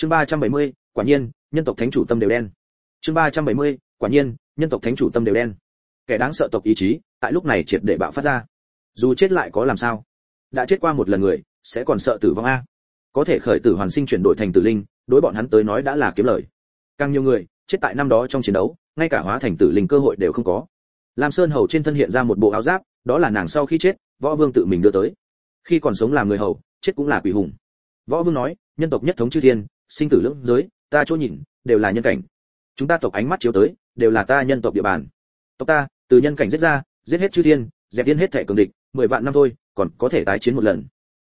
chương 370, quả nhiên nhân tộc thánh chủ tâm đều đen. Chương 370, quả nhiên nhân tộc thánh chủ tâm đều đen. Kẻ đáng sợ tộc ý chí tại lúc này triệt để bạo phát ra. Dù chết lại có làm sao? Đã chết qua một lần người sẽ còn sợ tử vong a? Có thể khởi tử hoàn sinh chuyển đổi thành tử linh đối bọn hắn tới nói đã là kiếm lời. Càng nhiều người chết tại năm đó trong chiến đấu ngay cả hóa thành tử linh cơ hội đều không có. Lam sơn hầu trên thân hiện ra một bộ áo giáp đó là nàng sau khi chết võ vương tự mình đưa tới. Khi còn sống làm người hầu chết cũng là quỷ hùng. Võ vương nói nhân tộc nhất thống chư thiên sinh tử lưỡng giới, ta chỗ nhìn, đều là nhân cảnh. Chúng ta tộc ánh mắt chiếu tới, đều là ta nhân tộc địa bàn. Tộc ta, từ nhân cảnh giết ra, giết hết chư thiên, dẹp điên hết thể cường địch, mười vạn năm thôi, còn có thể tái chiến một lần.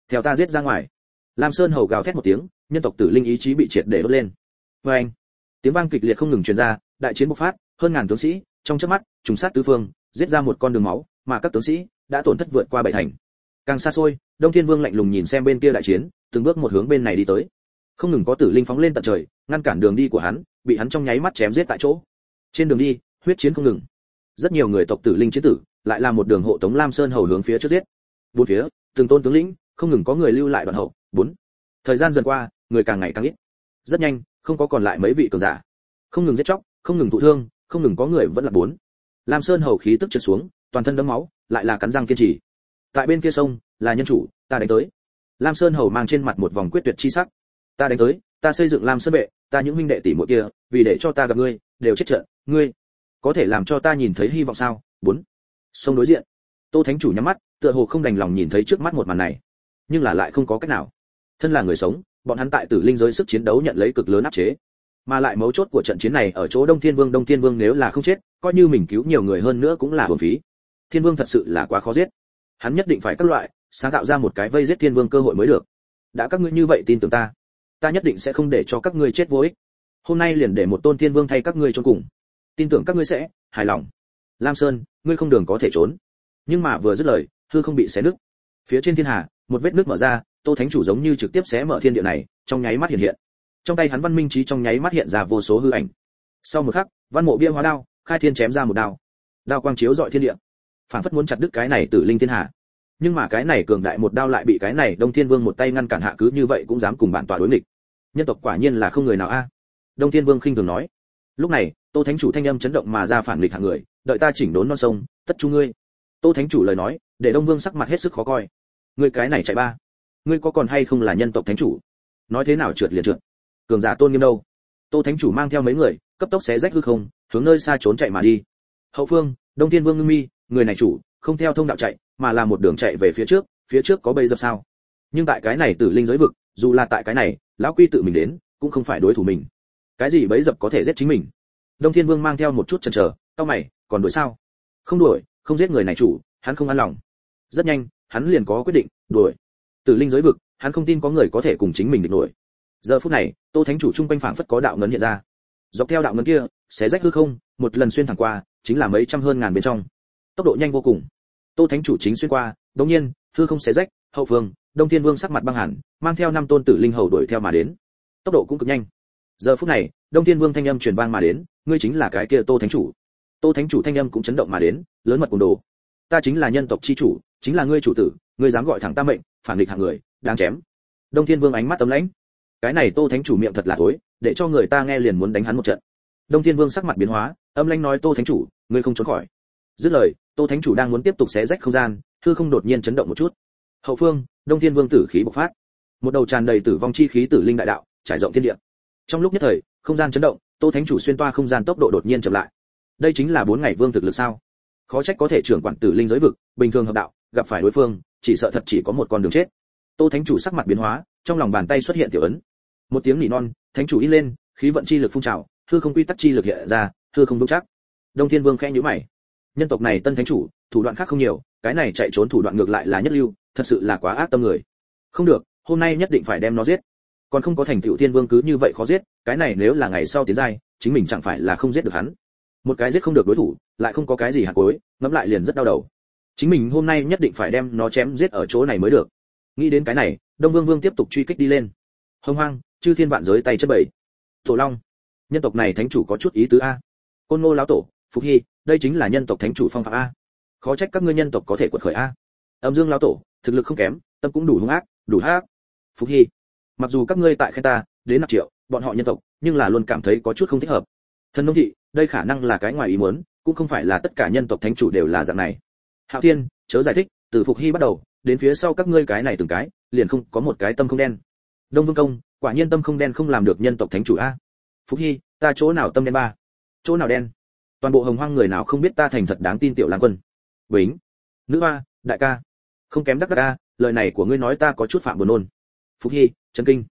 Theo ta giết ra ngoài. Lam sơn hầu gào thét một tiếng, nhân tộc tử linh ý chí bị triệt để đốt lên. Vê anh, tiếng vang kịch liệt không ngừng truyền ra, đại chiến bộc phát, hơn ngàn tướng sĩ, trong chớp mắt, trùng sát tứ phương, giết ra một con đường máu, mà các tướng sĩ đã tổn thất vượt qua bảy thành. Càng xa xôi, đông thiên vương lạnh lùng nhìn xem bên kia đại chiến, từng bước một hướng bên này đi tới không ngừng có tử linh phóng lên tận trời, ngăn cản đường đi của hắn, bị hắn trong nháy mắt chém giết tại chỗ. Trên đường đi, huyết chiến không ngừng. Rất nhiều người tộc tử linh chiến tử lại là một đường hộ tống lam sơn hầu hướng phía trước giết. Bốn phía, từng tôn tướng lĩnh, không ngừng có người lưu lại đoạn hậu. Bốn. Thời gian dần qua, người càng ngày càng ít. Rất nhanh, không có còn lại mấy vị cường giả. Không ngừng giết chóc, không ngừng thụ thương, không ngừng có người vẫn là bốn. Lam sơn hầu khí tức trượt xuống, toàn thân đấm máu, lại là cắn răng kiên trì. Tại bên kia sông, là nhân chủ, ta đánh tới. Lam sơn hầu mang trên mặt một vòng quyết tuyệt chi sắc ta đánh tới, ta xây dựng lam sơn vệ, ta những huynh đệ tỷ muội kia, vì để cho ta gặp ngươi, đều chết trận, ngươi có thể làm cho ta nhìn thấy hy vọng sao? Bốn. Sông đối diện. Tô thánh chủ nhắm mắt, tựa hồ không đành lòng nhìn thấy trước mắt một màn này, nhưng là lại không có cách nào. Thân là người sống, bọn hắn tại tử linh giới sức chiến đấu nhận lấy cực lớn áp chế, mà lại mấu chốt của trận chiến này ở chỗ đông thiên vương, đông thiên vương nếu là không chết, coi như mình cứu nhiều người hơn nữa cũng là hưởng phí. Thiên vương thật sự là quá khó giết. Hắn nhất định phải các loại, sáng tạo ra một cái vây giết thiên vương cơ hội mới được. Đã các ngươi như vậy tin tưởng ta ta nhất định sẽ không để cho các ngươi chết vô ích. Hôm nay liền để một tôn thiên vương thay các ngươi trốn cùng. Tin tưởng các ngươi sẽ hài lòng. Lam sơn, ngươi không đường có thể trốn. Nhưng mà vừa dứt lời, hư không bị xé nứt. Phía trên thiên hà, một vết nước mở ra, tô thánh chủ giống như trực tiếp xé mở thiên địa này, trong nháy mắt hiện hiện. Trong tay hắn văn minh trí trong nháy mắt hiện ra vô số hư ảnh. Sau một khắc, văn mộ bia hóa đao, khai thiên chém ra một đao. Đao quang chiếu dọi thiên địa. Phản phất muốn chặt đứt cái này tử linh thiên hà. Nhưng mà cái này cường đại một đao lại bị cái này đông thiên vương một tay ngăn cản hạ cứ như vậy cũng dám cùng bản tọa đối nghịch nhân tộc quả nhiên là không người nào a. Đông thiên vương khinh thường nói. Lúc này, tô thánh chủ thanh âm chấn động mà ra phản nghịch hạng người, đợi ta chỉnh đốn non sông, tất chu ngươi. Tô thánh chủ lời nói, để đông vương sắc mặt hết sức khó coi. Ngươi cái này chạy ba. Ngươi có còn hay không là nhân tộc thánh chủ? Nói thế nào trượt liền trượt. Cường giả tôn nghiêm đâu? Tô thánh chủ mang theo mấy người, cấp tốc xé rách hư không, hướng nơi xa trốn chạy mà đi. Hậu phương, đông thiên vương ngưng mi, người này chủ, không theo thông đạo chạy, mà là một đường chạy về phía trước phía trước có bầy dập sao? Nhưng tại cái này tử linh giới vực, dù là tại cái này lão quy tự mình đến, cũng không phải đối thủ mình. Cái gì bấy dập có thể giết chính mình? Đông thiên vương mang theo một chút chần chờ tao mày, còn đuổi sao? Không đuổi, không giết người này chủ, hắn không an lòng. Rất nhanh, hắn liền có quyết định, đuổi. Tử linh giới vực, hắn không tin có người có thể cùng chính mình địch nổi. Giờ phút này, tô thánh chủ trung quanh phảng phất có đạo ngấn hiện ra. Dọc theo đạo ngấn kia, xé rách hư không, một lần xuyên thẳng qua, chính là mấy trăm hơn ngàn bên trong. Tốc độ nhanh vô cùng. Tô thánh chủ chính xuyên qua đống nhiên, hư không xé rách, hậu phương đông thiên vương sắc mặt băng hẳn, mang theo năm tôn tử linh hầu đuổi theo mà đến. Tốc độ cũng cực nhanh. Giờ phút này, đông thiên vương thanh âm truyền vang mà đến, ngươi chính là cái kia tô thánh chủ. Tô thánh chủ thanh âm cũng chấn động mà đến, lớn mật cùng đồ. Ta chính là nhân tộc chi chủ, chính là ngươi chủ tử, ngươi dám gọi thẳng ta mệnh, phản địch hạng người đang chém. Đông thiên vương ánh mắt tấm lãnh. Cái này tô thánh chủ miệng thật là thối, để cho người ta nghe liền muốn đánh hắn một trận. Đông thiên vương sắc mặt biến hóa, âm lãnh nói tô thánh chủ, ngươi không trốn khỏi. Dứt lời, tô thánh chủ đang muốn tiếp tục xé rách không gian, hư không đột nhiên chấn động một chút hậu phương, đông thiên vương tử khí bộc phát. Một đầu tràn đầy tử vong chi khí tử linh đại đạo, trải rộng thiên địa. Trong lúc nhất thời, không gian chấn động, tô thánh chủ xuyên toa không gian tốc độ đột nhiên chậm lại. Đây chính là bốn ngày vương thực lực sao? Khó trách có thể trưởng quản tử linh giới vực, bình thường hợp đạo, gặp phải đối phương, chỉ sợ thật chỉ có một con đường chết. Tô thánh chủ sắc mặt biến hóa, trong lòng bàn tay xuất hiện tiểu ấn. Một tiếng nỉ non, thánh chủ in lên, khí vận chi lực phun trào, hư không quy tắc chi lực hiện ra, hư không vững chắc. Đông thiên vương khẽ nhíu mày. Nhân tộc này tân thánh chủ thủ đoạn khác không nhiều, cái này chạy trốn thủ đoạn ngược lại là nhất lưu, thật sự là quá ác tâm người. Không được, hôm nay nhất định phải đem nó giết. Còn không có thành tựu thiên vương cứ như vậy khó giết, cái này nếu là ngày sau tiến giai, chính mình chẳng phải là không giết được hắn. Một cái giết không được đối thủ, lại không có cái gì hạt cuối, ngẫm lại liền rất đau đầu. Chính mình hôm nay nhất định phải đem nó chém giết ở chỗ này mới được. Nghĩ đến cái này, đông vương vương tiếp tục truy kích đi lên. Hông hoang, chư thiên vạn giới tay chất bảy tổ long, nhân tộc này thánh chủ có chút ý tứ a. Côn ngô lão tổ, phục hy, đây chính là nhân tộc thánh chủ phong phạm a khó trách các ngươi nhân tộc có thể quật khởi a. Âm dương lão tổ, thực lực không kém, tâm cũng đủ hung ác, đủ ác phục hy, mặc dù các ngươi tại khen ta, đến nạp triệu, bọn họ nhân tộc, nhưng là luôn cảm thấy có chút không thích hợp. Thần nông thị, đây khả năng là cái ngoài ý muốn, cũng không phải là tất cả nhân tộc thánh chủ đều là dạng này. Hạo thiên, chớ giải thích, từ phục hy bắt đầu, đến phía sau các ngươi cái này từng cái, liền không có một cái tâm không đen. Đông vương công, quả nhiên tâm không đen không làm được nhân tộc thánh chủ a. Phục hy, ta chỗ nào tâm đen ba? Chỗ nào đen? Toàn bộ hồng hoang người nào không biết ta thành thật đáng tin tiểu lang quân bính. Nữ hoa, đại ca. Không kém đắc đắc ca, lời này của ngươi nói ta có chút phạm buồn nôn. Phúc hy, chân kinh.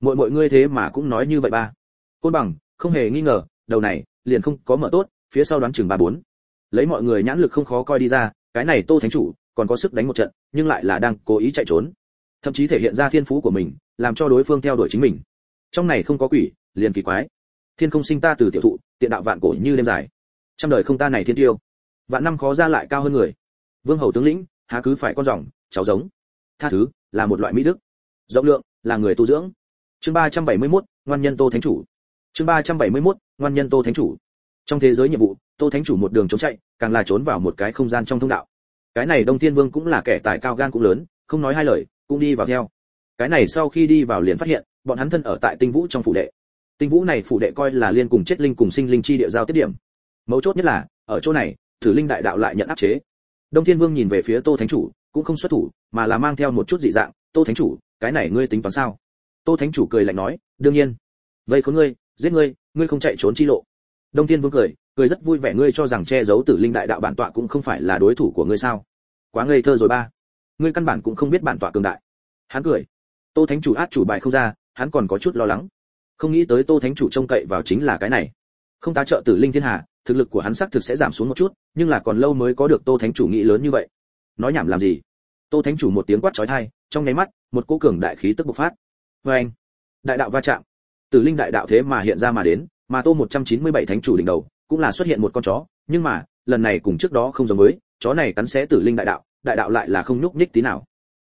Mọi mọi ngươi thế mà cũng nói như vậy ba. Côn bằng, không hề nghi ngờ, đầu này, liền không có mở tốt, phía sau đoán chừng ba bốn. Lấy mọi người nhãn lực không khó coi đi ra, cái này tô thánh chủ, còn có sức đánh một trận, nhưng lại là đang cố ý chạy trốn. Thậm chí thể hiện ra thiên phú của mình, làm cho đối phương theo đuổi chính mình. Trong này không có quỷ, liền kỳ quái. Thiên không sinh ta từ tiểu thụ, tiện đạo vạn cổ như đêm dài. Trăm đời không ta này thiên tiêu vạn năm khó ra lại cao hơn người. Vương hầu tướng lĩnh há cứ phải con rồng cháu giống. Tha thứ là một loại mỹ đức. Rộng lượng là người tu dưỡng. Chương 371, ngoan nhân tô thánh chủ. Chương 371, ngoan nhân tô thánh chủ. Trong thế giới nhiệm vụ tô thánh chủ một đường trốn chạy càng là trốn vào một cái không gian trong thông đạo. Cái này đông thiên vương cũng là kẻ tài cao gan cũng lớn không nói hai lời cũng đi vào theo. Cái này sau khi đi vào liền phát hiện bọn hắn thân ở tại tinh vũ trong phủ đệ. Tinh vũ này phủ đệ coi là liên cùng chết linh cùng sinh linh chi địa giao tiết điểm. Mấu chốt nhất là ở chỗ này thử linh đại đạo lại nhận áp chế. Đông thiên vương nhìn về phía tô thánh chủ, cũng không xuất thủ, mà là mang theo một chút dị dạng, tô thánh chủ, cái này ngươi tính toán sao? Tô thánh chủ cười lạnh nói, đương nhiên. Vậy có ngươi, giết ngươi ngươi không chạy trốn chi lộ. Đông thiên vương cười cười rất vui vẻ, ngươi cho rằng che giấu tử linh đại đạo bản tọa cũng không phải là đối thủ của ngươi sao? Quá ngây thơ rồi ba. Ngươi căn bản cũng không biết bản tọa cường đại. Hắn cười. Tô thánh chủ át chủ bài không ra, hắn còn có chút lo lắng. Không nghĩ tới tô thánh chủ trông cậy vào chính là cái này. Không tá trợ tử linh thiên hạ, thực lực của hắn xác thực sẽ giảm xuống một chút nhưng là còn lâu mới có được tô thánh chủ nghĩ lớn như vậy. Nói nhảm làm gì? Tô thánh chủ một tiếng quát chói tai, trong nháy mắt, một cỗ cường đại khí tức bộc phát. Vê anh, đại đạo va chạm. Tử linh đại đạo thế mà hiện ra mà đến, mà tô 197 thánh chủ đỉnh đầu, cũng là xuất hiện một con chó, nhưng mà, lần này cùng trước đó không giống với, chó này cắn xé tử linh đại đạo đại đạo lại là không nhúc nhích tí nào.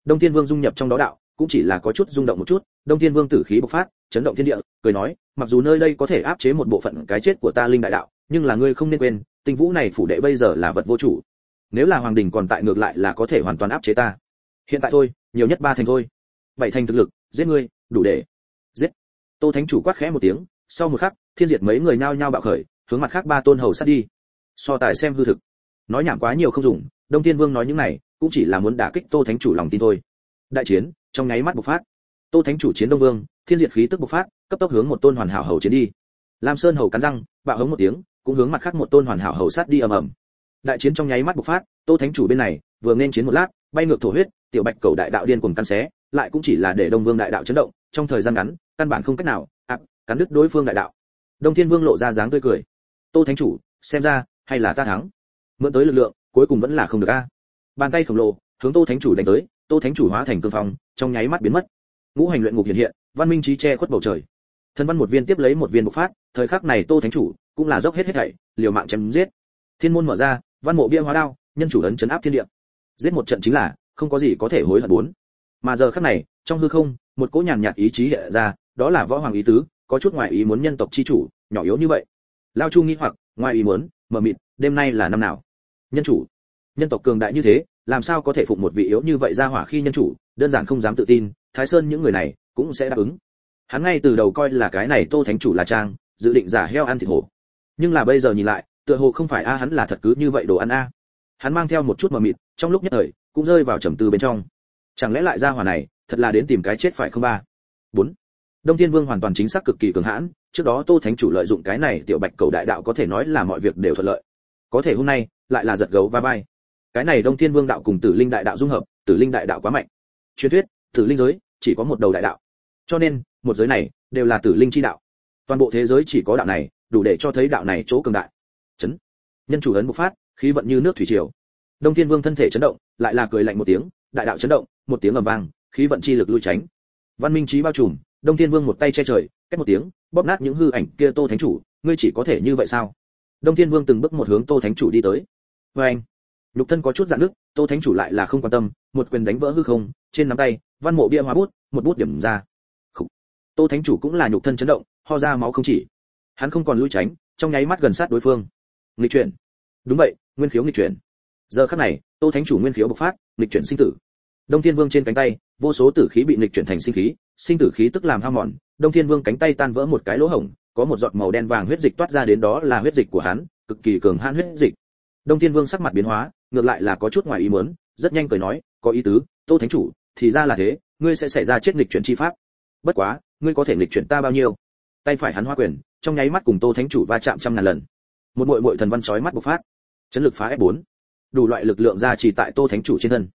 Đông thiên vương dung nhập trong đó đạo, cũng chỉ là có chút rung động một chút, đông thiên vương tử khí bộc phát, chấn động thiên địa, cười nói, mặc dù nơi đây có thể áp chế một bộ phận cái chết của ta linh đại đạo, nhưng là ngươi không nên quên tinh vũ này phủ đệ bây giờ là vật vô chủ. Nếu là hoàng đình còn tại ngược lại là có thể hoàn toàn áp chế ta. Hiện tại thôi, nhiều nhất ba thành thôi. Bảy thành thực lực, giết ngươi, đủ để giết. Tô thánh chủ quát khẽ một tiếng, sau một khắc, thiên diệt mấy người nhao nhao bạo khởi, hướng mặt khác ba tôn hầu sát đi. So tài xem hư thực. Nói nhảm quá nhiều không dùng, đông thiên vương nói những này, cũng chỉ là muốn đả kích tô thánh chủ lòng tin thôi. Đại chiến, trong nháy mắt bộc phát. Tô thánh chủ chiến đông vương, thiên diệt khí tức bộc phát, cấp tốc hướng một tôn hoàn hảo hầu chiến đi. Lam sơn hầu cắn răng, bạo hống một tiếng cũng hướng mặt khác một tôn hoàn hảo hầu sát đi ầm ầm. Đại chiến trong nháy mắt bộc phát tô thánh chủ bên này vừa nên chiến một lát bay ngược thổ huyết tiểu bạch cầu đại đạo điên cuồng căn xé lại cũng chỉ là để đông vương đại đạo chấn động trong thời gian ngắn căn bản không cách nào ạ, cắn đứt đối phương đại đạo. Đông thiên vương lộ ra dáng tươi cười. Tô thánh chủ xem ra hay là ta thắng. Mượn tới lực lượng cuối cùng vẫn là không được a. Bàn tay khổng lồ hướng tô thánh chủ đánh tới tô thánh chủ hóa thành cương phong trong nháy mắt biến mất. Ngũ hành luyện ngục hiện hiện văn minh trí che khuất bầu trời. Thân văn một viên tiếp lấy một viên bộc phát thời khắc này tô thánh chủ cũng là dốc hết hết thảy, liều mạng chém giết. Thiên môn mở ra, văn mộ bia hóa đao, nhân chủ ấn chấn áp thiên địa. Giết một trận chính là, không có gì có thể hối hận bốn. Mà giờ khắc này, trong hư không, một cỗ nhàn nhạt ý chí hiện ra, đó là võ hoàng ý tứ, có chút ngoài ý muốn nhân tộc chi chủ, nhỏ yếu như vậy. Lao chu nghi hoặc, ngoài ý muốn, mở mịt, đêm nay là năm nào? Nhân chủ. Nhân tộc cường đại như thế, làm sao có thể phụng một vị yếu như vậy ra hỏa khi nhân chủ, đơn giản không dám tự tin, thái sơn những người này, cũng sẽ đáp ứng. Hắn ngay từ đầu coi là cái này tô thánh chủ là trang, dự định giả heo ăn thịt hổ nhưng là bây giờ nhìn lại, tựa hồ không phải a, hắn là thật cứ như vậy đồ ăn a. Hắn mang theo một chút mờ mịt, trong lúc nhất thời, cũng rơi vào trầm tư bên trong. Chẳng lẽ lại ra hỏa này, thật là đến tìm cái chết phải không ba? Bốn. Đông thiên vương hoàn toàn chính xác cực kỳ cường hãn, trước đó tô thánh chủ lợi dụng cái này tiểu bạch cầu đại đạo có thể nói là mọi việc đều thuận lợi. Có thể hôm nay, lại là giật gấu va vai. Cái này đông thiên vương đạo cùng tử linh đại đạo dung hợp, tử linh đại đạo quá mạnh. Truyền thuyết, tử linh giới, chỉ có một đầu đại đạo. Cho nên, một giới này, đều là tử linh chi đạo. Toàn bộ thế giới chỉ có đạo này đủ để cho thấy đạo này chỗ cường đại. Chấn. Nhân chủ ấn một phát, khí vận như nước thủy triều. Đông thiên vương thân thể chấn động, lại là cười lạnh một tiếng, đại đạo chấn động, một tiếng ầm vang, khí vận chi lực lui tránh. Văn minh trí bao trùm, đông thiên vương một tay che trời, cách một tiếng, bóp nát những hư ảnh kia tô thánh chủ, ngươi chỉ có thể như vậy sao? Đông thiên vương từng bước một hướng tô thánh chủ đi tới. Vê anh, nhục thân có chút dạn nước tô thánh chủ lại là không quan tâm, một quyền đánh vỡ hư không, trên nắm tay, văn mộ bia hóa bút, một bút điểm ra. Khủ. tô thánh chủ cũng là nhục thân chấn động, ho ra máu không chỉ hắn không còn lui tránh, trong nháy mắt gần sát đối phương. Nghịch chuyển. Đúng vậy, nguyên khiếu nghịch chuyển. Giờ khắc này, tô thánh chủ nguyên khiếu bộc phát, nghịch chuyển sinh tử. Đông thiên vương trên cánh tay, vô số tử khí bị nghịch chuyển thành sinh khí, sinh tử khí tức làm hao mòn, đông thiên vương cánh tay tan vỡ một cái lỗ hổng, có một giọt màu đen vàng huyết dịch toát ra đến đó là huyết dịch của hắn, cực kỳ cường hãn huyết dịch. Đông thiên vương sắc mặt biến hóa, ngược lại là có chút ngoài ý muốn, rất nhanh cười nói, có ý tứ, tô thánh chủ, thì ra là thế, ngươi sẽ xảy ra chết nghịch chuyển chi pháp. Bất quá, ngươi có thể nghịch chuyển ta bao nhiêu? Tay phải hắn hoa quyền trong nháy mắt cùng tô thánh chủ va chạm trăm ngàn lần. Một mội mội thần văn chói mắt bộc phát. Chấn lực phá f 4 đủ loại lực lượng ra chỉ tại tô thánh chủ trên thân.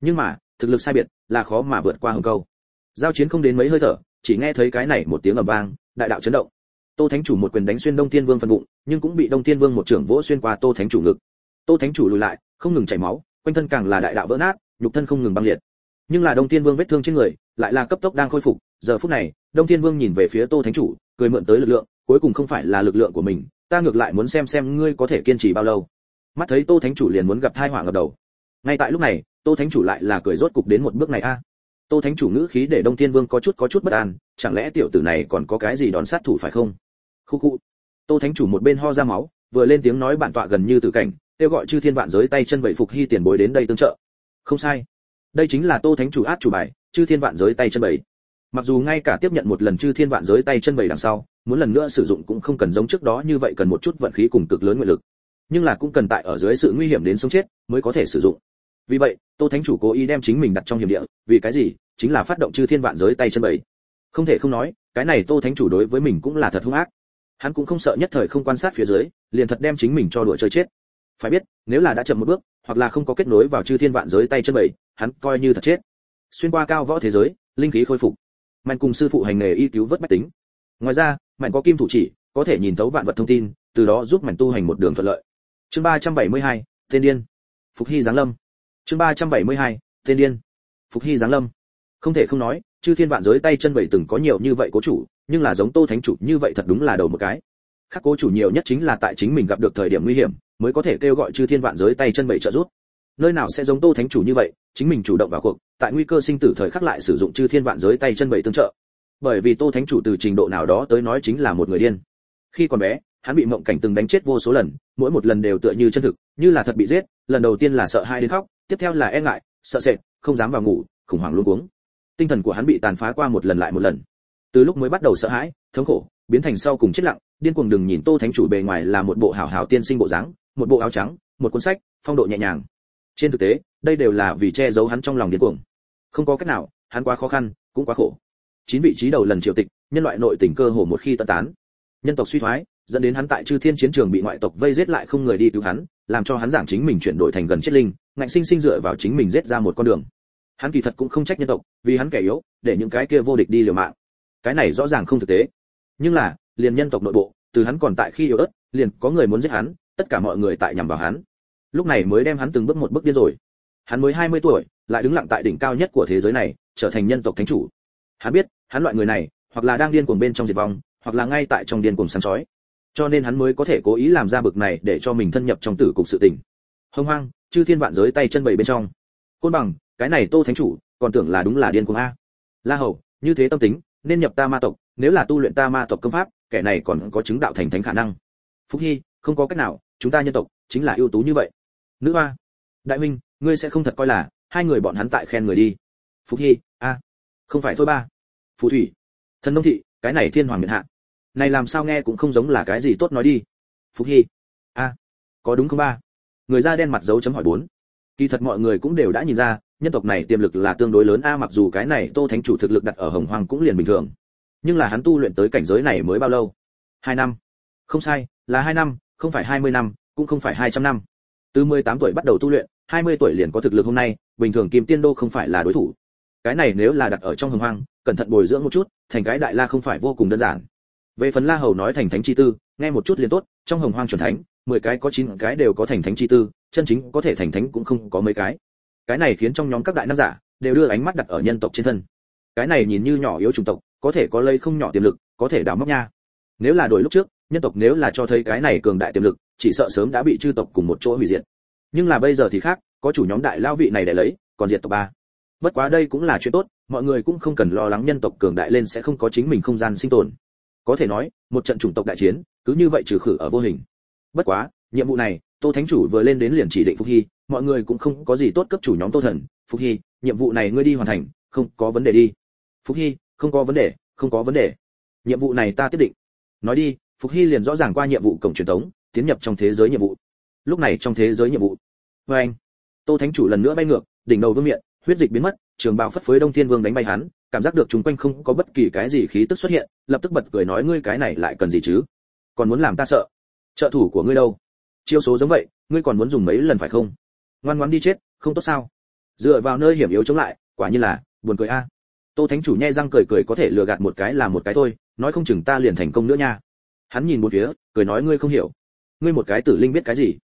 Nhưng mà, thực lực sai biệt là khó mà vượt qua hừng câu. Giao chiến không đến mấy hơi thở, chỉ nghe thấy cái này một tiếng ầm vang, đại đạo chấn động. Tô thánh chủ một quyền đánh xuyên đông thiên vương phần bụng, nhưng cũng bị đông thiên vương một trưởng vỗ xuyên qua tô thánh chủ ngực. Tô thánh chủ lùi lại, không ngừng chảy máu, quanh thân càng là đại đạo vỡ nát, nhục thân không ngừng băng liệt. Nhưng là đông thiên vương vết thương trên người, lại là cấp tốc đang khôi phục. Giờ phút này, đông thiên vương nhìn về phía tô thánh chủ, cười mượn tới lực lượng cuối cùng không phải là lực lượng của mình, ta ngược lại muốn xem xem ngươi có thể kiên trì bao lâu. Mắt thấy tô thánh chủ liền muốn gặp thai họa ngập đầu. Ngay tại lúc này, tô thánh chủ lại là cười rốt cục đến một bước này a. Tô thánh chủ ngữ khí để đông thiên vương có chút có chút bất an, chẳng lẽ tiểu tử này còn có cái gì đón sát thủ phải không? Khu khu tô thánh chủ một bên ho ra máu, vừa lên tiếng nói bản tọa gần như tử cảnh, kêu gọi chư thiên vạn giới tay chân bảy phục hy tiền bối đến đây tương trợ. Không sai. Đây chính là tô thánh chủ át chủ bài, chư thiên vạn giới tay chân bảy mặc dù ngay cả tiếp nhận một lần chư thiên vạn giới tay chân bảy đằng sau, muốn lần nữa sử dụng cũng không cần giống trước đó như vậy cần một chút vận khí cùng cực lớn nguyện lực. Nhưng là cũng cần tại ở dưới sự nguy hiểm đến sống chết mới có thể sử dụng. Vì vậy, tô thánh chủ cố ý đem chính mình đặt trong hiểm địa, vì cái gì? Chính là phát động chư thiên vạn giới tay chân bảy không thể không nói, cái này tô thánh chủ đối với mình cũng là thật hung ác. Hắn cũng không sợ nhất thời không quan sát phía dưới, liền thật đem chính mình cho đùa chơi chết. Phải biết, nếu là đã chậm một bước, hoặc là không có kết nối vào chư thiên vạn giới tay chân bảy hắn coi như thật chết. Xuyên qua cao võ thế giới, linh khí khôi phục mạnh cùng sư phụ hành nghề y cứu vớt bách tính. Ngoài ra mạnh có kim thủ chỉ có thể nhìn thấu vạn vật thông tin từ đó giúp mạnh tu hành một đường thuận lợi. Chương 372, tên điên. Phục hy giáng lâm. Chương 372, tên điên. Phục hy giáng lâm. Không thể không nói chư thiên vạn giới tay chân bảy từng có nhiều như vậy cố chủ nhưng là giống tô thánh chủ như vậy thật đúng là đầu một cái. Khác cố chủ nhiều nhất chính là tại chính mình gặp được thời điểm nguy hiểm mới có thể kêu gọi chư thiên vạn giới tay chân bảy trợ giúp nơi nào sẽ giống tô thánh chủ như vậy, chính mình chủ động vào cuộc, tại nguy cơ sinh tử thời khắc lại sử dụng chư thiên vạn giới tay chân bảy tương trợ. Bởi vì tô thánh chủ từ trình độ nào đó tới nói chính là một người điên. Khi còn bé, hắn bị mộng cảnh từng đánh chết vô số lần, mỗi một lần đều tựa như chân thực, như là thật bị giết, lần đầu tiên là sợ hai đến khóc, tiếp theo là e ngại, sợ sệt, không dám vào ngủ, khủng hoảng luôn cuống. Tinh thần của hắn bị tàn phá qua một lần lại một lần. Từ lúc mới bắt đầu sợ hãi, thống khổ, biến thành sau cùng chết lặng, điên cuồng đừng nhìn tô thánh chủ bề ngoài là một bộ hảo hảo tiên sinh bộ dáng, một bộ áo trắng, một cuốn sách, phong độ nhẹ nhàng trên thực tế, đây đều là vì che giấu hắn trong lòng điên cuồng. Không có cách nào, hắn quá khó khăn, cũng quá khổ. Chín vị trí đầu lần triều tịch, nhân loại nội tình cơ hồ một khi tận tán. Nhân tộc suy thoái, dẫn đến hắn tại chư thiên chiến trường bị ngoại tộc vây giết lại không người đi cứu hắn, làm cho hắn giảng chính mình chuyển đổi thành gần chết linh, ngạnh sinh sinh dựa vào chính mình giết ra một con đường. Hắn kỳ thật cũng không trách nhân tộc, vì hắn kẻ yếu, để những cái kia vô địch đi liều mạng. Cái này rõ ràng không thực tế. Nhưng là, liền nhân tộc nội bộ, từ hắn còn tại khi yếu ớt, liền có người muốn giết hắn, tất cả mọi người tại nhằm vào hắn lúc này mới đem hắn từng bước một bước điên rồi. Hắn mới 20 tuổi, lại đứng lặng tại đỉnh cao nhất của thế giới này, trở thành nhân tộc thánh chủ. Hắn biết, hắn loại người này, hoặc là đang điên cuồng bên trong diệt vong, hoặc là ngay tại trong điên cuồng săn chói. Cho nên hắn mới có thể cố ý làm ra bực này để cho mình thân nhập trong tử cục sự tình. Hông hoang, chư thiên vạn giới tay chân bầy bên trong. Côn bằng, cái này tô thánh chủ, còn tưởng là đúng là điên cuồng a. La hầu, như thế tâm tính, nên nhập ta ma tộc, nếu là tu luyện ta ma tộc công pháp, kẻ này còn có chứng đạo thành thánh khả năng. Phúc hy, không có cách nào, chúng ta nhân tộc, chính là ưu tú như vậy nữ hoa. Đại minh ngươi sẽ không thật coi là hai người bọn hắn tại khen người đi. Phúc hy, a, không phải thôi ba. Phù thủy. Thần nông thị, cái này thiên hoàng miệt hạ. Này làm sao nghe cũng không giống là cái gì tốt nói đi. Phúc hy, a, có đúng không ba? Người da đen mặt dấu chấm hỏi bốn. Kỳ thật mọi người cũng đều đã nhìn ra, nhân tộc này tiềm lực là tương đối lớn, a, mặc dù cái này tô thánh chủ thực lực đặt ở hồng hoàng cũng liền bình thường. Nhưng là hắn tu luyện tới cảnh giới này mới bao lâu? Hai năm. Không sai, là hai năm, không phải hai mươi năm, cũng không phải hai trăm năm từ mười tám tuổi bắt đầu tu luyện, hai mươi tuổi liền có thực lực hôm nay, bình thường kim tiên đô không phải là đối thủ. Cái này nếu là đặt ở trong hồng hoang, cẩn thận bồi dưỡng một chút, thành cái đại la không phải vô cùng đơn giản. Về phần la hầu nói thành thánh chi tư, nghe một chút liền tốt, trong hồng hoang chuẩn thánh, mười cái có chín cái đều có thành thánh chi tư, chân chính có thể thành thánh cũng không có mấy cái. Cái này khiến trong nhóm các đại nam giả, đều đưa ánh mắt đặt ở nhân tộc trên thân. Cái này nhìn như nhỏ yếu chủng tộc, có thể có lây không nhỏ tiềm lực, có thể đào móc nha. Nếu là đổi lúc trước, nhân tộc nếu là cho thấy cái này cường đại tiềm lực chỉ sợ sớm đã bị chư tộc cùng một chỗ hủy diệt. Nhưng là bây giờ thì khác, có chủ nhóm đại lao vị này để lấy, còn diệt tộc ba. Bất quá đây cũng là chuyện tốt, mọi người cũng không cần lo lắng nhân tộc cường đại lên sẽ không có chính mình không gian sinh tồn. Có thể nói, một trận chủng tộc đại chiến, cứ như vậy trừ khử ở vô hình. Bất quá, nhiệm vụ này, tô thánh chủ vừa lên đến liền chỉ định phục hy, mọi người cũng không có gì tốt cấp chủ nhóm tô thần. Phục hy, nhiệm vụ này ngươi đi hoàn thành, không có vấn đề đi. Phục hy, không có vấn đề, không có vấn đề. Nhiệm vụ này ta tiếp định. Nói đi, phục hy liền rõ ràng qua nhiệm vụ cổng truyền thống tiến nhập trong thế giới nhiệm vụ. Lúc này trong thế giới nhiệm vụ. Với anh, tô thánh chủ lần nữa bay ngược, đỉnh đầu vương miện, huyết dịch biến mất, trường bào phất phới đông thiên vương đánh bay hắn, cảm giác được chúng quanh không có bất kỳ cái gì khí tức xuất hiện, lập tức bật cười nói ngươi cái này lại cần gì chứ? Còn muốn làm ta sợ? Trợ thủ của ngươi đâu? Chiêu số giống vậy, ngươi còn muốn dùng mấy lần phải không? Ngoan ngoãn đi chết, không tốt sao? Dựa vào nơi hiểm yếu chống lại, quả nhiên là, buồn cười a. Tô thánh chủ nhe răng cười cười có thể lừa gạt một cái là một cái thôi, nói không chừng ta liền thành công nữa nha. Hắn nhìn một phía, cười nói ngươi không hiểu ngươi một cái tử linh biết cái gì?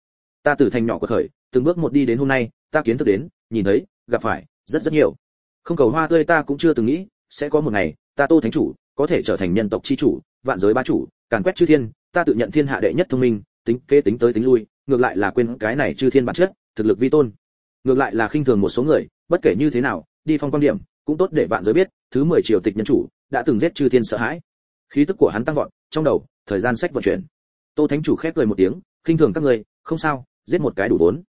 Ta tử thành nhỏ của khởi từng bước một đi đến hôm nay, ta kiến thức đến, nhìn thấy, gặp phải, rất rất nhiều. Không cầu hoa tươi ta cũng chưa từng nghĩ, sẽ có một ngày, ta tô thánh chủ, có thể trở thành nhân tộc chi chủ, vạn giới bá chủ, càn quét chư thiên, ta tự nhận thiên hạ đệ nhất thông minh, tính kế tính tới tính lui, ngược lại là quên cái này chư thiên bản chất, thực lực vi tôn. Ngược lại là khinh thường một số người, bất kể như thế nào, đi phong quan điểm, cũng tốt để vạn giới biết, thứ mười triều tịch nhân chủ, đã từng giết chư thiên sợ hãi. Khí tức của hắn tăng vọt, trong đầu, thời gian sách vận chuyển tô thánh chủ khép cười một tiếng, khinh thường các người không sao, giết một cái đủ vốn.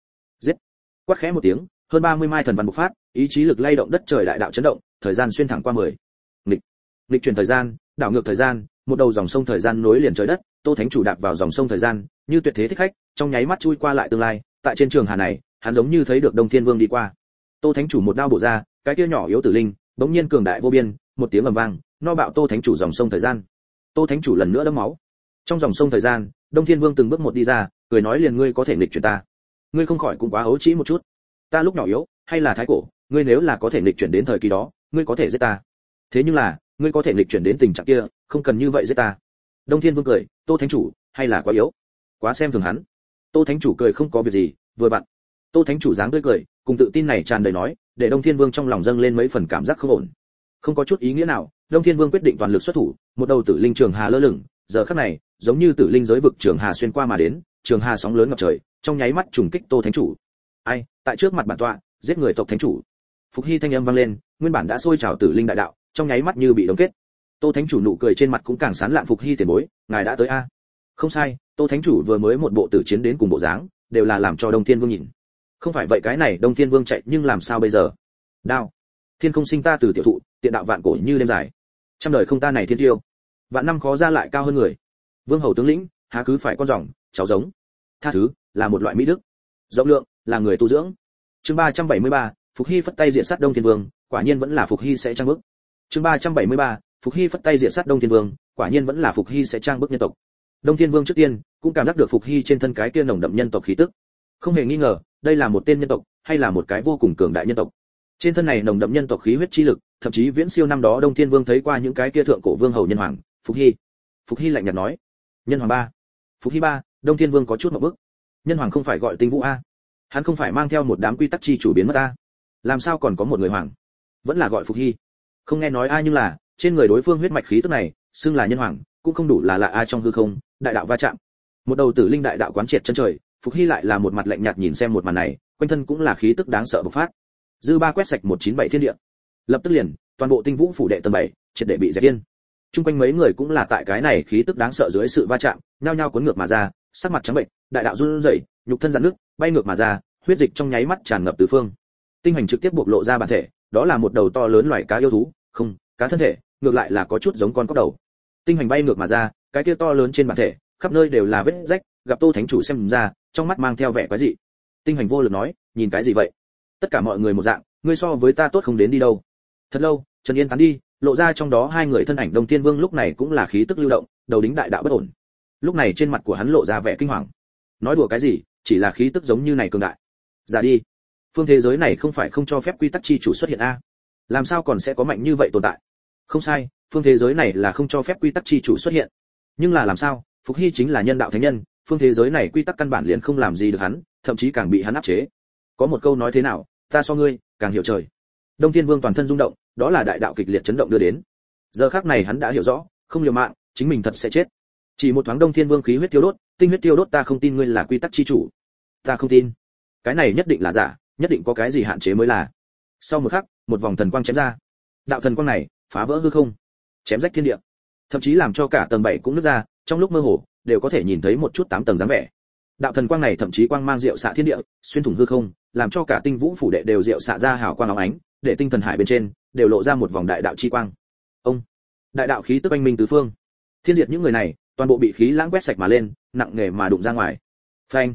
Giết. Quát khẽ một tiếng, hơn 30 mai thần văn bộc phát, ý chí lực lay động đất trời đại đạo chấn động, thời gian xuyên thẳng qua mười. Nghịch. Nghịch chuyển thời gian, đảo ngược thời gian, một đầu dòng sông thời gian nối liền trời đất, tô thánh chủ đạp vào dòng sông thời gian, như tuyệt thế thích khách, trong nháy mắt chui qua lại tương lai, tại trên trường hà này, hắn giống như thấy được đông thiên vương đi qua. Tô thánh chủ một đao bổ ra, cái kia nhỏ yếu tử linh, bỗng nhiên cường đại vô biên, một tiếng ầm vang, no bạo tô thánh chủ dòng sông thời gian. Tô thánh chủ lần nữa đẫm máu trong dòng sông thời gian, đông thiên vương từng bước một đi ra, cười nói liền ngươi có thể nghịch chuyển ta. Ngươi không khỏi cũng quá ấu trĩ một chút. Ta lúc nhỏ yếu, hay là thái cổ, ngươi nếu là có thể nghịch chuyển đến thời kỳ đó, ngươi có thể giết ta. Thế nhưng là, ngươi có thể nghịch chuyển đến tình trạng kia, không cần như vậy giết ta. Đông thiên vương cười, tô thánh chủ, hay là quá yếu? Quá xem thường hắn. Tô thánh chủ cười không có việc gì, vừa vặn. Tô thánh chủ dáng tươi cười, cùng tự tin này tràn đầy nói, để đông thiên vương trong lòng dâng lên mấy phần cảm giác không ổn. Không có chút ý nghĩa nào, đông thiên vương quyết định toàn lực xuất thủ, một đầu tử linh trường hà lơ lửng, giờ khắc này giống như tử linh giới vực trường hà xuyên qua mà đến, trường hà sóng lớn ngập trời, trong nháy mắt trùng kích tô thánh chủ. Ai, tại trước mặt bản tọa, giết người tộc thánh chủ. Phục hy thanh âm vang lên, nguyên bản đã sôi trào tử linh đại đạo, trong nháy mắt như bị đóng kết. Tô thánh chủ nụ cười trên mặt cũng càng sán lạn phục hy tiền bối, ngài đã tới a? Không sai, tô thánh chủ vừa mới một bộ tử chiến đến cùng bộ dáng, đều là làm cho đông thiên vương nhìn. Không phải vậy cái này đông thiên vương chạy, nhưng làm sao bây giờ? Đao. Thiên không sinh ta từ tiểu thụ, tiện đạo vạn cổ như đêm dài. Trăm đời không ta này thiên tiêu. Vạn năm khó ra lại cao hơn người vương hầu tướng lĩnh há cứ phải con rồng cháu giống. Tha thứ là một loại mỹ đức. Rộng lượng là người tu dưỡng. Chương 373, phục hy phất tay diện sát đông thiên vương quả nhiên vẫn là phục hy sẽ trang bức. Chương 373, phục hy phất tay diện sát đông thiên vương quả nhiên vẫn là phục hy sẽ trang bức nhân tộc. Đông thiên vương trước tiên cũng cảm giác được phục hy trên thân cái kia nồng đậm nhân tộc khí tức. Không hề nghi ngờ đây là một tên nhân tộc hay là một cái vô cùng cường đại nhân tộc. Trên thân này nồng đậm nhân tộc khí huyết chi lực thậm chí viễn siêu năm đó đông thiên vương thấy qua những cái kia thượng cổ vương hầu nhân hoàng phục hy. Phục hy lạnh nhạt nói nhân hoàng ba. Phục hy ba, đông thiên vương có chút một bước. nhân hoàng không phải gọi tinh vũ a. Hắn không phải mang theo một đám quy tắc chi chủ biến mất a. Làm sao còn có một người hoàng? Vẫn là gọi phục hy. Không nghe nói ai nhưng là, trên người đối phương huyết mạch khí tức này, xưng là nhân hoàng, cũng không đủ là lạ ai trong hư không, đại đạo va chạm. Một đầu tử linh đại đạo quán triệt chân trời, phục hy lại là một mặt lạnh nhạt nhìn xem một màn này, quanh thân cũng là khí tức đáng sợ bộc phát. Dư ba quét sạch một chín bảy thiên địa. Lập tức liền, toàn bộ tinh vũ phủ đệ tầng bảy, triệt để bị dẹp yên chung quanh mấy người cũng là tại cái này khí tức đáng sợ dưới sự va chạm, nhao nhao cuốn ngược mà ra, sắc mặt trắng bệnh, đại đạo run rẩy, nhục thân giàn nước bay ngược mà ra, huyết dịch trong nháy mắt tràn ngập tứ phương. Tinh hành trực tiếp bộc lộ ra bản thể, đó là một đầu to lớn loài cá yêu thú, không, cá thân thể, ngược lại là có chút giống con cóc đầu. Tinh hành bay ngược mà ra, cái kia to lớn trên bản thể, khắp nơi đều là vết rách, gặp tô thánh chủ xem ra, trong mắt mang theo vẻ quái dị. Tinh hành vô lực nói, nhìn cái gì vậy? Tất cả mọi người một dạng, ngươi so với ta tốt không đến đi đâu. Thật lâu, trần yên tán đi lộ ra trong đó hai người thân ảnh đồng tiên vương lúc này cũng là khí tức lưu động, đầu đính đại đạo bất ổn. Lúc này trên mặt của hắn lộ ra vẻ kinh hoàng. Nói đùa cái gì, chỉ là khí tức giống như này cường đại. Ra đi. Phương thế giới này không phải không cho phép quy tắc chi chủ xuất hiện a. Làm sao còn sẽ có mạnh như vậy tồn tại? Không sai, phương thế giới này là không cho phép quy tắc chi chủ xuất hiện. Nhưng là làm sao? Phục hy chính là nhân đạo thánh nhân, phương thế giới này quy tắc căn bản liền không làm gì được hắn, thậm chí càng bị hắn áp chế. Có một câu nói thế nào, ta so ngươi càng hiểu trời. Đông thiên vương toàn thân rung động đó là đại đạo kịch liệt chấn động đưa đến. Giờ khắc này hắn đã hiểu rõ, không liều mạng, chính mình thật sẽ chết. Chỉ một thoáng đông thiên vương khí huyết tiêu đốt, tinh huyết tiêu đốt ta không tin ngươi là quy tắc chi chủ. Ta không tin. Cái này nhất định là giả, nhất định có cái gì hạn chế mới là. Sau một khắc, một vòng thần quang chém ra. Đạo thần quang này, phá vỡ hư không, chém rách thiên địa. Thậm chí làm cho cả tầng bảy cũng nứt ra, trong lúc mơ hồ, đều có thể nhìn thấy một chút tám tầng dáng vẻ. Đạo thần quang này thậm chí quang mang diệu xạ thiên địa, xuyên thủng hư không, làm cho cả tinh vũ phủ đệ đều diệu xạ ra hào quang óng ánh để tinh thần hải bên trên, đều lộ ra một vòng đại đạo chi quang. Ông, đại đạo khí tức anh minh tứ phương. Thiên diệt những người này, toàn bộ bị khí lãng quét sạch mà lên, nặng nề mà đụng ra ngoài. Phanh.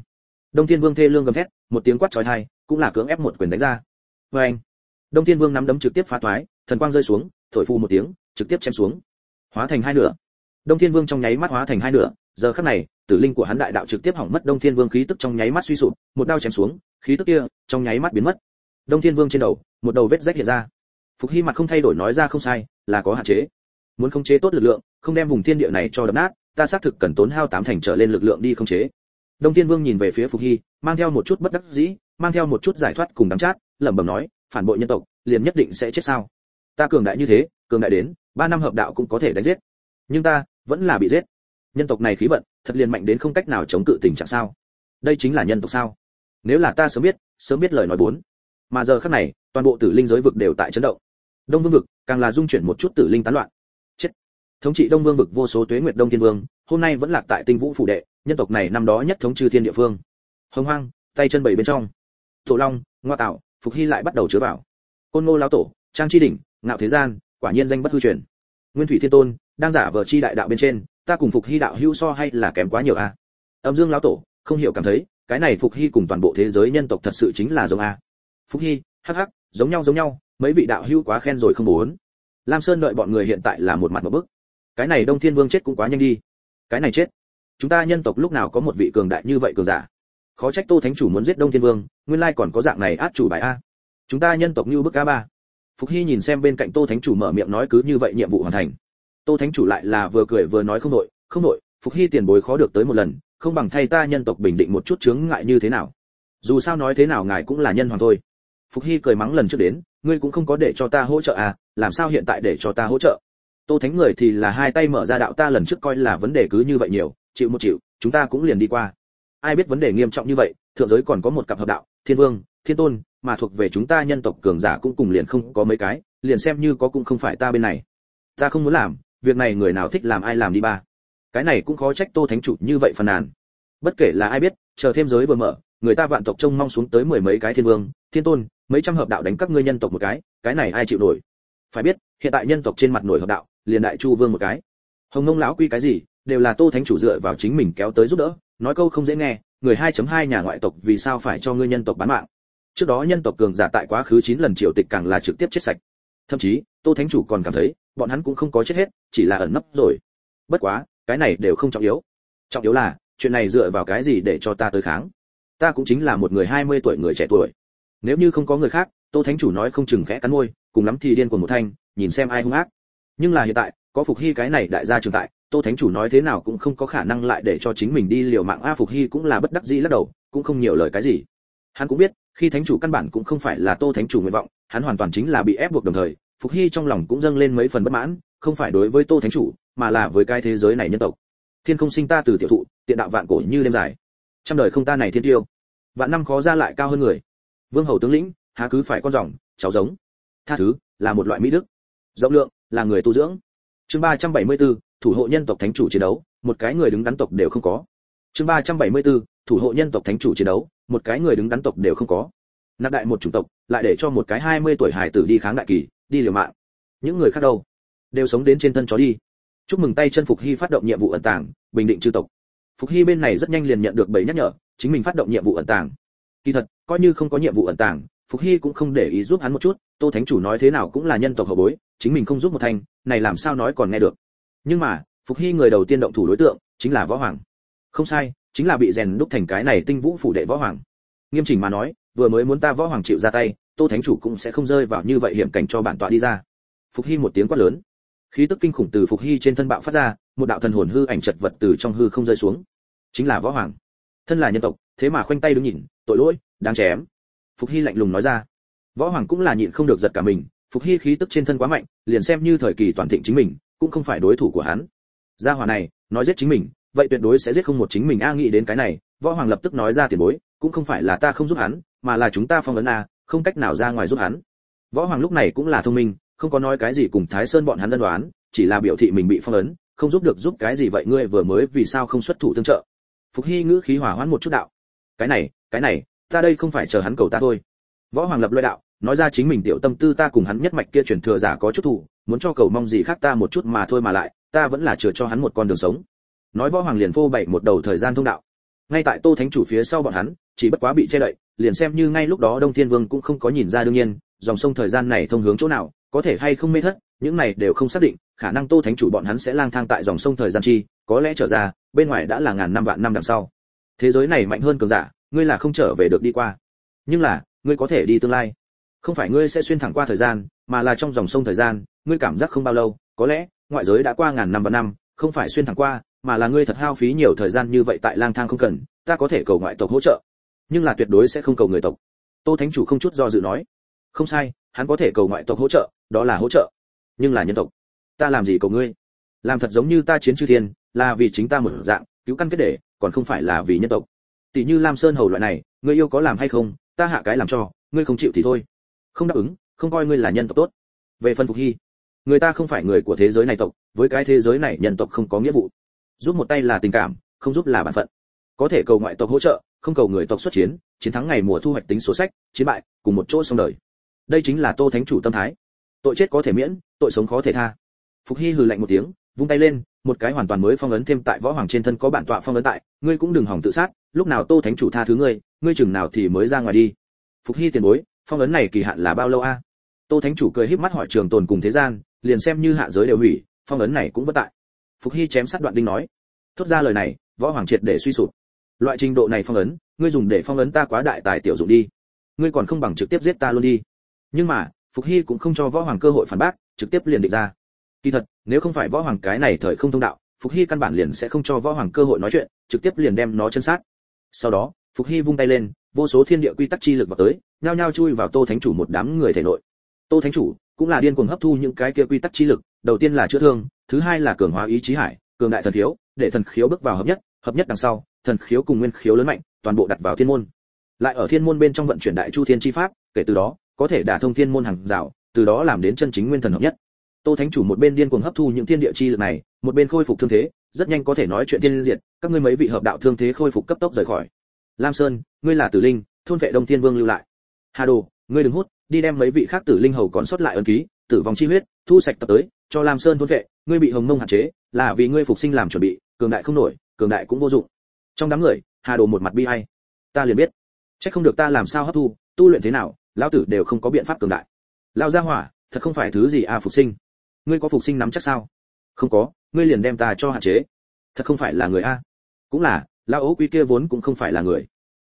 Đông thiên vương thê lương gầm thét, một tiếng quát chói tai, cũng là cưỡng ép một quyền đánh ra. Phanh. Đông thiên vương nắm đấm trực tiếp phá toái thần quang rơi xuống, thổi phù một tiếng, trực tiếp chém xuống. Hóa thành hai nửa. Đông thiên vương trong nháy mắt hóa thành hai nửa, giờ khắc này, tử linh của hắn đại đạo trực tiếp hỏng mất đông thiên vương khí tức trong nháy mắt suy sụp, một đao chém xuống, khí tức kia trong nháy mắt biến mất đông thiên vương trên đầu, một đầu vết rách hiện ra. Phục hy mặt không thay đổi nói ra không sai, là có hạn chế. Muốn khống chế tốt lực lượng, không đem vùng thiên địa này cho đập nát, ta xác thực cần tốn hao tám thành trở lên lực lượng đi khống chế. Đông thiên vương nhìn về phía phục hy, mang theo một chút bất đắc dĩ, mang theo một chút giải thoát cùng đắng chát, lẩm bẩm nói, phản bội nhân tộc, liền nhất định sẽ chết sao? Ta cường đại như thế, cường đại đến, ba năm hợp đạo cũng có thể đánh giết. Nhưng ta, vẫn là bị giết. Nhân tộc này khí vận, thật liền mạnh đến không cách nào chống cự tình trạng sao? Đây chính là nhân tộc sao? Nếu là ta sớm biết sớm biết lời nói bốn mà giờ khắc này, toàn bộ tử linh giới vực đều tại chấn động. Đông vương vực càng là dung chuyển một chút tử linh tán loạn. Chết. Thống trị đông vương vực vô số tuế nguyệt đông thiên vương, hôm nay vẫn lạc tại tinh vũ phủ đệ, nhân tộc này năm đó nhất thống trừ thiên địa phương. Hồng hoang, tay chân bảy bên trong. Tổ long, ngoa tạo, phục hy lại bắt đầu chứa vào. Côn ngô lão tổ, trang chi đỉnh, ngạo thế gian, quả nhiên danh bất hư truyền. Nguyên thủy thiên tôn, đang giả vờ chi đại đạo bên trên, ta cùng phục hy đạo hữu so hay là kém quá nhiều a? Âm dương lão tổ, không hiểu cảm thấy, cái này phục hy cùng toàn bộ thế giới nhân tộc thật sự chính là giống a? Phúc hy, hắc hắc, giống nhau giống nhau, mấy vị đạo hữu quá khen rồi không muốn. Lam sơn đợi bọn người hiện tại là một mặt một bức. Cái này đông thiên vương chết cũng quá nhanh đi. Cái này chết. Chúng ta nhân tộc lúc nào có một vị cường đại như vậy cường giả? Khó trách tô thánh chủ muốn giết đông thiên vương, nguyên lai còn có dạng này át chủ bài a. Chúng ta nhân tộc như bức a ba. Phục hy nhìn xem bên cạnh tô thánh chủ mở miệng nói cứ như vậy nhiệm vụ hoàn thành. Tô thánh chủ lại là vừa cười vừa nói không nội không nội phục hy tiền bối khó được tới một lần, không bằng thay ta nhân tộc bình định một chút chướng ngại như thế nào. Dù sao nói thế nào ngài cũng là nhân hoàng thôi phục hy cười mắng lần trước đến, ngươi cũng không có để cho ta hỗ trợ à làm sao hiện tại để cho ta hỗ trợ? Tô thánh người thì là hai tay mở ra đạo ta lần trước coi là vấn đề cứ như vậy nhiều, chịu một chịu, chúng ta cũng liền đi qua. Ai biết vấn đề nghiêm trọng như vậy, thượng giới còn có một cặp hợp đạo, thiên vương, thiên tôn, mà thuộc về chúng ta nhân tộc cường giả cũng cùng liền không có mấy cái, liền xem như có cũng không phải ta bên này. Ta không muốn làm, việc này người nào thích làm ai làm đi ba. Cái này cũng khó trách tô thánh chủ như vậy phần nàn. Bất kể là ai biết, chờ thêm giới vừa mở người ta vạn tộc trông mong xuống tới mười mấy cái thiên vương, thiên tôn, mấy trăm hợp đạo đánh các ngươi nhân tộc một cái cái này ai chịu nổi? Phải biết, hiện tại nhân tộc trên mặt nổi hợp đạo, liền đại chu vương một cái. Hồng ngông lão quy cái gì, đều là tô thánh chủ dựa vào chính mình kéo tới giúp đỡ, nói câu không dễ nghe, người 2.2 nhà ngoại tộc vì sao phải cho ngươi nhân tộc bán mạng? Trước đó nhân tộc cường giả tại quá khứ 9 lần triều tịch càng là trực tiếp chết sạch. Thậm chí, tô thánh chủ còn cảm thấy, bọn hắn cũng không có chết hết, chỉ là ẩn nấp rồi. Bất quá, cái này đều không trọng yếu. Trọng yếu là, chuyện này dựa vào cái gì để cho ta tới kháng? Ta cũng chính là một người 20 tuổi người trẻ tuổi. Nếu như không có người khác, tô thánh chủ nói không chừng khẽ cắn môi, cùng lắm thì điên cuồng một thanh, nhìn xem ai hung ác. Nhưng là hiện tại, có phục hy cái này đại gia trường tại, tô thánh chủ nói thế nào cũng không có khả năng lại để cho chính mình đi liều mạng. A, phục hy cũng là bất đắc dĩ lắc đầu, cũng không nhiều lời cái gì. Hắn cũng biết, khi thánh chủ căn bản cũng không phải là tô thánh chủ nguyện vọng, hắn hoàn toàn chính là bị ép buộc đồng thời, phục hy trong lòng cũng dâng lên mấy phần bất mãn, không phải đối với tô thánh chủ, mà là với cái thế giới này nhân tộc. Thiên không sinh ta từ tiểu thụ, tiện đạo vạn cổ như đêm dài trăm đời không ta này thiên tiêu. Vạn năm khó ra lại cao hơn người. Vương hầu tướng lĩnh há cứ phải con rồng cháu giống. Tha thứ là một loại mỹ đức. Rộng lượng là người tu dưỡng. Chương 374, thủ hộ nhân tộc thánh chủ chiến đấu một cái người đứng đắn tộc đều không có. Chương 374, thủ hộ nhân tộc thánh chủ chiến đấu một cái người đứng đắn tộc đều không có. Nạp đại một chủng tộc lại để cho một cái 20 tuổi hải tử đi kháng đại kỳ đi liều mạng. Những người khác đâu? Đều sống đến trên thân chó đi. Chúc mừng tay chân phục hy phát động nhiệm vụ ẩn tàng bình định chư tộc phục hy bên này rất nhanh liền nhận được bảy nhắc nhở, chính mình phát động nhiệm vụ ẩn tàng. Kỳ thật, coi như không có nhiệm vụ ẩn tàng, phục hy cũng không để ý giúp hắn một chút, tô thánh chủ nói thế nào cũng là nhân tộc hậu bối, chính mình không giúp một thanh, này làm sao nói còn nghe được. Nhưng mà, phục hy người đầu tiên động thủ đối tượng, chính là võ hoàng. Không sai, chính là bị rèn đúc thành cái này tinh vũ phủ đệ võ hoàng. Nghiêm chỉnh mà nói, vừa mới muốn ta võ hoàng chịu ra tay, tô thánh chủ cũng sẽ không rơi vào như vậy hiểm cảnh cho bản tọa đi ra. Phục hy một tiếng quát lớn. Khí tức kinh khủng từ phục hy trên thân bạo phát ra một đạo thần hồn hư ảnh chật vật từ trong hư không rơi xuống. Chính là võ hoàng. Thân là nhân tộc, thế mà khoanh tay đứng nhìn, tội lỗi, đáng chém. Phục hy lạnh lùng nói ra. Võ hoàng cũng là nhịn không được giật cả mình, phục hy khí tức trên thân quá mạnh, liền xem như thời kỳ toàn thịnh chính mình, cũng không phải đối thủ của hắn. Gia hỏa này, nói giết chính mình, vậy tuyệt đối sẽ giết không một chính mình a, nghĩ đến cái này, võ hoàng lập tức nói ra tiền bối, cũng không phải là ta không giúp hắn, mà là chúng ta phong ấn a, không cách nào ra ngoài giúp hắn. Võ hoàng lúc này cũng là thông minh, không có nói cái gì cùng thái sơn bọn hắn đơn đoán chỉ là biểu thị mình bị phong ấn không giúp được giúp cái gì vậy, ngươi vừa mới vì sao không xuất thủ tương trợ? Phục hy ngữ khí hỏa hoãn một chút đạo. Cái này cái này, ta đây không phải chờ hắn cầu ta thôi. Võ hoàng lập lôi đạo, nói ra chính mình tiểu tâm tư ta cùng hắn nhất mạch kia truyền thừa giả có chút thủ muốn cho cầu mong gì khác ta một chút mà thôi mà lại, ta vẫn là chừa cho hắn một con đường sống. Nói võ hoàng liền phô bày một đầu thời gian thông đạo. Ngay tại tô thánh chủ phía sau bọn hắn, chỉ bất quá bị che đậy, liền xem như ngay lúc đó đông thiên vương cũng không có nhìn ra đương nhiên, dòng sông thời gian này thông hướng chỗ nào, có thể hay không mê thất, những này đều không xác định khả năng tô thánh chủ bọn hắn sẽ lang thang tại dòng sông thời gian chi, có lẽ trở ra, bên ngoài đã là ngàn năm vạn năm đằng sau. Thế giới này mạnh hơn cường giả, ngươi là không trở về được đi qua. Nhưng là, ngươi có thể đi tương lai. Không phải ngươi sẽ xuyên thẳng qua thời gian, mà là trong dòng sông thời gian, ngươi cảm giác không bao lâu. Có lẽ, ngoại giới đã qua ngàn năm và năm, không phải xuyên thẳng qua, mà là ngươi thật hao phí nhiều thời gian như vậy tại lang thang không cần, ta có thể cầu ngoại tộc hỗ trợ. Nhưng là tuyệt đối sẽ không cầu người tộc. Tô thánh chủ không chút do dự nói. Không sai, hắn có thể cầu ngoại tộc hỗ trợ, đó là hỗ trợ. Nhưng là nhân tộc ta làm gì cầu ngươi? Làm thật giống như ta chiến chư thiên, là vì chính ta một dạng, cứu căn kết để, còn không phải là vì nhân tộc. Tỷ như lam sơn hầu loại này, ngươi yêu có làm hay không, ta hạ cái làm cho, ngươi không chịu thì thôi. Không đáp ứng, không coi ngươi là nhân tộc tốt. Về phần phục hy, người ta không phải người của thế giới này tộc, với cái thế giới này nhân tộc không có nghĩa vụ. Giúp một tay là tình cảm, không giúp là bản phận. Có thể cầu ngoại tộc hỗ trợ, không cầu người tộc xuất chiến chiến thắng ngày mùa thu hoạch tính số sách, chiến bại, cùng một chỗ xong đời. Đây chính là tô thánh chủ tâm thái. Tội chết có thể miễn, tội sống khó thể tha phục hy hừ lạnh một tiếng, vung tay lên, một cái hoàn toàn mới phong ấn thêm tại võ hoàng trên thân có bản tọa phong ấn tại, ngươi cũng đừng hỏng tự sát, lúc nào tô thánh chủ tha thứ ngươi ngươi chừng nào thì mới ra ngoài đi. Phục hy tiền bối, phong ấn này kỳ hạn là bao lâu a? Tô thánh chủ cười híp mắt hỏi trường tồn cùng thế gian, liền xem như hạ giới đều hủy, phong ấn này cũng vất tại. Phục hy chém sát đoạn đinh nói, thốt ra lời này, võ hoàng triệt để suy sụp. Loại trình độ này phong ấn, ngươi dùng để phong ấn ta quá đại tài tiểu dụng đi. Ngươi còn không bằng trực tiếp giết ta luôn đi. Nhưng mà, phục hy cũng không cho võ hoàng cơ hội phản bác, trực tiếp liền định ra kỳ thật, nếu không phải võ hoàng cái này thời không thông đạo, phục hy căn bản liền sẽ không cho võ hoàng cơ hội nói chuyện, trực tiếp liền đem nó chân sát. Sau đó, phục hy vung tay lên, vô số thiên địa quy tắc chi lực vào tới, nhao nhao chui vào tô thánh chủ một đám người thể nội. Tô thánh chủ cũng là điên cuồng hấp thu những cái kia quy tắc chi lực, đầu tiên là chữa thương, thứ hai là cường hóa ý chí hải, cường đại thần khiếu, để thần khiếu bước vào hợp nhất hợp nhất đằng sau, thần khiếu cùng nguyên khiếu lớn mạnh, toàn bộ đặt vào thiên môn. Lại ở thiên môn bên trong vận chuyển đại chu thiên chi pháp, kể từ đó, có thể đả thông thiên môn hàng rào, từ đó làm đến chân chính nguyên thần hợp nhất tô thánh chủ một bên điên cuồng hấp thu những thiên địa chi lực này, một bên khôi phục thương thế, rất nhanh có thể nói chuyện tiên diệt, các ngươi mấy vị hợp đạo thương thế khôi phục cấp tốc rời khỏi. Lam sơn, ngươi là tử linh, thôn vệ đông thiên vương lưu lại. Hà đồ, ngươi đừng hút, đi đem mấy vị khác tử linh hầu còn sót lại ấn ký, tử vong chi huyết, thu sạch tập tới, cho lam sơn thôn vệ, ngươi bị hồng mông hạn chế, là vì ngươi phục sinh làm chuẩn bị, cường đại không nổi, cường đại cũng vô dụng. Trong đám người, hà đồ một mặt bi ai. Ta liền biết. Chắc không được ta làm sao hấp thu, tu luyện thế nào, lão tử đều không có biện pháp cường đại. Lão gia hỏa, thật không phải thứ gì à phục sinh ngươi có phục sinh nắm chắc sao? Không có, ngươi liền đem ta cho hạn chế. Thật không phải là người a. Cũng là, lão ố quý kia vốn cũng không phải là người.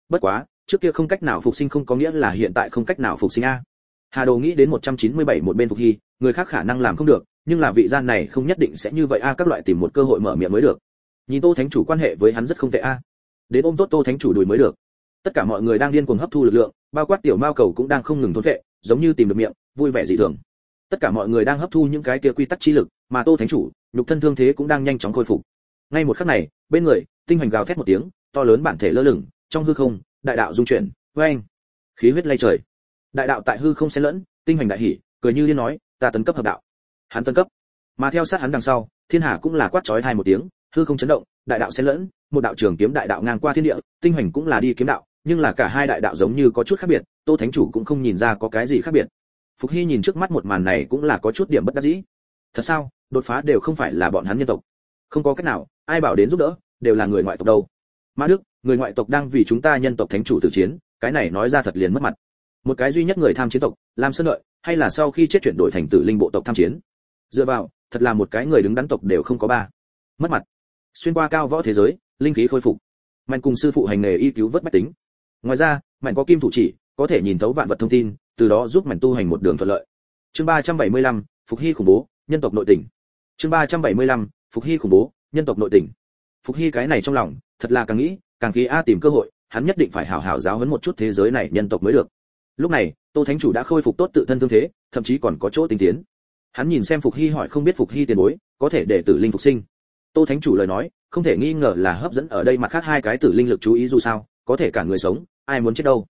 Bất quá, trước kia không cách nào phục sinh không có nghĩa là hiện tại không cách nào phục sinh a. Hà đồ nghĩ đến 197 một bên phục hy, người khác khả năng làm không được, nhưng là vị gian này không nhất định sẽ như vậy a, các loại tìm một cơ hội mở miệng mới được. Nhìn tô thánh chủ quan hệ với hắn rất không tệ a. Đến ôm tốt tô thánh chủ đùi mới được. Tất cả mọi người đang điên cuồng hấp thu lực lượng, bao quát tiểu mao cầu cũng đang không ngừng thốn vệ, giống như tìm được miệng, vui vẻ dị thường tất cả mọi người đang hấp thu những cái kia quy tắc chi lực, mà tô thánh chủ, nhục thân thương thế cũng đang nhanh chóng khôi phục. Ngay một khắc này, bên người, tinh hoành gào thét một tiếng, to lớn bản thể lơ lửng, trong hư không, đại đạo dung chuyển với anh khí huyết lay trời. Đại đạo tại hư không xen lẫn, tinh hoành đại hỉ, cười như liên nói, ta tấn cấp hợp đạo. Hắn tấn cấp. Mà theo sát hắn đằng sau, thiên hà cũng là quát chói hai một tiếng, hư không chấn động, đại đạo xen lẫn, một đạo trường kiếm đại đạo ngang qua thiên địa, tinh hoành cũng là đi kiếm đạo, nhưng là cả hai đại đạo giống như có chút khác biệt, tô thánh chủ cũng không nhìn ra có cái gì khác biệt phục hy nhìn trước mắt một màn này cũng là có chút điểm bất đắc dĩ. Thật sao? Đột phá đều không phải là bọn hắn nhân tộc. Không có cách nào, ai bảo đến giúp đỡ, đều là người ngoại tộc đâu. Ma đức, người ngoại tộc đang vì chúng ta nhân tộc thánh chủ tử chiến, cái này nói ra thật liền mất mặt. Một cái duy nhất người tham chiến tộc làm sơn lợi, hay là sau khi chết chuyển đổi thành tử linh bộ tộc tham chiến. Dựa vào, thật là một cái người đứng đắn tộc đều không có ba. Mất mặt. Xuyên qua cao võ thế giới, linh khí khôi phục. Mạnh cùng sư phụ hành nghề y cứu vớt bách tính. Ngoài ra, mạnh có kim thủ chỉ, có thể nhìn thấu vạn vật thông tin từ đó giúp mảnh tu hành một đường thuận lợi. Chương 375, phục hy khủng bố nhân tộc nội tình. Chương 375, phục hy khủng bố nhân tộc nội tình. Phục hy cái này trong lòng thật là càng nghĩ càng khí a tìm cơ hội hắn nhất định phải hảo hảo giáo huấn một chút thế giới này nhân tộc mới được. Lúc này tô thánh chủ đã khôi phục tốt tự thân thương thế thậm chí còn có chỗ tinh tiến. Hắn nhìn xem phục hy hỏi không biết phục hy tiền bối có thể để tử linh phục sinh. Tô thánh chủ lời nói không thể nghi ngờ là hấp dẫn ở đây mặt khác hai cái tử linh lực chú ý dù sao có thể cả người sống ai muốn chết đâu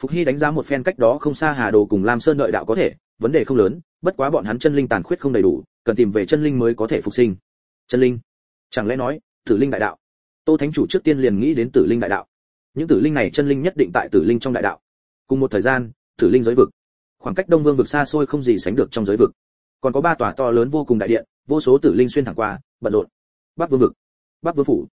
phục hy đánh giá một phen cách đó không xa hà đồ cùng lam sơn đợi đạo có thể, vấn đề không lớn, bất quá bọn hắn chân linh tàn khuyết không đầy đủ, cần tìm về chân linh mới có thể phục sinh. Chân linh? Chẳng lẽ nói, tử linh đại đạo? Tô thánh chủ trước tiên liền nghĩ đến tử linh đại đạo. Những tử linh này chân linh nhất định tại tử linh trong đại đạo. Cùng một thời gian, tử linh giới vực. Khoảng cách đông vương vực xa xôi không gì sánh được trong giới vực. Còn có ba tòa to lớn vô cùng đại điện, vô số tử linh xuyên thẳng qua, bận rộn. Bắc vương vực, bắc vương phủ.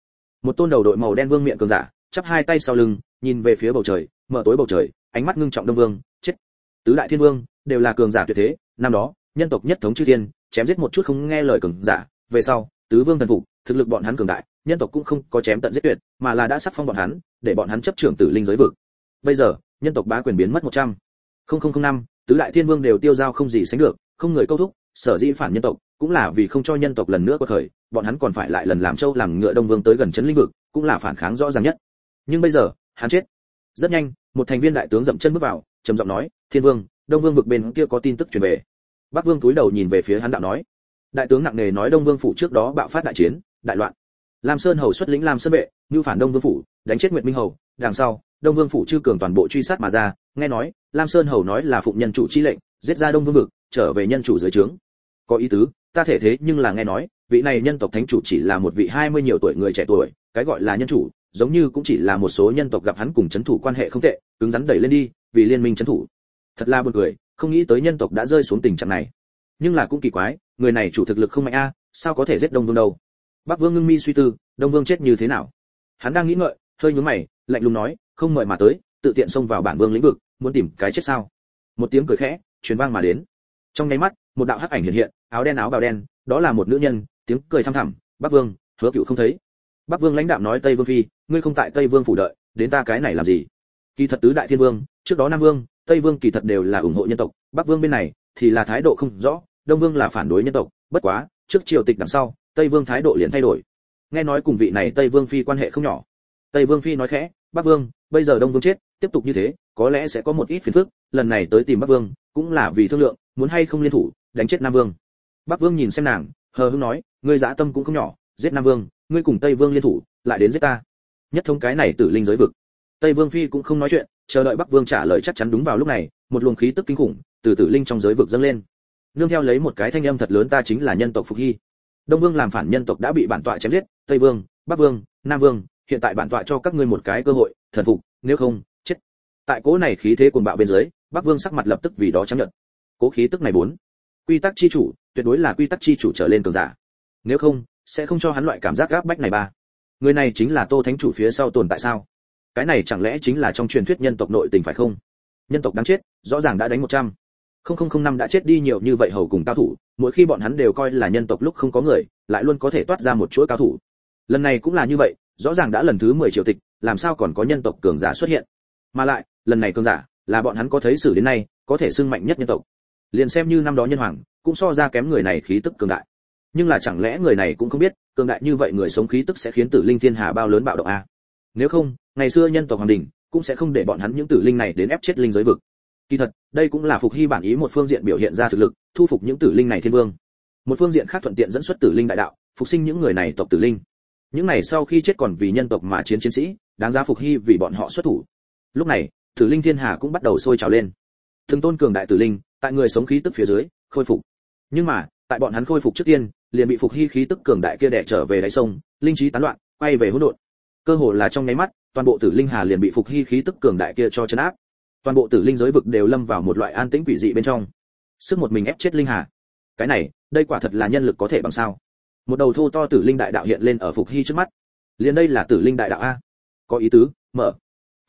Một tôn đầu đội màu đen vương miệng cường giả, chắp hai tay sau lưng, nhìn về phía bầu trời, mở tối bầu trời ánh mắt ngưng trọng đông vương, chết. Tứ đại thiên vương đều là cường giả tuyệt thế, năm đó, nhân tộc nhất thống chư thiên, chém giết một chút không nghe lời cường giả, về sau, tứ vương thần phục, thực lực bọn hắn cường đại, nhân tộc cũng không có chém tận giết tuyệt, mà là đã sắc phong bọn hắn, để bọn hắn chấp trưởng tử linh giới vực. Bây giờ, nhân tộc bá quyền biến mất một trăm. Không không không năm, tứ đại thiên vương đều tiêu dao không gì sánh được, không người câu thúc, sở dĩ phản nhân tộc, cũng là vì không cho nhân tộc lần nữa có thời, bọn hắn còn phải lại lần làm châu làm ngựa đông vương tới gần chấn linh vực, cũng là phản kháng rõ ràng nhất. Nhưng bây giờ, hắn chết rất nhanh, một thành viên đại tướng dậm chân bước vào, trầm giọng nói, thiên vương, đông vương vực bên kia có tin tức truyền về. Bắc vương túi đầu nhìn về phía hắn đạo nói. Đại tướng nặng nề nói đông vương phủ trước đó bạo phát đại chiến, đại loạn. Lam sơn hầu xuất lĩnh lam sơn vệ như phản đông vương phủ, đánh chết nguyệt minh hầu, đằng sau, đông vương phủ chư cường toàn bộ truy sát mà ra, nghe nói, lam sơn hầu nói là phụng nhân chủ chi lệnh, giết ra đông vương vực, trở về nhân chủ dưới trướng. Có ý tứ, ta thể thế nhưng là nghe nói, vị này nhân tộc thánh chủ chỉ là một vị hai mươi nhiều tuổi người trẻ tuổi, cái gọi là nhân chủ giống như cũng chỉ là một số nhân tộc gặp hắn cùng chấn thủ quan hệ không tệ, cứng rắn đẩy lên đi, vì liên minh chấn thủ. Thật là buồn cười, không nghĩ tới nhân tộc đã rơi xuống tình trạng này. Nhưng là cũng kỳ quái, người này chủ thực lực không mạnh a, sao có thể giết đông vương đâu? Bắc vương ngưng mi suy tư, đông vương chết như thế nào? Hắn đang nghĩ ngợi, hơi nhướng mày, lạnh lùng nói, không mời mà tới, tự tiện xông vào bản vương lĩnh vực, muốn tìm cái chết sao? Một tiếng cười khẽ, truyền vang mà đến. Trong ngay mắt, một đạo hắc ảnh hiện hiện, áo đen áo bào đen, đó là một nữ nhân, tiếng cười thâm thẳm, bắc vương, hứa cựu không thấy. Bắc vương lãnh đạm nói, tây vương phi ngươi không tại tây vương phủ đợi, đến ta cái này làm gì? Kỳ thật tứ đại thiên vương, trước đó nam vương, tây vương kỳ thật đều là ủng hộ nhân tộc, bắc vương bên này thì là thái độ không rõ, đông vương là phản đối nhân tộc, bất quá, trước triều tịch đằng sau, tây vương thái độ liền thay đổi. Nghe nói cùng vị này tây vương phi quan hệ không nhỏ. Tây vương phi nói khẽ, bắc vương, bây giờ đông vương chết, tiếp tục như thế, có lẽ sẽ có một ít phiền phức, lần này tới tìm bắc vương, cũng là vì thương lượng, muốn hay không liên thủ, đánh chết nam vương. Bắc vương nhìn xem nàng, hờ hững nói, ngươi dã tâm cũng không nhỏ, giết nam vương, ngươi cùng tây vương liên thủ, lại đến giết ta nhất thống cái này tử linh giới vực. Tây vương phi cũng không nói chuyện, chờ đợi bắc vương trả lời chắc chắn đúng vào lúc này, một luồng khí tức kinh khủng từ tử linh trong giới vực dâng lên. Nương theo lấy một cái thanh âm thật lớn ta chính là nhân tộc phục hy. Đông vương làm phản nhân tộc đã bị bản tọa chém giết, tây vương, bắc vương, nam vương, hiện tại bản tọa cho các ngươi một cái cơ hội, thần phục, nếu không, chết. Tại cố này khí thế cuồng bạo bên dưới, bắc vương sắc mặt lập tức vì đó chấp nhận cố khí tức này bốn. Quy tắc chi chủ, tuyệt đối là quy tắc chi chủ trở lên cường giả. Nếu không, sẽ không cho hắn loại cảm giác gáp bách này ba người này chính là tô thánh chủ phía sau tồn tại sao? Cái này chẳng lẽ chính là trong truyền thuyết nhân tộc nội tình phải không? Nhân tộc đáng chết, rõ ràng đã đánh một trăm. Không không không năm đã chết đi nhiều như vậy hầu cùng cao thủ, mỗi khi bọn hắn đều coi là nhân tộc lúc không có người, lại luôn có thể toát ra một chuỗi cao thủ. Lần này cũng là như vậy, rõ ràng đã lần thứ mười triệu tịch, làm sao còn có nhân tộc cường giả xuất hiện? Mà lại, lần này cường giả, là bọn hắn có thấy xử đến nay, có thể xưng mạnh nhất nhân tộc. Liền xem như năm đó nhân hoàng, cũng so ra kém người này khí tức cường đại nhưng là chẳng lẽ người này cũng không biết, cường đại như vậy người sống khí tức sẽ khiến tử linh thiên hà bao lớn bạo động a? Nếu không, ngày xưa nhân tộc hoàng đình cũng sẽ không để bọn hắn những tử linh này đến ép chết linh giới vực. Kỳ thật, đây cũng là phục hy bản ý một phương diện biểu hiện ra thực lực, thu phục những tử linh này thiên vương. Một phương diện khác thuận tiện dẫn xuất tử linh đại đạo, phục sinh những người này tộc tử linh. Những này sau khi chết còn vì nhân tộc mà chiến chiến sĩ, đáng giá phục hy vì bọn họ xuất thủ. Lúc này, tử linh thiên hà cũng bắt đầu sôi trào lên. Từng tôn cường đại tử linh, tại người sống khí tức phía dưới, khôi phục. Nhưng mà, tại bọn hắn khôi phục trước tiên liền bị phục hy khí tức cường đại kia đè trở về đáy sông, linh trí tán loạn, quay về hỗn độn. Cơ hồ là trong nháy mắt, toàn bộ tử linh hà liền bị phục hy khí tức cường đại kia cho chấn áp. Toàn bộ tử linh giới vực đều lâm vào một loại an tĩnh quỷ dị bên trong. Sức một mình ép chết linh hà. Cái này, đây quả thật là nhân lực có thể bằng sao? Một đầu thô to tử linh đại đạo hiện lên ở phục hy trước mắt. Liền đây là tử linh đại đạo a. Có ý tứ, mở.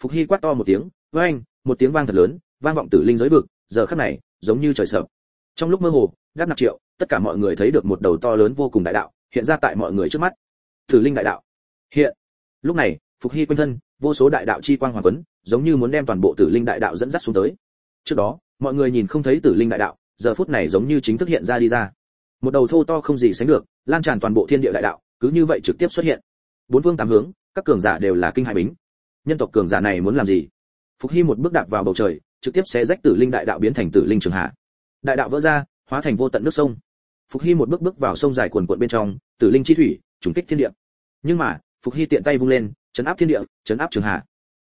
Phục hy quát to một tiếng với anh một tiếng vang thật lớn, vang vọng tử linh giới vực, giờ khắc này, giống như trời sập trong lúc mơ hồ, gác nạp triệu tất cả mọi người thấy được một đầu to lớn vô cùng đại đạo, hiện ra tại mọi người trước mắt. Tử linh đại đạo. Hiện. Lúc này, phục hy quanh thân, vô số đại đạo chi quang hoàng quấn, giống như muốn đem toàn bộ tử linh đại đạo dẫn dắt xuống tới. Trước đó, mọi người nhìn không thấy tử linh đại đạo, giờ phút này giống như chính thức hiện ra đi ra. Một đầu thô to không gì sánh được, lan tràn toàn bộ thiên địa đại đạo, cứ như vậy trực tiếp xuất hiện. Bốn phương tám hướng, các cường giả đều là kinh hại bính. Nhân tộc cường giả này muốn làm gì? Phục hy một bước đạp vào bầu trời, trực tiếp xé rách tử linh đại đạo biến thành tử linh trường hạ. Đại đạo vỡ ra, hóa thành vô tận nước sông phục hy một bước bước vào sông dài quần quận bên trong, tử linh chi thủy, trùng kích thiên địa. Nhưng mà, phục hy tiện tay vung lên, chấn áp thiên địa, chấn áp trường hạ.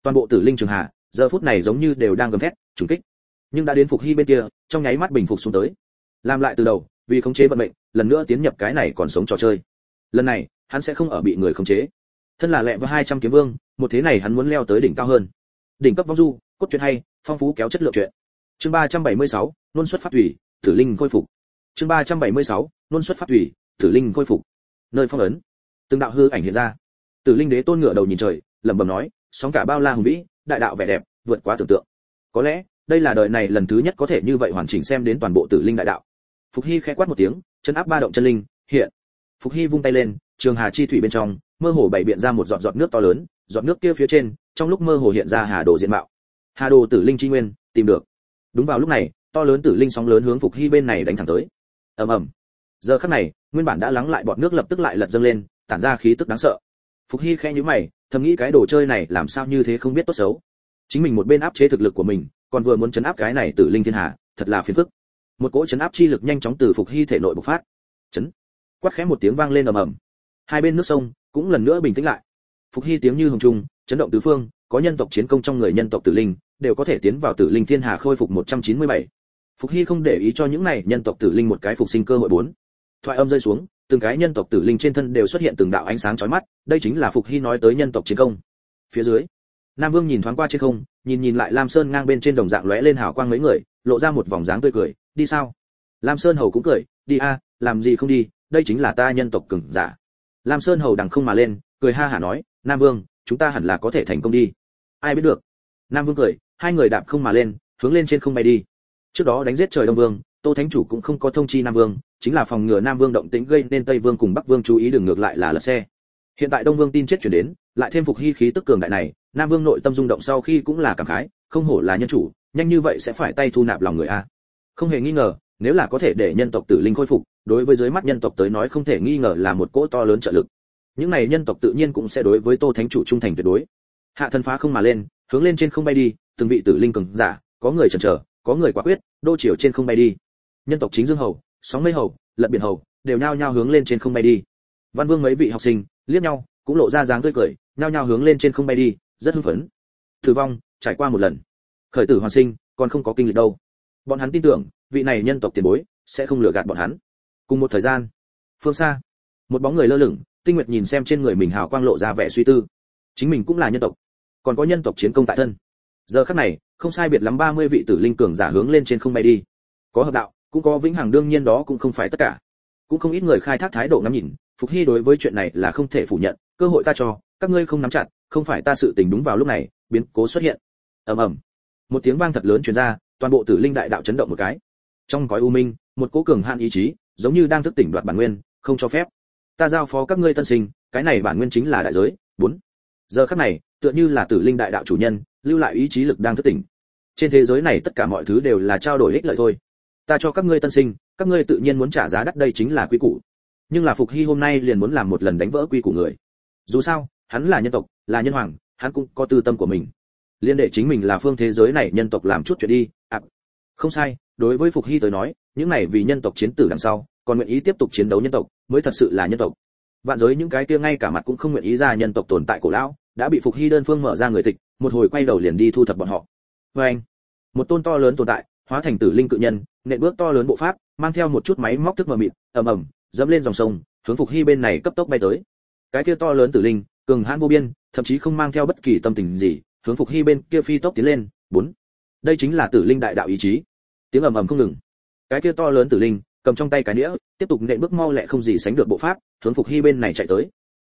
Toàn bộ tử linh trường hạ, giờ phút này giống như đều đang gầm thét, trùng kích. Nhưng đã đến phục hy bên kia, trong nháy mắt bình phục xuống tới. Làm lại từ đầu, vì khống chế vận mệnh, lần nữa tiến nhập cái này còn sống trò chơi. Lần này, hắn sẽ không ở bị người khống chế. Thân là lẹ với hai trăm kiếm vương, một thế này hắn muốn leo tới đỉnh cao hơn. Đỉnh cấp vong du, cốt truyện hay, phong phú kéo chất lượng truyện. Chương ba trăm bảy mươi sáu luân xuất phát thủy, tử linh khôi phục chương 376, luân xuất phát thủy tử linh khôi phục. Nơi phong ấn. Từng đạo hư ảnh hiện ra. Tử linh đế tôn ngửa đầu nhìn trời lẩm bẩm nói sóng cả bao la hùng vĩ đại đạo vẻ đẹp vượt quá tưởng tượng. Có lẽ đây là đời này lần thứ nhất có thể như vậy hoàn chỉnh xem đến toàn bộ tử linh đại đạo. Phục hy khẽ quát một tiếng chân áp ba động chân linh hiện. Phục hy vung tay lên trường hà chi thủy bên trong mơ hồ bảy biện ra một giọt giọt nước to lớn giọt nước kia phía trên trong lúc mơ hồ hiện ra hà đồ diện mạo. Hà đồ tử linh chi nguyên tìm được. Đúng vào lúc này to lớn tử linh sóng lớn hướng phục hy bên này đánh thẳng tới ầm ầm. Giờ khắc này, nguyên bản đã lắng lại bọt nước lập tức lại lật dâng lên, tản ra khí tức đáng sợ. Phục hy khẽ nhíu mày, thầm nghĩ cái đồ chơi này làm sao như thế không biết tốt xấu. Chính mình một bên áp chế thực lực của mình, còn vừa muốn chấn áp cái này tử linh thiên hà, thật là phiền phức. Một cỗ chấn áp chi lực nhanh chóng từ phục hy thể nội bộc phát. Chấn. Quát khẽ một tiếng vang lên ầm ầm. Hai bên nước sông cũng lần nữa bình tĩnh lại. Phục hy tiếng như hồng trung, chấn động tứ phương, có nhân tộc chiến công trong người nhân tộc tử linh, đều có thể tiến vào tử linh thiên hà khôi phục 197 phục hy không để ý cho những này nhân tộc tử linh một cái phục sinh cơ hội bốn. Thoại âm rơi xuống, từng cái nhân tộc tử linh trên thân đều xuất hiện từng đạo ánh sáng chói mắt, đây chính là phục hy nói tới nhân tộc chiến công. Phía dưới, nam vương nhìn thoáng qua trên không, nhìn nhìn lại lam sơn ngang bên trên đồng dạng lóe lên hào quang mấy người, lộ ra một vòng dáng tươi cười, đi sao? Lam sơn hầu cũng cười, đi a, làm gì không đi, đây chính là ta nhân tộc cừng giả. Lam sơn hầu đằng không mà lên, cười ha hả nói, nam vương, chúng ta hẳn là có thể thành công đi. Ai biết được? Nam vương cười, hai người đạp không mà lên, hướng lên trên không bay đi trước đó đánh giết trời đông vương, tô thánh chủ cũng không có thông chi nam vương, chính là phòng ngừa nam vương động tĩnh gây nên tây vương cùng bắc vương chú ý đường ngược lại là lật xe. Hiện tại đông vương tin chết chuyển đến, lại thêm phục hy khí tức cường đại này, nam vương nội tâm rung động sau khi cũng là cảm khái, không hổ là nhân chủ, nhanh như vậy sẽ phải tay thu nạp lòng người a. Không hề nghi ngờ, nếu là có thể để nhân tộc tử linh khôi phục, đối với dưới mắt nhân tộc tới nói không thể nghi ngờ là một cỗ to lớn trợ lực. Những này nhân tộc tự nhiên cũng sẽ đối với tô thánh chủ trung thành tuyệt đối. Hạ thần phá không mà lên, hướng lên trên không bay đi, từng vị tử linh cường giả, có người chần chờ có người quả quyết, đô triều trên không bay đi. Nhân tộc chính dương hầu, sóng mây hầu lận biển hầu, đều nhao nhao hướng lên trên không bay đi. Văn vương mấy vị học sinh, liếc nhau, cũng lộ ra dáng tươi cười, nhao nhao hướng lên trên không bay đi, rất hưng phấn. Tử vong, trải qua một lần. Khởi tử hoàn sinh, còn không có kinh lịch đâu. Bọn hắn tin tưởng, vị này nhân tộc tiền bối, sẽ không lừa gạt bọn hắn. Cùng một thời gian, phương xa, một bóng người lơ lửng, tinh nguyệt nhìn xem trên người mình hào quang lộ ra vẻ suy tư. Chính mình cũng là nhân tộc, còn có nhân tộc chiến công tại thân giờ khắc này, không sai biệt lắm 30 vị tử linh cường giả hướng lên trên không bay đi. Có hợp đạo, cũng có vĩnh hằng đương nhiên đó cũng không phải tất cả. Cũng không ít người khai thác thái độ ngắm nhìn, phục hy đối với chuyện này là không thể phủ nhận, cơ hội ta cho, các ngươi không nắm chặt, không phải ta sự tình đúng vào lúc này, biến cố xuất hiện. Ầm ầm. Một tiếng vang thật lớn truyền ra, toàn bộ tử linh đại đạo chấn động một cái. Trong gói u minh, một cố cường hạn ý chí, giống như đang thức tỉnh đoạt bản nguyên, không cho phép. Ta giao phó các ngươi tân sinh, cái này bản nguyên chính là đại giới. Bốn. Giờ khắc này, tựa như là tử linh đại đạo chủ nhân lưu lại ý chí lực đang thức tỉnh. Trên thế giới này tất cả mọi thứ đều là trao đổi ích lợi thôi. Ta cho các ngươi tân sinh các ngươi tự nhiên muốn trả giá đắt đây chính là quy củ. Nhưng là phục hy hôm nay liền muốn làm một lần đánh vỡ quy củ người. Dù sao hắn là nhân tộc là nhân hoàng hắn cũng có tư tâm của mình. Liên đệ chính mình là phương thế giới này nhân tộc làm chút chuyện đi à, không sai đối với phục hy tới nói những này vì nhân tộc chiến tử đằng sau còn nguyện ý tiếp tục chiến đấu nhân tộc mới thật sự là nhân tộc. Vạn giới những cái kia ngay cả mặt cũng không nguyện ý ra nhân tộc tồn tại cổ lão đã bị phục hy đơn phương mở ra người tịch một hồi quay đầu liền đi thu thập bọn họ. Và anh, một tôn to lớn tồn tại, hóa thành tử linh cự nhân, nện bước to lớn bộ pháp, mang theo một chút máy móc thức mờ mịt, ầm ầm, dẫm lên dòng sông, hướng phục hy bên này cấp tốc bay tới. Cái kia to lớn tử linh, cường hãn vô biên, thậm chí không mang theo bất kỳ tâm tình gì, hướng phục hy bên kia phi tốc tiến lên, bốn. Đây chính là tử linh đại đạo ý chí. Tiếng ầm ầm không ngừng. Cái kia to lớn tử linh, cầm trong tay cái đĩa tiếp tục nện bước mau lẹ không gì sánh được bộ pháp, hướng phục hy bên này chạy tới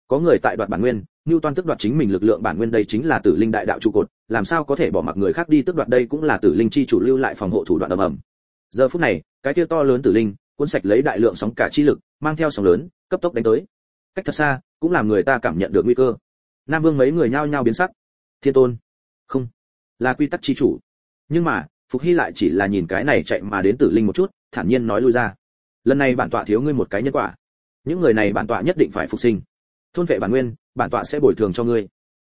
có người tại đoạt bản nguyên như toan tức đoạt chính mình lực lượng bản nguyên đây chính là tử linh đại đạo trụ cột, làm sao có thể bỏ mặc người khác đi tức đoạt đây cũng là tử linh chi chủ lưu lại phòng hộ thủ đoạn ầm ầm. Giờ phút này, cái kia to lớn tử linh, cuốn sạch lấy đại lượng sóng cả chi lực, mang theo sóng lớn, cấp tốc đánh tới. Cách thật xa, cũng làm người ta cảm nhận được nguy cơ. Nam vương mấy người nhao nhao biến sắc. Thiên tôn. Không. Là quy tắc chi chủ. Nhưng mà, phục hy lại chỉ là nhìn cái này chạy mà đến tử linh một chút, thản nhiên nói lui ra. Lần này bản tọa thiếu ngươi một cái nhân quả. Những người này bản tọa nhất định phải phục sinh thôn vệ bản nguyên, bản tọa sẽ bồi thường cho ngươi.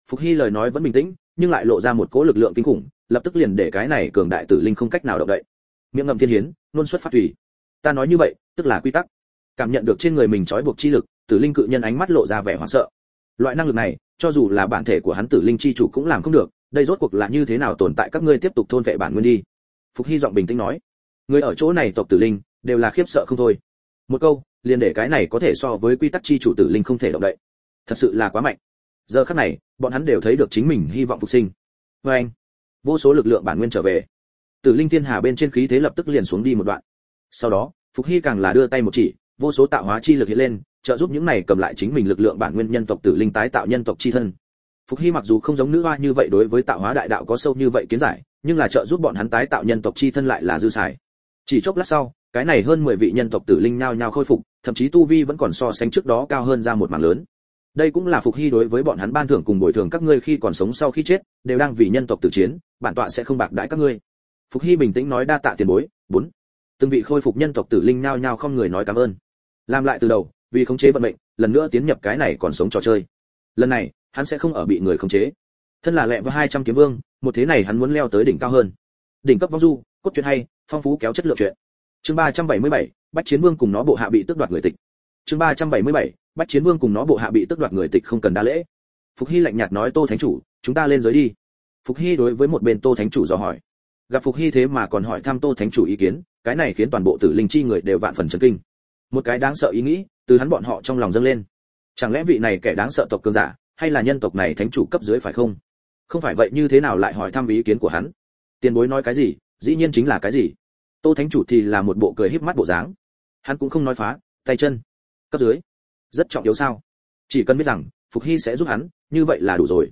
Phục hy lời nói vẫn bình tĩnh, nhưng lại lộ ra một cỗ lực lượng kinh khủng, lập tức liền để cái này cường đại tử linh không cách nào động đậy. Miệng ngậm thiên hiến luôn xuất phát thủy. Ta nói như vậy, tức là quy tắc. Cảm nhận được trên người mình trói buộc chi lực, tử linh cự nhân ánh mắt lộ ra vẻ hoảng sợ. Loại năng lực này, cho dù là bản thể của hắn tử linh chi chủ cũng làm không được, đây rốt cuộc là như thế nào tồn tại các ngươi tiếp tục thôn vệ bản nguyên đi? Phục hy giọng bình tĩnh nói. Người ở chỗ này tộc tử linh, đều là khiếp sợ không thôi. Một câu, liền để cái này có thể so với quy tắc chi chủ tử linh không thể động đậy thật sự là quá mạnh. Giờ khắc này, bọn hắn đều thấy được chính mình hy vọng phục sinh. Vê anh, vô số lực lượng bản nguyên trở về. Tử linh thiên hà bên trên khí thế lập tức liền xuống đi một đoạn. Sau đó, phục hy càng là đưa tay một chỉ, vô số tạo hóa chi lực hiện lên, trợ giúp những này cầm lại chính mình lực lượng bản nguyên nhân tộc tử linh tái tạo nhân tộc chi thân. Phục hy mặc dù không giống nữ hoa như vậy đối với tạo hóa đại đạo có sâu như vậy kiến giải, nhưng là trợ giúp bọn hắn tái tạo nhân tộc chi thân lại là dư xài. Chỉ chốc lát sau, cái này hơn 10 vị nhân tộc tử linh nhao nhao khôi phục, thậm chí tu vi vẫn còn so sánh trước đó cao hơn ra một mảng lớn đây cũng là phục hy đối với bọn hắn ban thưởng cùng bồi thường các ngươi khi còn sống sau khi chết đều đang vì nhân tộc tử chiến bản tọa sẽ không bạc đãi các ngươi. Phục hy bình tĩnh nói đa tạ tiền bối bốn. Từng vị khôi phục nhân tộc tử linh nhao nhao không người nói cảm ơn. Làm lại từ đầu vì khống chế vận mệnh lần nữa tiến nhập cái này còn sống trò chơi. Lần này hắn sẽ không ở bị người khống chế. Thân là lẹ với 200 kiếm vương một thế này hắn muốn leo tới đỉnh cao hơn. Đỉnh cấp vong du cốt truyện hay phong phú kéo chất lượng truyện chương 377, bách chiến vương cùng nó bộ hạ bị tước đoạt người tịch. Chương 377, bách chiến vương cùng nó bộ hạ bị tức đoạt người tịch không cần đa lễ. Phục hy lạnh nhạt nói, tô thánh chủ, chúng ta lên giới đi. Phục hy đối với một bên tô thánh chủ dò hỏi. Gặp phục hy thế mà còn hỏi thăm tô thánh chủ ý kiến, cái này khiến toàn bộ tử linh chi người đều vạn phần chấn kinh. Một cái đáng sợ ý nghĩ, từ hắn bọn họ trong lòng dâng lên. Chẳng lẽ vị này kẻ đáng sợ tộc cường giả, hay là nhân tộc này thánh chủ cấp dưới phải không? Không phải vậy như thế nào lại hỏi thăm ý kiến của hắn? Tiền bối nói cái gì, dĩ nhiên chính là cái gì. Tô thánh chủ thì là một bộ cười híp mắt bộ dáng. Hắn cũng không nói phá, tay chân, cấp dưới rất trọng yếu sao? Chỉ cần biết rằng, phục hy sẽ giúp hắn, như vậy là đủ rồi.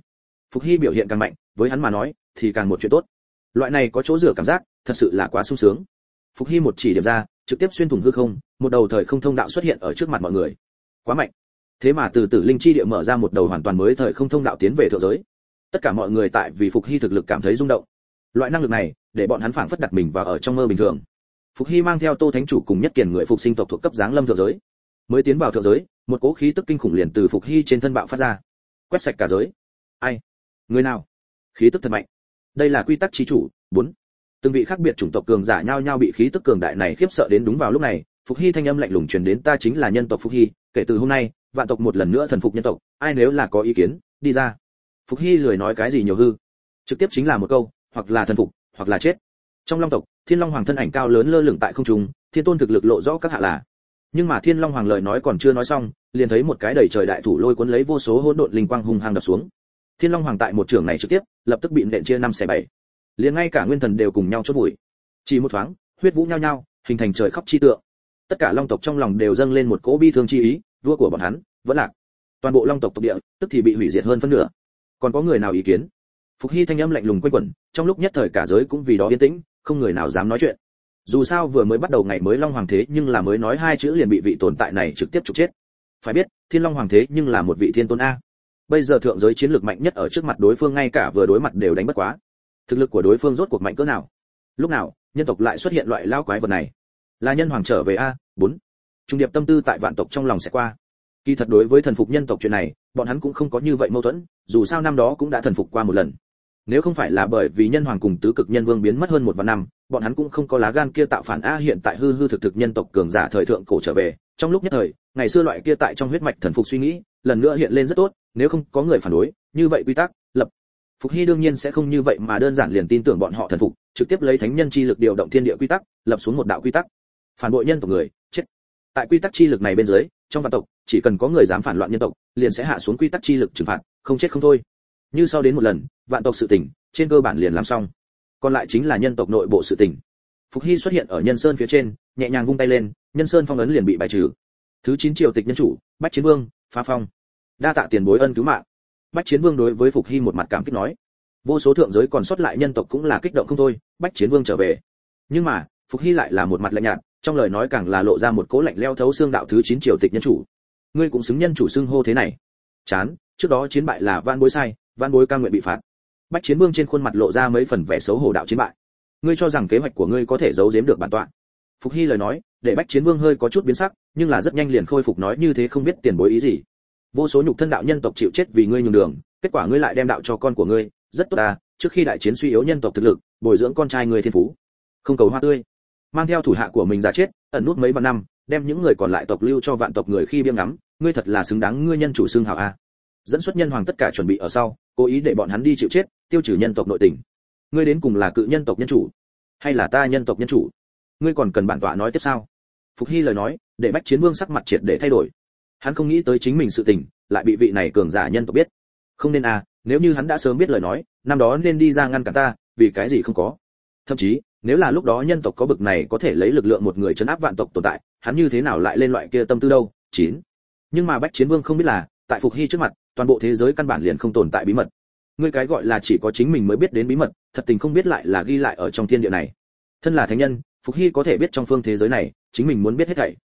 Phục hy biểu hiện càng mạnh, với hắn mà nói, thì càng một chuyện tốt. Loại này có chỗ rửa cảm giác, thật sự là quá sung sướng. Phục hy một chỉ điểm ra, trực tiếp xuyên thủng hư không, một đầu thời không thông đạo xuất hiện ở trước mặt mọi người. Quá mạnh. Thế mà từ từ linh chi địa mở ra một đầu hoàn toàn mới thời không thông đạo tiến về thượng giới. Tất cả mọi người tại vì phục hy thực lực cảm thấy rung động. Loại năng lực này, để bọn hắn phảng phất đặt mình vào ở trong mơ bình thường. Phục hy mang theo tô thánh chủ cùng nhất kiền người phục sinh tộc thuộc cấp giáng lâm thượng giới mới tiến vào thượng giới, một cỗ khí tức kinh khủng liền từ phục hy trên thân bạo phát ra. Quét sạch cả giới. Ai? Người nào? Khí tức thật mạnh. Đây là quy tắc trí chủ, bốn. Từng vị khác biệt chủng tộc cường giả nhau nhau bị khí tức cường đại này khiếp sợ đến đúng vào lúc này, phục hy thanh âm lạnh lùng truyền đến ta chính là nhân tộc phục hy, kể từ hôm nay, vạn tộc một lần nữa thần phục nhân tộc, ai nếu là có ý kiến, đi ra. Phục hy lười nói cái gì nhiều hư. Trực tiếp chính là một câu, hoặc là thần phục, hoặc là chết. Trong long tộc, thiên long hoàng thân ảnh cao lớn lơ lửng tại không trung, thiên tôn thực lực lộ rõ các hạ là nhưng mà thiên long hoàng lời nói còn chưa nói xong, liền thấy một cái đầy trời đại thủ lôi cuốn lấy vô số hỗn độn linh quang hung hăng đập xuống. Thiên long hoàng tại một trường này trực tiếp, lập tức bị nện chia năm xẻ bảy. Liền ngay cả nguyên thần đều cùng nhau chốt vùi. chỉ một thoáng, huyết vũ nhao nhao, hình thành trời khóc chi tượng. Tất cả long tộc trong lòng đều dâng lên một cỗ bi thương chi ý, vua của bọn hắn, vẫn lạc. Toàn bộ long tộc tộc địa, tức thì bị hủy diệt hơn phân nửa. Còn có người nào ý kiến? Phục hy thanh âm lạnh lùng quanh quẩn, trong lúc nhất thời cả giới cũng vì đó yên tĩnh, không người nào dám nói chuyện dù sao vừa mới bắt đầu ngày mới long hoàng thế nhưng là mới nói hai chữ liền bị vị tồn tại này trực tiếp trục chết. Phải biết, thiên long hoàng thế nhưng là một vị thiên tôn a. Bây giờ thượng giới chiến lược mạnh nhất ở trước mặt đối phương ngay cả vừa đối mặt đều đánh bất quá. Thực lực của đối phương rốt cuộc mạnh cỡ nào? Lúc nào, nhân tộc lại xuất hiện loại lao quái vật này? Là nhân hoàng trở về a, bốn. Trung điệp tâm tư tại vạn tộc trong lòng sẽ qua. Kỳ thật đối với thần phục nhân tộc chuyện này, bọn hắn cũng không có như vậy mâu thuẫn, dù sao năm đó cũng đã thần phục qua một lần. Nếu không phải là bởi vì nhân hoàng cùng tứ cực nhân vương biến mất hơn một vạn năm bọn hắn cũng không có lá gan kia tạo phản a hiện tại hư hư thực thực nhân tộc cường giả thời thượng cổ trở về. Trong lúc nhất thời, ngày xưa loại kia tại trong huyết mạch thần phục suy nghĩ, lần nữa hiện lên rất tốt, nếu không có người phản đối, như vậy quy tắc, lập. Phục hy đương nhiên sẽ không như vậy mà đơn giản liền tin tưởng bọn họ thần phục, trực tiếp lấy thánh nhân chi lực điều động thiên địa quy tắc, lập xuống một đạo quy tắc. Phản bội nhân tộc người, chết. Tại quy tắc chi lực này bên dưới, trong vạn tộc, chỉ cần có người dám phản loạn nhân tộc, liền sẽ hạ xuống quy tắc chi lực trừng phạt, không chết không thôi. Như sau đến một lần, vạn tộc sự tình, trên cơ bản liền làm xong còn lại chính là nhân tộc nội bộ sự tình. Phục hy xuất hiện ở nhân sơn phía trên, nhẹ nhàng vung tay lên, nhân sơn phong ấn liền bị bài trừ. Thứ chín triều tịch nhân chủ, bách chiến vương, phá phong. Đa tạ tiền bối ân cứu mạng. Bách chiến vương đối với phục hy một mặt cảm kích nói. Vô số thượng giới còn sót lại nhân tộc cũng là kích động không thôi, bách chiến vương trở về. Nhưng mà, phục hy lại là một mặt lạnh nhạt, trong lời nói càng là lộ ra một cố lạnh leo thấu xương đạo thứ chín triều tịch nhân chủ. Ngươi cũng xứng nhân chủ xưng hô thế này. Chán, trước đó chiến bại là van bối sai van bối ca nguyện bị phạt bách chiến vương trên khuôn mặt lộ ra mấy phần vẻ xấu hổ đạo chiến bại. Ngươi cho rằng kế hoạch của ngươi có thể giấu giếm được bản tọa. Phục hy lời nói, để bách chiến vương hơi có chút biến sắc, nhưng là rất nhanh liền khôi phục nói như thế không biết tiền bối ý gì. Vô số nhục thân đạo nhân tộc chịu chết vì ngươi nhường đường, kết quả ngươi lại đem đạo cho con của ngươi, rất tốt ta, trước khi đại chiến suy yếu nhân tộc thực lực, bồi dưỡng con trai ngươi thiên phú. Không cầu hoa tươi. Mang theo thủ hạ của mình ra chết, ẩn nút mấy vạn năm, đem những người còn lại tộc lưu cho vạn tộc người khi biếng ngắm, ngươi thật là xứng đáng ngươi nhân chủ xương hảo a. Dẫn xuất nhân hoàng tất cả chuẩn bị ở sau, cố ý để bọn hắn đi chịu chết tiêu trừ nhân tộc nội tình. Ngươi đến cùng là cự nhân tộc nhân chủ, hay là ta nhân tộc nhân chủ? Ngươi còn cần bản tọa nói tiếp sao? Phục hy lời nói, để bách chiến vương sắc mặt triệt để thay đổi. Hắn không nghĩ tới chính mình sự tình, lại bị vị này cường giả nhân tộc biết. Không nên à nếu như hắn đã sớm biết lời nói, năm đó nên đi ra ngăn cản ta, vì cái gì không có? Thậm chí, nếu là lúc đó nhân tộc có bực này có thể lấy lực lượng một người chấn áp vạn tộc tồn tại, hắn như thế nào lại lên loại kia tâm tư đâu? Chín. Nhưng mà bách chiến vương không biết là, tại phục hy trước mặt, toàn bộ thế giới căn bản liền không tồn tại bí mật ngươi cái gọi là chỉ có chính mình mới biết đến bí mật, thật tình không biết lại là ghi lại ở trong thiên địa này. Thân là thánh nhân, phục hy có thể biết trong phương thế giới này, chính mình muốn biết hết thảy.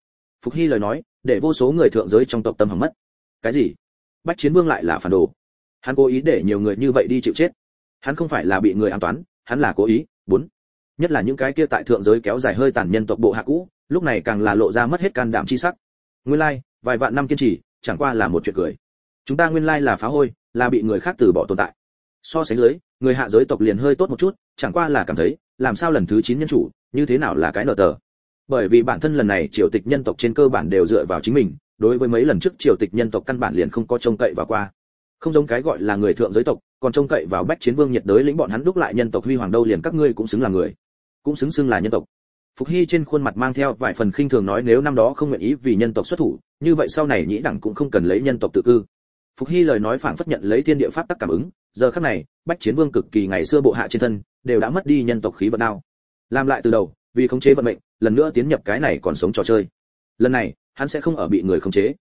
Phục hy lời nói, để vô số người thượng giới trong tộc tâm hỏng mất. Cái gì? Bách chiến vương lại là phản đồ. Hắn cố ý để nhiều người như vậy đi chịu chết. Hắn không phải là bị người an toán, hắn là cố ý. Bốn. Nhất là những cái kia tại thượng giới kéo dài hơi tàn nhân tộc bộ hạ cũ, lúc này càng là lộ ra mất hết can đảm chi sắc. Nguyên lai, vài vạn năm kiên trì, chẳng qua là một chuyện cười. Chúng ta nguyên lai là phá hôi là bị người khác từ bỏ tồn tại. So sánh dưới, người hạ giới tộc liền hơi tốt một chút, chẳng qua là cảm thấy, làm sao lần thứ chín nhân chủ, như thế nào là cái nợ tờ. Bởi vì bản thân lần này triều tịch nhân tộc trên cơ bản đều dựa vào chính mình, đối với mấy lần trước triều tịch nhân tộc căn bản liền không có trông cậy vào qua. Không giống cái gọi là người thượng giới tộc, còn trông cậy vào bách chiến vương nhiệt đới lĩnh bọn hắn đúc lại nhân tộc huy hoàng đâu liền các ngươi cũng xứng là người. Cũng xứng xưng là nhân tộc. Phục hy trên khuôn mặt mang theo vài phần khinh thường nói nếu năm đó không nguyện ý vì nhân tộc xuất thủ, như vậy sau này nhĩ đẳng cũng không cần lấy nhân tộc tự cư phục hy lời nói phảng phất nhận lấy thiên địa pháp tắc cảm ứng, giờ khắc này, bách chiến vương cực kỳ ngày xưa bộ hạ trên thân, đều đã mất đi nhân tộc khí vận nào. Làm lại từ đầu, vì khống chế vận mệnh, lần nữa tiến nhập cái này còn sống trò chơi. Lần này, hắn sẽ không ở bị người khống chế.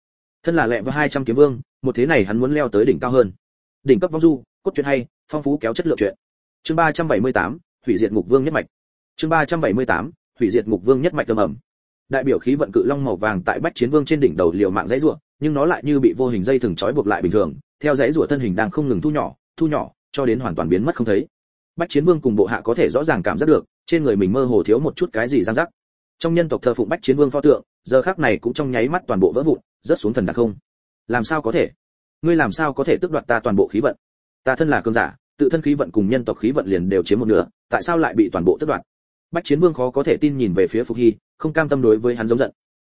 Thân là lẹ với hai trăm kiếm vương, một thế này hắn muốn leo tới đỉnh cao hơn. Đỉnh cấp vong du, cốt truyện hay, phong phú kéo chất lượng truyện. Chương ba trăm bảy mươi tám, hủy diệt ngục vương nhất mạch. Chương ba trăm bảy mươi tám, hủy diệt ngục vương nhất mạch tâm ẩm đại biểu khí vận cự long màu vàng tại bách chiến vương trên đỉnh đầu liều mạng dãy rủa, nhưng nó lại như bị vô hình dây thừng trói buộc lại bình thường, theo dãy rủa thân hình đang không ngừng thu nhỏ thu nhỏ, cho đến hoàn toàn biến mất không thấy. Bách chiến vương cùng bộ hạ có thể rõ ràng cảm giác được, trên người mình mơ hồ thiếu một chút cái gì giang rắc. Trong nhân tộc thờ phụng bách chiến vương pho tượng, giờ khắc này cũng trong nháy mắt toàn bộ vỡ vụn, rớt xuống thần đặc không. Làm sao có thể? Ngươi làm sao có thể tước đoạt ta toàn bộ khí vận? Ta thân là cường giả, tự thân khí vận cùng nhân tộc khí vận liền đều chiếm một nửa, tại sao lại bị toàn bộ tước đoạt? Bách chiến vương khó có thể tin nhìn về phía phục hy, không cam tâm đối với hắn giống giận.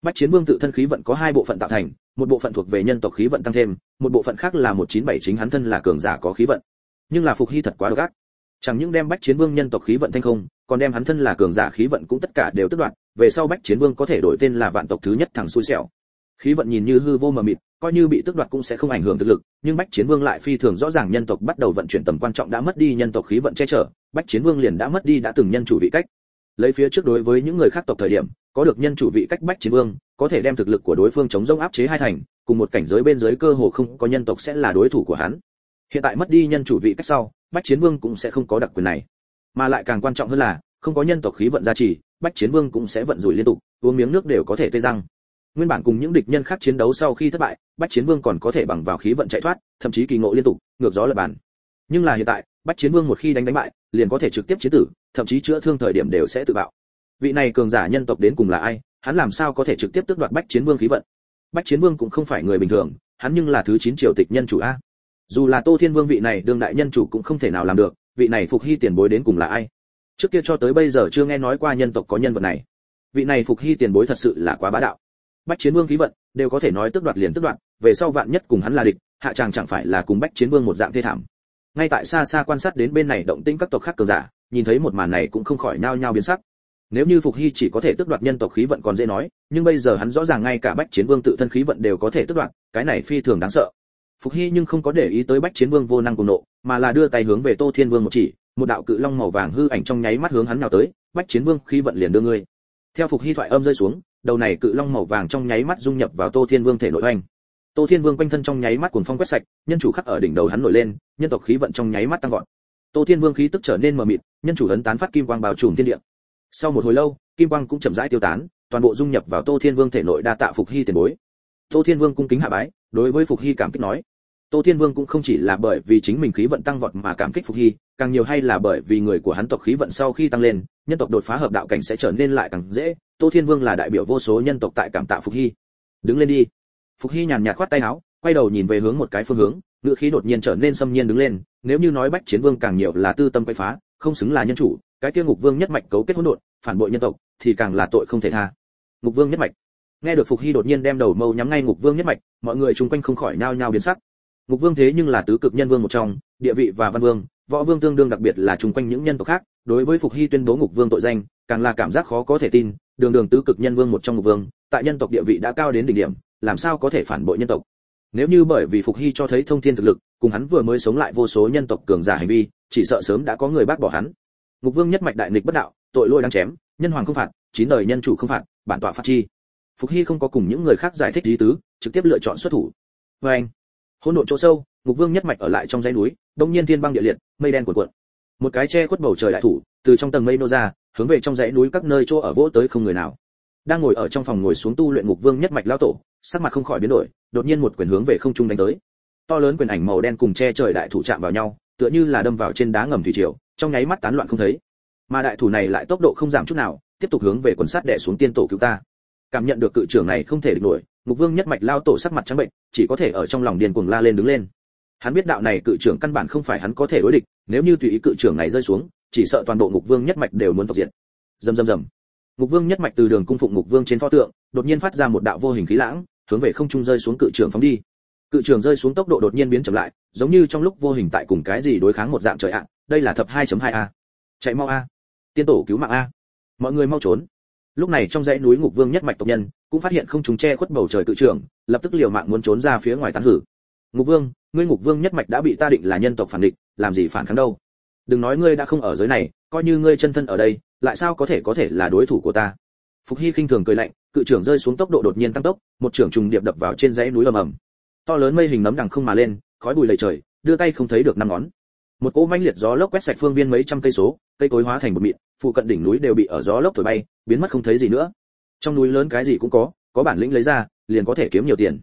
Bách chiến vương tự thân khí vận có hai bộ phận tạo thành, một bộ phận thuộc về nhân tộc khí vận tăng thêm, một bộ phận khác là một chín bảy chính hắn thân là cường giả có khí vận. Nhưng là phục hy thật quá độc ác. Chẳng những đem bách chiến vương nhân tộc khí vận thanh không, còn đem hắn thân là cường giả khí vận cũng tất cả đều tức đoạt, về sau bách chiến vương có thể đổi tên là vạn tộc thứ nhất thằng xui xẻo. Khí vận nhìn như hư vô mờ mịt, coi như bị tức đoạt cũng sẽ không ảnh hưởng thực lực, nhưng bách chiến vương lại phi thường rõ ràng nhân tộc bắt đầu vận chuyển tầm quan trọng đã mất đi nhân tộc khí vận che chở, bách chiến vương liền đã mất đi đã từng nhân chủ vị cách lấy phía trước đối với những người khác tộc thời điểm, có được nhân chủ vị cách bách chiến vương, có thể đem thực lực của đối phương chống rông áp chế hai thành, cùng một cảnh giới bên dưới cơ hồ không có nhân tộc sẽ là đối thủ của hắn. Hiện tại mất đi nhân chủ vị cách sau, bách chiến vương cũng sẽ không có đặc quyền này. Mà lại càng quan trọng hơn là, không có nhân tộc khí vận gia trì, bách chiến vương cũng sẽ vận rủi liên tục, uống miếng nước đều có thể tê răng. Nguyên bản cùng những địch nhân khác chiến đấu sau khi thất bại, bách chiến vương còn có thể bằng vào khí vận chạy thoát, thậm chí kỳ ngộ liên tục, ngược gió lập bàn. Nhưng là hiện tại, bách chiến vương một khi đánh đánh bại, liền có thể trực tiếp chiến tử thậm chí chữa thương thời điểm đều sẽ tự bạo. Vị này cường giả nhân tộc đến cùng là ai, hắn làm sao có thể trực tiếp tước đoạt bách chiến vương khí vận? Bách chiến vương cũng không phải người bình thường, hắn nhưng là thứ chín triều tịch nhân chủ a. Dù là tô thiên vương vị này đương đại nhân chủ cũng không thể nào làm được, vị này phục hy tiền bối đến cùng là ai? Trước kia cho tới bây giờ chưa nghe nói qua nhân tộc có nhân vật này. Vị này phục hy tiền bối thật sự là quá bá đạo. Bách chiến vương khí vận, đều có thể nói tước đoạt liền tước đoạt, về sau vạn nhất cùng hắn là địch, hạ chàng chẳng phải là cùng bách chiến vương một dạng thê thảm ngay tại xa xa quan sát đến bên này động tĩnh các tộc khác cường giả, nhìn thấy một màn này cũng không khỏi nao nhao biến sắc. Nếu như phục hy chỉ có thể tước đoạt nhân tộc khí vận còn dễ nói, nhưng bây giờ hắn rõ ràng ngay cả bách chiến vương tự thân khí vận đều có thể tước đoạt, cái này phi thường đáng sợ. Phục hy nhưng không có để ý tới bách chiến vương vô năng cùng nộ, mà là đưa tay hướng về tô thiên vương một chỉ, một đạo cự long màu vàng hư ảnh trong nháy mắt hướng hắn nào tới, bách chiến vương, khí vận liền đưa ngươi. Theo phục hy thoại âm rơi xuống, đầu này cự long màu vàng trong nháy mắt dung nhập vào tô thiên vương thể nội oanh tô thiên vương quanh thân trong nháy mắt cuồng phong quét sạch, nhân chủ khắc ở đỉnh đầu hắn nổi lên, nhân tộc khí vận trong nháy mắt tăng vọt. Tô thiên vương khí tức trở nên mờ mịt, nhân chủ ấn tán phát kim quang bao trùm thiên địa. Sau một hồi lâu, kim quang cũng chậm rãi tiêu tán, toàn bộ dung nhập vào tô thiên vương thể nội đa tạ phục hy tiền bối. Tô thiên vương cung kính hạ bái, đối với phục hy cảm kích nói. Tô thiên vương cũng không chỉ là bởi vì chính mình khí vận tăng vọt mà cảm kích phục hy, càng nhiều hay là bởi vì người của hắn tộc khí vận sau khi tăng lên, nhân tộc đột phá hợp đạo cảnh sẽ trở nên lại càng dễ. Tô thiên vương là đại biểu vô số nhân tộc tại cảm tạ phục hy. Đứng lên đi phục hy nhàn nhạt khoát tay áo, quay đầu nhìn về hướng một cái phương hướng, ngữ khí đột nhiên trở nên xâm nhiên đứng lên, nếu như nói bách chiến vương càng nhiều là tư tâm quậy phá, không xứng là nhân chủ, cái kia ngục vương nhất mạch cấu kết hỗn độn, phản bội nhân tộc, thì càng là tội không thể tha. Ngục vương nhất mạch. Nghe được phục hy đột nhiên đem đầu mâu nhắm ngay ngục vương nhất mạch, mọi người chung quanh không khỏi nao nhao biến sắc. Ngục vương thế nhưng là tứ cực nhân vương một trong, địa vị và văn vương, võ vương tương đương đặc biệt là chung quanh những nhân tộc khác, đối với phục hy tuyên bố ngục vương tội danh, càng là cảm giác khó có thể tin, đường đường tứ cực nhân vương một trong ngục vương, tại nhân tộc địa vị đã cao đến đỉnh điểm làm sao có thể phản bội nhân tộc? Nếu như bởi vì phục hy cho thấy thông thiên thực lực, cùng hắn vừa mới sống lại vô số nhân tộc cường giả hành vi, chỉ sợ sớm đã có người bác bỏ hắn. Ngục vương nhất mạch đại nghịch bất đạo, tội lỗi đang chém, nhân hoàng không phạt, chín đời nhân chủ không phạt, bản tọa phạt chi. Phục hy không có cùng những người khác giải thích lý tứ, trực tiếp lựa chọn xuất thủ. Vê anh, hỗn độn chỗ sâu, ngục vương nhất mạch ở lại trong dãy núi, đông nhiên thiên băng địa liệt, mây đen cuộn cuộn. Một cái che khuất bầu trời đại thủ, từ trong tầng mây nô ra, hướng về trong dãy núi các nơi chỗ ở vỗ tới không người nào. Đang ngồi ở trong phòng ngồi xuống tu luyện ngục vương nhất mạch lao tổ sắc mặt không khỏi biến đổi, đột nhiên một quyền hướng về không trung đánh tới. To lớn quyền ảnh màu đen cùng che trời đại thủ chạm vào nhau, tựa như là đâm vào trên đá ngầm thủy triều, trong nháy mắt tán loạn không thấy. Mà đại thủ này lại tốc độ không giảm chút nào, tiếp tục hướng về quần sát đè xuống tiên tổ cứu ta. Cảm nhận được cự trưởng này không thể địch nổi ngục vương nhất mạch lao tổ sắc mặt trắng bệnh, chỉ có thể ở trong lòng điên cuồng la lên đứng lên. Hắn biết đạo này cự trưởng căn bản không phải hắn có thể đối địch, nếu như tùy ý cự trưởng này rơi xuống, chỉ sợ toàn bộ ngục vương nhất mạch đều muốn tộc diệt. Rầm rầm rầm ngục vương nhất mạch từ đường cung phụng ngục vương trên pho tượng đột nhiên phát ra một đạo vô hình khí lãng hướng về không trung rơi xuống cự trường phóng đi. Cự trường rơi xuống tốc độ đột nhiên biến chậm lại giống như trong lúc vô hình tại cùng cái gì đối kháng một dạng trời ạ. Đây là thập 2.2 a. Chạy mau a. Tiên tổ cứu mạng a. Mọi người mau trốn. Lúc này trong dãy núi ngục vương nhất mạch tộc nhân cũng phát hiện không chúng che khuất bầu trời cự trường, lập tức liều mạng muốn trốn ra phía ngoài tán hử. Ngục vương ngươi ngục vương nhất mạch đã bị ta định là nhân tộc phản địch làm gì phản kháng đâu? Đừng nói ngươi đã không ở giới này coi như ngươi chân thân ở đây lại sao có thể có thể là đối thủ của ta? Phục hy khinh thường cười lạnh cự trưởng rơi xuống tốc độ đột nhiên tăng tốc một trưởng trùng điệp đập vào trên dãy núi ầm ầm. To lớn mây hình nấm đằng không mà lên khói bụi lầy trời đưa tay không thấy được năm ngón. Một cỗ mãnh liệt gió lốc quét sạch phương viên mấy trăm cây số cây cối hóa thành một mịn phụ cận đỉnh núi đều bị ở gió lốc thổi bay biến mất không thấy gì nữa. Trong núi lớn cái gì cũng có có bản lĩnh lấy ra liền có thể kiếm nhiều tiền.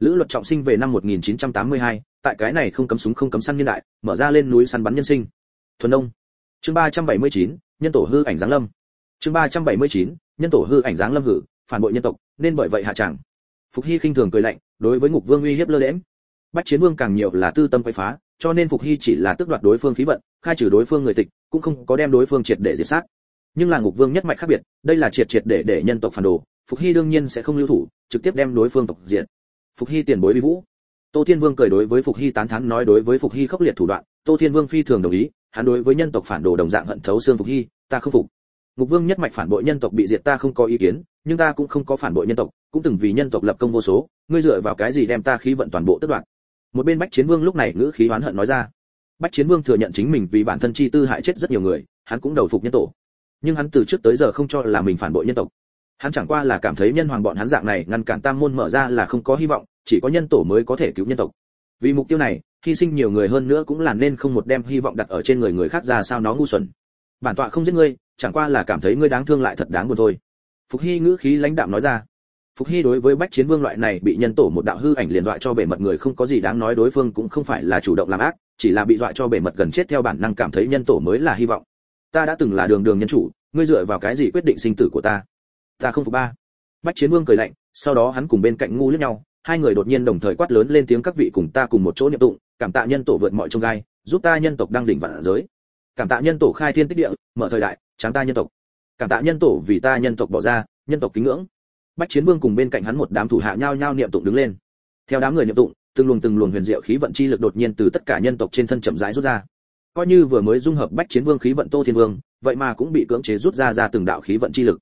Lữ luật trọng sinh về năm 1982, tại cái này không cấm súng không cấm săn nhân đại mở ra lên núi săn bắn nhân sinh thuần đông chương 379, nhân tổ hư ảnh giáng lâm. Chương 379, nhân tổ hư ảnh giáng lâm hử phản bội nhân tộc nên bởi vậy hạ chẳng. Phục hy khinh thường cười lạnh đối với ngục vương uy hiếp lơ lẽm bách chiến vương càng nhiều là tư tâm quấy phá cho nên phục hy chỉ là tước đoạt đối phương khí vận khai trừ đối phương người tịch cũng không có đem đối phương triệt để diệt sát. Nhưng là ngục vương nhất mạch khác biệt đây là triệt triệt để để nhân tộc phản đồ phục hy đương nhiên sẽ không lưu thủ trực tiếp đem đối phương tộc diệt. Phục hy tiền bối vi vũ. Tô thiên vương cười đối với phục hy tán thán nói đối với phục hy khốc liệt thủ đoạn tô thiên vương phi thường đồng ý, hắn đối với nhân tộc phản đồ đồng dạng hận thấu xương phục hy, ta không phục. Ngục vương nhất mạch phản bội nhân tộc bị diệt ta không có ý kiến, nhưng ta cũng không có phản bội nhân tộc, cũng từng vì nhân tộc lập công vô số, ngươi dựa vào cái gì đem ta khí vận toàn bộ tất đoạn một bên bách chiến vương lúc này ngữ khí oán hận nói ra. Bách chiến vương thừa nhận chính mình vì bản thân chi tư hại chết rất nhiều người, hắn cũng đầu phục nhân tổ. Nhưng hắn từ trước tới giờ không cho là mình phản bội nhân tộc. Hắn chẳng qua là cảm thấy nhân hoàng bọn hắn dạng này ngăn cản tam môn mở ra là không có hy vọng, chỉ có nhân tổ mới có thể cứu nhân tộc. Vì mục tiêu này hy sinh nhiều người hơn nữa cũng là nên không một đem hy vọng đặt ở trên người người khác ra sao nó ngu xuẩn. Bản tọa không giết ngươi, chẳng qua là cảm thấy ngươi đáng thương lại thật đáng buồn thôi. Phục hy ngữ khí lãnh đạm nói ra. Phục hy đối với bách chiến vương loại này bị nhân tổ một đạo hư ảnh liền dọa cho bể mật người không có gì đáng nói đối phương cũng không phải là chủ động làm ác, chỉ là bị dọa cho bể mật gần chết theo bản năng cảm thấy nhân tổ mới là hy vọng. Ta đã từng là đường đường nhân chủ, ngươi dựa vào cái gì quyết định sinh tử của ta? Ta không phục ba. Bách chiến vương cười lạnh, sau đó hắn cùng bên cạnh ngu lướt nhau hai người đột nhiên đồng thời quát lớn lên tiếng các vị cùng ta cùng một chỗ niệm tụng, cảm tạ nhân tổ vượt mọi chông gai, giúp ta nhân tộc đang đỉnh vạn giới. Cảm tạ nhân tổ khai thiên tích địa, mở thời đại, tráng ta nhân tộc. Cảm tạ nhân tổ vì ta nhân tộc bỏ ra, nhân tộc kính ngưỡng. Bách chiến vương cùng bên cạnh hắn một đám thủ hạ nhao nhao niệm tụng đứng lên. Theo đám người niệm tụng, từng luồng từng luồng huyền diệu khí vận chi lực đột nhiên từ tất cả nhân tộc trên thân chậm rãi rút ra. Coi như vừa mới dung hợp bách chiến vương khí vận tô thiên vương, vậy mà cũng bị cưỡng chế rút ra ra từng đạo khí vận chi lực.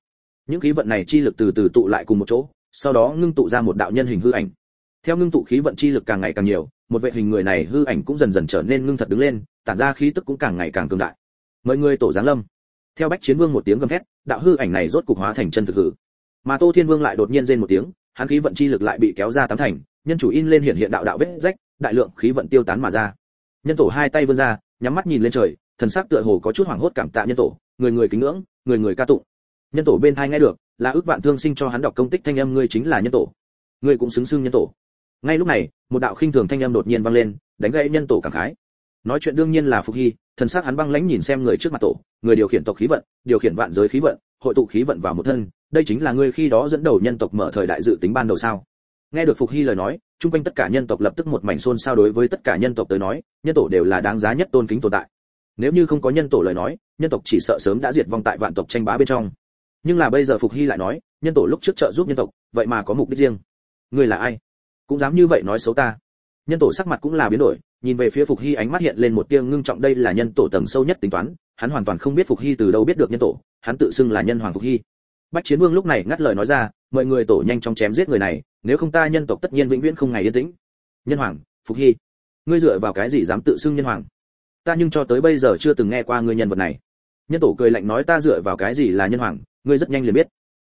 Những khí vận này chi lực từ từ tụ lại cùng một chỗ sau đó ngưng tụ ra một đạo nhân hình hư ảnh. Theo ngưng tụ khí vận chi lực càng ngày càng nhiều, một vệ hình người này hư ảnh cũng dần dần trở nên ngưng thật đứng lên, tản ra khí tức cũng càng ngày càng cường đại. Mời người tổ giáng lâm. Theo bách chiến vương một tiếng gầm thét, đạo hư ảnh này rốt cục hóa thành chân thực hư. Mà tô thiên vương lại đột nhiên rên một tiếng, hắn khí vận chi lực lại bị kéo ra tám thành, nhân chủ in lên hiện hiện đạo đạo vết rách, đại lượng khí vận tiêu tán mà ra. Nhân tổ hai tay vươn ra, nhắm mắt nhìn lên trời, thần sắc tựa hồ có chút hoảng hốt cảm tạ nhân tổ, người người kính ngưỡng, người người ca tụng. Nhân tổ bên thai nghe được là ước vạn thương sinh cho hắn đọc công tích thanh âm ngươi chính là nhân tổ. Ngươi cũng xứng xưng nhân tổ. Ngay lúc này, một đạo khinh thường thanh âm đột nhiên vang lên, đánh gãy nhân tổ cảm khái. Nói chuyện đương nhiên là phục hy, thần sắc hắn băng lãnh nhìn xem người trước mặt tổ, người điều khiển tộc khí vận, điều khiển vạn giới khí vận, hội tụ khí vận vào một thân, đây chính là ngươi khi đó dẫn đầu nhân tộc mở thời đại dự tính ban đầu sao? Nghe được phục hy lời nói, chung quanh tất cả nhân tộc lập tức một mảnh xôn xao đối với tất cả nhân tộc tới nói, nhân tổ đều là đáng giá nhất tôn kính tồn tại. Nếu như không có nhân tổ lời nói, nhân tộc chỉ sợ sớm đã diệt vong tại vạn tộc tranh bá bên trong nhưng là bây giờ phục hy lại nói, nhân tổ lúc trước trợ giúp nhân tộc, vậy mà có mục đích riêng. Ngươi là ai? Cũng dám như vậy nói xấu ta. Nhân tổ sắc mặt cũng là biến đổi, nhìn về phía phục hy ánh mắt hiện lên một tia ngưng trọng đây là nhân tổ tầng sâu nhất tính toán, hắn hoàn toàn không biết phục hy từ đâu biết được nhân tổ, hắn tự xưng là nhân hoàng phục hy. Bách chiến vương lúc này ngắt lời nói ra, mọi người tổ nhanh chóng chém giết người này, nếu không ta nhân tộc tất nhiên vĩnh viễn không ngày yên tĩnh. Nhân hoàng, phục hy, ngươi dựa vào cái gì dám tự xưng nhân hoàng? Ta nhưng cho tới bây giờ chưa từng nghe qua ngươi nhân vật này nhân tổ cười lạnh nói ta dựa vào cái gì là nhân hoàng, ngươi rất nhanh liền biết.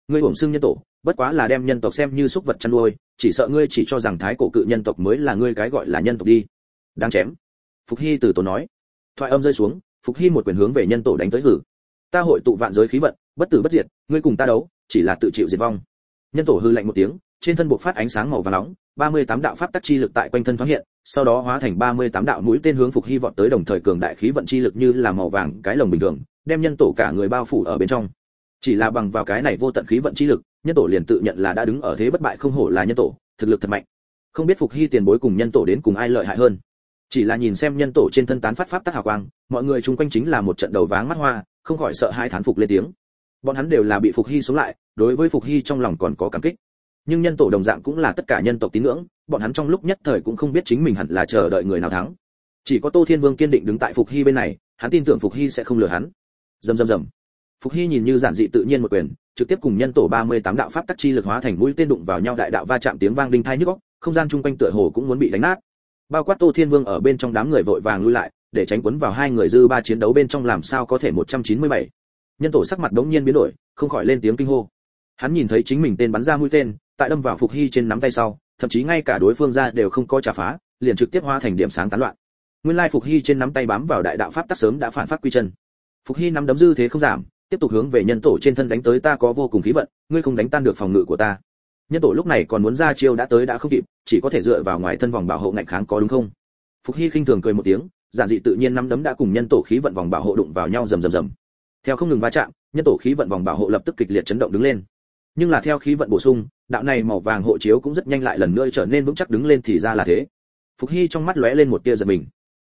Ngươi hưởng xưng nhân tổ, bất quá là đem nhân tộc xem như súc vật chăn nuôi, chỉ sợ ngươi chỉ cho rằng thái cổ cự nhân tộc mới là ngươi cái gọi là nhân tộc đi. Đáng chém. Phục hy từ tổ nói. Thoại âm rơi xuống, phục hy một quyền hướng về nhân tổ đánh tới hử. Ta hội tụ vạn giới khí vận, bất tử bất diệt, ngươi cùng ta đấu, chỉ là tự chịu diệt vong. Nhân tổ hư lạnh một tiếng, trên thân buộc phát ánh sáng màu vàng nóng 38 đạo pháp tắc chi lực tại quanh thân thoáng hiện, sau đó hóa thành 38 đạo mũi tên hướng phục hy vọt tới đồng thời cường đại khí vận chi lực như là màu vàng, cái lồng bình thường đem nhân tổ cả người bao phủ ở bên trong. Chỉ là bằng vào cái này vô tận khí vận chi lực, nhân tổ liền tự nhận là đã đứng ở thế bất bại không hổ là nhân tổ, thực lực thật mạnh. Không biết phục hy tiền bối cùng nhân tổ đến cùng ai lợi hại hơn. Chỉ là nhìn xem nhân tổ trên thân tán phát pháp tắc hào quang, mọi người chung quanh chính là một trận đầu váng mắt hoa, không khỏi sợ hai thán phục lên tiếng. Bọn hắn đều là bị phục hy sống lại, đối với phục hy trong lòng còn có cảm kích. Nhưng nhân tổ đồng dạng cũng là tất cả nhân tộc tín ngưỡng, bọn hắn trong lúc nhất thời cũng không biết chính mình hẳn là chờ đợi người nào thắng. Chỉ có tô thiên vương kiên định đứng tại phục hy bên này, hắn tin tưởng phục hy sẽ không lừa hắn rầm rầm rầm. Phục hy nhìn như giản dị tự nhiên một quyền, trực tiếp cùng nhân tổ 38 đạo pháp tắc chi lực hóa thành mũi tên đụng vào nhau đại đạo va chạm tiếng vang đinh thai nhức óc, không gian chung quanh tựa hồ cũng muốn bị đánh nát. Bao quát tô thiên vương ở bên trong đám người vội vàng lui lại, để tránh quấn vào hai người dư ba chiến đấu bên trong làm sao có thể 197. nhân tổ sắc mặt đống nhiên biến đổi, không khỏi lên tiếng kinh hô. Hắn nhìn thấy chính mình tên bắn ra mũi tên, tại đâm vào phục hy trên nắm tay sau, thậm chí ngay cả đối phương ra đều không có trả phá, liền trực tiếp hóa thành điểm sáng tán loạn. Nguyên lai phục hy trên nắm tay bám vào đại đạo pháp tắc sớm đã phản phát quy chân phục hy nắm đấm dư thế không giảm, tiếp tục hướng về nhân tổ trên thân đánh tới ta có vô cùng khí vận, ngươi không đánh tan được phòng ngự của ta. Nhân tổ lúc này còn muốn ra chiêu đã tới đã không kịp, chỉ có thể dựa vào ngoài thân vòng bảo hộ ngạnh kháng có đúng không? Phục hy khinh thường cười một tiếng, giản dị tự nhiên nắm đấm đã cùng nhân tổ khí vận vòng bảo hộ đụng vào nhau rầm rầm rầm. Theo không ngừng va chạm, nhân tổ khí vận vòng bảo hộ lập tức kịch liệt chấn động đứng lên. Nhưng là theo khí vận bổ sung, đạo này màu vàng hộ chiếu cũng rất nhanh lại lần nữa trở nên vững chắc đứng lên thì ra là thế. Phục hy trong mắt lóe lên một tia giật mình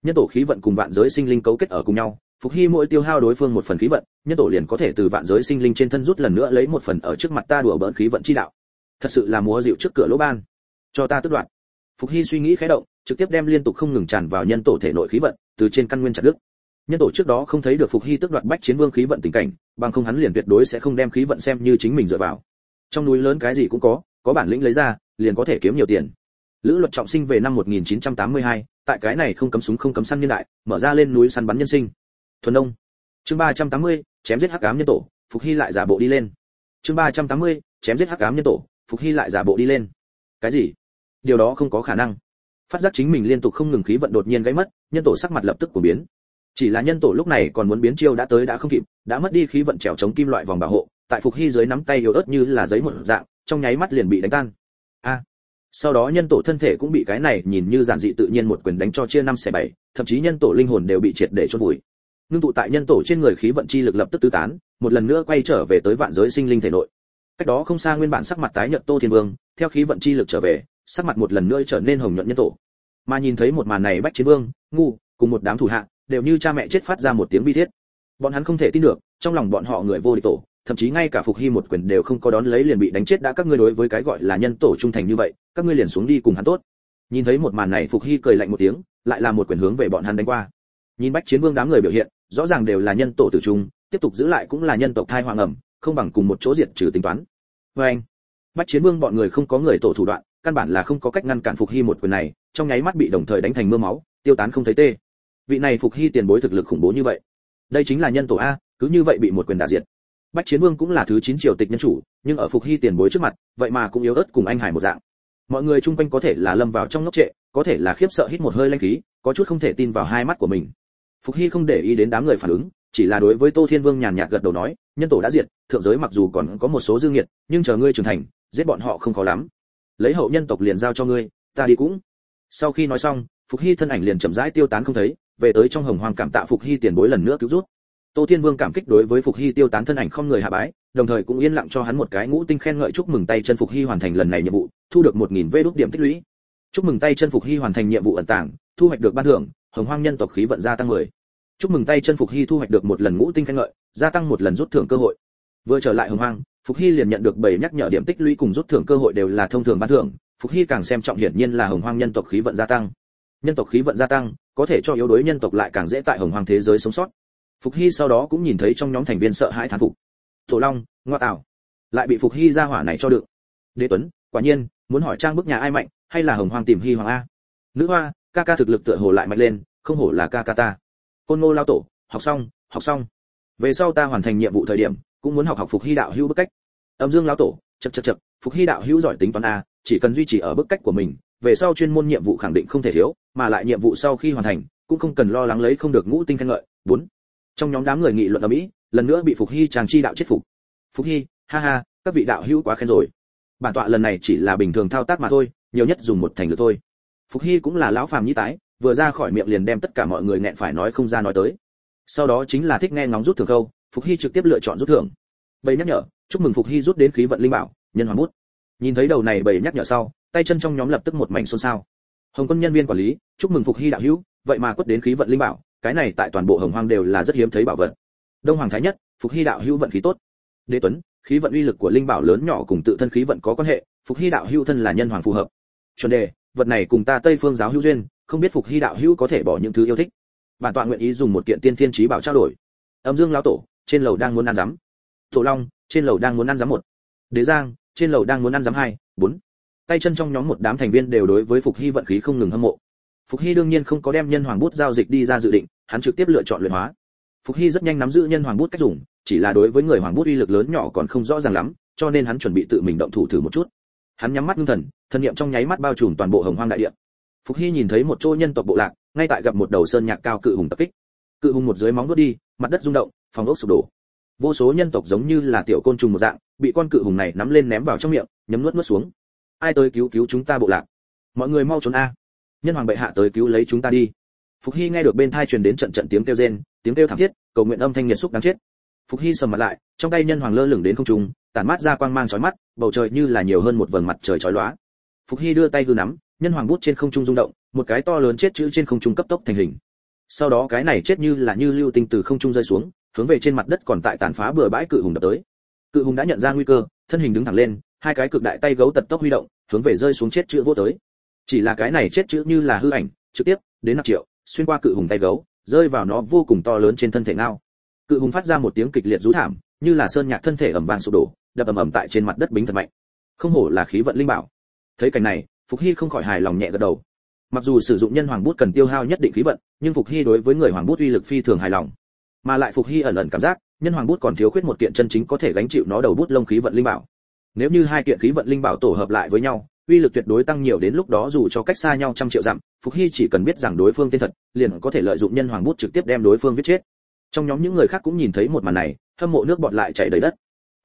nhân tổ khí vận cùng vạn giới sinh linh cấu kết ở cùng nhau, phục hy mỗi tiêu hao đối phương một phần khí vận, nhân tổ liền có thể từ vạn giới sinh linh trên thân rút lần nữa lấy một phần ở trước mặt ta đùa bỡn khí vận chi đạo. Thật sự là múa dịu trước cửa lỗ ban. Cho ta tức đoạn phục hy suy nghĩ khẽ động, trực tiếp đem liên tục không ngừng tràn vào nhân tổ thể nội khí vận, từ trên căn nguyên chặt đứt. Nhân tổ trước đó không thấy được phục hy tức đoạt bách chiến vương khí vận tình cảnh, bằng không hắn liền tuyệt đối sẽ không đem khí vận xem như chính mình dựa vào. Trong núi lớn cái gì cũng có có bản lĩnh lấy ra, liền có thể kiếm nhiều tiền lữ luật trọng sinh về năm 1982, tại cái này không cấm súng không cấm săn nhân đại mở ra lên núi săn bắn nhân sinh. Thuần đông chương 380, chém giết hắc ám nhân tổ phục hy lại giả bộ đi lên. Chương 380, chém giết hắc ám nhân tổ phục hy lại giả bộ đi lên. Cái gì? Điều đó không có khả năng. Phát giác chính mình liên tục không ngừng khí vận đột nhiên gãy mất nhân tổ sắc mặt lập tức của biến. Chỉ là nhân tổ lúc này còn muốn biến chiêu đã tới đã không kịp đã mất đi khí vận trèo chống kim loại vòng bảo hộ tại phục hy dưới nắm tay yếu ớt như là giấy một dạng trong nháy mắt liền bị đánh tan sau đó nhân tổ thân thể cũng bị cái này nhìn như giản dị tự nhiên một quyền đánh cho chia năm xẻ bảy, thậm chí nhân tổ linh hồn đều bị triệt để chôn vùi. Ngưng tụ tại nhân tổ trên người khí vận chi lực lập tức tứ tán, một lần nữa quay trở về tới vạn giới sinh linh thể nội. Cách đó không xa nguyên bản sắc mặt tái nhợt tô thiên vương, theo khí vận chi lực trở về, sắc mặt một lần nữa trở nên hồng nhuận nhân tổ. Mà nhìn thấy một màn này bách chiến vương, ngu, cùng một đám thủ hạ, đều như cha mẹ chết phát ra một tiếng bi thiết. Bọn hắn không thể tin được, trong lòng bọn họ người vô địch tổ thậm chí ngay cả phục hy một quyền đều không có đón lấy liền bị đánh chết đã các ngươi đối với cái gọi là nhân tổ trung thành như vậy, các ngươi liền xuống đi cùng hắn tốt. Nhìn thấy một màn này, phục hy cười lạnh một tiếng, lại là một quyền hướng về bọn hắn đánh qua. Nhìn bách chiến vương đám người biểu hiện, rõ ràng đều là nhân tổ tử trung, tiếp tục giữ lại cũng là nhân tộc thai hoàng ẩm, không bằng cùng một chỗ diệt trừ tính toán. Với anh, bách chiến vương bọn người không có người tổ thủ đoạn, căn bản là không có cách ngăn cản phục hy một quyền này, trong nháy mắt bị đồng thời đánh thành mưa máu, tiêu tán không thấy tê. Vị này phục hy tiền bối thực lực khủng bố như vậy. Đây chính là nhân tổ a, cứ như vậy bị một quyền đả diệt bách chiến vương cũng là thứ chín triều tịch nhân chủ, nhưng ở phục hy tiền bối trước mặt, vậy mà cũng yếu ớt cùng anh hải một dạng. Mọi người chung quanh có thể là lâm vào trong ngốc trệ, có thể là khiếp sợ hít một hơi lanh khí, có chút không thể tin vào hai mắt của mình. Phục hy không để ý đến đám người phản ứng, chỉ là đối với tô thiên vương nhàn nhạt gật đầu nói, nhân tổ đã diệt, thượng giới mặc dù còn có một số dương nghiệt, nhưng chờ ngươi trưởng thành, giết bọn họ không khó lắm. Lấy hậu nhân tộc liền giao cho ngươi, ta đi cũng. Sau khi nói xong, phục hy thân ảnh liền chậm rãi tiêu tán không thấy, về tới trong hồng hoàng cảm tạ phục hy tiền bối lần nữa cứu rút tô thiên vương cảm kích đối với phục hy tiêu tán thân ảnh không người hạ bái, đồng thời cũng yên lặng cho hắn một cái ngũ tinh khen ngợi chúc mừng tay chân phục hy hoàn thành lần này nhiệm vụ, thu được một nghìn vê đốt điểm tích lũy. Chúc mừng tay chân phục hy hoàn thành nhiệm vụ ẩn tàng, thu hoạch được ban thưởng, hồng hoang nhân tộc khí vận gia tăng 10. chúc mừng tay chân phục hy thu hoạch được một lần ngũ tinh khen ngợi, gia tăng một lần rút thưởng cơ hội. Vừa trở lại hồng hoang, phục hy liền nhận được bảy nhắc nhở điểm tích lũy cùng rút thưởng cơ hội đều là thông thường ban thưởng, phục hy càng xem trọng hiển nhiên là hồng hoang nhân tộc khí vận gia tăng. Nhân tộc khí vận gia tăng, có thể cho yếu đuối nhân tộc lại càng dễ tại hồng hoang thế giới sống sót phục hy sau đó cũng nhìn thấy trong nhóm thành viên sợ hãi thán phục. Tổ long ngoa ảo, lại bị phục hy ra hỏa này cho được đế tuấn, quả nhiên, muốn hỏi trang bức nhà ai mạnh, hay là hồng hoang tìm hy hoàng a? Nữ hoa, ca ca thực lực tựa hồ lại mạnh lên, không hổ là ca ca ta. Côn ngô lao tổ, học xong học xong. Về sau ta hoàn thành nhiệm vụ thời điểm, cũng muốn học học phục hy đạo hữu bức cách. Âm dương lão tổ chật chật chật phục hy đạo hữu giỏi tính toán a, chỉ cần duy trì ở bức cách của mình, về sau chuyên môn nhiệm vụ khẳng định không thể thiếu, mà lại nhiệm vụ sau khi hoàn thành, cũng không cần lo lắng lấy không được ngũ tinh khen ngợi. Bốn trong nhóm đám người nghị luận ở mỹ, lần nữa bị phục hy chàng chi đạo chết phục. Phục hy, ha ha, các vị đạo hữu quá khen rồi. Bản tọa lần này chỉ là bình thường thao tác mà thôi, nhiều nhất dùng một thành lượt thôi. Phục hy cũng là lão phàm nhĩ tái, vừa ra khỏi miệng liền đem tất cả mọi người nghẹn phải nói không ra nói tới. Sau đó chính là thích nghe ngóng rút thưởng câu, phục hy trực tiếp lựa chọn rút thưởng. Bầy nhắc nhở, chúc mừng phục hy rút đến khí vận linh bảo, nhân hoàng bút. Nhìn thấy đầu này bầy nhắc nhở sau, tay chân trong nhóm lập tức một mảnh xôn xao. Hồng quân nhân viên quản lý, chúc mừng phục hy đạo hữu, vậy mà quất đến khí vận linh bảo cái này tại toàn bộ hồng hoang đều là rất hiếm thấy bảo vật. Đông hoàng thái nhất, phục hy đạo hữu vận khí tốt. Đế tuấn, khí vận uy lực của linh bảo lớn nhỏ cùng tự thân khí vận có quan hệ, phục hy đạo hữu thân là nhân hoàng phù hợp. Chuẩn đề, vật này cùng ta tây phương giáo hữu duyên, không biết phục hy đạo hữu có thể bỏ những thứ yêu thích. Bản tọa nguyện ý dùng một kiện tiên thiên trí bảo trao đổi. Âm dương lão tổ, trên lầu đang muốn ăn rắm tổ long, trên lầu đang muốn ăn rắm một. Đế giang, trên lầu đang muốn ăn rắm hai, bốn. Tay chân trong nhóm một đám thành viên đều đối với phục hy vận khí không ngừng hâm mộ phục hy đương nhiên không có đem nhân hoàng bút giao dịch đi ra dự định, hắn trực tiếp lựa chọn luyện hóa. Phục hy rất nhanh nắm giữ nhân hoàng bút cách dùng, chỉ là đối với người hoàng bút uy lực lớn nhỏ còn không rõ ràng lắm, cho nên hắn chuẩn bị tự mình động thủ thử một chút. Hắn nhắm mắt ngưng thần thần niệm trong nháy mắt bao trùm toàn bộ hồng hoang đại địa phục hy nhìn thấy một chỗ nhân tộc bộ lạc, ngay tại gặp một đầu sơn nhạc cao cự hùng tập kích. Cự hùng một dưới móng vuốt đi, mặt đất rung động, phòng ốc sụp đổ. Vô số nhân tộc giống như là tiểu côn trùng một dạng, bị con cự hùng này nắm lên ném vào trong miệng, nhấm nuốt nuốt xuống. Ai tới cứu cứu chúng ta bộ lạc? Mọi người mau trốn a nhân hoàng bệ hạ tới cứu lấy chúng ta đi. Phục hy nghe được bên thai truyền đến trận trận tiếng kêu rên, tiếng kêu thảm thiết, cầu nguyện âm thanh nhiệt xúc đáng chết. Phục hy sầm mặt lại, trong tay nhân hoàng lơ lửng đến không trung, tản mát ra quang mang chói mắt, bầu trời như là nhiều hơn một vầng mặt trời chói lóa. Phục hy đưa tay hư nắm, nhân hoàng bút trên không trung rung động, một cái to lớn chết chữ trên không trung cấp tốc thành hình. Sau đó cái này chết như là như lưu tinh từ không trung rơi xuống, hướng về trên mặt đất còn tại tàn phá bừa bãi cự hùng đập tới. Cự hùng đã nhận ra nguy cơ, thân hình đứng thẳng lên, hai cái cực đại tay gấu tật tốc huy động, hướng về rơi xuống chết chữ vô tới chỉ là cái này chết chữ như là hư ảnh, trực tiếp, đến năm triệu, xuyên qua cự hùng tay gấu, rơi vào nó vô cùng to lớn trên thân thể ngao. Cự hùng phát ra một tiếng kịch liệt rú thảm, như là sơn nhạc thân thể ẩm vàng sụp đổ, đập ầm ầm tại trên mặt đất bính thật mạnh. Không hổ là khí vận linh bảo. Thấy cảnh này, phục hy không khỏi hài lòng nhẹ gật đầu. Mặc dù sử dụng nhân hoàng bút cần tiêu hao nhất định khí vận, nhưng phục hy đối với người hoàng bút uy lực phi thường hài lòng. Mà lại phục hy ẩn ẩn cảm giác, nhân hoàng bút còn thiếu khuyết một kiện chân chính có thể gánh chịu nó đầu bút lông khí vận linh bảo. Nếu như hai kiện khí vận linh bảo tổ hợp lại với nhau uy lực tuyệt đối tăng nhiều đến lúc đó dù cho cách xa nhau trăm triệu dặm, phục hy chỉ cần biết rằng đối phương tên thật, liền có thể lợi dụng nhân hoàng bút trực tiếp đem đối phương viết chết. Trong nhóm những người khác cũng nhìn thấy một màn này, hâm mộ nước bọt lại chảy đầy đất.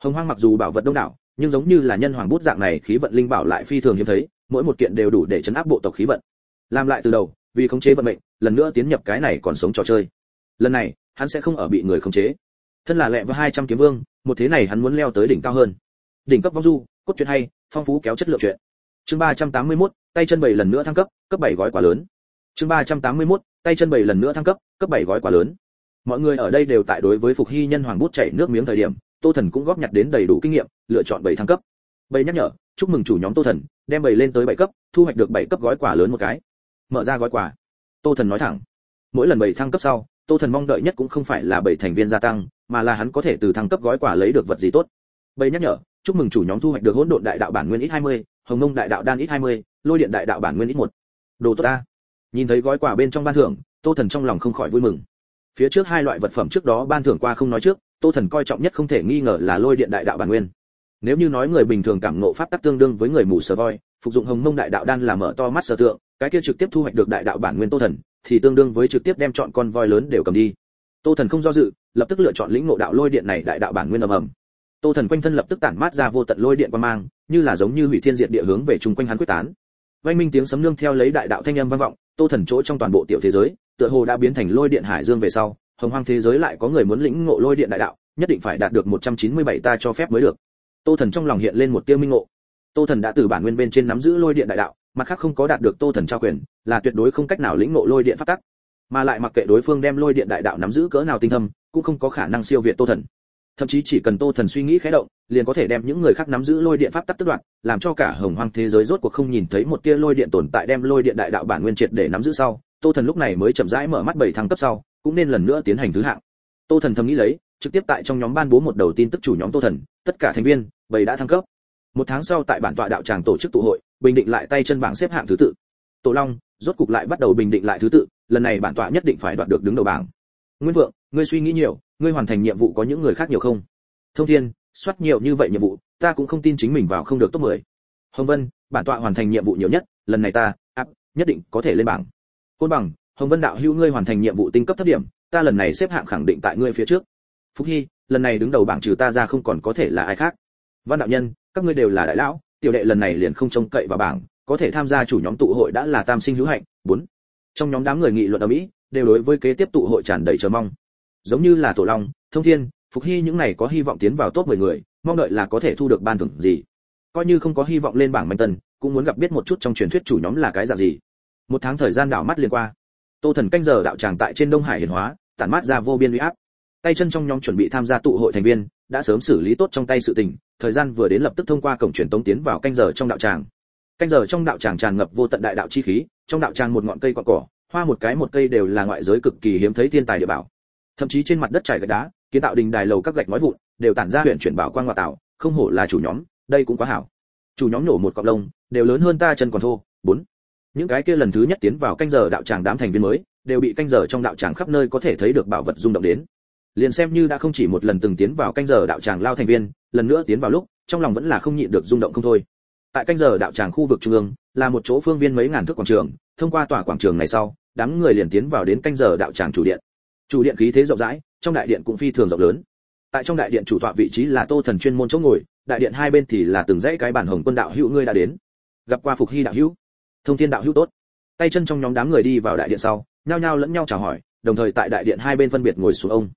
Hồng hoang mặc dù bảo vật đông đảo, nhưng giống như là nhân hoàng bút dạng này khí vận linh bảo lại phi thường hiếm thấy, mỗi một kiện đều đủ để chấn áp bộ tộc khí vận. Làm lại từ đầu, vì khống chế vận mệnh, lần nữa tiến nhập cái này còn sống trò chơi. Lần này, hắn sẽ không ở bị người khống chế. Thân là lẹ với 200 kiếm vương, một thế này hắn muốn leo tới đỉnh cao hơn. Đỉnh cấp vong du, cốt truyện hay, phong phú kéo chất lượng truyện chương 381, tay chân bảy lần nữa thăng cấp cấp 7 gói quá lớn. Chương 381, tay chân bảy lần nữa thăng cấp cấp 7 gói quá lớn. Mọi người ở đây đều tại đối với phục hy nhân hoàng bút chảy nước miếng thời điểm tô thần cũng góp nhặt đến đầy đủ kinh nghiệm lựa chọn bảy thăng cấp. Bảy nhắc nhở chúc mừng chủ nhóm tô thần đem bảy lên tới bảy cấp thu hoạch được bảy cấp gói quả lớn một cái. Mở ra gói quả tô thần nói thẳng. Mỗi lần bảy thăng cấp sau tô thần mong đợi nhất cũng không phải là bảy thành viên gia tăng mà là hắn có thể từ thăng cấp gói quả lấy được vật gì tốt. Bảy nhắc nhở chúc mừng chủ nhóm thu hoạch được hỗn độn đại đạo bản nguyên ít 20, hồng Mông đại đạo đan ít 20, lôi điện đại đạo bản nguyên ít một. Đồ tốt ta. Nhìn thấy gói quà bên trong ban thưởng tô thần trong lòng không khỏi vui mừng. Phía trước hai loại vật phẩm trước đó ban thưởng qua không nói trước tô thần coi trọng nhất không thể nghi ngờ là lôi điện đại đạo bản nguyên. Nếu như nói người bình thường cảm ngộ pháp tắc tương đương với người mù sờ voi phục dụng hồng mông đại đạo đan là mở to mắt sở tượng cái kia trực tiếp thu hoạch được đại đạo bản nguyên tô thần thì tương đương với trực tiếp đem chọn con voi lớn đều cầm đi. Tô thần không do dự lập tức lựa chọn lĩnh ngộ đạo lôi điện này đại đạo bản nguyên ầm ầm. Tô thần quanh thân lập tức tản mát ra vô tận lôi điện qua mang như là giống như hủy thiên diệt địa hướng về chung quanh hắn quyết tán. Vang minh tiếng sấm nương theo lấy đại đạo thanh âm vang vọng, tô thần chỗ trong toàn bộ tiểu thế giới, tựa hồ đã biến thành lôi điện hải dương về sau, hồng hoang thế giới lại có người muốn lĩnh ngộ lôi điện đại đạo, nhất định phải đạt được 197 ta cho phép mới được. Tô thần trong lòng hiện lên một tiêu minh ngộ. Tô thần đã từ bản nguyên bên trên nắm giữ lôi điện đại đạo, mặt khác không có đạt được tô thần trao quyền, là tuyệt đối không cách nào lĩnh ngộ lôi điện pháp tắc. Mà lại mặc kệ đối phương đem lôi điện đại đạo nắm giữ cỡ nào tinh thâm, cũng không có khả năng siêu việt tô thần thậm chí chỉ cần tô thần suy nghĩ khẽ động, liền có thể đem những người khác nắm giữ lôi điện pháp tắc tức đoạn làm cho cả hồng hoang thế giới rốt cuộc không nhìn thấy một tia lôi điện tồn tại đem lôi điện đại đạo bản nguyên triệt để nắm giữ sau. Tô thần lúc này mới chậm rãi mở mắt bảy thăng cấp sau, cũng nên lần nữa tiến hành thứ hạng. Tô thần thầm nghĩ lấy, trực tiếp tại trong nhóm ban bố một đầu tin tức chủ nhóm tô thần, tất cả thành viên bảy đã thăng cấp. Một tháng sau tại bản tọa đạo tràng tổ chức tụ hội, bình định lại tay chân bảng xếp hạng thứ tự. Tổ long, rốt cục lại bắt đầu bình định lại thứ tự, lần này bản tọa nhất định phải đoạt được đứng đầu bảng. Nguyên vượng, ngươi suy nghĩ nhiều ngươi hoàn thành nhiệm vụ có những người khác nhiều không? Thông thiên, soát nhiều như vậy nhiệm vụ, ta cũng không tin chính mình vào không được top 10. hồng vân, bản tọa hoàn thành nhiệm vụ nhiều nhất, lần này ta áp nhất định có thể lên bảng. Côn bằng, hồng vân đạo hữu ngươi hoàn thành nhiệm vụ tinh cấp thấp điểm, ta lần này xếp hạng khẳng định tại ngươi phía trước. Phúc hy, lần này đứng đầu bảng trừ ta ra không còn có thể là ai khác. Văn đạo nhân, các ngươi đều là đại lão, tiểu đệ lần này liền không trông cậy vào bảng, có thể tham gia chủ nhóm tụ hội đã là tam sinh hữu hạnh. Bốn, trong nhóm đám người nghị luận ở mỹ, đều đối với kế tiếp tụ hội tràn đầy chờ mong giống như là tổ long, thông thiên, phục hy những này có hy vọng tiến vào top 10 người, mong đợi là có thể thu được ban thưởng gì. Coi như không có hy vọng lên bảng manh tần cũng muốn gặp biết một chút trong truyền thuyết chủ nhóm là cái dạng gì. Một tháng thời gian đảo mắt liền qua. Tô thần canh giờ đạo tràng tại trên đông hải hiển hóa, tản mát ra vô biên uy áp. Tay chân trong nhóm chuẩn bị tham gia tụ hội thành viên, đã sớm xử lý tốt trong tay sự tình, thời gian vừa đến lập tức thông qua cổng truyền tống tiến vào canh giờ trong đạo tràng. Canh giờ trong đạo tràng tràn ngập vô tận đại đạo chi khí, trong đạo tràng một ngọn cây quạt cỏ, hoa một cái một cây đều là ngoại giới cực kỳ hiếm thấy thiên tài địa bảo thậm chí trên mặt đất trải gạch đá, kiến tạo đình đài lầu các gạch nói vụn, đều tản ra huyện chuyển bảo quang ngoại tạo, không hổ là chủ nhóm, đây cũng quá hảo. Chủ nhóm nổ một cọng lông, đều lớn hơn ta chân còn thô. Bốn. Những cái kia lần thứ nhất tiến vào canh giờ đạo tràng đám thành viên mới, đều bị canh giờ trong đạo tràng khắp nơi có thể thấy được bảo vật rung động đến. Liền xem như đã không chỉ một lần từng tiến vào canh giờ đạo tràng lao thành viên, lần nữa tiến vào lúc, trong lòng vẫn là không nhịn được rung động không thôi. Tại canh giờ đạo tràng khu vực trung ương, là một chỗ phương viên mấy ngàn thước quảng trường, thông qua tòa quảng trường này sau, đám người liền tiến vào đến canh giờ đạo tràng chủ điện chủ điện khí thế rộng rãi, trong đại điện cũng phi thường rộng lớn. Tại trong đại điện chủ tọa vị trí là tô thần chuyên môn chỗ ngồi, đại điện hai bên thì là từng dãy cái bản hồng quân đạo hữu ngươi đã đến. Gặp qua phục hy đạo hữu. Thông thiên đạo hữu tốt. Tay chân trong nhóm đám người đi vào đại điện sau, nhao nhao lẫn nhau chào hỏi, đồng thời tại đại điện hai bên phân biệt ngồi xuống ông.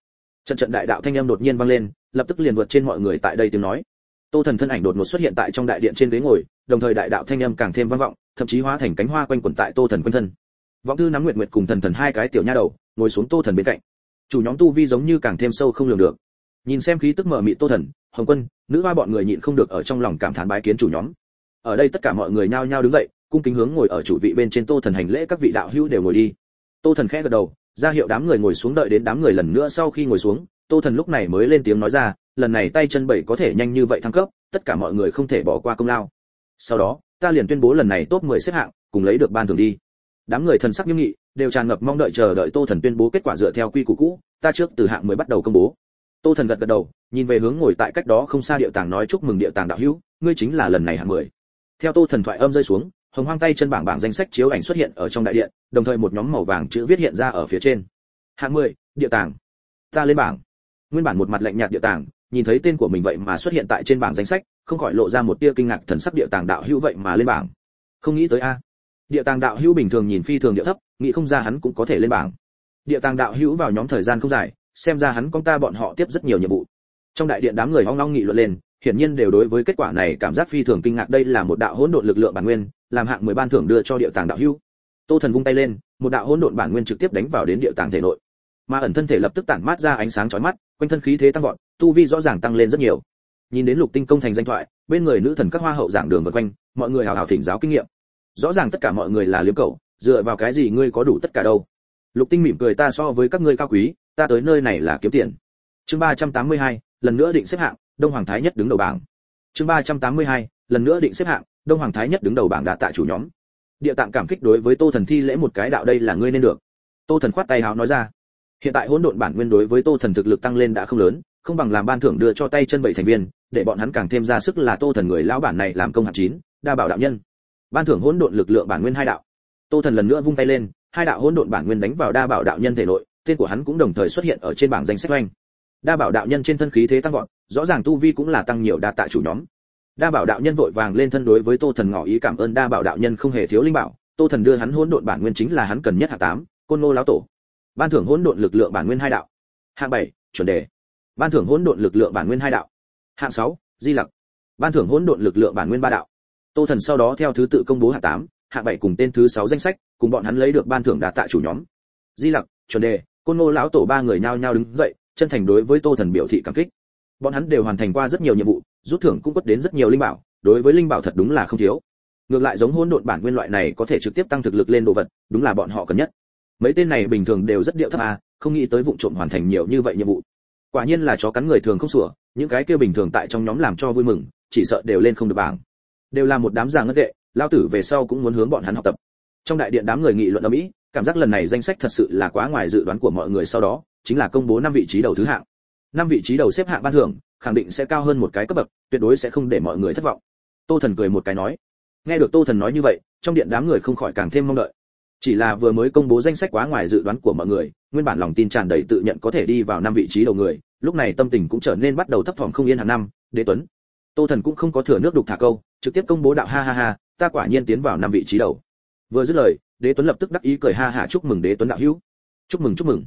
Trận trận đại đạo thanh âm đột nhiên vang lên, lập tức liền vượt trên mọi người tại đây tiếng nói. Tô thần thân ảnh đột ngột xuất hiện tại trong đại điện trên ghế ngồi, đồng thời đại đạo thanh âm càng thêm vang vọng, thậm chí hóa thành cánh hoa quanh quẩn tại tô thần quanh thân vọng thư nắm nguyệt nguyệt cùng thần thần hai cái tiểu nha đầu, ngồi xuống tô thần bên cạnh. Chủ nhóm tu vi giống như càng thêm sâu không lường được. Nhìn xem khí tức mở mị tô thần, hồng quân, nữ hoa bọn người nhịn không được ở trong lòng cảm thán bái kiến chủ nhóm. Ở đây tất cả mọi người nhao nhao đứng dậy, cung kính hướng ngồi ở chủ vị bên trên tô thần hành lễ các vị đạo hữu đều ngồi đi. Tô thần khẽ gật đầu, ra hiệu đám người ngồi xuống đợi đến đám người lần nữa sau khi ngồi xuống, tô thần lúc này mới lên tiếng nói ra, lần này tay chân bảy có thể nhanh như vậy thăng cấp, tất cả mọi người không thể bỏ qua công lao. Sau đó, ta liền tuyên bố lần này top 10 xếp hạng, cùng lấy được ban thưởng đi đám người thần sắc nghiêm nghị, đều tràn ngập mong đợi chờ đợi tô thần tuyên bố kết quả dựa theo quy củ cũ, ta trước từ hạng mới bắt đầu công bố. Tô thần gật gật đầu, nhìn về hướng ngồi tại cách đó không xa địa tàng nói chúc mừng địa tàng đạo hữu, ngươi chính là lần này hạng mười. Theo tô thần thoại âm rơi xuống, hồng hoang tay chân bảng bảng danh sách chiếu ảnh xuất hiện ở trong đại điện, đồng thời một nhóm màu vàng chữ viết hiện ra ở phía trên. Hạng mười, địa tàng. Ta lên bảng. Nguyên bản một mặt lạnh nhạt địa tàng, nhìn thấy tên của mình vậy mà xuất hiện tại trên bảng danh sách, không khỏi lộ ra một tia kinh ngạc thần sắc địa tàng đạo hữu vậy mà lên bảng. Không nghĩ tới a địa tàng đạo hữu bình thường nhìn phi thường địa thấp, nghĩ không ra hắn cũng có thể lên bảng. Địa tàng đạo hữu vào nhóm thời gian không dài, xem ra hắn con ta bọn họ tiếp rất nhiều nhiệm vụ. Trong đại điện đám người hoang long nghị luận lên, hiển nhiên đều đối với kết quả này cảm giác phi thường kinh ngạc. Đây là một đạo hỗn độn lực lượng bản nguyên, làm hạng mười ban thưởng đưa cho địa tàng đạo hữu. Tô thần vung tay lên, một đạo hỗn độn bản nguyên trực tiếp đánh vào đến địa tàng thể nội. Mà ẩn thân thể lập tức tản mát ra ánh sáng chói mắt, quanh thân khí thế tăng vọt, tu vi rõ ràng tăng lên rất nhiều. Nhìn đến lục tinh công thành danh thoại, bên người nữ thần các hoa hậu giảng đường vượt quanh, mọi người hào hào thỉnh giáo kinh nghiệm rõ ràng tất cả mọi người là liếm cậu, dựa vào cái gì ngươi có đủ tất cả đâu? Lục tinh mỉm cười ta so với các ngươi cao quý ta tới nơi này là kiếm tiền. Chương 382, lần nữa định xếp hạng đông hoàng thái nhất đứng đầu bảng. Chương 382, lần nữa định xếp hạng đông hoàng thái nhất đứng đầu bảng đã tại chủ nhóm. Địa tạng cảm kích đối với tô thần thi lễ một cái đạo đây là ngươi nên được. Tô thần khoát tay háo nói ra. Hiện tại hỗn độn bản nguyên đối với tô thần thực lực tăng lên đã không lớn không bằng làm ban thưởng đưa cho tay chân bảy thành viên để bọn hắn càng thêm ra sức là tô thần người lão bản này làm công hạng chín đa bảo đạo nhân ban thưởng hỗn độn lực lượng bản nguyên hai đạo. Tô thần lần nữa vung tay lên, hai đạo hỗn độn bản nguyên đánh vào đa bảo đạo nhân thể nội, tên của hắn cũng đồng thời xuất hiện ở trên bảng danh sách oanh. Đa bảo đạo nhân trên thân khí thế tăng vọt, rõ ràng tu vi cũng là tăng nhiều đa tại chủ nhóm. Đa bảo đạo nhân vội vàng lên thân đối với tô thần ngỏ ý cảm ơn đa bảo đạo nhân không hề thiếu linh bảo. Tô thần đưa hắn hỗn độn bản nguyên chính là hắn cần nhất hạ tám, côn ngô lão tổ. Ban thưởng hỗn độn lực lượng bản nguyên hai đạo. Hạng bảy, chuẩn đề. Ban thưởng hỗn độn lực lượng bản nguyên hai đạo. Hạng sáu, di lặc. Ban thưởng hỗn độn lực lượng bản nguyên ba đạo tô thần sau đó theo thứ tự công bố hạng tám, hạng bảy cùng tên thứ sáu danh sách, cùng bọn hắn lấy được ban thưởng đạt tại chủ nhóm. Di lặc, chuẩn đề, côn ngô lão tổ ba người nhao nhao đứng dậy, chân thành đối với tô thần biểu thị cảm kích. Bọn hắn đều hoàn thành qua rất nhiều nhiệm vụ, rút thưởng cũng quất đến rất nhiều linh bảo, đối với linh bảo thật đúng là không thiếu. Ngược lại giống hỗn độn bản nguyên loại này có thể trực tiếp tăng thực lực lên đồ vật, đúng là bọn họ cần nhất. Mấy tên này bình thường đều rất điệu thấp à không nghĩ tới vụ trộm hoàn thành nhiều như vậy nhiệm vụ. Quả nhiên là chó cắn người thường không sủa, những cái kia bình thường tại trong nhóm làm cho vui mừng, chỉ sợ đều lên không được bảng đều là một đám già ngất tệ lao tử về sau cũng muốn hướng bọn hắn học tập. Trong đại điện đám người nghị luận ở mỹ cảm giác lần này danh sách thật sự là quá ngoài dự đoán của mọi người sau đó, chính là công bố năm vị trí đầu thứ hạng. Năm vị trí đầu xếp hạng ban thưởng, khẳng định sẽ cao hơn một cái cấp bậc, tuyệt đối sẽ không để mọi người thất vọng. Tô thần cười một cái nói. Nghe được tô thần nói như vậy, trong điện đám người không khỏi càng thêm mong đợi. Chỉ là vừa mới công bố danh sách quá ngoài dự đoán của mọi người, nguyên bản lòng tin tràn đầy tự nhận có thể đi vào năm vị trí đầu người, lúc này tâm tình cũng trở nên bắt đầu thấp thỏm không yên hàng năm, đế tuấn. Tô thần cũng không có thừa nước đục thả câu trực tiếp công bố đạo ha ha ha, ta quả nhiên tiến vào năm vị trí đầu. Vừa dứt lời, đế tuấn lập tức đắc ý cười ha ha chúc mừng đế tuấn đạo hữu. Chúc mừng chúc mừng.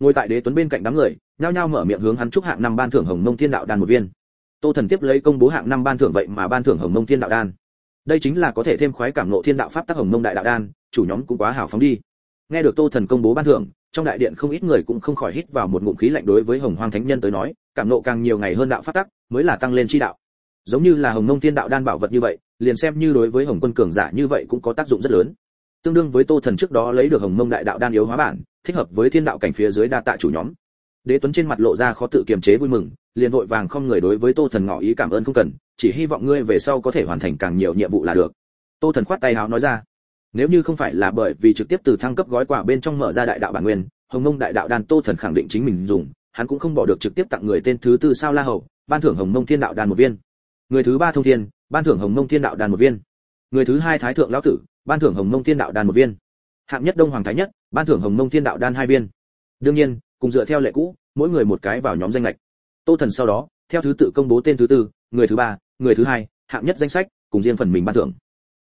Ngồi tại đế tuấn bên cạnh đám người, nhao nhao mở miệng hướng hắn chúc hạng năm ban thưởng hồng mông thiên đạo đan một viên. Tô thần tiếp lấy công bố hạng năm ban thưởng vậy mà ban thưởng hồng mông thiên đạo đan. Đây chính là có thể thêm khoái cảm nộ thiên đạo pháp tác hồng mông đại đạo đan, chủ nhóm cũng quá hào phóng đi. Nghe được tô thần công bố ban thưởng, trong đại điện không ít người cũng không khỏi hít vào một ngụm khí lạnh đối với hồng hoang thánh nhân tới nói, cảm nộ càng nhiều ngày hơn đạo pháp tắc, mới là tăng lên chi đạo giống như là hồng mông thiên đạo đan bảo vật như vậy, liền xem như đối với hồng quân cường giả như vậy cũng có tác dụng rất lớn. Tương đương với tô thần trước đó lấy được hồng mông đại đạo đan yếu hóa bản, thích hợp với thiên đạo cảnh phía dưới đa tạ chủ nhóm. Đế tuấn trên mặt lộ ra khó tự kiềm chế vui mừng, liền vội vàng không người đối với tô thần ngỏ ý cảm ơn không cần, chỉ hy vọng ngươi về sau có thể hoàn thành càng nhiều nhiệm vụ là được. Tô thần khoát tay háo nói ra, nếu như không phải là bởi vì trực tiếp từ thăng cấp gói quà bên trong mở ra đại đạo bản nguyên, hồng mông đại đạo đan tô thần khẳng định chính mình dùng, hắn cũng không bỏ được trực tiếp tặng người tên thứ tư sao la hầu, ban thưởng hồng mông thiên đạo đan một viên người thứ ba thông thiên, ban thưởng hồng mông thiên đạo đan một viên. Người thứ hai thái thượng lão tử, ban thưởng hồng mông thiên đạo đan một viên. Hạng nhất đông hoàng thái nhất, ban thưởng hồng mông thiên đạo đan hai viên. Đương nhiên, cùng dựa theo lệ cũ, mỗi người một cái vào nhóm danh lệch. Tô thần sau đó, theo thứ tự công bố tên thứ tư, người thứ ba, người thứ hai, hạng nhất danh sách, cùng riêng phần mình ban thưởng.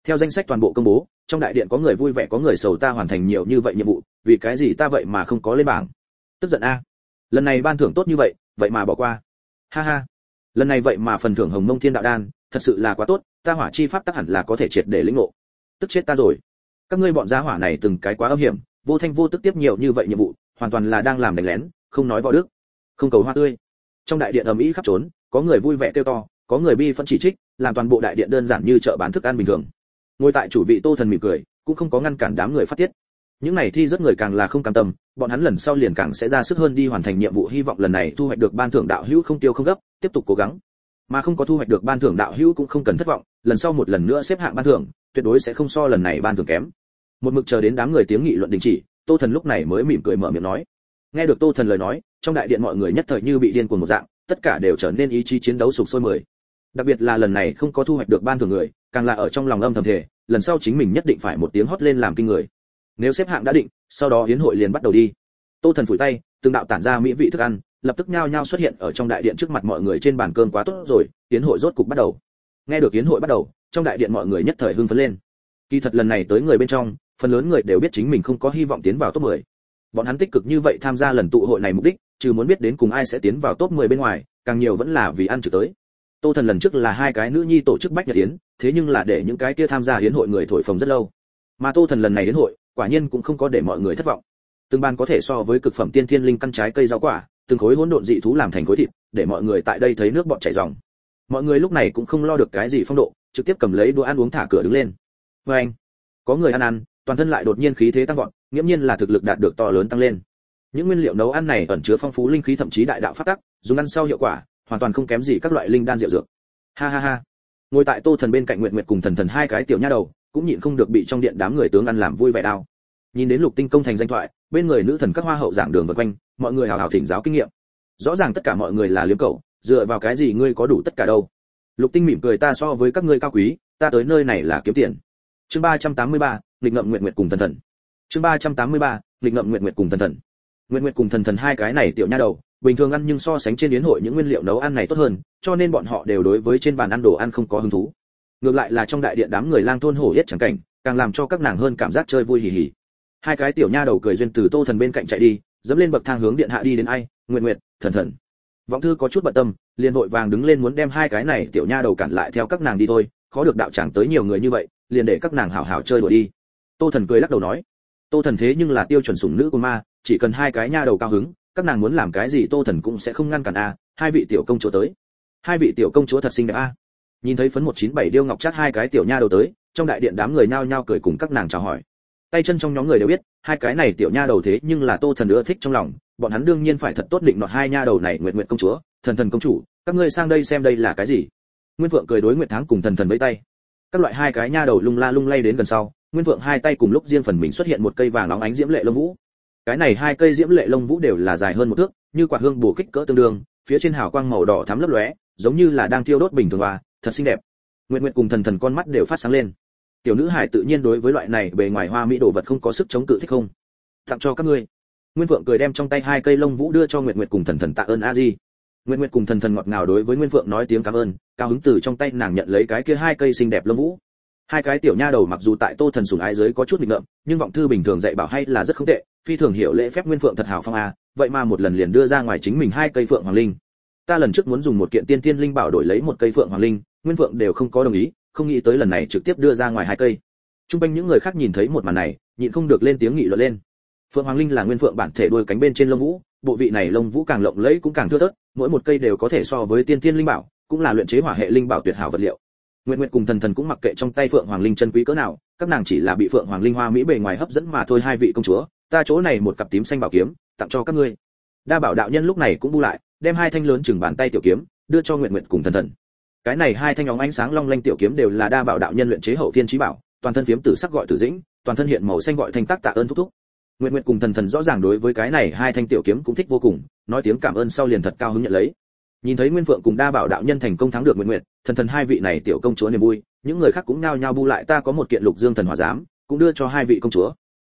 Theo danh sách toàn bộ công bố, trong đại điện có người vui vẻ, có người sầu ta hoàn thành nhiều như vậy nhiệm vụ, vì cái gì ta vậy mà không có lên bảng? Tức giận a. Lần này ban thưởng tốt như vậy vậy mà bỏ qua. Ha ha lần này vậy mà phần thưởng hồng mông thiên đạo đan, thật sự là quá tốt, ta hỏa chi pháp tắc hẳn là có thể triệt để lĩnh ngộ. Tức chết ta rồi. Các ngươi bọn gia hỏa này từng cái quá âm hiểm, vô thanh vô tức tiếp nhiều như vậy nhiệm vụ, hoàn toàn là đang làm đánh lén, không nói võ đức, không cầu hoa tươi. Trong đại điện ầm ĩ khắp trốn, có người vui vẻ kêu to, có người bi phân chỉ trích, làm toàn bộ đại điện đơn giản như chợ bán thức ăn bình thường. Ngồi tại chủ vị tô thần mỉm cười, cũng không có ngăn cản đám người phát tiết. Những này thi rất người càng là không cam tâm bọn hắn lần sau liền càng sẽ ra sức hơn đi hoàn thành nhiệm vụ hy vọng lần này thu hoạch được ban thưởng đạo hữu không tiêu không gấp, tiếp tục cố gắng. Mà không có thu hoạch được ban thưởng đạo hữu cũng không cần thất vọng, lần sau một lần nữa xếp hạng ban thưởng, tuyệt đối sẽ không so lần này ban thưởng kém. Một mực chờ đến đám người tiếng nghị luận đình chỉ, tô thần lúc này mới mỉm cười mở miệng nói. Nghe được tô thần lời nói, trong đại điện mọi người nhất thời như bị điên cuồng một dạng, tất cả đều trở nên ý chí chiến đấu sục sôi mười. Đặc biệt là lần này không có thu hoạch được ban thưởng người, càng là ở trong lòng âm thầm thể lần sau chính mình nhất định phải một tiếng hót lên làm kinh người nếu xếp hạng đã định, sau đó hiến hội liền bắt đầu đi. Tô thần phủi tay, từng đạo tản ra mỹ vị thức ăn, lập tức nhao nhao xuất hiện ở trong đại điện trước mặt mọi người trên bàn cơm quá tốt rồi, hiến hội rốt cục bắt đầu. Nghe được hiến hội bắt đầu, trong đại điện mọi người nhất thời hưng phấn lên. Kỳ thật lần này tới người bên trong, phần lớn người đều biết chính mình không có hy vọng tiến vào top 10. bọn hắn tích cực như vậy tham gia lần tụ hội này mục đích, trừ muốn biết đến cùng ai sẽ tiến vào top 10 bên ngoài, càng nhiều vẫn là vì ăn trực tới. Tô thần lần trước là hai cái nữ nhi tổ chức bách nhật yến, thế nhưng là để những cái kia tham gia hiến hội người thổi phồng rất lâu. Mà tô thần lần này đến hội quả nhiên cũng không có để mọi người thất vọng. Từng bàn có thể so với cực phẩm tiên thiên linh căn trái cây rau quả, từng khối hỗn độn dị thú làm thành khối thịt, để mọi người tại đây thấy nước bọt chảy ròng. Mọi người lúc này cũng không lo được cái gì phong độ, trực tiếp cầm lấy đũa ăn uống thả cửa đứng lên. Với anh, có người ăn ăn, toàn thân lại đột nhiên khí thế tăng vọt, nghiễm nhiên là thực lực đạt được to lớn tăng lên. Những nguyên liệu nấu ăn này ẩn chứa phong phú linh khí thậm chí đại đạo phát tắc, dùng ăn sau hiệu quả, hoàn toàn không kém gì các loại linh đan rượu dược. Ha ha ha. Ngồi tại tô thần bên cạnh nguyệt nguyệt cùng thần thần hai cái tiểu nha đầu cũng nhịn không được bị trong điện đám người tướng ăn làm vui vẻ đau. Nhìn đến lục tinh công thành danh thoại bên người nữ thần các hoa hậu giảng đường vân quanh mọi người hào hào thỉnh giáo kinh nghiệm. Rõ ràng tất cả mọi người là liếm cầu dựa vào cái gì ngươi có đủ tất cả đâu? Lục tinh mỉm cười ta so với các ngươi cao quý ta tới nơi này là kiếm tiền. Chương ba trăm tám mươi ba, nghịch ngậm nguyệt nguyệt cùng thần thần. Chương ba trăm tám mươi ba, nghịch ngậm nguyệt nguyệt cùng thần thần. Nguyệt nguyệt cùng thần thần hai cái này tiểu nha đầu bình thường ăn nhưng so sánh trên yến hội những nguyên liệu nấu ăn này tốt hơn cho nên bọn họ đều đối với trên bàn ăn đồ ăn không có hứng thú ngược lại là trong đại điện đám người lang thôn hổ yết chẳng cảnh, càng làm cho các nàng hơn cảm giác chơi vui hì hì. Hai cái tiểu nha đầu cười duyên từ tô thần bên cạnh chạy đi, dẫm lên bậc thang hướng điện hạ đi đến ai nguyện nguyện thần thần. Vọng thư có chút bận tâm, liền vội vàng đứng lên muốn đem hai cái này tiểu nha đầu cản lại theo các nàng đi thôi, khó được đạo tràng tới nhiều người như vậy, liền để các nàng hảo hảo chơi đùa đi. Tô thần cười lắc đầu nói, tô thần thế nhưng là tiêu chuẩn sủng nữ của ma, chỉ cần hai cái nha đầu cao hứng, các nàng muốn làm cái gì tô thần cũng sẽ không ngăn cản a, hai vị tiểu công chúa tới. Hai vị tiểu công chúa thật xinh đẹp a nhìn thấy phấn một chín bảy điêu ngọc chắc hai cái tiểu nha đầu tới, trong đại điện đám người nhao nhao cười cùng các nàng chào hỏi. Tay chân trong nhóm người đều biết, hai cái này tiểu nha đầu thế nhưng là tô thần ưa thích trong lòng, bọn hắn đương nhiên phải thật tốt định nọt hai nha đầu này nguyện nguyện công chúa, thần thần công chủ, các ngươi sang đây xem đây là cái gì? Nguyên vượng cười đối nguyện thắng cùng thần thần với tay. Các loại hai cái nha đầu lung la lung lay đến gần sau, nguyên vượng hai tay cùng lúc riêng phần mình xuất hiện một cây vàng óng ánh diễm lệ lông vũ. Cái này hai cây diễm lệ lông vũ đều là dài hơn một thước, như quả hương bổ kích cỡ tương đương, phía trên hào quang màu đỏ thắm lấp lóe, giống như là đang thiêu đốt bình thường hòa thật xinh đẹp. Nguyện nguyệt cùng thần thần con mắt đều phát sáng lên. Tiểu nữ hải tự nhiên đối với loại này bề ngoài hoa mỹ đồ vật không có sức chống cự thích không? Tặng cho các ngươi. Nguyên Vượng cười đem trong tay hai cây lông vũ đưa cho nguyện nguyệt cùng thần thần tạ ơn a di nguyện nguyệt cùng thần thần ngọt ngào đối với nguyên Vượng nói tiếng cảm ơn, cao hứng từ trong tay nàng nhận lấy cái kia hai cây xinh đẹp lông vũ. Hai cái tiểu nha đầu mặc dù tại tô thần sùng ái dưới có chút nghịch ngợm, nhưng vọng thư bình thường dạy bảo hay là rất không tệ, phi thường hiểu lễ phép nguyên phượng thật hảo phong a, vậy mà một lần liền đưa ra ngoài chính mình hai cây phượng hoàng linh. Ta lần trước muốn dùng một kiện tiên tiên linh bảo đổi lấy một cây phượng hoàng linh nguyên Vượng đều không có đồng ý, không nghĩ tới lần này trực tiếp đưa ra ngoài hai cây. Trung quanh những người khác nhìn thấy một màn này, nhịn không được lên tiếng nghị luận lên. Phượng hoàng linh là nguyên phượng bản thể đuôi cánh bên trên lông vũ, bộ vị này lông vũ càng lộng lẫy cũng càng thưa thớt, mỗi một cây đều có thể so với tiên tiên linh bảo, cũng là luyện chế hỏa hệ linh bảo tuyệt hảo vật liệu. Nguyện nguyện cùng thần thần cũng mặc kệ trong tay phượng hoàng linh chân quý cỡ nào, các nàng chỉ là bị phượng hoàng linh hoa mỹ bề ngoài hấp dẫn mà thôi hai vị công chúa, ta chỗ này một cặp tím xanh bảo kiếm, tặng cho các ngươi. Đa bảo đạo nhân lúc này cũng bu lại, đem hai thanh lớn chừng bàn tay tiểu kiếm, đưa cho nguyện nguyện cùng thần thần cái này hai thanh óng ánh sáng long lanh tiểu kiếm đều là đa bảo đạo nhân luyện chế hậu thiên trí bảo, toàn thân phiếm tử sắc gọi tử dĩnh, toàn thân hiện màu xanh gọi thanh tác tạ ơn thúc thúc. Nguyện nguyện cùng thần thần rõ ràng đối với cái này hai thanh tiểu kiếm cũng thích vô cùng, nói tiếng cảm ơn sau liền thật cao hứng nhận lấy. Nhìn thấy nguyên phượng cùng đa bảo đạo nhân thành công thắng được nguyện nguyện thần thần hai vị này tiểu công chúa niềm vui, những người khác cũng nhao nhao bu lại ta có một kiện lục dương thần hỏa giám, cũng đưa cho hai vị công chúa.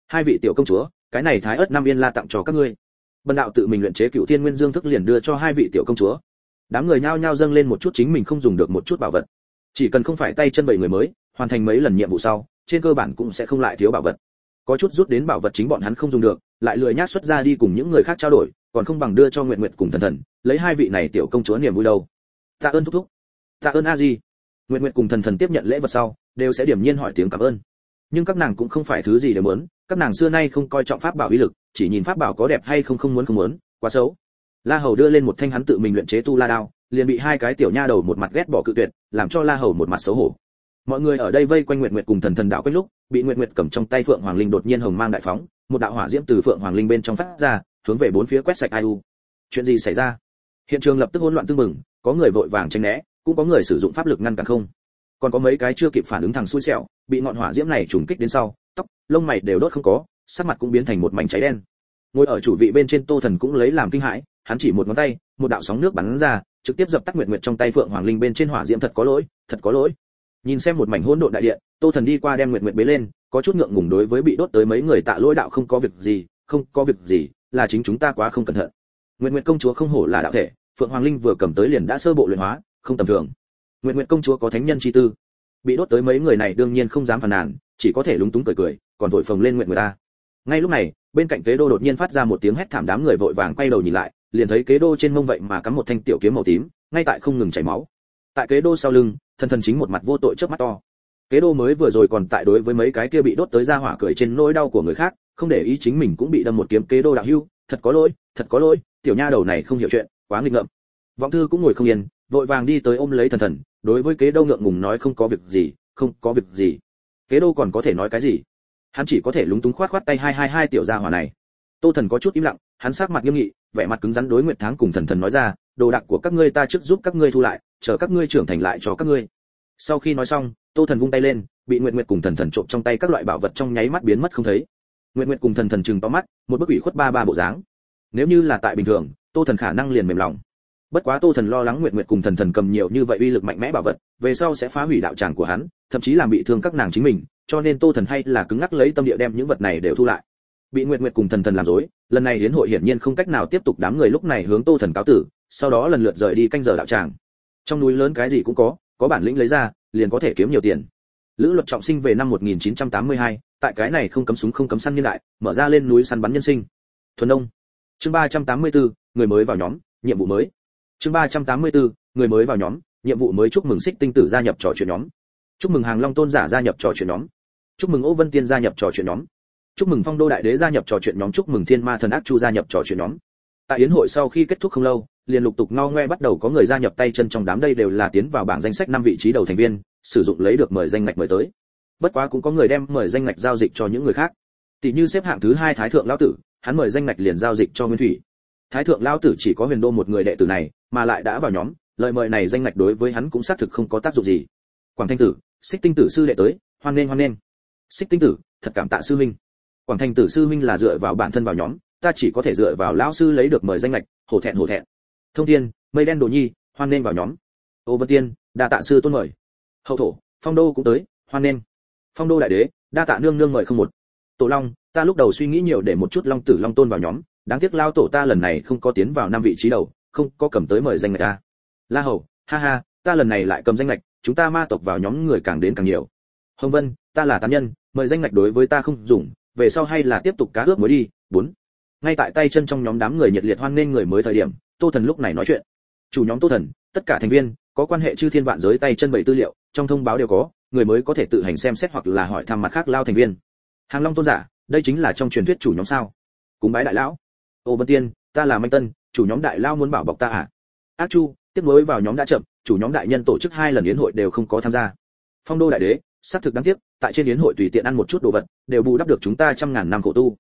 Hai vị tiểu công chúa, cái này thái ớt năm yên la tặng cho các ngươi. Bần đạo tự mình luyện chế cựu thiên nguyên dương thức liền đưa cho hai vị tiểu công chúa đám người nhao nhao dâng lên một chút chính mình không dùng được một chút bảo vật. Chỉ cần không phải tay chân bảy người mới, hoàn thành mấy lần nhiệm vụ sau, trên cơ bản cũng sẽ không lại thiếu bảo vật. Có chút rút đến bảo vật chính bọn hắn không dùng được, lại lười nhác xuất ra đi cùng những người khác trao đổi, còn không bằng đưa cho nguyện nguyện cùng thần thần, lấy hai vị này tiểu công chúa niềm vui đâu. Tạ ơn thúc thúc. Tạ ơn a di nguyện nguyện cùng thần thần tiếp nhận lễ vật sau, đều sẽ điểm nhiên hỏi tiếng cảm ơn. Nhưng các nàng cũng không phải thứ gì để muốn, các nàng xưa nay không coi trọng pháp bảo uy lực, chỉ nhìn pháp bảo có đẹp hay không không muốn không muốn, quá xấu la hầu đưa lên một thanh hắn tự mình luyện chế tu la đao, liền bị hai cái tiểu nha đầu một mặt ghét bỏ cự tuyệt, làm cho la hầu một mặt xấu hổ. Mọi người ở đây vây quanh nguyệt nguyệt cùng thần thần đạo quanh lúc, bị nguyệt nguyệt cầm trong tay phượng hoàng linh đột nhiên hồng mang đại phóng, một đạo hỏa diễm từ phượng hoàng linh bên trong phát ra, hướng về bốn phía quét sạch ai u. Chuyện gì xảy ra? Hiện trường lập tức hỗn loạn tương mừng có người vội vàng tránh né, cũng có người sử dụng pháp lực ngăn cản không. Còn có mấy cái chưa kịp phản ứng thằng xui xẻo, bị ngọn hỏa diễm này trùng kích đến sau, tóc, lông mày đều đốt không có, sắc mặt cũng biến thành một mảnh cháy đen. Ngồi ở chủ vị bên trên tô thần cũng lấy làm kinh hãi hắn chỉ một ngón tay, một đạo sóng nước bắn ra, trực tiếp dập tắt nguyệt nguyệt trong tay phượng hoàng linh bên trên hỏa diễm thật có lỗi, thật có lỗi. Nhìn xem một mảnh hỗn độn đại điện tô thần đi qua đem nguyệt nguyệt bế lên, có chút ngượng ngùng đối với bị đốt tới mấy người tạ lỗi đạo không có việc gì, không có việc gì, là chính chúng ta quá không cẩn thận. Nguyệt nguyệt công chúa không hổ là đạo thể, phượng hoàng linh vừa cầm tới liền đã sơ bộ luyện hóa, không tầm thường. Nguyệt nguyệt công chúa có thánh nhân chi tư. Bị đốt tới mấy người này đương nhiên không dám phàn nàn, chỉ có thể lúng túng cười cười, còn thổi phồng lên nguyện người ta. Ngay lúc này, bên cạnh kế đô đột nhiên phát ra một tiếng hét thảm đám người vội vàng quay đầu nhìn lại liền thấy kế đô trên mông vậy mà cắm một thanh tiểu kiếm màu tím, ngay tại không ngừng chảy máu. Tại kế đô sau lưng, thần thần chính một mặt vô tội trước mắt to. Kế đô mới vừa rồi còn tại đối với mấy cái kia bị đốt tới ra hỏa cười trên nỗi đau của người khác, không để ý chính mình cũng bị đâm một kiếm kế đô đạo hưu, thật có lỗi, thật có lỗi, tiểu nha đầu này không hiểu chuyện, quá nghịch ngợm. Vọng thư cũng ngồi không yên, vội vàng đi tới ôm lấy thần thần, đối với kế đô ngượng ngùng nói không có việc gì, không có việc gì. Kế đô còn có thể nói cái gì? Hắn chỉ có thể lúng túng khoát khoát tay hai hai hai tiểu gia hỏa này. Tô thần có chút im lặng, hắn sát mặt nghiêm nghị vẻ mặt cứng rắn đối nguyệt tháng cùng thần thần nói ra, đồ đạc của các ngươi ta trước giúp các ngươi thu lại, chờ các ngươi trưởng thành lại cho các ngươi. Sau khi nói xong, tô thần vung tay lên, bị nguyệt nguyệt cùng thần thần trộm trong tay các loại bảo vật trong nháy mắt biến mất không thấy. Nguyệt nguyệt cùng thần thần chừng to mắt, một bức ủy khuất ba ba bộ dáng. Nếu như là tại bình thường, tô thần khả năng liền mềm lòng. Bất quá tô thần lo lắng nguyệt nguyệt cùng thần thần cầm nhiều như vậy uy lực mạnh mẽ bảo vật, về sau sẽ phá hủy đạo tràng của hắn, thậm chí làm bị thương các nàng chính mình, cho nên tô thần hay là cứng ngắc lấy tâm địa đem những vật này đều thu lại bị nguyệt nguyệt cùng thần thần làm dối lần này hiến hội hiển nhiên không cách nào tiếp tục đám người lúc này hướng tô thần cáo tử sau đó lần lượt rời đi canh giờ đạo tràng. Trong núi lớn cái gì cũng có có bản lĩnh lấy ra liền có thể kiếm nhiều tiền. Lữ luật trọng sinh về năm 1982, tại cái này không cấm súng không cấm săn nhân đại mở ra lên núi săn bắn nhân sinh. Thuần đông chương 384, người mới vào nhóm nhiệm vụ mới. Chương 384, người mới vào nhóm nhiệm vụ mới chúc mừng xích tinh tử gia nhập trò chuyện nhóm. Chúc mừng hàng long tôn giả gia nhập trò chuyện nhóm. Chúc mừng ô vân tiên gia nhập trò chuyện nhóm chúc mừng phong đô đại đế gia nhập trò chuyện nhóm, chúc mừng thiên ma thần ác chu gia nhập trò chuyện nhóm. Tại yến hội sau khi kết thúc không lâu, liền lục tục ngao ngoe bắt đầu có người gia nhập tay chân trong đám đây đều là tiến vào bảng danh sách năm vị trí đầu thành viên, sử dụng lấy được mời danh ngạch mời tới. Bất quá cũng có người đem mời danh ngạch giao dịch cho những người khác. Tỷ như xếp hạng thứ hai thái thượng lão tử, hắn mời danh ngạch liền giao dịch cho nguyên thủy. Thái thượng lão tử chỉ có huyền đô một người đệ tử này, mà lại đã vào nhóm, lời mời này danh ngạch đối với hắn cũng xác thực không có tác dụng gì. Quảng thanh tử, xích tinh tử sư đệ tới, hoan nghênh hoan nghênh. Xích tinh tử, thật cảm tạ sư minh quảng thanh tử sư minh là dựa vào bản thân vào nhóm, ta chỉ có thể dựa vào lão sư lấy được mời danh lệch hổ thẹn hổ thẹn. Thông thiên, mây đen đồ nhi, hoan nên vào nhóm. Ô vân tiên, đa tạ sư tôn mời. Hậu thổ, phong đô cũng tới, hoan nên phong đô đại đế, đa tạ nương nương mời không một. Tổ long, ta lúc đầu suy nghĩ nhiều để một chút long tử long tôn vào nhóm, đáng tiếc lao tổ ta lần này không có tiến vào năm vị trí đầu, không có cầm tới mời danh lệch ta. La hầu, ha ha, ta lần này lại cầm danh lệch chúng ta ma tộc vào nhóm người càng đến càng nhiều. Hồng vân, ta là tán nhân, mời danh lệch đối với ta không dùng về sau hay là tiếp tục cá ướp mới đi. Bốn, ngay tại tay chân trong nhóm đám người nhiệt liệt hoan nghênh người mới thời điểm, tô thần lúc này nói chuyện. Chủ nhóm tô thần, tất cả thành viên, có quan hệ chư thiên vạn giới tay chân bảy tư liệu, trong thông báo đều có, người mới có thể tự hành xem xét hoặc là hỏi thăm mặt khác lao thành viên. Hàng long tôn giả, đây chính là trong truyền thuyết chủ nhóm sao? Cúng bái đại lão. Ô vân tiên, ta là manh tân, chủ nhóm đại lao muốn bảo bọc ta à? Ác chu, tiếp nối vào nhóm đã chậm, chủ nhóm đại nhân tổ chức hai lần yến hội đều không có tham gia. Phong đô đại đế xác thực đáng tiếc, tại trên yến hội tùy tiện ăn một chút đồ vật, đều bù đắp được chúng ta trăm ngàn năm khổ tu.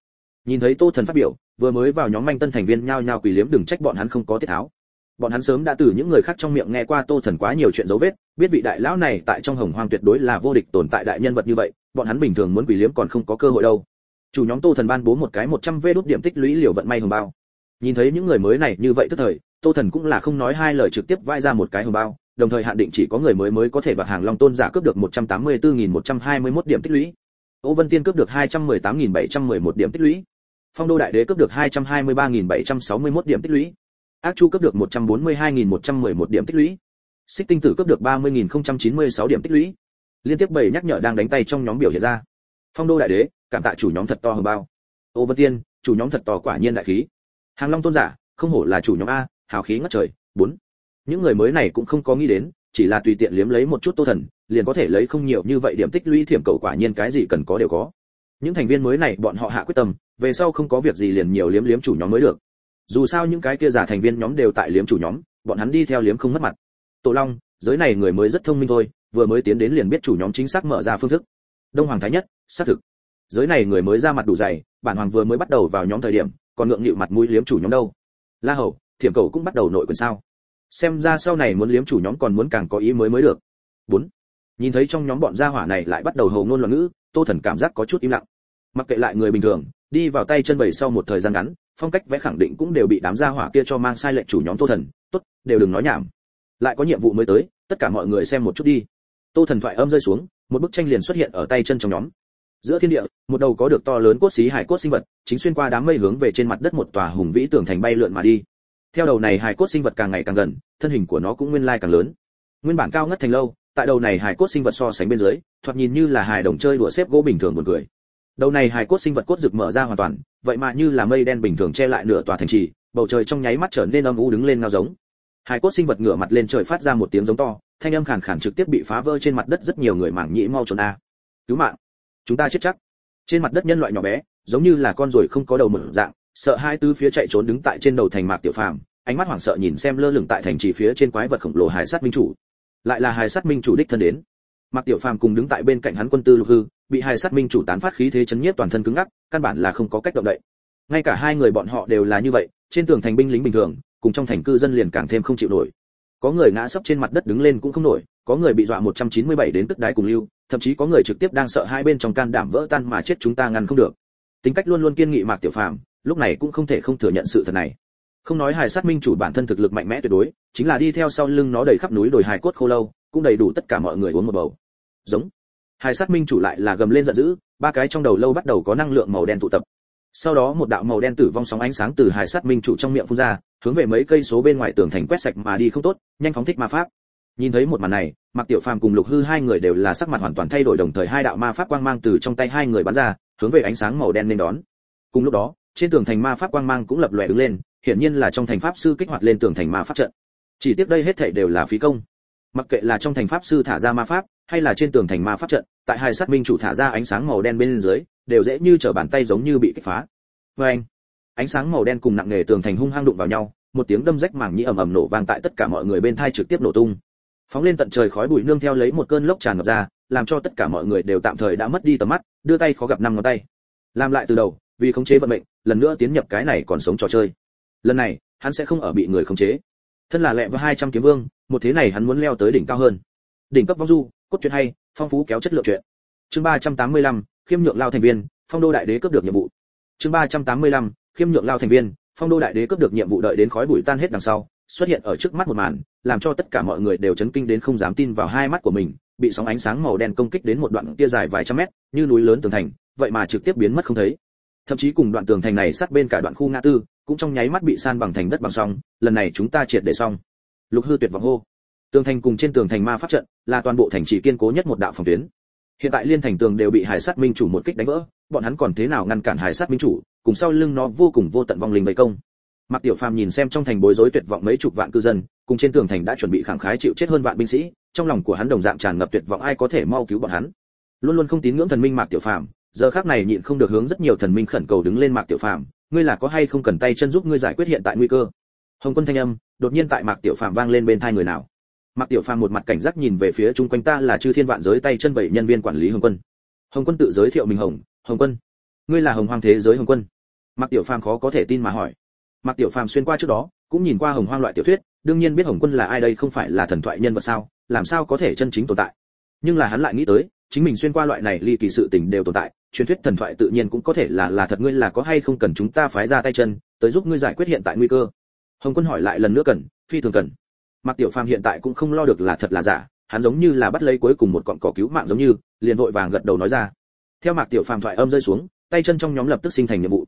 Nhìn thấy tô thần phát biểu, vừa mới vào nhóm manh tân thành viên nhao nhao quỳ liếm đừng trách bọn hắn không có tiết tháo. Bọn hắn sớm đã từ những người khác trong miệng nghe qua tô thần quá nhiều chuyện dấu vết, biết vị đại lão này tại trong hồng hoang tuyệt đối là vô địch tồn tại đại nhân vật như vậy, bọn hắn bình thường muốn quỳ liếm còn không có cơ hội đâu. Chủ nhóm tô thần ban bố một cái một trăm vê đốt điểm tích lũy liều vận may hồng bao nhìn thấy những người mới này như vậy tức thời tô thần cũng là không nói hai lời trực tiếp vai ra một cái hồng bao đồng thời hạn định chỉ có người mới mới có thể vào hàng long tôn giả cướp được 184.121 điểm tích lũy Ô Vân Tiên cướp được 218.711 điểm tích lũy. Phong Đô Đại Đế cướp được 223.761 điểm tích lũy. Ác Chu cướp được 142.111 điểm tích lũy. Xích Tinh Tử cướp được 30.096 điểm tích lũy. Liên tiếp bảy nhắc nhở đang đánh tay trong nhóm biểu hiện ra. Phong Đô Đại Đế, cảm tạ chủ nhóm thật to hờ bao. Ô Vân Tiên, chủ nhóm thật to quả nhiên đại khí. Hàng Long Tôn giả, không hổ là chủ nhóm a, hào khí ngất trời. 4. Những người mới này cũng không có nghĩ đến, chỉ là tùy tiện liếm lấy một chút Tô Thần, liền có thể lấy không nhiều như vậy điểm tích lũy thiểm cầu quả nhiên cái gì cần có đều có. Những thành viên mới này bọn họ hạ quyết tâm, về sau không có việc gì liền nhiều liếm liếm chủ nhóm mới được. Dù sao những cái kia giả thành viên nhóm đều tại liếm chủ nhóm, bọn hắn đi theo liếm không mất mặt. Tổ Long, giới này người mới rất thông minh thôi, vừa mới tiến đến liền biết chủ nhóm chính xác mở ra phương thức. Đông Hoàng Thái Nhất, xác thực. Giới này người mới ra mặt đủ dày, bản hoàng vừa mới bắt đầu vào nhóm thời điểm, còn ngượng nghịu mặt mũi liếm chủ nhóm đâu. La Hầu, Thiểm Cầu cũng bắt đầu nội quyền sao? Xem ra sau này muốn liếm chủ nhóm còn muốn càng có ý mới mới được. Bốn, nhìn thấy trong nhóm bọn gia hỏa này lại bắt đầu hầu ngôn loạn ngữ tô thần cảm giác có chút im lặng mặc kệ lại người bình thường đi vào tay chân bầy sau một thời gian ngắn phong cách vẽ khẳng định cũng đều bị đám gia hỏa kia cho mang sai lệnh chủ nhóm tô thần tốt đều đừng nói nhảm lại có nhiệm vụ mới tới tất cả mọi người xem một chút đi tô thần thoại âm rơi xuống một bức tranh liền xuất hiện ở tay chân trong nhóm giữa thiên địa, một đầu có được to lớn cốt xí hải cốt sinh vật, chính xuyên qua đám mây hướng về trên mặt đất một tòa hùng vĩ tường thành bay lượn mà đi. Theo đầu này hải cốt sinh vật càng ngày càng gần, thân hình của nó cũng nguyên lai càng lớn. Nguyên bản cao ngất thành lâu, tại đầu này hải cốt sinh vật so sánh bên dưới, thoạt nhìn như là hải đồng chơi đùa xếp gỗ bình thường buồn cười. Đầu này hải cốt sinh vật cốt rực mở ra hoàn toàn, vậy mà như là mây đen bình thường che lại nửa tòa thành trì, bầu trời trong nháy mắt trở nên âm u đứng lên ngao giống. Hải cốt sinh vật ngửa mặt lên trời phát ra một tiếng giống to, thanh âm khàn khàn trực tiếp bị phá vỡ trên mặt đất rất nhiều người mảng nhĩ mau trốn a. Cứu mạng chúng ta chết chắc trên mặt đất nhân loại nhỏ bé giống như là con ruồi không có đầu mở dạng sợ hai tứ phía chạy trốn đứng tại trên đầu thành mạc tiểu phàm ánh mắt hoảng sợ nhìn xem lơ lửng tại thành trì phía trên quái vật khổng lồ hải sát minh chủ lại là hải sát minh chủ đích thân đến Mạc Tiểu Phàm cùng đứng tại bên cạnh hắn quân tư lục hư, bị hải sát minh chủ tán phát khí thế chấn nhiếp toàn thân cứng ngắc, căn bản là không có cách động đậy. Ngay cả hai người bọn họ đều là như vậy, trên tường thành binh lính bình thường, cùng trong thành cư dân liền càng thêm không chịu nổi. Có người ngã sấp trên mặt đất đứng lên cũng không nổi, có người bị dọa 197 đến tức đái cùng lưu, thậm chí có người trực tiếp đang sợ hai bên trong can đảm vỡ tan mà chết chúng ta ngăn không được. Tính cách luôn luôn kiên nghị Mạc Tiểu Phàm, lúc này cũng không thể không thừa nhận sự thật này. Không nói hài sát minh chủ bản thân thực lực mạnh mẽ tuyệt đối, chính là đi theo sau lưng nó đầy khắp núi đồi hài cốt khô lâu, cũng đầy đủ tất cả mọi người uống một bầu giống hải sát minh chủ lại là gầm lên giận dữ ba cái trong đầu lâu bắt đầu có năng lượng màu đen tụ tập sau đó một đạo màu đen tử vong sóng ánh sáng từ hải sát minh chủ trong miệng phun ra hướng về mấy cây số bên ngoài tường thành quét sạch mà đi không tốt nhanh phóng thích ma pháp nhìn thấy một màn này mặc tiểu phàm cùng lục hư hai người đều là sắc mặt hoàn toàn thay đổi đồng thời hai đạo ma pháp quang mang từ trong tay hai người bắn ra, hướng về ánh sáng màu đen nên đón. Cùng lúc đó, trên tường thành ma pháp quang mang cũng lập lòe đứng lên, hiển nhiên là trong thành pháp sư kích hoạt lên tường thành ma pháp trận. Chỉ tiếc đây hết thảy đều là phí công. Mặc kệ là trong thành pháp sư thả ra ma pháp, hay là trên tường thành ma pháp trận, tại hai sát minh chủ thả ra ánh sáng màu đen bên dưới, đều dễ như trở bàn tay giống như bị kích phá. Vê anh, ánh sáng màu đen cùng nặng nề tường thành hung hăng đụng vào nhau, một tiếng đâm rách màng nhĩ ầm ầm nổ vang tại tất cả mọi người bên thai trực tiếp nổ tung phóng lên tận trời khói bụi nương theo lấy một cơn lốc tràn ngập ra, làm cho tất cả mọi người đều tạm thời đã mất đi tầm mắt, đưa tay khó gặp năm ngón tay. Làm lại từ đầu, vì khống chế vận mệnh, lần nữa tiến nhập cái này còn sống trò chơi. Lần này, hắn sẽ không ở bị người khống chế. Thân là lẹ với hai trăm kiếm vương, một thế này hắn muốn leo tới đỉnh cao hơn. Đỉnh cấp vong du, cốt truyện hay, phong phú kéo chất lượng truyện. Chương ba trăm tám mươi lăm, khiêm nhượng lao thành viên, phong đô đại đế cấp được nhiệm vụ. Chương ba trăm tám mươi lăm, khiêm nhượng lao thành viên, phong đô đại đế cấp được nhiệm vụ đợi đến khói bụi tan hết đằng sau xuất hiện ở trước mắt một màn, làm cho tất cả mọi người đều chấn kinh đến không dám tin vào hai mắt của mình, bị sóng ánh sáng màu đen công kích đến một đoạn kia dài vài trăm mét, như núi lớn tường thành, vậy mà trực tiếp biến mất không thấy. Thậm chí cùng đoạn tường thành này sát bên cả đoạn khu ngã tư, cũng trong nháy mắt bị san bằng thành đất bằng song lần này chúng ta triệt để xong. Lục hư tuyệt vọng hô. Tường thành cùng trên tường thành ma pháp trận là toàn bộ thành trì kiên cố nhất một đạo phòng tuyến. Hiện tại liên thành tường đều bị hải sát minh chủ một kích đánh vỡ, bọn hắn còn thế nào ngăn cản hải sát minh chủ, cùng sau lưng nó vô cùng vô tận vong linh vây công. Mạc Tiểu Phàm nhìn xem trong thành bối rối tuyệt vọng mấy chục vạn cư dân, cùng trên tường thành đã chuẩn bị khẳng khái chịu chết hơn vạn binh sĩ, trong lòng của hắn đồng dạng tràn ngập tuyệt vọng ai có thể mau cứu bọn hắn. Luôn luôn không tín ngưỡng thần minh Mạc Tiểu Phàm, giờ khắc này nhịn không được hướng rất nhiều thần minh khẩn cầu đứng lên Mạc Tiểu Phàm, ngươi là có hay không cần tay chân giúp ngươi giải quyết hiện tại nguy cơ. Hồng Quân thanh âm, đột nhiên tại Mạc Tiểu Phàm vang lên bên tai người nào. Mạc Tiểu Phàm một mặt cảnh giác nhìn về phía chung quanh ta là chư thiên vạn giới tay chân bảy nhân viên quản lý Hồng Quân. Hồng Quân tự giới thiệu mình Hồng, Hồng Quân. Ngươi là Hồng Hoang thế giới Hồng Quân. Mạc Tiểu Phàm khó có thể tin mà hỏi. Mạc Tiểu Phàm xuyên qua trước đó, cũng nhìn qua Hồng Hoang loại tiểu thuyết, đương nhiên biết Hồng Quân là ai đây không phải là thần thoại nhân vật sao, làm sao có thể chân chính tồn tại. Nhưng là hắn lại nghĩ tới, chính mình xuyên qua loại này ly kỳ sự tình đều tồn tại, truyền thuyết thần thoại tự nhiên cũng có thể là là thật ngươi là có hay không cần chúng ta phái ra tay chân, tới giúp ngươi giải quyết hiện tại nguy cơ. Hồng Quân hỏi lại lần nữa cần, phi thường cần. Mạc Tiểu Phàm hiện tại cũng không lo được là thật là giả, hắn giống như là bắt lấy cuối cùng một cọng cỏ cứu mạng giống như, liền vội vàng gật đầu nói ra. Theo Mạc Tiểu Phàm thoại âm rơi xuống, tay chân trong nhóm lập tức sinh thành nhiệm vụ.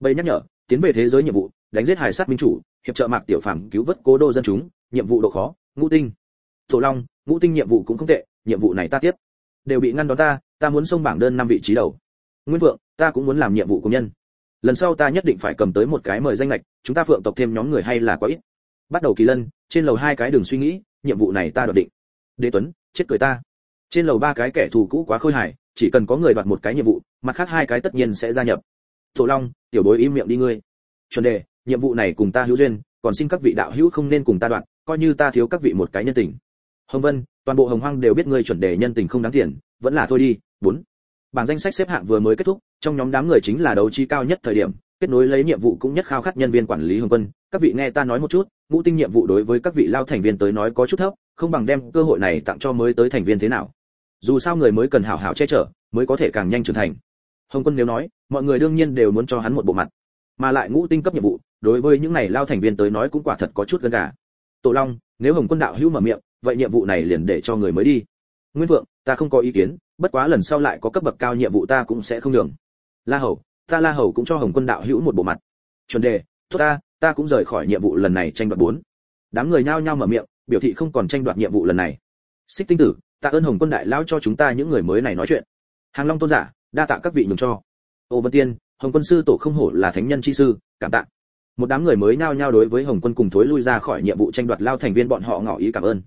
Bầy nhắc nhở, tiến về thế giới nhiệm vụ, đánh giết hải sát minh chủ, hiệp trợ Mạc Tiểu Phàm cứu vớt cố đô dân chúng, nhiệm vụ độ khó, ngũ tinh. Tổ Long, ngũ tinh nhiệm vụ cũng không tệ, nhiệm vụ này ta tiếp. Đều bị ngăn đón ta, ta muốn xông bảng đơn năm vị trí đầu. Nguyên Vượng, ta cũng muốn làm nhiệm vụ công nhân. Lần sau ta nhất định phải cầm tới một cái mời danh lệch, chúng ta phượng tộc thêm nhóm người hay là quá ít. Bắt đầu kỳ lân, trên lầu hai cái đường suy nghĩ, nhiệm vụ này ta đoạt định. Đế Tuấn, chết cười ta. Trên lầu ba cái kẻ thù cũ quá khôi hài, chỉ cần có người đoạt một cái nhiệm vụ, mặt khác hai cái tất nhiên sẽ gia nhập. Tổ Long, tiểu bối im miệng đi ngươi. Chuẩn đề, nhiệm vụ này cùng ta hữu duyên, còn xin các vị đạo hữu không nên cùng ta đoạn, coi như ta thiếu các vị một cái nhân tình. Hồng Vân, toàn bộ Hồng Hoang đều biết ngươi chuẩn đề nhân tình không đáng tiền, vẫn là thôi đi. Bốn. Bảng danh sách xếp hạng vừa mới kết thúc, trong nhóm đám người chính là đấu trí cao nhất thời điểm, kết nối lấy nhiệm vụ cũng nhất khao khát nhân viên quản lý Hồng Vân, các vị nghe ta nói một chút, ngũ tinh nhiệm vụ đối với các vị lao thành viên tới nói có chút thấp, không bằng đem cơ hội này tặng cho mới tới thành viên thế nào. Dù sao người mới cần hảo hảo che chở, mới có thể càng nhanh trưởng thành. Hồng Quân nếu nói, mọi người đương nhiên đều muốn cho hắn một bộ mặt mà lại ngũ tinh cấp nhiệm vụ đối với những này lao thành viên tới nói cũng quả thật có chút gần gà. Tổ long, nếu hồng quân đạo hữu mở miệng, vậy nhiệm vụ này liền để cho người mới đi. Nguyên vượng ta không có ý kiến, bất quá lần sau lại có cấp bậc cao nhiệm vụ ta cũng sẽ không nhường. La hầu, ta la hầu cũng cho hồng quân đạo hữu một bộ mặt. Chuẩn đề, tốt ta ta cũng rời khỏi nhiệm vụ lần này tranh đoạt bốn. Đám người nhao nhao mở miệng, biểu thị không còn tranh đoạt nhiệm vụ lần này. Xích tinh tử, tạ ơn hồng quân đại lão cho chúng ta những người mới này nói chuyện. Hàng long tôn giả, đa tạ các vị nhường cho. Ô vân tiên, hồng quân sư tổ không hổ là thánh nhân chi sư, cảm tạ một đám người mới nhao nhao đối với hồng quân cùng thối lui ra khỏi nhiệm vụ tranh đoạt lao thành viên bọn họ ngỏ ý cảm ơn.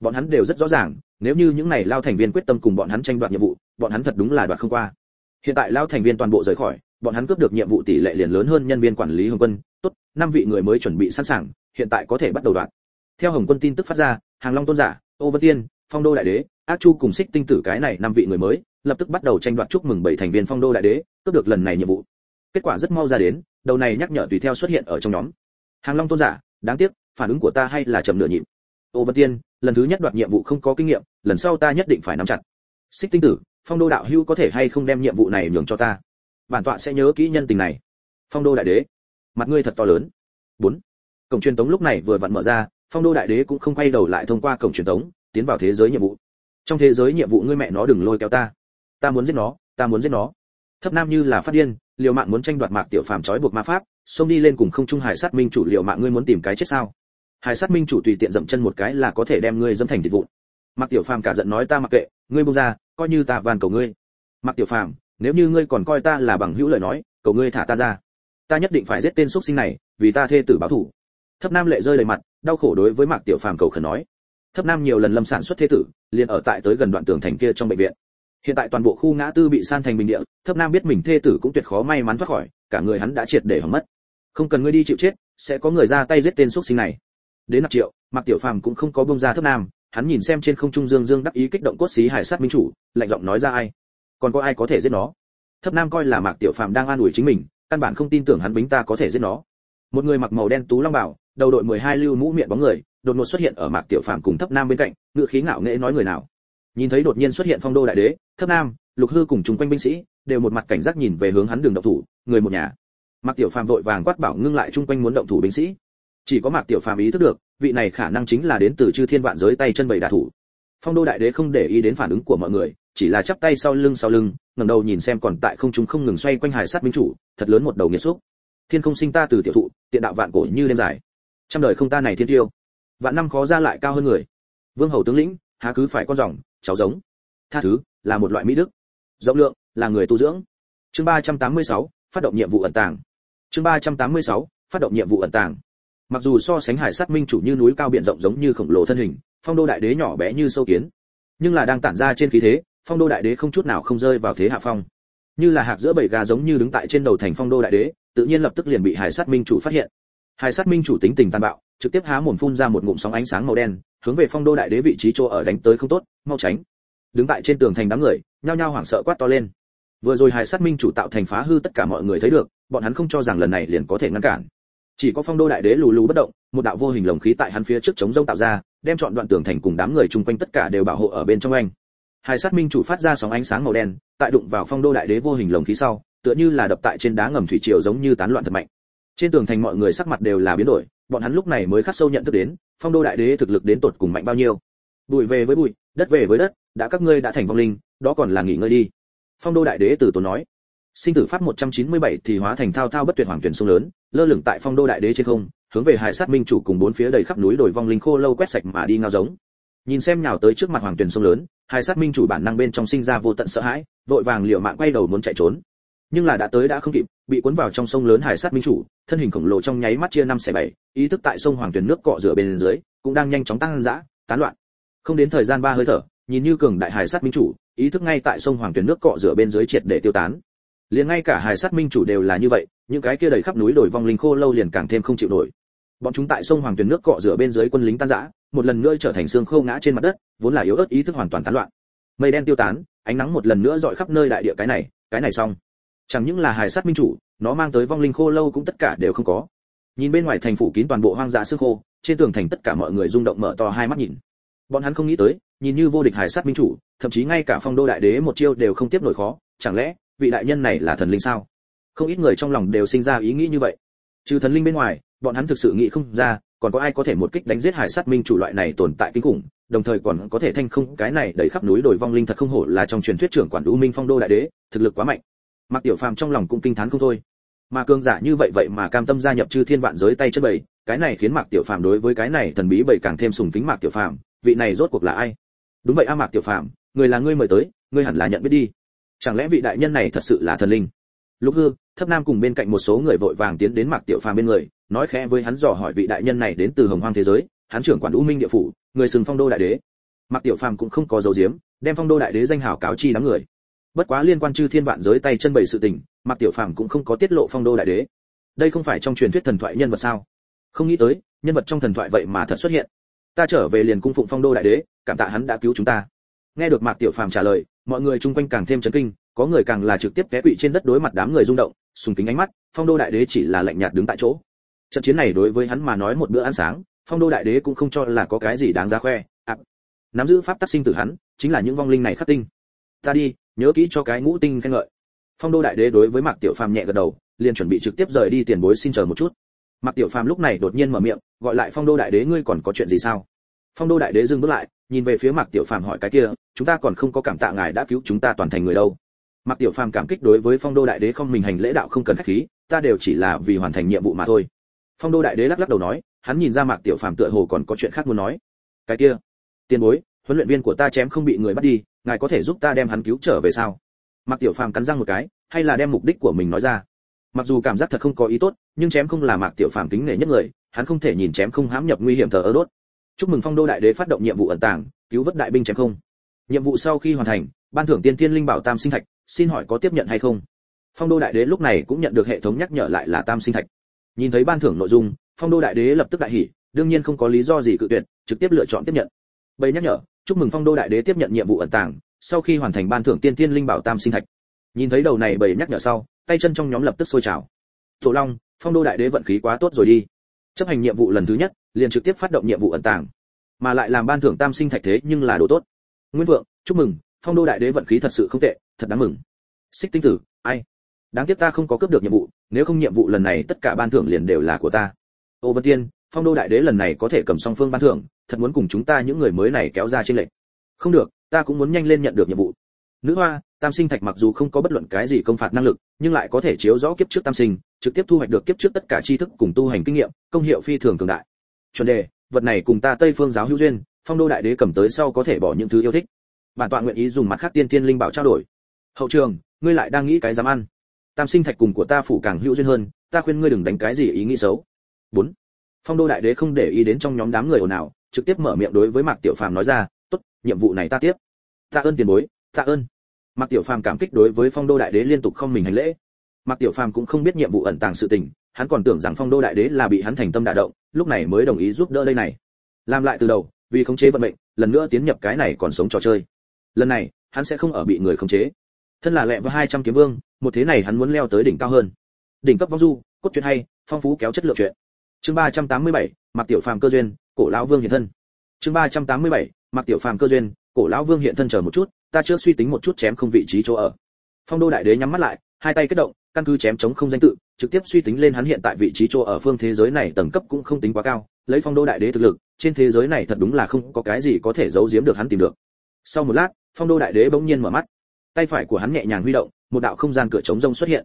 Bọn hắn đều rất rõ ràng, nếu như những này lao thành viên quyết tâm cùng bọn hắn tranh đoạt nhiệm vụ, bọn hắn thật đúng là đoạt không qua. Hiện tại lao thành viên toàn bộ rời khỏi, bọn hắn cướp được nhiệm vụ tỷ lệ liền lớn hơn nhân viên quản lý hồng quân. Tốt, năm vị người mới chuẩn bị sẵn sàng, hiện tại có thể bắt đầu đoạt. Theo hồng quân tin tức phát ra, hàng long tôn giả, ô vân tiên, phong đô đại đế, ác chu cùng xích tinh tử cái này năm vị người mới, lập tức bắt đầu tranh đoạt chúc mừng bảy thành viên phong đô đại đế, cướp được lần này nhiệm vụ. Kết quả rất mau ra đến đầu này nhắc nhở tùy theo xuất hiện ở trong nhóm. Hàng long tôn giả, đáng tiếc, phản ứng của ta hay là chậm nửa nhịp. Ô vân tiên, lần thứ nhất đoạt nhiệm vụ không có kinh nghiệm, lần sau ta nhất định phải nắm chặt. Xích tinh tử, phong đô đạo hưu có thể hay không đem nhiệm vụ này nhường cho ta? Bản tọa sẽ nhớ kỹ nhân tình này. Phong đô đại đế, mặt ngươi thật to lớn. Bốn. Cổng truyền tống lúc này vừa vặn mở ra, phong đô đại đế cũng không quay đầu lại thông qua cổng truyền tống, tiến vào thế giới nhiệm vụ. Trong thế giới nhiệm vụ ngươi mẹ nó đừng lôi kéo ta. Ta muốn giết nó, ta muốn giết nó thấp nam như là phát điên, liều mạng muốn tranh đoạt mạc tiểu phàm trói buộc ma pháp, xông đi lên cùng không trung hải sát minh chủ liều mạng ngươi muốn tìm cái chết sao? Hải sát minh chủ tùy tiện dậm chân một cái là có thể đem ngươi dâm thành thịt vụn. Mạc tiểu phàm cả giận nói ta mặc kệ, ngươi buông ra, coi như ta van cầu ngươi. Mạc tiểu phàm, nếu như ngươi còn coi ta là bằng hữu lời nói, cầu ngươi thả ta ra. Ta nhất định phải giết tên xuất sinh này, vì ta thê tử báo thù. Thấp nam lệ rơi đầy mặt, đau khổ đối với mạc tiểu phàm cầu khẩn nói. Thấp nam nhiều lần lâm sản xuất thế tử, liền ở tại tới gần đoạn tường thành kia trong bệnh viện hiện tại toàn bộ khu ngã tư bị san thành bình địa, thấp nam biết mình thê tử cũng tuyệt khó may mắn thoát khỏi, cả người hắn đã triệt để hỏng mất. Không cần ngươi đi chịu chết, sẽ có người ra tay giết tên xuất sinh này. Đến nạp triệu mặc tiểu phàm cũng không có bông ra thấp nam, hắn nhìn xem trên không trung dương dương đắc ý kích động cốt xí hải sát minh chủ, lạnh giọng nói ra ai? Còn có ai có thể giết nó? Thấp nam coi là mạc tiểu phàm đang an ủi chính mình, căn bản không tin tưởng hắn bính ta có thể giết nó. Một người mặc màu đen tú long bảo, đầu đội 12 lưu mũ miệng bóng người, đột ngột xuất hiện ở mạc tiểu phàm cùng thấp nam bên cạnh, ngựa khí ngạo nghễ nói người nào? Nhìn thấy đột nhiên xuất hiện phong đô đại đế thấp nam, lục hư cùng chung quanh binh sĩ đều một mặt cảnh giác nhìn về hướng hắn đường động thủ, người một nhà. Mạc tiểu phàm vội vàng quát bảo ngưng lại chung quanh muốn động thủ binh sĩ. Chỉ có mạc tiểu phàm ý thức được, vị này khả năng chính là đến từ chư thiên vạn giới tay chân bảy đả thủ. Phong đô đại đế không để ý đến phản ứng của mọi người, chỉ là chắp tay sau lưng sau lưng, ngẩng đầu nhìn xem còn tại không trung không ngừng xoay quanh hải sát minh chủ, thật lớn một đầu nghiệt xúc. Thiên không sinh ta từ tiểu thụ, tiện đạo vạn cổ như đêm dài. Trăm đời không ta này thiên tiêu. Vạn năm khó ra lại cao hơn người. Vương hầu tướng lĩnh, há cứ phải con rồng, cháu giống. Tha thứ là một loại mỹ đức. Rộng lượng là người tu dưỡng. Chương 386, phát động nhiệm vụ ẩn tàng. Chương 386, phát động nhiệm vụ ẩn tàng. Mặc dù so sánh hải sát minh chủ như núi cao biển rộng giống như khổng lồ thân hình phong đô đại đế nhỏ bé như sâu kiến nhưng là đang tản ra trên khí thế phong đô đại đế không chút nào không rơi vào thế hạ phong. Như là hạc giữa bầy gà giống như đứng tại trên đầu thành phong đô đại đế tự nhiên lập tức liền bị hải sát minh chủ phát hiện. Hải sát minh chủ tính tình tàn bạo trực tiếp há mồm phun ra một ngụm sóng ánh sáng màu đen hướng về phong đô đại đế vị trí chỗ ở đánh tới không tốt mau tránh đứng tại trên tường thành đám người, nhao nhao hoảng sợ quát to lên. Vừa rồi hải sát minh chủ tạo thành phá hư tất cả mọi người thấy được, bọn hắn không cho rằng lần này liền có thể ngăn cản. Chỉ có phong đô đại đế lù lù bất động, một đạo vô hình lồng khí tại hắn phía trước chống rông tạo ra, đem chọn đoạn tường thành cùng đám người chung quanh tất cả đều bảo hộ ở bên trong anh. Hải sát minh chủ phát ra sóng ánh sáng màu đen, tại đụng vào phong đô đại đế vô hình lồng khí sau, tựa như là đập tại trên đá ngầm thủy triều giống như tán loạn thật mạnh. Trên tường thành mọi người sắc mặt đều là biến đổi, bọn hắn lúc này mới khắc sâu nhận thức đến, phong đô đại đế thực lực đến tột cùng mạnh bao nhiêu. Bụi về với bụi, đất về với đất đã các ngươi đã thành vong linh, đó còn là nghỉ ngơi đi. Phong đô đại đế tử tốn nói. Sinh tử pháp 197 thì hóa thành thao thao bất tuyệt hoàng tuyển sông lớn, lơ lửng tại phong đô đại đế trên không, hướng về hải sát minh chủ cùng bốn phía đầy khắp núi đồi vong linh khô lâu quét sạch mà đi ngao giống. Nhìn xem nhào tới trước mặt hoàng tuyển sông lớn, hải sát minh chủ bản năng bên trong sinh ra vô tận sợ hãi, vội vàng liều mạng quay đầu muốn chạy trốn. Nhưng là đã tới đã không kịp, bị cuốn vào trong sông lớn hải sát minh chủ, thân hình khổng lồ trong nháy mắt chia năm xẻ bảy, ý thức tại sông hoàng tuyển nước cọ rửa bên dưới, cũng đang nhanh chóng tăng dã, tán loạn. Không đến thời gian ba hơi thở nhìn như cường đại hải sát minh chủ, ý thức ngay tại sông hoàng tuyển nước cọ rửa bên dưới triệt để tiêu tán. Liền ngay cả hải sát minh chủ đều là như vậy, những cái kia đầy khắp núi đồi vong linh khô lâu liền càng thêm không chịu nổi. Bọn chúng tại sông hoàng tuyển nước cọ rửa bên dưới quân lính tan rã, một lần nữa trở thành xương khô ngã trên mặt đất, vốn là yếu ớt ý thức hoàn toàn tán loạn. Mây đen tiêu tán, ánh nắng một lần nữa dọi khắp nơi đại địa cái này cái này xong. Chẳng những là hải sát minh chủ, nó mang tới vong linh khô lâu cũng tất cả đều không có. Nhìn bên ngoài thành phủ kín toàn bộ hoang dã xương khô, trên tường thành tất cả mọi người rung động mở to hai mắt nhìn bọn hắn không nghĩ tới, nhìn như vô địch hải sát minh chủ, thậm chí ngay cả phong đô đại đế một chiêu đều không tiếp nổi khó, chẳng lẽ, vị đại nhân này là thần linh sao? Không ít người trong lòng đều sinh ra ý nghĩ như vậy. Trừ thần linh bên ngoài, bọn hắn thực sự nghĩ không ra, còn có ai có thể một kích đánh giết hải sát minh chủ loại này tồn tại kinh khủng, đồng thời còn có thể thanh không cái này đẩy khắp núi đồi vong linh thật không hổ là trong truyền thuyết trưởng quản u minh phong đô đại đế, thực lực quá mạnh. Mặc tiểu phàm trong lòng cũng kinh thán không thôi. Mà cường giả như vậy vậy mà cam tâm gia nhập chư thiên vạn giới tay chân bầy, cái này khiến mạc tiểu phàm đối với cái này thần bí bầy càng thêm sùng kính mạc tiểu phàm vị này rốt cuộc là ai? Đúng vậy a mạc tiểu phàm, người là ngươi mời tới, ngươi hẳn là nhận biết đi. Chẳng lẽ vị đại nhân này thật sự là thần linh? Lúc hư, thấp nam cùng bên cạnh một số người vội vàng tiến đến mạc tiểu phàm bên người, nói khẽ với hắn dò hỏi vị đại nhân này đến từ hồng hoang thế giới, hắn trưởng quản u minh địa phủ, người sừng phong đô đại đế. Mạc tiểu phàm cũng không có dấu diếm đem phong đô đại đế danh hào cáo chi đám người. Bất quá liên quan chư thiên vạn giới tay chân bảy sự tình, mạc tiểu phàm cũng không có tiết lộ phong đô đại đế. Đây không phải trong truyền thuyết thần thoại nhân vật sao? Không nghĩ tới, nhân vật trong thần thoại vậy mà thật xuất hiện ta trở về liền cung phụng phong đô đại đế cảm tạ hắn đã cứu chúng ta. Nghe được mạc tiểu phàm trả lời mọi người chung quanh càng thêm chấn kinh có người càng là trực tiếp té quỵ trên đất đối mặt đám người rung động sùng kính ánh mắt phong đô đại đế chỉ là lạnh nhạt đứng tại chỗ. Trận chiến này đối với hắn mà nói một bữa ăn sáng phong đô đại đế cũng không cho là có cái gì đáng ra khoe. À, nắm giữ pháp tác sinh từ hắn chính là những vong linh này khắc tinh. Ta đi nhớ kỹ cho cái ngũ tinh khen ngợi. Phong đô đại đế đối với mạc tiểu phàm nhẹ gật đầu liền chuẩn bị trực tiếp rời đi tiền bối xin chờ một chút mạc tiểu phàm lúc này đột nhiên mở miệng, gọi lại phong đô đại đế, ngươi còn có chuyện gì sao? Phong đô đại đế dừng bước lại, nhìn về phía mạc tiểu phàm hỏi cái kia, chúng ta còn không có cảm tạ ngài đã cứu chúng ta toàn thành người đâu. Mạc tiểu phàm cảm kích đối với phong đô đại đế không mình hành lễ đạo không cần khách khí, ta đều chỉ là vì hoàn thành nhiệm vụ mà thôi. Phong đô đại đế lắc lắc đầu nói, hắn nhìn ra mạc tiểu phàm tựa hồ còn có chuyện khác muốn nói. Cái kia, tiền bối, huấn luyện viên của ta chém không bị người bắt đi, ngài có thể giúp ta đem hắn cứu trở về sao? Mạc tiểu phàm cắn răng một cái, hay là đem mục đích của mình nói ra? Mặc dù cảm giác thật không có ý tốt nhưng chém không là mạc tiểu phàm kính nể nhất người, hắn không thể nhìn chém không hãm nhập nguy hiểm thờ ơ đốt. Chúc mừng phong đô đại đế phát động nhiệm vụ ẩn tàng, cứu vớt đại binh chém không. Nhiệm vụ sau khi hoàn thành, ban thưởng tiên thiên linh bảo tam sinh thạch, xin hỏi có tiếp nhận hay không? Phong đô đại đế lúc này cũng nhận được hệ thống nhắc nhở lại là tam sinh thạch. Nhìn thấy ban thưởng nội dung, phong đô đại đế lập tức đại hỉ, đương nhiên không có lý do gì cự tuyệt, trực tiếp lựa chọn tiếp nhận. Bầy nhắc nhở, chúc mừng phong đô đại đế tiếp nhận nhiệm vụ ẩn tàng, sau khi hoàn thành ban thưởng tiên tiên linh bảo tam sinh thạch. Nhìn thấy đầu này bầy nhắc nhở sau, tay chân trong nhóm lập tức sôi trào. Tổ long phong đô đại đế vận khí quá tốt rồi đi. Chấp hành nhiệm vụ lần thứ nhất, liền trực tiếp phát động nhiệm vụ ẩn tàng. Mà lại làm ban thưởng tam sinh thạch thế nhưng là đồ tốt. Nguyên vượng, chúc mừng, phong đô đại đế vận khí thật sự không tệ, thật đáng mừng. Xích tinh tử, ai? Đáng tiếc ta không có cướp được nhiệm vụ, nếu không nhiệm vụ lần này tất cả ban thưởng liền đều là của ta. Ô vân tiên, phong đô đại đế lần này có thể cầm song phương ban thưởng, thật muốn cùng chúng ta những người mới này kéo ra trên lệnh không được, ta cũng muốn nhanh lên nhận được nhiệm vụ. Nữ hoa tam sinh thạch mặc dù không có bất luận cái gì công phạt năng lực, nhưng lại có thể chiếu rõ kiếp trước tam sinh, trực tiếp thu hoạch được kiếp trước tất cả tri thức cùng tu hành kinh nghiệm, công hiệu phi thường cường đại. Chuẩn đề, vật này cùng ta tây phương giáo hữu duyên, phong đô đại đế cầm tới sau có thể bỏ những thứ yêu thích. Bản tọa nguyện ý dùng mặt khác tiên tiên linh bảo trao đổi. Hậu trường, ngươi lại đang nghĩ cái dám ăn. Tam sinh thạch cùng của ta phủ càng hữu duyên hơn, ta khuyên ngươi đừng đánh cái gì ý nghĩ xấu. Bốn, phong đô đại đế không để ý đến trong nhóm đám người ồn ào, trực tiếp mở miệng đối với mạc tiểu phàm nói ra, tốt, nhiệm vụ này ta tiếp. Tạ ơn tiền bối tạ ơn mạc tiểu phàm cảm kích đối với phong đô đại đế liên tục không mình hành lễ. Mạc tiểu phàm cũng không biết nhiệm vụ ẩn tàng sự tình, hắn còn tưởng rằng phong đô đại đế là bị hắn thành tâm đả động, lúc này mới đồng ý giúp đỡ đây này. Làm lại từ đầu, vì khống chế vận mệnh, lần nữa tiến nhập cái này còn sống trò chơi. Lần này, hắn sẽ không ở bị người khống chế. Thân là lẹ và hai trăm kiếm vương, một thế này hắn muốn leo tới đỉnh cao hơn. Đỉnh cấp vong du, cốt truyện hay, phong phú kéo chất lượng truyện. Chương ba trăm tám mươi bảy tiểu phàm cơ duyên, cổ lão vương hiện thân. Chương ba trăm tám mươi bảy tiểu phàm cơ duyên, cổ lão vương hiện thân chờ một chút ta chưa suy tính một chút chém không vị trí chỗ ở. Phong đô đại đế nhắm mắt lại, hai tay kết động, căn cứ chém chống không danh tự, trực tiếp suy tính lên hắn hiện tại vị trí chỗ ở phương thế giới này tầng cấp cũng không tính quá cao, lấy phong đô đại đế thực lực, trên thế giới này thật đúng là không có cái gì có thể giấu giếm được hắn tìm được. Sau một lát, phong đô đại đế bỗng nhiên mở mắt. Tay phải của hắn nhẹ nhàng huy động, một đạo không gian cửa trống rông xuất hiện.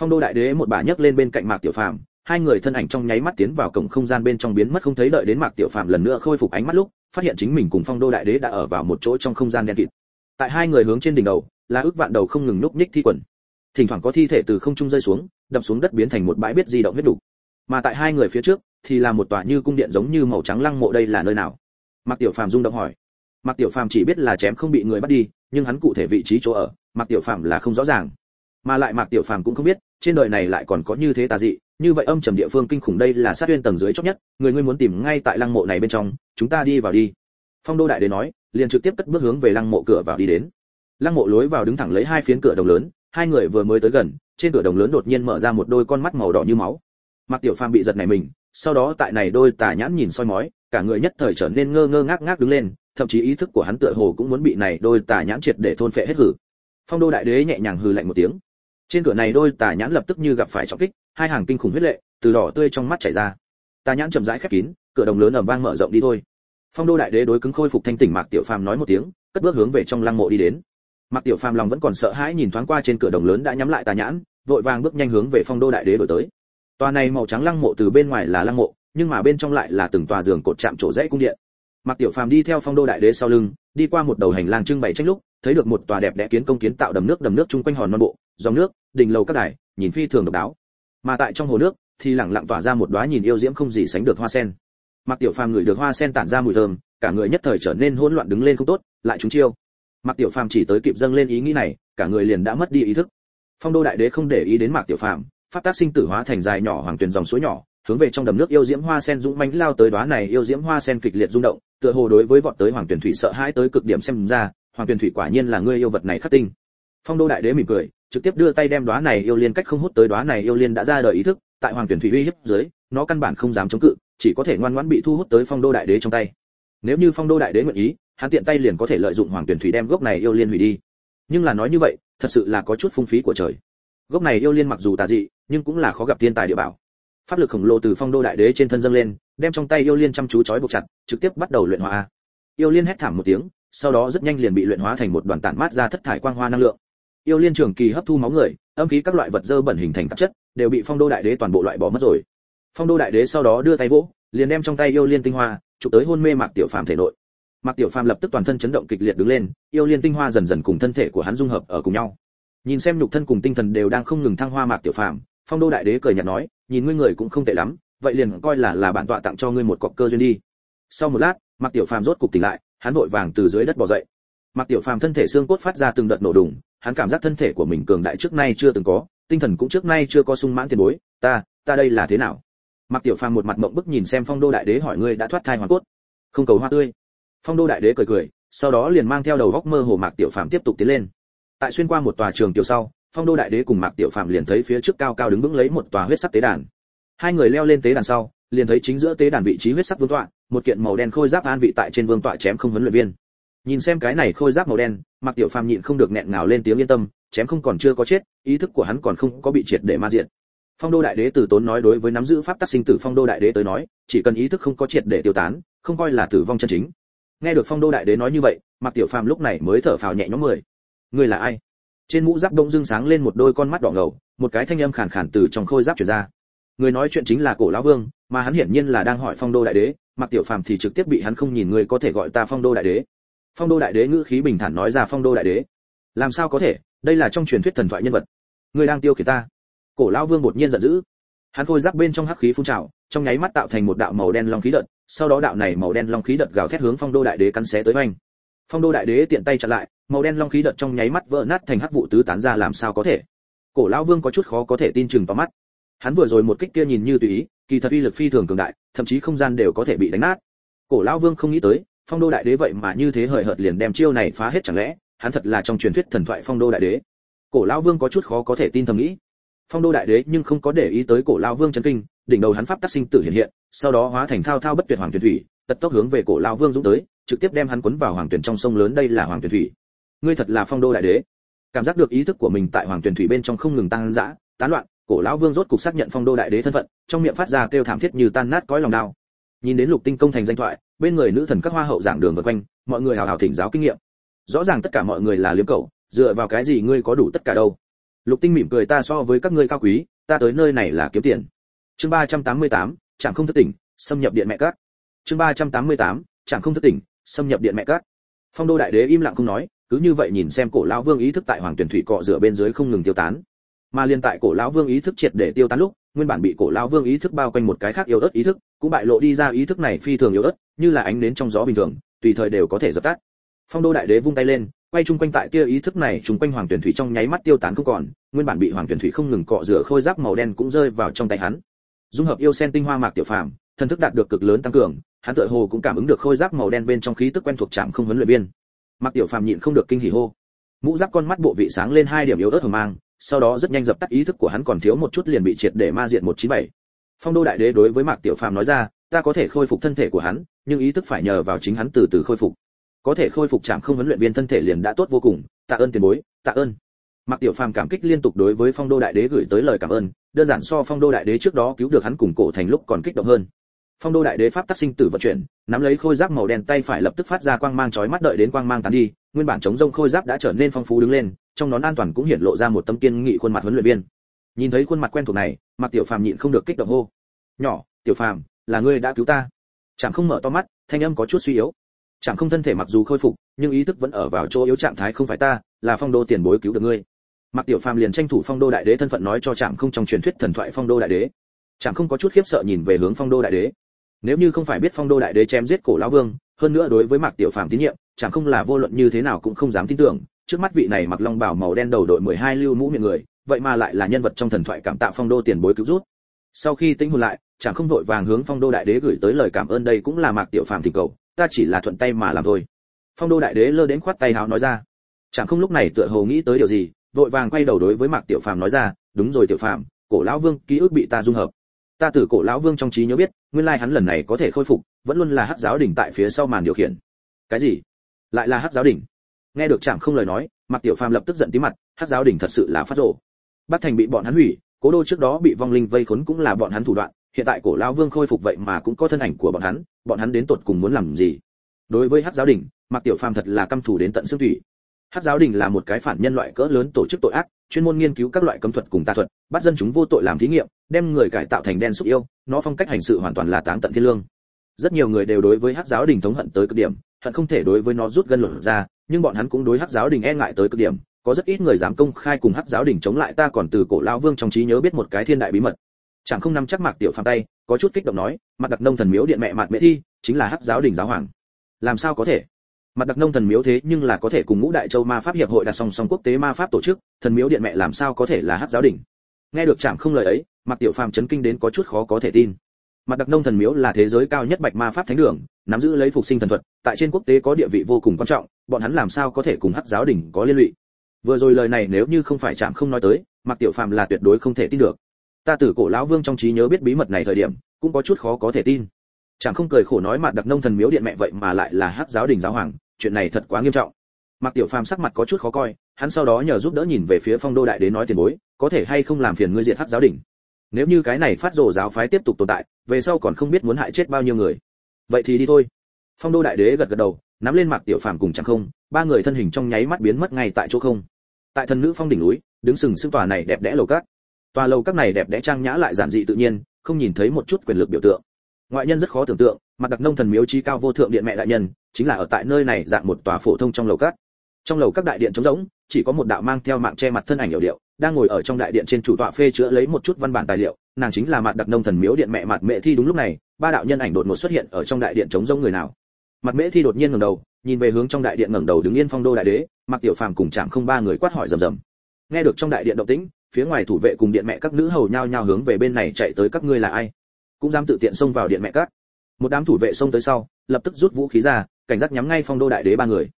Phong đô đại đế một bà nhấc lên bên cạnh mạc tiểu phàm, hai người thân ảnh trong nháy mắt tiến vào cổng không gian bên trong biến mất không thấy đợi đến mạc tiểu phàm lần nữa khôi phục ánh mắt lúc, phát hiện chính mình cùng phong đô đại đế đã ở vào một chỗ trong không gian đen kịt tại hai người hướng trên đỉnh đầu, là ước vạn đầu không ngừng núp nhích thi quần. Thỉnh thoảng có thi thể từ không trung rơi xuống, đập xuống đất biến thành một bãi biết di động huyết đủ mà tại hai người phía trước, thì là một tòa như cung điện giống như màu trắng lăng mộ đây là nơi nào? Mạc tiểu phàm rung động hỏi. Mạc tiểu phàm chỉ biết là chém không bị người bắt đi, nhưng hắn cụ thể vị trí chỗ ở, mạc tiểu phàm là không rõ ràng. Mà lại mạc tiểu phàm cũng không biết, trên đời này lại còn có như thế tà dị, như vậy âm trầm địa phương kinh khủng đây là sát uyên tầng dưới chót nhất. Người ngươi muốn tìm ngay tại lăng mộ này bên trong, chúng ta đi vào đi phong đô đại đế nói, liền trực tiếp cất bước hướng về lăng mộ cửa vào đi đến. Lăng mộ lối vào đứng thẳng lấy hai phiến cửa đồng lớn, hai người vừa mới tới gần, trên cửa đồng lớn đột nhiên mở ra một đôi con mắt màu đỏ như máu. Mặc tiểu phàm bị giật này mình, sau đó tại này đôi tà nhãn nhìn soi mói, cả người nhất thời trở nên ngơ ngơ ngác ngác đứng lên, thậm chí ý thức của hắn tựa hồ cũng muốn bị này đôi tà nhãn triệt để thôn phệ hết hử. Phong đô đại đế nhẹ nhàng hừ lạnh một tiếng. Trên cửa này đôi tà nhãn lập tức như gặp phải trọng kích, hai hàng kinh khủng huyết lệ, từ đỏ tươi trong mắt chảy ra. Tà nhãn chậm rãi khép kín, cửa đồng lớn ầm vang mở rộng đi thôi phong đô đại đế đối cứng khôi phục thanh tỉnh mạc tiểu phàm nói một tiếng, cất bước hướng về trong lăng mộ đi đến. Mạc tiểu phàm lòng vẫn còn sợ hãi nhìn thoáng qua trên cửa đồng lớn đã nhắm lại tà nhãn, vội vàng bước nhanh hướng về phong đô đại đế đổi tới. Tòa này màu trắng lăng mộ từ bên ngoài là lăng mộ, nhưng mà bên trong lại là từng tòa giường cột chạm chỗ rẽ cung điện. Mạc tiểu phàm đi theo phong đô đại đế sau lưng, đi qua một đầu hành lang trưng bày tranh lúc, thấy được một tòa đẹp đẽ kiến công kiến tạo đầm nước đầm nước chung quanh hòn non bộ, dòng nước, đỉnh lầu các đài, nhìn phi thường độc đáo. Mà tại trong hồ nước, thì lẳng lặng tỏa ra một đóa nhìn yêu diễm không gì sánh được hoa sen. Mạc Tiểu Phàm ngửi được hoa sen tản ra mùi thơm, cả người nhất thời trở nên hỗn loạn đứng lên không tốt, lại trúng chiêu. Mạc Tiểu Phàm chỉ tới kịp dâng lên ý nghĩ này, cả người liền đã mất đi ý thức. Phong Đô đại đế không để ý đến Mạc Tiểu Phàm, pháp tác sinh tử hóa thành dài nhỏ hoàng truyền dòng suối nhỏ, hướng về trong đầm nước yêu diễm hoa sen dũng mãnh lao tới đóa này yêu diễm hoa sen kịch liệt rung động, tựa hồ đối với vọt tới hoàng truyền thủy sợ hãi tới cực điểm xem ra, hoàng truyền thủy quả nhiên là ngươi yêu vật này khắc tinh. Phong Đô đại đế mỉm cười, trực tiếp đưa tay đem đóa này yêu liên cách không hút tới đóa này yêu liên đã ra đời ý thức, tại hoàng truyền thủy uy hiếp dưới, nó căn bản không dám chống cự, chỉ có thể ngoan ngoãn bị thu hút tới phong đô đại đế trong tay. Nếu như phong đô đại đế nguyện ý, hắn tiện tay liền có thể lợi dụng hoàng tuyển thủy đem gốc này yêu liên hủy đi. Nhưng là nói như vậy, thật sự là có chút phung phí của trời. Gốc này yêu liên mặc dù tà dị, nhưng cũng là khó gặp thiên tài địa bảo. Pháp lực khổng lồ từ phong đô đại đế trên thân dâng lên, đem trong tay yêu liên chăm chú chói buộc chặt, trực tiếp bắt đầu luyện hóa. Yêu liên hét thảm một tiếng, sau đó rất nhanh liền bị luyện hóa thành một đoàn tản mát ra thất thải quang hoa năng lượng. Yêu liên trường kỳ hấp thu máu người, âm khí các loại vật dơ bẩn hình thành tạp chất, đều bị phong đô đại đế toàn bộ loại bỏ mất rồi phong đô đại đế sau đó đưa tay vỗ, liền đem trong tay yêu liên tinh hoa chụp tới hôn mê mạc tiểu phàm thể nội. Mạc tiểu phàm lập tức toàn thân chấn động kịch liệt đứng lên, yêu liên tinh hoa dần dần cùng thân thể của hắn dung hợp ở cùng nhau. Nhìn xem nhục thân cùng tinh thần đều đang không ngừng thăng hoa mạc tiểu phàm, phong đô đại đế cười nhạt nói, nhìn ngươi người cũng không tệ lắm, vậy liền coi là là bản tọa tặng cho ngươi một cọc cơ duyên đi. Sau một lát, mạc tiểu phàm rốt cục tỉnh lại, hắn vội vàng từ dưới đất bò dậy. Mạc tiểu phàm thân thể xương cốt phát ra từng đợt nổ đùng, hắn cảm giác thân thể của mình cường đại trước nay chưa từng có, tinh thần cũng trước nay chưa có sung mãn tiền bối, ta ta đây là thế nào? Mạc Tiểu Phàm một mặt mộng bức nhìn xem Phong Đô Đại Đế hỏi ngươi đã thoát thai hoàn cốt, không cầu hoa tươi. Phong Đô Đại Đế cười cười, sau đó liền mang theo đầu góc mơ hồ Mạc Tiểu Phàm tiếp tục tiến lên. Tại xuyên qua một tòa trường tiểu sau, Phong Đô Đại Đế cùng Mạc Tiểu Phàm liền thấy phía trước cao cao đứng vững lấy một tòa huyết sắc tế đàn. Hai người leo lên tế đàn sau, liền thấy chính giữa tế đàn vị trí huyết sắc vương tọa, một kiện màu đen khôi giáp an vị tại trên vương tọa chém không huấn luyện viên. Nhìn xem cái này khôi giáp màu đen, Mạc Tiểu Phàm nhịn không được nghẹn ngào lên tiếng yên tâm, chém không còn chưa có chết, ý thức của hắn còn không có bị triệt để ma diện phong đô đại đế từ tốn nói đối với nắm giữ pháp tắc sinh tử phong đô đại đế tới nói, chỉ cần ý thức không có triệt để tiêu tán, không coi là tử vong chân chính. Nghe được phong đô đại đế nói như vậy mặc tiểu phàm lúc này mới thở phào nhẹ nhõm mười. Người là ai? Trên mũ giáp đông dương sáng lên một đôi con mắt đỏ ngầu, một cái thanh âm khàn khàn từ trong khôi giáp truyền ra. Người nói chuyện chính là cổ lão vương, mà hắn hiển nhiên là đang hỏi phong đô đại đế mặc tiểu phàm thì trực tiếp bị hắn không nhìn người có thể gọi ta phong đô đại đế. Phong đô đại đế ngữ khí bình thản nói ra phong đô đại đế. Làm sao có thể? Đây là trong truyền thuyết thần thoại nhân vật. Người đang tiêu khiển ta cổ lão vương đột nhiên giận dữ. Hắn khôi giáp bên trong hắc khí phun trào, trong nháy mắt tạo thành một đạo màu đen long khí đợt, sau đó đạo này màu đen long khí đợt gào thét hướng phong đô đại đế cắn xé tới oanh. Phong đô đại đế tiện tay chặn lại, màu đen long khí đợt trong nháy mắt vỡ nát thành hắc vụ tứ tán ra làm sao có thể? Cổ lão vương có chút khó có thể tin chừng vào mắt. Hắn vừa rồi một kích kia nhìn như tùy ý, kỳ thật uy lực phi thường cường đại, thậm chí không gian đều có thể bị đánh nát. Cổ lão vương không nghĩ tới, phong đô đại đế vậy mà như thế hời hợt liền đem chiêu này phá hết chẳng lẽ, hắn thật là trong truyền thuyết thần thoại phong đô đại đế. Cổ lão vương có chút khó có thể tin thầm nghĩ phong đô đại đế nhưng không có để ý tới cổ lao vương chấn kinh, đỉnh đầu hắn pháp tác sinh tử hiện hiện, sau đó hóa thành thao thao bất tuyệt hoàng tuyển thủy, tật tốc hướng về cổ lao vương dũng tới, trực tiếp đem hắn cuốn vào hoàng tuyển trong sông lớn, đây là hoàng tuyển thủy. Ngươi thật là phong đô đại đế. Cảm giác được ý thức của mình tại hoàng tuyển thủy bên trong không ngừng tăng dã, tán loạn, cổ lão vương rốt cục xác nhận phong đô đại đế thân phận, trong miệng phát ra kêu thảm thiết như tan nát cõi lòng đau. Nhìn đến lục tinh công thành danh thoại, bên người nữ thần các hoa hậu giảng đường vượt quanh, mọi người hào hào thỉnh giáo kinh nghiệm. Rõ ràng tất cả mọi người là liếm cầu dựa vào cái gì ngươi có đủ tất cả đâu? Lục tinh mỉm cười ta so với các ngươi cao quý ta tới nơi này là kiếm tiền. Chương ba trăm tám mươi tám, chẳng không thất tỉnh xâm nhập điện mẹ cát chương ba trăm tám mươi tám, chẳng không thất tỉnh xâm nhập điện mẹ cát phong đô đại đế im lặng không nói cứ như vậy nhìn xem cổ lão vương ý thức tại hoàng tuyển thủy cọ rửa bên dưới không ngừng tiêu tán. Mà liên tại cổ lão vương ý thức triệt để tiêu tán lúc nguyên bản bị cổ lão vương ý thức bao quanh một cái khác yếu ớt ý thức cũng bại lộ đi ra ý thức này phi thường yếu ớt như là ánh nến trong gió bình thường tùy thời đều có thể dập tắt. Phong đô đại đế vung tay lên quay chung quanh tại tia ý thức này chung quanh hoàng tuyển thủy trong nháy mắt tiêu tán không còn nguyên bản bị hoàng tuyển thủy không ngừng cọ rửa khôi giáp màu đen cũng rơi vào trong tay hắn dung hợp yêu sen tinh hoa mạc tiểu phàm thần thức đạt được cực lớn tăng cường hắn tựa hồ cũng cảm ứng được khôi giáp màu đen bên trong khí tức quen thuộc chạm không huấn luyện viên mạc tiểu phàm nhịn không được kinh hỉ hô mũ giáp con mắt bộ vị sáng lên hai điểm yếu ớt hờ mang sau đó rất nhanh dập tắt ý thức của hắn còn thiếu một chút liền bị triệt để ma diện 197. Phong Đô đại đế đối với Mạc Tiểu Phàm nói ra, ta có thể khôi phục thân thể của hắn, nhưng ý thức phải nhờ vào chính hắn từ từ khôi phục. Có thể khôi phục chạm không huấn luyện viên thân thể liền đã tốt vô cùng, tạ ơn tiền bối, tạ ơn. Mạc Tiểu Phàm cảm kích liên tục đối với Phong Đô đại đế gửi tới lời cảm ơn, đơn giản so Phong Đô đại đế trước đó cứu được hắn cùng cổ thành lúc còn kích động hơn. Phong Đô đại đế pháp tác sinh tử vận chuyển, nắm lấy khôi giáp màu đen tay phải lập tức phát ra quang mang chói mắt đợi đến quang mang tán đi, nguyên bản chống rông khôi giáp đã trở nên phong phú đứng lên, trong nón an toàn cũng hiện lộ ra một tâm kiên nghị khuôn mặt huấn luyện viên. Nhìn thấy khuôn mặt quen thuộc này, Mạc Tiểu Phàm nhịn không được kích động hô: "Nhỏ, Tiểu Phàm, là ngươi đã cứu ta." Chẳng không mở to mắt, thanh âm có chút suy yếu. Chẳng không thân thể mặc dù khôi phục, nhưng ý thức vẫn ở vào chỗ yếu trạng thái không phải ta, là Phong Đô tiền bối cứu được ngươi. mặc Tiểu Phàm liền tranh thủ Phong Đô đại đế thân phận nói cho chẳng Không trong truyền thuyết thần thoại Phong Đô đại đế. chẳng Không có chút khiếp sợ nhìn về hướng Phong Đô đại đế. Nếu như không phải biết Phong Đô đại đế chém giết cổ lão vương, hơn nữa đối với Mạc Tiểu Phàm tín nhiệm, chẳng không là vô luận như thế nào cũng không dám tin tưởng, trước mắt vị này mặc long bào màu đen đầu đội 12 lưu mũ miệng người, vậy mà lại là nhân vật trong thần thoại cảm tạ Phong Đô tiền bối cứu rút. Sau khi tĩnh hồn lại, chẳng không vội vàng hướng Phong Đô đại đế gửi tới lời cảm ơn đây cũng là Mạc Tiểu Phàm thỉnh cầu, ta chỉ là thuận tay mà làm thôi. Phong Đô đại đế lơ đến khoát tay hào nói ra. Chẳng không lúc này tựa hồ nghĩ tới điều gì, vội vàng quay đầu đối với Mạc Tiểu Phàm nói ra, đúng rồi Tiểu Phàm, cổ lão vương ký ức bị ta dung hợp. Ta từ cổ lão vương trong trí nhớ biết, nguyên lai hắn lần này có thể khôi phục, vẫn luôn là hắc giáo đỉnh tại phía sau màn điều khiển. Cái gì? Lại là hắc giáo đỉnh? Nghe được chẳng không lời nói, Mạc Tiểu Phàm lập tức giận tí mặt, hắc giáo đỉnh thật sự là phát rồ. Bắc Thành bị bọn hắn hủy, Cố Đô trước đó bị vong linh vây khốn cũng là bọn hắn thủ đoạn, hiện tại cổ lão vương khôi phục vậy mà cũng có thân ảnh của bọn hắn, bọn hắn đến tột cùng muốn làm gì? Đối với Hát giáo Đình, Mạc Tiểu Phàm thật là căm thù đến tận xương thủy. Hát giáo đình là một cái phản nhân loại cỡ lớn tổ chức tội ác, chuyên môn nghiên cứu các loại cấm thuật cùng tà thuật, bắt dân chúng vô tội làm thí nghiệm, đem người cải tạo thành đen xúc yêu, nó phong cách hành sự hoàn toàn là táng tận thiên lương. Rất nhiều người đều đối với Hát giáo đình thống hận tới cực điểm, hận không thể đối với nó rút gân luận ra, nhưng bọn hắn cũng đối Hát giáo đình e ngại tới cực điểm, có rất ít người dám công khai cùng Hát giáo đình chống lại ta còn từ cổ lão vương trong trí nhớ biết một cái thiên đại bí mật. Chẳng không nắm chắc Mạc Tiểu Phàm tay, có chút kích động nói, mặt đặc nông thần miếu điện mẹ mạt mễ thi, chính là Hắc giáo đình giáo hoàng. Làm sao có thể? mặt đặc nông thần miếu thế nhưng là có thể cùng ngũ đại châu ma pháp hiệp hội đặt song song quốc tế ma pháp tổ chức thần miếu điện mẹ làm sao có thể là hắc giáo đình nghe được chạm không lời ấy mặt tiểu phàm chấn kinh đến có chút khó có thể tin mặt đặc nông thần miếu là thế giới cao nhất bạch ma pháp thánh đường nắm giữ lấy phục sinh thần thuật tại trên quốc tế có địa vị vô cùng quan trọng bọn hắn làm sao có thể cùng hắc giáo đình có liên lụy vừa rồi lời này nếu như không phải chạm không nói tới mặt tiểu phàm là tuyệt đối không thể tin được ta từ cổ lão vương trong trí nhớ biết bí mật này thời điểm cũng có chút khó có thể tin. Chẳng không cười khổ nói mặt đặc nông thần miếu điện mẹ vậy mà lại là hát giáo đình giáo hoàng chuyện này thật quá nghiêm trọng. Mặc Tiểu Phàm sắc mặt có chút khó coi, hắn sau đó nhờ giúp đỡ nhìn về phía Phong Đô đại đế nói tiền bối, có thể hay không làm phiền ngươi diệt Hắc giáo đình. nếu như cái này phát rồ giáo phái tiếp tục tồn tại về sau còn không biết muốn hại chết bao nhiêu người. Vậy thì đi thôi. Phong đô đại đế gật gật đầu nắm lên mạc tiểu phàm cùng chẳng không ba người thân hình trong nháy mắt biến mất ngay tại chỗ không. Tại thần nữ phong đỉnh núi đứng sừng sững tòa này đẹp đẽ lầu cát tòa lầu các này đẹp đẽ trang nhã lại giản dị tự nhiên, không nhìn thấy một chút quyền lực biểu tượng. Ngoại nhân rất khó tưởng tượng, mặt đặc nông thần miếu chi cao vô thượng điện mẹ đại nhân, chính là ở tại nơi này dạng một tòa phổ thông trong lầu các. Trong lầu các đại điện trống rỗng, chỉ có một đạo mang theo mạng che mặt thân ảnh hiệu điệu, đang ngồi ở trong đại điện trên chủ tọa phê chữa lấy một chút văn bản tài liệu, nàng chính là mặt đặc nông thần miếu điện mẹ mặt mẹ thi đúng lúc này, ba đạo nhân ảnh đột ngột xuất hiện ở trong đại điện trống rỗng người nào. Mặt mẹ thi đột nhiên ngẩng đầu, nhìn về hướng trong đại điện ngẩng đầu đứng yên phong đô đại đế mặc tiểu phàm cùng chạm không ba người quát hỏi rầm rầm. Nghe được trong đại điện động tĩnh phía ngoài thủ vệ cùng điện mẹ các nữ hầu nhao nhao hướng về bên này chạy tới các ngươi là ai? Cũng dám tự tiện xông vào điện mẹ các. Một đám thủ vệ xông tới sau lập tức rút vũ khí ra cảnh giác nhắm ngay phong đô đại đế ba người.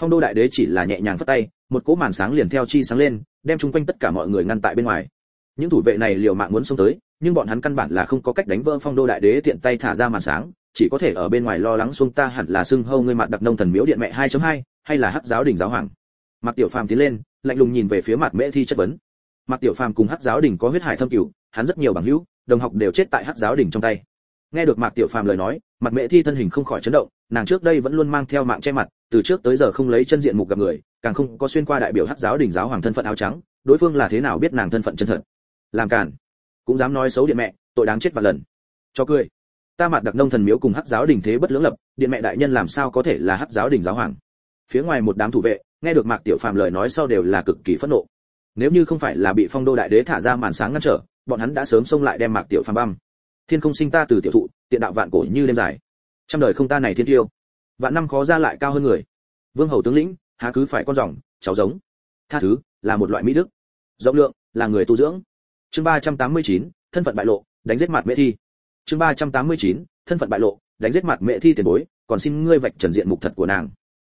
Phong đô đại đế chỉ là nhẹ nhàng phất tay một cỗ màn sáng liền theo chi sáng lên đem chung quanh tất cả mọi người ngăn tại bên ngoài. Những thủ vệ này liều mạng muốn xông tới nhưng bọn hắn căn bản là không có cách đánh vỡ phong đô đại đế tiện tay thả ra màn sáng chỉ có thể ở bên ngoài lo lắng xuống ta hẳn là xưng hâu ngươi mặt đặc nông thần miếu điện mẹ 2.2, hay là hắc giáo đình giáo hoàng. Mạc Tiểu Phàm tiến lên, lạnh lùng nhìn về phía mặt Mễ Thi chất vấn. Mạc Tiểu Phàm cùng Hắc giáo Đỉnh có huyết hải thâm cửu, hắn rất nhiều bằng hữu, đồng học đều chết tại Hắc giáo Đỉnh trong tay. Nghe được Mạc Tiểu Phàm lời nói, mặt Mễ Thi thân hình không khỏi chấn động, nàng trước đây vẫn luôn mang theo mạng che mặt, từ trước tới giờ không lấy chân diện mục gặp người, càng không có xuyên qua đại biểu Hắc giáo Đỉnh giáo hoàng thân phận áo trắng, đối phương là thế nào biết nàng thân phận chân thật. Làm cản, cũng dám nói xấu điện mẹ, tội đáng chết vạn lần. Cho cười. Ta mặt đặc nông thần miếu cùng Hắc giáo Đỉnh thế bất lưỡng lập, điện mẹ đại nhân làm sao có thể là Hắc giáo Đỉnh giáo hoàng? Phía ngoài một đám thủ vệ, nghe được mạc tiểu phàm lời nói sau đều là cực kỳ phẫn nộ nếu như không phải là bị phong đô đại đế thả ra màn sáng ngăn trở bọn hắn đã sớm xông lại đem mạc tiểu phàm băm. Thiên không sinh ta từ tiểu thụ tiện đạo vạn cổ như đêm dài. Trăm đời không ta này thiên tiêu. Vạn năm khó ra lại cao hơn người. Vương hầu tướng lĩnh há cứ phải con rồng cháu giống. Tha thứ là một loại mỹ đức. Rộng lượng là người tu dưỡng. Chương ba trăm tám mươi chín thân phận bại lộ đánh giết mặt mẹ thi. Chương ba trăm tám mươi chín thân phận bại lộ đánh giết mặt mẹ thi tiền bối còn xin ngươi vạch trần diện mục thật của nàng.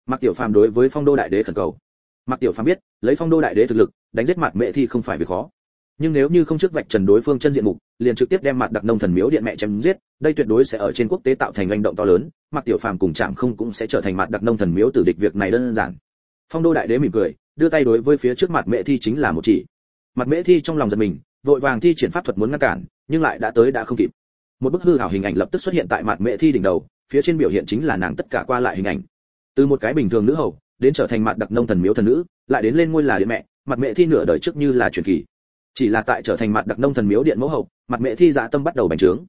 Mạc Tiểu Phàm đối với Phong Đô Đại Đế khẩn cầu. Mạc Tiểu Phàm biết, lấy Phong Đô Đại Đế thực lực, đánh giết mặt mẹ thì không phải việc khó. Nhưng nếu như không trước vạch trần đối phương chân diện mục, liền trực tiếp đem mặt đặc nông thần miếu điện mẹ chém giết, đây tuyệt đối sẽ ở trên quốc tế tạo thành hành động to lớn, mặt Tiểu Phàm cùng chạm không cũng sẽ trở thành mặt đặc nông thần miếu tử địch việc này đơn giản. Phong Đô Đại Đế mỉm cười, đưa tay đối với phía trước mặt mẹ thi chính là một chỉ. Mặt mẹ thi trong lòng giật mình, vội vàng thi triển pháp thuật muốn ngăn cản, nhưng lại đã tới đã không kịp. Một bức hư ảo hình ảnh lập tức xuất hiện tại mặt mẹ thi đỉnh đầu, phía trên biểu hiện chính là nàng tất cả qua lại hình ảnh từ một cái bình thường nữ hầu đến trở thành mặt đặc nông thần miếu thần nữ lại đến lên ngôi là điện mẹ mặt mẹ thi nửa đời trước như là truyền kỳ. Chỉ là tại trở thành mặt đặc nông thần miếu điện mẫu hậu, mặt mẹ thi dạ tâm bắt đầu bành trướng.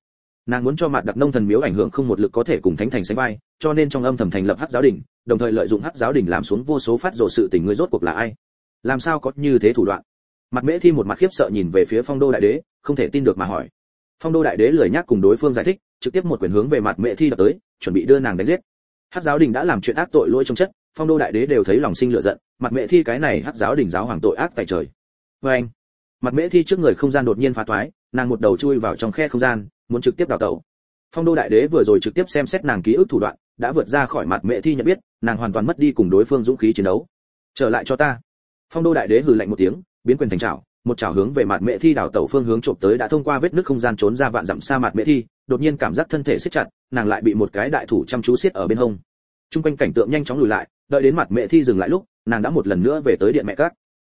Nàng muốn cho mặt đặc nông thần miếu ảnh hưởng không một lực có thể cùng thánh thành sánh vai, cho nên trong âm thầm thành lập hắc giáo đình, đồng thời lợi dụng hắc giáo đình làm xuống vô số phát rồ sự tình người rốt cuộc là ai? Làm sao có như thế thủ đoạn? Mặt mễ thi một mặt khiếp sợ nhìn về phía phong đô đại đế, không thể tin được mà hỏi. Phong đô đại đế lười nhắc cùng đối phương giải thích, trực tiếp một quyền hướng về mặt mễ thi đập tới, chuẩn bị đưa nàng đánh giết hắc giáo đình đã làm chuyện ác tội lỗi trong chất, phong đô đại đế đều thấy lòng sinh lửa giận, mặt mẹ thi cái này hắc giáo đình giáo hoàng tội ác tại trời. Vê anh, mặt mẹ thi trước người không gian đột nhiên phá thoái, nàng một đầu chui vào trong khe không gian, muốn trực tiếp đào tẩu. Phong đô đại đế vừa rồi trực tiếp xem xét nàng ký ức thủ đoạn, đã vượt ra khỏi mặt mẹ thi nhận biết, nàng hoàn toàn mất đi cùng đối phương dũng khí chiến đấu. Trở lại cho ta. Phong đô đại đế hừ lạnh một tiếng, biến quyền thành trảo, một chảo hướng về mặt mẹ thi đào tẩu phương hướng trộm tới đã thông qua vết nứt không gian trốn ra vạn dặm xa mặt mẹ thi đột nhiên cảm giác thân thể siết chặt, nàng lại bị một cái đại thủ chăm chú siết ở bên hông. Trung quanh cảnh tượng nhanh chóng lùi lại, đợi đến mặt mẹ thi dừng lại lúc, nàng đã một lần nữa về tới điện mẹ cát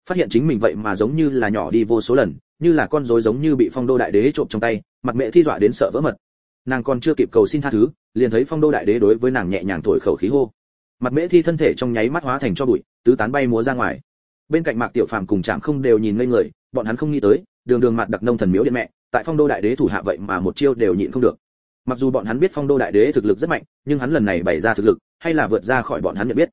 phát hiện chính mình vậy mà giống như là nhỏ đi vô số lần, như là con rối giống như bị phong đô đại đế trộm trong tay, mặt mẹ thi dọa đến sợ vỡ mật. Nàng còn chưa kịp cầu xin tha thứ, liền thấy phong đô đại đế đối với nàng nhẹ nhàng thổi khẩu khí hô. Mặt mẹ thi thân thể trong nháy mắt hóa thành cho bụi, tứ tán bay múa ra ngoài. Bên cạnh mạc tiểu phàm cùng trạm không đều nhìn ngây người, bọn hắn không nghĩ tới, đường đường mặt đặc nông thần miếu điện mẹ tại phong đô đại đế thủ hạ vậy mà một chiêu đều nhịn không được. Mặc dù bọn hắn biết phong đô đại đế thực lực rất mạnh, nhưng hắn lần này bày ra thực lực, hay là vượt ra khỏi bọn hắn nhận biết.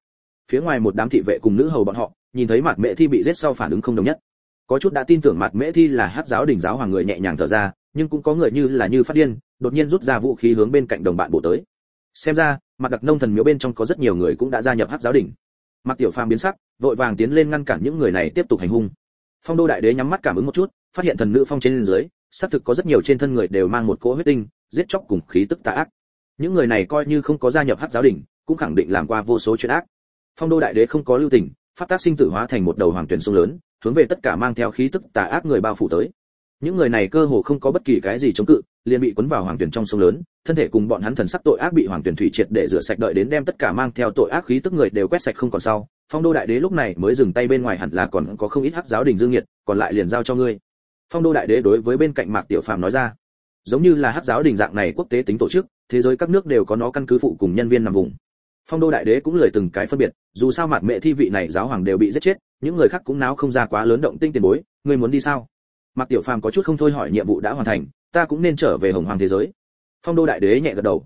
Phía ngoài một đám thị vệ cùng nữ hầu bọn họ, nhìn thấy mặt mễ thi bị giết sau phản ứng không đồng nhất. Có chút đã tin tưởng mặt mễ thi là hát giáo đỉnh giáo hoàng người nhẹ nhàng thở ra, nhưng cũng có người như là như phát điên, đột nhiên rút ra vũ khí hướng bên cạnh đồng bạn bổ tới. Xem ra mặt đặc nông thần miếu bên trong có rất nhiều người cũng đã gia nhập hát giáo đỉnh mặc tiểu phàm biến sắc, vội vàng tiến lên ngăn cản những người này tiếp tục hành hung. Phong đô đại đế nhắm mắt cảm ứng một chút, phát hiện thần nữ phong trên dưới xác thực có rất nhiều trên thân người đều mang một cỗ huyết tinh, giết chóc cùng khí tức tà ác. Những người này coi như không có gia nhập hắc giáo đình, cũng khẳng định làm qua vô số chuyện ác. Phong đô đại đế không có lưu tình, pháp tác sinh tử hóa thành một đầu hoàng tuyển sông lớn, hướng về tất cả mang theo khí tức tà ác người bao phủ tới. Những người này cơ hồ không có bất kỳ cái gì chống cự, liền bị cuốn vào hoàng tuyển trong sông lớn, thân thể cùng bọn hắn thần sắc tội ác bị hoàng tuyển thủy triệt để rửa sạch đợi đến đem tất cả mang theo tội ác khí tức người đều quét sạch không còn sau. Phong đô đại đế lúc này mới dừng tay bên ngoài hẳn là còn có không ít hắc giáo đình dương nhiệt, còn lại liền giao cho ngươi phong đô đại đế đối với bên cạnh mạc tiểu phàm nói ra. Giống như là hát giáo đình dạng này quốc tế tính tổ chức, thế giới các nước đều có nó căn cứ phụ cùng nhân viên nằm vùng. Phong đô đại đế cũng lời từng cái phân biệt, dù sao mạc mẹ thi vị này giáo hoàng đều bị giết chết, những người khác cũng náo không ra quá lớn động tinh tiền bối, ngươi muốn đi sao? Mạc tiểu phàm có chút không thôi hỏi nhiệm vụ đã hoàn thành, ta cũng nên trở về hồng hoàng thế giới. Phong đô đại đế nhẹ gật đầu.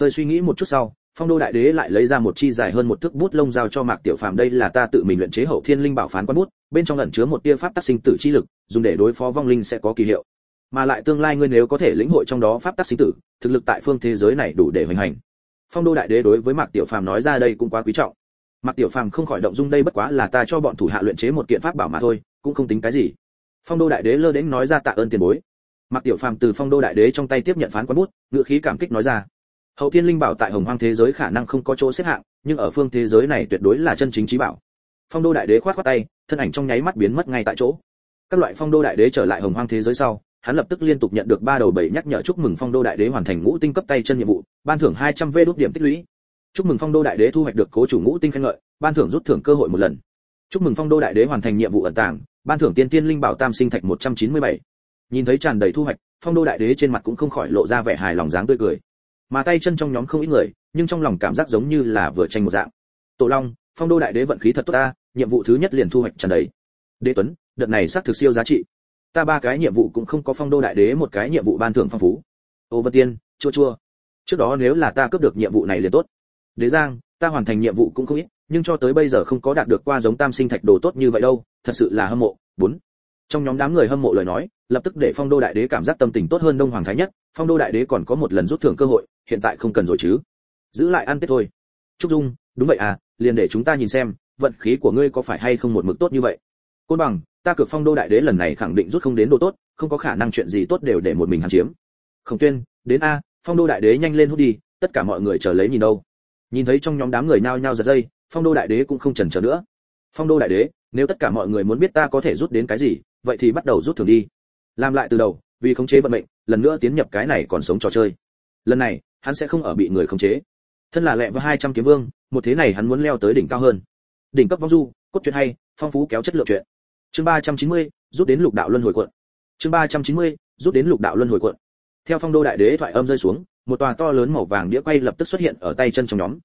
Hơi suy nghĩ một chút sau phong đô đại đế lại lấy ra một chi dài hơn một thước bút lông giao cho mạc tiểu phàm, đây là ta tự mình luyện chế hậu thiên linh bảo phán quan bút, bên trong ẩn chứa một tia pháp tác sinh tử chi lực, dùng để đối phó vong linh sẽ có kỳ hiệu. Mà lại tương lai ngươi nếu có thể lĩnh hội trong đó pháp tác sinh tử, thực lực tại phương thế giới này đủ để hoành hành. Phong đô đại đế đối với mạc tiểu phàm nói ra đây cũng quá quý trọng. Mạc tiểu phàm không khỏi động dung, đây bất quá là ta cho bọn thủ hạ luyện chế một kiện pháp bảo mà thôi, cũng không tính cái gì. Phong đô đại đế lơ đễnh nói ra tạ ơn tiền bối. Mạc tiểu phàm từ phong đô đại đế trong tay tiếp nhận phán quan bút ngự khí cảm kích nói ra hậu thiên linh bảo tại hồng hoang thế giới khả năng không có chỗ xếp hạng, nhưng ở phương thế giới này tuyệt đối là chân chính trí bảo. Phong đô đại đế khoát khoát tay, thân ảnh trong nháy mắt biến mất ngay tại chỗ. Các loại phong đô đại đế trở lại hồng hoang thế giới sau, hắn lập tức liên tục nhận được ba đầu bảy nhắc nhở chúc mừng phong đô đại đế hoàn thành ngũ tinh cấp tay chân nhiệm vụ, ban thưởng 200 v đốt điểm tích lũy. Chúc mừng phong đô đại đế thu hoạch được cố chủ ngũ tinh khen ngợi, ban thưởng rút thưởng cơ hội một lần. Chúc mừng phong đô đại đế hoàn thành nhiệm vụ ẩn tàng, ban thưởng tiên tiên linh bảo tam sinh thạch 197. nhìn thấy tràn đầy thu hoạch, phong đô đại đế trên mặt cũng không khỏi lộ ra vẻ hài lòng dáng tươi cười mà tay chân trong nhóm không ít người, nhưng trong lòng cảm giác giống như là vừa tranh một dạng. Tổ long, phong đô đại đế vận khí thật tốt ta, nhiệm vụ thứ nhất liền thu hoạch tràn đầy. Đế tuấn, đợt này xác thực siêu giá trị. Ta ba cái nhiệm vụ cũng không có phong đô đại đế một cái nhiệm vụ ban thưởng phong phú. Ô vân tiên, chua chua. Trước đó nếu là ta cướp được nhiệm vụ này liền tốt. Đế giang, ta hoàn thành nhiệm vụ cũng không ít, nhưng cho tới bây giờ không có đạt được qua giống tam sinh thạch đồ tốt như vậy đâu, thật sự là hâm mộ. Bốn. Trong nhóm đám người hâm mộ lời nói, lập tức để phong đô đại đế cảm giác tâm tình tốt hơn đông hoàng thái nhất, phong đô đại đế còn có một lần rút thưởng cơ hội hiện tại không cần rồi chứ. Giữ lại ăn tết thôi. Trúc dung, đúng vậy à liền để chúng ta nhìn xem, vận khí của ngươi có phải hay không một mực tốt như vậy? Côn bằng, ta cực phong đô đại đế lần này khẳng định rút không đến đồ tốt, không có khả năng chuyện gì tốt đều để một mình hắn chiếm. Khổng tuyên, đến a, phong đô đại đế nhanh lên hút đi, tất cả mọi người chờ lấy nhìn đâu. Nhìn thấy trong nhóm đám người nhao nhao giật dây, phong đô đại đế cũng không chần chờ nữa. Phong đô đại đế, nếu tất cả mọi người muốn biết ta có thể rút đến cái gì, vậy thì bắt đầu rút thưởng đi. Làm lại từ đầu, vì khống chế vận mệnh, lần nữa tiến nhập cái này còn sống trò chơi. Lần này hắn sẽ không ở bị người khống chế. Thân là lẹ hai 200 kiếm vương một thế này hắn muốn leo tới đỉnh cao hơn. Đỉnh cấp vong du cốt truyện hay phong phú kéo chất lượng truyện. Chương 390, rút đến lục đạo luân hồi quận. Chương 390, rút đến lục đạo luân hồi quận. Theo phong đô đại đế thoại âm rơi xuống một tòa to lớn màu vàng đĩa quay lập tức xuất hiện ở tay chân trong nhóm.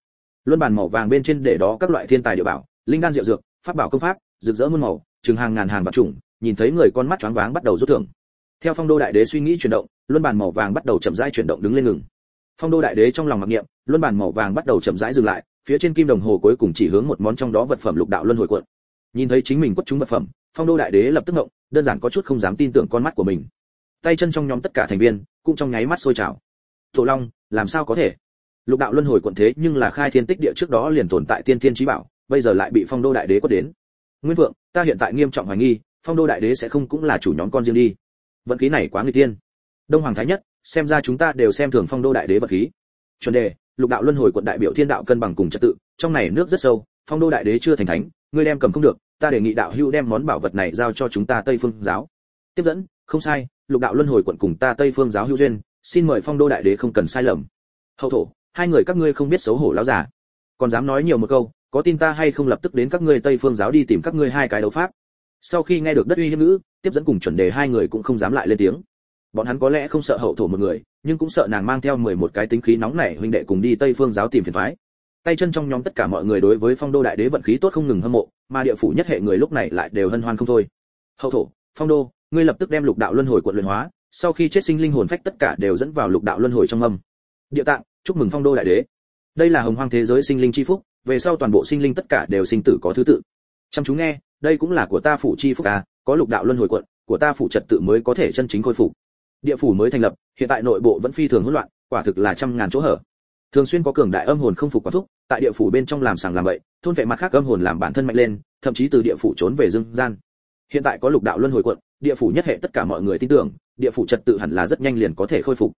Luân bàn màu vàng bên trên để đó các loại thiên tài địa bảo linh đan diệu dược pháp bảo công pháp rực rỡ muôn màu chừng hàng ngàn hàng bạc chủng. nhìn thấy người con mắt choáng váng bắt đầu rút thưởng. Theo phong đô đại đế suy nghĩ chuyển động luân bàn màu vàng bắt đầu chậm rãi chuyển động đứng lên ngừng phong đô đại đế trong lòng mặc niệm, luân bàn màu vàng bắt đầu chậm rãi dừng lại, phía trên kim đồng hồ cuối cùng chỉ hướng một món trong đó vật phẩm lục đạo luân hồi cuộn. Nhìn thấy chính mình quất chúng vật phẩm, phong đô đại đế lập tức ngộng, đơn giản có chút không dám tin tưởng con mắt của mình. Tay chân trong nhóm tất cả thành viên, cũng trong nháy mắt sôi trào. Tổ long, làm sao có thể? Lục đạo luân hồi quận thế nhưng là khai thiên tích địa trước đó liền tồn tại tiên thiên trí bảo, bây giờ lại bị phong đô đại đế quất đến. Nguyên vượng, ta hiện tại nghiêm trọng hoài nghi, phong đô đại đế sẽ không cũng là chủ nhóm con riêng đi. Vận khí này quá nguy tiên. Đông hoàng thái nhất xem ra chúng ta đều xem thường phong đô đại đế vật khí. Chuẩn đề, lục đạo luân hồi quận đại biểu thiên đạo cân bằng cùng trật tự, trong này nước rất sâu, phong đô đại đế chưa thành thánh, ngươi đem cầm không được, ta đề nghị đạo hưu đem món bảo vật này giao cho chúng ta tây phương giáo. Tiếp dẫn, không sai, lục đạo luân hồi quận cùng ta tây phương giáo hưu duyên, xin mời phong đô đại đế không cần sai lầm. Hậu thổ, hai người các ngươi không biết xấu hổ láo giả. Còn dám nói nhiều một câu, có tin ta hay không lập tức đến các ngươi tây phương giáo đi tìm các ngươi hai cái đấu pháp. Sau khi nghe được đất uy hiếp ngữ, tiếp dẫn cùng chuẩn đề hai người cũng không dám lại lên tiếng bọn hắn có lẽ không sợ hậu thổ một người, nhưng cũng sợ nàng mang theo mười một cái tính khí nóng nảy huynh đệ cùng đi tây phương giáo tìm phiền thoái tay chân trong nhóm tất cả mọi người đối với phong đô đại đế vận khí tốt không ngừng hâm mộ, mà địa phủ nhất hệ người lúc này lại đều hân hoan không thôi. Hậu thổ, phong đô, ngươi lập tức đem lục đạo luân hồi quận luyện hóa, sau khi chết sinh linh hồn phách tất cả đều dẫn vào lục đạo luân hồi trong âm. Địa tạng, chúc mừng phong đô đại đế. Đây là hồng hoang thế giới sinh linh chi phúc, về sau toàn bộ sinh linh tất cả đều sinh tử có thứ tự. Chăm chú nghe, đây cũng là của ta phủ chi phúc à có lục đạo luân hồi quận, của ta phủ trật tự mới có thể chân chính khôi phục địa phủ mới thành lập, hiện tại nội bộ vẫn phi thường hỗn loạn, quả thực là trăm ngàn chỗ hở. Thường xuyên có cường đại âm hồn không phục quả thúc, tại địa phủ bên trong làm sàng làm bậy, thôn vệ mặt khác âm hồn làm bản thân mạnh lên, thậm chí từ địa phủ trốn về dương gian. Hiện tại có lục đạo luân hồi quận, địa phủ nhất hệ tất cả mọi người tin tưởng, địa phủ trật tự hẳn là rất nhanh liền có thể khôi phục.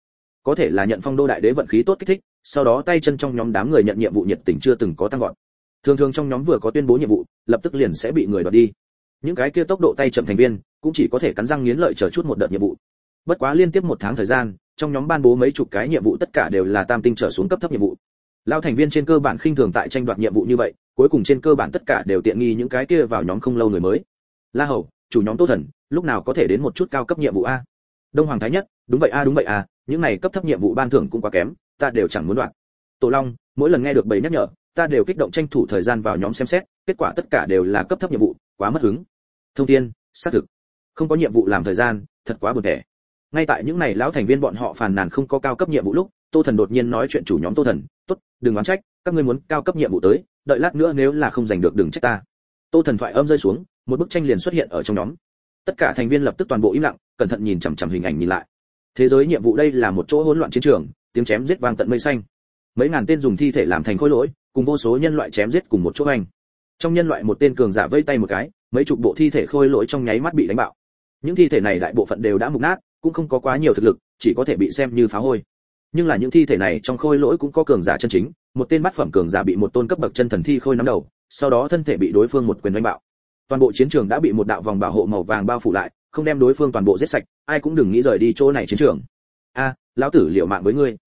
Có thể là nhận phong đô đại đế vận khí tốt kích thích, sau đó tay chân trong nhóm đám người nhận nhiệm vụ nhiệt tình chưa từng có tăng vọt. Thường thường trong nhóm vừa có tuyên bố nhiệm vụ, lập tức liền sẽ bị người đoạt đi. Những cái kia tốc độ tay chậm thành viên, cũng chỉ có thể cắn răng nghiến lợi chờ chút một đợt nhiệm vụ bất quá liên tiếp một tháng thời gian, trong nhóm ban bố mấy chục cái nhiệm vụ tất cả đều là tam tinh trở xuống cấp thấp nhiệm vụ. Lao thành viên trên cơ bản khinh thường tại tranh đoạt nhiệm vụ như vậy, cuối cùng trên cơ bản tất cả đều tiện nghi những cái kia vào nhóm không lâu người mới. La hầu, chủ nhóm tô thần, lúc nào có thể đến một chút cao cấp nhiệm vụ a? Đông hoàng thái nhất, đúng vậy a, đúng vậy a, những này cấp thấp nhiệm vụ ban thưởng cũng quá kém, ta đều chẳng muốn đoạn tổ long, mỗi lần nghe được bầy nhắc nhở, ta đều kích động tranh thủ thời gian vào nhóm xem xét, kết quả tất cả đều là cấp thấp nhiệm vụ, quá mất hứng. Thông tin xác thực. Không có nhiệm vụ làm thời gian, thật quá buồn tẻ ngay tại những này lão thành viên bọn họ phàn nàn không có cao cấp nhiệm vụ lúc, tô thần đột nhiên nói chuyện chủ nhóm tô thần, tốt, đừng oán trách, các ngươi muốn cao cấp nhiệm vụ tới, đợi lát nữa nếu là không giành được đừng trách ta. Tô thần thoại âm rơi xuống, một bức tranh liền xuất hiện ở trong nhóm. Tất cả thành viên lập tức toàn bộ im lặng, cẩn thận nhìn chằm chằm hình ảnh nhìn lại. Thế giới nhiệm vụ đây là một chỗ hỗn loạn chiến trường, tiếng chém giết vang tận mây xanh. Mấy ngàn tên dùng thi thể làm thành khối lỗi, cùng vô số nhân loại chém giết cùng một chỗ anh trong nhân loại một tên cường giả vây tay một cái, mấy chục bộ thi thể khôi lỗi trong nháy mắt bị đánh bạo. Những thi thể này đại bộ phận đều đã mục nát cũng không có quá nhiều thực lực, chỉ có thể bị xem như phá hôi. Nhưng là những thi thể này trong khôi lỗi cũng có cường giả chân chính, một tên bát phẩm cường giả bị một tôn cấp bậc chân thần thi khôi nắm đầu, sau đó thân thể bị đối phương một quyền đánh bạo. Toàn bộ chiến trường đã bị một đạo vòng bảo hộ màu vàng bao phủ lại, không đem đối phương toàn bộ giết sạch, ai cũng đừng nghĩ rời đi chỗ này chiến trường. A, lão tử liều mạng với ngươi.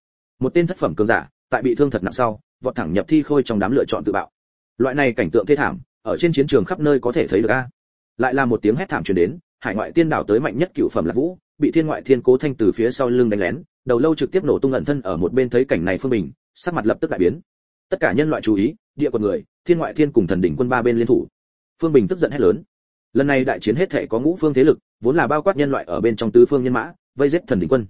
Một tên thất phẩm cường giả, tại bị thương thật nặng sau, vọt thẳng nhập thi khôi trong đám lựa chọn tự bạo. Loại này cảnh tượng thê thảm, ở trên chiến trường khắp nơi có thể thấy được a. Lại là một tiếng hét thảm truyền đến, hải ngoại tiên đảo tới mạnh nhất cựu phẩm là vũ bị thiên ngoại thiên cố thanh từ phía sau lưng đánh lén, đầu lâu trực tiếp nổ tung ẩn thân ở một bên thấy cảnh này phương bình, sắc mặt lập tức đại biến. Tất cả nhân loại chú ý, địa quần người, thiên ngoại thiên cùng thần đỉnh quân ba bên liên thủ. Phương bình tức giận hét lớn. Lần này đại chiến hết thể có ngũ phương thế lực, vốn là bao quát nhân loại ở bên trong tứ phương nhân mã, vây giết thần đỉnh quân.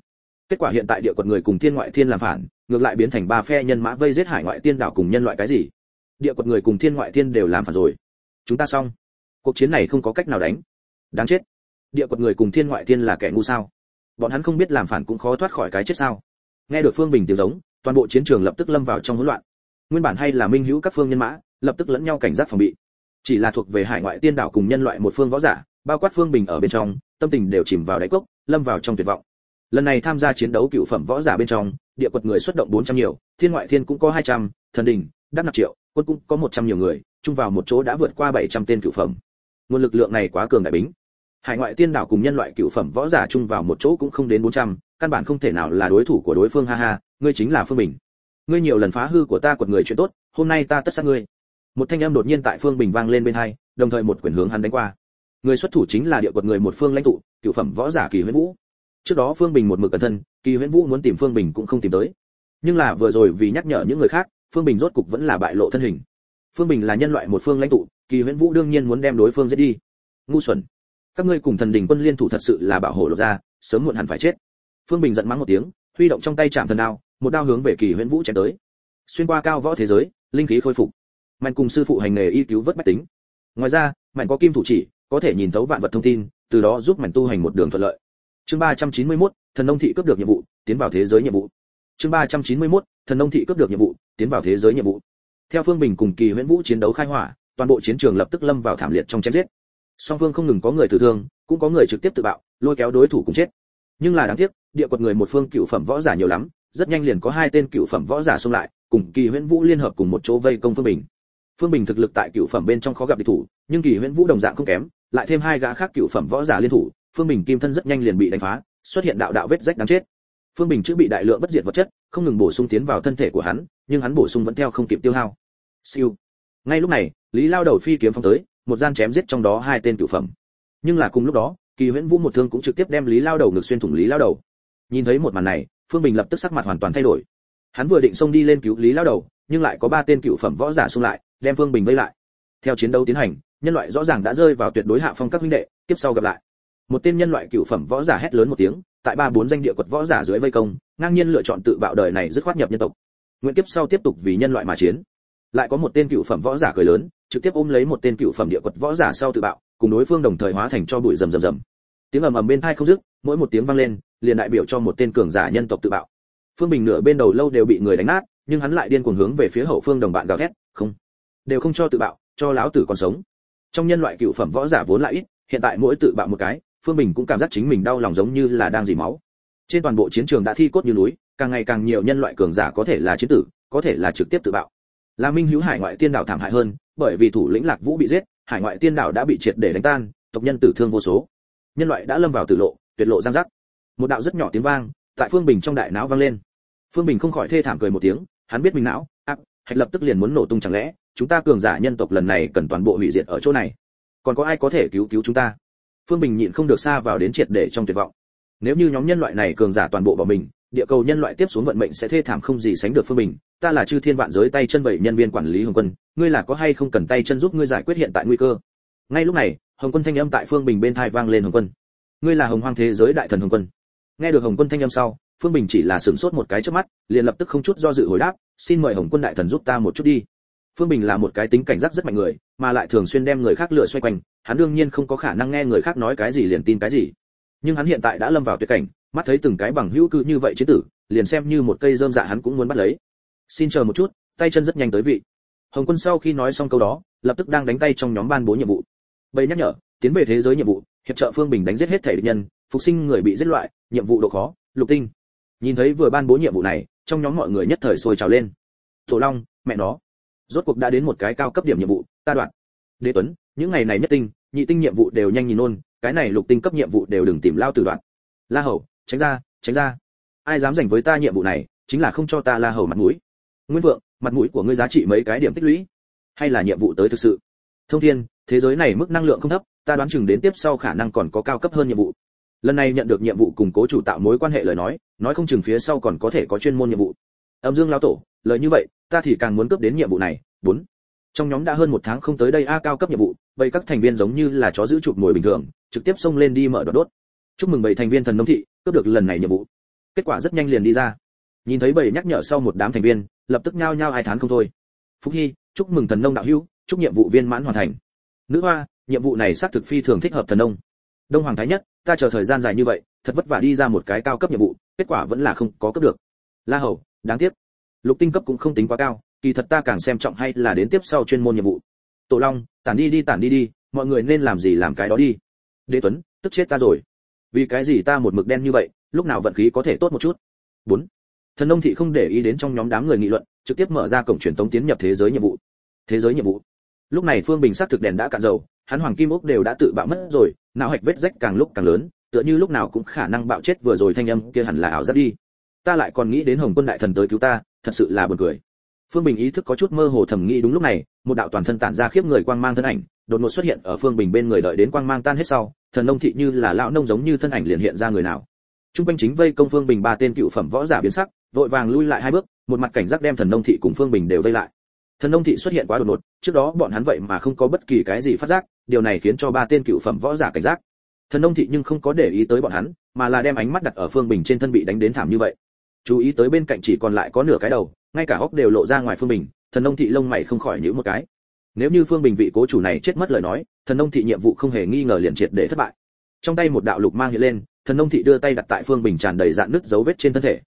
Kết quả hiện tại địa quật người cùng thiên ngoại thiên làm phản, ngược lại biến thành ba phe nhân mã vây giết hải ngoại tiên đảo cùng nhân loại cái gì? Địa quật người cùng thiên ngoại thiên đều làm phản rồi. Chúng ta xong. Cuộc chiến này không có cách nào đánh. Đáng chết địa quật người cùng thiên ngoại thiên là kẻ ngu sao? Bọn hắn không biết làm phản cũng khó thoát khỏi cái chết sao? Nghe được phương bình tiếng giống toàn bộ chiến trường lập tức lâm vào trong hỗn loạn. Nguyên bản hay là minh hữu các phương nhân mã lập tức lẫn nhau cảnh giác phòng bị. Chỉ là thuộc về hải ngoại tiên đảo cùng nhân loại một phương võ giả bao quát phương bình ở bên trong tâm tình đều chìm vào đáy cốc lâm vào trong tuyệt vọng. Lần này tham gia chiến đấu cựu phẩm võ giả bên trong địa quật người xuất động 400 nhiều thiên ngoại thiên cũng có 200, thần đình đắc nạp triệu quân cũng có 100 nhiều người chung vào một chỗ đã vượt qua 700 tên cựu phẩm. Nguồn lực lượng này quá cường đại bính hải ngoại tiên đảo cùng nhân loại cựu phẩm võ giả chung vào một chỗ cũng không đến 400, căn bản không thể nào là đối thủ của đối phương ha ha ngươi chính là phương bình. Ngươi nhiều lần phá hư của ta quật người chuyện tốt hôm nay ta tất sát ngươi. Một thanh âm đột nhiên tại phương bình vang lên bên hai đồng thời một quyền hướng hắn đánh qua. Người xuất thủ chính là địa quật người một phương lãnh tụ cựu phẩm võ giả kỳ huyễn vũ. Trước đó phương bình một mực cẩn thân kỳ huyễn vũ muốn tìm phương bình cũng không tìm tới. Nhưng là vừa rồi vì nhắc nhở những người khác phương bình rốt cục vẫn là bại lộ thân hình. Phương bình là nhân loại một phương lãnh tụ kỳ huyễn vũ đương nhiên muốn đem đối phương giết đi. Ngu xuẩn các ngươi cùng thần đình quân liên thủ thật sự là bảo hộ lột ra sớm muộn hẳn phải chết. Phương bình giận mắng một tiếng huy động trong tay chạm thần đao một đao hướng về kỳ huyễn vũ chém tới. Xuyên qua cao võ thế giới linh khí khôi phục. Mạnh cùng sư phụ hành nghề y cứu vớt bách tính. Ngoài ra mạnh có kim thủ chỉ có thể nhìn thấu vạn vật thông tin từ đó giúp mạnh tu hành một đường thuận lợi. Chương 391, thần nông thị cướp được nhiệm vụ tiến vào thế giới nhiệm vụ. Chương 391, thần nông thị cướp được nhiệm vụ tiến vào thế giới nhiệm vụ. Theo phương bình cùng kỳ huyễn vũ chiến đấu khai hỏa toàn bộ chiến trường lập tức lâm vào thảm liệt trong chém giết song phương không ngừng có người tử thương, cũng có người trực tiếp tự bạo, lôi kéo đối thủ cùng chết. Nhưng là đáng tiếc, địa quật người một phương cựu phẩm võ giả nhiều lắm, rất nhanh liền có hai tên cựu phẩm võ giả xông lại, cùng kỳ huyễn vũ liên hợp cùng một chỗ vây công phương bình. Phương bình thực lực tại cựu phẩm bên trong khó gặp địch thủ, nhưng kỳ huyễn vũ đồng dạng không kém, lại thêm hai gã khác cựu phẩm võ giả liên thủ, phương bình kim thân rất nhanh liền bị đánh phá, xuất hiện đạo đạo vết rách đáng chết. Phương bình chữa bị đại lượng bất diệt vật chất, không ngừng bổ sung tiến vào thân thể của hắn, nhưng hắn bổ sung vẫn theo không kịp tiêu hao. Siêu. Ngay lúc này, lý lao đầu phi kiếm phong tới một gian chém giết trong đó hai tên cửu phẩm. Nhưng là cùng lúc đó, kỳ huyễn vũ một thương cũng trực tiếp đem lý lao đầu ngược xuyên thủng lý lao đầu. Nhìn thấy một màn này, phương bình lập tức sắc mặt hoàn toàn thay đổi. Hắn vừa định xông đi lên cứu lý lao đầu, nhưng lại có ba tên cựu phẩm võ giả xung lại, đem phương bình vây lại. Theo chiến đấu tiến hành, nhân loại rõ ràng đã rơi vào tuyệt đối hạ phong các huynh đệ, tiếp sau gặp lại. Một tên nhân loại cựu phẩm võ giả hét lớn một tiếng, tại ba bốn danh địa quật võ giả dưới vây công, ngang nhiên lựa chọn tự bạo đời này dứt khoát nhập nhân tộc. Nguyện tiếp sau tiếp tục vì nhân loại mà chiến. Lại có một tên cựu phẩm võ giả cười lớn trực tiếp ôm lấy một tên cựu phẩm địa quật võ giả sau tự bạo, cùng đối phương đồng thời hóa thành cho bụi rầm rầm rầm. Tiếng ầm ầm bên tai không dứt, mỗi một tiếng vang lên, liền đại biểu cho một tên cường giả nhân tộc tự bạo. Phương bình nửa bên đầu lâu đều bị người đánh nát, nhưng hắn lại điên cuồng hướng về phía hậu phương đồng bạn gào thét, không, đều không cho tự bạo, cho lão tử còn sống. Trong nhân loại cựu phẩm võ giả vốn lại ít, hiện tại mỗi tự bạo một cái, phương bình cũng cảm giác chính mình đau lòng giống như là đang dì máu. Trên toàn bộ chiến trường đã thi cốt như núi, càng ngày càng nhiều nhân loại cường giả có thể là chiến tử, có thể là trực tiếp tự bạo. Là minh hữu hải ngoại tiên đảo thảm hại hơn bởi vì thủ lĩnh lạc vũ bị giết, hải ngoại tiên đảo đã bị triệt để đánh tan, tộc nhân tử thương vô số. Nhân loại đã lâm vào tử lộ, tuyệt lộ giang giác. Một đạo rất nhỏ tiếng vang, tại phương bình trong đại não vang lên. Phương bình không khỏi thê thảm cười một tiếng, hắn biết mình não, ác, hạch lập tức liền muốn nổ tung chẳng lẽ, chúng ta cường giả nhân tộc lần này cần toàn bộ hủy diệt ở chỗ này. Còn có ai có thể cứu cứu chúng ta? Phương bình nhịn không được xa vào đến triệt để trong tuyệt vọng. Nếu như nhóm nhân loại này cường giả toàn bộ bỏ mình địa cầu nhân loại tiếp xuống vận mệnh sẽ thê thảm không gì sánh được phương bình. Ta là chư thiên vạn giới tay chân bảy nhân viên quản lý hồng quân. Ngươi là có hay không cần tay chân giúp ngươi giải quyết hiện tại nguy cơ? Ngay lúc này, hồng quân thanh âm tại phương bình bên thai vang lên hồng quân. Ngươi là hồng hoang thế giới đại thần hồng quân. Nghe được hồng quân thanh âm sau, phương bình chỉ là sửng sốt một cái trước mắt, liền lập tức không chút do dự hồi đáp, xin mời hồng quân đại thần giúp ta một chút đi. Phương bình là một cái tính cảnh giác rất mạnh người, mà lại thường xuyên đem người khác lựa xoay quanh, hắn đương nhiên không có khả năng nghe người khác nói cái gì liền tin cái gì. Nhưng hắn hiện tại đã lâm vào tuyệt cảnh mắt thấy từng cái bằng hữu cư như vậy chế tử, liền xem như một cây dơm dạ hắn cũng muốn bắt lấy. Xin chờ một chút, tay chân rất nhanh tới vị. Hồng quân sau khi nói xong câu đó, lập tức đang đánh tay trong nhóm ban bố nhiệm vụ. Bầy nhắc nhở, tiến về thế giới nhiệm vụ, hiệp trợ phương bình đánh giết hết thể địch nhân, phục sinh người bị giết loại, nhiệm vụ độ khó, lục tinh. Nhìn thấy vừa ban bố nhiệm vụ này, trong nhóm mọi người nhất thời sôi trào lên. Tổ long, mẹ nó. Rốt cuộc đã đến một cái cao cấp điểm nhiệm vụ, ta đoạn. Đế tuấn, những ngày này nhất tinh, nhị tinh nhiệm vụ đều nhanh nhìn nôn cái này lục tinh cấp nhiệm vụ đều đừng tìm lao từ đoạn. La hầu tránh ra tránh ra. Ai dám giành với ta nhiệm vụ này, chính là không cho ta la hầu mặt mũi. Nguyên vượng, mặt mũi của ngươi giá trị mấy cái điểm tích lũy? Hay là nhiệm vụ tới thực sự? Thông thiên, thế giới này mức năng lượng không thấp, ta đoán chừng đến tiếp sau khả năng còn có cao cấp hơn nhiệm vụ. Lần này nhận được nhiệm vụ củng cố chủ tạo mối quan hệ lời nói nói không chừng phía sau còn có thể có chuyên môn nhiệm vụ. Âm dương lao tổ, lời như vậy, ta thì càng muốn cướp đến nhiệm vụ này. Bốn. Trong nhóm đã hơn một tháng không tới đây a cao cấp nhiệm vụ vậy các thành viên giống như là chó giữ chụp mồi bình thường, trực tiếp xông lên đi mở đốt đốt chúc mừng bảy thành viên thần nông thị, cướp được lần này nhiệm vụ. Kết quả rất nhanh liền đi ra. Nhìn thấy bảy nhắc nhở sau một đám thành viên, lập tức nhao nhao ai thán không thôi. Phúc hy, chúc mừng thần nông đạo hữu, chúc nhiệm vụ viên mãn hoàn thành. Nữ hoa, nhiệm vụ này xác thực phi thường thích hợp thần nông. Đông hoàng thái nhất, ta chờ thời gian dài như vậy, thật vất vả đi ra một cái cao cấp nhiệm vụ, kết quả vẫn là không có cấp được. La hầu, đáng tiếc. Lục tinh cấp cũng không tính quá cao, kỳ thật ta càng xem trọng hay là đến tiếp sau chuyên môn nhiệm vụ. Tổ long, tản đi đi tản đi đi, mọi người nên làm gì làm cái đó đi. Đế tuấn, tức chết ta rồi vì cái gì ta một mực đen như vậy, lúc nào vận khí có thể tốt một chút? Bốn, thần nông thị không để ý đến trong nhóm đám người nghị luận, trực tiếp mở ra cổng truyền tống tiến nhập thế giới nhiệm vụ. Thế giới nhiệm vụ. Lúc này phương bình xác thực đèn đã cạn dầu, hắn hoàng kim ốc đều đã tự bạo mất rồi, não hạch vết rách càng lúc càng lớn, tựa như lúc nào cũng khả năng bạo chết vừa rồi thanh âm kia hẳn là ảo giác đi. Ta lại còn nghĩ đến hồng quân đại thần tới cứu ta, thật sự là buồn cười. Phương bình ý thức có chút mơ hồ thầm nghĩ đúng lúc này, một đạo toàn thân tản ra khiếp người quang mang thân ảnh, đột ngột xuất hiện ở phương bình bên người đợi đến quang mang tan hết sau thần nông thị như là lão nông giống như thân ảnh liền hiện ra người nào. Trung quanh chính vây công phương bình ba tên cựu phẩm võ giả biến sắc, vội vàng lui lại hai bước, một mặt cảnh giác đem thần nông thị cùng phương bình đều vây lại. Thần nông thị xuất hiện quá đột ngột, trước đó bọn hắn vậy mà không có bất kỳ cái gì phát giác, điều này khiến cho ba tên cựu phẩm võ giả cảnh giác. Thần nông thị nhưng không có để ý tới bọn hắn, mà là đem ánh mắt đặt ở phương bình trên thân bị đánh đến thảm như vậy. Chú ý tới bên cạnh chỉ còn lại có nửa cái đầu, ngay cả hốc đều lộ ra ngoài phương bình, thần nông thị lông mày không khỏi nhíu một cái. Nếu như phương bình vị cố chủ này chết mất lời nói thần nông thị nhiệm vụ không hề nghi ngờ liền triệt để thất bại. Trong tay một đạo lục mang hiện lên, thần nông thị đưa tay đặt tại phương bình tràn đầy dạn nứt dấu vết trên thân thể.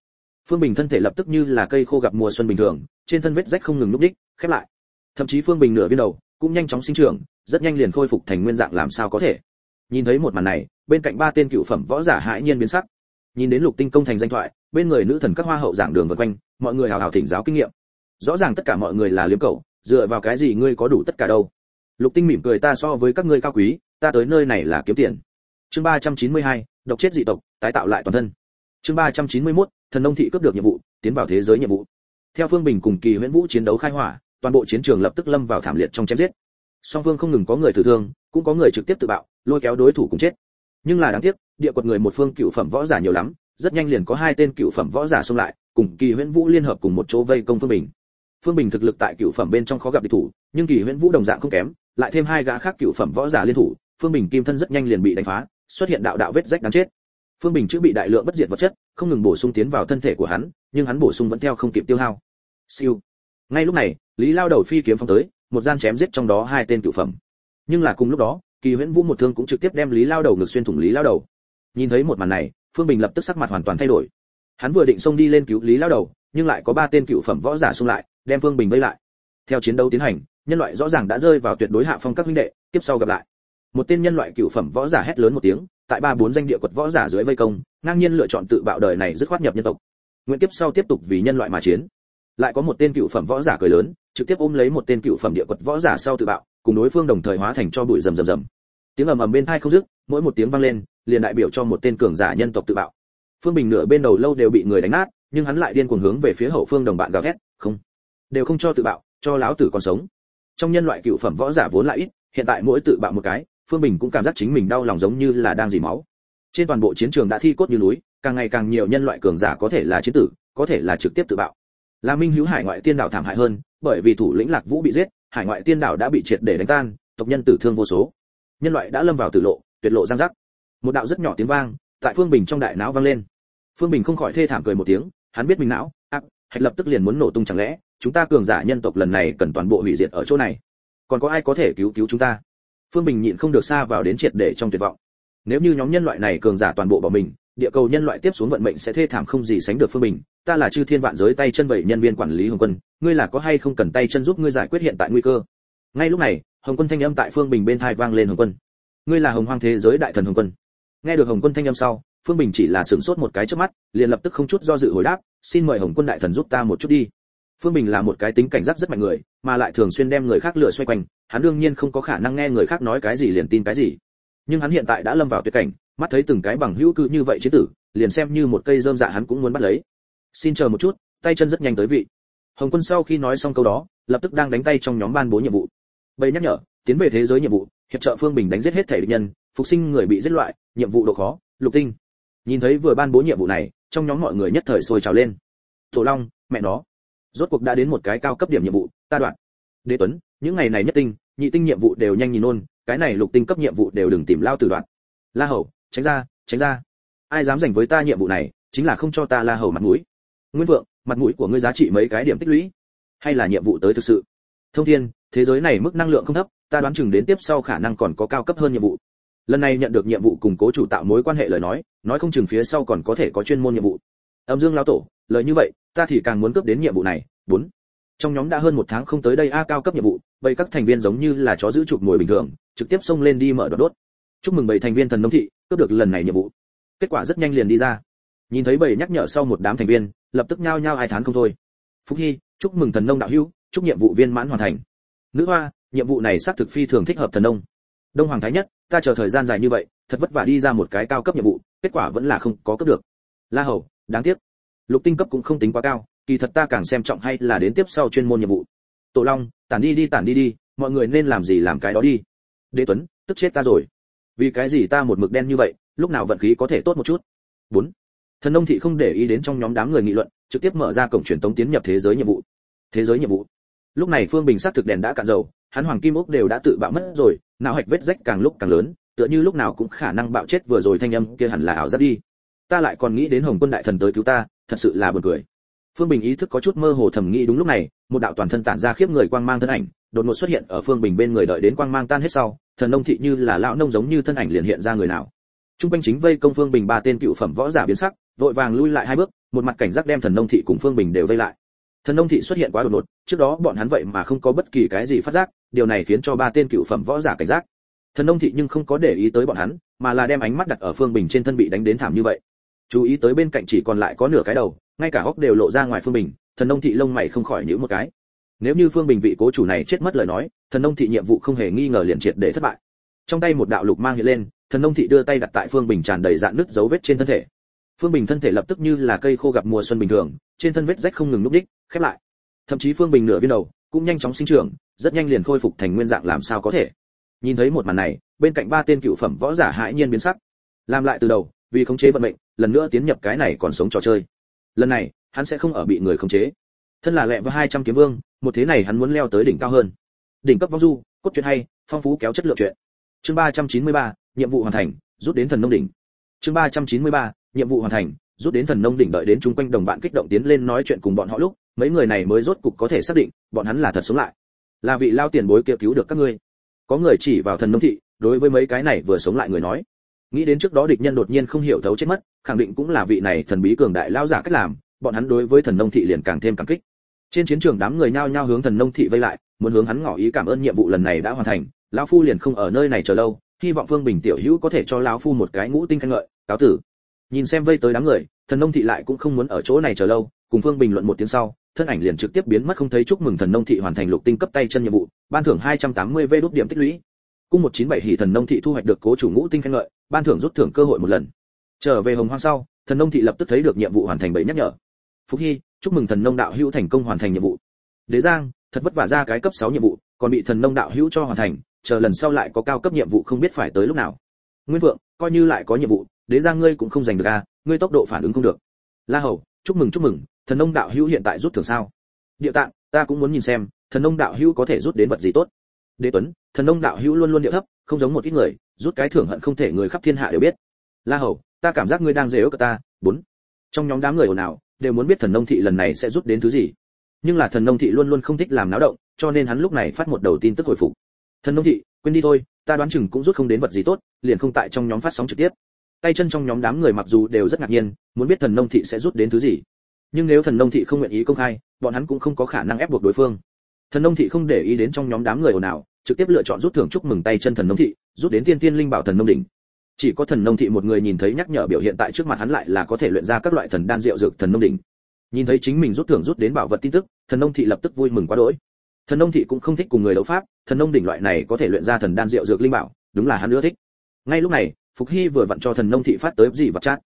Phương bình thân thể lập tức như là cây khô gặp mùa xuân bình thường, trên thân vết rách không ngừng núp đích, khép lại. Thậm chí phương bình nửa viên đầu, cũng nhanh chóng sinh trưởng, rất nhanh liền khôi phục thành nguyên dạng làm sao có thể. Nhìn thấy một màn này, bên cạnh ba tên cựu phẩm võ giả hãi nhiên biến sắc. Nhìn đến lục tinh công thành danh thoại, bên người nữ thần các hoa hậu giảng đường vân quanh, mọi người hào hào thỉnh giáo kinh nghiệm. Rõ ràng tất cả mọi người là liếm cầu dựa vào cái gì ngươi có đủ tất cả đâu? Lục tinh mỉm cười ta so với các ngươi cao quý ta tới nơi này là kiếm tiền. Chương ba trăm chín mươi hai độc chết dị tộc tái tạo lại toàn thân. Chương ba trăm chín mươi 391, thần nông thị cướp được nhiệm vụ tiến vào thế giới nhiệm vụ. Theo phương bình cùng kỳ huyễn vũ chiến đấu khai hỏa toàn bộ chiến trường lập tức lâm vào thảm liệt trong chém giết. Song phương không ngừng có người tử thương cũng có người trực tiếp tự bạo lôi kéo đối thủ cùng chết. Nhưng là đáng tiếc địa quật người một phương cựu phẩm võ giả nhiều lắm rất nhanh liền có hai tên cựu phẩm võ giả xông lại cùng kỳ huyễn vũ liên hợp cùng một chỗ vây công phương bình. Phương bình thực lực tại cựu phẩm bên trong khó gặp địch thủ nhưng kỳ huyễn vũ đồng dạng không kém, lại thêm hai gã khác cựu phẩm võ giả liên thủ, phương bình kim thân rất nhanh liền bị đánh phá, xuất hiện đạo đạo vết rách đáng chết. Phương bình chữa bị đại lượng bất diệt vật chất, không ngừng bổ sung tiến vào thân thể của hắn, nhưng hắn bổ sung vẫn theo không kịp tiêu hao. Siêu. Ngay lúc này, lý lao đầu phi kiếm phong tới, một gian chém giết trong đó hai tên cựu phẩm. Nhưng là cùng lúc đó, kỳ huyễn vũ một thương cũng trực tiếp đem lý lao đầu ngược xuyên thủng lý lao đầu. Nhìn thấy một màn này, phương bình lập tức sắc mặt hoàn toàn thay đổi. Hắn vừa định xông đi lên cứu lý lao đầu, nhưng lại có ba tên cựu phẩm võ giả xung lại, đem phương bình vây lại. Theo chiến đấu tiến hành nhân loại rõ ràng đã rơi vào tuyệt đối hạ phong các huynh đệ, tiếp sau gặp lại. Một tên nhân loại cựu phẩm võ giả hét lớn một tiếng, tại ba bốn danh địa quật võ giả dưới vây công, ngang nhiên lựa chọn tự bạo đời này dứt khoát nhập nhân tộc. Nguyện tiếp sau tiếp tục vì nhân loại mà chiến. Lại có một tên cựu phẩm võ giả cười lớn, trực tiếp ôm lấy một tên cựu phẩm địa quật võ giả sau tự bạo, cùng đối phương đồng thời hóa thành cho bụi rầm rầm rầm. Tiếng ầm ầm bên thai không dứt, mỗi một tiếng vang lên, liền đại biểu cho một tên cường giả nhân tộc tự bạo. Phương bình nửa bên đầu lâu đều bị người đánh nát, nhưng hắn lại điên cuồng hướng về phía hậu phương đồng bạn gào thét, không, đều không cho tự bạo, cho láo tử còn sống trong nhân loại cựu phẩm võ giả vốn lại ít, hiện tại mỗi tự bạo một cái, phương bình cũng cảm giác chính mình đau lòng giống như là đang dì máu. Trên toàn bộ chiến trường đã thi cốt như núi, càng ngày càng nhiều nhân loại cường giả có thể là chiến tử, có thể là trực tiếp tự bạo. Là minh hữu hải ngoại tiên đảo thảm hại hơn, bởi vì thủ lĩnh lạc vũ bị giết, hải ngoại tiên đảo đã bị triệt để đánh tan, tộc nhân tử thương vô số. Nhân loại đã lâm vào tử lộ, tuyệt lộ giang giác một đạo rất nhỏ tiếng vang, tại phương bình trong đại não vang lên. Phương bình không khỏi thê thảm cười một tiếng, hắn biết mình não hạch lập tức liền muốn nổ tung chẳng lẽ, chúng ta cường giả nhân tộc lần này cần toàn bộ hủy diệt ở chỗ này? Còn có ai có thể cứu cứu chúng ta? Phương bình nhịn không được xa vào đến triệt để trong tuyệt vọng. Nếu như nhóm nhân loại này cường giả toàn bộ bỏ mình, địa cầu nhân loại tiếp xuống vận mệnh sẽ thê thảm không gì sánh được phương bình. Ta là chư thiên vạn giới tay chân bảy nhân viên quản lý hồng quân, ngươi là có hay không cần tay chân giúp ngươi giải quyết hiện tại nguy cơ? Ngay lúc này, hồng quân thanh âm tại phương bình bên thai vang lên hồng quân. Ngươi là hồng hoang thế giới đại thần hồng quân nghe được hồng quân thanh âm sau, phương bình chỉ là sửng sốt một cái trước mắt, liền lập tức không chút do dự hồi đáp, xin mời hồng quân đại thần giúp ta một chút đi. Phương bình là một cái tính cảnh giác rất mạnh người, mà lại thường xuyên đem người khác lựa xoay quanh, hắn đương nhiên không có khả năng nghe người khác nói cái gì liền tin cái gì. Nhưng hắn hiện tại đã lâm vào tuyệt cảnh, mắt thấy từng cái bằng hữu cư như vậy chế tử, liền xem như một cây dơm dạ hắn cũng muốn bắt lấy. Xin chờ một chút, tay chân rất nhanh tới vị. Hồng quân sau khi nói xong câu đó, lập tức đang đánh tay trong nhóm ban bố nhiệm vụ. Bầy nhắc nhở, tiến về thế giới nhiệm vụ, hiệp trợ phương bình đánh giết hết thể địch nhân phục sinh người bị giết loại, nhiệm vụ độ khó, lục tinh. Nhìn thấy vừa ban bố nhiệm vụ này, trong nhóm mọi người nhất thời sôi trào lên. Tổ long, mẹ nó. Rốt cuộc đã đến một cái cao cấp điểm nhiệm vụ, ta đoạn. Đế tuấn, những ngày này nhất tinh, nhị tinh nhiệm vụ đều nhanh nhìn nôn cái này lục tinh cấp nhiệm vụ đều đừng tìm lao từ đoạn. La hầu, tránh ra tránh ra. Ai dám giành với ta nhiệm vụ này, chính là không cho ta la hầu mặt mũi. Nguyên vượng, mặt mũi của ngươi giá trị mấy cái điểm tích lũy? Hay là nhiệm vụ tới thực sự? Thông thiên, thế giới này mức năng lượng không thấp, ta đoán chừng đến tiếp sau khả năng còn có cao cấp hơn nhiệm vụ lần này nhận được nhiệm vụ cùng cố chủ tạo mối quan hệ lời nói nói không chừng phía sau còn có thể có chuyên môn nhiệm vụ. Âm dương lão tổ, lời như vậy, ta thì càng muốn cướp đến nhiệm vụ này. Bốn. Trong nhóm đã hơn một tháng không tới đây a cao cấp nhiệm vụ vậy các thành viên giống như là chó giữ chụp ngồi bình thường, trực tiếp xông lên đi mở đốt đốt. Chúc mừng bảy thành viên thần nông thị, cướp được lần này nhiệm vụ. Kết quả rất nhanh liền đi ra. Nhìn thấy bảy nhắc nhở sau một đám thành viên, lập tức nhao nhao ai thán không thôi. Phúc hy, chúc mừng thần nông đạo hữu, chúc nhiệm vụ viên mãn hoàn thành. Nữ hoa, nhiệm vụ này xác thực phi thường thích hợp thần nông đông hoàng thái nhất, ta chờ thời gian dài như vậy, thật vất vả đi ra một cái cao cấp nhiệm vụ, kết quả vẫn là không có cấp được. La hầu, đáng tiếc. Lục tinh cấp cũng không tính quá cao, kỳ thật ta càng xem trọng hay là đến tiếp sau chuyên môn nhiệm vụ. Tổ long, tản đi đi, tản đi đi, mọi người nên làm gì làm cái đó đi. Đế tuấn, tức chết ta rồi. Vì cái gì ta một mực đen như vậy, lúc nào vận khí có thể tốt một chút? Bốn. Thần nông thị không để ý đến trong nhóm đám người nghị luận, trực tiếp mở ra cổng truyền tống tiến nhập thế giới nhiệm vụ. Thế giới nhiệm vụ. Lúc này phương bình xác thực đèn đã cạn dầu, hắn hoàng kim ốc đều đã tự bạo mất rồi não hạch vết rách càng lúc càng lớn, tựa như lúc nào cũng khả năng bạo chết vừa rồi thanh âm kia hẳn là ảo giác đi. Ta lại còn nghĩ đến hồng quân đại thần tới cứu ta, thật sự là buồn cười. Phương bình ý thức có chút mơ hồ thầm nghĩ đúng lúc này, một đạo toàn thân tản ra khiếp người quang mang thân ảnh, đột ngột xuất hiện ở phương bình bên người đợi đến quang mang tan hết sau, thần nông thị như là lão nông giống như thân ảnh liền hiện ra người nào. Trung quanh chính vây công phương bình ba tên cựu phẩm võ giả biến sắc, vội vàng lui lại hai bước, một mặt cảnh giác đem thần nông thị cùng phương bình đều vây lại thần nông thị xuất hiện quá đột ngột, trước đó bọn hắn vậy mà không có bất kỳ cái gì phát giác, điều này khiến cho ba tên cựu phẩm võ giả cảnh giác. Thần nông thị nhưng không có để ý tới bọn hắn, mà là đem ánh mắt đặt ở phương bình trên thân bị đánh đến thảm như vậy. Chú ý tới bên cạnh chỉ còn lại có nửa cái đầu, ngay cả hốc đều lộ ra ngoài phương bình, thần nông thị lông mày không khỏi nhíu một cái. Nếu như phương bình vị cố chủ này chết mất lời nói, thần nông thị nhiệm vụ không hề nghi ngờ liền triệt để thất bại. Trong tay một đạo lục mang hiện lên, thần nông thị đưa tay đặt tại phương bình tràn đầy dạn nứt dấu vết trên thân thể phương bình thân thể lập tức như là cây khô gặp mùa xuân bình thường, trên thân vết rách không ngừng núp đích, khép lại. Thậm chí phương bình nửa viên đầu cũng nhanh chóng sinh trưởng, rất nhanh liền khôi phục thành nguyên dạng làm sao có thể. Nhìn thấy một màn này, bên cạnh ba tên cựu phẩm võ giả hãi nhiên biến sắc. Làm lại từ đầu, vì khống chế vận mệnh, lần nữa tiến nhập cái này còn sống trò chơi. Lần này, hắn sẽ không ở bị người khống chế. Thân là lẹ với hai trăm kiếm vương, một thế này hắn muốn leo tới đỉnh cao hơn. Đỉnh cấp vong du, cốt truyện hay, phong phú kéo chất lượng truyện. Chương ba trăm chín mươi ba, nhiệm vụ hoàn thành, rút đến thần nông đỉnh. Chương ba trăm chín mươi ba nhiệm vụ hoàn thành, rút đến thần nông đỉnh đợi đến chung quanh đồng bạn kích động tiến lên nói chuyện cùng bọn họ lúc, mấy người này mới rốt cục có thể xác định, bọn hắn là thật sống lại. Là vị lao tiền bối kia cứu được các ngươi. Có người chỉ vào thần nông thị, đối với mấy cái này vừa sống lại người nói. Nghĩ đến trước đó địch nhân đột nhiên không hiểu thấu chết mất, khẳng định cũng là vị này thần bí cường đại lao giả cách làm, bọn hắn đối với thần nông thị liền càng thêm cảm kích. Trên chiến trường đám người nhao nhao hướng thần nông thị vây lại, muốn hướng hắn ngỏ ý cảm ơn nhiệm vụ lần này đã hoàn thành, lão phu liền không ở nơi này chờ lâu, hy vọng phương bình tiểu hữu có thể cho lão phu một cái ngũ tinh khen ngợi, cáo tử nhìn xem vây tới đám người, thần nông thị lại cũng không muốn ở chỗ này chờ lâu, cùng phương bình luận một tiếng sau, thân ảnh liền trực tiếp biến mất không thấy chúc mừng thần nông thị hoàn thành lục tinh cấp tay chân nhiệm vụ, ban thưởng 280 vê đốt điểm tích lũy. Cung 197 hỉ thần nông thị thu hoạch được cố chủ ngũ tinh khen ngợi, ban thưởng rút thưởng cơ hội một lần. Trở về hồng hoang sau, thần nông thị lập tức thấy được nhiệm vụ hoàn thành bảy nhắc nhở. Phúc hy, chúc mừng thần nông đạo hữu thành công hoàn thành nhiệm vụ. Đế giang, thật vất vả ra cái cấp 6 nhiệm vụ, còn bị thần nông đạo hữu cho hoàn thành, chờ lần sau lại có cao cấp nhiệm vụ không biết phải tới lúc nào. Nguyên vượng coi như lại có nhiệm vụ đế ra ngươi cũng không giành được a, ngươi tốc độ phản ứng không được. La hầu, chúc mừng chúc mừng, thần nông đạo hữu hiện tại rút thưởng sao? Địa tạng, ta cũng muốn nhìn xem, thần nông đạo hữu có thể rút đến vật gì tốt. Đế tuấn, thần nông đạo hữu luôn luôn địa thấp, không giống một ít người, rút cái thưởng hận không thể người khắp thiên hạ đều biết. La hầu, ta cảm giác ngươi đang dễ ước ta. Bốn, trong nhóm đám người ồn ào, đều muốn biết thần nông thị lần này sẽ rút đến thứ gì. Nhưng là thần nông thị luôn luôn không thích làm náo động, cho nên hắn lúc này phát một đầu tin tức hồi phục. Thần nông thị, quên đi thôi, ta đoán chừng cũng rút không đến vật gì tốt, liền không tại trong nhóm phát sóng trực tiếp tay chân trong nhóm đám người mặc dù đều rất ngạc nhiên, muốn biết thần nông thị sẽ rút đến thứ gì. Nhưng nếu thần nông thị không nguyện ý công khai, bọn hắn cũng không có khả năng ép buộc đối phương. Thần nông thị không để ý đến trong nhóm đám người ồn ào, trực tiếp lựa chọn rút thưởng chúc mừng tay chân thần nông thị, rút đến tiên tiên linh bảo thần nông đỉnh. Chỉ có thần nông thị một người nhìn thấy nhắc nhở biểu hiện tại trước mặt hắn lại là có thể luyện ra các loại thần đan rượu dược thần nông đỉnh. Nhìn thấy chính mình rút thưởng rút đến bảo vật tin tức, thần nông thị lập tức vui mừng quá đỗi. Thần nông thị cũng không thích cùng người đấu pháp, thần nông đỉnh loại này có thể luyện ra thần đan rượu dược linh bảo, đúng là hắn ưa thích. Ngay lúc này phục hy vừa vặn cho thần nông thị phát tới gì vật chát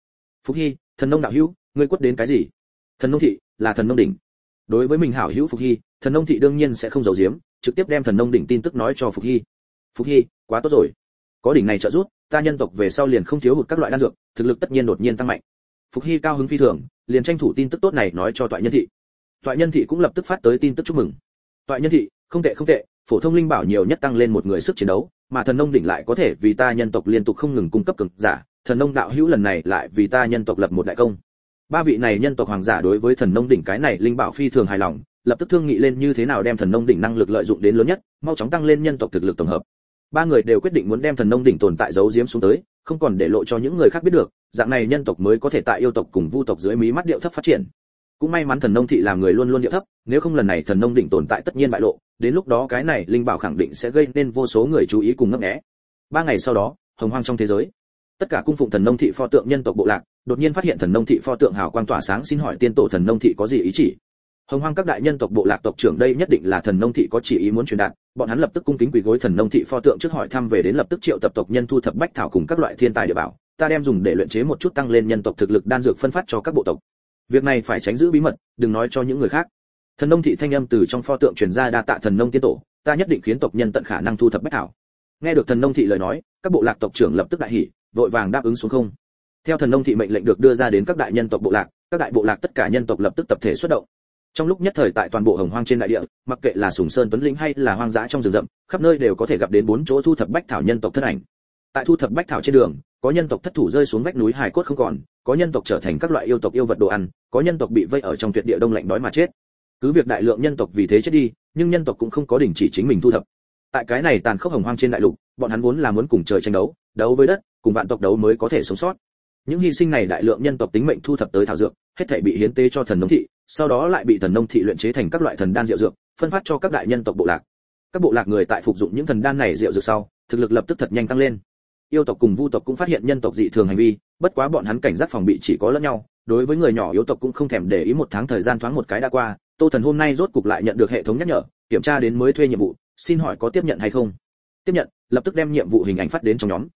phục hy, thần nông đạo hữu, ngươi quất đến cái gì? Thần nông thị là thần nông đỉnh. Đối với mình hảo hữu phục hy, thần nông thị đương nhiên sẽ không giấu giếm, trực tiếp đem thần nông đỉnh tin tức nói cho phục hy. Phục hy, quá tốt rồi. Có đỉnh này trợ giúp, ta nhân tộc về sau liền không thiếu hụt các loại đan dược, thực lực tất nhiên đột nhiên tăng mạnh. Phục hy cao hứng phi thường, liền tranh thủ tin tức tốt này nói cho toại nhân thị. Toại nhân thị cũng lập tức phát tới tin tức chúc mừng. Toại nhân thị, không tệ không tệ, phổ thông linh bảo nhiều nhất tăng lên một người sức chiến đấu mà thần nông đỉnh lại có thể vì ta nhân tộc liên tục không ngừng cung cấp cực giả, thần nông đạo hữu lần này lại vì ta nhân tộc lập một đại công. Ba vị này nhân tộc hoàng giả đối với thần nông đỉnh cái này linh bảo phi thường hài lòng, lập tức thương nghị lên như thế nào đem thần nông đỉnh năng lực lợi dụng đến lớn nhất, mau chóng tăng lên nhân tộc thực lực tổng hợp. Ba người đều quyết định muốn đem thần nông đỉnh tồn tại giấu giếm xuống tới, không còn để lộ cho những người khác biết được, dạng này nhân tộc mới có thể tại yêu tộc cùng vu tộc dưới mí mắt điệu thấp phát triển cũng may mắn thần nông thị làm người luôn luôn địa thấp, nếu không lần này thần nông đỉnh tồn tại tất nhiên bại lộ, đến lúc đó cái này linh bảo khẳng định sẽ gây nên vô số người chú ý cùng ngấp nghé. Ba ngày sau đó, hồng hoang trong thế giới, tất cả cung phụng thần nông thị pho tượng nhân tộc bộ lạc, đột nhiên phát hiện thần nông thị pho tượng hào quang tỏa sáng xin hỏi tiên tổ thần nông thị có gì ý chỉ? Hồng hoang các đại nhân tộc bộ lạc tộc trưởng đây nhất định là thần nông thị có chỉ ý muốn truyền đạt, bọn hắn lập tức cung kính quỳ gối thần nông thị pho tượng trước hỏi thăm về đến lập tức triệu tập tộc nhân thu thập bách thảo cùng các loại thiên tài địa bảo, ta đem dùng để luyện chế một chút tăng lên nhân tộc thực lực đan dược phân phát cho các bộ tộc việc này phải tránh giữ bí mật, đừng nói cho những người khác. Thần nông thị thanh âm từ trong pho tượng truyền ra đa tạ thần nông tiên tổ, ta nhất định khiến tộc nhân tận khả năng thu thập bách thảo. Nghe được thần nông thị lời nói, các bộ lạc tộc trưởng lập tức đại hỉ, vội vàng đáp ứng xuống không. Theo thần nông thị mệnh lệnh được đưa ra đến các đại nhân tộc bộ lạc, các đại bộ lạc tất cả nhân tộc lập tức tập thể xuất động. Trong lúc nhất thời tại toàn bộ hồng hoang trên đại địa, mặc kệ là sùng sơn tuấn linh hay là hoang dã trong rừng rậm, khắp nơi đều có thể gặp đến bốn chỗ thu thập bách thảo nhân tộc thân ảnh. Tại thu thập bách thảo trên đường, có nhân tộc thất thủ rơi xuống vách núi hải cốt không còn có nhân tộc trở thành các loại yêu tộc yêu vật đồ ăn, có nhân tộc bị vây ở trong tuyệt địa đông lạnh đói mà chết. Cứ việc đại lượng nhân tộc vì thế chết đi, nhưng nhân tộc cũng không có đình chỉ chính mình thu thập. Tại cái này tàn khốc hồng hoang trên đại lục, bọn hắn vốn là muốn cùng trời tranh đấu đấu với đất, cùng vạn tộc đấu mới có thể sống sót. Những hy sinh này đại lượng nhân tộc tính mệnh thu thập tới thảo dược, hết thảy bị hiến tế cho thần nông thị, sau đó lại bị thần nông thị luyện chế thành các loại thần đan rượu dược, phân phát cho các đại nhân tộc bộ lạc. Các bộ lạc người tại phục dụng những thần đan này rượu dược sau, thực lực lập tức thật nhanh tăng lên. Yêu tộc cùng vu tộc cũng phát hiện nhân tộc dị thường hành vi bất quá bọn hắn cảnh giác phòng bị chỉ có lẫn nhau, đối với người nhỏ yếu tộc cũng không thèm để ý một tháng thời gian thoáng một cái đã qua, tô thần hôm nay rốt cục lại nhận được hệ thống nhắc nhở, kiểm tra đến mới thuê nhiệm vụ, xin hỏi có tiếp nhận hay không? Tiếp nhận, lập tức đem nhiệm vụ hình ảnh phát đến trong nhóm.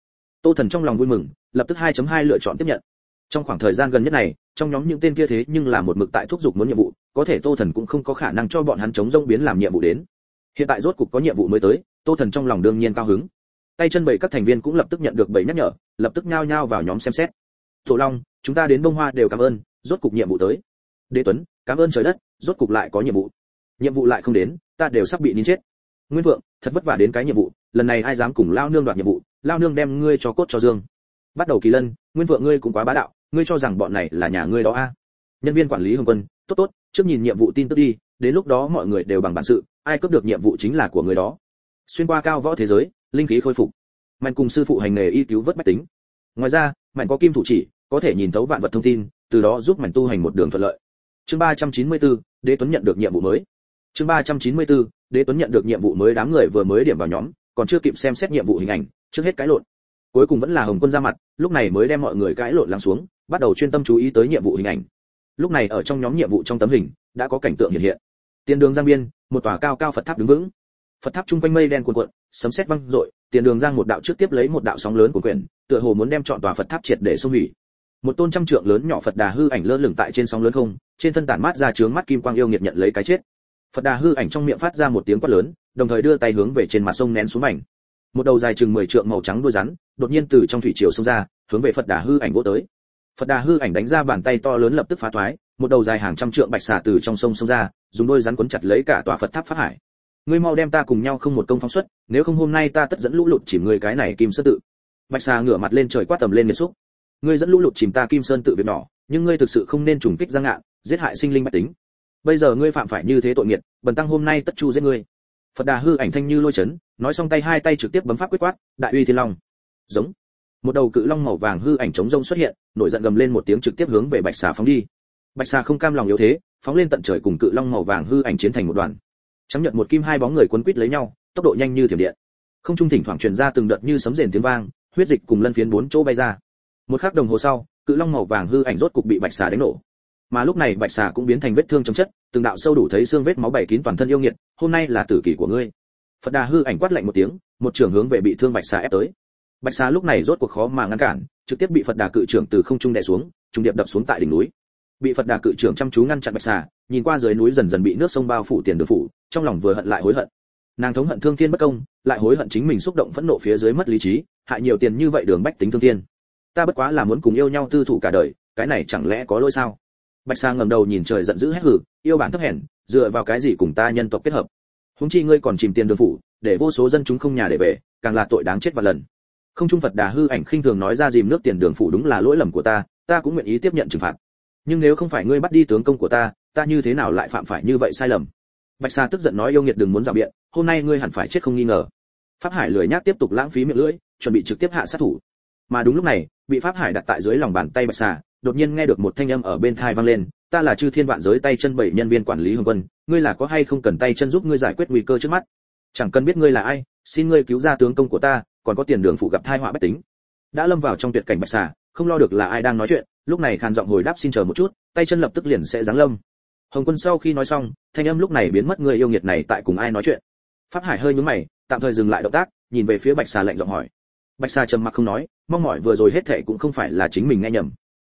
Tô thần trong lòng vui mừng, lập tức 2.2 lựa chọn tiếp nhận. Trong khoảng thời gian gần nhất này, trong nhóm những tên kia thế nhưng là một mực tại thúc giục muốn nhiệm vụ, có thể tô thần cũng không có khả năng cho bọn hắn chống rông biến làm nhiệm vụ đến. Hiện tại rốt cục có nhiệm vụ mới tới, tô thần trong lòng đương nhiên cao hứng tay chân bảy các thành viên cũng lập tức nhận được bảy nhắc nhở, lập tức nhao nhao vào nhóm xem xét. Tổ long, chúng ta đến bông hoa đều cảm ơn, rốt cục nhiệm vụ tới. Đế tuấn, cảm ơn trời đất, rốt cục lại có nhiệm vụ. Nhiệm vụ lại không đến, ta đều sắp bị nín chết. Nguyên vượng thật vất vả đến cái nhiệm vụ, lần này ai dám cùng lao nương đoạt nhiệm vụ, lao nương đem ngươi cho cốt cho dương. Bắt đầu kỳ lân, nguyên vượng ngươi cũng quá bá đạo, ngươi cho rằng bọn này là nhà ngươi đó a? Nhân viên quản lý hồng quân, tốt tốt, trước nhìn nhiệm vụ tin tức đi, đến lúc đó mọi người đều bằng bản sự, ai cướp được nhiệm vụ chính là của người đó. Xuyên qua cao võ thế giới linh khí khôi phục. Mạnh cùng sư phụ hành nghề y cứu vớt bách tính. Ngoài ra mạnh có kim thủ chỉ có thể nhìn thấu vạn vật thông tin từ đó giúp mạnh tu hành một đường thuận lợi. Chương 394, đế tuấn nhận được nhiệm vụ mới. Chương 394, đế tuấn nhận được nhiệm vụ mới đám người vừa mới điểm vào nhóm còn chưa kịp xem xét nhiệm vụ hình ảnh trước hết cái lộn. Cuối cùng vẫn là hồng quân ra mặt lúc này mới đem mọi người cãi lộn lắng xuống bắt đầu chuyên tâm chú ý tới nhiệm vụ hình ảnh. Lúc này ở trong nhóm nhiệm vụ trong tấm hình đã có cảnh tượng hiện hiện. Tiền đường giang biên một tòa cao cao phật tháp đứng vững phật tháp chung quanh mây đen cuồn cuộn, sấm sét vang rội tiền đường giang một đạo trước tiếp lấy một đạo sóng lớn của quyển, tựa hồ muốn đem chọn tòa phật tháp triệt để xung hủy. Một tôn trăm trượng lớn nhỏ phật đà hư ảnh lơ lửng tại trên sóng lớn không, trên thân tản mát ra trướng mắt kim quang yêu nghiệt nhận lấy cái chết. Phật đà hư ảnh trong miệng phát ra một tiếng quát lớn, đồng thời đưa tay hướng về trên mặt sông nén xuống mảnh. Một đầu dài chừng 10 trượng màu trắng đuôi rắn, đột nhiên từ trong thủy triều xông ra, hướng về phật đà hư ảnh vỗ tới. Phật đà hư ảnh đánh ra bàn tay to lớn lập tức phá thoái, một đầu dài hàng trăm trượng bạch xà từ trong sông xông ra, dùng đôi rắn quấn chặt lấy cả tòa phật tháp phát hải ngươi mau đem ta cùng nhau không một công phóng xuất, nếu không hôm nay ta tất dẫn lũ lụt chỉ người cái này kim sơn tự. Bạch xà ngửa mặt lên trời quát tầm lên nghiệt xúc. Ngươi dẫn lũ lụt chìm ta kim sơn tự việc nhỏ, nhưng ngươi thực sự không nên trùng kích giang ngạn giết hại sinh linh bách tính. Bây giờ ngươi phạm phải như thế tội nghiệt, bần tăng hôm nay tất chu giết ngươi. Phật đà hư ảnh thanh như lôi chấn, nói xong tay hai tay trực tiếp bấm pháp quyết quát, đại uy thiên long. Giống. Một đầu cự long màu vàng hư ảnh chống rông xuất hiện, nổi giận gầm lên một tiếng trực tiếp hướng về bạch xà phóng đi. Bạch xà không cam lòng yếu thế, phóng lên tận trời cùng cự long màu vàng hư ảnh chiến thành một đoàn trắng nhận một kim hai bóng người quấn quít lấy nhau, tốc độ nhanh như thiểm điện. Không trung thỉnh thoảng truyền ra từng đợt như sấm rền tiếng vang, huyết dịch cùng lân phiến bốn chỗ bay ra. Một khắc đồng hồ sau, cự long màu vàng hư ảnh rốt cục bị bạch xà đánh nổ. Mà lúc này bạch xà cũng biến thành vết thương trong chất, từng đạo sâu đủ thấy xương vết máu bảy kín toàn thân yêu nghiệt, hôm nay là tử kỳ của ngươi. Phật đà hư ảnh quát lạnh một tiếng, một trường hướng về bị thương bạch xà ép tới. Bạch xà lúc này rốt cuộc khó mà ngăn cản, trực tiếp bị phật đà cự trưởng từ không trung đè xuống, trùng điệp đập xuống tại đỉnh núi bị phật đà cự trưởng chăm chú ngăn chặn bạch xà, nhìn qua dưới núi dần dần bị nước sông bao phủ tiền đường phủ, trong lòng vừa hận lại hối hận. Nàng thống hận thương thiên bất công, lại hối hận chính mình xúc động phẫn nộ phía dưới mất lý trí, hại nhiều tiền như vậy đường bách tính thương thiên. Ta bất quá là muốn cùng yêu nhau tư thủ cả đời, cái này chẳng lẽ có lỗi sao? Bạch sa ngẩng đầu nhìn trời giận dữ hét hử, yêu bản thấp hèn, dựa vào cái gì cùng ta nhân tộc kết hợp? Huống chi ngươi còn chìm tiền đường phủ, để vô số dân chúng không nhà để về, càng là tội đáng chết và lần. Không trung phật đà hư ảnh khinh thường nói ra dìm nước tiền đường phủ đúng là lỗi lầm của ta ta cũng nguyện ý tiếp nhận trừng phạt nhưng nếu không phải ngươi bắt đi tướng công của ta ta như thế nào lại phạm phải như vậy sai lầm? Bạch sa tức giận nói yêu nghiệt đừng muốn rào biện, hôm nay ngươi hẳn phải chết không nghi ngờ. Pháp hải lười nhác tiếp tục lãng phí miệng lưỡi, chuẩn bị trực tiếp hạ sát thủ. Mà đúng lúc này, bị pháp hải đặt tại dưới lòng bàn tay bạch xà đột nhiên nghe được một thanh âm ở bên thai vang lên, ta là chư thiên vạn giới tay chân bảy nhân viên quản lý hồng quân, ngươi là có hay không cần tay chân giúp ngươi giải quyết nguy cơ trước mắt? Chẳng cần biết ngươi là ai, xin ngươi cứu ra tướng công của ta, còn có tiền đường phụ gặp thai họa bất tính. Đã lâm vào trong tuyệt cảnh bạch xà không lo được là ai đang nói chuyện lúc này khàn giọng hồi đáp xin chờ một chút, tay chân lập tức liền sẽ giáng lâm. Hồng quân sau khi nói xong, thanh âm lúc này biến mất người yêu nghiệt này tại cùng ai nói chuyện. Pháp hải hơi nhướng mày, tạm thời dừng lại động tác, nhìn về phía bạch xà lạnh giọng hỏi. Bạch xà trầm mặc không nói, mong mỏi vừa rồi hết thệ cũng không phải là chính mình nghe nhầm.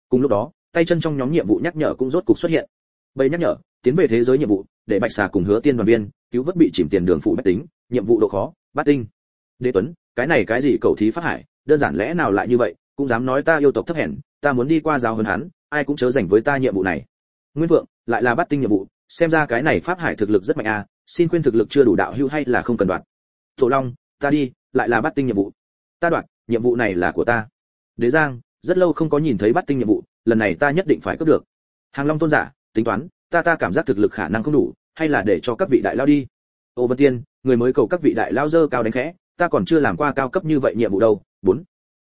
Cùng lúc đó, tay chân trong nhóm nhiệm vụ nhắc nhở cũng rốt cục xuất hiện. Bầy nhắc nhở, tiến về thế giới nhiệm vụ, để bạch xà cùng hứa tiên đoàn viên cứu vớt bị chìm tiền đường phụ bách tính, nhiệm vụ độ khó, bát tinh. Đế tuấn, cái này cái gì cầu thí phát hải, đơn giản lẽ nào lại như vậy, cũng dám nói ta yêu tộc thấp hèn ta muốn đi qua giáo hơn hắn, ai cũng chớ dành với ta nhiệm vụ này. Nguyên vượng lại là bắt tinh nhiệm vụ, xem ra cái này pháp hải thực lực rất mạnh à. xin khuyên thực lực chưa đủ đạo hữu hay là không cần đoạt. Tổ long, ta đi, lại là bắt tinh nhiệm vụ. Ta đoạt, nhiệm vụ này là của ta. Đế giang, rất lâu không có nhìn thấy bắt tinh nhiệm vụ, lần này ta nhất định phải cướp được. Hàng long tôn giả, tính toán, ta ta cảm giác thực lực khả năng không đủ, hay là để cho các vị đại lao đi. Ô vân tiên, người mới cầu các vị đại lao dơ cao đánh khẽ, ta còn chưa làm qua cao cấp như vậy nhiệm vụ đâu. Bốn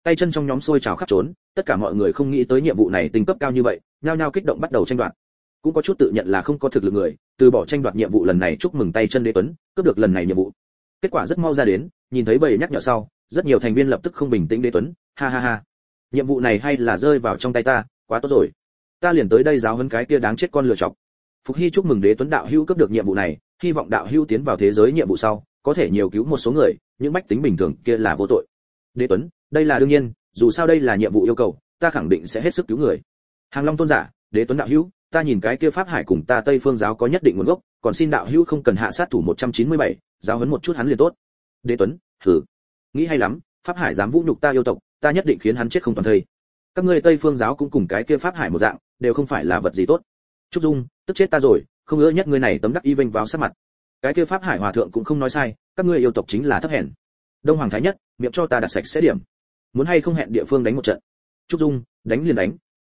tay chân trong nhóm xôi trào khắp trốn, tất cả mọi người không nghĩ tới nhiệm vụ này tinh cấp cao như vậy, nhao nhao kích động bắt đầu tranh đoạt. Cũng có chút tự nhận là không có thực lực người, từ bỏ tranh đoạt nhiệm vụ lần này chúc mừng tay chân đế tuấn, cướp được lần này nhiệm vụ. Kết quả rất mau ra đến, nhìn thấy bầy nhắc nhở sau, rất nhiều thành viên lập tức không bình tĩnh đế tuấn, ha ha ha. Nhiệm vụ này hay là rơi vào trong tay ta, quá tốt rồi. Ta liền tới đây giáo huấn cái kia đáng chết con lừa chọc. Phục hy chúc mừng đế tuấn đạo hữu cướp được nhiệm vụ này, hy vọng đạo hữu tiến vào thế giới nhiệm vụ sau, có thể nhiều cứu một số người, những bách tính bình thường kia là vô tội. Đế tuấn đây là đương nhiên dù sao đây là nhiệm vụ yêu cầu ta khẳng định sẽ hết sức cứu người. Hàng long tôn giả đế tuấn đạo hữu ta nhìn cái kia pháp hải cùng ta tây phương giáo có nhất định nguồn gốc còn xin đạo hữu không cần hạ sát thủ 197, giáo huấn một chút hắn liền tốt. Đế tuấn thử nghĩ hay lắm pháp hải dám vũ nhục ta yêu tộc ta nhất định khiến hắn chết không toàn thây. Các ngươi tây phương giáo cũng cùng cái kia pháp hải một dạng đều không phải là vật gì tốt. Trúc dung tức chết ta rồi không ngỡ nhất ngươi này tấm đắc y vinh vào sát mặt. Cái kia pháp hải hòa thượng cũng không nói sai các ngươi yêu tộc chính là thấp hèn. Đông hoàng thái nhất miệng cho ta đặt sạch sẽ điểm muốn hay không hẹn địa phương đánh một trận. Trúc dung, đánh liền đánh.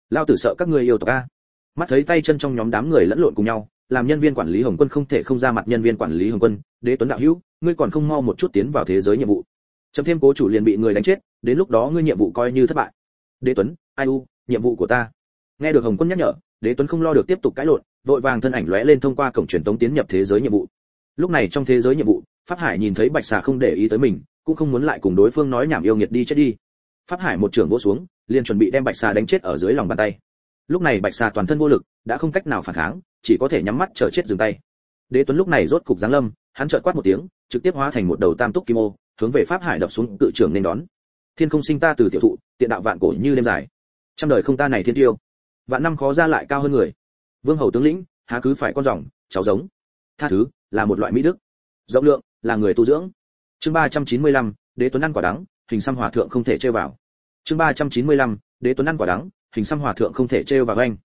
Lao tử sợ các người yêu tộc a. Mắt thấy tay chân trong nhóm đám người lẫn lộn cùng nhau, làm nhân viên quản lý hồng quân không thể không ra mặt nhân viên quản lý hồng quân, đế tuấn đạo hữu, ngươi còn không mau một chút tiến vào thế giới nhiệm vụ. Chấm thêm cố chủ liền bị người đánh chết, đến lúc đó ngươi nhiệm vụ coi như thất bại. Đế tuấn, ai u, nhiệm vụ của ta. Nghe được hồng quân nhắc nhở, đế tuấn không lo được tiếp tục cãi lộn, vội vàng thân ảnh lóe lên thông qua cổng truyền tống tiến nhập thế giới nhiệm vụ. Lúc này trong thế giới nhiệm vụ, pháp hải nhìn thấy bạch xà không để ý tới mình, cũng không muốn lại cùng đối phương nói nhảm yêu nghiệt đi chết đi pháp hải một trường vỗ xuống, liền chuẩn bị đem bạch xà đánh chết ở dưới lòng bàn tay. Lúc này bạch xà toàn thân vô lực, đã không cách nào phản kháng, chỉ có thể nhắm mắt chờ chết dừng tay. Đế tuấn lúc này rốt cục giáng lâm, hắn trợn quát một tiếng, trực tiếp hóa thành một đầu tam túc kim ô, hướng về pháp hải đập xuống cự trưởng nên đón. Thiên không sinh ta từ tiểu thụ, tiện đạo vạn cổ như đêm dài. Trăm đời không ta này thiên tiêu. Vạn năm khó ra lại cao hơn người. Vương hầu tướng lĩnh, há cứ phải con rồng, cháu giống. Tha thứ, là một loại mỹ đức. Rộng lượng, là người tu dưỡng. Chương ba trăm chín mươi lăm, đế tuấn ăn quả đắng, hình xăm hòa thượng không thể chơi vào chương 395, đế tuấn ăn quả đắng hình xăm hòa thượng không thể trêu vào anh.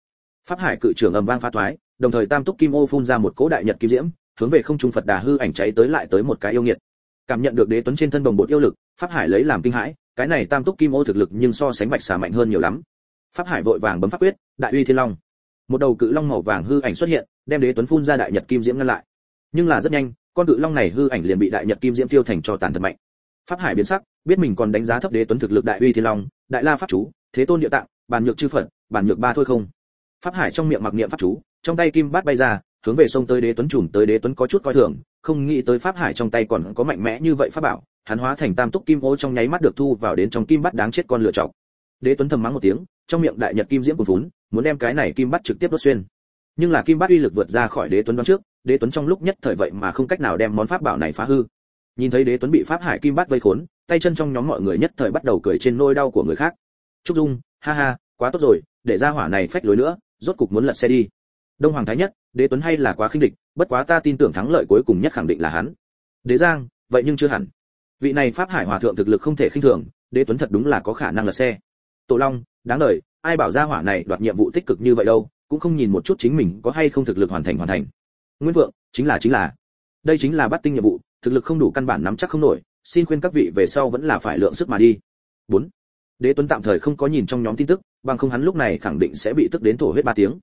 Pháp hải cự trưởng ầm vang phá thoái đồng thời tam túc kim ô phun ra một cỗ đại nhật kim diễm hướng về không trung phật đà hư ảnh cháy tới lại tới một cái yêu nghiệt. Cảm nhận được đế tuấn trên thân đồng bột yêu lực pháp hải lấy làm kinh hãi cái này tam túc kim ô thực lực nhưng so sánh bạch xà mạnh hơn nhiều lắm. Pháp hải vội vàng bấm pháp quyết đại uy thiên long. Một đầu cự long màu vàng hư ảnh xuất hiện đem đế tuấn phun ra đại nhật kim diễm ngăn lại. Nhưng là rất nhanh con cự long này hư ảnh liền bị đại nhật kim diễm tiêu thành cho tàn thật mạnh pháp hải biến sắc, biết mình còn đánh giá thấp đế tuấn thực lực đại uy thiên long, đại la pháp chú, thế tôn địa tạng bàn nhược chư phật bàn nhược ba thôi không. Pháp hải trong miệng mặc niệm pháp chú, trong tay kim bát bay ra, hướng về sông tới đế tuấn trùm tới đế tuấn có chút coi thường, không nghĩ tới pháp hải trong tay còn có mạnh mẽ như vậy pháp bảo, hắn hóa thành tam túc kim ô trong nháy mắt được thu vào đến trong kim bát đáng chết con lựa chọc đế tuấn thầm mắng một tiếng, trong miệng đại nhật kim diễm cuồn vốn muốn đem cái này kim bát trực tiếp đốt xuyên. Nhưng là kim bát uy lực vượt ra khỏi đế tuấn đoán trước, đế tuấn trong lúc nhất thời vậy mà không cách nào đem món pháp bảo này phá hư nhìn thấy đế tuấn bị pháp hải kim bát vây khốn, tay chân trong nhóm mọi người nhất thời bắt đầu cười trên nôi đau của người khác. Trúc dung, ha ha, quá tốt rồi, để ra hỏa này phách lối nữa, rốt cục muốn lật xe đi. Đông hoàng thái nhất, đế tuấn hay là quá khinh địch, bất quá ta tin tưởng thắng lợi cuối cùng nhất khẳng định là hắn. Đế giang, vậy nhưng chưa hẳn. Vị này pháp hải hòa thượng thực lực không thể khinh thường, đế tuấn thật đúng là có khả năng lật xe. Tổ long, đáng lời, ai bảo ra hỏa này đoạt nhiệm vụ tích cực như vậy đâu, cũng không nhìn một chút chính mình có hay không thực lực hoàn thành hoàn thành. Nguyên vượng, chính là chính là. Đây chính là bắt tinh nhiệm vụ thực lực không đủ căn bản nắm chắc không nổi, xin khuyên các vị về sau vẫn là phải lượng sức mà đi. 4. đế tuấn tạm thời không có nhìn trong nhóm tin tức, bằng không hắn lúc này khẳng định sẽ bị tức đến thổ huyết ba tiếng.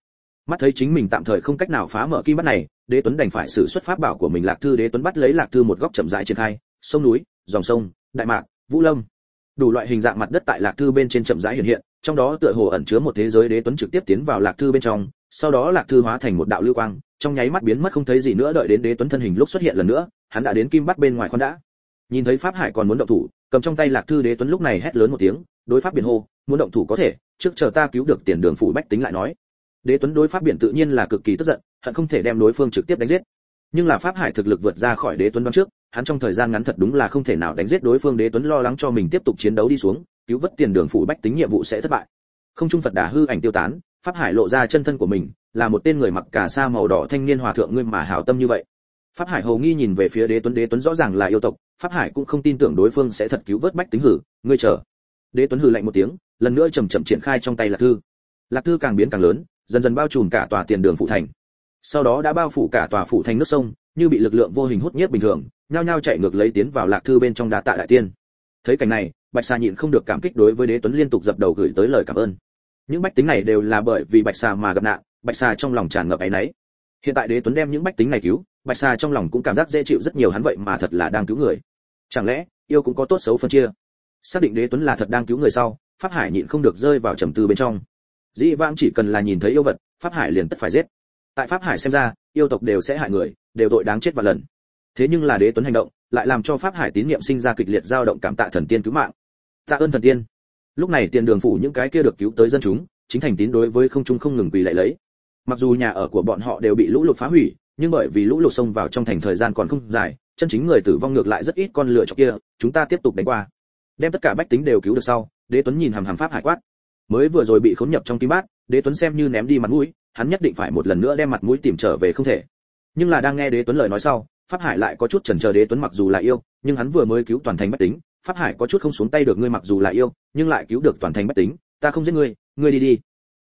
Mắt thấy chính mình tạm thời không cách nào phá mở kim bắt này, đế tuấn đành phải sử xuất pháp bảo của mình lạc thư. Đế tuấn bắt lấy lạc thư một góc chậm rãi triển khai, sông núi, dòng sông, đại mạc, vũ lâm đủ loại hình dạng mặt đất tại lạc thư bên trên chậm rãi hiện hiện, trong đó tựa hồ ẩn chứa một thế giới đế tuấn trực tiếp tiến vào lạc thư bên trong, sau đó lạc thư hóa thành một đạo lưu quang, trong nháy mắt biến mất không thấy gì nữa đợi đến đế tuấn thân hình lúc xuất hiện lần nữa, hắn đã đến kim bắt bên ngoài con đã. Nhìn thấy pháp hải còn muốn động thủ, cầm trong tay lạc thư đế tuấn lúc này hét lớn một tiếng, đối pháp biển hô, muốn động thủ có thể, trước chờ ta cứu được tiền đường phủ bách tính lại nói. Đế tuấn đối pháp biển tự nhiên là cực kỳ tức giận, hận không thể đem đối phương trực tiếp đánh giết. Nhưng là pháp hải thực lực vượt ra khỏi đế tuấn đoán trước hắn trong thời gian ngắn thật đúng là không thể nào đánh giết đối phương, đế tuấn lo lắng cho mình tiếp tục chiến đấu đi xuống, cứu vớt tiền đường phủ bách tính nhiệm vụ sẽ thất bại. Không trung phật đà hư ảnh tiêu tán, pháp hải lộ ra chân thân của mình, là một tên người mặc cà sa màu đỏ thanh niên hòa thượng ngươi mà hảo tâm như vậy. Pháp hải hầu nghi nhìn về phía đế tuấn đế tuấn rõ ràng là yêu tộc, pháp hải cũng không tin tưởng đối phương sẽ thật cứu vớt bách tính hử, ngươi chờ. Đế tuấn hừ lạnh một tiếng, lần nữa chậm chậm triển khai trong tay lạc thư. Lạc thư càng biến càng lớn, dần dần bao trùm cả tòa tiền đường phụ thành. Sau đó đã bao phủ cả tòa phủ thành nước sông, như bị lực lượng vô hình hút nhiếp bình thường nhao nhao chạy ngược lấy tiến vào lạc thư bên trong đá tạ đại tiên. Thấy cảnh này, bạch xà nhịn không được cảm kích đối với đế tuấn liên tục dập đầu gửi tới lời cảm ơn. Những bách tính này đều là bởi vì bạch xà mà gặp nạn, bạch xà trong lòng tràn ngập áy náy. Hiện tại đế tuấn đem những bách tính này cứu, bạch xà trong lòng cũng cảm giác dễ chịu rất nhiều hắn vậy mà thật là đang cứu người. Chẳng lẽ, yêu cũng có tốt xấu phân chia? Xác định đế tuấn là thật đang cứu người sau, pháp hải nhịn không được rơi vào trầm tư bên trong. Dĩ vãng chỉ cần là nhìn thấy yêu vật, pháp hải liền tất phải giết. Tại pháp hải xem ra, yêu tộc đều sẽ hại người, đều tội đáng chết và lần thế nhưng là đế tuấn hành động, lại làm cho pháp hải tín niệm sinh ra kịch liệt dao động cảm tạ thần tiên cứu mạng. Tạ ơn thần tiên. Lúc này tiền đường phủ những cái kia được cứu tới dân chúng, chính thành tín đối với không trung không ngừng quỳ lại lấy. Mặc dù nhà ở của bọn họ đều bị lũ lụt phá hủy, nhưng bởi vì lũ lụt xông vào trong thành thời gian còn không dài, chân chính người tử vong ngược lại rất ít con lửa chọc kia, chúng ta tiếp tục đánh qua. Đem tất cả bách tính đều cứu được sau, đế tuấn nhìn hàm hàm pháp hải quát. Mới vừa rồi bị khốn nhập trong kim bát, đế tuấn xem như ném đi mặt mũi, hắn nhất định phải một lần nữa đem mặt mũi tìm trở về không thể. Nhưng là đang nghe đế tuấn lời nói sau pháp hải lại có chút chần chờ đế tuấn mặc dù là yêu, nhưng hắn vừa mới cứu toàn thành bách tính, pháp hải có chút không xuống tay được ngươi mặc dù là yêu, nhưng lại cứu được toàn thành bách tính, ta không giết ngươi ngươi đi đi.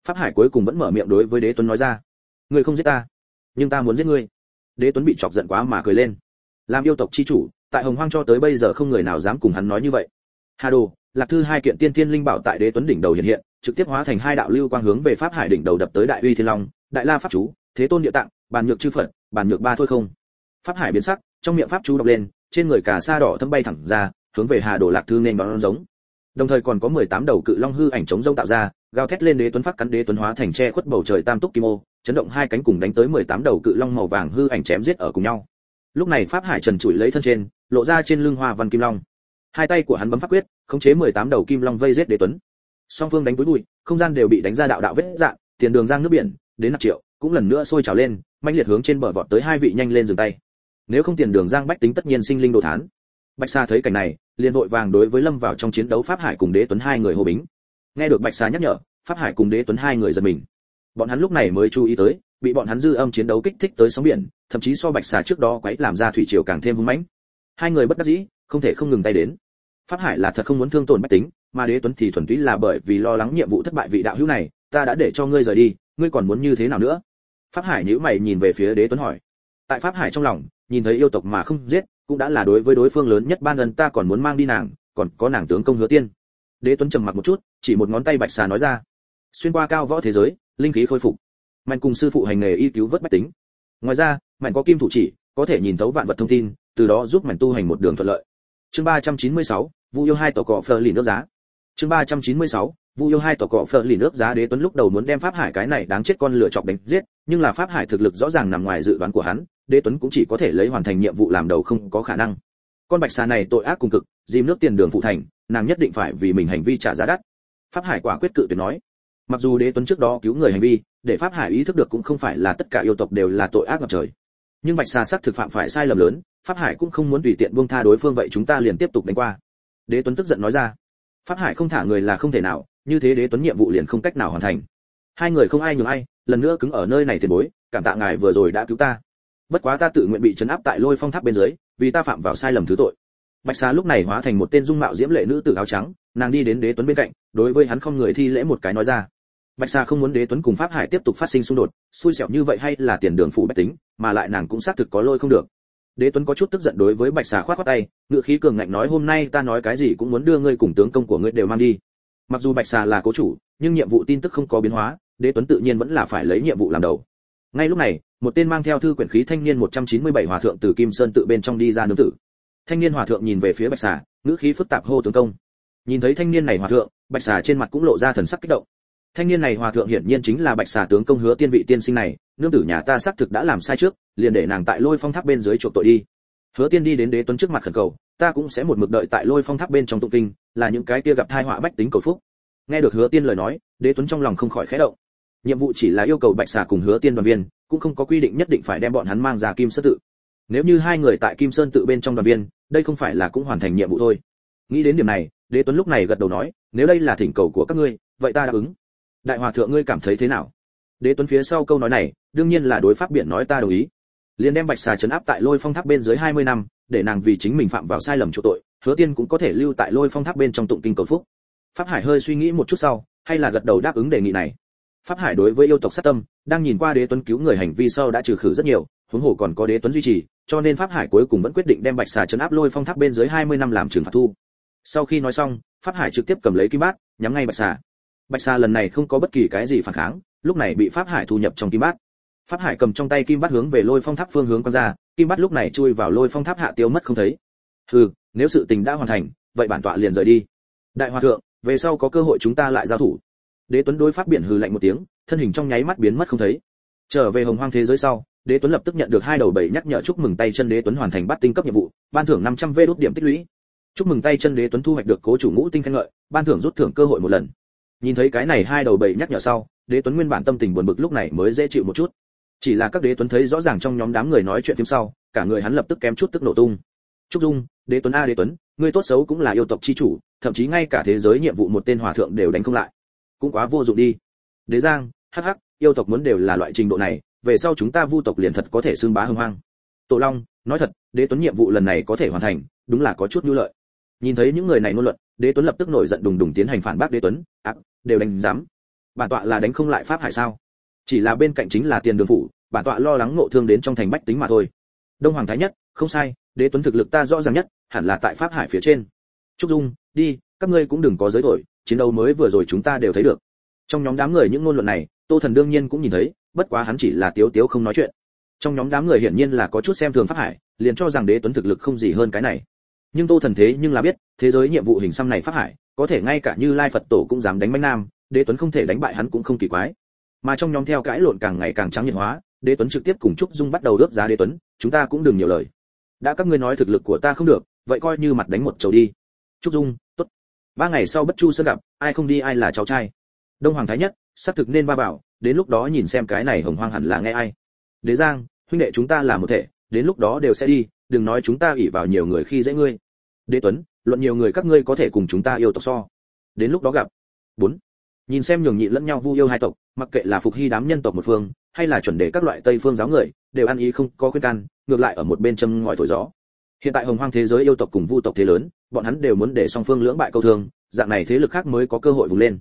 Pháp hải cuối cùng vẫn mở miệng đối với đế tuấn nói ra, ngươi không giết ta, nhưng ta muốn giết ngươi. Đế tuấn bị chọc giận quá mà cười lên. Làm yêu tộc chi chủ, tại hồng hoang cho tới bây giờ không người nào dám cùng hắn nói như vậy. Hà đồ, lạc thư hai kiện tiên tiên linh bảo tại đế tuấn đỉnh đầu hiện hiện, trực tiếp hóa thành hai đạo lưu quang hướng về pháp hải đỉnh đầu đập tới đại uy thiên long, đại la pháp chú, thế tôn địa tạng, bàn nhược chư phật, bàn nhược ba thôi không pháp hải biến sắc, trong miệng pháp chú đọc lên, trên người cả sa đỏ thâm bay thẳng ra, hướng về hà đồ lạc thư nên đón giống. Đồng thời còn có 18 đầu cự long hư ảnh chống rông tạo ra, gào thét lên đế tuấn phát cắn đế tuấn hóa thành che khuất bầu trời tam túc kim ô, chấn động hai cánh cùng đánh tới 18 đầu cự long màu vàng hư ảnh chém giết ở cùng nhau. Lúc này pháp hải trần trụi lấy thân trên, lộ ra trên lưng hoa văn kim long. Hai tay của hắn bấm pháp quyết, khống chế 18 đầu kim long vây giết đế tuấn. Song phương đánh với bụi, không gian đều bị đánh ra đạo đạo vết dạng, tiền đường giang nước biển, đến nạp triệu, cũng lần nữa sôi trào lên manh liệt hướng trên bờ vọt tới hai vị nhanh lên dừng tay nếu không tiền đường giang bách tính tất nhiên sinh linh đồ thán. Bạch sa thấy cảnh này, liền vội vàng đối với lâm vào trong chiến đấu pháp hải cùng đế tuấn hai người hô bính. Nghe được bạch sa nhắc nhở, pháp hải cùng đế tuấn hai người giật mình. Bọn hắn lúc này mới chú ý tới, bị bọn hắn dư âm chiến đấu kích thích tới sóng biển, thậm chí so bạch xà trước đó quấy làm ra thủy triều càng thêm hung mãnh. Hai người bất đắc dĩ, không thể không ngừng tay đến. Pháp hải là thật không muốn thương tổn bách tính, mà đế tuấn thì thuần túy là bởi vì lo lắng nhiệm vụ thất bại vị đạo hữu này, ta đã để cho ngươi rời đi, ngươi còn muốn như thế nào nữa? Pháp hải nhíu mày nhìn về phía đế tuấn hỏi. Tại pháp hải trong lòng nhìn thấy yêu tộc mà không giết cũng đã là đối với đối phương lớn nhất ban ân ta còn muốn mang đi nàng còn có nàng tướng công hứa tiên. Đế tuấn trầm mặc một chút chỉ một ngón tay bạch xà nói ra. Xuyên qua cao võ thế giới linh khí khôi phục. Mạnh cùng sư phụ hành nghề y cứu vớt bách tính. Ngoài ra mạnh có kim thủ chỉ có thể nhìn thấu vạn vật thông tin từ đó giúp mạnh tu hành một đường thuận lợi. Chương 396, vu yêu hai tổ cọ phờ lì nước giá. Chương 396, vu yêu hai tổ cọ phờ lì nước giá đế tuấn lúc đầu muốn đem pháp hải cái này đáng chết con lựa chọc đánh giết nhưng là pháp hải thực lực rõ ràng nằm ngoài dự đoán của hắn đế tuấn cũng chỉ có thể lấy hoàn thành nhiệm vụ làm đầu không có khả năng. Con bạch xà này tội ác cùng cực, dìm nước tiền đường phụ thành, nàng nhất định phải vì mình hành vi trả giá đắt. Pháp hải quả quyết cự tuyệt nói. Mặc dù đế tuấn trước đó cứu người hành vi, để pháp hải ý thức được cũng không phải là tất cả yêu tộc đều là tội ác ngập trời. Nhưng bạch xà sắc thực phạm phải sai lầm lớn, pháp hải cũng không muốn tùy tiện buông tha đối phương vậy chúng ta liền tiếp tục đánh qua. Đế tuấn tức giận nói ra. Pháp hải không thả người là không thể nào, như thế đế tuấn nhiệm vụ liền không cách nào hoàn thành. Hai người không ai nhường ai, lần nữa cứng ở nơi này tiền bối, cảm tạ ngài vừa rồi đã cứu ta bất quá ta tự nguyện bị chấn áp tại lôi phong tháp bên dưới, vì ta phạm vào sai lầm thứ tội. Bạch xà lúc này hóa thành một tên dung mạo diễm lệ nữ tử áo trắng, nàng đi đến đế tuấn bên cạnh, đối với hắn không người thi lễ một cái nói ra. Bạch xà không muốn đế tuấn cùng pháp hải tiếp tục phát sinh xung đột, xui xẻo như vậy hay là tiền đường phụ bách tính, mà lại nàng cũng xác thực có lôi không được. Đế tuấn có chút tức giận đối với bạch xà khoát khoát tay, ngựa khí cường ngạnh nói, hôm nay ta nói cái gì cũng muốn đưa ngươi cùng tướng công của ngươi đều mang đi. Mặc dù bạch xà là cố chủ, nhưng nhiệm vụ tin tức không có biến hóa, đế tuấn tự nhiên vẫn là phải lấy nhiệm vụ làm đầu ngay lúc này, một tên mang theo thư quyển khí thanh niên 197 hòa thượng từ kim sơn tự bên trong đi ra nương tử. Thanh niên hòa thượng nhìn về phía bạch xà, ngữ khí phức tạp hô tướng công. Nhìn thấy thanh niên này hòa thượng, bạch xà trên mặt cũng lộ ra thần sắc kích động. Thanh niên này hòa thượng hiển nhiên chính là bạch xà tướng công hứa tiên vị tiên sinh này, nương tử nhà ta xác thực đã làm sai trước, liền để nàng tại lôi phong tháp bên dưới chuộc tội đi. Hứa tiên đi đến đế tuấn trước mặt khẩn cầu, ta cũng sẽ một mực đợi tại lôi phong tháp bên trong tụng kinh, là những cái kia gặp tai họa bách tính cầu phúc. Nghe được hứa tiên lời nói, đế tuấn trong lòng không khỏi khẽ động nhiệm vụ chỉ là yêu cầu bạch xà cùng hứa tiên đoàn viên, cũng không có quy định nhất định phải đem bọn hắn mang ra kim sơn tự. Nếu như hai người tại kim sơn tự bên trong đoàn viên, đây không phải là cũng hoàn thành nhiệm vụ thôi. Nghĩ đến điểm này, đế tuấn lúc này gật đầu nói, nếu đây là thỉnh cầu của các ngươi, vậy ta đáp ứng. Đại hòa thượng, ngươi cảm thấy thế nào? Đế tuấn phía sau câu nói này, đương nhiên là đối pháp biển nói ta đồng ý. Liền đem bạch xà trấn áp tại lôi phong tháp bên dưới 20 năm, để nàng vì chính mình phạm vào sai lầm chỗ tội, hứa tiên cũng có thể lưu tại lôi phong tháp bên trong tụng kinh cầu phúc. Pháp hải hơi suy nghĩ một chút sau, hay là gật đầu đáp ứng đề nghị này pháp hải đối với yêu tộc sát tâm, đang nhìn qua đế tuấn cứu người hành vi sau đã trừ khử rất nhiều, huống hồ còn có đế tuấn duy trì, cho nên pháp hải cuối cùng vẫn quyết định đem bạch xà chấn áp lôi phong tháp bên dưới 20 năm làm trừng phạt thu. Sau khi nói xong, pháp hải trực tiếp cầm lấy kim bát, nhắm ngay bạch xà. Bạch xà lần này không có bất kỳ cái gì phản kháng, lúc này bị pháp hải thu nhập trong kim bát. Pháp hải cầm trong tay kim bát hướng về lôi phong tháp phương hướng quan ra, kim bát lúc này chui vào lôi phong tháp hạ tiêu mất không thấy. Hừ, nếu sự tình đã hoàn thành, vậy bản tọa liền rời đi. Đại hòa thượng, về sau có cơ hội chúng ta lại giao thủ đế tuấn đối pháp biển hừ lạnh một tiếng, thân hình trong nháy mắt biến mất không thấy. Trở về hồng hoang thế giới sau, đế tuấn lập tức nhận được hai đầu bảy nhắc nhở chúc mừng tay chân đế tuấn hoàn thành bắt tinh cấp nhiệm vụ, ban thưởng 500 vê đốt điểm tích lũy. Chúc mừng tay chân đế tuấn thu hoạch được cố chủ ngũ tinh khen ngợi, ban thưởng rút thưởng cơ hội một lần. Nhìn thấy cái này hai đầu bảy nhắc nhở sau, đế tuấn nguyên bản tâm tình buồn bực lúc này mới dễ chịu một chút. Chỉ là các đế tuấn thấy rõ ràng trong nhóm đám người nói chuyện phim sau, cả người hắn lập tức kém chút tức nổ tung. Trúc dung, đế tuấn a đế tuấn ngươi tốt xấu cũng là yêu tộc chi chủ, thậm chí ngay cả thế giới nhiệm vụ một tên hòa thượng đều đánh không lại cũng quá vô dụng đi. Đế giang, hắc hắc, yêu tộc muốn đều là loại trình độ này, về sau chúng ta vu tộc liền thật có thể xương bá hưng hoang. Tổ long, nói thật, đế tuấn nhiệm vụ lần này có thể hoàn thành, đúng là có chút nhu lợi. Nhìn thấy những người này ngôn luận, đế tuấn lập tức nổi giận đùng đùng tiến hành phản bác đế tuấn, ác, đều đánh dám bản tọa là đánh không lại pháp hải sao? Chỉ là bên cạnh chính là tiền đường phủ, bản tọa lo lắng ngộ thương đến trong thành bách tính mà thôi. Đông hoàng thái nhất, không sai, đế tuấn thực lực ta rõ ràng nhất, hẳn là tại pháp hải phía trên. Trúc dung, đi, các ngươi cũng đừng có giới thổi chiến đấu mới vừa rồi chúng ta đều thấy được. Trong nhóm đám người những ngôn luận này, tô thần đương nhiên cũng nhìn thấy, bất quá hắn chỉ là tiếu tiếu không nói chuyện. Trong nhóm đám người hiển nhiên là có chút xem thường pháp hải, liền cho rằng đế tuấn thực lực không gì hơn cái này. Nhưng tô thần thế nhưng là biết, thế giới nhiệm vụ hình xăm này pháp hải, có thể ngay cả như lai phật tổ cũng dám đánh bánh nam, đế tuấn không thể đánh bại hắn cũng không kỳ quái. Mà trong nhóm theo cãi lộn càng ngày càng trắng nhiệt hóa, đế tuấn trực tiếp cùng trúc dung bắt đầu ước giá đế tuấn, chúng ta cũng đừng nhiều lời. Đã các ngươi nói thực lực của ta không được, vậy coi như mặt đánh một chầu đi. Trúc dung ba ngày sau bất chu sơn gặp, ai không đi ai là cháu trai. Đông hoàng thái nhất, xác thực nên ba bảo đến lúc đó nhìn xem cái này hồng hoang hẳn là nghe ai. Đế giang, huynh đệ chúng ta là một thể, đến lúc đó đều sẽ đi, đừng nói chúng ta ủy vào nhiều người khi dễ ngươi. Đế tuấn, luận nhiều người các ngươi có thể cùng chúng ta yêu tộc so. Đến lúc đó gặp. Bốn. Nhìn xem nhường nhị lẫn nhau vu yêu hai tộc, mặc kệ là phục hy đám nhân tộc một phương, hay là chuẩn đề các loại tây phương giáo người, đều ăn ý không có khuyên can, ngược lại ở một bên châm ngòi thổi gió. Hiện tại hồng hoang thế giới yêu tộc cùng vu tộc thế lớn bọn hắn đều muốn để song phương lưỡng bại câu thương, dạng này thế lực khác mới có cơ hội vùng lên.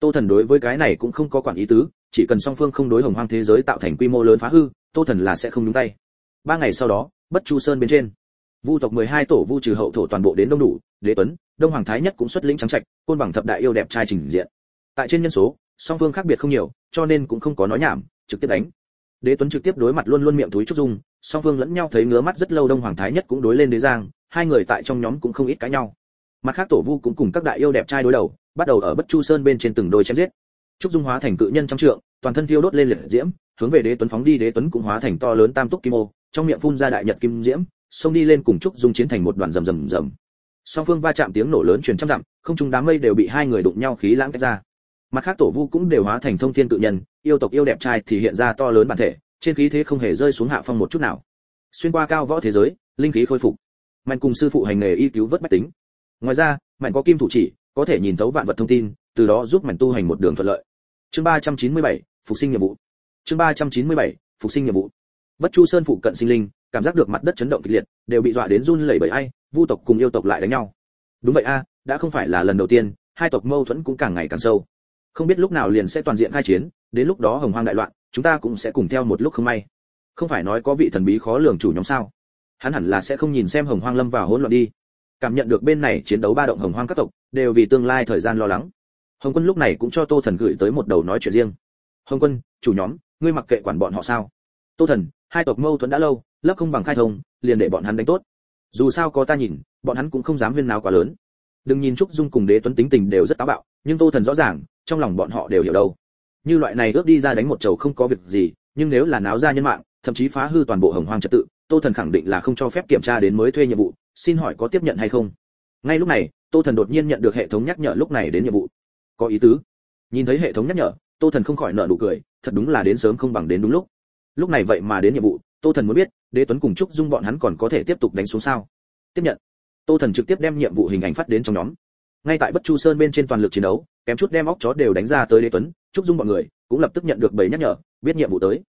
Tô thần đối với cái này cũng không có quản ý tứ, chỉ cần song phương không đối hồng hoang thế giới tạo thành quy mô lớn phá hư, tô thần là sẽ không nhúng tay. Ba ngày sau đó, bất chu sơn bên trên, vu tộc 12 tổ vu trừ hậu thổ toàn bộ đến đông đủ, đế tuấn, đông hoàng thái nhất cũng xuất lĩnh trắng trạch, côn bằng thập đại yêu đẹp trai trình diện. Tại trên nhân số, song phương khác biệt không nhiều, cho nên cũng không có nói nhảm, trực tiếp đánh. Đế tuấn trực tiếp đối mặt luôn luôn miệng túi trúc dung, song phương lẫn nhau thấy ngứa mắt rất lâu đông hoàng thái nhất cũng đối lên đế giang hai người tại trong nhóm cũng không ít cãi nhau. Mặt khác tổ vu cũng cùng các đại yêu đẹp trai đối đầu, bắt đầu ở bất chu sơn bên trên từng đôi chém giết. Trúc dung hóa thành cự nhân trong trượng, toàn thân thiêu đốt lên liệt diễm, hướng về đế tuấn phóng đi, đế tuấn cũng hóa thành to lớn tam túc kim ô, trong miệng phun ra đại nhật kim diễm, xông đi lên cùng trúc dung chiến thành một đoàn rầm rầm rầm. Song phương va chạm tiếng nổ lớn truyền trăm dặm, không trung đám mây đều bị hai người đụng nhau khí lãng cách ra. Mặt khác tổ vu cũng đều hóa thành thông thiên tự nhân, yêu tộc yêu đẹp trai thì hiện ra to lớn bản thể, trên khí thế không hề rơi xuống hạ phong một chút nào. Xuyên qua cao võ thế giới, linh khí khôi phục mạnh cùng sư phụ hành nghề y cứu vớt bách tính. Ngoài ra mạnh có kim thủ chỉ có thể nhìn thấu vạn vật thông tin từ đó giúp mạnh tu hành một đường thuận lợi. Chương 397, phục sinh nhiệm vụ. Chương 397, phục sinh nhiệm vụ. Bất chu sơn phụ cận sinh linh cảm giác được mặt đất chấn động kịch liệt đều bị dọa đến run lẩy bẩy ai vu tộc cùng yêu tộc lại đánh nhau. Đúng vậy a đã không phải là lần đầu tiên hai tộc mâu thuẫn cũng càng ngày càng sâu. Không biết lúc nào liền sẽ toàn diện khai chiến đến lúc đó hồng hoang đại loạn chúng ta cũng sẽ cùng theo một lúc không may. Không phải nói có vị thần bí khó lường chủ nhóm sao? Hắn hẳn là sẽ không nhìn xem hồng hoang lâm vào hỗn loạn đi. Cảm nhận được bên này chiến đấu ba động hồng hoang các tộc, đều vì tương lai thời gian lo lắng. Hồng quân lúc này cũng cho tô thần gửi tới một đầu nói chuyện riêng. Hồng quân, chủ nhóm, ngươi mặc kệ quản bọn họ sao. Tô thần, hai tộc mâu thuẫn đã lâu lấp không bằng khai thông, liền để bọn hắn đánh tốt. Dù sao có ta nhìn, bọn hắn cũng không dám viên nào quá lớn. Đừng nhìn trúc dung cùng đế tuấn tính tình đều rất táo bạo, nhưng tô thần rõ ràng, trong lòng bọn họ đều hiểu đâu. Như loại này ước đi ra đánh một chầu không có việc gì, nhưng nếu là náo ra nhân mạng, thậm chí phá hư toàn bộ hồng hoang trật tự tô thần khẳng định là không cho phép kiểm tra đến mới thuê nhiệm vụ, xin hỏi có tiếp nhận hay không? Ngay lúc này, tô thần đột nhiên nhận được hệ thống nhắc nhở lúc này đến nhiệm vụ. Có ý tứ. Nhìn thấy hệ thống nhắc nhở, tô thần không khỏi nở nụ cười, thật đúng là đến sớm không bằng đến đúng lúc. Lúc này vậy mà đến nhiệm vụ, tô thần muốn biết, đế tuấn cùng trúc dung bọn hắn còn có thể tiếp tục đánh xuống sao? Tiếp nhận. Tô thần trực tiếp đem nhiệm vụ hình ảnh phát đến trong nhóm. Ngay tại bất chu sơn bên trên toàn lực chiến đấu, kém chút đem óc chó đều đánh ra tới đế tuấn, trúc dung bọn người cũng lập tức nhận được bảy nhắc nhở, biết nhiệm vụ tới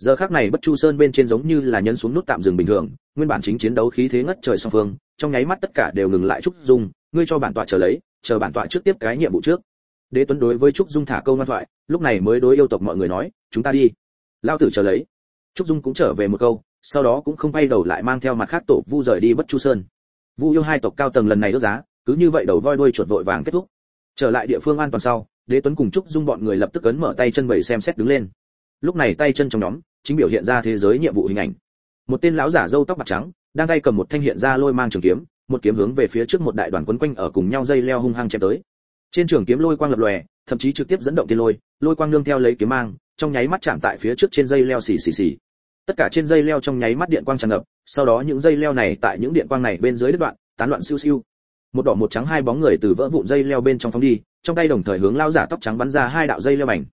giờ khác này bất chu sơn bên trên giống như là nhấn xuống nút tạm dừng bình thường, nguyên bản chính chiến đấu khí thế ngất trời song phương, trong nháy mắt tất cả đều ngừng lại trúc dung, ngươi cho bản tọa chờ lấy, chờ bản tọa trước tiếp cái nhiệm vụ trước. Đế tuấn đối với trúc dung thả câu ngoan thoại, lúc này mới đối yêu tộc mọi người nói, chúng ta đi. Lao tử chờ lấy. Trúc dung cũng trở về một câu, sau đó cũng không bay đầu lại mang theo mặt khác tổ vu rời đi bất chu sơn. Vu yêu hai tộc cao tầng lần này đốt giá, cứ như vậy đầu voi đuôi chuột vội vàng kết thúc. Trở lại địa phương an toàn sau, đế tuấn cùng trúc dung bọn người lập tức ấn mở tay chân bảy xem xét đứng lên. Lúc này tay chân trong nhóm chính biểu hiện ra thế giới nhiệm vụ hình ảnh. Một tên lão giả râu tóc bạc trắng, đang tay cầm một thanh hiện ra lôi mang trường kiếm, một kiếm hướng về phía trước một đại đoàn quấn quanh ở cùng nhau dây leo hung hăng chém tới. Trên trường kiếm lôi quang lập lòe, thậm chí trực tiếp dẫn động tiên lôi lôi quang nương theo lấy kiếm mang, trong nháy mắt chạm tại phía trước trên dây leo xì xì xì. Tất cả trên dây leo trong nháy mắt điện quang tràn ngập, sau đó những dây leo này tại những điện quang này bên dưới đứt đoạn, tán loạn siêu siêu. Một đỏ một trắng hai bóng người từ vỡ vụn dây leo bên trong phóng đi, trong tay đồng thời hướng lão giả tóc trắng bắn ra hai đạo dây leo mảnh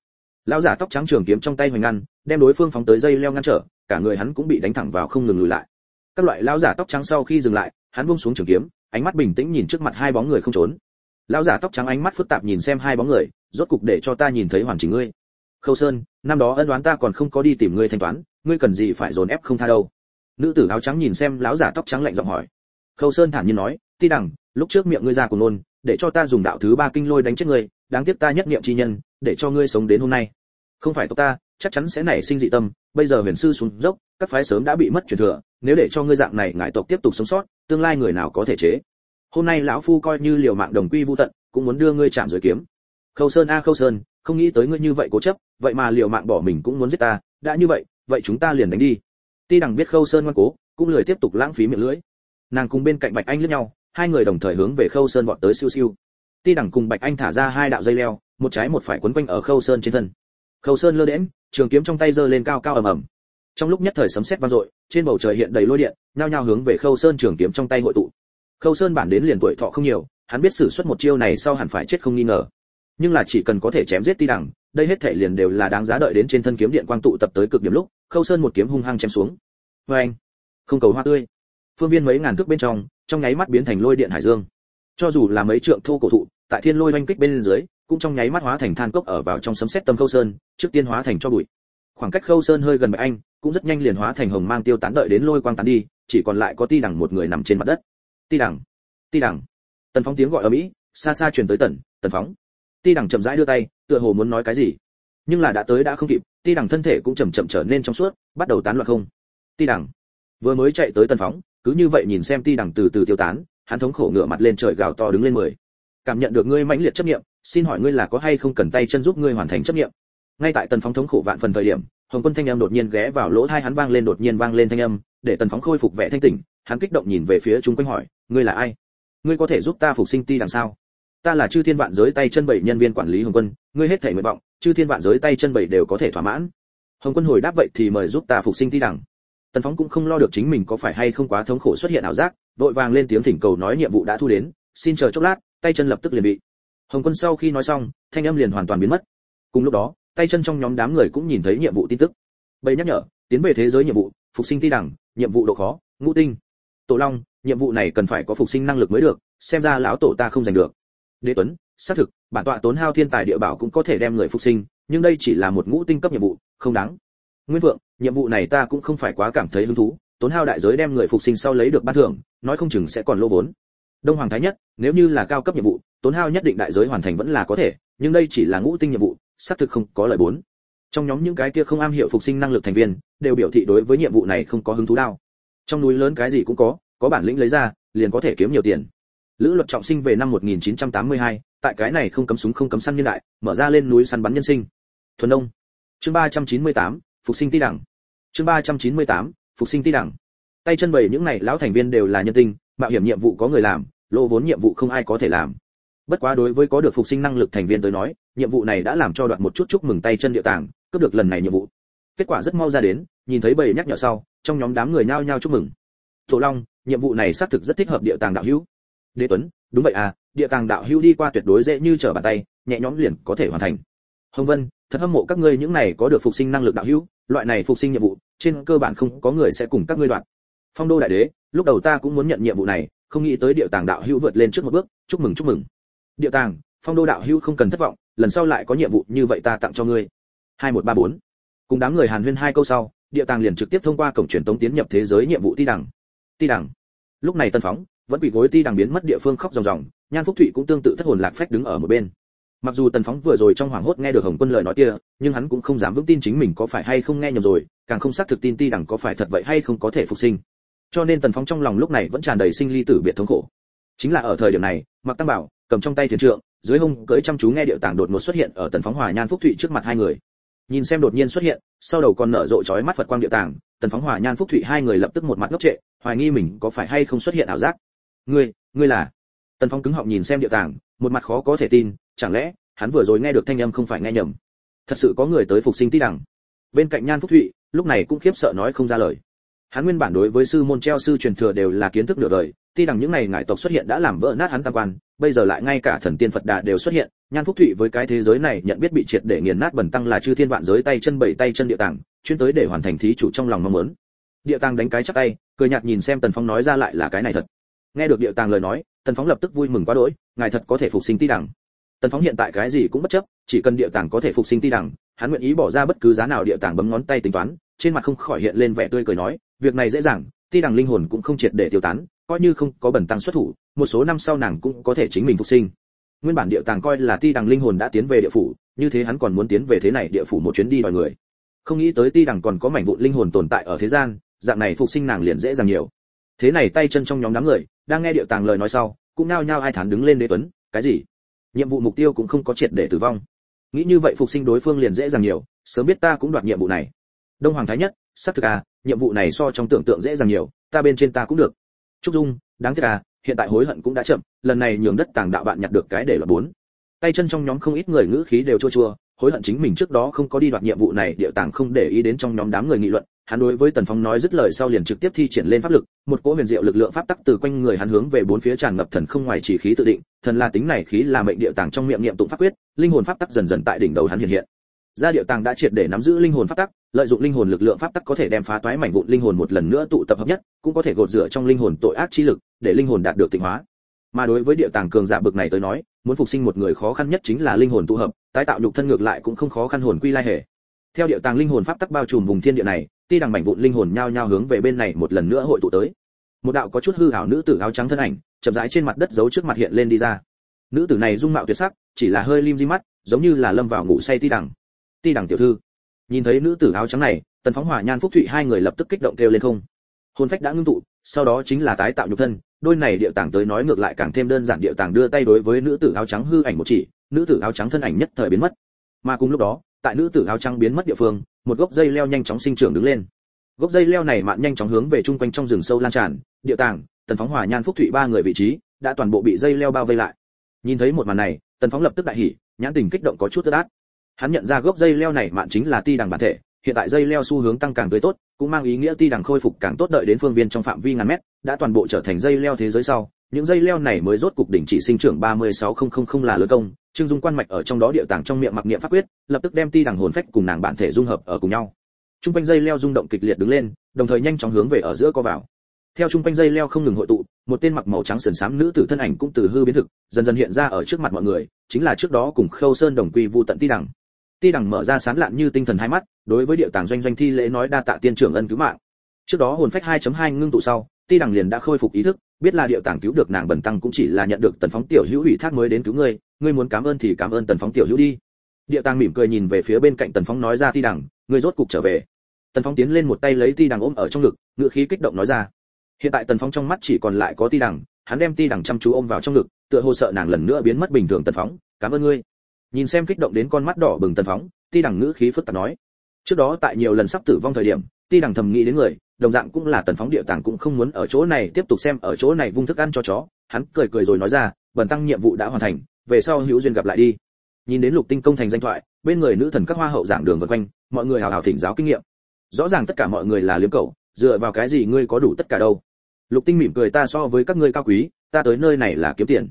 lão giả tóc trắng trường kiếm trong tay hoành ngăn, đem đối phương phóng tới dây leo ngăn trở, cả người hắn cũng bị đánh thẳng vào không ngừng lùi lại. Các loại lão giả tóc trắng sau khi dừng lại, hắn buông xuống trường kiếm, ánh mắt bình tĩnh nhìn trước mặt hai bóng người không trốn. Lão giả tóc trắng ánh mắt phức tạp nhìn xem hai bóng người, rốt cục để cho ta nhìn thấy hoàn chỉnh ngươi. Khâu sơn, năm đó ân đoán ta còn không có đi tìm ngươi thanh toán, ngươi cần gì phải dồn ép không tha đâu. Nữ tử áo trắng nhìn xem lão giả tóc trắng lạnh giọng hỏi. Khâu sơn thản nhiên nói, ti đẳng lúc trước miệng ngươi ra cùng nôn, để cho ta dùng đạo thứ ba kinh lôi đánh chết ngươi, đáng tiếc ta nhất niệm chi nhân, để cho ngươi sống đến hôm nay không phải tộc ta, chắc chắn sẽ nảy sinh dị tâm, bây giờ huyền sư xuống dốc, các phái sớm đã bị mất truyền thừa, nếu để cho ngươi dạng này ngại tộc tiếp tục sống sót, tương lai người nào có thể chế? Hôm nay lão phu coi như liều mạng đồng quy vu tận, cũng muốn đưa ngươi chạm dưới kiếm. Khâu sơn a, khâu sơn, không nghĩ tới ngươi như vậy cố chấp, vậy mà liều mạng bỏ mình cũng muốn giết ta, đã như vậy vậy chúng ta liền đánh đi. Ti đằng biết khâu sơn ngoan cố, cũng lười tiếp tục lãng phí miệng lưỡi. Nàng cùng bên cạnh bạch anh lướt nhau, hai người đồng thời hướng về khâu sơn vọt tới siêu siêu. Ti đằng cùng bạch anh thả ra hai đạo dây leo, một trái một phải quấn quanh ở khâu sơn trên thân khâu sơn lơ đễm trường kiếm trong tay giơ lên cao cao ầm ầm. Trong lúc nhất thời sấm sét vang dội, trên bầu trời hiện đầy lôi điện, nhao nhao hướng về khâu sơn trường kiếm trong tay hội tụ. Khâu sơn bản đến liền tuổi thọ không nhiều, hắn biết sử xuất một chiêu này sau hẳn phải chết không nghi ngờ. Nhưng là chỉ cần có thể chém giết ti đẳng đây hết thể liền đều là đáng giá đợi đến trên thân kiếm điện quang tụ tập tới cực điểm lúc, khâu sơn một kiếm hung hăng chém xuống. Vê anh, không cầu hoa tươi. Phương viên mấy ngàn thước bên trong trong nháy mắt biến thành lôi điện hải dương. Cho dù là mấy trượng thô cổ thụ, tại thiên lôi oanh kích bên dưới cũng trong nháy mắt hóa thành than cốc ở vào trong sấm sét tâm khâu sơn, trước tiên hóa thành cho bụi. Khoảng cách khâu sơn hơi gần bạch anh, cũng rất nhanh liền hóa thành hồng mang tiêu tán đợi đến lôi quang tán đi, chỉ còn lại có ti đằng một người nằm trên mặt đất. Ti đằng ti đằng. Tần phóng tiếng gọi ở mỹ, xa xa truyền tới tần tần phóng ti đằng chậm rãi đưa tay, tựa hồ muốn nói cái gì. Nhưng là đã tới đã không kịp, ti đằng thân thể cũng chậm chậm trở nên trong suốt, bắt đầu tán loạn không. Ti đằng. Vừa mới chạy tới tần phóng cứ như vậy nhìn xem ti đằng từ từ tiêu tán, hắn thống khổ ngửa mặt lên trời gào to đứng lên mười. Cảm nhận được ngươi mãnh liệt chấp niệm xin hỏi ngươi là có hay không cần tay chân giúp ngươi hoàn thành chấp nhiệm ngay tại tần phóng thống khổ vạn phần thời điểm, hồng quân thanh âm đột nhiên ghé vào lỗ tai hắn vang lên đột nhiên vang lên thanh âm, để tần phóng khôi phục vẻ thanh tỉnh, hắn kích động nhìn về phía chúng quanh hỏi, ngươi là ai? Ngươi có thể giúp ta phục sinh ti đằng sao? Ta là chư thiên vạn giới tay chân bảy nhân viên quản lý hồng quân, ngươi hết thể nguyện vọng, chư thiên vạn giới tay chân bảy đều có thể thỏa mãn. Hồng quân hồi đáp, vậy thì mời giúp ta phục sinh ti đằng. Tần phóng cũng không lo được chính mình có phải hay không quá thống khổ xuất hiện ảo giác, vội vàng lên tiếng thỉnh cầu nói nhiệm vụ đã thu đến, xin chờ chốc lát, tay chân lập tức liền bị hồng quân sau khi nói xong, thanh âm liền hoàn toàn biến mất. Cùng lúc đó, tay chân trong nhóm đám người cũng nhìn thấy nhiệm vụ tin tức. Bầy nhắc nhở, tiến về thế giới nhiệm vụ, phục sinh ti đẳng, nhiệm vụ độ khó, ngũ tinh. Tổ long, nhiệm vụ này cần phải có phục sinh năng lực mới được, xem ra lão tổ ta không giành được. Đế tuấn, xác thực, bản tọa tốn hao thiên tài địa bảo cũng có thể đem người phục sinh, nhưng đây chỉ là một ngũ tinh cấp nhiệm vụ, không đáng. Nguyên vượng nhiệm vụ này ta cũng không phải quá cảm thấy hứng thú, tốn hao đại giới đem người phục sinh sau lấy được ban thưởng, nói không chừng sẽ còn lỗ vốn. Đông hoàng thái nhất, nếu như là cao cấp nhiệm vụ tốn hao nhất định đại giới hoàn thành vẫn là có thể nhưng đây chỉ là ngũ tinh nhiệm vụ xác thực không có lợi bốn. Trong nhóm những cái kia không am hiểu phục sinh năng lực thành viên đều biểu thị đối với nhiệm vụ này không có hứng thú đao trong núi lớn cái gì cũng có có bản lĩnh lấy ra liền có thể kiếm nhiều tiền. Lữ luật trọng sinh về năm 1982, tại cái này không cấm súng không cấm săn nhân đại mở ra lên núi săn bắn nhân sinh. Thuần đông chương 398, phục sinh ti đẳng. Chương 398, phục sinh ti đẳng. Tay chân bầy những này lão thành viên đều là nhân tinh mạo hiểm nhiệm vụ có người làm lỗ vốn nhiệm vụ không ai có thể làm bất quá đối với có được phục sinh năng lực thành viên tới nói, nhiệm vụ này đã làm cho đoạn một chút chúc mừng tay chân địa tàng, cướp được lần này nhiệm vụ. Kết quả rất mau ra đến, nhìn thấy bầy nhắc nhở sau, trong nhóm đám người nhao nhao chúc mừng. Thổ long, nhiệm vụ này xác thực rất thích hợp địa tàng đạo hữu. Đế tuấn, đúng vậy à địa tàng đạo hữu đi qua tuyệt đối dễ như trở bàn tay, nhẹ nhõm liền có thể hoàn thành. Hồng vân, thật hâm mộ các ngươi những này có được phục sinh năng lực đạo hữu, loại này phục sinh nhiệm vụ, trên cơ bản không có người sẽ cùng các ngươi đoạn phong đô đại đế, lúc đầu ta cũng muốn nhận nhiệm vụ này, không nghĩ tới địa tàng đạo hữu vượt lên trước một bước, chúc mừng chúc mừng địa tàng, phong đô đạo hữu không cần thất vọng, lần sau lại có nhiệm vụ như vậy ta tặng cho ngươi. Hai một ba bốn. Cùng đám người hàn huyên hai câu sau, địa tàng liền trực tiếp thông qua cổng truyền tống tiến nhập thế giới nhiệm vụ ti đẳng ti đẳng lúc này tân phóng, vẫn bị gối ti đằng biến mất địa phương khóc ròng ròng, nhan phúc thụy cũng tương tự thất hồn lạc phách đứng ở một bên. Mặc dù tần phóng vừa rồi trong hoảng hốt nghe được hồng quân lời nói kia, nhưng hắn cũng không dám vững tin chính mình có phải hay không nghe nhầm rồi, càng không xác thực tin ti đằng có phải thật vậy hay không có thể phục sinh. Cho nên tần phóng trong lòng lúc này vẫn tràn đầy sinh ly tử biệt thống khổ. Chính là ở thời điểm này mặc tăng bảo cầm trong tay thiền trượng, dưới hông cưỡi chăm chú nghe điệu tảng đột ngột xuất hiện ở tần phóng hòa nhan phúc thụy trước mặt hai người. Nhìn xem đột nhiên xuất hiện, sau đầu còn nở rộ chói mắt phật quang điệu tảng, tần phóng hòa nhan phúc thụy hai người lập tức một mặt ngốc trệ, hoài nghi mình có phải hay không xuất hiện ảo giác. Ngươi ngươi là? Tần phóng cứng họng nhìn xem điệu tảng, một mặt khó có thể tin, chẳng lẽ, hắn vừa rồi nghe được thanh âm không phải nghe nhầm? Thật sự có người tới phục sinh tí đẳng bên cạnh nhan phúc thụy, lúc này cũng khiếp sợ nói không ra lời. Hắn nguyên bản đối với sư môn treo sư truyền thừa đều là kiến thức nửa đời, ti đằng những ngày ngải tộc xuất hiện đã làm vỡ nát hắn tam quan bây giờ lại ngay cả thần tiên phật đà đều xuất hiện, nhan phúc thụy với cái thế giới này nhận biết bị triệt để nghiền nát bẩn tăng là chư thiên vạn giới tay chân bảy tay chân địa tàng, chuyên tới để hoàn thành thí chủ trong lòng mong muốn. Địa tàng đánh cái chắc tay, cười nhạt nhìn xem tần phong nói ra lại là cái này thật. Nghe được địa tàng lời nói, tần phong lập tức vui mừng quá đỗi, ngài thật có thể phục sinh ti đẳng tần phóng hiện tại cái gì cũng bất chấp, chỉ cần địa tàng có thể phục sinh ti đẳng hắn nguyện ý bỏ ra bất cứ giá nào địa tàng bấm ngón tay tính toán, trên mặt không khỏi hiện lên vẻ tươi cười nói, việc này dễ dàng, ti đẳng linh hồn cũng không triệt để tiêu tán coi như không có bẩn tăng xuất thủ, một số năm sau nàng cũng có thể chính mình phục sinh. Nguyên bản địa tàng coi là ti đằng linh hồn đã tiến về địa phủ, như thế hắn còn muốn tiến về thế này địa phủ một chuyến đi đòi người. Không nghĩ tới ti đằng còn có mảnh vụn linh hồn tồn tại ở thế gian, dạng này phục sinh nàng liền dễ dàng nhiều. Thế này tay chân trong nhóm đám người, đang nghe địa tàng lời nói sau, cũng nao nhao ai thán đứng lên đế tuấn, cái gì? Nhiệm vụ mục tiêu cũng không có triệt để tử vong. Nghĩ như vậy phục sinh đối phương liền dễ dàng nhiều, sớm biết ta cũng đoạt nhiệm vụ này. Đông hoàng thái nhất sắc thực à nhiệm vụ này so trong tưởng tượng dễ dàng nhiều, ta bên trên ta cũng được trúc dung, đáng tiếc à hiện tại hối hận cũng đã chậm, lần này nhường đất tàng đạo bạn nhặt được cái để là bốn. Tay chân trong nhóm không ít người ngữ khí đều chua chua, hối hận chính mình trước đó không có đi đoạt nhiệm vụ này, địa tàng không để ý đến trong nhóm đám người nghị luận, hắn đối với tần phong nói dứt lời sau liền trực tiếp thi triển lên pháp lực, một cỗ huyền diệu lực lượng pháp tắc từ quanh người hắn hướng về bốn phía tràn ngập thần không ngoài chỉ khí tự định, thần là tính này khí là mệnh địa tàng trong miệng niệm tụng pháp quyết, linh hồn pháp tắc dần dần tại đỉnh đầu hắn hiện hiện gia địa tàng đã triệt để nắm giữ linh hồn pháp tắc, lợi dụng linh hồn lực lượng pháp tắc có thể đem phá toái mảnh vụn linh hồn một lần nữa tụ tập hợp nhất, cũng có thể gột rửa trong linh hồn tội ác chi lực, để linh hồn đạt được tịnh hóa. Mà đối với địa tàng cường giả bực này tới nói, muốn phục sinh một người khó khăn nhất chính là linh hồn tụ hợp, tái tạo nhục thân ngược lại cũng không khó khăn hồn quy lai hề. Theo địa tàng linh hồn pháp tắc bao trùm vùng thiên địa này, ti đằng mảnh vụn linh hồn nhao nhao hướng về bên này một lần nữa hội tụ tới. Một đạo có chút hư ảo nữ tử áo trắng thân ảnh, chậm rãi trên mặt đất giấu trước mặt hiện lên đi ra. Nữ tử này dung mạo tuyệt sắc, chỉ là hơi lim di mắt, giống như là lâm vào ngủ say ti đằng ti đằng tiểu thư. Nhìn thấy nữ tử áo trắng này, tần phóng hỏa nhan phúc thụy hai người lập tức kích động kêu lên không. Hồn phách đã ngưng tụ, sau đó chính là tái tạo nhục thân, đôi này điệu tàng tới nói ngược lại càng thêm đơn giản điệu tàng đưa tay đối với nữ tử áo trắng hư ảnh một chỉ, nữ tử áo trắng thân ảnh nhất thời biến mất. Mà cùng lúc đó, tại nữ tử áo trắng biến mất địa phương, một gốc dây leo nhanh chóng sinh trưởng đứng lên. Gốc dây leo này mạn nhanh chóng hướng về chung quanh trong rừng sâu lan tràn, địa tàng, tần phóng hỏa nhan phúc thụy ba người vị trí đã toàn bộ bị dây leo bao vây lại. Nhìn thấy một màn này, tần phóng lập tức đại hỉ, nhãn tình kích động có chút tơ đát hắn nhận ra gốc dây leo này mạn chính là ti đằng bản thể, hiện tại dây leo xu hướng tăng càng tươi tốt, cũng mang ý nghĩa ti đằng khôi phục càng tốt đợi đến phương viên trong phạm vi ngàn mét, đã toàn bộ trở thành dây leo thế giới sau. Những dây leo này mới rốt cục đỉnh chỉ sinh trưởng 36000 là lớn công, trương dung quan mạch ở trong đó địa tàng trong miệng mặc niệm pháp quyết, lập tức đem ti đằng hồn phách cùng nàng bản thể dung hợp ở cùng nhau. Trung quanh dây leo rung động kịch liệt đứng lên, đồng thời nhanh chóng hướng về ở giữa co vào. Theo trung quanh dây leo không ngừng hội tụ, một tên mặc màu trắng sườn xám nữ tử thân ảnh cũng từ hư biến thực, dần dần hiện ra ở trước mặt mọi người, chính là trước đó cùng khâu sơn đồng quy vu tận ti đằng ti đằng mở ra sán lạn như tinh thần hai mắt, đối với địa tàng doanh doanh thi lễ nói đa tạ tiên trưởng ân cứu mạng. Trước đó hồn phách 2.2 ngưng tụ sau, ti đằng liền đã khôi phục ý thức, biết là địa tàng cứu được nàng bần tăng cũng chỉ là nhận được tần phóng tiểu hữu ủy thác mới đến cứu ngươi ngươi muốn cảm ơn thì cảm ơn tần phóng tiểu hữu đi. Địa tàng mỉm cười nhìn về phía bên cạnh tần phóng nói ra ti đằng, ngươi rốt cục trở về. Tần phóng tiến lên một tay lấy ti đằng ôm ở trong ngực ngựa khí kích động nói ra. Hiện tại tần phóng trong mắt chỉ còn lại có ti đằng, hắn đem ti đằng chăm chú ôm vào trong ngực, tựa hồ sợ nàng lần nữa biến mất bình thường tần phóng, cảm ơn ngươi nhìn xem kích động đến con mắt đỏ bừng tần phóng, ti đằng ngữ khí phức tạp nói. Trước đó tại nhiều lần sắp tử vong thời điểm, ti đằng thầm nghĩ đến người, đồng dạng cũng là tần phóng địa tàng cũng không muốn ở chỗ này tiếp tục xem ở chỗ này vung thức ăn cho chó. Hắn cười cười rồi nói ra, bần tăng nhiệm vụ đã hoàn thành, về sau hữu duyên gặp lại đi. Nhìn đến lục tinh công thành danh thoại, bên người nữ thần các hoa hậu giảng đường vân quanh, mọi người hào hào thỉnh giáo kinh nghiệm. Rõ ràng tất cả mọi người là liếm cầu dựa vào cái gì ngươi có đủ tất cả đâu? Lục tinh mỉm cười, ta so với các ngươi cao quý, ta tới nơi này là kiếm tiền.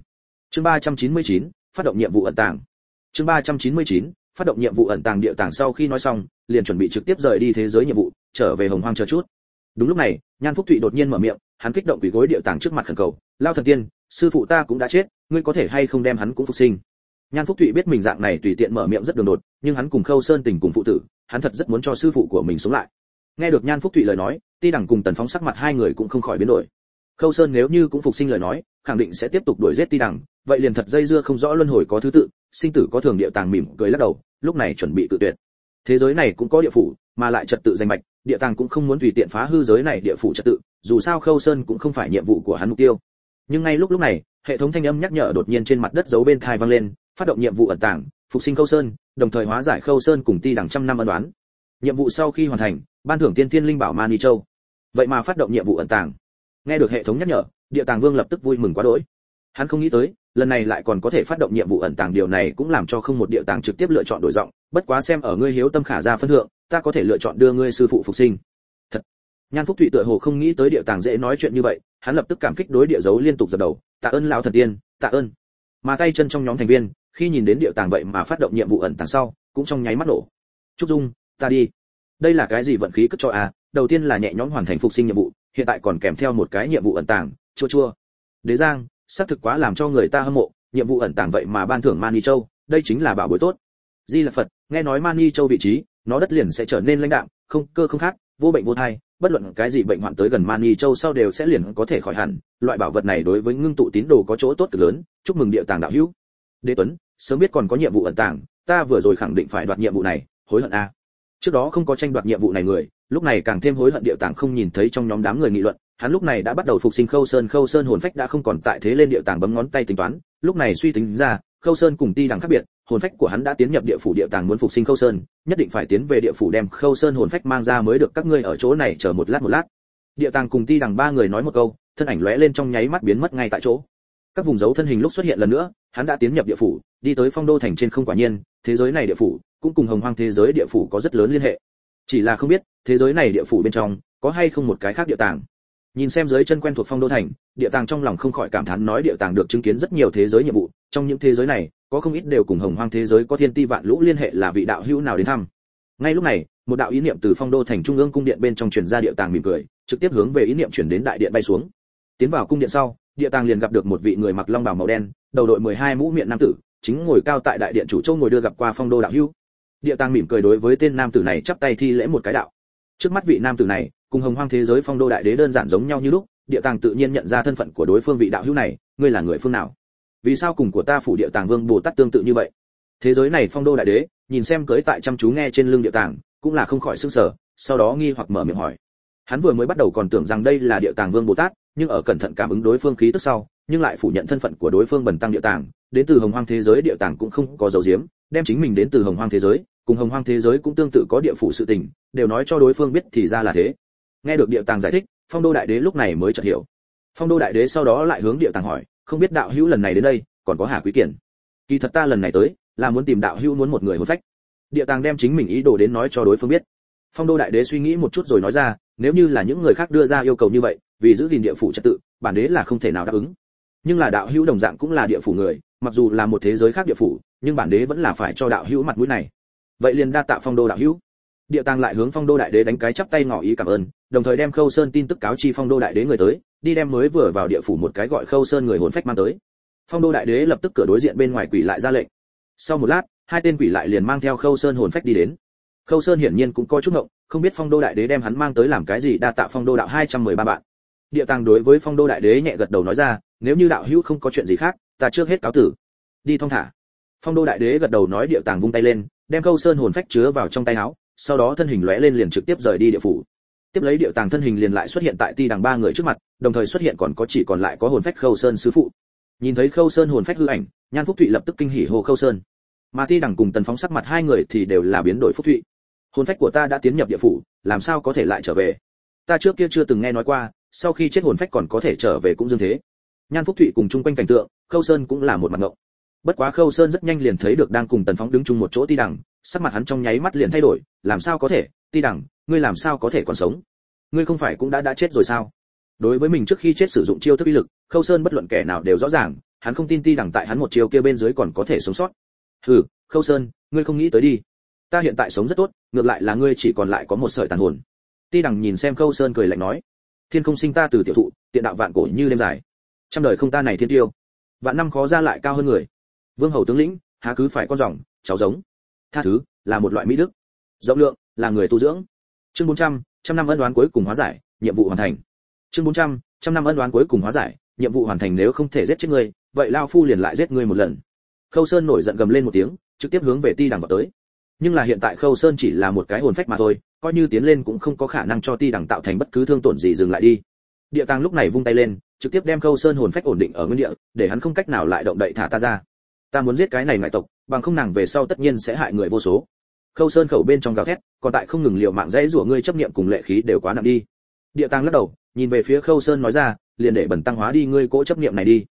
Chương ba trăm chín mươi chín, phát động nhiệm vụ ẩn tàng chương ba trăm chín mươi chín, phát động nhiệm vụ ẩn tàng địa tàng sau khi nói xong, liền chuẩn bị trực tiếp rời đi thế giới nhiệm vụ, trở về hồng hoang chờ chút. Đúng lúc này, nhan phúc thụy đột nhiên mở miệng, hắn kích động quỳ gối địa tàng trước mặt khẩn cầu, lao thần tiên, sư phụ ta cũng đã chết, ngươi có thể hay không đem hắn cũng phục sinh? Nhan phúc thụy biết mình dạng này tùy tiện mở miệng rất đường đột, nhưng hắn cùng khâu sơn tình cùng phụ tử, hắn thật rất muốn cho sư phụ của mình sống lại. Nghe được nhan phúc thụy lời nói, ti đẳng cùng tần phóng sắc mặt hai người cũng không khỏi biến đổi. Khâu sơn nếu như cũng phục sinh lời nói, khẳng định sẽ tiếp tục đuổi giết ti đẳng vậy liền thật dây dưa không rõ luân hồi có thứ tự sinh tử có thường địa tàng mỉm cười lắc đầu, lúc này chuẩn bị tự tuyệt. Thế giới này cũng có địa phủ, mà lại trật tự danh mạch, địa tàng cũng không muốn tùy tiện phá hư giới này địa phủ trật tự, dù sao khâu sơn cũng không phải nhiệm vụ của hắn mục tiêu. Nhưng ngay lúc lúc này, hệ thống thanh âm nhắc nhở đột nhiên trên mặt đất giấu bên thai vang lên, phát động nhiệm vụ ẩn tàng, phục sinh khâu sơn, đồng thời hóa giải khâu sơn cùng ti đẳng trăm năm ân đoán nhiệm vụ sau khi hoàn thành, ban thưởng tiên tiên linh bảo mani châu. Vậy mà phát động nhiệm vụ ẩn tàng. Nghe được hệ thống nhắc nhở, địa tàng vương lập tức vui mừng quá đỗi. Hắn không nghĩ tới lần này lại còn có thể phát động nhiệm vụ ẩn tàng, điều này cũng làm cho không một địa tàng trực tiếp lựa chọn đổi giọng. Bất quá xem ở ngươi hiếu tâm khả ra phân thượng, ta có thể lựa chọn đưa ngươi sư phụ phục sinh. Thật. Nhan phúc thụy tựa hồ không nghĩ tới địa tàng dễ nói chuyện như vậy, hắn lập tức cảm kích đối địa dấu liên tục dập đầu. Tạ ơn lão thần tiên, tạ ơn. Mà tay chân trong nhóm thành viên, khi nhìn đến địa tàng vậy mà phát động nhiệm vụ ẩn tàng sau, cũng trong nháy mắt nổ. Trúc dung, ta đi. Đây là cái gì vận khí cất cho a à? đầu tiên là nhẹ nhõm hoàn thành phục sinh nhiệm vụ, hiện tại còn kèm theo một cái nhiệm vụ ẩn tàng. Chua chua. Đế giang xác thực quá làm cho người ta hâm mộ, nhiệm vụ ẩn tàng vậy mà ban thưởng mani châu, đây chính là bảo bối tốt. Di là phật, nghe nói mani châu vị trí, nó đất liền sẽ trở nên lãnh đạm, không, cơ không khác, vô bệnh vô thai, bất luận cái gì bệnh hoạn tới gần mani châu sau đều sẽ liền có thể khỏi hẳn, loại bảo vật này đối với ngưng tụ tín đồ có chỗ tốt cực lớn, chúc mừng địa tàng đạo hữu. Đế tuấn, sớm biết còn có nhiệm vụ ẩn tàng, ta vừa rồi khẳng định phải đoạt nhiệm vụ này, hối hận a trước đó không có tranh đoạt nhiệm vụ này người, lúc này càng thêm hối hận địa tàng không nhìn thấy trong nhóm đám người nghị luận hắn lúc này đã bắt đầu phục sinh khâu sơn khâu sơn hồn phách đã không còn tại thế lên địa tàng bấm ngón tay tính toán. Lúc này suy tính ra, khâu sơn cùng ti đằng khác biệt, hồn phách của hắn đã tiến nhập địa phủ địa tàng muốn phục sinh khâu sơn, nhất định phải tiến về địa phủ đem khâu sơn hồn phách mang ra mới được, các ngươi ở chỗ này chờ một lát một lát. Địa tàng cùng ti đằng ba người nói một câu, thân ảnh lóe lên trong nháy mắt biến mất ngay tại chỗ. Các vùng dấu thân hình lúc xuất hiện lần nữa, hắn đã tiến nhập địa phủ, đi tới phong đô thành trên không quả nhiên, thế giới này địa phủ, cũng cùng hồng hoang thế giới địa phủ có rất lớn liên hệ. Chỉ là không biết, thế giới này địa phủ bên trong, có hay không một cái khác địa tàng nhìn xem giới chân quen thuộc phong đô thành, địa tàng trong lòng không khỏi cảm thán nói địa tàng được chứng kiến rất nhiều thế giới nhiệm vụ, trong những thế giới này, có không ít đều cùng hồng hoang thế giới có thiên ti vạn lũ liên hệ là vị đạo hữu nào đến thăm. Ngay lúc này, một đạo ý niệm từ phong đô thành trung ương cung điện bên trong truyền ra địa tàng mỉm cười, trực tiếp hướng về ý niệm chuyển đến đại điện bay xuống. Tiến vào cung điện sau, địa tàng liền gặp được một vị người mặc long bào màu đen, đầu đội 12 mũ miệng nam tử, chính ngồi cao tại đại điện chủ châu ngồi đưa gặp qua phong đô đạo hữu. Địa tàng mỉm cười đối với tên nam tử này chắp tay thi lễ một cái đạo. Trước mắt vị nam tử này cùng hồng hoang thế giới phong đô đại đế đơn giản giống nhau như lúc, địa tàng tự nhiên nhận ra thân phận của đối phương vị đạo hữu này, ngươi là người phương nào? Vì sao cùng của ta phủ địa tàng vương bồ tát tương tự như vậy? Thế giới này phong đô đại đế, nhìn xem cưới tại chăm chú nghe trên lưng địa tàng, cũng là không khỏi sưng sở sau đó nghi hoặc mở miệng hỏi. Hắn vừa mới bắt đầu còn tưởng rằng đây là địa tàng vương bồ tát, nhưng ở cẩn thận cảm ứng đối phương khí tức sau, nhưng lại phủ nhận thân phận của đối phương bần tăng địa tàng, đến từ hồng hoang thế giới địa tàng cũng không có dấu diếm, đem chính mình đến từ hồng hoang thế giới, cùng hồng hoang thế giới cũng tương tự có địa phủ sự tình, đều nói cho đối phương biết thì ra là thế nghe được địa tàng giải thích, phong đô đại đế lúc này mới chợt hiểu. Phong đô đại đế sau đó lại hướng địa tàng hỏi, không biết đạo hữu lần này đến đây, còn có hà quý kiển kỳ thật ta lần này tới, là muốn tìm đạo hữu muốn một người hồn phách. Địa tàng đem chính mình ý đồ đến nói cho đối phương biết. Phong đô đại đế suy nghĩ một chút rồi nói ra, nếu như là những người khác đưa ra yêu cầu như vậy, vì giữ gìn địa phủ trật tự, bản đế là không thể nào đáp ứng. Nhưng là đạo hữu đồng dạng cũng là địa phủ người, mặc dù là một thế giới khác địa phủ, nhưng bản đế vẫn là phải cho đạo hữu mặt mũi này. Vậy liền đa tạ phong đô đạo hữu địa tàng lại hướng phong đô đại đế đánh cái chắp tay ngỏ ý cảm ơn, đồng thời đem khâu sơn tin tức cáo chi phong đô đại đế người tới, đi đem mới vừa vào địa phủ một cái gọi khâu sơn người hồn phách mang tới. Phong đô đại đế lập tức cửa đối diện bên ngoài quỷ lại ra lệnh. Sau một lát, hai tên quỷ lại liền mang theo khâu sơn hồn phách đi đến. Khâu sơn hiển nhiên cũng có chút ngộng, không biết phong đô đại đế đem hắn mang tới làm cái gì, đa tạ phong đô đạo 213 bạn. Địa tàng đối với phong đô đại đế nhẹ gật đầu nói ra, nếu như đạo hữu không có chuyện gì khác, ta trước hết cáo tử. Đi thong thả. Phong đô đại đế gật đầu nói địa tàng vung tay lên, đem khâu sơn hồn phách chứa vào trong tay áo sau đó thân hình lóe lên liền trực tiếp rời đi địa phủ. Tiếp lấy địa tàng thân hình liền lại xuất hiện tại ti đằng ba người trước mặt, đồng thời xuất hiện còn có chỉ còn lại có hồn phách khâu sơn sư phụ. Nhìn thấy khâu sơn hồn phách hư ảnh, nhan phúc thụy lập tức kinh hỉ hồ khâu sơn. Mà ti đằng cùng tần phóng sắc mặt hai người thì đều là biến đổi phúc thụy. Hồn phách của ta đã tiến nhập địa phủ, làm sao có thể lại trở về? Ta trước kia chưa từng nghe nói qua, sau khi chết hồn phách còn có thể trở về cũng dương thế. Nhan phúc thụy cùng chung quanh cảnh tượng, khâu sơn cũng là một mặt ngộng. Bất quá khâu sơn rất nhanh liền thấy được đang cùng tần phóng đứng chung một chỗ ti đằng sắc mặt hắn trong nháy mắt liền thay đổi, làm sao có thể? Ti đằng, ngươi làm sao có thể còn sống? Ngươi không phải cũng đã đã chết rồi sao? Đối với mình trước khi chết sử dụng chiêu thức uy lực, khâu sơn bất luận kẻ nào đều rõ ràng, hắn không tin ti đằng tại hắn một chiêu kia bên dưới còn có thể sống sót. Hừ, khâu sơn, ngươi không nghĩ tới đi. Ta hiện tại sống rất tốt, ngược lại là ngươi chỉ còn lại có một sợi tàn hồn. Ti đằng nhìn xem khâu sơn cười lạnh nói, thiên không sinh ta từ tiểu thụ, tiện đạo vạn cổ như đêm dài. Trăm đời không ta này thiên tiêu. Vạn năm khó ra lại cao hơn người. Vương hầu tướng lĩnh, há cứ phải con rồng, cháu giống tha thứ là một loại mỹ đức. Rộng lượng là người tu dưỡng. Chương 400, trăm năm ân đoán cuối cùng hóa giải nhiệm vụ hoàn thành. Chương 400, trăm năm ân đoán cuối cùng hóa giải nhiệm vụ hoàn thành nếu không thể giết chết ngươi vậy lao phu liền lại giết ngươi một lần. Khâu sơn nổi giận gầm lên một tiếng trực tiếp hướng về ti đằng vào tới. Nhưng là hiện tại khâu sơn chỉ là một cái hồn phách mà thôi coi như tiến lên cũng không có khả năng cho ti đằng tạo thành bất cứ thương tổn gì dừng lại đi. Địa tàng lúc này vung tay lên trực tiếp đem khâu sơn hồn phách ổn định ở nguyên địa để hắn không cách nào lại động đậy thả ta ra ta muốn giết cái này ngoại tộc, bằng không nàng về sau tất nhiên sẽ hại người vô số. Khâu sơn khẩu bên trong gào thét, còn tại không ngừng liều mạng dãy rủa ngươi chấp niệm cùng lệ khí đều quá nặng đi. Địa tàng lắc đầu, nhìn về phía khâu sơn nói ra, liền để bẩn tăng hóa đi ngươi cỗ chấp niệm này đi.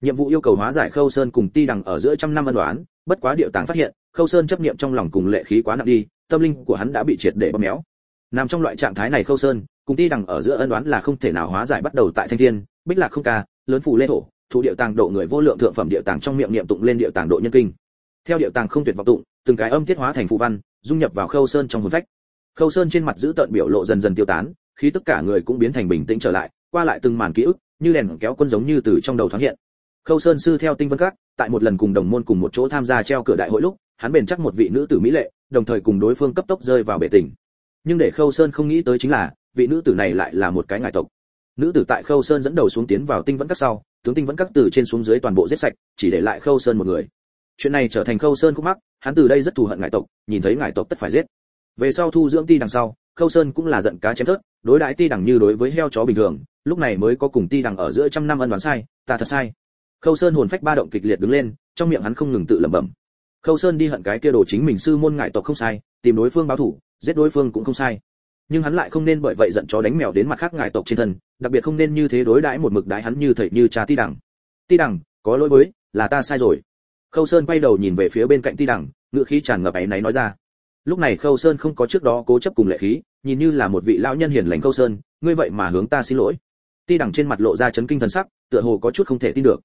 Nhiệm vụ yêu cầu hóa giải khâu sơn cùng ti đằng ở giữa trăm năm ân đoán bất quá địa tàng phát hiện, khâu sơn chấp niệm trong lòng cùng lệ khí quá nặng đi, tâm linh của hắn đã bị triệt để bóp méo. Nằm trong loại trạng thái này khâu sơn, cùng ti đằng ở giữa ân đoán là không thể nào hóa giải bắt đầu tại thanh thiên, bích lạc không ca, lớn phủ lê thổ thủ địa tàng độ người vô lượng thượng phẩm địa tàng trong miệng niệm tụng lên địa tàng độ nhân kinh. Theo địa tàng không tuyệt vọng tụng, từng cái âm tiết hóa thành phù văn, dung nhập vào khâu sơn trong hồn phách. Khâu sơn trên mặt giữ tợn biểu lộ dần dần tiêu tán khi tất cả người cũng biến thành bình tĩnh trở lại, qua lại từng màn ký ức, như đèn kéo quân giống như từ trong đầu thoáng hiện. Khâu sơn sư theo tinh vân các, tại một lần cùng đồng môn cùng một chỗ tham gia treo cửa đại hội lúc, hắn bền chắc một vị nữ tử mỹ lệ, đồng thời cùng đối phương cấp tốc rơi vào bể tình. Nhưng để khâu sơn không nghĩ tới chính là, vị nữ tử này lại là một cái ngài tộc. Nữ tử tại khâu sơn dẫn đầu xuống tiến vào tinh vẫn các sau tướng tinh vẫn các từ trên xuống dưới toàn bộ giết sạch, chỉ để lại khâu sơn một người. Chuyện này trở thành khâu sơn khúc mắc, hắn từ đây rất thù hận Ngải tộc, nhìn thấy Ngải tộc tất phải giết. Về sau thu dưỡng ti đằng sau, khâu sơn cũng là giận cá chém thớt, đối đãi ti đằng như đối với heo chó bình thường, lúc này mới có cùng ti đằng ở giữa trăm năm ân đoán sai, ta thật sai. Khâu sơn hồn phách ba động kịch liệt đứng lên, trong miệng hắn không ngừng tự lẩm bẩm. Khâu sơn đi hận cái kia đồ chính mình sư môn ngại tộc không sai, tìm đối phương báo thủ, giết đối phương cũng không sai nhưng hắn lại không nên bởi vậy giận chó đánh mèo đến mặt khác ngài tộc trên thân, đặc biệt không nên như thế đối đãi một mực đái hắn như thầy như cha ti đằng. Ti đằng, có lỗi với, là ta sai rồi. Khâu sơn quay đầu nhìn về phía bên cạnh ti đằng ngựa khí tràn ngập áy náy nói ra. Lúc này khâu sơn không có trước đó cố chấp cùng lệ khí, nhìn như là một vị lão nhân hiền lành khâu sơn, ngươi vậy mà hướng ta xin lỗi. Ti đằng trên mặt lộ ra chấn kinh thần sắc, tựa hồ có chút không thể tin được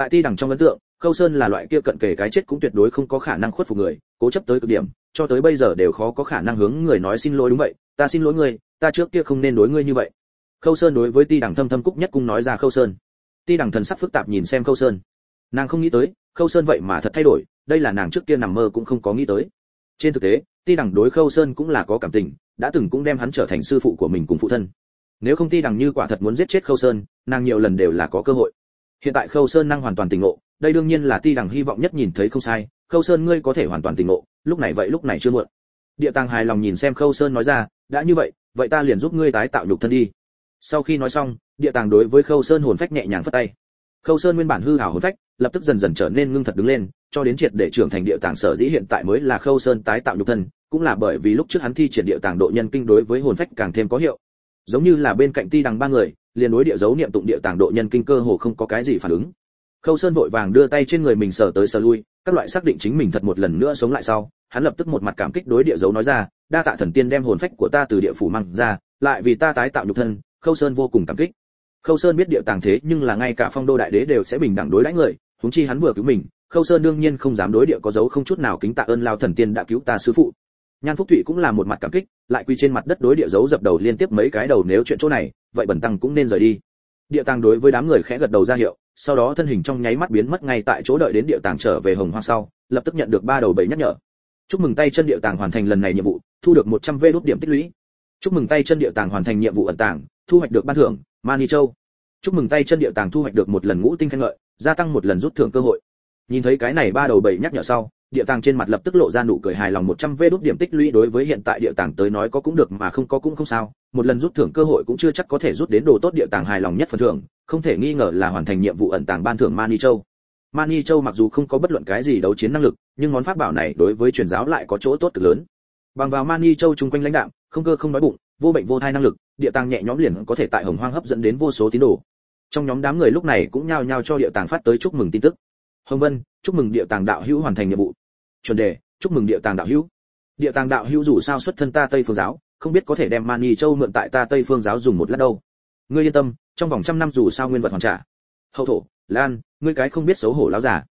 tại ti đằng trong ấn tượng, khâu sơn là loại kia cận kề cái chết cũng tuyệt đối không có khả năng khuất phục người, cố chấp tới cực điểm, cho tới bây giờ đều khó có khả năng hướng người nói xin lỗi đúng vậy, ta xin lỗi ngươi, ta trước kia không nên đối ngươi như vậy. Khâu sơn đối với ti đằng thâm thâm cúc nhất cung nói ra khâu sơn. Ti đằng thần sắc phức tạp nhìn xem khâu sơn. Nàng không nghĩ tới, khâu sơn vậy mà thật thay đổi, đây là nàng trước kia nằm mơ cũng không có nghĩ tới. Trên thực tế, ti đằng đối khâu sơn cũng là có cảm tình, đã từng cũng đem hắn trở thành sư phụ của mình cùng phụ thân. Nếu không ti đằng như quả thật muốn giết chết khâu sơn, nàng nhiều lần đều là có cơ hội hiện tại khâu sơn năng hoàn toàn tỉnh ngộ, đây đương nhiên là ti đằng hy vọng nhất nhìn thấy không sai, khâu sơn ngươi có thể hoàn toàn tỉnh ngộ, lúc này vậy lúc này chưa muộn. Địa tàng hài lòng nhìn xem khâu sơn nói ra, đã như vậy vậy ta liền giúp ngươi tái tạo nhục thân đi. Sau khi nói xong, địa tàng đối với khâu sơn hồn phách nhẹ nhàng phất tay. Khâu sơn nguyên bản hư hảo hồn phách, lập tức dần dần trở nên ngưng thật đứng lên, cho đến triệt để trưởng thành địa tàng sở dĩ hiện tại mới là khâu sơn tái tạo nhục thân, cũng là bởi vì lúc trước hắn thi triển địa tàng độ nhân kinh đối với hồn phách càng thêm có hiệu. Giống như là bên cạnh ti đằng ba người liền đối địa dấu niệm tụng địa tàng độ nhân kinh cơ hồ không có cái gì phản ứng. Khâu sơn vội vàng đưa tay trên người mình sờ tới sờ lui, các loại xác định chính mình thật một lần nữa sống lại sau, hắn lập tức một mặt cảm kích đối địa dấu nói ra, đa tạ thần tiên đem hồn phách của ta từ địa phủ mang ra, lại vì ta tái tạo nhục thân. Khâu sơn vô cùng cảm kích. Khâu sơn biết địa tàng thế nhưng là ngay cả phong đô đại đế đều sẽ bình đẳng đối đãi người, huống chi hắn vừa cứu mình, khâu sơn đương nhiên không dám đối địa có dấu không chút nào kính tạ ơn lao thần tiên đã cứu ta sư phụ. Nhan phúc thụy cũng là một mặt cảm kích, lại quy trên mặt đất đối địa dấu dập đầu liên tiếp mấy cái đầu nếu chuyện chỗ này vậy bẩn tăng cũng nên rời đi. Địa tàng đối với đám người khẽ gật đầu ra hiệu, sau đó thân hình trong nháy mắt biến mất ngay tại chỗ đợi đến địa tàng trở về hồng hoang sau, lập tức nhận được ba đầu bảy nhắc nhở. Chúc mừng tay chân địa tàng hoàn thành lần này nhiệm vụ, thu được 100 vê đốt điểm tích lũy. Chúc mừng tay chân địa tàng hoàn thành nhiệm vụ ẩn tàng, thu hoạch được ban thưởng, mani châu. Chúc mừng tay chân địa tàng thu hoạch được một lần ngũ tinh khen ngợi, gia tăng một lần rút thưởng cơ hội. Nhìn thấy cái này ba đầu bảy nhắc nhở sau địa tàng trên mặt lập tức lộ ra nụ cười hài lòng 100 vê đốt điểm tích lũy đối với hiện tại địa tàng tới nói có cũng được mà không có cũng không sao. Một lần rút thưởng cơ hội cũng chưa chắc có thể rút đến đồ tốt địa tàng hài lòng nhất phần thưởng, không thể nghi ngờ là hoàn thành nhiệm vụ ẩn tàng ban thưởng mani châu. Mani châu mặc dù không có bất luận cái gì đấu chiến năng lực, nhưng món pháp bảo này đối với truyền giáo lại có chỗ tốt cực lớn. Bằng vào mani châu chung quanh lãnh đạm, không cơ không nói bụng, vô bệnh vô thai năng lực, địa tàng nhẹ nhõm liền có thể tại hồng hoang hấp dẫn đến vô số tín đồ. Trong nhóm đám người lúc này cũng nhao nhao cho địa tàng phát tới chúc mừng tin tức. Hồng vân, chúc mừng địa tàng đạo hữu hoàn thành nhiệm vụ chuẩn đề, chúc mừng địa tàng đạo hữu. Địa tàng đạo hữu dù sao xuất thân ta tây phương giáo, không biết có thể đem mani châu mượn tại ta tây phương giáo dùng một lát đâu. Ngươi yên tâm, trong vòng trăm năm dù sao nguyên vật hoàn trả. Hậu thổ, lan, ngươi cái không biết xấu hổ láo giả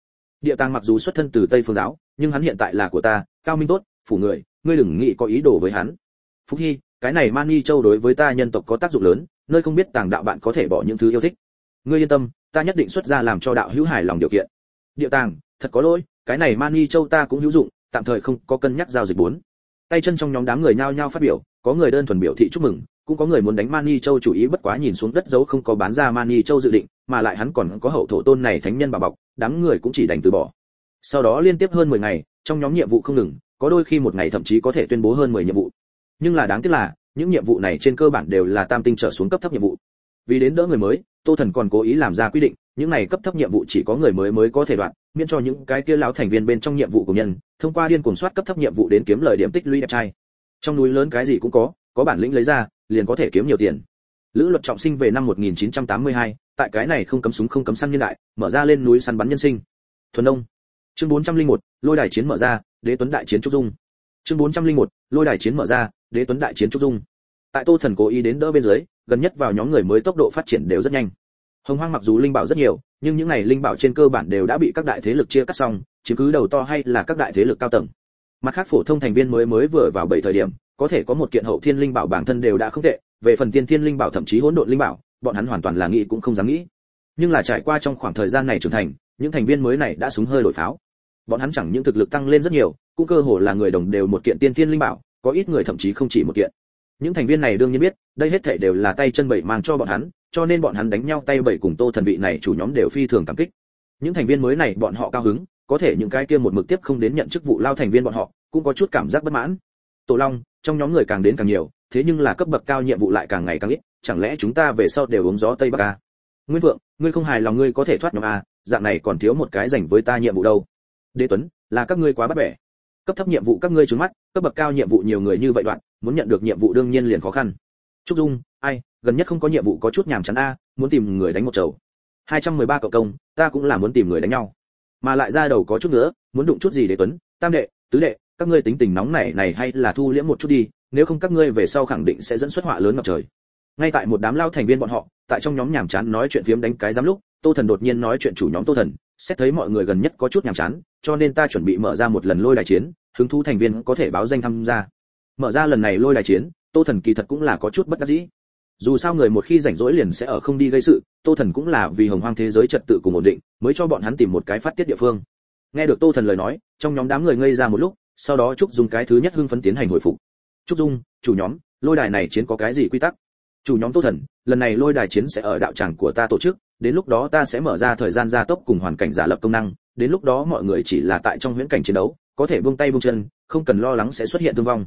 địa tàng mặc dù xuất thân từ tây phương giáo, nhưng hắn hiện tại là của ta, cao minh tốt, phủ người, ngươi đừng nghĩ có ý đồ với hắn. Phúc hy, cái này mani châu đối với ta nhân tộc có tác dụng lớn, nơi không biết tàng đạo bạn có thể bỏ những thứ yêu thích. Ngươi yên tâm, ta nhất định xuất ra làm cho đạo hữu hài lòng điều kiện. Địa tàng, thật có lỗi cái này mani châu ta cũng hữu dụng, tạm thời không có cân nhắc giao dịch bốn. Tay chân trong nhóm đám người nhao nhao phát biểu, có người đơn thuần biểu thị chúc mừng, cũng có người muốn đánh mani châu chủ ý bất quá nhìn xuống đất dấu không có bán ra mani châu dự định, mà lại hắn còn có hậu thổ tôn này thánh nhân bảo bọc, đám người cũng chỉ đành từ bỏ. Sau đó liên tiếp hơn 10 ngày, trong nhóm nhiệm vụ không ngừng, có đôi khi một ngày thậm chí có thể tuyên bố hơn 10 nhiệm vụ. Nhưng là đáng tiếc là, những nhiệm vụ này trên cơ bản đều là tam tinh trở xuống cấp thấp nhiệm vụ. Vì đến đỡ người mới, tô thần còn cố ý làm ra quy định những này cấp thấp nhiệm vụ chỉ có người mới mới có thể đoạn miễn cho những cái kia lão thành viên bên trong nhiệm vụ của nhân thông qua điên cuồng soát cấp thấp nhiệm vụ đến kiếm lời điểm tích lũy đẹp trai. Trong núi lớn cái gì cũng có có bản lĩnh lấy ra liền có thể kiếm nhiều tiền. Lữ luật trọng sinh về năm 1982, tại cái này không cấm súng không cấm săn nhân đại mở ra lên núi săn bắn nhân sinh. Thuần đông chương 401, lôi đài chiến mở ra đế tuấn đại chiến trúc dung. Chương 401, lôi đài chiến mở ra đế tuấn đại chiến trúc dung. Tại tô thần cố ý đến đỡ bên dưới gần nhất vào nhóm người mới tốc độ phát triển đều rất nhanh hồng hoang mặc dù linh bảo rất nhiều, nhưng những này linh bảo trên cơ bản đều đã bị các đại thế lực chia cắt xong, chiếm cứ đầu to hay là các đại thế lực cao tầng. Mặt khác phổ thông thành viên mới mới vừa vào bảy thời điểm, có thể có một kiện hậu thiên linh bảo bản thân đều đã không tệ, về phần tiên thiên linh bảo thậm chí hỗn độn linh bảo, bọn hắn hoàn toàn là nghĩ cũng không dám nghĩ. Nhưng là trải qua trong khoảng thời gian này trưởng thành, những thành viên mới này đã súng hơi đổi pháo. Bọn hắn chẳng những thực lực tăng lên rất nhiều, cũng cơ hồ là người đồng đều một kiện tiên thiên linh bảo, có ít người thậm chí không chỉ một kiện. Những thành viên này đương nhiên biết, đây hết thảy đều là tay chân bảy mang cho bọn hắn cho nên bọn hắn đánh nhau tay bảy cùng tô thần vị này chủ nhóm đều phi thường cảm kích. Những thành viên mới này, bọn họ cao hứng, có thể những cái kia một mực tiếp không đến nhận chức vụ lao thành viên bọn họ, cũng có chút cảm giác bất mãn. Tổ long, trong nhóm người càng đến càng nhiều, thế nhưng là cấp bậc cao nhiệm vụ lại càng ngày càng ít, chẳng lẽ chúng ta về sau đều uống gió tây bắc à? nguyên vượng ngươi không hài lòng ngươi có thể thoát nhóm a dạng này còn thiếu một cái dành với ta nhiệm vụ đâu. Đế tuấn, là các ngươi quá bắt bẻ. Cấp thấp nhiệm vụ các ngươi trướng mắt, cấp bậc cao nhiệm vụ nhiều người như vậy đoạn, muốn nhận được nhiệm vụ đương nhiên liền khó khăn. Trúc dung, ai? Gần nhất không có nhiệm vụ có chút nhàm chán a, muốn tìm người đánh một chầu. 213 cậu công, ta cũng là muốn tìm người đánh nhau. Mà lại ra đầu có chút nữa, muốn đụng chút gì để tuấn, tam đệ, tứ đệ, các ngươi tính tình nóng này này hay là thu liễm một chút đi, nếu không các ngươi về sau khẳng định sẽ dẫn xuất họa lớn ngập trời. Ngay tại một đám lao thành viên bọn họ, tại trong nhóm nhàm chán nói chuyện phiếm đánh cái giám lúc, tô thần đột nhiên nói chuyện chủ nhóm tô thần, xét thấy mọi người gần nhất có chút nhàm chán, cho nên ta chuẩn bị mở ra một lần lôi đài chiến, hứng thú thành viên có thể báo danh tham gia. Mở ra lần này lôi đài chiến, tô thần kỳ thật cũng là có chút bất đắc dĩ dù sao người một khi rảnh rỗi liền sẽ ở không đi gây sự, tô thần cũng là vì hồng hoang thế giới trật tự cùng ổn định, mới cho bọn hắn tìm một cái phát tiết địa phương. Nghe được tô thần lời nói, trong nhóm đám người ngây ra một lúc, sau đó trúc dùng cái thứ nhất hưng phấn tiến hành hồi phục. Trúc dung, chủ nhóm, lôi đài này chiến có cái gì quy tắc? Chủ nhóm tô thần, lần này lôi đài chiến sẽ ở đạo tràng của ta tổ chức, đến lúc đó ta sẽ mở ra thời gian gia tốc cùng hoàn cảnh giả lập công năng, đến lúc đó mọi người chỉ là tại trong huyễn cảnh chiến đấu, có thể buông tay buông chân, không cần lo lắng sẽ xuất hiện thương vong.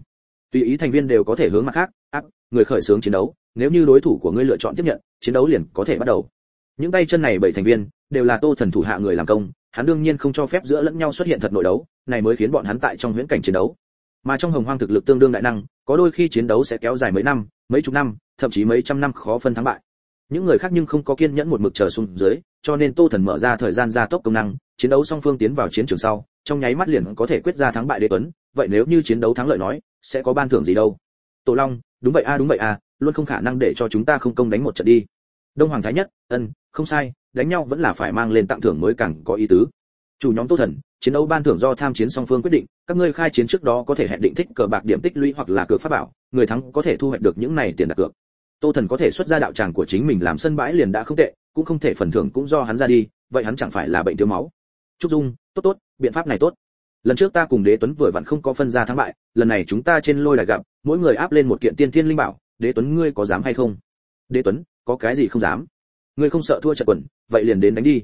Tùy ý thành viên đều có thể hướng mặt khác áp người khởi xướng chiến đấu nếu như đối thủ của ngươi lựa chọn tiếp nhận, chiến đấu liền có thể bắt đầu. Những tay chân này bảy thành viên, đều là tô thần thủ hạ người làm công, hắn đương nhiên không cho phép giữa lẫn nhau xuất hiện thật nội đấu, này mới khiến bọn hắn tại trong huyễn cảnh chiến đấu. Mà trong hồng hoang thực lực tương đương đại năng, có đôi khi chiến đấu sẽ kéo dài mấy năm, mấy chục năm, thậm chí mấy trăm năm khó phân thắng bại. Những người khác nhưng không có kiên nhẫn một mực chờ xuống dưới, cho nên tô thần mở ra thời gian gia tốc công năng, chiến đấu song phương tiến vào chiến trường sau, trong nháy mắt liền có thể quyết ra thắng bại đế tuấn. Vậy nếu như chiến đấu thắng lợi nói, sẽ có ban thưởng gì đâu? Tổ long, đúng vậy a, đúng vậy a luôn không khả năng để cho chúng ta không công đánh một trận đi. Đông hoàng thái nhất, ân, không sai, đánh nhau vẫn là phải mang lên tặng thưởng mới càng có ý tứ. Chủ nhóm tô thần, chiến đấu ban thưởng do tham chiến song phương quyết định, các ngươi khai chiến trước đó có thể hẹn định thích cờ bạc điểm tích lũy hoặc là cược pháp bảo, người thắng có thể thu hoạch được những này tiền đặt cược. Tô thần có thể xuất ra đạo tràng của chính mình làm sân bãi liền đã không tệ, cũng không thể phần thưởng cũng do hắn ra đi, vậy hắn chẳng phải là bệnh thiếu máu. Trúc dung, tốt tốt, biện pháp này tốt. Lần trước ta cùng đế tuấn vừa vặn không có phân ra thắng bại, lần này chúng ta trên lôi đài gặp, mỗi người áp lên một kiện tiên thiên linh bảo đế tuấn ngươi có dám hay không? Đế tuấn, có cái gì không dám? Ngươi không sợ thua trận quần, vậy liền đến đánh đi.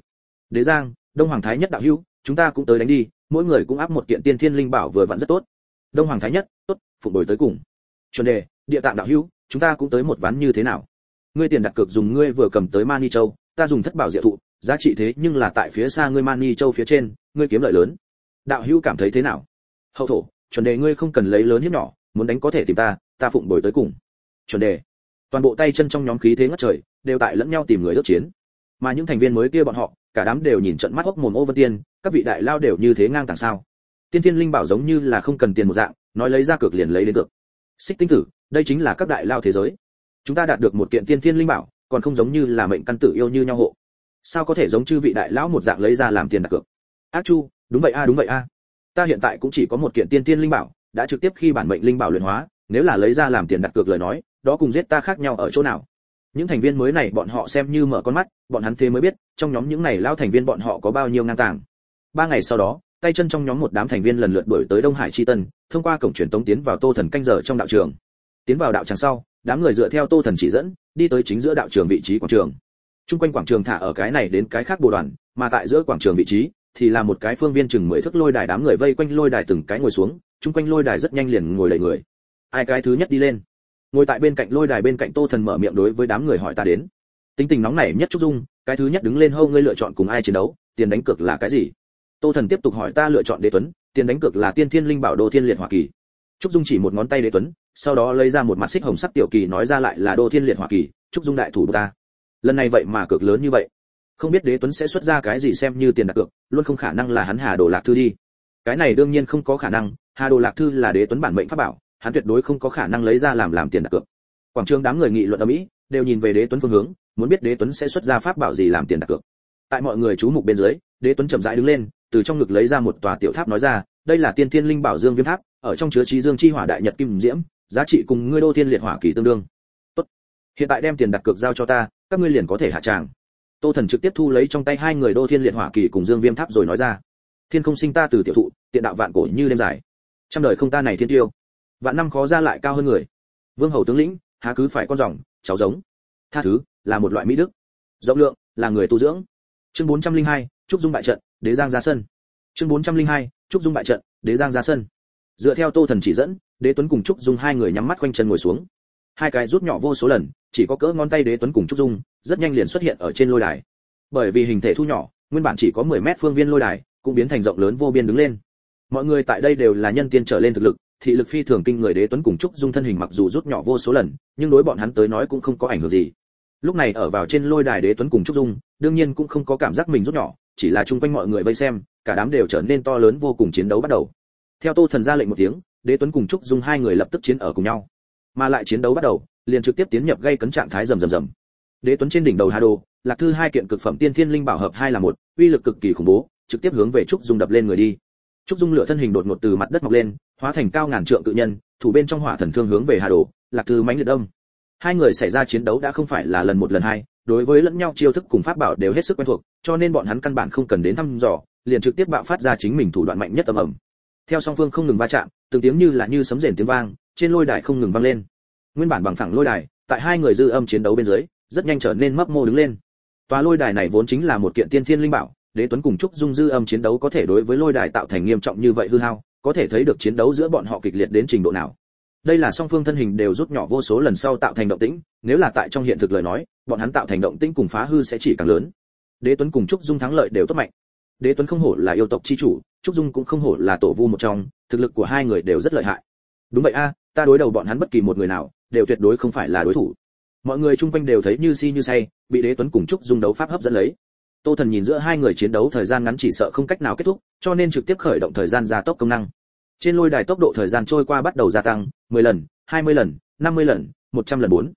Đế giang, đông hoàng thái nhất đạo hữu, chúng ta cũng tới đánh đi, mỗi người cũng áp một kiện tiên thiên linh bảo vừa vặn rất tốt. Đông hoàng thái nhất, tốt phục đổi tới cùng. Chuẩn đề, địa tạng đạo hữu, chúng ta cũng tới một ván như thế nào? Ngươi tiền đặt cược dùng ngươi vừa cầm tới mani châu, ta dùng thất bảo diệu thụ, giá trị thế nhưng là tại phía xa ngươi mani châu phía trên, ngươi kiếm lợi lớn. Đạo hữu cảm thấy thế nào? Hậu thổ, chuẩn đề ngươi không cần lấy lớn hiếp nhỏ, muốn đánh có thể tìm ta ta phụng đổi tới cùng chuẩn đề. Toàn bộ tay chân trong nhóm khí thế ngất trời, đều tại lẫn nhau tìm người ước chiến. Mà những thành viên mới kia bọn họ, cả đám đều nhìn trận mắt hốc mồm ô vân tiên, các vị đại lao đều như thế ngang tàng sao? Tiên thiên linh bảo giống như là không cần tiền một dạng, nói lấy ra cược liền lấy đến cược. Xích tinh tử, đây chính là các đại lao thế giới. Chúng ta đạt được một kiện tiên thiên linh bảo, còn không giống như là mệnh căn tử yêu như nhau hộ. Sao có thể giống chư vị đại lão một dạng lấy ra làm tiền đặt cược? Ác chu, đúng vậy a, đúng vậy a. Ta hiện tại cũng chỉ có một kiện tiên thiên linh bảo, đã trực tiếp khi bản mệnh linh bảo luyện hóa, nếu là lấy ra làm tiền đặt cược lời nói đó cùng giết ta khác nhau ở chỗ nào. Những thành viên mới này bọn họ xem như mở con mắt, bọn hắn thế mới biết, trong nhóm những này lao thành viên bọn họ có bao nhiêu ngang tàng. Ba ngày sau đó, tay chân trong nhóm một đám thành viên lần lượt đuổi tới đông hải chi tân, thông qua cổng truyền tống tiến vào tô thần canh giờ trong đạo trường. Tiến vào đạo tràng sau, đám người dựa theo tô thần chỉ dẫn, đi tới chính giữa đạo trường vị trí quảng trường. Trung quanh quảng trường thả ở cái này đến cái khác bồ đoàn, mà tại giữa quảng trường vị trí, thì là một cái phương viên chừng mười thước lôi đài đám người vây quanh lôi đài từng cái ngồi xuống, trung quanh lôi đài rất nhanh liền ngồi đầy người. Ai cái thứ nhất đi lên? Ngồi tại bên cạnh lôi đài bên cạnh tô thần mở miệng đối với đám người hỏi ta đến. Tính tình nóng nảy nhất trúc dung, cái thứ nhất đứng lên hâu ngươi lựa chọn cùng ai chiến đấu, tiền đánh cược là cái gì? Tô thần tiếp tục hỏi ta lựa chọn đế tuấn, tiền đánh cược là tiên thiên linh bảo đô thiên liệt hoa kỳ. Trúc dung chỉ một ngón tay đế tuấn, sau đó lấy ra một mặt xích hồng sắc tiểu kỳ nói ra lại là đô thiên liệt hoa kỳ, trúc dung đại thủ ta. Lần này vậy mà cược lớn như vậy. Không biết đế tuấn sẽ xuất ra cái gì xem như tiền đặt cược, luôn không khả năng là hắn hà đồ lạc thư đi. Cái này đương nhiên không có khả năng, hà đồ lạc thư là đế tuấn bản mệnh pháp bảo hắn tuyệt đối không có khả năng lấy ra làm làm tiền đặt cược. Quảng trường đám người nghị luận ở mỹ, đều nhìn về đế tuấn phương hướng, muốn biết đế tuấn sẽ xuất ra pháp bảo gì làm tiền đặt cược. Tại mọi người chú mục bên dưới, đế tuấn chậm rãi đứng lên, từ trong ngực lấy ra một tòa tiểu tháp nói ra, đây là tiên thiên linh bảo dương viêm tháp, ở trong chứa trí dương chi hỏa đại nhật kim diễm, giá trị cùng ngươi đô thiên liệt hỏa kỳ tương đương. Tốt. Hiện tại đem tiền đặt cược giao cho ta, các ngươi liền có thể hạ tràng. Tô thần trực tiếp thu lấy trong tay hai người đô thiên liệt hỏa kỳ cùng dương viêm tháp rồi nói ra, thiên không sinh ta từ tiểu thụ, tiện đạo vạn cổ như đêm dài. Trăm đời không ta này thiên tiêu vạn năm khó ra lại cao hơn người. Vương hầu tướng lĩnh há cứ phải con rồng cháu giống. Tha thứ là một loại mỹ đức. Rộng lượng là người tu dưỡng. Chương 402, trúc dung bại trận đế giang ra sân. Chương 402, trúc dung bại trận đế giang ra sân. Dựa theo tô thần chỉ dẫn đế tuấn cùng trúc dung hai người nhắm mắt quanh chân ngồi xuống. Hai cái rút nhỏ vô số lần chỉ có cỡ ngón tay đế tuấn cùng trúc dung rất nhanh liền xuất hiện ở trên lôi đài. Bởi vì hình thể thu nhỏ nguyên bản chỉ có 10 mét phương viên lôi đài cũng biến thành rộng lớn vô biên đứng lên. Mọi người tại đây đều là nhân tiên trở lên thực lực thị lực phi thường kinh người đế tuấn cùng trúc dung thân hình mặc dù rút nhỏ vô số lần, nhưng đối bọn hắn tới nói cũng không có ảnh hưởng gì. Lúc này ở vào trên lôi đài đế tuấn cùng trúc dung, đương nhiên cũng không có cảm giác mình rút nhỏ, chỉ là chung quanh mọi người vây xem, cả đám đều trở nên to lớn vô cùng chiến đấu bắt đầu. Theo tô thần ra lệnh một tiếng, đế tuấn cùng trúc dung hai người lập tức chiến ở cùng nhau. Mà lại chiến đấu bắt đầu, liền trực tiếp tiến nhập gây cấn trạng thái rầm rầm rầm. Đế tuấn trên đỉnh đầu hà đồ, lạc thư hai kiện cực phẩm tiên thiên linh bảo hợp hai là một, uy lực cực kỳ khủng bố, trực tiếp hướng về trúc dung đập lên người đi trúc dung lửa thân hình đột ngột từ mặt đất mọc lên, hóa thành cao ngàn trượng cự nhân, thủ bên trong hỏa thần thương hướng về hà đồ, lạc thư mãnh liệt đông. Hai người xảy ra chiến đấu đã không phải là lần một lần hai, đối với lẫn nhau chiêu thức cùng pháp bảo đều hết sức quen thuộc, cho nên bọn hắn căn bản không cần đến thăm dò, liền trực tiếp bạo phát ra chính mình thủ đoạn mạnh nhất âm ầm. theo song phương không ngừng va chạm, từng tiếng như là như sấm rền tiếng vang, trên lôi đài không ngừng vang lên. Nguyên bản bằng phẳng lôi đài, tại hai người dư âm chiến đấu bên dưới, rất nhanh trở nên mấp mô đứng lên. Tòa lôi đài này vốn chính là một kiện tiên thiên linh bảo đế tuấn cùng trúc dung dư âm chiến đấu có thể đối với lôi đài tạo thành nghiêm trọng như vậy hư hao, có thể thấy được chiến đấu giữa bọn họ kịch liệt đến trình độ nào. Đây là song phương thân hình đều rút nhỏ vô số lần sau tạo thành động tĩnh, nếu là tại trong hiện thực lời nói, bọn hắn tạo thành động tĩnh cùng phá hư sẽ chỉ càng lớn. Đế tuấn cùng trúc dung thắng lợi đều tốt mạnh. Đế tuấn không hổ là yêu tộc chi chủ, trúc dung cũng không hổ là tổ vu một trong, thực lực của hai người đều rất lợi hại. Đúng vậy a, ta đối đầu bọn hắn bất kỳ một người nào, đều tuyệt đối không phải là đối thủ. Mọi người chung quanh đều thấy như si như say, bị đế tuấn cùng trúc dung đấu pháp hấp dẫn lấy tô thần nhìn giữa hai người chiến đấu thời gian ngắn chỉ sợ không cách nào kết thúc, cho nên trực tiếp khởi động thời gian gia tốc công năng. Trên lôi đài tốc độ thời gian trôi qua bắt đầu gia tăng 10 lần 20 lần 50 lần 100 lần 4.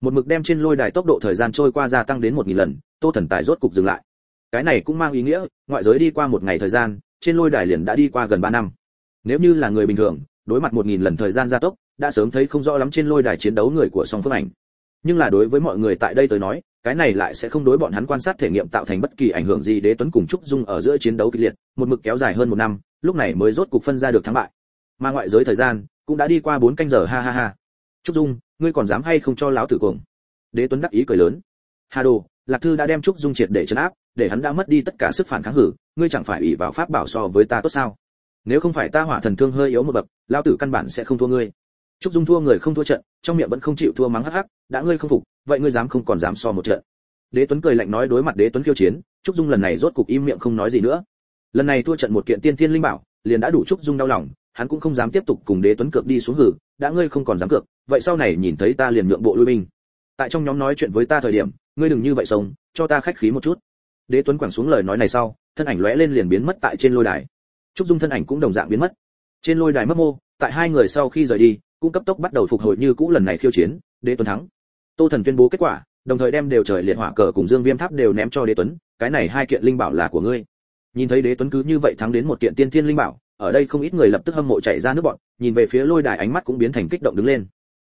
một mực đem trên lôi đài tốc độ thời gian trôi qua gia tăng đến 1.000 lần, tô thần tài rốt cục dừng lại. Cái này cũng mang ý nghĩa, ngoại giới đi qua một ngày thời gian, trên lôi đài liền đã đi qua gần 3 năm. Nếu như là người bình thường, đối mặt 1.000 lần thời gian gia tốc, đã sớm thấy không rõ lắm trên lôi đài chiến đấu người của song phương ảnh. Nhưng là đối với mọi người tại đây tới nói cái này lại sẽ không đối bọn hắn quan sát thể nghiệm tạo thành bất kỳ ảnh hưởng gì đế tuấn cùng trúc dung ở giữa chiến đấu kịch liệt, một mực kéo dài hơn một năm, lúc này mới rốt cục phân ra được thắng bại. Mà ngoại giới thời gian cũng đã đi qua bốn canh giờ, ha ha ha. Trúc dung, ngươi còn dám hay không cho lão tử cuồng? Đế tuấn đắc ý cười lớn. Hà đồ, lạc thư đã đem trúc dung triệt để chấn áp, để hắn đã mất đi tất cả sức phản kháng hử, ngươi chẳng phải ủy vào pháp bảo so với ta tốt sao? Nếu không phải ta hỏa thần thương hơi yếu một bậc, lão tử căn bản sẽ không thua ngươi. Trúc dung thua người không thua trận, trong miệng vẫn không chịu thua mắng hắc hắc, đã ngươi không phục vậy ngươi dám không còn dám so một trận. Đế tuấn cười lạnh nói đối mặt đế tuấn khiêu chiến, trúc dung lần này rốt cục im miệng không nói gì nữa. Lần này thua trận một kiện tiên thiên linh bảo, liền đã đủ trúc dung đau lòng, hắn cũng không dám tiếp tục cùng đế tuấn cược đi xuống hử, đã ngươi không còn dám cược, vậy sau này nhìn thấy ta liền nhượng bộ lui binh. Tại trong nhóm nói chuyện với ta thời điểm, ngươi đừng như vậy sống, cho ta khách khí một chút. Đế tuấn quẳng xuống lời nói này sau, thân ảnh lóe lên liền biến mất tại trên lôi đài. Trúc dung thân ảnh cũng đồng dạng biến mất. Trên lôi đài mất mô, tại hai người sau khi rời đi, cũng cấp tốc bắt đầu phục hồi như cũ lần này khiêu chiến, đế tuấn thắng tô thần tuyên bố kết quả, đồng thời đem đều trời liệt hỏa cờ cùng dương viêm tháp đều ném cho đế tuấn, cái này hai kiện linh bảo là của ngươi. Nhìn thấy đế tuấn cứ như vậy thắng đến một kiện tiên thiên linh bảo, ở đây không ít người lập tức hâm mộ chạy ra nước bọn, nhìn về phía lôi đài ánh mắt cũng biến thành kích động đứng lên.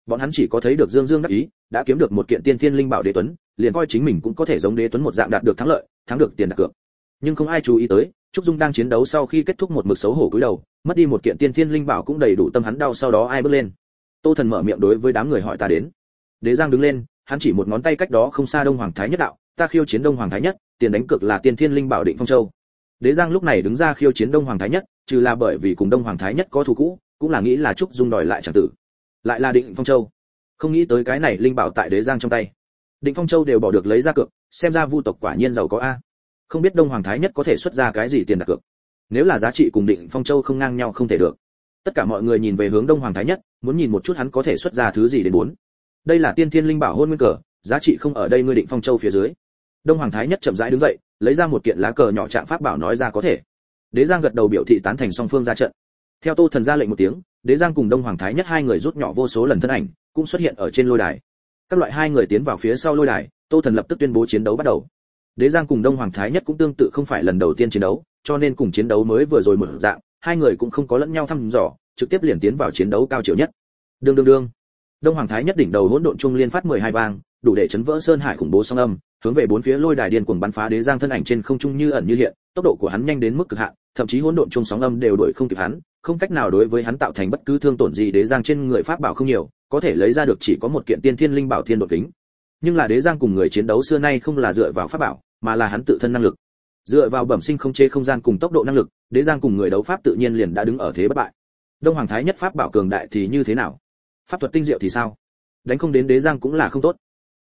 Bọn hắn chỉ có thấy được dương dương đắc ý, đã kiếm được một kiện tiên thiên linh bảo đế tuấn, liền coi chính mình cũng có thể giống đế tuấn một dạng đạt được thắng lợi, thắng được tiền đặt cược. Nhưng không ai chú ý tới, trúc dung đang chiến đấu sau khi kết thúc một mực xấu hổ cúi đầu, mất đi một kiện tiên thiên linh bảo cũng đầy đủ tâm hắn đau sau đó ai bước lên. Tô thần mở miệng đối với đám người hỏi ta đến đế giang đứng lên, hắn chỉ một ngón tay cách đó không xa đông hoàng thái nhất đạo, ta khiêu chiến đông hoàng thái nhất, tiền đánh cược là tiên thiên linh bảo định phong châu. Đế giang lúc này đứng ra khiêu chiến đông hoàng thái nhất, trừ là bởi vì cùng đông hoàng thái nhất có thù cũ, cũng là nghĩ là trúc dung đòi lại chẳng tử. Lại là định phong châu. Không nghĩ tới cái này linh bảo tại đế giang trong tay. Định phong châu đều bỏ được lấy ra cược, xem ra vu tộc quả nhiên giàu có a. Không biết đông hoàng thái nhất có thể xuất ra cái gì tiền đặt cược. Nếu là giá trị cùng định phong châu không ngang nhau không thể được. Tất cả mọi người nhìn về hướng đông hoàng thái nhất, muốn nhìn một chút hắn có thể xuất ra thứ gì đến bốn đây là tiên thiên linh bảo hôn nguyên cờ, giá trị không ở đây ngươi định phong châu phía dưới. Đông hoàng thái nhất chậm rãi đứng dậy, lấy ra một kiện lá cờ nhỏ trạng pháp bảo nói ra có thể. Đế giang gật đầu biểu thị tán thành song phương ra trận. Theo tô thần ra lệnh một tiếng, đế giang cùng đông hoàng thái nhất hai người rút nhỏ vô số lần thân ảnh, cũng xuất hiện ở trên lôi đài. Các loại hai người tiến vào phía sau lôi đài, tô thần lập tức tuyên bố chiến đấu bắt đầu. Đế giang cùng đông hoàng thái nhất cũng tương tự không phải lần đầu tiên chiến đấu, cho nên cùng chiến đấu mới vừa rồi mở dạng, hai người cũng không có lẫn nhau thăm dò, trực tiếp liền tiến vào chiến đấu cao chiều nhất. Đương đương đương đông hoàng thái nhất đỉnh đầu hỗn độn trung liên phát mười hai vang, đủ để chấn vỡ sơn hải khủng bố song âm, hướng về bốn phía lôi đài điên cuồng bắn phá đế giang thân ảnh trên không trung như ẩn như hiện, tốc độ của hắn nhanh đến mức cực hạn, thậm chí hỗn độn trung sóng âm đều đuổi không kịp hắn, không cách nào đối với hắn tạo thành bất cứ thương tổn gì đế giang trên người pháp bảo không nhiều, có thể lấy ra được chỉ có một kiện tiên thiên linh bảo thiên đột kính. Nhưng là đế giang cùng người chiến đấu xưa nay không là dựa vào pháp bảo, mà là hắn tự thân năng lực. Dựa vào bẩm sinh không chế không gian cùng tốc độ năng lực, đế giang cùng người đấu pháp tự nhiên liền đã đứng ở thế bất bại. Đông hoàng thái nhất pháp bảo cường đại thì như thế nào? Pháp thuật tinh diệu thì sao? Đánh không đến đế giang cũng là không tốt.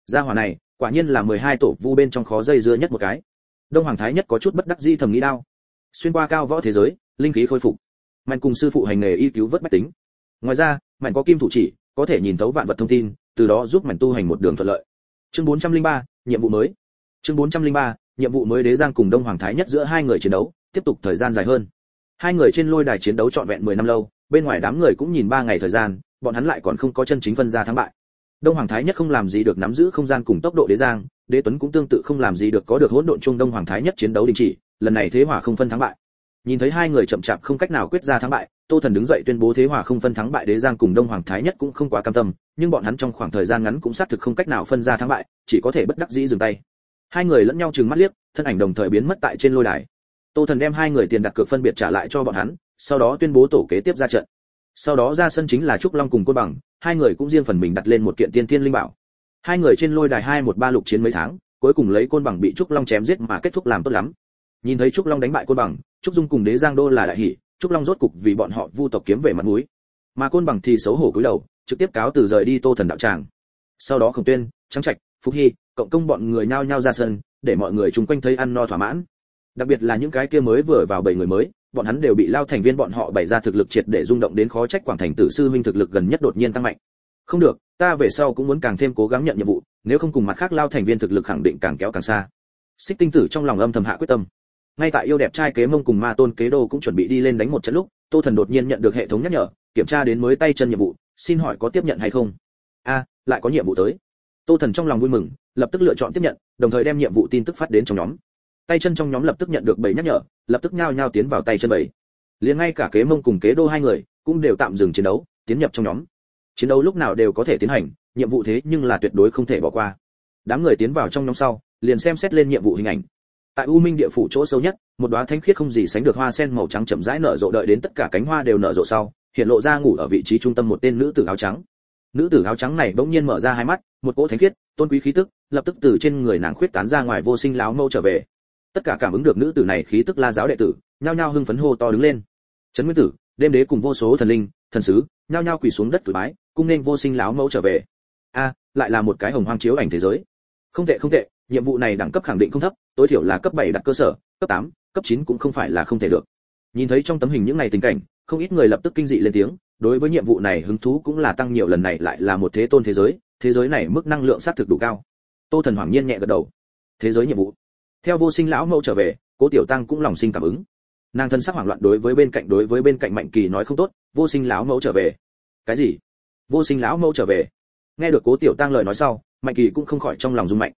Gia hỏa này quả nhiên là mười hai tổ vu bên trong khó dây dưa nhất một cái. Đông hoàng thái nhất có chút bất đắc dĩ thầm nghĩ đau. Xuyên qua cao võ thế giới linh khí khôi phục. Mạnh cùng sư phụ hành nghề y cứu vớt bách tính. Ngoài ra mạnh có kim thủ chỉ có thể nhìn thấu vạn vật thông tin từ đó giúp mạnh tu hành một đường thuận lợi. Chương 403, nhiệm vụ mới. Chương 403, nhiệm vụ mới đế giang cùng đông hoàng thái nhất giữa hai người chiến đấu tiếp tục thời gian dài hơn. Hai người trên lôi đài chiến đấu trọn vẹn 10 năm lâu bên ngoài đám người cũng nhìn ba ngày thời gian bọn hắn lại còn không có chân chính phân ra thắng bại. Đông hoàng thái nhất không làm gì được nắm giữ không gian cùng tốc độ đế giang, đế tuấn cũng tương tự không làm gì được có được hỗn độn chung đông hoàng thái nhất chiến đấu đình chỉ, lần này thế hòa không phân thắng bại. Nhìn thấy hai người chậm chạp không cách nào quyết ra thắng bại, tô thần đứng dậy tuyên bố thế hòa không phân thắng bại đế giang cùng đông hoàng thái nhất cũng không quá cam tâm, nhưng bọn hắn trong khoảng thời gian ngắn cũng xác thực không cách nào phân ra thắng bại, chỉ có thể bất đắc dĩ dừng tay. Hai người lẫn nhau trừng mắt liếc, thân ảnh đồng thời biến mất tại trên lôi đài. Tô thần đem hai người tiền đặt cược phân biệt trả lại cho bọn hắn, sau đó tuyên bố tổ kế tiếp ra trận sau đó ra sân chính là trúc long cùng côn bằng, hai người cũng riêng phần mình đặt lên một kiện tiên thiên linh bảo. Hai người trên lôi đài hai một ba lục chiến mấy tháng, cuối cùng lấy côn bằng bị trúc long chém giết mà kết thúc làm tốt lắm. Nhìn thấy trúc long đánh bại côn bằng, trúc dung cùng đế giang đô là đại hỷ, trúc long rốt cục vì bọn họ vu tộc kiếm về mặt mũi mà côn bằng thì xấu hổ cúi đầu, trực tiếp cáo từ rời đi tô thần đạo tràng. Sau đó khổng tuyên trắng trạch phúc hy, cộng công bọn người nhao nhao ra sân, để mọi người chung quanh thấy ăn no thỏa mãn. Đặc biệt là những cái kia mới vừa vào bảy người mới bọn hắn đều bị lao thành viên bọn họ bày ra thực lực triệt để rung động đến khó trách quảng thành tử sư huynh thực lực gần nhất đột nhiên tăng mạnh. Không được, ta về sau cũng muốn càng thêm cố gắng nhận nhiệm vụ, nếu không cùng mặt khác lao thành viên thực lực khẳng định càng kéo càng xa. Xích tinh tử trong lòng âm thầm hạ quyết tâm. Ngay tại yêu đẹp trai kế mông cùng ma tôn kế đô cũng chuẩn bị đi lên đánh một trận lúc, tô thần đột nhiên nhận được hệ thống nhắc nhở, kiểm tra đến mới tay chân nhiệm vụ, xin hỏi có tiếp nhận hay không? A, lại có nhiệm vụ tới. Tô thần trong lòng vui mừng, lập tức lựa chọn tiếp nhận, đồng thời đem nhiệm vụ tin tức phát đến trong nhóm tay chân trong nhóm lập tức nhận được bảy nhắc nhở, lập tức nhao nhao tiến vào tay chân bảy. Liền ngay cả kế mông cùng kế đô hai người cũng đều tạm dừng chiến đấu, tiến nhập trong nhóm. Chiến đấu lúc nào đều có thể tiến hành, nhiệm vụ thế nhưng là tuyệt đối không thể bỏ qua. Đám người tiến vào trong nhóm sau, liền xem xét lên nhiệm vụ hình ảnh. Tại u minh địa phủ chỗ sâu nhất, một đóa thanh khiết không gì sánh được hoa sen màu trắng chậm rãi nở rộ đợi đến tất cả cánh hoa đều nở rộ sau, hiện lộ ra ngủ ở vị trí trung tâm một tên nữ tử áo trắng. Nữ tử áo trắng này bỗng nhiên mở ra hai mắt, một cỗ thánh khiết, tôn quý khí tức, lập tức từ trên người nàng khuyết tán ra ngoài vô sinh láo mâu trở về tất cả cảm ứng được nữ tử này khí tức la giáo đệ tử nhao nhao hưng phấn hô to đứng lên. Trấn nguyên tử đêm đế cùng vô số thần linh thần sứ nhao nhao quỳ xuống đất tuổi bái cung nên vô sinh láo mẫu trở về. A lại là một cái hồng hoang chiếu ảnh thế giới. Không tệ không tệ nhiệm vụ này đẳng cấp khẳng định không thấp tối thiểu là cấp 7 đặt cơ sở cấp 8, cấp 9 cũng không phải là không thể được. Nhìn thấy trong tấm hình những ngày tình cảnh không ít người lập tức kinh dị lên tiếng đối với nhiệm vụ này hứng thú cũng là tăng nhiều lần này lại là một thế tôn thế giới thế giới này mức năng lượng xác thực đủ cao. Tô thần hoàng nhiên nhẹ gật đầu. Thế giới nhiệm vụ theo vô sinh lão mẫu trở về, cố tiểu tăng cũng lòng sinh cảm ứng. Nàng thân sắc hoảng loạn đối với bên cạnh, đối với bên cạnh mạnh kỳ nói không tốt, vô sinh lão mẫu trở về. Cái gì? Vô sinh lão mẫu trở về. Nghe được cố tiểu tăng lời nói sau, mạnh kỳ cũng không khỏi trong lòng rung mạnh.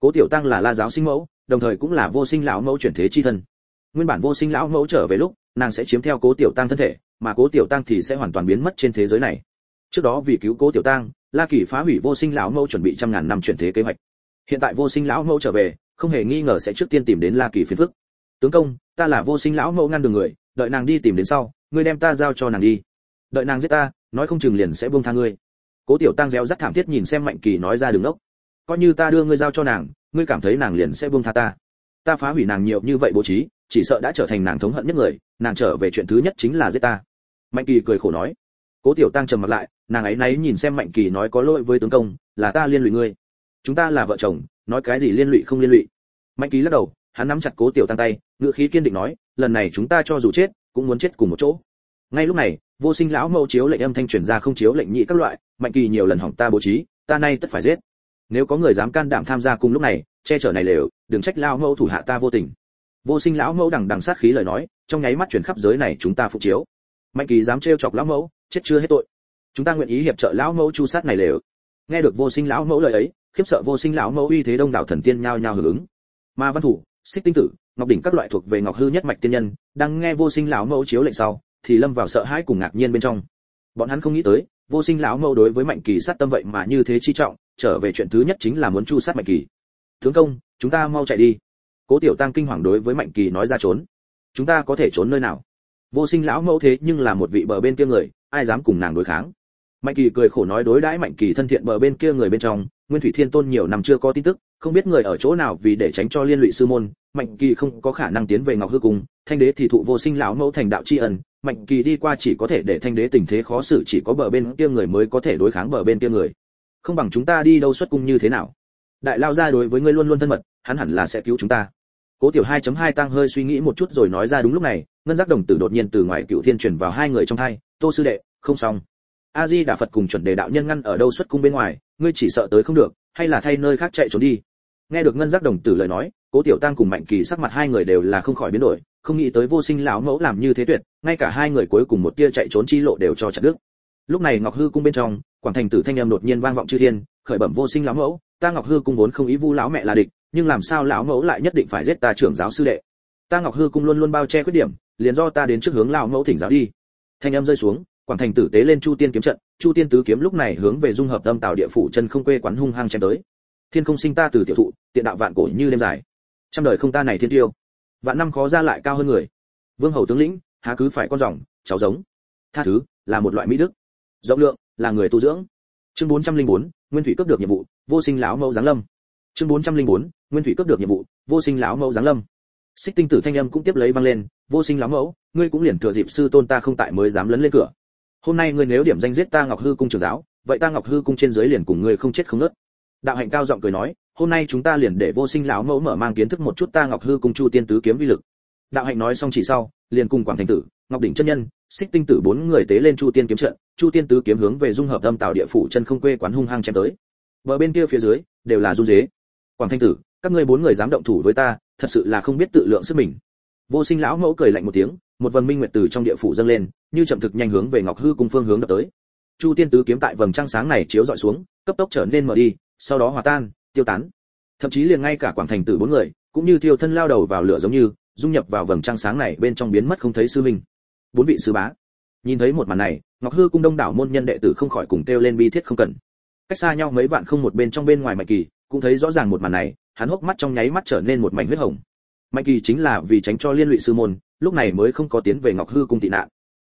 Cố tiểu tăng là la giáo sinh mẫu, đồng thời cũng là vô sinh lão mẫu chuyển thế chi thân. Nguyên bản vô sinh lão mẫu trở về lúc, nàng sẽ chiếm theo cố tiểu tăng thân thể, mà cố tiểu tăng thì sẽ hoàn toàn biến mất trên thế giới này. Trước đó vì cứu cố tiểu tăng, la kỳ phá hủy vô sinh lão mẫu chuẩn bị trăm ngàn năm chuyển thế kế hoạch. Hiện tại vô sinh lão mẫu trở về không hề nghi ngờ sẽ trước tiên tìm đến la kỳ phiền phức. Tướng công, ta là vô sinh lão mẫu ngăn đường người, đợi nàng đi tìm đến sau, ngươi đem ta giao cho nàng đi. Đợi nàng giết ta, nói không chừng liền sẽ buông tha ngươi. Cố tiểu tăng réo rắt thảm thiết nhìn xem mạnh kỳ nói ra đường lốc. coi như ta đưa ngươi giao cho nàng, ngươi cảm thấy nàng liền sẽ buông tha ta. Ta phá hủy nàng nhiều như vậy bố trí, chỉ sợ đã trở thành nàng thống hận nhất người, nàng trở về chuyện thứ nhất chính là giết ta. Mạnh kỳ cười khổ nói. Cố tiểu tăng trầm mặt lại, nàng ấy náy nhìn xem mạnh kỳ nói có lỗi với tướng công, là ta liên lụy ngươi. Chúng ta là vợ chồng nói cái gì liên lụy không liên lụy. Mạnh kỳ lắc đầu, hắn nắm chặt cố tiểu tăng tay, ngữ khí kiên định nói, lần này chúng ta cho dù chết, cũng muốn chết cùng một chỗ. Ngay lúc này, vô sinh lão mẫu chiếu lệnh âm thanh truyền ra không chiếu lệnh nhị các loại, mạnh kỳ nhiều lần hỏng ta bố trí, ta nay tất phải giết. Nếu có người dám can đảm tham gia cùng lúc này, che chở này lều, đừng trách lão mẫu thủ hạ ta vô tình. Vô sinh lão mẫu đằng đằng sát khí lời nói, trong nháy mắt chuyển khắp giới này chúng ta phục chiếu. Mạnh kỳ dám trêu chọc lão mẫu, chết chưa hết tội. Chúng ta nguyện ý hiệp trợ lão mẫu chu sát này lều. Nghe được vô sinh lão mẫu lời ấy khiếp sợ vô sinh lão mẫu uy thế đông đảo thần tiên nhao nhao hưởng ứng. Ma văn thủ, xích tinh tử, ngọc đỉnh các loại thuộc về ngọc hư nhất mạch tiên nhân, đang nghe vô sinh lão mẫu chiếu lệnh sau, thì lâm vào sợ hãi cùng ngạc nhiên bên trong. Bọn hắn không nghĩ tới, vô sinh lão mẫu đối với mạnh kỳ sát tâm vậy mà như thế chi trọng, trở về chuyện thứ nhất chính là muốn chu sát mạnh kỳ. Tướng công, chúng ta mau chạy đi. Cố tiểu tăng kinh hoàng đối với mạnh kỳ nói ra trốn. Chúng ta có thể trốn nơi nào? Vô sinh lão mẫu thế nhưng là một vị bờ bên kia người, ai dám cùng nàng đối kháng? Mạnh kỳ cười khổ nói đối đãi mạnh kỳ thân thiện bờ bên kia người bên trong, nguyên thủy thiên tôn nhiều năm chưa có tin tức, không biết người ở chỗ nào vì để tránh cho liên lụy sư môn, mạnh kỳ không có khả năng tiến về ngọc hư cung, thanh đế thì thụ vô sinh lão mẫu thành đạo tri ân, mạnh kỳ đi qua chỉ có thể để thanh đế tình thế khó xử chỉ có bờ bên kia người mới có thể đối kháng bờ bên kia người. Không bằng chúng ta đi đâu xuất cung như thế nào? Đại lao ra đối với ngươi luôn luôn thân mật, hắn hẳn là sẽ cứu chúng ta. Cố tiểu 2.2 tăng hơi suy nghĩ một chút rồi nói ra đúng lúc này, ngân giác đồng tử đột nhiên từ ngoài cựu thiên truyền vào hai người trong thai tô sư đệ, không xong a di đà phật cùng chuẩn đề đạo nhân ngăn ở đâu xuất cung bên ngoài, ngươi chỉ sợ tới không được, hay là thay nơi khác chạy trốn đi. Nghe được ngân giác đồng tử lời nói, cố tiểu tăng cùng mạnh kỳ sắc mặt hai người đều là không khỏi biến đổi, không nghĩ tới vô sinh lão mẫu làm như thế tuyệt, ngay cả hai người cuối cùng một tia chạy trốn chi lộ đều cho chặt đứt. Lúc này ngọc hư cung bên trong, quảng thành tử thanh âm đột nhiên vang vọng chư thiên, khởi bẩm vô sinh lão mẫu, ta ngọc hư cung vốn không ý vu lão mẹ là địch, nhưng làm sao lão mẫu lại nhất định phải giết ta trưởng giáo sư đệ? Ta ngọc hư cung luôn luôn bao che khuyết điểm, liền do ta đến trước hướng lão mẫu thỉnh giáo đi. Thanh âm rơi xuống quảng thành tử tế lên chu tiên kiếm trận chu tiên tứ kiếm lúc này hướng về dung hợp tâm tạo địa phủ chân không quê quán hung hăng chém tới. Thiên không sinh ta từ tiểu thụ tiện đạo vạn cổ như đêm dài. Trăm đời không ta này thiên tiêu. Vạn năm khó ra lại cao hơn người. Vương hầu tướng lĩnh há cứ phải con rồng cháu giống. Tha thứ là một loại mỹ đức. Rộng lượng là người tu dưỡng. Chương 404, nguyên thủy cấp được nhiệm vụ vô sinh lão mẫu giáng lâm. Chương 404, nguyên thủy cấp được nhiệm vụ vô sinh lão mẫu giáng lâm. Xích tinh tử thanh âm cũng tiếp lấy vang lên vô sinh lão mẫu ngươi cũng liền thừa dịp sư tôn ta không tại mới dám lấn lên cửa hôm nay ngươi nếu điểm danh giết ta ngọc hư cung trưởng giáo, vậy ta ngọc hư cung trên dưới liền cùng ngươi không chết không nứt đạo hạnh cao giọng cười nói, hôm nay chúng ta liền để vô sinh lão mẫu mở mang kiến thức một chút ta ngọc hư cung chu tiên tứ kiếm vi lực. Đạo hạnh nói xong chỉ sau, liền cùng quảng thành tử, ngọc đỉnh chân nhân, xích tinh tử bốn người tế lên chu tiên kiếm trận, chu tiên tứ kiếm hướng về dung hợp âm tạo địa phủ chân không quê quán hung hăng chém tới. Bờ bên kia phía dưới, đều là run dế quảng thanh tử, các ngươi bốn người dám động thủ với ta, thật sự là không biết tự lượng sức mình. Vô sinh lão mẫu cười lạnh một tiếng một vầng minh nguyệt từ trong địa phủ dâng lên, như chậm thực nhanh hướng về ngọc hư cung phương hướng đập tới. Chu tiên tứ kiếm tại vầng trăng sáng này chiếu dọi xuống, cấp tốc trở nên mở đi, sau đó hòa tan, tiêu tán. Thậm chí liền ngay cả quảng thành tử bốn người, cũng như thiêu thân lao đầu vào lửa giống như, dung nhập vào vầng trăng sáng này bên trong biến mất không thấy sư minh. Bốn vị sư bá. Nhìn thấy một màn này, ngọc hư cung đông đảo môn nhân đệ tử không khỏi cùng kêu lên bi thiết không cần. Cách xa nhau mấy vạn không một bên trong bên ngoài mạnh kỳ, cũng thấy rõ ràng một màn này, hắn hốc mắt trong nháy mắt trở nên một mảnh huyết hồng. Mạnh kỳ chính là vì tránh cho liên lụy sư môn lúc này mới không có tiến về ngọc hư cung tị nạn.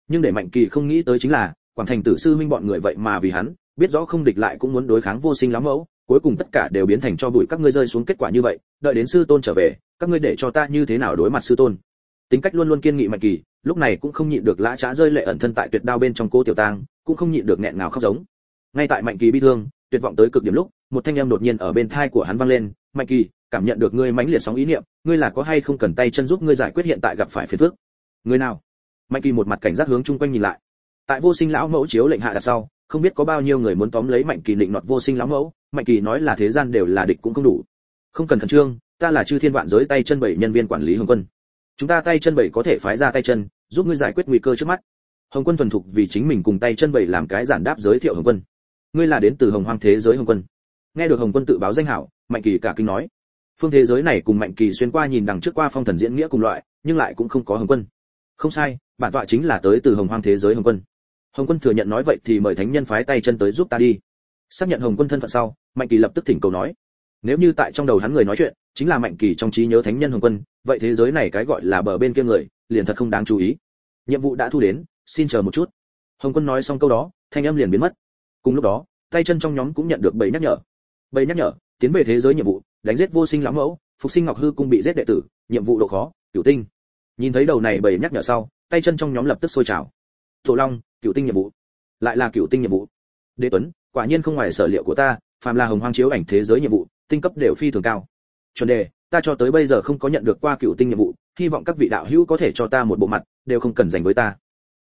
Nhưng để mạnh kỳ không nghĩ tới chính là, quảng thành tử sư minh bọn người vậy mà vì hắn, biết rõ không địch lại cũng muốn đối kháng vô sinh lắm mẫu, cuối cùng tất cả đều biến thành cho bụi các ngươi rơi xuống kết quả như vậy, đợi đến sư tôn trở về, các ngươi để cho ta như thế nào đối mặt sư tôn? Tính cách luôn luôn kiên nghị mạnh kỳ, lúc này cũng không nhịn được lã trá rơi lệ ẩn thân tại tuyệt đao bên trong cô tiểu tang, cũng không nhịn được nghẹn ngào khóc giống. Ngay tại mạnh kỳ bi thương, tuyệt vọng tới cực điểm lúc, một thanh âm đột nhiên ở bên thai của hắn vang lên, mạnh kỳ cảm nhận được ngươi mãnh liệt sóng ý niệm, ngươi là có hay không cần tay chân giúp ngươi giải quyết hiện tại gặp phải phiền phức? Người nào? Mạnh kỳ một mặt cảnh giác hướng chung quanh nhìn lại. Tại vô sinh lão mẫu chiếu lệnh hạ đặt sau, không biết có bao nhiêu người muốn tóm lấy mạnh kỳ định nọt vô sinh lão mẫu, mạnh kỳ nói là thế gian đều là địch cũng không đủ. Không cần thần trương, ta là chư thiên vạn giới tay chân bảy nhân viên quản lý hồng quân. Chúng ta tay chân bảy có thể phái ra tay chân, giúp ngươi giải quyết nguy cơ trước mắt. Hồng quân thuần thục vì chính mình cùng tay chân bảy làm cái giản đáp giới thiệu hồng quân. Ngươi là đến từ hồng hoang thế giới hồng quân. Nghe được hồng quân tự báo danh hảo, mạnh kỳ cả kinh nói phương thế giới này cùng mạnh kỳ xuyên qua nhìn đằng trước qua phong thần diễn nghĩa cùng loại, nhưng lại cũng không có hồng quân. Không sai, bản tọa chính là tới từ hồng hoang thế giới hồng quân. Hồng quân thừa nhận nói vậy thì mời thánh nhân phái tay chân tới giúp ta đi. Xác nhận hồng quân thân phận sau, mạnh kỳ lập tức thỉnh cầu nói. Nếu như tại trong đầu hắn người nói chuyện, chính là mạnh kỳ trong trí nhớ thánh nhân hồng quân, vậy thế giới này cái gọi là bờ bên kia người, liền thật không đáng chú ý. Nhiệm vụ đã thu đến, xin chờ một chút. Hồng quân nói xong câu đó, thanh âm liền biến mất. Cùng lúc đó, tay chân trong nhóm cũng nhận được bảy nhắc nhở. Bảy nhắc nhở, tiến về thế giới nhiệm vụ đánh giết vô sinh lão mẫu, phục sinh ngọc hư cung bị giết đệ tử, nhiệm vụ độ khó, cửu tinh. Nhìn thấy đầu này bảy nhắc nhở sau, tay chân trong nhóm lập tức sôi trào. Tổ long, cửu tinh nhiệm vụ. Lại là cửu tinh nhiệm vụ. Đế tuấn, quả nhiên không ngoài sở liệu của ta, phàm là hồng hoang chiếu ảnh thế giới nhiệm vụ, tinh cấp đều phi thường cao. Chuẩn đề, ta cho tới bây giờ không có nhận được qua cửu tinh nhiệm vụ, hy vọng các vị đạo hữu có thể cho ta một bộ mặt, đều không cần dành với ta.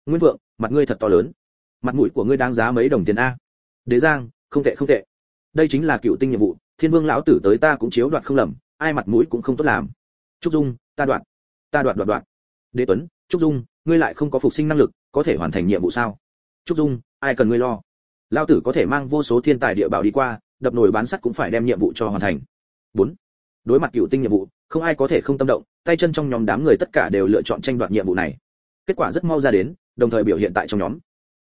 Nguyễn vượng, mặt ngươi thật to lớn. Mặt mũi của ngươi đáng giá mấy đồng tiền a. Đế giang, không tệ không tệ. Đây chính là cựu tinh nhiệm vụ thiên vương lão tử tới ta cũng chiếu đoạt không lầm, ai mặt mũi cũng không tốt làm. Trúc dung, ta đoạt ta đoạt đoạt đoạt. Đế tuấn, trúc dung, ngươi lại không có phục sinh năng lực, có thể hoàn thành nhiệm vụ sao? Trúc dung, ai cần ngươi lo? Lão tử có thể mang vô số thiên tài địa bảo đi qua, đập nồi bán sắt cũng phải đem nhiệm vụ cho hoàn thành. Bốn, đối mặt cựu tinh nhiệm vụ, không ai có thể không tâm động, tay chân trong nhóm đám người tất cả đều lựa chọn tranh đoạt nhiệm vụ này. Kết quả rất mau ra đến, đồng thời biểu hiện tại trong nhóm.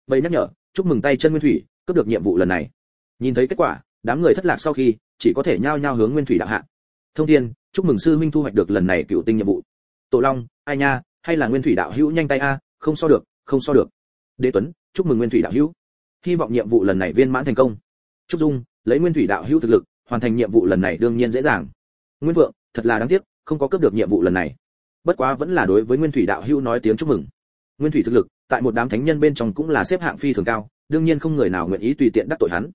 Bầy nhắc nhở, chúc mừng tay chân nguyên thủy, cướp được nhiệm vụ lần này. Nhìn thấy kết quả, đám người thất lạc sau khi chỉ có thể nhao nhao hướng nguyên thủy đạo hạ. Thông thiên, chúc mừng sư huynh thu hoạch được lần này cựu tinh nhiệm vụ. Tổ long, ai nha, hay là nguyên thủy đạo hữu nhanh tay a, không so được, không so được. Đế tuấn, chúc mừng nguyên thủy đạo hữu. Hy vọng nhiệm vụ lần này viên mãn thành công. Trúc dung, lấy nguyên thủy đạo hữu thực lực, hoàn thành nhiệm vụ lần này đương nhiên dễ dàng. Nguyên vượng, thật là đáng tiếc, không có cấp được nhiệm vụ lần này. Bất quá vẫn là đối với nguyên thủy đạo hữu nói tiếng chúc mừng. Nguyên thủy thực lực, tại một đám thánh nhân bên trong cũng là xếp hạng phi thường cao, đương nhiên không người nào nguyện ý tùy tiện đắc tội hắn.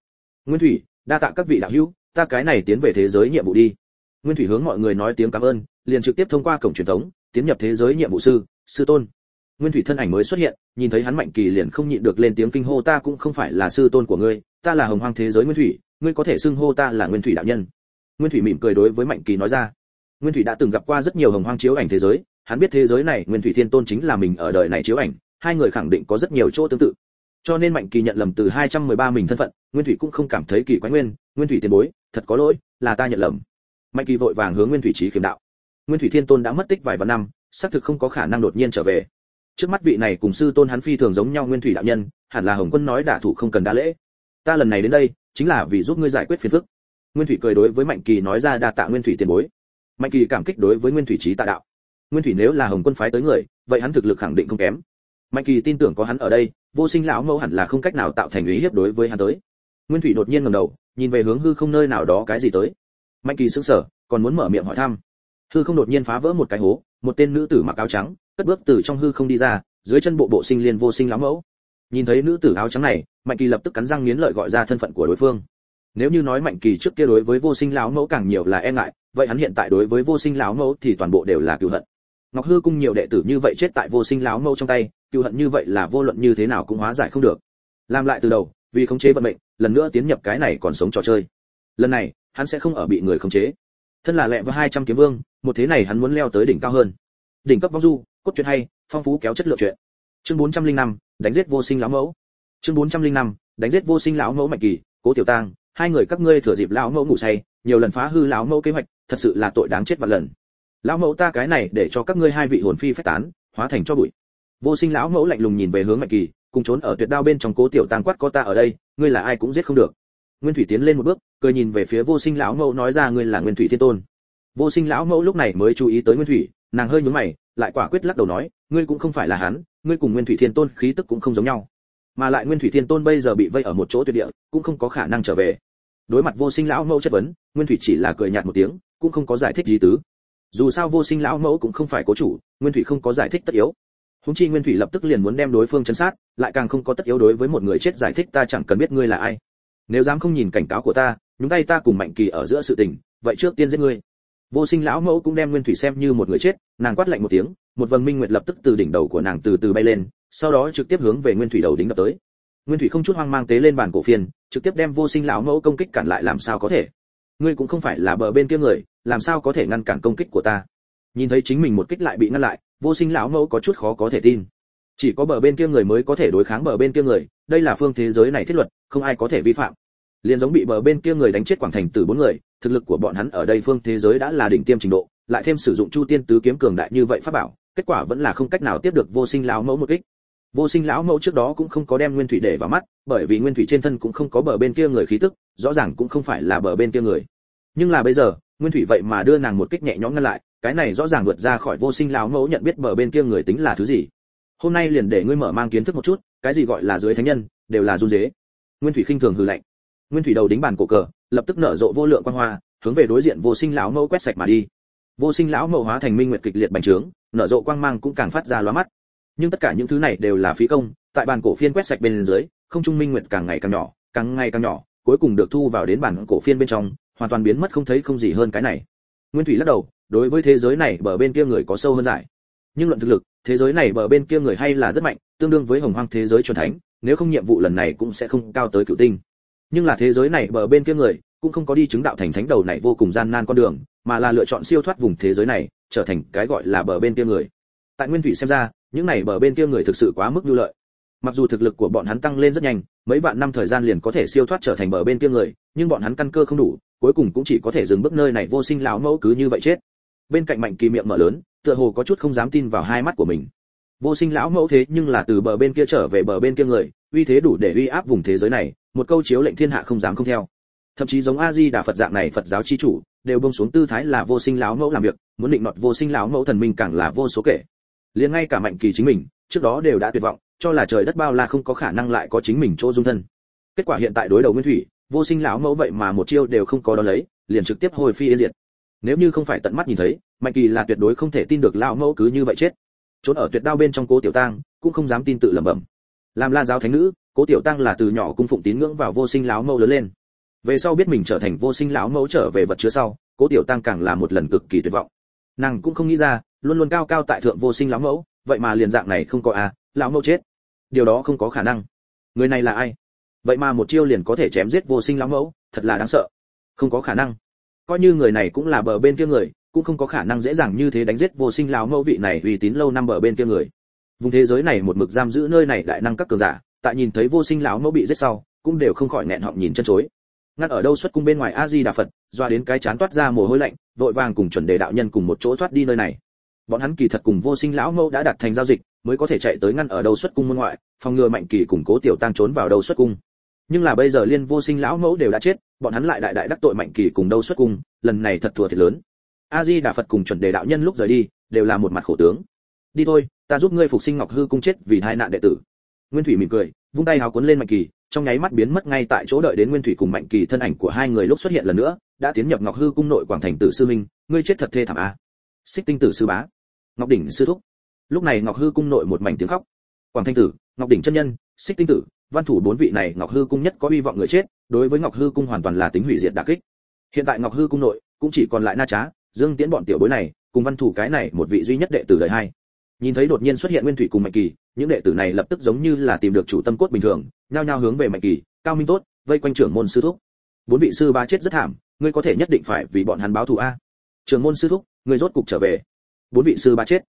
Nguyên thủy, đa tạ các vị đạo hữu ta cái này tiến về thế giới nhiệm vụ đi. Nguyên thủy hướng mọi người nói tiếng cảm ơn, liền trực tiếp thông qua cổng truyền thống, tiến nhập thế giới nhiệm vụ sư sư tôn. Nguyên thủy thân ảnh mới xuất hiện, nhìn thấy hắn mạnh kỳ liền không nhịn được lên tiếng kinh hô, ta cũng không phải là sư tôn của ngươi, ta là hồng hoang thế giới nguyên thủy, ngươi có thể xưng hô ta là nguyên thủy đạo nhân. Nguyên thủy mỉm cười đối với mạnh kỳ nói ra. Nguyên thủy đã từng gặp qua rất nhiều hồng hoang chiếu ảnh thế giới, hắn biết thế giới này nguyên thủy thiên tôn chính là mình ở đời này chiếu ảnh, hai người khẳng định có rất nhiều chỗ tương tự. Cho nên mạnh kỳ nhận lầm từ 213 mình thân phận, nguyên thủy cũng không cảm thấy kỳ quái nguyên nguyên thủy tiền bối thật có lỗi, là ta nhận lầm. Mạnh kỳ vội vàng hướng nguyên thủy trí khiêm đạo. Nguyên thủy thiên tôn đã mất tích vài vạn năm, xác thực không có khả năng đột nhiên trở về. Trước mắt vị này cùng sư tôn hắn phi thường giống nhau nguyên thủy đạo nhân, hẳn là hồng quân nói đả thủ không cần đa lễ. Ta lần này đến đây, chính là vì giúp ngươi giải quyết phiền phức. Nguyên thủy cười đối với mạnh kỳ nói ra đa tạ nguyên thủy tiền bối. Mạnh kỳ cảm kích đối với nguyên thủy trí tạ đạo. Nguyên thủy nếu là hồng quân phái tới người, vậy hắn thực lực khẳng định không kém. Mạnh kỳ tin tưởng có hắn ở đây, vô sinh lão mẫu hẳn là không cách nào tạo thành ý hiếp đối với hắn tới. Nguyên thủy đột nhiên ngẩng đầu nhìn về hướng hư không nơi nào đó cái gì tới. Mạnh kỳ sững sờ, còn muốn mở miệng hỏi thăm. Hư không đột nhiên phá vỡ một cái hố, một tên nữ tử mặc áo trắng, cất bước từ trong hư không đi ra, dưới chân bộ bộ sinh liên vô sinh lắm mẫu. Nhìn thấy nữ tử áo trắng này, mạnh kỳ lập tức cắn răng nghiến lợi gọi ra thân phận của đối phương. Nếu như nói mạnh kỳ trước kia đối với vô sinh lão mẫu càng nhiều là e ngại, vậy hắn hiện tại đối với vô sinh lão mẫu thì toàn bộ đều là cựu hận. Ngọc hư cung nhiều đệ tử như vậy chết tại vô sinh lão mẫu trong tay cựu hận như vậy là vô luận như thế nào cũng hóa giải không được. Làm lại từ đầu vì khống chế vận mệnh, lần nữa tiến nhập cái này còn sống trò chơi. Lần này, hắn sẽ không ở bị người khống chế. Thân là lẹ với hai trăm kiếm vương, một thế này hắn muốn leo tới đỉnh cao hơn. Đỉnh cấp vong du, cốt truyện hay, phong phú kéo chất lượng truyện. Chương bốn trăm linh năm, đánh giết vô sinh lão mẫu. Chương bốn trăm linh năm, đánh giết vô sinh lão mẫu mạnh kỳ, cố tiểu tang hai người các ngươi thừa dịp lão mẫu ngủ say, nhiều lần phá hư lão mẫu kế hoạch, thật sự là tội đáng chết vạn lần. Lão mẫu ta cái này để cho các ngươi hai vị hồn phi phách tán, hóa thành cho bụi. Vô sinh lão mẫu lạnh lùng nhìn về hướng mạnh kỳ cùng trốn ở tuyệt đao bên trong cố tiểu tàng quát có ta ở đây, ngươi là ai cũng giết không được. Nguyên thủy tiến lên một bước, cười nhìn về phía vô sinh lão mẫu nói ra ngươi là nguyên thủy thiên tôn. Vô sinh lão mẫu lúc này mới chú ý tới nguyên thủy, nàng hơi nhướng mày, lại quả quyết lắc đầu nói, ngươi cũng không phải là hắn, ngươi cùng nguyên thủy thiên tôn khí tức cũng không giống nhau. Mà lại nguyên thủy thiên tôn bây giờ bị vây ở một chỗ tuyệt địa, cũng không có khả năng trở về. Đối mặt vô sinh lão mẫu chất vấn, nguyên thủy chỉ là cười nhạt một tiếng, cũng không có giải thích gì tứ. Dù sao vô sinh lão mẫu cũng không phải cố chủ, nguyên thủy không có giải thích tất yếu húng chi nguyên thủy lập tức liền muốn đem đối phương chấn sát, lại càng không có tất yếu đối với một người chết giải thích ta chẳng cần biết ngươi là ai. Nếu dám không nhìn cảnh cáo của ta, nhúng tay ta cùng mạnh kỳ ở giữa sự tình, vậy trước tiên giết ngươi. Vô sinh lão mẫu cũng đem nguyên thủy xem như một người chết, nàng quát lạnh một tiếng, một vầng minh nguyệt lập tức từ đỉnh đầu của nàng từ từ bay lên, sau đó trực tiếp hướng về nguyên thủy đầu đính đập tới. Nguyên thủy không chút hoang mang tế lên bàn cổ phiền, trực tiếp đem vô sinh lão mẫu công kích cản lại làm sao có thể? Ngươi cũng không phải là bờ bên kia người, làm sao có thể ngăn cản công kích của ta? Nhìn thấy chính mình một kích lại bị ngăn lại vô sinh lão mẫu có chút khó có thể tin. Chỉ có bờ bên kia người mới có thể đối kháng bờ bên kia người, đây là phương thế giới này thiết luật, không ai có thể vi phạm. Liền giống bị bờ bên kia người đánh chết quảng thành từ bốn người, thực lực của bọn hắn ở đây phương thế giới đã là đỉnh tiêm trình độ, lại thêm sử dụng chu tiên tứ kiếm cường đại như vậy pháp bảo, kết quả vẫn là không cách nào tiếp được vô sinh lão mẫu một kích. Vô sinh lão mẫu trước đó cũng không có đem nguyên thủy để vào mắt, bởi vì nguyên thủy trên thân cũng không có bờ bên kia người khí tức, rõ ràng cũng không phải là bờ bên kia người. Nhưng là bây giờ, nguyên thủy vậy mà đưa nàng một kích nhẹ nhõm ngăn lại cái này rõ ràng vượt ra khỏi vô sinh lão mẫu nhận biết bờ bên kia người tính là thứ gì. Hôm nay liền để ngươi mở mang kiến thức một chút, cái gì gọi là dưới thánh nhân, đều là run dế. Nguyên thủy khinh thường hừ lạnh. Nguyên thủy đầu đính bàn cổ cờ, lập tức nở rộ vô lượng quang hoa, hướng về đối diện vô sinh lão mẫu quét sạch mà đi. Vô sinh lão mẫu hóa thành minh nguyệt kịch liệt bành trướng, nở rộ quang mang cũng càng phát ra lóa mắt. Nhưng tất cả những thứ này đều là phí công, tại bàn cổ phiên quét sạch bên dưới, không trung minh nguyệt càng ngày càng nhỏ, càng ngày càng nhỏ, cuối cùng được thu vào đến bản cổ phiên bên trong, hoàn toàn biến mất không thấy không gì hơn cái này. Nguyên thủy lắc đầu đối với thế giới này bờ bên kia người có sâu hơn giải. Nhưng luận thực lực, thế giới này bờ bên kia người hay là rất mạnh, tương đương với hồng hoang thế giới truyền thánh, nếu không nhiệm vụ lần này cũng sẽ không cao tới cựu tinh. Nhưng là thế giới này bờ bên kia người, cũng không có đi chứng đạo thành thánh đầu này vô cùng gian nan con đường, mà là lựa chọn siêu thoát vùng thế giới này, trở thành cái gọi là bờ bên kia người. Tại nguyên thủy xem ra, những này bờ bên kia người thực sự quá mức nhu lợi. Mặc dù thực lực của bọn hắn tăng lên rất nhanh, mấy vạn năm thời gian liền có thể siêu thoát trở thành bờ bên kia người, nhưng bọn hắn căn cơ không đủ, cuối cùng cũng chỉ có thể dừng bước nơi này vô sinh lão mẫu cứ như vậy chết bên cạnh mạnh kỳ miệng mở lớn, tựa hồ có chút không dám tin vào hai mắt của mình. Vô sinh lão mẫu thế nhưng là từ bờ bên kia trở về bờ bên kia người, uy thế đủ để uy áp vùng thế giới này, một câu chiếu lệnh thiên hạ không dám không theo. Thậm chí giống a di đà phật dạng này phật giáo chi chủ, đều bông xuống tư thái là vô sinh lão mẫu làm việc, muốn định nọt vô sinh lão mẫu thần minh càng là vô số kể. Liền ngay cả mạnh kỳ chính mình, trước đó đều đã tuyệt vọng, cho là trời đất bao la không có khả năng lại có chính mình chỗ dung thân. Kết quả hiện tại đối đầu nguyên thủy, vô sinh lão mẫu vậy mà một chiêu đều không có đó lấy, liền trực tiếp hồi phi yên diệt nếu như không phải tận mắt nhìn thấy, mạnh kỳ là tuyệt đối không thể tin được lão mẫu cứ như vậy chết. Trốn ở tuyệt đao bên trong cố tiểu tang, cũng không dám tin tự lẩm bẩm. Làm la giáo thánh nữ, cố tiểu tăng là từ nhỏ cung phụng tín ngưỡng vào vô sinh lão mẫu lớn lên. Về sau biết mình trở thành vô sinh lão mẫu trở về vật chứa sau, cố tiểu tăng càng là một lần cực kỳ tuyệt vọng. Nàng cũng không nghĩ ra, luôn luôn cao cao tại thượng vô sinh lão mẫu, vậy mà liền dạng này không có à lão mẫu chết. Điều đó không có khả năng. Người này là ai? Vậy mà một chiêu liền có thể chém giết vô sinh lão mẫu, thật là đáng sợ. Không có khả năng coi như người này cũng là bờ bên kia người, cũng không có khả năng dễ dàng như thế đánh giết vô sinh lão mẫu vị này uy tín lâu năm bờ bên kia người. Vùng thế giới này một mực giam giữ nơi này đại năng các cường giả, tại nhìn thấy vô sinh lão mẫu bị giết sau, cũng đều không khỏi nghẹn họng nhìn chân chối. Ngắt ở đâu xuất cung bên ngoài a di đà phật, doa đến cái chán toát ra mồ hôi lạnh, vội vàng cùng chuẩn đề đạo nhân cùng một chỗ thoát đi nơi này. Bọn hắn kỳ thật cùng vô sinh lão mẫu đã đặt thành giao dịch, mới có thể chạy tới ngăn ở đâu xuất cung môn ngoại, phòng ngừa mạnh kỳ cùng cố tiểu tăng trốn vào đầu xuất cung nhưng là bây giờ liên vô sinh lão mẫu đều đã chết, bọn hắn lại đại đại đắc tội mạnh kỳ cùng đâu xuất cung, lần này thật thua thiệt lớn. A di đà phật cùng chuẩn đề đạo nhân lúc rời đi, đều là một mặt khổ tướng. Đi thôi, ta giúp ngươi phục sinh ngọc hư cung chết vì hai nạn đệ tử. Nguyên thủy mỉm cười, vung tay hào cuốn lên mạnh kỳ, trong nháy mắt biến mất ngay tại chỗ đợi đến nguyên thủy cùng mạnh kỳ thân ảnh của hai người lúc xuất hiện lần nữa, đã tiến nhập ngọc hư cung nội quảng thành tử sư minh, ngươi chết thật thê thảm a xích tinh tử sư bá. Ngọc đỉnh sư thúc. Lúc này ngọc hư cung nội một mảnh tiếng khóc. Quảng thanh tử, ngọc đỉnh chân nhân xích tinh tử, văn thủ bốn vị này ngọc hư cung nhất có hy vọng người chết, đối với ngọc hư cung hoàn toàn là tính hủy diệt đả kích. Hiện tại ngọc hư cung nội cũng chỉ còn lại na trá, dương tiễn bọn tiểu bối này, cùng văn thủ cái này một vị duy nhất đệ tử đời hai. Nhìn thấy đột nhiên xuất hiện nguyên thủy cùng mạnh kỳ, những đệ tử này lập tức giống như là tìm được chủ tâm cốt bình thường, nhao nhao hướng về mạnh kỳ, cao minh tốt, vây quanh trưởng môn sư thúc. Bốn vị sư ba chết rất thảm, ngươi có thể nhất định phải vì bọn hắn báo thù a. Trưởng môn sư thúc, ngươi rốt cục trở về. Bốn vị sư ba chết.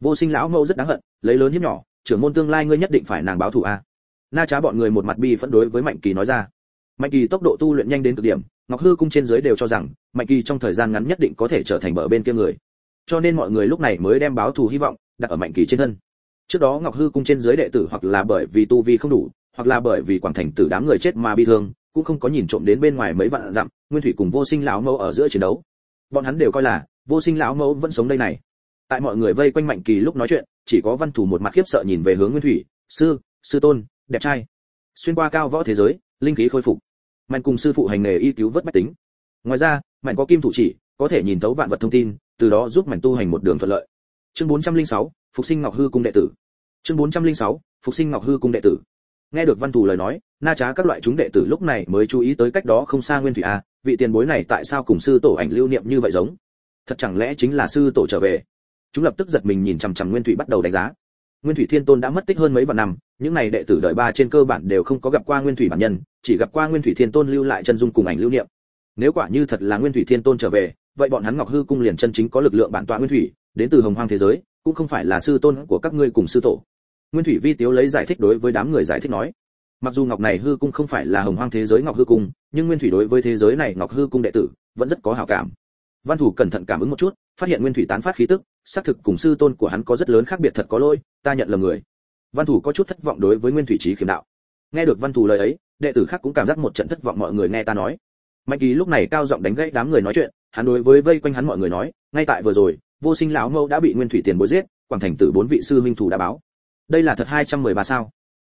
Vô sinh lão mẫu rất đáng hận, lấy lớn hiếp nhỏ, trưởng môn tương lai ngươi nhất định phải nàng báo thù a na trá bọn người một mặt bi phẫn đối với mạnh kỳ nói ra. Mạnh kỳ tốc độ tu luyện nhanh đến cực điểm, ngọc hư cung trên dưới đều cho rằng, mạnh kỳ trong thời gian ngắn nhất định có thể trở thành bờ bên kia người. Cho nên mọi người lúc này mới đem báo thù hy vọng đặt ở mạnh kỳ trên thân. Trước đó ngọc hư cung trên dưới đệ tử hoặc là bởi vì tu vi không đủ, hoặc là bởi vì quảng thành tử đám người chết mà bị thương, cũng không có nhìn trộm đến bên ngoài mấy vạn dặm, nguyên thủy cùng vô sinh lão mẫu ở giữa chiến đấu. Bọn hắn đều coi là, vô sinh lão mẫu vẫn sống đây này. Tại mọi người vây quanh mạnh kỳ lúc nói chuyện, chỉ có văn thủ một mặt khiếp sợ nhìn về hướng nguyên thủy, sư sư tôn đẹp trai. Xuyên qua cao võ thế giới linh khí khôi phục. Mạnh cùng sư phụ hành nghề y cứu vớt bách tính. Ngoài ra mạnh có kim thủ chỉ có thể nhìn thấu vạn vật thông tin từ đó giúp mạnh tu hành một đường thuận lợi. Chương 406, phục sinh ngọc hư cung đệ tử. Chương 406, phục sinh ngọc hư cung đệ tử. Nghe được văn thù lời nói na trá các loại chúng đệ tử lúc này mới chú ý tới cách đó không xa nguyên thủy a vị tiền bối này tại sao cùng sư tổ ảnh lưu niệm như vậy giống? Thật chẳng lẽ chính là sư tổ trở về? Chúng lập tức giật mình nhìn chằm chằm nguyên thủy bắt đầu đánh giá nguyên thủy thiên tôn đã mất tích hơn mấy vạn năm, những này đệ tử đợi ba trên cơ bản đều không có gặp qua nguyên thủy bản nhân, chỉ gặp qua nguyên thủy thiên tôn lưu lại chân dung cùng ảnh lưu niệm. Nếu quả như thật là nguyên thủy thiên tôn trở về, vậy bọn hắn ngọc hư cung liền chân chính có lực lượng bản tọa nguyên thủy, đến từ hồng hoang thế giới, cũng không phải là sư tôn của các ngươi cùng sư tổ. Nguyên thủy vi tiếu lấy giải thích đối với đám người giải thích nói, mặc dù ngọc này hư cung không phải là hồng hoang thế giới ngọc hư cung, nhưng nguyên thủy đối với thế giới này ngọc hư cung đệ tử vẫn rất có hảo cảm. Văn thủ cẩn thận cảm ứng một chút phát hiện nguyên thủy tán phát khí tức, xác thực cùng sư tôn của hắn có rất lớn khác biệt thật có lỗi, ta nhận là người. Văn thủ có chút thất vọng đối với nguyên thủy trí khiếm đạo. Nghe được văn thủ lời ấy, đệ tử khác cũng cảm giác một trận thất vọng mọi người nghe ta nói. Mạnh kỳ lúc này cao giọng đánh gãy đám người nói chuyện, hắn đối với vây quanh hắn mọi người nói, ngay tại vừa rồi, vô sinh lão mâu đã bị nguyên thủy tiền bối giết, quảng thành tử bốn vị sư minh thủ đã báo. Đây là thật hai trăm mười ba sao?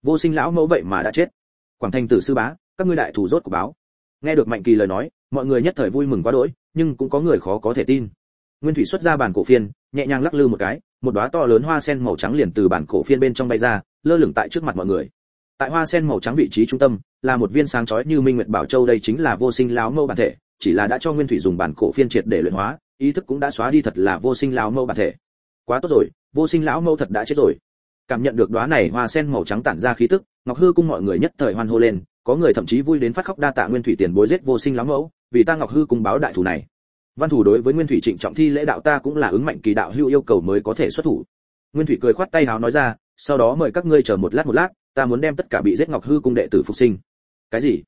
Vô sinh lão mẫu vậy mà đã chết. Quảng thành tử sư bá, các ngươi đại thủ rốt của báo. Nghe được mạnh kỳ lời nói, mọi người nhất thời vui mừng quá đỗi, nhưng cũng có người khó có thể tin nguyên thủy xuất ra bản cổ phiên, nhẹ nhàng lắc lư một cái, một đóa to lớn hoa sen màu trắng liền từ bản cổ phiên bên trong bay ra, lơ lửng tại trước mặt mọi người. Tại hoa sen màu trắng vị trí trung tâm, là một viên sáng chói như minh nguyệt bảo châu đây chính là vô sinh lão mâu bản thể, chỉ là đã cho nguyên thủy dùng bản cổ phiên triệt để luyện hóa, ý thức cũng đã xóa đi thật là vô sinh lão mâu bản thể. Quá tốt rồi, vô sinh lão mâu thật đã chết rồi. Cảm nhận được đóa này hoa sen màu trắng tản ra khí tức, ngọc hư cung mọi người nhất thời hoan hô lên, có người thậm chí vui đến phát khóc đa tạ nguyên thủy tiền bối giết vô sinh lão mẫu, vì ta ngọc hư cung báo đại thù này văn thủ đối với nguyên thủy trịnh trọng thi lễ đạo ta cũng là ứng mạnh kỳ đạo hưu yêu cầu mới có thể xuất thủ. Nguyên thủy cười khoát tay háo nói ra, sau đó mời các ngươi chờ một lát một lát, ta muốn đem tất cả bị giết ngọc hư cung đệ tử phục sinh. Cái gì?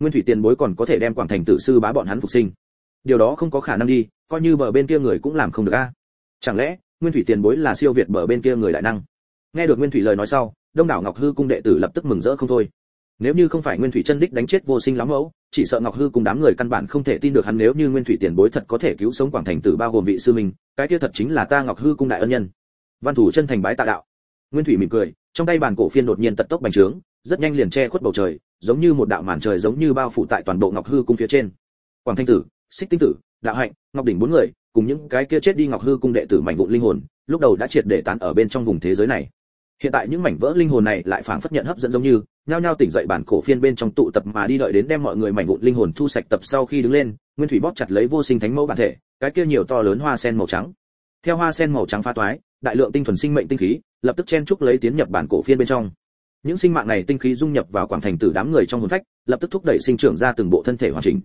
Nguyên thủy tiền bối còn có thể đem quảng thành tử sư bá bọn hắn phục sinh. Điều đó không có khả năng đi, coi như bờ bên kia người cũng làm không được a. Chẳng lẽ, nguyên thủy tiền bối là siêu việt bờ bên kia người đại năng? Nghe được nguyên thủy lời nói sau, đông đảo ngọc hư cung đệ tử lập tức mừng rỡ không thôi. Nếu như không phải nguyên thủy chân đích đánh chết vô sinh lắm mẫu chỉ sợ ngọc hư cùng đám người căn bản không thể tin được hắn nếu như nguyên thủy tiền bối thật có thể cứu sống quảng thành tử bao gồm vị sư mình cái kia thật chính là ta ngọc hư cung đại ân nhân. Văn thủ chân thành bái tạ đạo. Nguyên thủy mỉm cười, trong tay bàn cổ phiên đột nhiên tật tốc bành trướng, rất nhanh liền che khuất bầu trời, giống như một đạo màn trời giống như bao phủ tại toàn bộ ngọc hư cung phía trên. Quảng thanh tử, xích tinh tử, đạo hạnh, ngọc đỉnh bốn người, cùng những cái kia chết đi ngọc hư cung đệ tử mảnh vụn linh hồn, lúc đầu đã triệt để tán ở bên trong vùng thế giới này. Hiện tại những mảnh vỡ linh hồn này lại phảng phất nhận hấp dẫn giống như nhao nhao tỉnh dậy bản cổ phiên bên trong tụ tập mà đi đợi đến đem mọi người mảnh vụn linh hồn thu sạch tập sau khi đứng lên, nguyên thủy bóp chặt lấy vô sinh thánh mẫu bản thể, cái kia nhiều to lớn hoa sen màu trắng. Theo hoa sen màu trắng pha toái, đại lượng tinh thuần sinh mệnh tinh khí lập tức chen chúc lấy tiến nhập bản cổ phiên bên trong. Những sinh mạng này tinh khí dung nhập vào quảng thành tử đám người trong hồn phách, lập tức thúc đẩy sinh trưởng ra từng bộ thân thể hoàn chỉnh.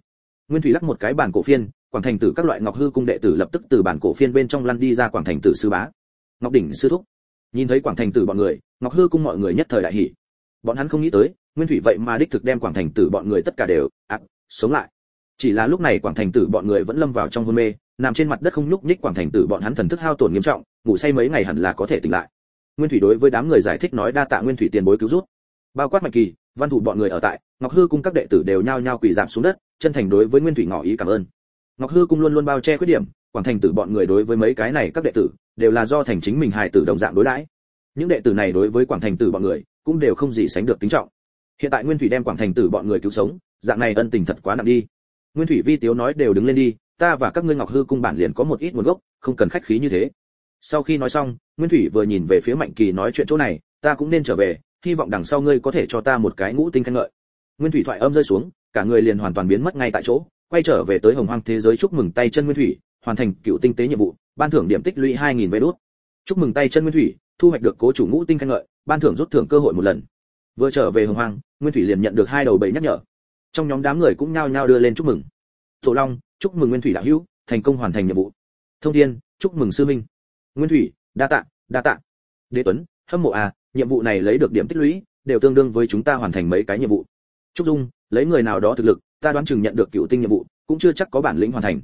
Nguyên thủy lắc một cái bản cổ phiên, quảng thành tử các loại ngọc hư cung đệ tử lập tức từ bản cổ phiên bên trong lăn đi ra quảng thành tử sư bá. Ngọc đỉnh sư thúc. Nhìn thấy quảng thành tử bọn người, ngọc hư cung mọi người nhất thời đại hỉ bọn hắn không nghĩ tới, nguyên thủy vậy mà đích thực đem quảng thành tử bọn người tất cả đều ác sống lại. Chỉ là lúc này quảng thành tử bọn người vẫn lâm vào trong hôn mê, nằm trên mặt đất không nhúc nhích quảng thành tử bọn hắn thần thức hao tổn nghiêm trọng, ngủ say mấy ngày hẳn là có thể tỉnh lại. Nguyên thủy đối với đám người giải thích nói đa tạ nguyên thủy tiền bối cứu rút bao quát mạnh kỳ, văn thủ bọn người ở tại, ngọc hư cung các đệ tử đều nhao nhao quỳ giảm xuống đất, chân thành đối với nguyên thủy ngỏ ý cảm ơn. Ngọc hư cung luôn luôn bao che khuyết điểm, quảng thành tử bọn người đối với mấy cái này các đệ tử, đều là do thành chính mình hài tử đồng dạng đối đãi. Những đệ tử này đối với quảng thành tử bọn người cũng đều không gì sánh được tính trọng. Hiện tại nguyên thủy đem quảng thành tử bọn người cứu sống, dạng này ân tình thật quá nặng đi. Nguyên thủy vi tiếu nói đều đứng lên đi, ta và các ngươi ngọc hư cung bản liền có một ít nguồn gốc, không cần khách khí như thế. Sau khi nói xong, nguyên thủy vừa nhìn về phía mạnh kỳ nói chuyện chỗ này, ta cũng nên trở về, hy vọng đằng sau ngươi có thể cho ta một cái ngũ tinh khen ngợi. Nguyên thủy thoại âm rơi xuống, cả người liền hoàn toàn biến mất ngay tại chỗ, quay trở về tới hồng hoang thế giới chúc mừng tay chân nguyên thủy, hoàn thành cựu tinh tế nhiệm vụ, ban thưởng điểm tích lũy 2000 vé đốt chúc mừng tay chân nguyên thủy, thu hoạch được cố chủ ngũ tinh khen ngợi ban thưởng rút thưởng cơ hội một lần. Vừa trở về hồng hoang, nguyên thủy liền nhận được hai đầu bảy nhắc nhở. Trong nhóm đám người cũng nhao nhao đưa lên chúc mừng. Tổ long, chúc mừng nguyên thủy đạo hữu, thành công hoàn thành nhiệm vụ. Thông thiên, chúc mừng sư minh nguyên thủy, đa tạ đa tạ. Đế tuấn, hâm mộ à nhiệm vụ này lấy được điểm tích lũy, đều tương đương với chúng ta hoàn thành mấy cái nhiệm vụ. Trúc dung, lấy người nào đó thực lực, ta đoán chừng nhận được cựu tinh nhiệm vụ, cũng chưa chắc có bản lĩnh hoàn thành.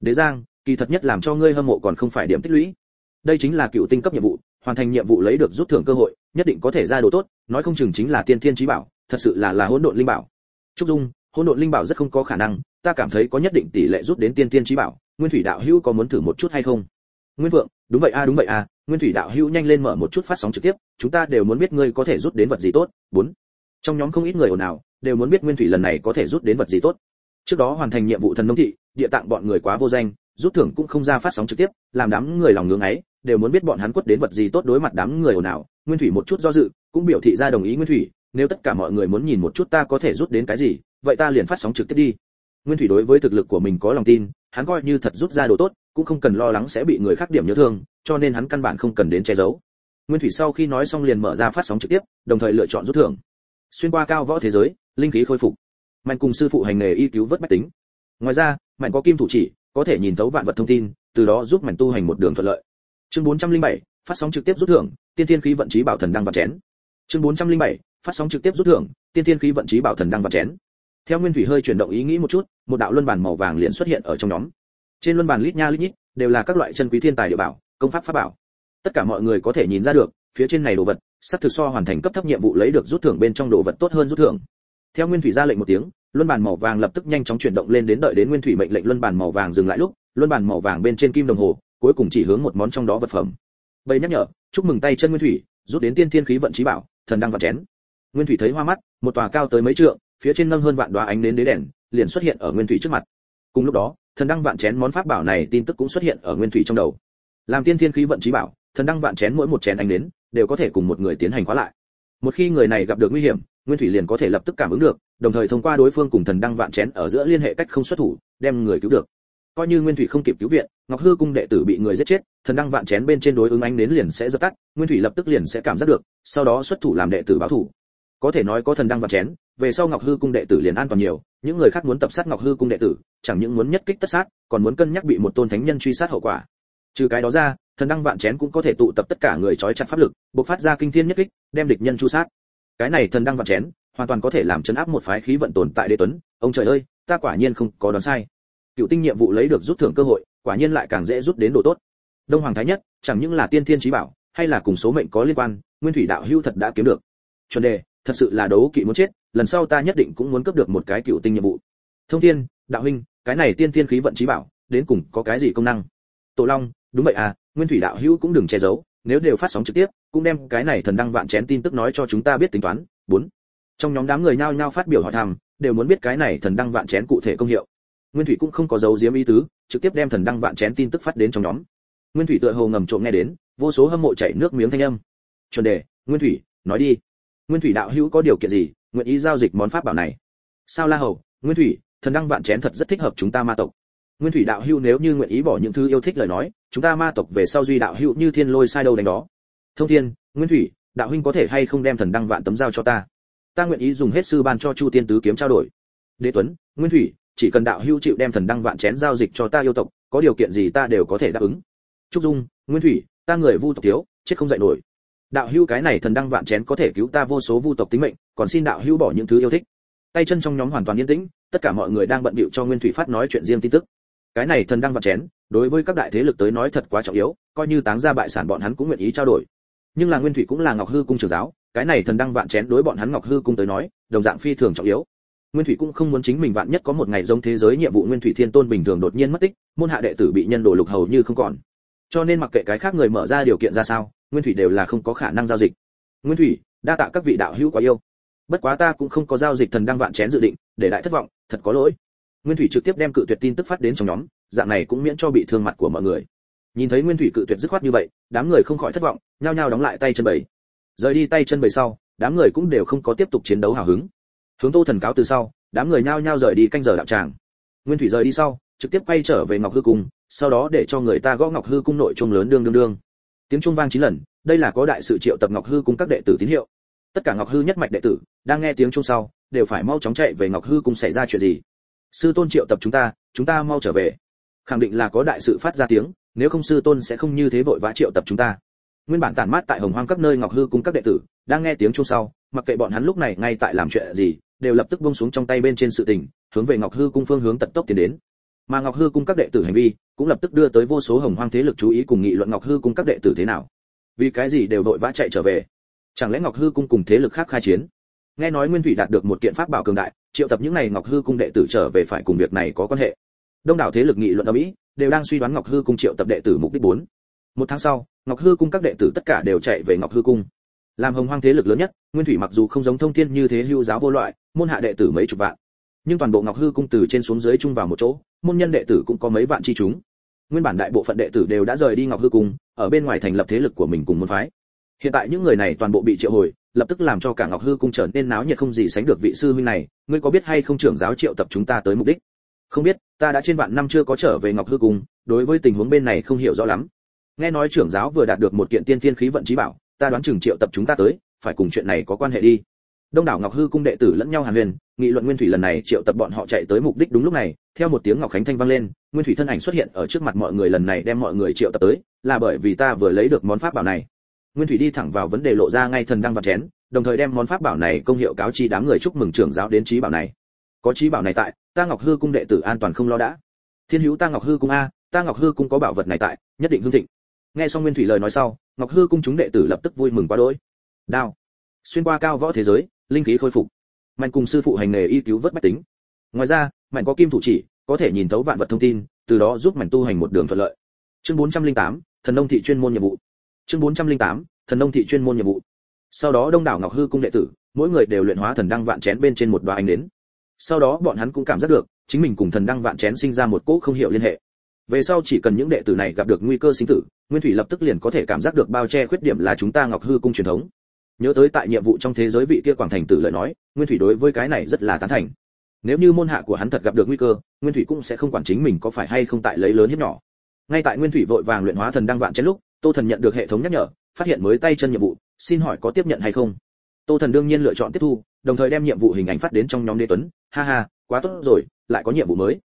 Đế giang, kỳ thật nhất làm cho ngươi hâm mộ còn không phải điểm tích lũy. Đây chính là cựu tinh cấp nhiệm vụ, hoàn thành nhiệm vụ lấy được rút thưởng cơ hội nhất định có thể ra đồ tốt, nói không chừng chính là tiên thiên trí bảo, thật sự là là hỗn độn linh bảo. Trúc dung, hỗn độn linh bảo rất không có khả năng, ta cảm thấy có nhất định tỷ lệ rút đến tiên thiên trí bảo, nguyên thủy đạo hữu có muốn thử một chút hay không? Nguyên vượng, đúng vậy a, đúng vậy a, nguyên thủy đạo hữu nhanh lên mở một chút phát sóng trực tiếp, chúng ta đều muốn biết ngươi có thể rút đến vật gì tốt. Bốn, trong nhóm không ít người ồn ào, đều muốn biết nguyên thủy lần này có thể rút đến vật gì tốt. Trước đó hoàn thành nhiệm vụ thần nông thị, địa tạng bọn người quá vô danh rút thưởng cũng không ra phát sóng trực tiếp, làm đám người lòng ngưỡng ấy, đều muốn biết bọn hắn quất đến vật gì tốt đối mặt đám người ồn ào. Nguyên thủy một chút do dự, cũng biểu thị ra đồng ý nguyên thủy, nếu tất cả mọi người muốn nhìn một chút ta có thể rút đến cái gì, vậy ta liền phát sóng trực tiếp đi. Nguyên thủy đối với thực lực của mình có lòng tin, hắn coi như thật rút ra đồ tốt, cũng không cần lo lắng sẽ bị người khác điểm nhớ thương, cho nên hắn căn bản không cần đến che giấu. Nguyên thủy sau khi nói xong liền mở ra phát sóng trực tiếp, đồng thời lựa chọn rút thưởng. Xuyên qua cao võ thế giới, linh khí khôi phục. Mạnh cùng sư phụ hành nghề y cứu vớt bách tính. Ngoài ra, mạnh có kim thủ chỉ có thể nhìn thấu vạn vật thông tin từ đó giúp mảnh tu hành một đường thuận lợi. Chương 407, phát sóng trực tiếp rút thưởng tiên thiên khí vận trí bảo thần đang vặn chén. Chương 407, phát sóng trực tiếp rút thưởng tiên thiên khí vận trí bảo thần đang vặn chén. Theo nguyên thủy hơi chuyển động ý nghĩ một chút một đạo luân bàn màu vàng liền xuất hiện ở trong nhóm. Trên luân bàn lít nha lít nhít đều là các loại chân quý thiên tài địa bảo công pháp pháp bảo. Tất cả mọi người có thể nhìn ra được phía trên này đồ vật sắp thực so hoàn thành cấp thấp nhiệm vụ lấy được rút thưởng bên trong đồ vật tốt hơn rút thưởng. Theo nguyên thủy ra lệnh một tiếng luân bàn màu vàng lập tức nhanh chóng chuyển động lên đến đợi đến nguyên thủy mệnh lệnh luân bàn màu vàng dừng lại lúc, luân bàn màu vàng bên trên kim đồng hồ, cuối cùng chỉ hướng một món trong đó vật phẩm. Bầy nhắc nhở, chúc mừng tay chân nguyên thủy, rút đến tiên thiên khí vận trí bảo, thần đăng vật chén. Nguyên thủy thấy hoa mắt, một tòa cao tới mấy trượng, phía trên nâng hơn vạn đóa ánh đến đế đèn, liền xuất hiện ở nguyên thủy trước mặt. Cùng lúc đó, thần đăng vạn chén món pháp bảo này tin tức cũng xuất hiện ở nguyên thủy trong đầu. Làm tiên thiên khí vận trí bảo, thần đăng vạn chén mỗi một chén ánh đến, đều có thể cùng một người tiến hành khóa lại. Một khi người này gặp được nguy hiểm nguyên thủy liền có thể lập tức cảm ứng được, đồng thời thông qua đối phương cùng thần đăng vạn chén ở giữa liên hệ cách không xuất thủ, đem người cứu được. Coi như nguyên thủy không kịp cứu viện, ngọc hư cung đệ tử bị người giết chết, thần đăng vạn chén bên trên đối ứng ánh đến liền sẽ dập tắt, nguyên thủy lập tức liền sẽ cảm giác được, sau đó xuất thủ làm đệ tử báo thủ. Có thể nói có thần đăng vạn chén, về sau ngọc hư cung đệ tử liền an toàn nhiều, những người khác muốn tập sát ngọc hư cung đệ tử, chẳng những muốn nhất kích tất sát, còn muốn cân nhắc bị một tôn thánh nhân truy sát hậu quả. Trừ cái đó ra, thần đăng vạn chén cũng có thể tụ tập tất cả người trói chặt pháp lực, bộc phát ra kinh thiên nhất kích, đem địch nhân chu sát cái này thần đang vặn chén, hoàn toàn có thể làm chấn áp một phái khí vận tồn tại đế tuấn. Ông trời ơi, ta quả nhiên không có đoán sai. Cựu tinh nhiệm vụ lấy được rút thưởng cơ hội, quả nhiên lại càng dễ rút đến độ tốt. Đông hoàng thái nhất, chẳng những là tiên thiên trí bảo, hay là cùng số mệnh có liên quan, nguyên thủy đạo hưu thật đã kiếm được. Chuẩn đề, thật sự là đấu kỵ muốn chết, lần sau ta nhất định cũng muốn cấp được một cái cựu tinh nhiệm vụ. Thông thiên, đạo huynh, cái này tiên thiên khí vận trí bảo, đến cùng có cái gì công năng? Tổ long, đúng vậy à nguyên thủy đạo hữu cũng đừng che giấu nếu đều phát sóng trực tiếp, cũng đem cái này thần đăng vạn chén tin tức nói cho chúng ta biết tính toán. Bốn, trong nhóm đám người nhao nhao phát biểu hỏi thăm, đều muốn biết cái này thần đăng vạn chén cụ thể công hiệu. Nguyên thủy cũng không có dấu diếm ý tứ, trực tiếp đem thần đăng vạn chén tin tức phát đến trong nhóm. Nguyên thủy tựa hồ ngầm trộm nghe đến, vô số hâm mộ chảy nước miếng thanh âm. Chuẩn đề, nguyên thủy, nói đi. Nguyên thủy đạo hữu có điều kiện gì, nguyện ý giao dịch món pháp bảo này? Sao la hầu, nguyên thủy, thần đăng vạn chén thật rất thích hợp chúng ta ma tộc nguyên thủy đạo hữu nếu như nguyện ý bỏ những thứ yêu thích lời nói, chúng ta ma tộc về sau duy đạo hữu như thiên lôi sai đâu đánh đó. Thông thiên, nguyên thủy, đạo huynh có thể hay không đem thần đăng vạn tấm giao cho ta? Ta nguyện ý dùng hết sư ban cho chu tiên tứ kiếm trao đổi. Đế tuấn, nguyên thủy, chỉ cần đạo hữu chịu đem thần đăng vạn chén giao dịch cho ta yêu tộc, có điều kiện gì ta đều có thể đáp ứng. Trúc dung, nguyên thủy, ta người vu tộc thiếu, chết không dậy nổi. Đạo hữu cái này thần đăng vạn chén có thể cứu ta vô số vu tộc tính mệnh, còn xin đạo hữu bỏ những thứ yêu thích. Tay chân trong nhóm hoàn toàn yên tĩnh, tất cả mọi người đang bận bịu cho nguyên thủy phát nói chuyện riêng tin tức cái này thần đang vạn chén, đối với các đại thế lực tới nói thật quá trọng yếu, coi như táng ra bại sản bọn hắn cũng nguyện ý trao đổi. Nhưng là nguyên thủy cũng là ngọc hư cung trường giáo, cái này thần đăng vạn chén đối bọn hắn ngọc hư cung tới nói, đồng dạng phi thường trọng yếu. Nguyên thủy cũng không muốn chính mình vạn nhất có một ngày giống thế giới nhiệm vụ nguyên thủy thiên tôn bình thường đột nhiên mất tích, môn hạ đệ tử bị nhân đồ lục hầu như không còn. Cho nên mặc kệ cái khác người mở ra điều kiện ra sao, nguyên thủy đều là không có khả năng giao dịch. Nguyên thủy, đa tạ các vị đạo hữu quá yêu. Bất quá ta cũng không có giao dịch thần đăng vạn chén dự định, để đại thất vọng, thật có lỗi nguyên thủy trực tiếp đem cự tuyệt tin tức phát đến trong nhóm, dạng này cũng miễn cho bị thương mặt của mọi người. Nhìn thấy nguyên thủy cự tuyệt dứt khoát như vậy, đám người không khỏi thất vọng, nhao nhao đóng lại tay chân bầy. Rời đi tay chân bầy sau, đám người cũng đều không có tiếp tục chiến đấu hào hứng. Hướng tô thần cáo từ sau, đám người nhao nhao rời đi canh giờ đạo tràng. Nguyên thủy rời đi sau, trực tiếp quay trở về ngọc hư cung, sau đó để cho người ta gõ ngọc hư cung nội trung lớn đương đương đương. Tiếng trung vang chín lần, đây là có đại sự triệu tập ngọc hư cung các đệ tử tín hiệu. Tất cả ngọc hư nhất mạch đệ tử, đang nghe tiếng trung sau, đều phải mau chóng chạy về ngọc hư cung xảy ra chuyện gì sư tôn triệu tập chúng ta chúng ta mau trở về. Khẳng định là có đại sự phát ra tiếng, nếu không sư tôn sẽ không như thế vội vã triệu tập chúng ta. Nguyên bản tản mát tại hồng hoang các nơi ngọc hư cung các đệ tử, đang nghe tiếng chuông sau, mặc kệ bọn hắn lúc này ngay tại làm chuyện gì, đều lập tức buông xuống trong tay bên trên sự tình, hướng về ngọc hư cung phương hướng tận tốc tiến đến. Mà ngọc hư cung các đệ tử hành vi, cũng lập tức đưa tới vô số hồng hoang thế lực chú ý cùng nghị luận ngọc hư cung các đệ tử thế nào. Vì cái gì đều vội vã chạy trở về? Chẳng lẽ ngọc hư cung cùng thế lực khác khai chiến? Nghe nói nguyên thủy đạt được một kiện pháp bảo cường đại triệu tập những này ngọc hư cung đệ tử trở về phải cùng việc này có quan hệ. Đông đảo thế lực nghị luận ở mỹ đều đang suy đoán ngọc hư cung triệu tập đệ tử mục đích bốn. Một tháng sau, ngọc hư cung các đệ tử tất cả đều chạy về ngọc hư cung. Làm hồng hoang thế lực lớn nhất, nguyên thủy mặc dù không giống thông thiên như thế hưu giáo vô loại, môn hạ đệ tử mấy chục vạn. Nhưng toàn bộ ngọc hư cung từ trên xuống dưới chung vào một chỗ, môn nhân đệ tử cũng có mấy vạn chi chúng. Nguyên bản đại bộ phận đệ tử đều đã rời đi ngọc hư cung, ở bên ngoài thành lập thế lực của mình cùng môn phái. Hiện tại những người này toàn bộ bị triệu hồi lập tức làm cho cả ngọc hư cung trở nên náo nhiệt không gì sánh được vị sư huynh này, ngươi có biết hay không trưởng giáo triệu tập chúng ta tới mục đích? Không biết, ta đã trên vạn năm chưa có trở về ngọc hư cung, đối với tình huống bên này không hiểu rõ lắm. Nghe nói trưởng giáo vừa đạt được một kiện tiên thiên khí vận trí bảo, ta đoán chừng triệu tập chúng ta tới, phải cùng chuyện này có quan hệ đi. Đông đảo ngọc hư cung đệ tử lẫn nhau hàn huyền, nghị luận nguyên thủy lần này triệu tập bọn họ chạy tới mục đích đúng lúc này, theo một tiếng ngọc khánh thanh vang lên, nguyên thủy thân ảnh xuất hiện ở trước mặt mọi người lần này đem mọi người triệu tập tới, là bởi vì ta vừa lấy được món pháp bảo này nguyên thủy đi thẳng vào vấn đề lộ ra ngay thần đăng và chén đồng thời đem món pháp bảo này công hiệu cáo chi đám người chúc mừng trưởng giáo đến trí bảo này. Có trí bảo này tại ta ngọc hư cung đệ tử an toàn không lo đã. Thiên hữu ta ngọc hư cung a ta ngọc hư cung có bảo vật này tại nhất định hương thịnh. Nghe xong nguyên thủy lời nói sau ngọc hư cung chúng đệ tử lập tức vui mừng quá đỗi. Đao. Xuyên qua cao võ thế giới linh khí khôi phục. Mạnh cùng sư phụ hành nghề y cứu vớt bách tính. Ngoài ra mạnh có kim thủ chỉ có thể nhìn thấu vạn vật thông tin từ đó giúp mạnh tu hành một đường thuận lợi. Chương 408, thần nông thị chuyên môn nhiệm vụ chương 408, thần nông thị chuyên môn nhiệm vụ. Sau đó đông đảo ngọc hư cung đệ tử mỗi người đều luyện hóa thần đăng vạn chén bên trên một đoá ánh đến sau đó bọn hắn cũng cảm giác được chính mình cùng thần đăng vạn chén sinh ra một cỗ không hiểu liên hệ. Về sau chỉ cần những đệ tử này gặp được nguy cơ sinh tử nguyên thủy lập tức liền có thể cảm giác được bao che khuyết điểm là chúng ta ngọc hư cung truyền thống. Nhớ tới tại nhiệm vụ trong thế giới vị kia quảng thành tử lời nói nguyên thủy đối với cái này rất là tán thành. Nếu như môn hạ của hắn thật gặp được nguy cơ nguyên thủy cũng sẽ không quản chính mình có phải hay không tại lấy lớn hiếp nhỏ. Ngay tại nguyên thủy vội vàng luyện hóa thần đăng vạn chén lúc tô thần nhận được hệ thống nhắc nhở, phát hiện mới tay chân nhiệm vụ, xin hỏi có tiếp nhận hay không? Tô thần đương nhiên lựa chọn tiếp thu, đồng thời đem nhiệm vụ hình ảnh phát đến trong nhóm đế tuấn. Ha ha, quá tốt rồi, lại có nhiệm vụ mới.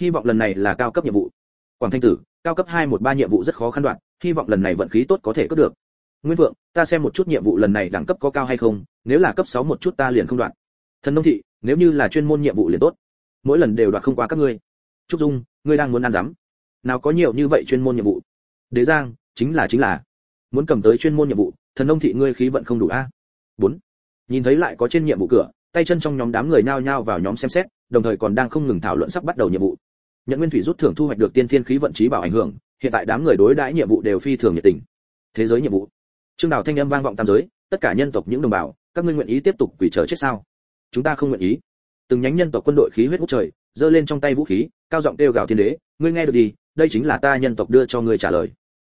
Hy vọng lần này là cao cấp nhiệm vụ. Quảng thanh tử, cao cấp hai một ba nhiệm vụ rất khó khăn đoạn, hy vọng lần này vận khí tốt có thể cướp được. Nguyên vượng, ta xem một chút nhiệm vụ lần này đẳng cấp có cao hay không, nếu là cấp sáu một chút ta liền không đoạn. Thần nông thị, nếu như là chuyên môn nhiệm vụ liền tốt. Mỗi lần đều đoạt không qua các ngươi. Trúc dung, ngươi đang muốn ăn dám nào có nhiều như vậy chuyên môn nhiệm vụ. Đế giang chính là chính là. Muốn cầm tới chuyên môn nhiệm vụ, thần nông thị ngươi khí vận không đủ a. Bốn. Nhìn thấy lại có trên nhiệm vụ cửa, tay chân trong nhóm đám người nao nhao vào nhóm xem xét, đồng thời còn đang không ngừng thảo luận sắp bắt đầu nhiệm vụ. Nhận nguyên thủy rút thưởng thu hoạch được tiên thiên khí vận trí bảo ảnh hưởng, hiện tại đám người đối đãi nhiệm vụ đều phi thường nhiệt tình. Thế giới nhiệm vụ. Trương đào thanh âm vang vọng tam giới, tất cả nhân tộc những đồng bào, các ngươi nguyện ý tiếp tục quỷ chờ chết sao? Chúng ta không nguyện ý. Từng nhánh nhân tộc quân đội khí huyết ngút trời, giơ lên trong tay vũ khí, cao giọng kêu gào thiên đế, ngươi nghe được đi, đây chính là ta nhân tộc đưa cho ngươi trả lời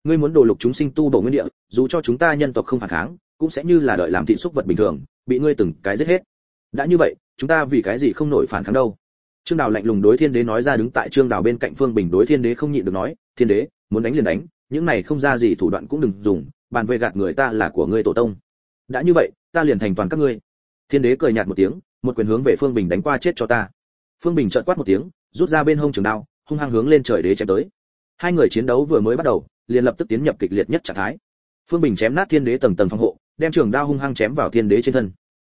ngươi muốn đồ lục chúng sinh tu bổ nguyên địa, dù cho chúng ta nhân tộc không phản kháng, cũng sẽ như là đợi làm thị xúc vật bình thường, bị ngươi từng cái giết hết. Đã như vậy, chúng ta vì cái gì không nổi phản kháng đâu? Trương đào lạnh lùng đối thiên đế nói ra đứng tại trương đào bên cạnh phương bình đối thiên đế không nhịn được nói, thiên đế, muốn đánh liền đánh, những này không ra gì thủ đoạn cũng đừng dùng, bàn về gạt người ta là của ngươi tổ tông. Đã như vậy, ta liền thành toàn các ngươi. Thiên đế cười nhạt một tiếng, một quyền hướng về phương bình đánh qua chết cho ta. Phương bình trợn quát một tiếng, rút ra bên hông trường đao, hung hăng hướng lên trời đế chém tới. Hai người chiến đấu vừa mới bắt đầu liền lập tức tiến nhập kịch liệt nhất trạng thái. Phương bình chém nát thiên đế tầng tầng phòng hộ, đem trường đao hung hăng chém vào thiên đế trên thân.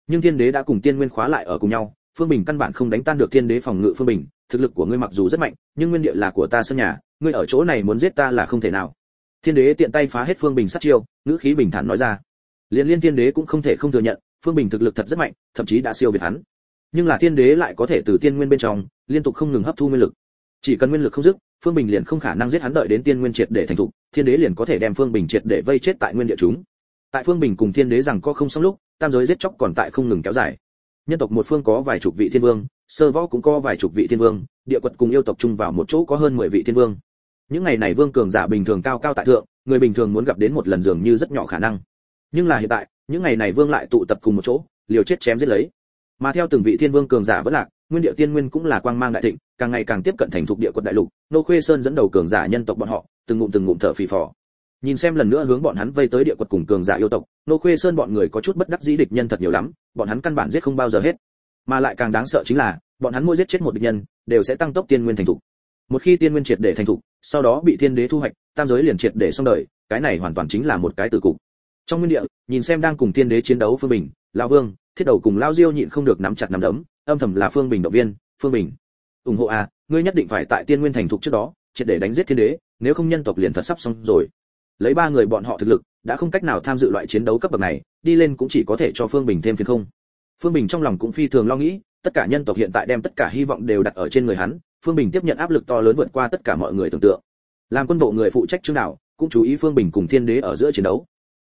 Nhưng thiên đế đã cùng tiên nguyên khóa lại ở cùng nhau, phương bình căn bản không đánh tan được thiên đế phòng ngự phương bình, thực lực của ngươi mặc dù rất mạnh, nhưng nguyên địa là của ta sân nhà, ngươi ở chỗ này muốn giết ta là không thể nào. Thiên đế tiện tay phá hết phương bình sát chiêu, ngữ khí bình thản nói ra. Liên liên thiên đế cũng không thể không thừa nhận, phương bình thực lực thật rất mạnh, thậm chí đã siêu việt hắn. Nhưng là thiên đế lại có thể từ tiên nguyên bên trong, liên tục không ngừng hấp thu nguyên lực chỉ cần nguyên lực không dứt, phương bình liền không khả năng giết hắn đợi đến tiên nguyên triệt để thành thục, thiên đế liền có thể đem phương bình triệt để vây chết tại nguyên địa chúng. Tại phương bình cùng thiên đế rằng có không xong lúc, tam giới giết chóc còn tại không ngừng kéo dài. Nhân tộc một phương có vài chục vị thiên vương, sơ võ cũng có vài chục vị thiên vương, địa quật cùng yêu tộc chung vào một chỗ có hơn 10 vị thiên vương. Những ngày này vương cường giả bình thường cao cao tại thượng, người bình thường muốn gặp đến một lần dường như rất nhỏ khả năng. Nhưng là hiện tại, những ngày này vương lại tụ tập cùng một chỗ, liều chết chém giết lấy. Mà theo từng vị thiên vương cường giả vẫn lạc nguyên địa tiên nguyên cũng là quang mang đại thịnh, càng ngày càng tiếp cận thành thuộc địa quận đại lục, nô khuê sơn dẫn đầu cường giả nhân tộc bọn họ, từng ngụm từng ngụm thở phì phò. Nhìn xem lần nữa hướng bọn hắn vây tới địa quật cùng cường giả yêu tộc, nô khuê sơn bọn người có chút bất đắc dĩ địch nhân thật nhiều lắm, bọn hắn căn bản giết không bao giờ hết. Mà lại càng đáng sợ chính là, bọn hắn mỗi giết chết một địch nhân, đều sẽ tăng tốc tiên nguyên thành thục. Một khi tiên nguyên triệt để thành thục, sau đó bị thiên đế thu hoạch, tam giới liền triệt để xong đời, cái này hoàn toàn chính là một cái tử cục. Trong nguyên địa, nhìn xem đang cùng thiên đế chiến đấu phương bình, lão vương, thiết đầu cùng lao diêu nhịn không được nắm chặt nắm đấm âm thầm là phương bình động viên, phương bình, ủng hộ à ngươi nhất định phải tại tiên nguyên thành thục trước đó, triệt để đánh giết thiên đế, nếu không nhân tộc liền thật sắp xong rồi. Lấy ba người bọn họ thực lực, đã không cách nào tham dự loại chiến đấu cấp bậc này, đi lên cũng chỉ có thể cho phương bình thêm phiền không. Phương bình trong lòng cũng phi thường lo nghĩ, tất cả nhân tộc hiện tại đem tất cả hy vọng đều đặt ở trên người hắn, phương bình tiếp nhận áp lực to lớn vượt qua tất cả mọi người tưởng tượng. Làm quân bộ người phụ trách chương nào cũng chú ý phương bình cùng thiên đế ở giữa chiến đấu.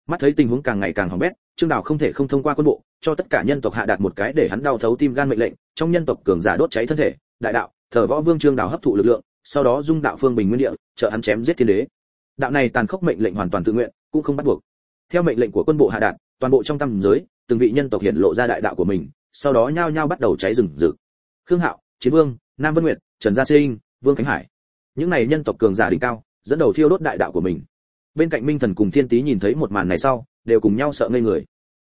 Mắt thấy tình huống càng ngày càng hỏng bét trương đào không thể không thông qua quân bộ, cho tất cả nhân tộc hạ đạt một cái để hắn đau thấu tim gan mệnh lệnh, trong nhân tộc cường giả đốt cháy thân thể, đại đạo, thờ võ vương trương đào hấp thụ lực lượng, sau đó dung đạo phương bình nguyên địa, trợ hắn chém giết thiên đế. Đạo này tàn khốc mệnh lệnh hoàn toàn tự nguyện, cũng không bắt buộc. Theo mệnh lệnh của quân bộ hạ đạt, toàn bộ trong tâm giới, từng vị nhân tộc hiện lộ ra đại đạo của mình, sau đó nhao nhao bắt đầu cháy rừng rực. Khương hạo, chiến vương, nam vân nguyệt, trần gia sinh, vương khánh hải. Những này nhân tộc cường giả đỉnh cao, dẫn đầu thiêu đốt đại đạo của mình. Bên cạnh minh thần cùng thiên tý nhìn thấy một màn này sau đều cùng nhau sợ ngây người.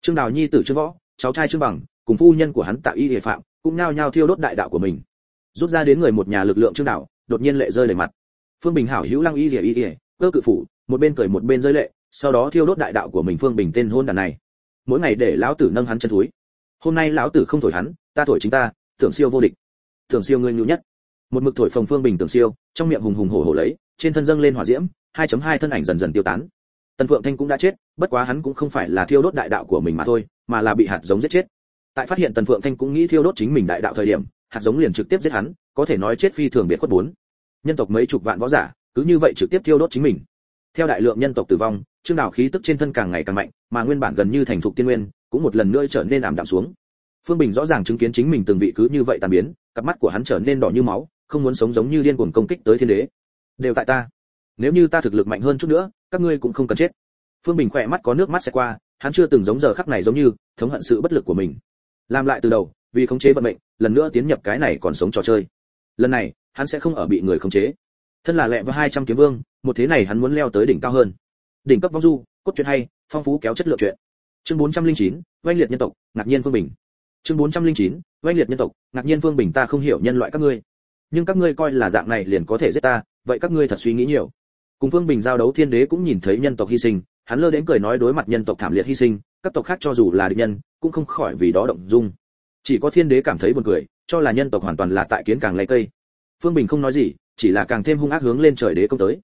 Trương đào nhi tử trương võ, cháu trai trương bằng, cùng phu nhân của hắn tạ y hệ phạm, cũng nhao nhao thiêu đốt đại đạo của mình. Rút ra đến người một nhà lực lượng trương đào, đột nhiên lệ rơi đầy mặt. Phương bình hảo, hữu lăng y rỉa y ỉa cơ cự phủ, một bên cười một bên rơi lệ, sau đó thiêu đốt đại đạo của mình phương bình tên hôn đàn này. Mỗi ngày để lão tử nâng hắn chân thúi. Hôm nay lão tử không thổi hắn, ta thổi chính ta, tưởng siêu vô địch. Tưởng siêu ngươi nhu nhất. Một mực thổi phồng phương bình tưởng siêu, trong miệng hùng hùng hổ hổ lấy, trên thân dâng lên hỏa diễm 2.2 thân ảnh dần dần tiêu tán tần phượng thanh cũng đã chết, bất quá hắn cũng không phải là thiêu đốt đại đạo của mình mà thôi, mà là bị hạt giống giết chết. Tại phát hiện tần phượng thanh cũng nghĩ thiêu đốt chính mình đại đạo thời điểm, hạt giống liền trực tiếp giết hắn, có thể nói chết phi thường biệt khuất bốn. Nhân tộc mấy chục vạn võ giả, cứ như vậy trực tiếp thiêu đốt chính mình. Theo đại lượng nhân tộc tử vong trương đạo khí tức trên thân càng ngày càng mạnh, mà nguyên bản gần như thành thục tiên nguyên, cũng một lần nữa trở nên ảm đạm xuống. Phương bình rõ ràng chứng kiến chính mình từng vị cứ như vậy tàn biến, cặp mắt của hắn trở nên đỏ như máu, không muốn sống giống như điên cuồng công kích tới thiên đế. Đều tại ta nếu như ta thực lực mạnh hơn chút nữa, các ngươi cũng không cần chết. Phương bình khỏe mắt có nước mắt sẽ qua, hắn chưa từng giống giờ khắc này giống như, thống hận sự bất lực của mình. Làm lại từ đầu, vì khống chế vận mệnh, lần nữa tiến nhập cái này còn sống trò chơi. Lần này, hắn sẽ không ở bị người khống chế. Thân là lẹ với hai trăm kiếm vương, một thế này hắn muốn leo tới đỉnh cao hơn. Đỉnh cấp vong du, cốt truyện hay, phong phú kéo chất lượng truyện. Chương bốn trăm linh chín, oanh liệt nhân tộc, ngạc nhiên phương bình. Chương bốn trăm linh chín, oanh liệt nhân tộc, ngạc nhiên phương bình ta không hiểu nhân loại các ngươi. Nhưng các ngươi coi là dạng này liền có thể giết ta, vậy các ngươi thật suy nghĩ nhiều cùng phương bình giao đấu thiên đế cũng nhìn thấy nhân tộc hy sinh, hắn lơ đến cười nói đối mặt nhân tộc thảm liệt hy sinh, các tộc khác cho dù là địch nhân, cũng không khỏi vì đó động dung. Chỉ có thiên đế cảm thấy buồn cười, cho là nhân tộc hoàn toàn là tại kiến càng lấy cây. Phương bình không nói gì, chỉ là càng thêm hung ác hướng lên trời đế công tới.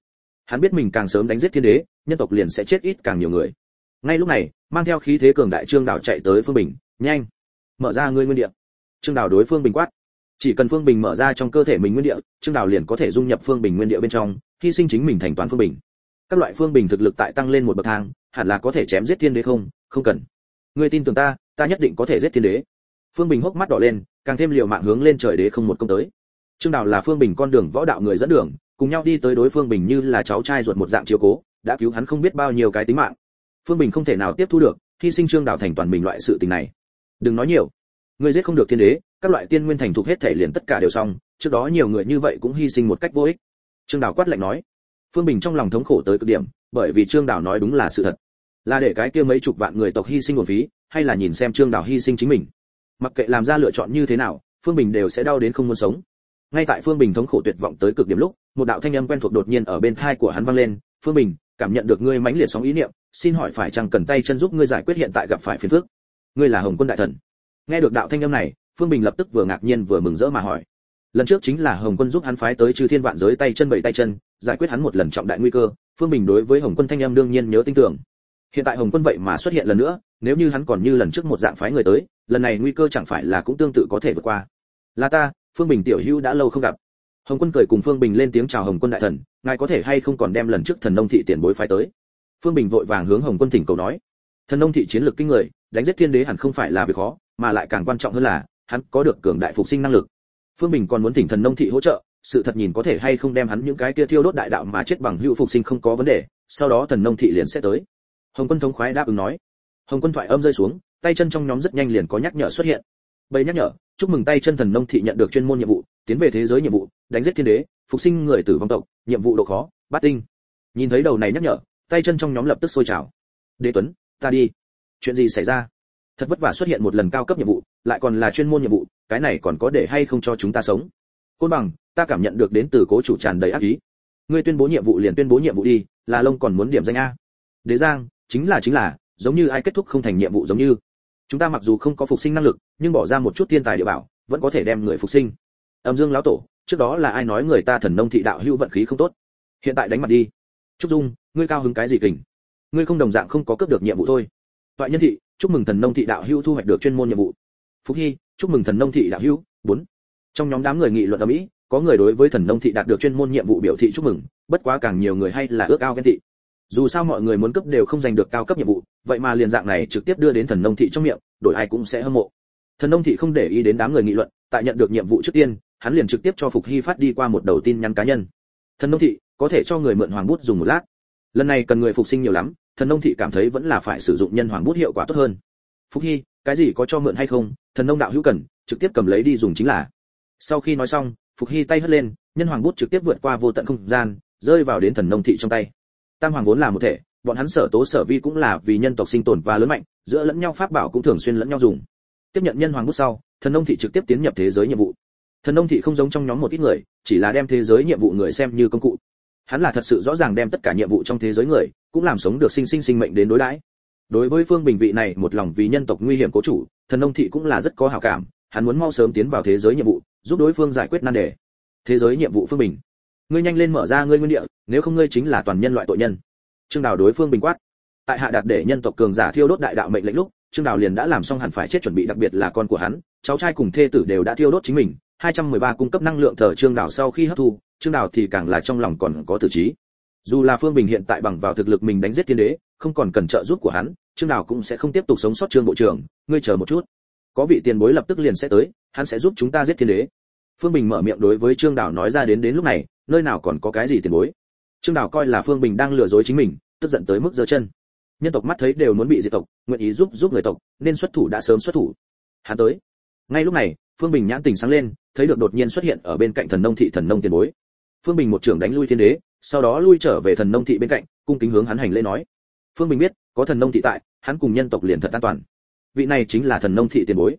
Hắn biết mình càng sớm đánh giết thiên đế, nhân tộc liền sẽ chết ít càng nhiều người. Ngay lúc này, mang theo khí thế cường đại trương đảo chạy tới phương bình, nhanh, mở ra ngươi nguyên địa. Trương đảo đối phương bình quát chỉ cần phương bình mở ra trong cơ thể mình nguyên địa, trương đào liền có thể dung nhập phương bình nguyên địa bên trong, hy sinh chính mình thành toán phương bình. Các loại phương bình thực lực tại tăng lên một bậc thang, hẳn là có thể chém giết thiên đế không? Không cần. Ngươi tin tưởng ta ta nhất định có thể giết thiên đế. Phương bình hốc mắt đỏ lên, càng thêm liều mạng hướng lên trời đế không một công tới. Trương đào là phương bình con đường võ đạo người dẫn đường, cùng nhau đi tới đối phương bình như là cháu trai ruột một dạng chiếu cố, đã cứu hắn không biết bao nhiêu cái tính mạng. Phương bình không thể nào tiếp thu được, hy sinh trương đào thành toàn bình loại sự tình này. Đừng nói nhiều. Ngươi giết không được thiên đế các loại tiên nguyên thành thuộc hết thể liền tất cả đều xong, trước đó nhiều người như vậy cũng hy sinh một cách vô ích. Trương đào quát lạnh nói. Phương bình trong lòng thống khổ tới cực điểm, bởi vì trương đào nói đúng là sự thật. Là để cái kia mấy chục vạn người tộc hy sinh nguồn phí, hay là nhìn xem trương đào hy sinh chính mình. Mặc kệ làm ra lựa chọn như thế nào, phương bình đều sẽ đau đến không muốn sống. Ngay tại phương bình thống khổ tuyệt vọng tới cực điểm lúc, một đạo thanh âm quen thuộc đột nhiên ở bên thai của hắn vang lên. Phương bình, cảm nhận được ngươi mãnh liệt sóng ý niệm, xin hỏi phải chăng cần tay chân giúp ngươi giải quyết hiện tại gặp phải phiền phức? Ngươi là hồng quân đại thần. Nghe được đạo thanh âm này phương bình lập tức vừa ngạc nhiên vừa mừng rỡ mà hỏi. Lần trước chính là hồng quân giúp hắn phái tới chư thiên vạn giới tay chân bảy tay chân, giải quyết hắn một lần trọng đại nguy cơ, phương bình đối với hồng quân thanh em đương nhiên nhớ tin tưởng. Hiện tại hồng quân vậy mà xuất hiện lần nữa, nếu như hắn còn như lần trước một dạng phái người tới, lần này nguy cơ chẳng phải là cũng tương tự có thể vượt qua. Là ta, phương bình tiểu hữu đã lâu không gặp. Hồng quân cười cùng phương bình lên tiếng chào hồng quân đại thần, ngài có thể hay không còn đem lần trước thần nông thị tiền bối phái tới? Phương bình vội vàng hướng hồng quân thỉnh cầu nói. Thần nông thị chiến lược kinh người, đánh giết thiên đế hẳn không phải là việc khó, mà lại càng quan trọng hơn là hắn có được cường đại phục sinh năng lực. Phương bình còn muốn thỉnh thần nông thị hỗ trợ, sự thật nhìn có thể hay không đem hắn những cái kia thiêu đốt đại đạo mà chết bằng hữu phục sinh không có vấn đề, sau đó thần nông thị liền sẽ tới. Hồng quân thống khoái đáp ứng nói. Hồng quân thoại âm rơi xuống, tay chân trong nhóm rất nhanh liền có nhắc nhở xuất hiện. Bầy nhắc nhở, chúc mừng tay chân thần nông thị nhận được chuyên môn nhiệm vụ, tiến về thế giới nhiệm vụ, đánh giết thiên đế, phục sinh người tử vong tộc, nhiệm vụ độ khó, bát tinh. Nhìn thấy đầu này nhắc nhở, tay chân trong nhóm lập tức sôi trào. Đế tuấn, ta đi. Chuyện gì xảy ra? Thật vất vả xuất hiện một lần cao cấp nhiệm vụ lại còn là chuyên môn nhiệm vụ, cái này còn có để hay không cho chúng ta sống? Côn bằng, ta cảm nhận được đến từ cố chủ tràn đầy ác ý. Ngươi tuyên bố nhiệm vụ liền tuyên bố nhiệm vụ đi, là lông còn muốn điểm danh a. Đế giang, chính là chính là, giống như ai kết thúc không thành nhiệm vụ giống như. Chúng ta mặc dù không có phục sinh năng lực, nhưng bỏ ra một chút thiên tài địa bảo, vẫn có thể đem người phục sinh. Âm dương lão tổ, trước đó là ai nói người ta thần nông thị đạo hữu vận khí không tốt? Hiện tại đánh mặt đi. Trúc dung, ngươi cao hứng cái gì kình? Ngươi không đồng dạng không có cướp được nhiệm vụ thôi. Toại nhân thị, chúc mừng thần nông thị đạo hữu thu hoạch được chuyên môn nhiệm vụ phúc hy, chúc mừng thần nông thị đạo hữu, bốn. Trong nhóm đám người nghị luận ở mỹ, có người đối với thần nông thị đạt được chuyên môn nhiệm vụ biểu thị chúc mừng, bất quá càng nhiều người hay là ước ao ghen thị dù sao mọi người muốn cấp đều không giành được cao cấp nhiệm vụ, vậy mà liền dạng này trực tiếp đưa đến thần nông thị trong miệng, đổi ai cũng sẽ hâm mộ. Thần nông thị không để ý đến đám người nghị luận, tại nhận được nhiệm vụ trước tiên, hắn liền trực tiếp cho phục hy phát đi qua một đầu tin nhắn cá nhân. Thần nông thị, có thể cho người mượn hoàng bút dùng một lát. Lần này cần người phục sinh nhiều lắm, thần nông thị cảm thấy vẫn là phải sử dụng nhân hoàng bút hiệu quả tốt hơn. Phúc hy cái gì có cho mượn hay không, thần nông đạo hữu cần, trực tiếp cầm lấy đi dùng chính là. Sau khi nói xong, phục hy tay hất lên, nhân hoàng bút trực tiếp vượt qua vô tận không gian, rơi vào đến thần nông thị trong tay. Tam hoàng vốn là một thể, bọn hắn sở tố sở vi cũng là vì nhân tộc sinh tồn và lớn mạnh, giữa lẫn nhau pháp bảo cũng thường xuyên lẫn nhau dùng. Tiếp nhận nhân hoàng bút sau, thần nông thị trực tiếp tiến nhập thế giới nhiệm vụ. Thần nông thị không giống trong nhóm một ít người, chỉ là đem thế giới nhiệm vụ người xem như công cụ. Hắn là thật sự rõ ràng đem tất cả nhiệm vụ trong thế giới người, cũng làm sống được sinh sinh sinh mệnh đến đối đãi đối với phương bình vị này một lòng vì nhân tộc nguy hiểm cố chủ, thần nông thị cũng là rất có hảo cảm, hắn muốn mau sớm tiến vào thế giới nhiệm vụ, giúp đối phương giải quyết nan đề. Thế giới nhiệm vụ phương bình. Ngươi nhanh lên mở ra ngươi nguyên địa, nếu không ngươi chính là toàn nhân loại tội nhân. Trương đào đối phương bình quát. Tại hạ đạt để nhân tộc cường giả thiêu đốt đại đạo mệnh lệnh lúc, trương đào liền đã làm xong hẳn phải chết chuẩn bị đặc biệt là con của hắn, cháu trai cùng thê tử đều đã thiêu đốt chính mình 213 cung cấp năng lượng thờ trương đào sau khi hấp thu, trương đào thì càng là trong lòng còn có tử trí dù là phương bình hiện tại bằng vào thực lực mình đánh giết thiên đế, không còn cần trợ giúp của hắn chương nào cũng sẽ không tiếp tục sống sót trương bộ trưởng, ngươi chờ một chút. Có vị tiền bối lập tức liền sẽ tới, hắn sẽ giúp chúng ta giết thiên đế. Phương bình mở miệng đối với trương đào nói ra đến đến lúc này, nơi nào còn có cái gì tiền bối. Trương đào coi là phương bình đang lừa dối chính mình, tức giận tới mức giơ chân. Nhân tộc mắt thấy đều muốn bị diệt tộc, nguyện ý giúp giúp người tộc, nên xuất thủ đã sớm xuất thủ. Hắn tới. Ngay lúc này, phương bình nhãn tình sáng lên, thấy được đột nhiên xuất hiện ở bên cạnh thần nông thị thần nông tiền bối. Phương bình một trưởng đánh lui thiên đế sau đó lui trở về thần nông thị bên cạnh, cung kính hướng hắn hành lễ nói. Phương bình biết, có thần nông thị tại, hắn cùng nhân tộc liền thật an toàn. Vị này chính là thần nông thị tiền bối.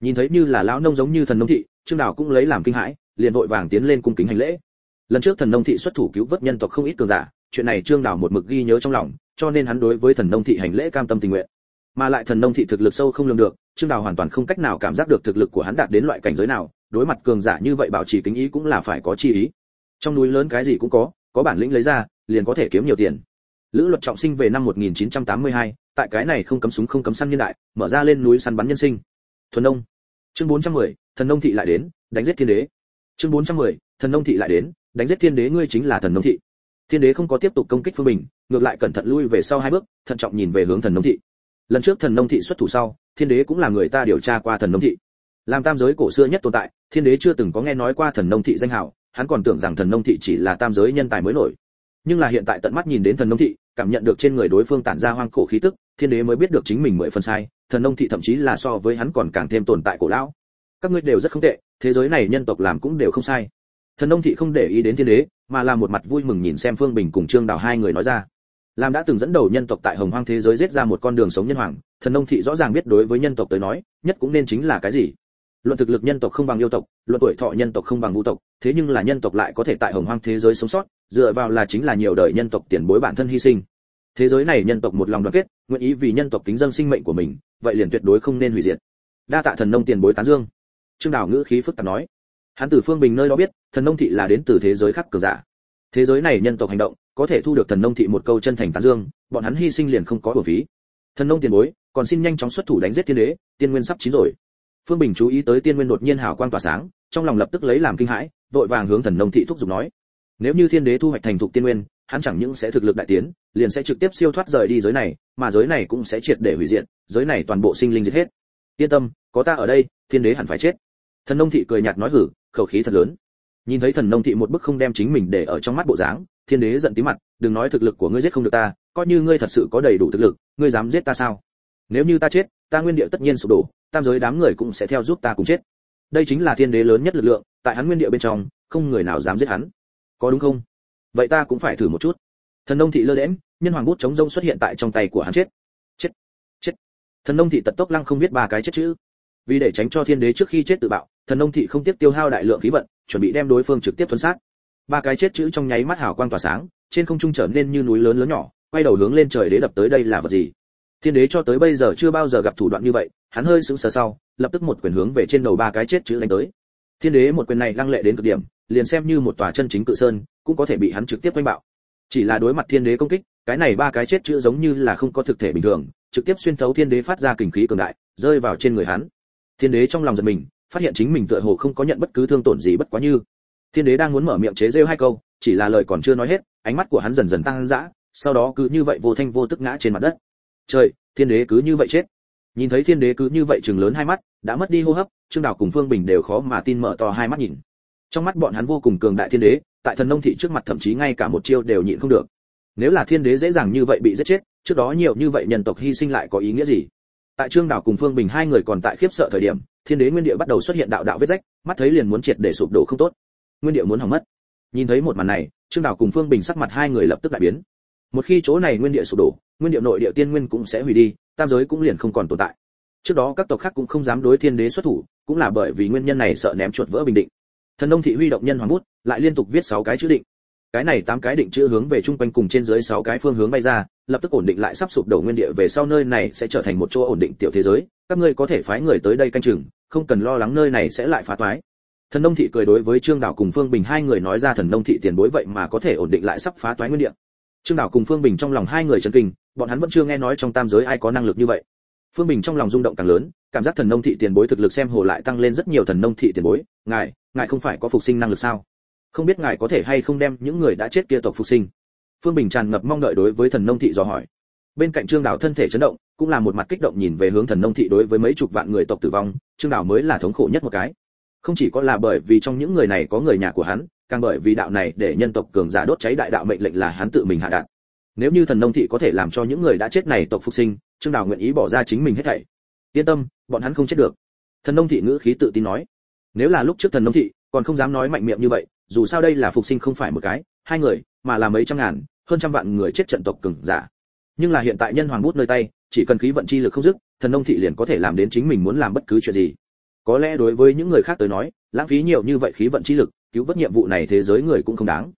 Nhìn thấy như là lão nông giống như thần nông thị, trương đào cũng lấy làm kinh hãi, liền vội vàng tiến lên cung kính hành lễ. Lần trước thần nông thị xuất thủ cứu vớt nhân tộc không ít cường giả, chuyện này trương đào một mực ghi nhớ trong lòng, cho nên hắn đối với thần nông thị hành lễ cam tâm tình nguyện. Mà lại thần nông thị thực lực sâu không lường được, trương đào hoàn toàn không cách nào cảm giác được thực lực của hắn đạt đến loại cảnh giới nào, đối mặt cường giả như vậy bảo trì kính ý cũng là phải có chi ý. Trong núi lớn cái gì cũng có có bản lĩnh lấy ra liền có thể kiếm nhiều tiền. Lữ luật trọng sinh về năm 1982, tại cái này không cấm súng không cấm săn nhân đại mở ra lên núi săn bắn nhân sinh. Thuần nông. Chương 410, thần nông thị lại đến đánh giết thiên đế. Chương 410, thần nông thị lại đến đánh giết thiên đế ngươi chính là thần nông thị. Thiên đế không có tiếp tục công kích phương bình ngược lại cẩn thận lui về sau hai bước thận trọng nhìn về hướng thần nông thị. Lần trước thần nông thị xuất thủ sau thiên đế cũng là người ta điều tra qua thần nông thị. Làm tam giới cổ xưa nhất tồn tại thiên đế chưa từng có nghe nói qua thần nông thị danh hào hắn còn tưởng rằng thần nông thị chỉ là tam giới nhân tài mới nổi. Nhưng là hiện tại tận mắt nhìn đến thần nông thị, cảm nhận được trên người đối phương tản ra hoang cổ khí tức, thiên đế mới biết được chính mình mười phần sai, thần nông thị thậm chí là so với hắn còn càng thêm tồn tại cổ lão. Các ngươi đều rất không tệ, thế giới này nhân tộc làm cũng đều không sai. Thần nông thị không để ý đến thiên đế, mà là một mặt vui mừng nhìn xem phương bình cùng trương đào hai người nói ra. Làm đã từng dẫn đầu nhân tộc tại hồng hoang thế giới giết ra một con đường sống nhân hoàng, thần nông thị rõ ràng biết đối với nhân tộc tới nói, nhất cũng nên chính là cái gì luận thực lực nhân tộc không bằng yêu tộc, luận tuổi thọ nhân tộc không bằng vũ tộc, thế nhưng là nhân tộc lại có thể tại hồng hoang thế giới sống sót, dựa vào là chính là nhiều đời nhân tộc tiền bối bản thân hy sinh. Thế giới này nhân tộc một lòng đoàn kết, nguyện ý vì nhân tộc kính dân sinh mệnh của mình, vậy liền tuyệt đối không nên hủy diệt. Đa tạ thần nông tiền bối tán dương. Trương đào ngữ khí phức tạp nói. Hắn từ phương bình nơi đó biết, thần nông thị là đến từ thế giới khác cờ giả. Thế giới này nhân tộc hành động, có thể thu được thần nông thị một câu chân thành tán dương, bọn hắn hy sinh liền không có bổ phí. Thần nông tiền bối, còn xin nhanh chóng xuất thủ đánh giết thiên đế, tiên nguyên sắp chín rồi phương bình chú ý tới tiên nguyên đột nhiên hào quang tỏa sáng, trong lòng lập tức lấy làm kinh hãi, vội vàng hướng thần nông thị thúc giục nói, nếu như thiên đế thu hoạch thành thục tiên nguyên, hắn chẳng những sẽ thực lực đại tiến, liền sẽ trực tiếp siêu thoát rời đi giới này, mà giới này cũng sẽ triệt để hủy diệt, giới này toàn bộ sinh linh diệt hết. Yên tâm, có ta ở đây, thiên đế hẳn phải chết. Thần nông thị cười nhạt nói hử, khẩu khí thật lớn. Nhìn thấy thần nông thị một bức không đem chính mình để ở trong mắt bộ dáng, thiên đế giận tí mặt, đừng nói thực lực của ngươi giết không được ta, coi như ngươi thật sự có đầy đủ thực lực, ngươi dám giết ta sao? Nếu như ta chết, ta nguyên địa tất nhiên sụp đổ tam giới đám người cũng sẽ theo giúp ta cùng chết. Đây chính là thiên đế lớn nhất lực lượng, tại hắn nguyên địa bên trong, không người nào dám giết hắn. Có đúng không? Vậy ta cũng phải thử một chút. Thần nông thị lơ đễm nhân hoàng bút chống rông xuất hiện tại trong tay của hắn chết. Chết chết. Thần nông thị tật tốc lăng không biết ba cái chết chữ. Vì để tránh cho thiên đế trước khi chết tự bạo, thần nông thị không tiếp tiêu hao đại lượng khí vận, chuẩn bị đem đối phương trực tiếp thuần sát. Ba cái chết chữ trong nháy mắt hào quang tỏa sáng, trên không trung trở nên như núi lớn lớn nhỏ, quay đầu hướng lên trời đế đập tới đây là vật gì? Thiên đế cho tới bây giờ chưa bao giờ gặp thủ đoạn như vậy, hắn hơi sững sờ sau, lập tức một quyền hướng về trên đầu ba cái chết chữ đánh tới. Thiên đế một quyền này lăng lệ đến cực điểm, liền xem như một tòa chân chính cự sơn, cũng có thể bị hắn trực tiếp quanh bạo. Chỉ là đối mặt thiên đế công kích, cái này ba cái chết chữ giống như là không có thực thể bình thường, trực tiếp xuyên thấu thiên đế phát ra kình khí cường đại, rơi vào trên người hắn. Thiên đế trong lòng giật mình, phát hiện chính mình tựa hồ không có nhận bất cứ thương tổn gì bất quá như. Thiên đế đang muốn mở miệng chế rêu hai câu, chỉ là lời còn chưa nói hết, ánh mắt của hắn dần dần tăng dã, sau đó cứ như vậy vô thanh vô tức ngã trên mặt đất trời, thiên đế cứ như vậy chết. Nhìn thấy thiên đế cứ như vậy chừng lớn hai mắt, đã mất đi hô hấp, trương đào cùng phương bình đều khó mà tin mở to hai mắt nhìn. Trong mắt bọn hắn vô cùng cường đại thiên đế, tại thần nông thị trước mặt thậm chí ngay cả một chiêu đều nhịn không được. Nếu là thiên đế dễ dàng như vậy bị giết chết, trước đó nhiều như vậy nhân tộc hy sinh lại có ý nghĩa gì? Tại trương đào cùng phương bình hai người còn tại khiếp sợ thời điểm, thiên đế nguyên địa bắt đầu xuất hiện đạo đạo vết rách, mắt thấy liền muốn triệt để sụp đổ không tốt. Nguyên địa muốn hỏng mất. Nhìn thấy một màn này, trương đào cùng phương bình sắc mặt hai người lập tức đại biến. Một khi chỗ này nguyên địa sụp đổ nguyên địa nội địa tiên nguyên cũng sẽ hủy đi, tam giới cũng liền không còn tồn tại. Trước đó các tộc khác cũng không dám đối thiên đế xuất thủ, cũng là bởi vì nguyên nhân này sợ ném chuột vỡ bình định. Thần nông thị huy động nhân hoàng bút, lại liên tục viết sáu cái chữ định. Cái này tám cái định chữ hướng về trung quanh cùng trên dưới sáu cái phương hướng bay ra, lập tức ổn định lại sắp sụp đổ nguyên địa về sau nơi này sẽ trở thành một chỗ ổn định tiểu thế giới. Các ngươi có thể phái người tới đây canh chừng, không cần lo lắng nơi này sẽ lại phá toái. Thần nông thị cười đối với trương đảo cùng phương bình hai người nói ra thần nông thị tiền bối vậy mà có thể ổn định lại sắp phá toái nguyên địa trương đảo cùng phương bình trong lòng hai người chấn kinh, bọn hắn vẫn chưa nghe nói trong tam giới ai có năng lực như vậy. Phương bình trong lòng rung động càng lớn, cảm giác thần nông thị tiền bối thực lực xem hồ lại tăng lên rất nhiều thần nông thị tiền bối, ngài ngài không phải có phục sinh năng lực sao? Không biết ngài có thể hay không đem những người đã chết kia tộc phục sinh. Phương bình tràn ngập mong đợi đối với thần nông thị dò hỏi. Bên cạnh trương đảo thân thể chấn động, cũng là một mặt kích động nhìn về hướng thần nông thị đối với mấy chục vạn người tộc tử vong, trương đảo mới là thống khổ nhất một cái. Không chỉ có là bởi vì trong những người này có người nhà của hắn càng bởi vì đạo này để nhân tộc cường giả đốt cháy đại đạo mệnh lệnh là hắn tự mình hạ đạt nếu như thần nông thị có thể làm cho những người đã chết này tộc phục sinh, trương đào nguyện ý bỏ ra chính mình hết thảy. Yên tâm, bọn hắn không chết được. Thần nông thị ngữ khí tự tin nói. Nếu là lúc trước thần nông thị, còn không dám nói mạnh miệng như vậy, dù sao đây là phục sinh không phải một cái, hai người, mà là mấy trăm ngàn, hơn trăm vạn người chết trận tộc cường giả. Nhưng là hiện tại nhân hoàng bút nơi tay, chỉ cần khí vận chi lực không dứt, thần nông thị liền có thể làm đến chính mình muốn làm bất cứ chuyện gì. Có lẽ đối với những người khác tới nói, lãng phí nhiều như vậy khí vận chi lực cứu vớt nhiệm vụ này thế giới người cũng không đáng.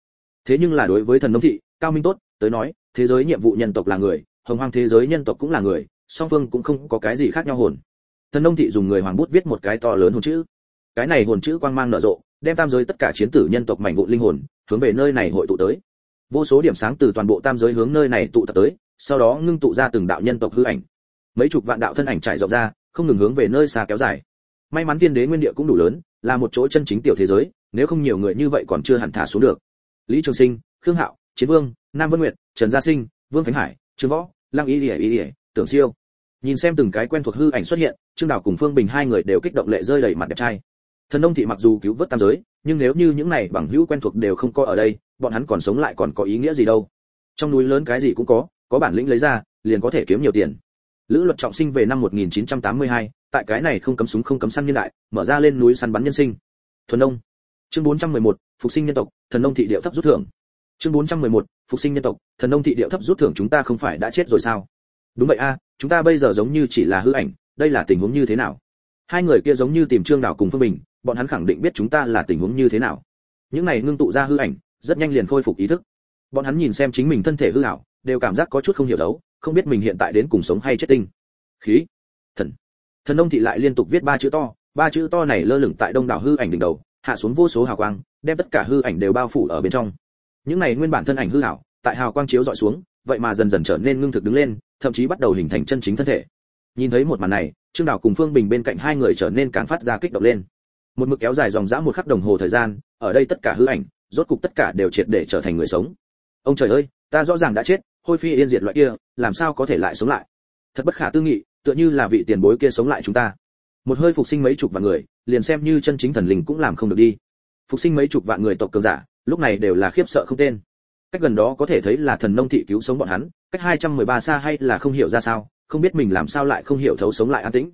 Thế nhưng là đối với thần nông thị, cao minh tốt, tới nói, thế giới nhiệm vụ nhân tộc là người, hồng hoang thế giới nhân tộc cũng là người, song phương cũng không có cái gì khác nhau hồn. Thần nông thị dùng người hoàng bút viết một cái to lớn hồn chữ. Cái này hồn chữ quang mang nở rộ, đem tam giới tất cả chiến tử nhân tộc mảnh vụn linh hồn, hướng về nơi này hội tụ tới. Vô số điểm sáng từ toàn bộ tam giới hướng nơi này tụ tập tới, sau đó ngưng tụ ra từng đạo nhân tộc hư ảnh. Mấy chục vạn đạo thân ảnh trải rộng ra, không ngừng hướng về nơi xa kéo dài. May mắn tiên đế nguyên địa cũng đủ lớn, là một chỗ chân chính tiểu thế giới nếu không nhiều người như vậy còn chưa hẳn thả xuống được. Lý trường sinh khương hạo chiến vương nam vân nguyệt trần gia sinh vương khánh hải trương võ lăng y ỉa ỉa tưởng siêu. Nhìn xem từng cái quen thuộc hư ảnh xuất hiện trương đào cùng phương bình hai người đều kích động lệ rơi đầy mặt đẹp trai. Thần nông thị mặc dù cứu vớt tam giới nhưng nếu như những này bằng hữu quen thuộc đều không có ở đây bọn hắn còn sống lại còn có ý nghĩa gì đâu. Trong núi lớn cái gì cũng có có bản lĩnh lấy ra liền có thể kiếm nhiều tiền. Lữ luật trọng sinh về năm 1982, tại cái này không cấm súng không cấm săn nhân đại mở ra lên núi săn bắn nhân sinh. Thuần nông chương 411, phục sinh nhân tộc thần nông thị điệu thấp rút thưởng. Chương 411, phục sinh nhân tộc thần nông thị điệu thấp rút thưởng chúng ta không phải đã chết rồi sao? Đúng vậy a chúng ta bây giờ giống như chỉ là hư ảnh đây là tình huống như thế nào? Hai người kia giống như tìm trương đảo cùng phương bình bọn hắn khẳng định biết chúng ta là tình huống như thế nào. Những này ngưng tụ ra hư ảnh rất nhanh liền khôi phục ý thức. Bọn hắn nhìn xem chính mình thân thể hư ảo đều cảm giác có chút không hiểu đấu không biết mình hiện tại đến cùng sống hay chết tinh. Khí thần. Thần nông thị lại liên tục viết ba chữ to ba chữ to này lơ lửng tại đông đảo hư ảnh đỉnh đầu hạ xuống vô số hào quang, đem tất cả hư ảnh đều bao phủ ở bên trong. Những này nguyên bản thân ảnh hư ảo tại hào quang chiếu dọi xuống, vậy mà dần dần trở nên ngưng thực đứng lên, thậm chí bắt đầu hình thành chân chính thân thể. Nhìn thấy một màn này, trương đảo cùng phương bình bên cạnh hai người trở nên càng phát ra kích động lên. Một mực kéo dài dòng dã một khắc đồng hồ thời gian, ở đây tất cả hư ảnh, rốt cục tất cả đều triệt để trở thành người sống. Ông trời ơi, ta rõ ràng đã chết, hôi phi yên diệt loại kia, làm sao có thể lại sống lại? Thật bất khả tư nghị, tựa như là vị tiền bối kia sống lại chúng ta. Một hơi phục sinh mấy chục vạn người liền xem như chân chính thần linh cũng làm không được đi. Phục sinh mấy chục vạn người tộc cường giả, lúc này đều là khiếp sợ không tên. Cách gần đó có thể thấy là thần nông thị cứu sống bọn hắn, cách 213 xa hay là không hiểu ra sao, không biết mình làm sao lại không hiểu thấu sống lại an tĩnh.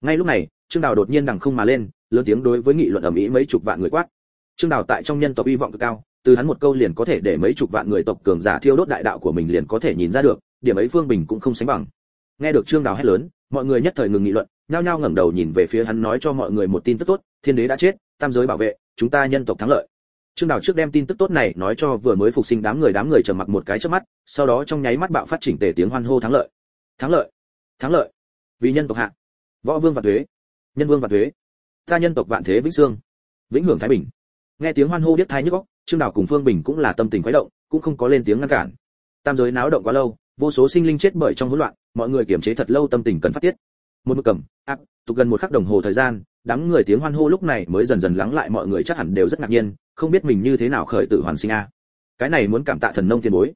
Ngay lúc này, trương đào đột nhiên đằng không mà lên, lớn tiếng đối với nghị luận ầm ĩ mấy chục vạn người quát. Trương đào tại trong nhân tộc hy vọng cực cao, từ hắn một câu liền có thể để mấy chục vạn người tộc cường giả thiêu đốt đại đạo của mình liền có thể nhìn ra được, điểm ấy phương bình cũng không sánh bằng. Nghe được trương đào hét lớn mọi người nhất thời ngừng nghị luận, nhao nhao ngẩng đầu nhìn về phía hắn nói cho mọi người một tin tức tốt, thiên đế đã chết, tam giới bảo vệ, chúng ta nhân tộc thắng lợi. Trương đào trước đem tin tức tốt này nói cho vừa mới phục sinh đám người đám người trầm mặc một cái trước mắt, sau đó trong nháy mắt bạo phát chỉnh tề tiếng hoan hô thắng lợi. Thắng lợi thắng lợi, vì nhân tộc hạ, võ vương và thuế, nhân vương và thuế, ta nhân tộc vạn thế vĩnh sương vĩnh hưởng thái bình. Nghe tiếng hoan hô biết thái nhức óc, trương đào cùng phương bình cũng là tâm tình khuấy động, cũng không có lên tiếng ngăn cản. Tam giới náo động quá lâu vô số sinh linh chết bởi trong hỗn loạn, mọi người kiềm chế thật lâu tâm tình cần phát tiết. Một mực cầm, áp, tục gần một khắc đồng hồ thời gian, đám người tiếng hoan hô lúc này mới dần dần lắng lại mọi người chắc hẳn đều rất ngạc nhiên, không biết mình như thế nào khởi tử hoàn sinh a. Cái này muốn cảm tạ thần nông tiền bối.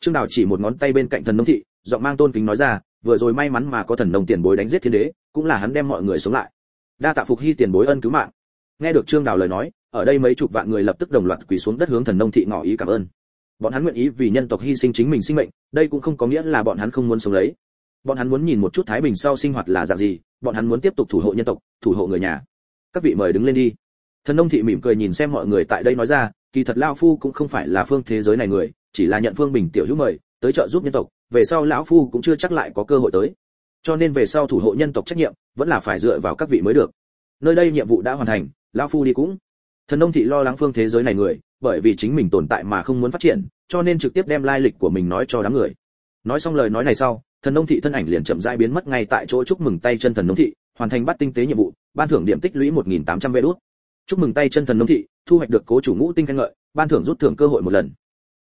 Trương đào chỉ một ngón tay bên cạnh thần nông thị, giọng mang tôn kính nói ra, vừa rồi may mắn mà có thần nông tiền bối đánh giết thiên đế, cũng là hắn đem mọi người sống lại. Đa tạ phục hy tiền bối ân cứu mạng. Nghe được trương đào lời nói, ở đây mấy chục vạn người lập tức đồng loạt quỳ xuống đất hướng thần nông thị ngỏ ý cảm ơn bọn hắn nguyện ý vì nhân tộc hy sinh chính mình sinh mệnh, đây cũng không có nghĩa là bọn hắn không muốn sống lấy. Bọn hắn muốn nhìn một chút thái bình sau sinh hoạt là dạng gì, bọn hắn muốn tiếp tục thủ hộ nhân tộc, thủ hộ người nhà. Các vị mời đứng lên đi. Thần nông thị mỉm cười nhìn xem mọi người tại đây nói ra, kỳ thật lão phu cũng không phải là phương thế giới này người, chỉ là nhận phương bình tiểu hữu mời, tới trợ giúp nhân tộc, về sau lão phu cũng chưa chắc lại có cơ hội tới. Cho nên về sau thủ hộ nhân tộc trách nhiệm, vẫn là phải dựa vào các vị mới được. Nơi đây nhiệm vụ đã hoàn thành, lão phu đi cũng. Thần nông thị lo lắng phương thế giới này người bởi vì chính mình tồn tại mà không muốn phát triển, cho nên trực tiếp đem lai lịch của mình nói cho đám người. Nói xong lời nói này sau, thần nông thị thân ảnh liền chậm rãi biến mất ngay tại chỗ chúc mừng tay chân thần nông thị, hoàn thành bắt tinh tế nhiệm vụ, ban thưởng điểm tích lũy 1.800 vé đốt chúc mừng tay chân thần nông thị, thu hoạch được cố chủ ngũ tinh khen ngợi, ban thưởng rút thưởng cơ hội một lần.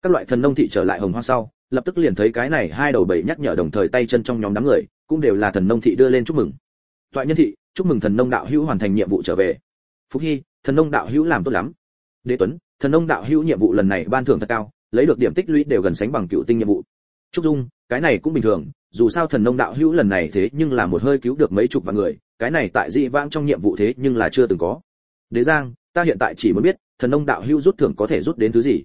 Các loại thần nông thị trở lại hồng hoa sau, lập tức liền thấy cái này hai đầu bảy nhắc nhở đồng thời tay chân trong nhóm đám người, cũng đều là thần nông thị đưa lên chúc mừng. Toại nhân thị, chúc mừng thần nông đạo hữu hoàn thành nhiệm vụ trở về. Phúc hy, thần nông đạo hữu làm tốt lắm. Đế tuấn thần nông đạo hữu nhiệm vụ lần này ban thưởng thật cao, lấy được điểm tích lũy đều gần sánh bằng cựu tinh nhiệm vụ. Trúc dung, cái này cũng bình thường, dù sao thần nông đạo hữu lần này thế nhưng là một hơi cứu được mấy chục vạn người, cái này tại dị vãng trong nhiệm vụ thế nhưng là chưa từng có. Đế giang, ta hiện tại chỉ muốn biết, thần nông đạo hữu rút thưởng có thể rút đến thứ gì?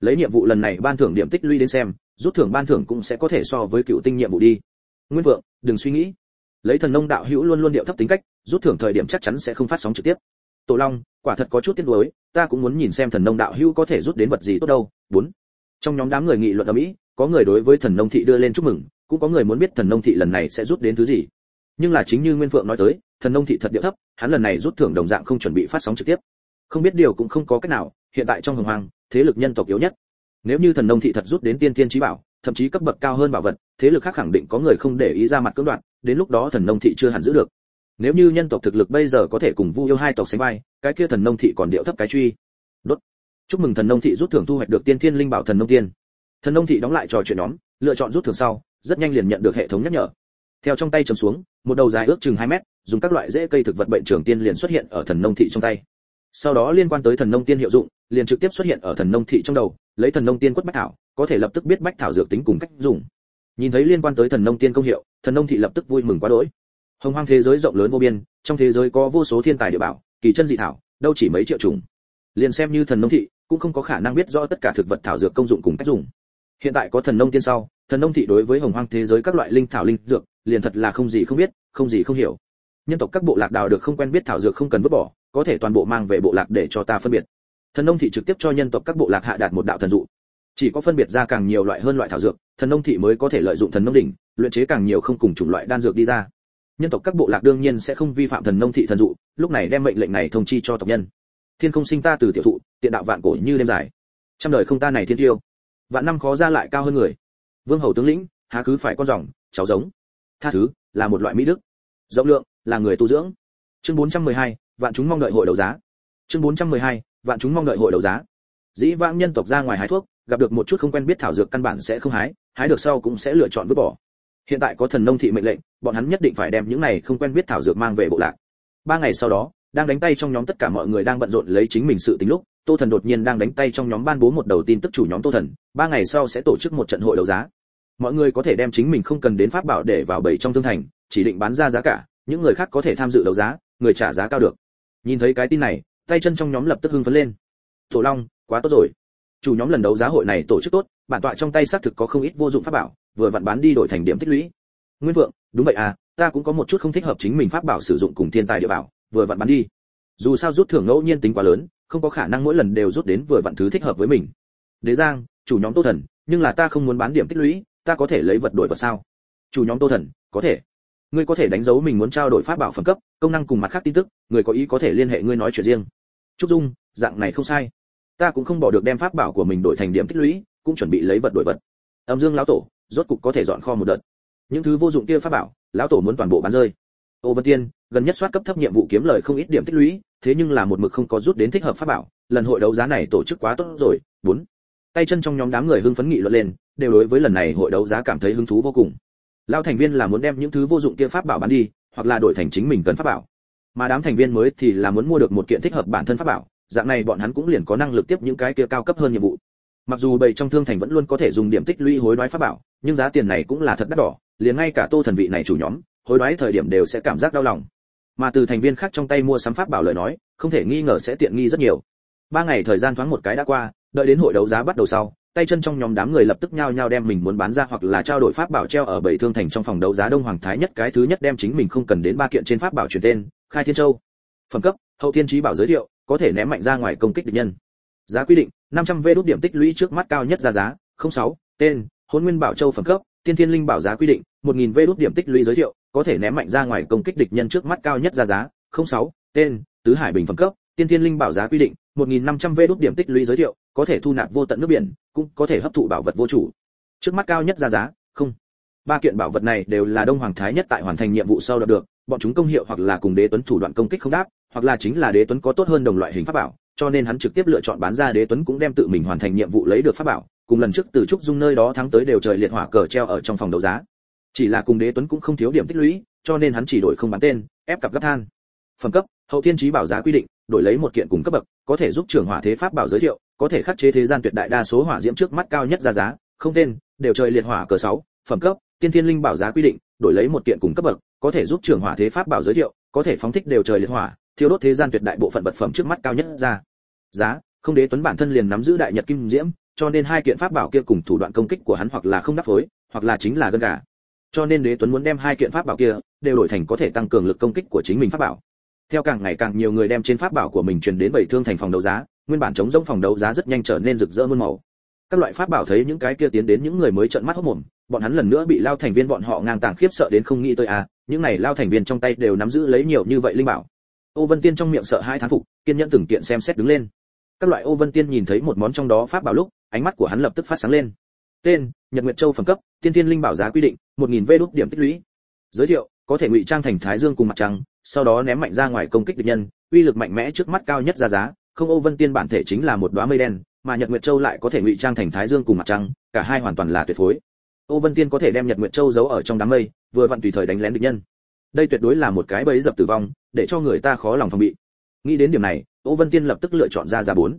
Lấy nhiệm vụ lần này ban thưởng điểm tích lũy đến xem, rút thưởng ban thưởng cũng sẽ có thể so với cựu tinh nhiệm vụ đi. Nguyên vượng, đừng suy nghĩ. Lấy thần nông đạo hữu luôn luôn điệu thấp tính cách, rút thưởng thời điểm chắc chắn sẽ không phát sóng trực tiếp tổ long, quả thật có chút tiếc nuối, ta cũng muốn nhìn xem thần nông đạo hữu có thể rút đến vật gì tốt đâu. Bốn. Trong nhóm đám người nghị luận ở mỹ, có người đối với thần nông thị đưa lên chúc mừng, cũng có người muốn biết thần nông thị lần này sẽ rút đến thứ gì. Nhưng là chính như nguyên phượng nói tới, thần nông thị thật địa thấp, hắn lần này rút thưởng đồng dạng không chuẩn bị phát sóng trực tiếp. Không biết điều cũng không có cách nào, hiện tại trong hồng hoang, thế lực nhân tộc yếu nhất. Nếu như thần nông thị thật rút đến tiên tiên trí bảo, thậm chí cấp bậc cao hơn bảo vật, thế lực khác khẳng định có người không để ý ra mặt cưỡng đoạt, đến lúc đó thần nông thị chưa hẳn giữ được nếu như nhân tộc thực lực bây giờ có thể cùng vu yêu hai tộc sánh vai, cái kia thần nông thị còn điệu thấp cái truy. Đốt. Chúc mừng thần nông thị rút thưởng thu hoạch được tiên thiên linh bảo thần nông tiên. Thần nông thị đóng lại trò chuyện nhóm, lựa chọn rút thưởng sau, rất nhanh liền nhận được hệ thống nhắc nhở. Theo trong tay chầm xuống, một đầu dài ước chừng 2 mét, dùng các loại rễ cây thực vật bệnh trường tiên liền xuất hiện ở thần nông thị trong tay. Sau đó liên quan tới thần nông tiên hiệu dụng, liền trực tiếp xuất hiện ở thần nông thị trong đầu, lấy thần nông tiên quất bách thảo, có thể lập tức biết bách thảo dược tính cùng cách dùng. Nhìn thấy liên quan tới thần nông tiên công hiệu, thần nông thị lập tức vui mừng quá đỗi hồng hoang thế giới rộng lớn vô biên, trong thế giới có vô số thiên tài địa bảo, kỳ chân dị thảo, đâu chỉ mấy triệu trùng liền xem như thần nông thị, cũng không có khả năng biết rõ tất cả thực vật thảo dược công dụng cùng cách dùng. Hiện tại có thần nông tiên sau, thần nông thị đối với hồng hoang thế giới các loại linh thảo linh dược, liền thật là không gì không biết, không gì không hiểu. Nhân tộc các bộ lạc đào được không quen biết thảo dược không cần vứt bỏ, có thể toàn bộ mang về bộ lạc để cho ta phân biệt. Thần nông thị trực tiếp cho nhân tộc các bộ lạc hạ đạt một đạo thần dụ. Chỉ có phân biệt ra càng nhiều loại hơn loại thảo dược, thần nông thị mới có thể lợi dụng thần nông đỉnh, luyện chế càng nhiều không cùng chủng loại đan dược đi ra nhân tộc các bộ lạc đương nhiên sẽ không vi phạm thần nông thị thần dụ lúc này đem mệnh lệnh này thông chi cho tộc nhân. Thiên không sinh ta từ tiểu thụ tiện đạo vạn cổ như đêm dài. Trăm đời không ta này thiên tiêu. Vạn năm khó ra lại cao hơn người. Vương hầu tướng lĩnh há cứ phải con rồng cháu giống. Tha thứ là một loại mỹ đức. Rộng lượng là người tu dưỡng. Chương 412, vạn chúng mong đợi hội đấu giá. Chương 412, vạn chúng mong đợi hội đấu giá. Dĩ vãng nhân tộc ra ngoài hái thuốc gặp được một chút không quen biết thảo dược căn bản sẽ không hái hái được sau cũng sẽ lựa chọn vứt bỏ hiện tại có thần nông thị mệnh lệnh, bọn hắn nhất định phải đem những này không quen biết thảo dược mang về bộ lạc. Ba ngày sau đó, đang đánh tay trong nhóm tất cả mọi người đang bận rộn lấy chính mình sự tính lúc, tô thần đột nhiên đang đánh tay trong nhóm ban bố một đầu tin tức chủ nhóm tô thần, ba ngày sau sẽ tổ chức một trận hội đấu giá. Mọi người có thể đem chính mình không cần đến pháp bảo để vào bảy trong thương thành, chỉ định bán ra giá cả, những người khác có thể tham dự đấu giá, người trả giá cao được. Nhìn thấy cái tin này, tay chân trong nhóm lập tức hưng phấn lên. Tổ long, quá tốt rồi. Chủ nhóm lần đấu giá hội này tổ chức tốt, bản tọa trong tay xác thực có không ít vô dụng pháp bảo vừa vặn bán đi đổi thành điểm tích lũy. Nguyên vượng đúng vậy à ta cũng có một chút không thích hợp chính mình pháp bảo sử dụng cùng thiên tài địa bảo, vừa vặn bán đi. Dù sao rút thưởng ngẫu nhiên tính quá lớn, không có khả năng mỗi lần đều rút đến vừa vặn thứ thích hợp với mình. Đế giang, chủ nhóm tô thần, nhưng là ta không muốn bán điểm tích lũy, ta có thể lấy vật đổi vật sao? Chủ nhóm tô thần, có thể. Ngươi có thể đánh dấu mình muốn trao đổi pháp bảo phẩm cấp, công năng cùng mặt khác tin tức, người có ý có thể liên hệ ngươi nói chuyện riêng. Trúc dung, dạng này không sai. Ta cũng không bỏ được đem pháp bảo của mình đổi thành điểm tích lũy, cũng chuẩn bị lấy vật đổi vật. Âm dương lão tổ rốt cục có thể dọn kho một đợt. Những thứ vô dụng kia pháp bảo, lão tổ muốn toàn bộ bán rơi. Ô vân tiên, gần nhất soát cấp thấp nhiệm vụ kiếm lời không ít điểm tích lũy, thế nhưng là một mực không có rút đến thích hợp pháp bảo, lần hội đấu giá này tổ chức quá tốt rồi. Bốn, tay chân trong nhóm đám người hưng phấn nghị luận lên, đều đối với lần này hội đấu giá cảm thấy hứng thú vô cùng. Lao thành viên là muốn đem những thứ vô dụng kia pháp bảo bán đi, hoặc là đổi thành chính mình cần pháp bảo. Mà đám thành viên mới thì là muốn mua được một kiện thích hợp bản thân pháp bảo, dạng này bọn hắn cũng liền có năng lực tiếp những cái kia cao cấp hơn nhiệm vụ mặc dù bầy trong thương thành vẫn luôn có thể dùng điểm tích lũy hối đoái pháp bảo, nhưng giá tiền này cũng là thật đắt đỏ, liền ngay cả tô thần vị này chủ nhóm, hối đoái thời điểm đều sẽ cảm giác đau lòng. Mà từ thành viên khác trong tay mua sắm pháp bảo lời nói, không thể nghi ngờ sẽ tiện nghi rất nhiều. Ba ngày thời gian thoáng một cái đã qua, đợi đến hội đấu giá bắt đầu sau, tay chân trong nhóm đám người lập tức nhao nhao đem mình muốn bán ra hoặc là trao đổi pháp bảo treo ở bảy thương thành trong phòng đấu giá đông hoàng thái nhất cái thứ nhất đem chính mình không cần đến ba kiện trên pháp bảo chuyển tên, khai thiên châu. Phẩm cấp, hậu thiên trí bảo giới thiệu, có thể ném mạnh ra ngoài công kích địch nhân. Giá quy định 500 v đút điểm tích lũy trước mắt cao nhất ra giá 06, tên Hỗn nguyên bảo châu phẩm cấp tiên thiên linh bảo giá quy định 1000 v đút điểm tích lũy giới thiệu có thể ném mạnh ra ngoài công kích địch nhân trước mắt cao nhất ra giá 06, tên tứ hải bình phẩm cấp tiên thiên linh bảo giá quy định 1500 v đút điểm tích lũy giới thiệu có thể thu nạp vô tận nước biển cũng có thể hấp thụ bảo vật vô chủ. Trước mắt cao nhất ra giá không. Ba kiện bảo vật này đều là đông hoàng thái nhất tại hoàn thành nhiệm vụ sau đạt được bọn chúng công hiệu hoặc là cùng đế tuấn thủ đoạn công kích không đáp hoặc là chính là đế tuấn có tốt hơn đồng loại hình pháp bảo cho nên hắn trực tiếp lựa chọn bán ra đế tuấn cũng đem tự mình hoàn thành nhiệm vụ lấy được pháp bảo cùng lần trước từ trúc dung nơi đó thắng tới đều trời liệt hỏa cờ treo ở trong phòng đấu giá. Chỉ là cùng đế tuấn cũng không thiếu điểm tích lũy cho nên hắn chỉ đổi không bán tên ép cặp gấp than. Phẩm cấp hậu thiên trí bảo giá quy định đổi lấy một kiện cùng cấp bậc có thể giúp trưởng hỏa thế pháp bảo giới thiệu có thể khắc chế thế gian tuyệt đại đa số hỏa diễm trước mắt cao nhất ra giá không tên đều trời liệt hỏa cờ 6, phẩm cấp tiên thiên linh bảo giá quy định đổi lấy một kiện cùng cấp bậc có thể giúp trưởng hỏa thế pháp bảo giới thiệu có thể phóng thích đều trời liệt hỏa thiêu đốt thế gian tuyệt đại bộ phận vật phẩm trước mắt cao nhất ra. Giá, không đế tuấn bản thân liền nắm giữ đại nhật kim diễm, cho nên hai kiện pháp bảo kia cùng thủ đoạn công kích của hắn hoặc là không đáp phối, hoặc là chính là gân gà. Cho nên đế tuấn muốn đem hai kiện pháp bảo kia đều đổi thành có thể tăng cường lực công kích của chính mình pháp bảo. Theo càng ngày càng nhiều người đem trên pháp bảo của mình truyền đến bảy thương thành phòng đấu giá, nguyên bản chống rỗng phòng đấu giá rất nhanh trở nên rực rỡ muôn màu. Các loại pháp bảo thấy những cái kia tiến đến những người mới trợn mắt hốt mồm, bọn hắn lần nữa bị lao thành viên bọn họ ngang tàng khiếp sợ đến không nghĩ tới à những này lao thành viên trong tay đều nắm giữ lấy nhiều như vậy linh bảo ô vân tiên trong miệng sợ hai tháng phục, kiên nhẫn từng kiện xem xét đứng lên. Các loại ô vân tiên nhìn thấy một món trong đó pháp bảo lúc, ánh mắt của hắn lập tức phát sáng lên. Tên, nhật nguyệt châu phẩm cấp, tiên tiên linh bảo giá quy định, một nghìn vê đốt điểm tích lũy. Giới thiệu, có thể ngụy trang thành thái dương cùng mặt trăng, sau đó ném mạnh ra ngoài công kích địch nhân, uy lực mạnh mẽ trước mắt cao nhất ra giá, không ô vân tiên bản thể chính là một đóa mây đen, mà nhật nguyệt châu lại có thể ngụy trang thành thái dương cùng mặt trăng, cả hai hoàn toàn là tuyệt phối. Ô vân tiên có thể đem nhật nguyệt châu giấu ở trong đám mây, vừa vặn tùy thời đánh lén địch nhân. Đây tuyệt đối là một cái bẫy dập tử vong để cho người ta khó lòng phòng bị. Nghĩ đến điểm này, ô vân tiên lập tức lựa chọn ra giá bốn.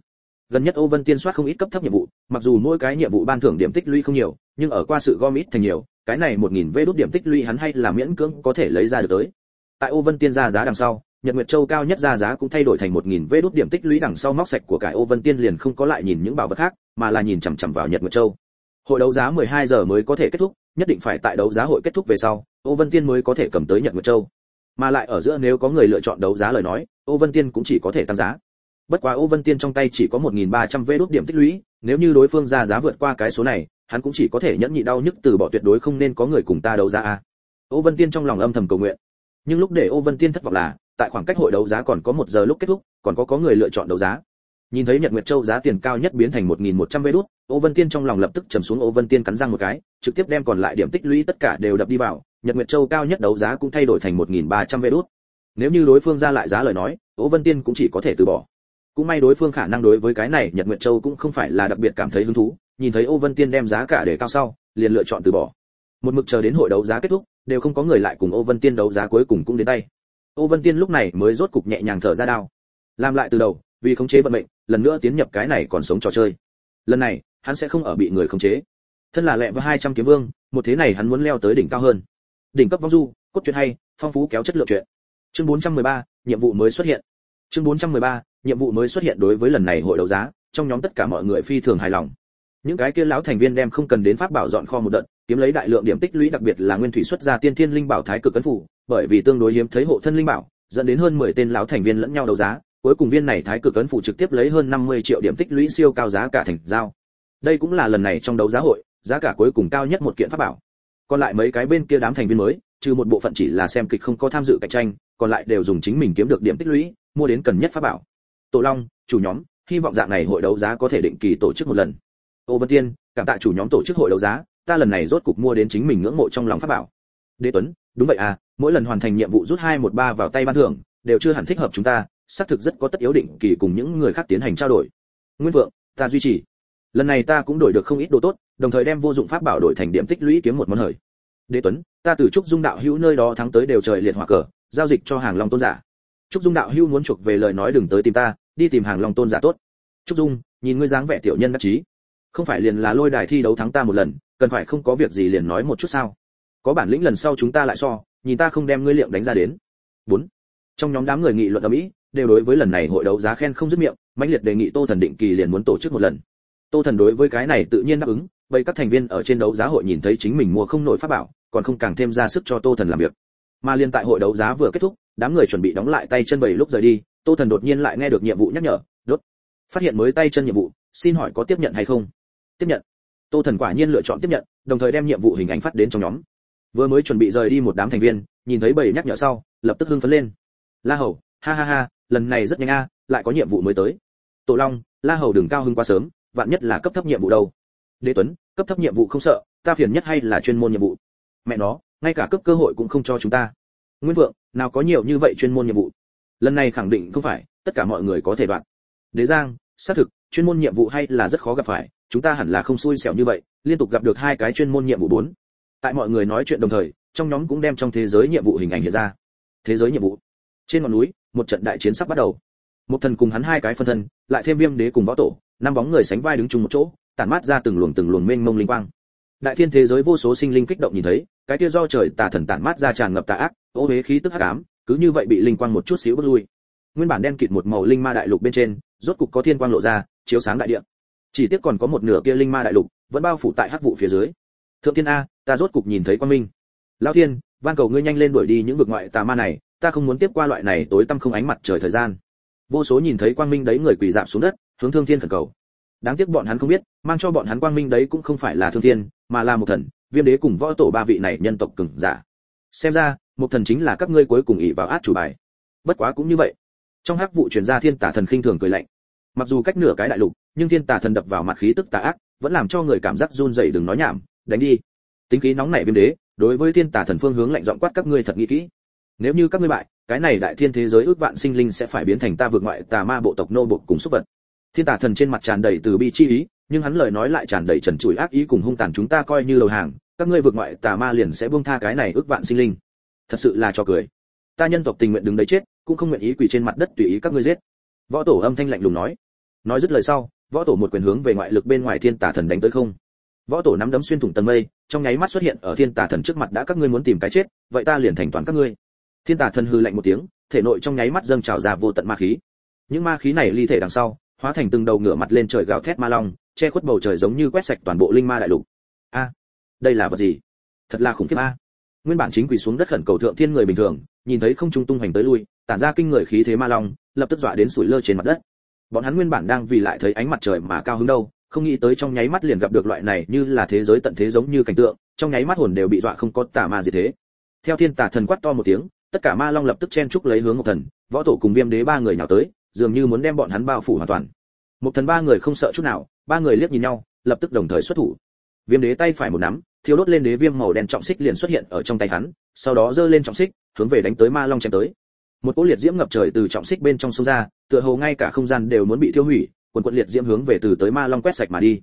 Gần nhất ô vân tiên soát không ít cấp thấp nhiệm vụ, mặc dù mỗi cái nhiệm vụ ban thưởng điểm tích lũy không nhiều, nhưng ở qua sự gom ít thành nhiều, cái này một nghìn vê đốt điểm tích lũy hắn hay là miễn cưỡng có thể lấy ra được tới. Tại ô vân tiên ra giá đằng sau, nhật nguyệt châu cao nhất ra giá cũng thay đổi thành một nghìn vê đốt điểm tích lũy đằng sau móc sạch của cải ô vân tiên liền không có lại nhìn những bảo vật khác, mà là nhìn chằm chằm vào nhật nguyệt châu. Hội đấu giá 12 giờ mới có thể kết thúc, nhất định phải tại đấu giá hội kết thúc về sau, ô vân tiên mới có thể cầm tới nhật nguyệt châu mà lại ở giữa nếu có người lựa chọn đấu giá lời nói, ô vân tiên cũng chỉ có thể tăng giá. Bất quá ô vân tiên trong tay chỉ có 1.300 vê đốt điểm tích lũy, nếu như đối phương ra giá vượt qua cái số này, hắn cũng chỉ có thể nhẫn nhị đau nhức từ bỏ tuyệt đối không nên có người cùng ta đấu giá a. Ô vân tiên trong lòng âm thầm cầu nguyện. Nhưng lúc để ô vân tiên thất vọng là, tại khoảng cách hội đấu giá còn có một giờ lúc kết thúc, còn có có người lựa chọn đấu giá. Nhìn thấy nhật nguyệt châu giá tiền cao nhất biến thành 1.100 vê đốt, ô vân tiên trong lòng lập tức trầm xuống, ô vân tiên cắn răng một cái, trực tiếp đem còn lại điểm tích lũy tất cả đều đập đi vào nhật nguyệt châu cao nhất đấu giá cũng thay đổi thành 1300 vé đút. nếu như đối phương ra lại giá lời nói ô vân tiên cũng chỉ có thể từ bỏ. Cũng may đối phương khả năng đối với cái này, nhật nguyệt châu cũng không phải là đặc biệt cảm thấy hứng thú. Nhìn thấy ô vân tiên đem giá cả để cao sau, liền lựa chọn từ bỏ. Một mực chờ đến hội đấu giá kết thúc, đều không có người lại cùng ô vân tiên đấu giá cuối cùng cũng đến tay. Ô vân tiên lúc này mới rốt cục nhẹ nhàng thở ra đao làm lại từ đầu, vì khống chế vận mệnh, lần nữa tiến nhập cái này còn sống trò chơi. Lần này, hắn sẽ không ở bị người khống chế. Thân là lẹ với 200 kiếm vương, một thế này hắn muốn leo tới đỉnh cao hơn đỉnh cấp vong du cốt truyện hay phong phú kéo chất lượng truyện. Chương 413, nhiệm vụ mới xuất hiện. Chương 413, nhiệm vụ mới xuất hiện đối với lần này hội đấu giá trong nhóm tất cả mọi người phi thường hài lòng. Những cái kia lão thành viên đem không cần đến pháp bảo dọn kho một đợt kiếm lấy đại lượng điểm tích lũy đặc biệt là nguyên thủy xuất ra tiên thiên linh bảo thái cực cấn phủ bởi vì tương đối hiếm thấy hộ thân linh bảo dẫn đến hơn 10 tên lão thành viên lẫn nhau đấu giá cuối cùng viên này thái cực cấn phủ trực tiếp lấy hơn 50 triệu điểm tích lũy siêu cao giá cả thành giao. Đây cũng là lần này trong đấu giá hội giá cả cuối cùng cao nhất một kiện pháp bảo còn lại mấy cái bên kia đám thành viên mới, trừ một bộ phận chỉ là xem kịch không có tham dự cạnh tranh, còn lại đều dùng chính mình kiếm được điểm tích lũy, mua đến cần nhất pháp bảo. Tổ long, chủ nhóm, hy vọng dạng này hội đấu giá có thể định kỳ tổ chức một lần. Ô vân tiên, cảm tạ chủ nhóm tổ chức hội đấu giá, ta lần này rốt cục mua đến chính mình ngưỡng mộ trong lòng pháp bảo. Đế tuấn, đúng vậy à mỗi lần hoàn thành nhiệm vụ rút hai một ba vào tay ban thưởng, đều chưa hẳn thích hợp chúng ta, xác thực rất có tất yếu định kỳ cùng những người khác tiến hành trao đổi. Nguyên vượng, ta duy trì lần này ta cũng đổi được không ít đồ tốt, đồng thời đem vô dụng pháp bảo đổi thành điểm tích lũy kiếm một món hời. Đế tuấn, ta từ trúc dung đạo hữu nơi đó thắng tới đều trời liệt hỏa cờ, giao dịch cho hàng long tôn giả. Trúc dung đạo hữu muốn chuộc về lời nói đừng tới tìm ta, đi tìm hàng long tôn giả tốt. Trúc dung, nhìn ngươi dáng vẻ tiểu nhân đắc chí. Không phải liền là lôi đài thi đấu thắng ta một lần, cần phải không có việc gì liền nói một chút sao? Có bản lĩnh lần sau chúng ta lại so, nhìn ta không đem ngươi liệm đánh ra đến. Bốn. Trong nhóm đám người nghị luận ở mỹ đều đối với lần này hội đấu giá khen không dứt miệng, mãnh liệt đề nghị tô thần định kỳ liền muốn tổ chức một lần tô thần đối với cái này tự nhiên đáp ứng, vậy các thành viên ở trên đấu giá hội nhìn thấy chính mình mua không nổi pháp bảo, còn không càng thêm ra sức cho tô thần làm việc. Mà liên tại hội đấu giá vừa kết thúc, đám người chuẩn bị đóng lại tay chân bảy lúc rời đi, tô thần đột nhiên lại nghe được nhiệm vụ nhắc nhở, đốt. Phát hiện mới tay chân nhiệm vụ, xin hỏi có tiếp nhận hay không? Tiếp nhận. Tô thần quả nhiên lựa chọn tiếp nhận, đồng thời đem nhiệm vụ hình ảnh phát đến trong nhóm. Vừa mới chuẩn bị rời đi một đám thành viên, nhìn thấy bảy nhắc nhở sau, lập tức hưng phấn lên. La hầu, ha ha ha, lần này rất nhanh a, lại có nhiệm vụ mới tới. Tổ long, la hầu đừng cao hưng quá sớm vạn nhất là cấp thấp nhiệm vụ đâu. Đế tuấn, cấp thấp nhiệm vụ không sợ, ta phiền nhất hay là chuyên môn nhiệm vụ? Mẹ nó, ngay cả cấp cơ hội cũng không cho chúng ta. Nguyên vượng, nào có nhiều như vậy chuyên môn nhiệm vụ? Lần này khẳng định không phải, tất cả mọi người có thể đoạn đế giang, xác thực, chuyên môn nhiệm vụ hay là rất khó gặp phải, chúng ta hẳn là không xui xẻo như vậy, liên tục gặp được hai cái chuyên môn nhiệm vụ bốn. Tại mọi người nói chuyện đồng thời, trong nhóm cũng đem trong thế giới nhiệm vụ hình ảnh hiện ra. Thế giới nhiệm vụ. Trên ngọn núi, một trận đại chiến sắp bắt đầu một thần cùng hắn hai cái phân thân, lại thêm viêm đế cùng võ tổ, năm bóng người sánh vai đứng chung một chỗ, tản mát ra từng luồng từng luồng mênh mông linh quang. Đại thiên thế giới vô số sinh linh kích động nhìn thấy, cái kia do trời tà thần tản mát ra tràn ngập tà ác, ô huế khí tức hắc ám, cứ như vậy bị linh quang một chút xíu bước lui. Nguyên bản đen kịt một màu linh ma đại lục bên trên, rốt cục có thiên quang lộ ra, chiếu sáng đại địa. Chỉ tiếc còn có một nửa kia linh ma đại lục, vẫn bao phủ tại hắc vụ phía dưới. Thượng thiên a, ta rốt cục nhìn thấy quang minh. Lão thiên, van cầu ngươi nhanh lên đuổi đi những vực ngoại tà ma này, ta không muốn tiếp qua loại này tối tăm không ánh mặt trời thời gian vô số nhìn thấy quang minh đấy người quỳ dạp xuống đất, hướng thương thiên khẩn cầu. Đáng tiếc bọn hắn không biết, mang cho bọn hắn quang minh đấy cũng không phải là thương thiên, mà là một thần, viêm đế cùng võ tổ ba vị này nhân tộc cường giả. Xem ra, một thần chính là các ngươi cuối cùng ỷ vào át chủ bài. Bất quá cũng như vậy. Trong hắc vụ truyền ra thiên tả thần khinh thường cười lạnh. Mặc dù cách nửa cái đại lục, nhưng thiên tả thần đập vào mặt khí tức tà ác, vẫn làm cho người cảm giác run rẩy đừng nói nhảm, đánh đi. Tính khí nóng nảy viêm đế, đối với thiên tả thần phương hướng lạnh giọng quát các ngươi thật nghĩ kỹ. Nếu như các ngươi bại cái này đại thiên thế giới ước vạn sinh linh sẽ phải biến thành ta vượt ngoại tà ma bộ tộc nô bộc cùng xúc vật. Thiên tả thần trên mặt tràn đầy từ bi chi ý, nhưng hắn lời nói lại tràn đầy trần trụi ác ý cùng hung tàn chúng ta coi như đầu hàng, các ngươi vượt ngoại tà ma liền sẽ buông tha cái này ước vạn sinh linh. Thật sự là cho cười. Ta nhân tộc tình nguyện đứng đấy chết, cũng không nguyện ý quỳ trên mặt đất tùy ý các ngươi giết. Võ tổ âm thanh lạnh lùng nói. Nói dứt lời sau, võ tổ một quyền hướng về ngoại lực bên ngoài thiên tà thần đánh tới không. Võ tổ nắm đấm xuyên thủng tầng mây, trong nháy mắt xuất hiện ở thiên tà thần trước mặt đã các ngươi muốn tìm cái chết, vậy ta liền thành toàn các ngươi thiên tà thần hư lạnh một tiếng, thể nội trong nháy mắt dâng trào ra vô tận ma khí. Những ma khí này ly thể đằng sau, hóa thành từng đầu ngựa mặt lên trời gào thét ma long, che khuất bầu trời giống như quét sạch toàn bộ linh ma đại lục. A, đây là vật gì? Thật là khủng khiếp a. Nguyên bản chính quỳ xuống đất khẩn cầu thượng thiên người bình thường, nhìn thấy không trung tung hành tới lui, tản ra kinh người khí thế ma long, lập tức dọa đến sủi lơ trên mặt đất. Bọn hắn nguyên bản đang vì lại thấy ánh mặt trời mà cao hứng đâu, không nghĩ tới trong nháy mắt liền gặp được loại này như là thế giới tận thế giống như cảnh tượng, trong nháy mắt hồn đều bị dọa không có tà ma gì thế. Theo thiên tà thần quát to một tiếng tất cả ma long lập tức chen trúc lấy hướng một thần, võ tổ cùng viêm đế ba người nhào tới, dường như muốn đem bọn hắn bao phủ hoàn toàn. Một thần ba người không sợ chút nào, ba người liếc nhìn nhau, lập tức đồng thời xuất thủ. Viêm đế tay phải một nắm, thiêu đốt lên đế viêm màu đen trọng xích liền xuất hiện ở trong tay hắn, sau đó giơ lên trọng xích, hướng về đánh tới ma long chém tới. Một cỗ liệt diễm ngập trời từ trọng xích bên trong sông ra, tựa hồ ngay cả không gian đều muốn bị thiêu hủy, quần quận liệt diễm hướng về từ tới ma long quét sạch mà đi.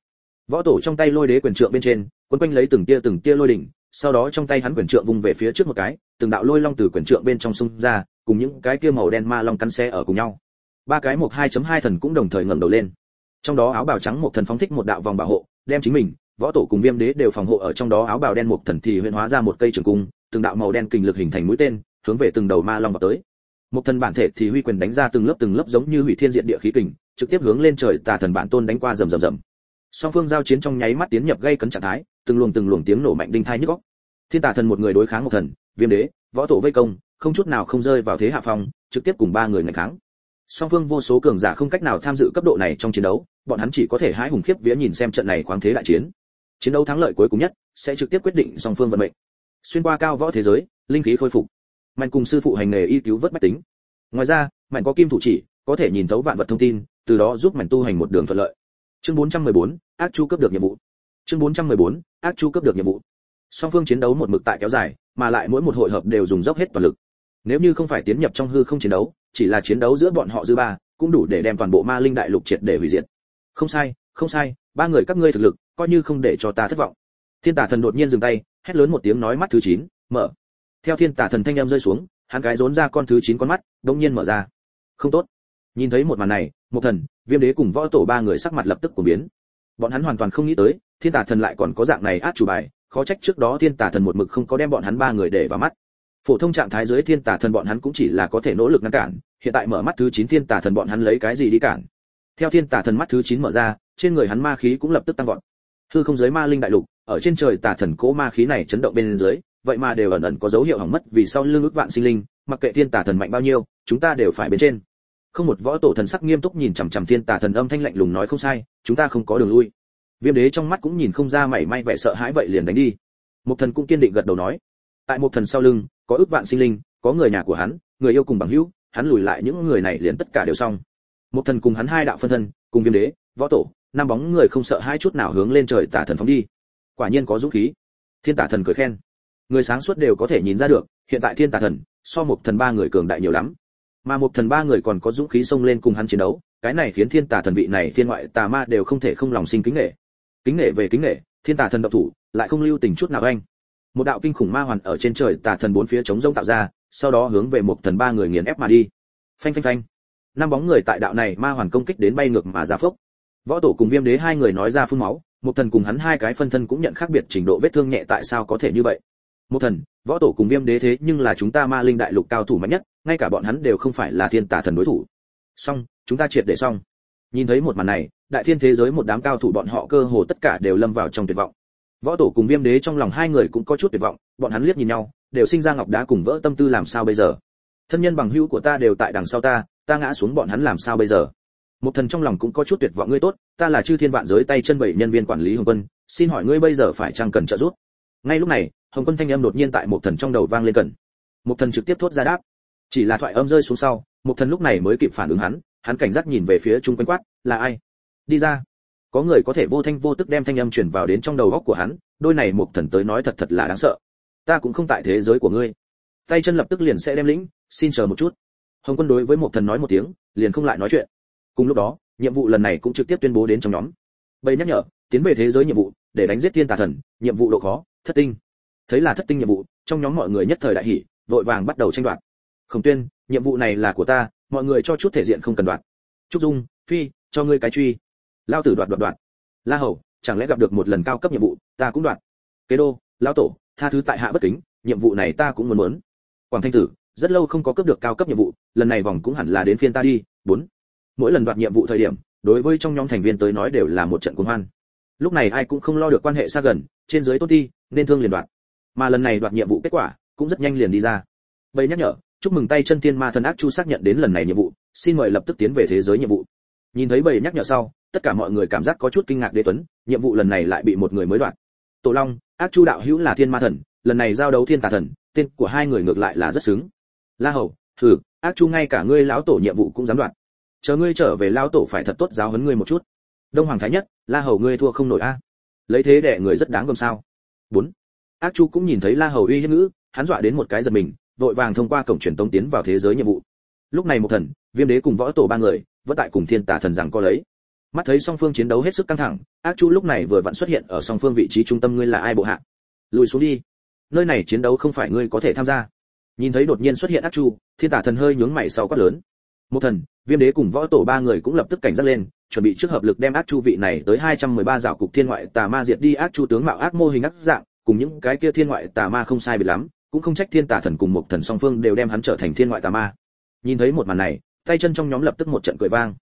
Võ tổ trong tay lôi đế quyền trượng bên trên, quấn quanh lấy từng tia từng tia lôi đỉnh sau đó trong tay hắn quyền trượng vung về phía trước một cái, từng đạo lôi long từ quyền trượng bên trong xung ra, cùng những cái kia màu đen ma long cắn xe ở cùng nhau. Ba cái một 2.2 thần cũng đồng thời ngẩng đầu lên. Trong đó áo bào trắng một thần phóng thích một đạo vòng bảo hộ, đem chính mình, võ tổ cùng viêm đế đều phòng hộ ở trong đó áo bào đen một thần thì huyễn hóa ra một cây trường cung, từng đạo màu đen kình lực hình thành mũi tên, hướng về từng đầu ma long vào tới. Một thần bản thể thì huy quyền đánh ra từng lớp từng lớp giống như hủy thiên diện địa khí kình, trực tiếp hướng lên trời tà thần bản tôn đánh qua rầm rầm rầm. Song phương giao chiến trong nháy mắt tiến nhập gây cấn trạng thái từng luồng từng luồng tiếng nổ mạnh đinh thai nhức óc. Thiên tà thần một người đối kháng một thần viêm đế võ tổ vây công không chút nào không rơi vào thế hạ phong trực tiếp cùng ba người ngày kháng. Song phương vô số cường giả không cách nào tham dự cấp độ này trong chiến đấu bọn hắn chỉ có thể hái hùng khiếp vía nhìn xem trận này khoáng thế đại chiến. Chiến đấu thắng lợi cuối cùng nhất sẽ trực tiếp quyết định song phương vận mệnh. Xuyên qua cao võ thế giới linh khí khôi phục. Mạnh cùng sư phụ hành nghề y cứu vớt bách tính. Ngoài ra mạnh có kim thủ chỉ có thể nhìn thấu vạn vật thông tin từ đó giúp mạnh tu hành một đường thuận lợi. Chương 414, ác chu cấp được nhiệm vụ chương 414, ác chu cấp được nhiệm vụ. Song phương chiến đấu một mực tại kéo dài mà lại mỗi một hội hợp đều dùng dốc hết toàn lực. Nếu như không phải tiến nhập trong hư không chiến đấu chỉ là chiến đấu giữa bọn họ dư ba cũng đủ để đem toàn bộ ma linh đại lục triệt để hủy diệt. Không sai không sai ba người các ngươi thực lực coi như không để cho ta thất vọng. Thiên tả thần đột nhiên dừng tay hét lớn một tiếng nói mắt thứ chín mở. Theo thiên tả thần thanh em rơi xuống hắn gái rốn ra con thứ chín con mắt đột nhiên mở ra. Không tốt. Nhìn thấy một màn này một thần viêm đế cùng võ tổ ba người sắc mặt lập tức của biến. Bọn hắn hoàn toàn không nghĩ tới thiên tả thần lại còn có dạng này át chủ bài, khó trách trước đó thiên tả thần một mực không có đem bọn hắn ba người để vào mắt. Phổ thông trạng thái dưới thiên tả thần bọn hắn cũng chỉ là có thể nỗ lực ngăn cản, hiện tại mở mắt thứ chín thiên tả thần bọn hắn lấy cái gì đi cản? Theo thiên tả thần mắt thứ chín mở ra, trên người hắn ma khí cũng lập tức tăng vọt. Hư không giới ma linh đại lục, ở trên trời tả thần cố ma khí này chấn động bên dưới, vậy mà đều ẩn ẩn có dấu hiệu hỏng mất vì sau lưng ước vạn sinh linh, mặc kệ thiên tả thần mạnh bao nhiêu, chúng ta đều phải bên trên. Không một võ tổ thần sắc nghiêm túc nhìn chằm chằm thiên tả thần âm thanh lạnh lùng nói không sai, chúng ta không có đường lui viêm đế trong mắt cũng nhìn không ra mảy may vẻ sợ hãi vậy liền đánh đi. Một thần cũng kiên định gật đầu nói, tại một thần sau lưng, có ước vạn sinh linh, có người nhà của hắn, người yêu cùng bằng hữu, hắn lùi lại những người này liền tất cả đều xong. Một thần cùng hắn hai đạo phân thân, cùng viêm đế, võ tổ, năm bóng người không sợ hai chút nào hướng lên trời tả thần phóng đi. Quả nhiên có dũng khí. Thiên tả thần cười khen. Người sáng suốt đều có thể nhìn ra được, hiện tại thiên tả thần, so một thần ba người cường đại nhiều lắm. Mà một thần ba người còn có dũng khí xông lên cùng hắn chiến đấu, cái này khiến thiên tả thần vị này thiên ngoại tà ma đều không thể không lòng sinh kính nghệ kính nể về kính nể, thiên tả thần độc thủ, lại không lưu tình chút nào anh. Một đạo kinh khủng ma hoàn ở trên trời tà thần bốn phía chống rông tạo ra, sau đó hướng về một thần ba người nghiền ép mà đi. Phanh phanh phanh. Năm bóng người tại đạo này ma hoàn công kích đến bay ngược mà ra phốc. Võ tổ cùng viêm đế hai người nói ra phun máu, một thần cùng hắn hai cái phân thân cũng nhận khác biệt trình độ vết thương nhẹ tại sao có thể như vậy. Một thần, võ tổ cùng viêm đế thế nhưng là chúng ta ma linh đại lục cao thủ mạnh nhất, ngay cả bọn hắn đều không phải là thiên tà thần đối thủ. Xong, chúng ta triệt để xong. Nhìn thấy một màn này đại thiên thế giới một đám cao thủ bọn họ cơ hồ tất cả đều lâm vào trong tuyệt vọng. Võ tổ cùng viêm đế trong lòng hai người cũng có chút tuyệt vọng, bọn hắn liếc nhìn nhau, đều sinh ra ngọc đá cùng vỡ tâm tư làm sao bây giờ? Thân nhân bằng hữu của ta đều tại đằng sau ta ta ngã xuống bọn hắn làm sao bây giờ? Một thần trong lòng cũng có chút tuyệt vọng, ngươi tốt, ta là chư thiên vạn giới tay chân bảy nhân viên quản lý hồng quân, xin hỏi ngươi bây giờ phải chăng cần trợ giúp? Ngay lúc này, hồng quân thanh âm đột nhiên tại một thần trong đầu vang lên cần một thần trực tiếp thốt ra đáp. Chỉ là thoại âm rơi xuống sau, một thần lúc này mới kịp phản ứng hắn hắn cảnh giác nhìn về phía chung quanh quát, là ai? Đi ra. Có người có thể vô thanh vô tức đem thanh âm truyền vào đến trong đầu óc của hắn, đôi này một thần tới nói thật thật là đáng sợ. Ta cũng không tại thế giới của ngươi. Tay chân lập tức liền sẽ đem lĩnh, xin chờ một chút. Hồng quân đối với một thần nói một tiếng, liền không lại nói chuyện. Cùng lúc đó, nhiệm vụ lần này cũng trực tiếp tuyên bố đến trong nhóm. Bầy nhắc nhở, tiến về thế giới nhiệm vụ, để đánh giết thiên tà thần, nhiệm vụ độ khó, thất tinh. Thấy là thất tinh nhiệm vụ, trong nhóm mọi người nhất thời đại hỉ, vội vàng bắt đầu tranh đoạt. Khổng tuyên, nhiệm vụ này là của ta, mọi người cho chút thể diện không cần đoạt. Trúc dung, phi, cho ngươi cái truy lao tử đoạt đoạt đoạt. La hầu, chẳng lẽ gặp được một lần cao cấp nhiệm vụ, ta cũng đoạt. Kế đô, lão tổ, tha thứ tại hạ bất kính, nhiệm vụ này ta cũng muốn muốn. Quảng thanh tử, rất lâu không có cấp được cao cấp nhiệm vụ, lần này vòng cũng hẳn là đến phiên ta đi, bốn. Mỗi lần đoạt nhiệm vụ thời điểm, đối với trong nhóm thành viên tới nói đều là một trận cuồng hoan. Lúc này ai cũng không lo được quan hệ xa gần, trên dưới tôn ti nên thương liền đoạt. Mà lần này đoạt nhiệm vụ kết quả, cũng rất nhanh liền đi ra. Bầy nhắc nhở, chúc mừng tay chân thiên ma thần ác chu xác nhận đến lần này nhiệm vụ, xin mời lập tức tiến về thế giới nhiệm vụ. Nhìn thấy bầy nhắc nhở sau tất cả mọi người cảm giác có chút kinh ngạc đế tuấn, nhiệm vụ lần này lại bị một người mới đoạt. Tổ long, ác chu đạo hữu là thiên ma thần, lần này giao đấu thiên tà thần, tên của hai người ngược lại là rất xứng. La hầu thử ác chu ngay cả ngươi lão tổ nhiệm vụ cũng dám đoạt. Chờ ngươi trở về lão tổ phải thật tốt giáo huấn ngươi một chút. Đông hoàng thái nhất, la hầu ngươi thua không nổi a. Lấy thế để người rất đáng gồm sao. Bốn, ác chu cũng nhìn thấy la hầu uy hiếp ngữ, hắn dọa đến một cái giật mình, vội vàng thông qua cổng truyền tống tiến vào thế giới nhiệm vụ. Lúc này một thần, viêm đế cùng võ tổ ba người, vẫn tại cùng thiên tà thần rằng có lấy mắt thấy song phương chiến đấu hết sức căng thẳng, ác chu lúc này vừa vặn xuất hiện ở song phương vị trí trung tâm ngươi là ai bộ hạ? Lùi xuống đi. Nơi này chiến đấu không phải ngươi có thể tham gia. Nhìn thấy đột nhiên xuất hiện ác chu, thiên tả thần hơi nhướng mày sau quát lớn. Một thần, viêm đế cùng võ tổ ba người cũng lập tức cảnh giác lên, chuẩn bị trước hợp lực đem ác chu vị này tới 213 dạo cục thiên ngoại tà ma diệt đi ác chu tướng mạo ác mô hình ác dạng, cùng những cái kia thiên ngoại tà ma không sai biệt lắm, cũng không trách thiên tà thần cùng một thần song phương đều đem hắn trở thành thiên ngoại tà ma. Nhìn thấy một màn này, tay chân trong nhóm lập tức một trận cười vang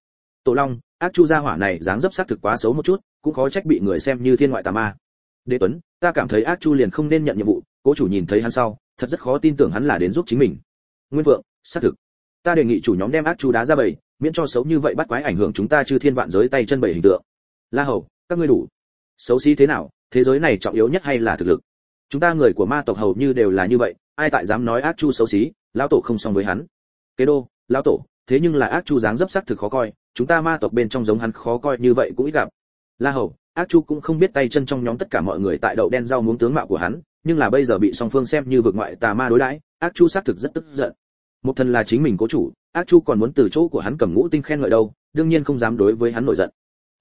tổ long, ác chu gia hỏa này dáng dấp xác thực quá xấu một chút, cũng khó trách bị người xem như thiên ngoại tà ma. Đế tuấn, ta cảm thấy ác chu liền không nên nhận nhiệm vụ, cố chủ nhìn thấy hắn sau, thật rất khó tin tưởng hắn là đến giúp chính mình. Nguyên vượng, xác thực. Ta đề nghị chủ nhóm đem ác chu đá ra bầy, miễn cho xấu như vậy bắt quái ảnh hưởng chúng ta chư thiên vạn giới tay chân bầy hình tượng. La hầu, các ngươi đủ. Xấu xí thế nào, thế giới này trọng yếu nhất hay là thực lực? Chúng ta người của ma tộc hầu như đều là như vậy, ai tại dám nói ác chu xấu xí, lão tổ không xong với hắn. Kế đô, lão tổ thế nhưng là ác chu dáng dấp sắc thực khó coi, chúng ta ma tộc bên trong giống hắn khó coi như vậy cũng ít gặp. La hầu, ác chu cũng không biết tay chân trong nhóm tất cả mọi người tại đậu đen rau muốn tướng mạo của hắn, nhưng là bây giờ bị song phương xem như vực ngoại tà ma đối đãi, ác chu xác thực rất tức giận. Một thần là chính mình cố chủ, ác chu còn muốn từ chỗ của hắn cầm ngũ tinh khen ngợi đâu, đương nhiên không dám đối với hắn nổi giận.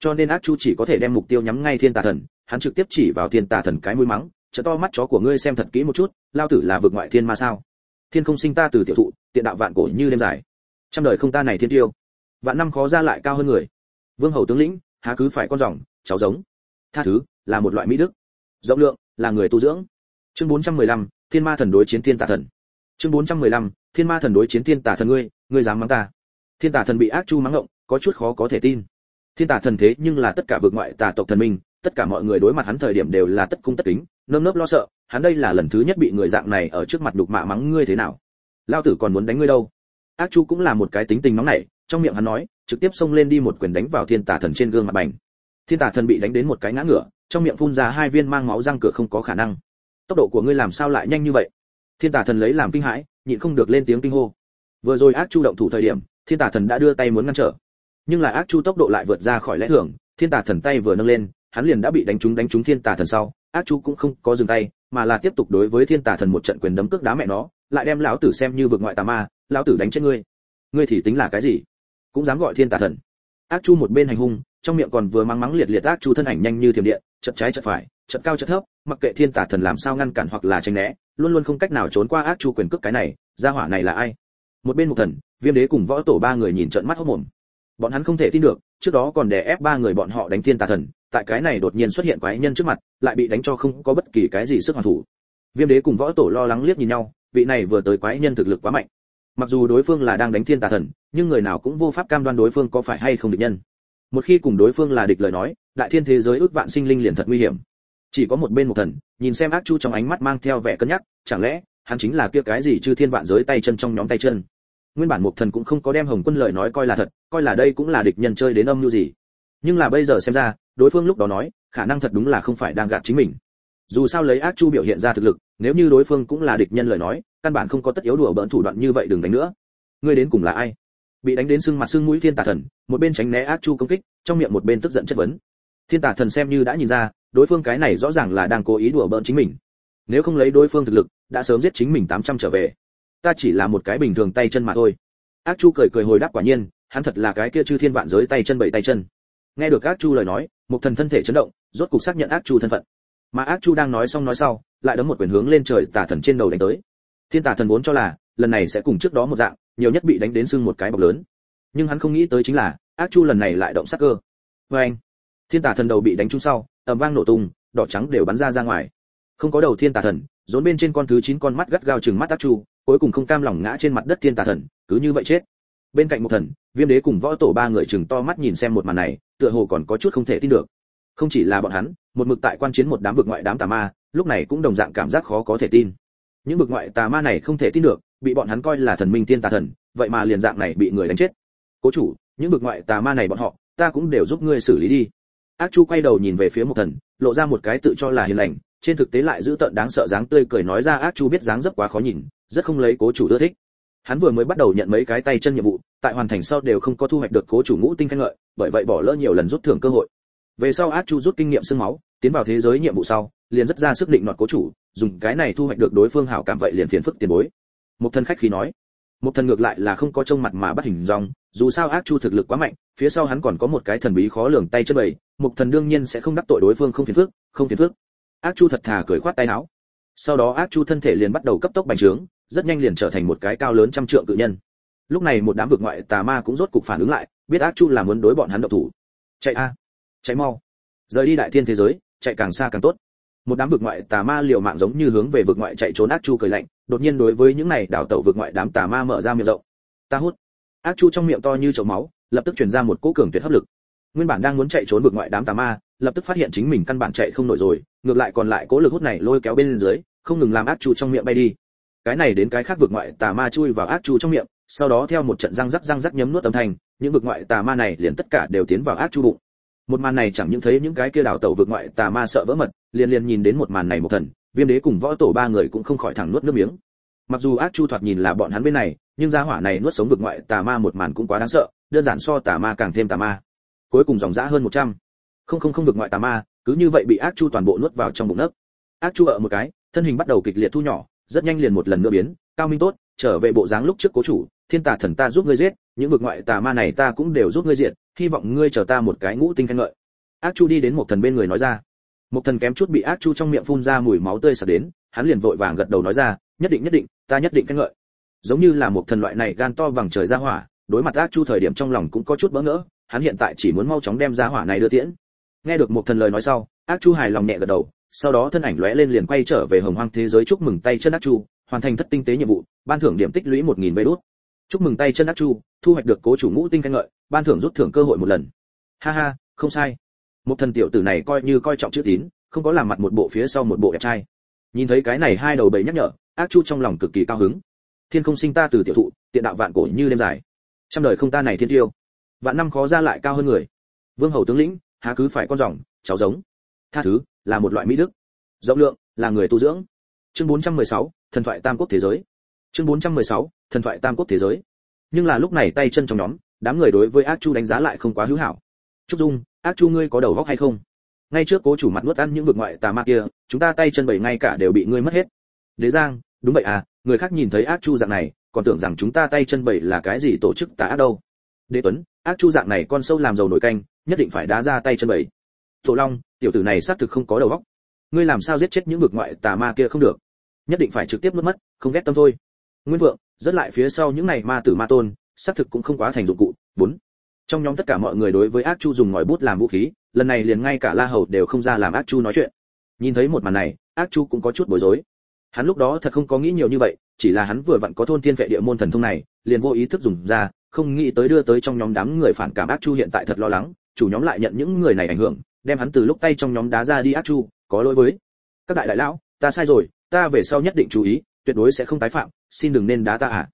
Cho nên ác chu chỉ có thể đem mục tiêu nhắm ngay thiên tà thần, hắn trực tiếp chỉ vào thiên tà thần cái mũi mắng trợ to mắt chó của ngươi xem thật kỹ một chút, lao tử là vực ngoại thiên ma sao? Thiên không sinh ta từ tiểu thụ, tiện đạo vạn cổ như đêm dài trăm đời không ta này thiên tiêu. Vạn năm khó ra lại cao hơn người. Vương hầu tướng lĩnh há cứ phải con rồng cháu giống. Tha thứ là một loại mỹ đức. Rộng lượng là người tu dưỡng. Chương 415, thiên ma thần đối chiến thiên tà thần. Chương 415, thiên ma thần đối chiến thiên tà thần ngươi ngươi dám mắng ta. Thiên tà thần bị ác chu mắng ngộng có chút khó có thể tin. Thiên tà thần thế nhưng là tất cả vượt ngoại tà tộc thần minh tất cả mọi người đối mặt hắn thời điểm đều là tất cung tất kính nơm nớp lo sợ hắn đây là lần thứ nhất bị người dạng này ở trước mặt đục mạ mắng ngươi thế nào. Lao tử còn muốn đánh ngươi đâu? Ác chu cũng là một cái tính tình nóng nảy, trong miệng hắn nói, trực tiếp xông lên đi một quyền đánh vào thiên tà thần trên gương mặt bành. Thiên tà thần bị đánh đến một cái ngã ngửa, trong miệng phun ra hai viên mang máu răng cửa không có khả năng. Tốc độ của ngươi làm sao lại nhanh như vậy? Thiên tà thần lấy làm kinh hãi, nhịn không được lên tiếng kinh hô. Vừa rồi ác chu động thủ thời điểm, thiên tà thần đã đưa tay muốn ngăn trở. Nhưng là ác chu tốc độ lại vượt ra khỏi lẽ thường, thiên tà thần tay vừa nâng lên, hắn liền đã bị đánh trúng đánh trúng thiên tà thần sau. Ác chu cũng không có dừng tay, mà là tiếp tục đối với thiên tà thần một trận quyền đấm cước đá mẹ nó, lại đem lão tử xem như vực ngoại tà ma lão tử đánh chết ngươi. Ngươi thì tính là cái gì? Cũng dám gọi thiên tà thần. Ác chu một bên hành hung, trong miệng còn vừa mắng mắng liệt liệt ác chu thân ảnh nhanh như thiểm điện, chật trái chật phải, chật cao chật thấp, mặc kệ thiên tà thần làm sao ngăn cản hoặc là tránh né, luôn luôn không cách nào trốn qua ác chu quyền cước cái này, gia hỏa này là ai? Một bên một thần, viêm đế cùng võ tổ ba người nhìn trợn mắt hốc mồm. Bọn hắn không thể tin được, trước đó còn đè ép ba người bọn họ đánh thiên tà thần, tại cái này đột nhiên xuất hiện quái nhân trước mặt, lại bị đánh cho không có bất kỳ cái gì sức hoàn thủ. Viêm đế cùng võ tổ lo lắng liếc nhìn nhau, vị này vừa tới quái nhân thực lực quá mạnh mặc dù đối phương là đang đánh thiên tà thần, nhưng người nào cũng vô pháp cam đoan đối phương có phải hay không địch nhân. Một khi cùng đối phương là địch lời nói, đại thiên thế giới ước vạn sinh linh liền thật nguy hiểm. Chỉ có một bên một thần, nhìn xem ác chu trong ánh mắt mang theo vẻ cân nhắc, chẳng lẽ, hắn chính là kia cái gì chư thiên vạn giới tay chân trong nhóm tay chân? Nguyên bản một thần cũng không có đem hồng quân lời nói coi là thật, coi là đây cũng là địch nhân chơi đến âm như gì. Nhưng là bây giờ xem ra, đối phương lúc đó nói, khả năng thật đúng là không phải đang gạt chính mình dù sao lấy ác chu biểu hiện ra thực lực, nếu như đối phương cũng là địch nhân lời nói, căn bản không có tất yếu đùa bỡn thủ đoạn như vậy đừng đánh nữa. Ngươi đến cùng là ai? Bị đánh đến sưng mặt sưng mũi thiên tà thần, một bên tránh né ác chu công kích, trong miệng một bên tức giận chất vấn. Thiên tà thần xem như đã nhìn ra, đối phương cái này rõ ràng là đang cố ý đùa bỡn chính mình. Nếu không lấy đối phương thực lực, đã sớm giết chính mình 800 trở về. Ta chỉ là một cái bình thường tay chân mà thôi. Ác chu cười cười hồi đáp quả nhiên, hắn thật là cái kia chư thiên vạn giới tay chân bảy tay chân. Nghe được ác chu lời nói, một thần thân thể chấn động, rốt cục xác nhận ác chu thân phận mà ác chu đang nói xong nói sau, lại đấm một quyền hướng lên trời tà thần trên đầu đánh tới. Thiên tà thần vốn cho là, lần này sẽ cùng trước đó một dạng, nhiều nhất bị đánh đến sưng một cái bọc lớn. Nhưng hắn không nghĩ tới chính là, ác chu lần này lại động sắc cơ. Vê anh, thiên tà thần đầu bị đánh trúng sau, ầm vang nổ tung, đỏ trắng đều bắn ra ra ngoài. Không có đầu thiên tà thần rốn bên trên con thứ chín con mắt gắt gao chừng mắt ác chu, cuối cùng không cam lòng ngã trên mặt đất thiên tà thần, cứ như vậy chết. Bên cạnh một thần, viêm đế cùng võ tổ ba người chừng to mắt nhìn xem một màn này, tựa hồ còn có chút không thể tin được không chỉ là bọn hắn, một mực tại quan chiến một đám vực ngoại đám tà ma, lúc này cũng đồng dạng cảm giác khó có thể tin. Những vực ngoại tà ma này không thể tin được, bị bọn hắn coi là thần minh tiên tà thần, vậy mà liền dạng này bị người đánh chết. Cố chủ, những vực ngoại tà ma này bọn họ, ta cũng đều giúp ngươi xử lý đi. Ác chu quay đầu nhìn về phía một thần, lộ ra một cái tự cho là hiền lành, trên thực tế lại giữ tận đáng sợ dáng tươi cười nói ra ác chu biết dáng rất quá khó nhìn, rất không lấy cố chủ ưa thích. Hắn vừa mới bắt đầu nhận mấy cái tay chân nhiệm vụ, tại hoàn thành sau đều không có thu hoạch được cố chủ ngũ tinh khen ngợi, bởi vậy bỏ lỡ nhiều lần rút thưởng cơ hội về sau ác chu rút kinh nghiệm xương máu, tiến vào thế giới nhiệm vụ sau, liền rất ra sức định đoạt cố chủ, dùng cái này thu hoạch được đối phương hảo cảm vậy liền phiền phức tiền bối. Một thân khách khí nói. Một thần ngược lại là không có trông mặt mà bắt hình dong, dù sao ác chu thực lực quá mạnh, phía sau hắn còn có một cái thần bí khó lường tay chân bầy một thần đương nhiên sẽ không đắc tội đối phương không phiền phức, không phiền phức. Ác chu thật thà cười khoát tay áo. Sau đó ác chu thân thể liền bắt đầu cấp tốc bành trướng, rất nhanh liền trở thành một cái cao lớn trăm trượng cự nhân. Lúc này một đám vực ngoại tà ma cũng rốt cục phản ứng lại, biết ác chu là muốn đối bọn hắn động thủ. Chạy a chạy mau. Rời đi đại thiên thế giới, chạy càng xa càng tốt. Một đám vực ngoại tà ma liều mạng giống như hướng về vực ngoại chạy trốn ác chu cười lạnh, đột nhiên đối với những này đảo tẩu vực ngoại đám tà ma mở ra miệng rộng. Ta hút. Ác chu trong miệng to như chậu máu, lập tức truyền ra một cỗ cường tuyệt hấp lực. Nguyên bản đang muốn chạy trốn vực ngoại đám tà ma, lập tức phát hiện chính mình căn bản chạy không nổi rồi, ngược lại còn lại cỗ lực hút này lôi kéo bên dưới, không ngừng làm ác chu trong miệng bay đi. Cái này đến cái khác vực ngoại tà ma chui vào ác chu trong miệng, sau đó theo một trận răng rắc răng rắc nhấm nuốt âm thanh, những vực ngoại tà ma này liền tất cả đều tiến vào ác chu bụng một màn này chẳng những thấy những cái kia đảo tàu vượt ngoại tà ma sợ vỡ mật, liền liền nhìn đến một màn này một thần, viêm đế cùng võ tổ ba người cũng không khỏi thẳng nuốt nước miếng. Mặc dù ác chu thoạt nhìn là bọn hắn bên này, nhưng gia hỏa này nuốt sống vượt ngoại tà ma một màn cũng quá đáng sợ, đơn giản so tà ma càng thêm tà ma. Cuối cùng dòng dã hơn 100. không không không vượt ngoại tà ma, cứ như vậy bị ác chu toàn bộ nuốt vào trong bụng nấc. Ác chu ở một cái, thân hình bắt đầu kịch liệt thu nhỏ, rất nhanh liền một lần nữa biến, cao minh tốt, trở về bộ dáng lúc trước cố chủ, thiên tà thần ta giúp ngươi giết những vực ngoại tà ma này ta cũng đều giúp ngươi diệt, hy vọng ngươi chờ ta một cái ngũ tinh khen ngợi. Ác chu đi đến một thần bên người nói ra. Một thần kém chút bị ác chu trong miệng phun ra mùi máu tươi sặc đến, hắn liền vội vàng gật đầu nói ra, nhất định nhất định, ta nhất định khen ngợi. Giống như là một thần loại này gan to bằng trời ra hỏa, đối mặt ác chu thời điểm trong lòng cũng có chút bỡ ngỡ, hắn hiện tại chỉ muốn mau chóng đem ra hỏa này đưa tiễn. Nghe được một thần lời nói sau, ác chu hài lòng nhẹ gật đầu, sau đó thân ảnh lóe lên liền quay trở về hồng hoang thế giới chúc mừng tay chân ác chu, hoàn thành thất tinh tế nhiệm vụ, ban thưởng điểm tích lũy một nghìn vê đốt chúc mừng tay chân ác chu thu hoạch được cố chủ ngũ tinh khen ngợi ban thưởng rút thưởng cơ hội một lần. Ha ha không sai. Một thần tiểu tử này coi như coi trọng chữ tín không có làm mặt một bộ phía sau một bộ đẹp trai. Nhìn thấy cái này hai đầu bầy nhắc nhở ác chu trong lòng cực kỳ cao hứng. Thiên không sinh ta từ tiểu thụ tiện đạo vạn cổ như đêm dài. Trăm đời không ta này thiên tiêu. Vạn năm khó ra lại cao hơn người. Vương hầu tướng lĩnh há cứ phải con rồng cháu giống. Tha thứ là một loại mỹ đức. Rộng lượng là người tu dưỡng. Chương 416, thần thoại tam quốc thế giới chương 416, thần thoại tam quốc thế giới. Nhưng là lúc này tay chân trong nhóm đám người đối với ác chu đánh giá lại không quá hữu hảo. Trúc dung ác chu ngươi có đầu góc hay không? Ngay trước cố chủ mặt nuốt ăn những vực ngoại tà ma kia chúng ta tay chân bảy ngay cả đều bị ngươi mất hết. Đế giang đúng vậy à người khác nhìn thấy ác chu dạng này còn tưởng rằng chúng ta tay chân bảy là cái gì tổ chức tà ác đâu. Đế tuấn ác chu dạng này con sâu làm dầu nổi canh nhất định phải đá ra tay chân bảy. Thổ long tiểu tử này xác thực không có đầu óc. Ngươi làm sao giết chết những vực ngoại tà ma kia không được? Nhất định phải trực tiếp nuốt mất không ghét tâm thôi nguyên vượng, rất lại phía sau những này ma tử ma tôn, xác thực cũng không quá thành dụng cụ. Bốn, trong nhóm tất cả mọi người đối với ác chu dùng ngòi bút làm vũ khí, lần này liền ngay cả la hầu đều không ra làm ác chu nói chuyện. Nhìn thấy một màn này, ác chu cũng có chút bối rối. Hắn lúc đó thật không có nghĩ nhiều như vậy, chỉ là hắn vừa vặn có thôn thiên vệ địa môn thần thông này, liền vô ý thức dùng ra, không nghĩ tới đưa tới trong nhóm đám người phản cảm ác chu hiện tại thật lo lắng, chủ nhóm lại nhận những người này ảnh hưởng, đem hắn từ lúc tay trong nhóm đá ra đi ác chu, có lỗi với. Các đại đại lão, ta sai rồi, ta về sau nhất định chú ý, tuyệt đối sẽ không tái phạm xin đừng nên đá ta à.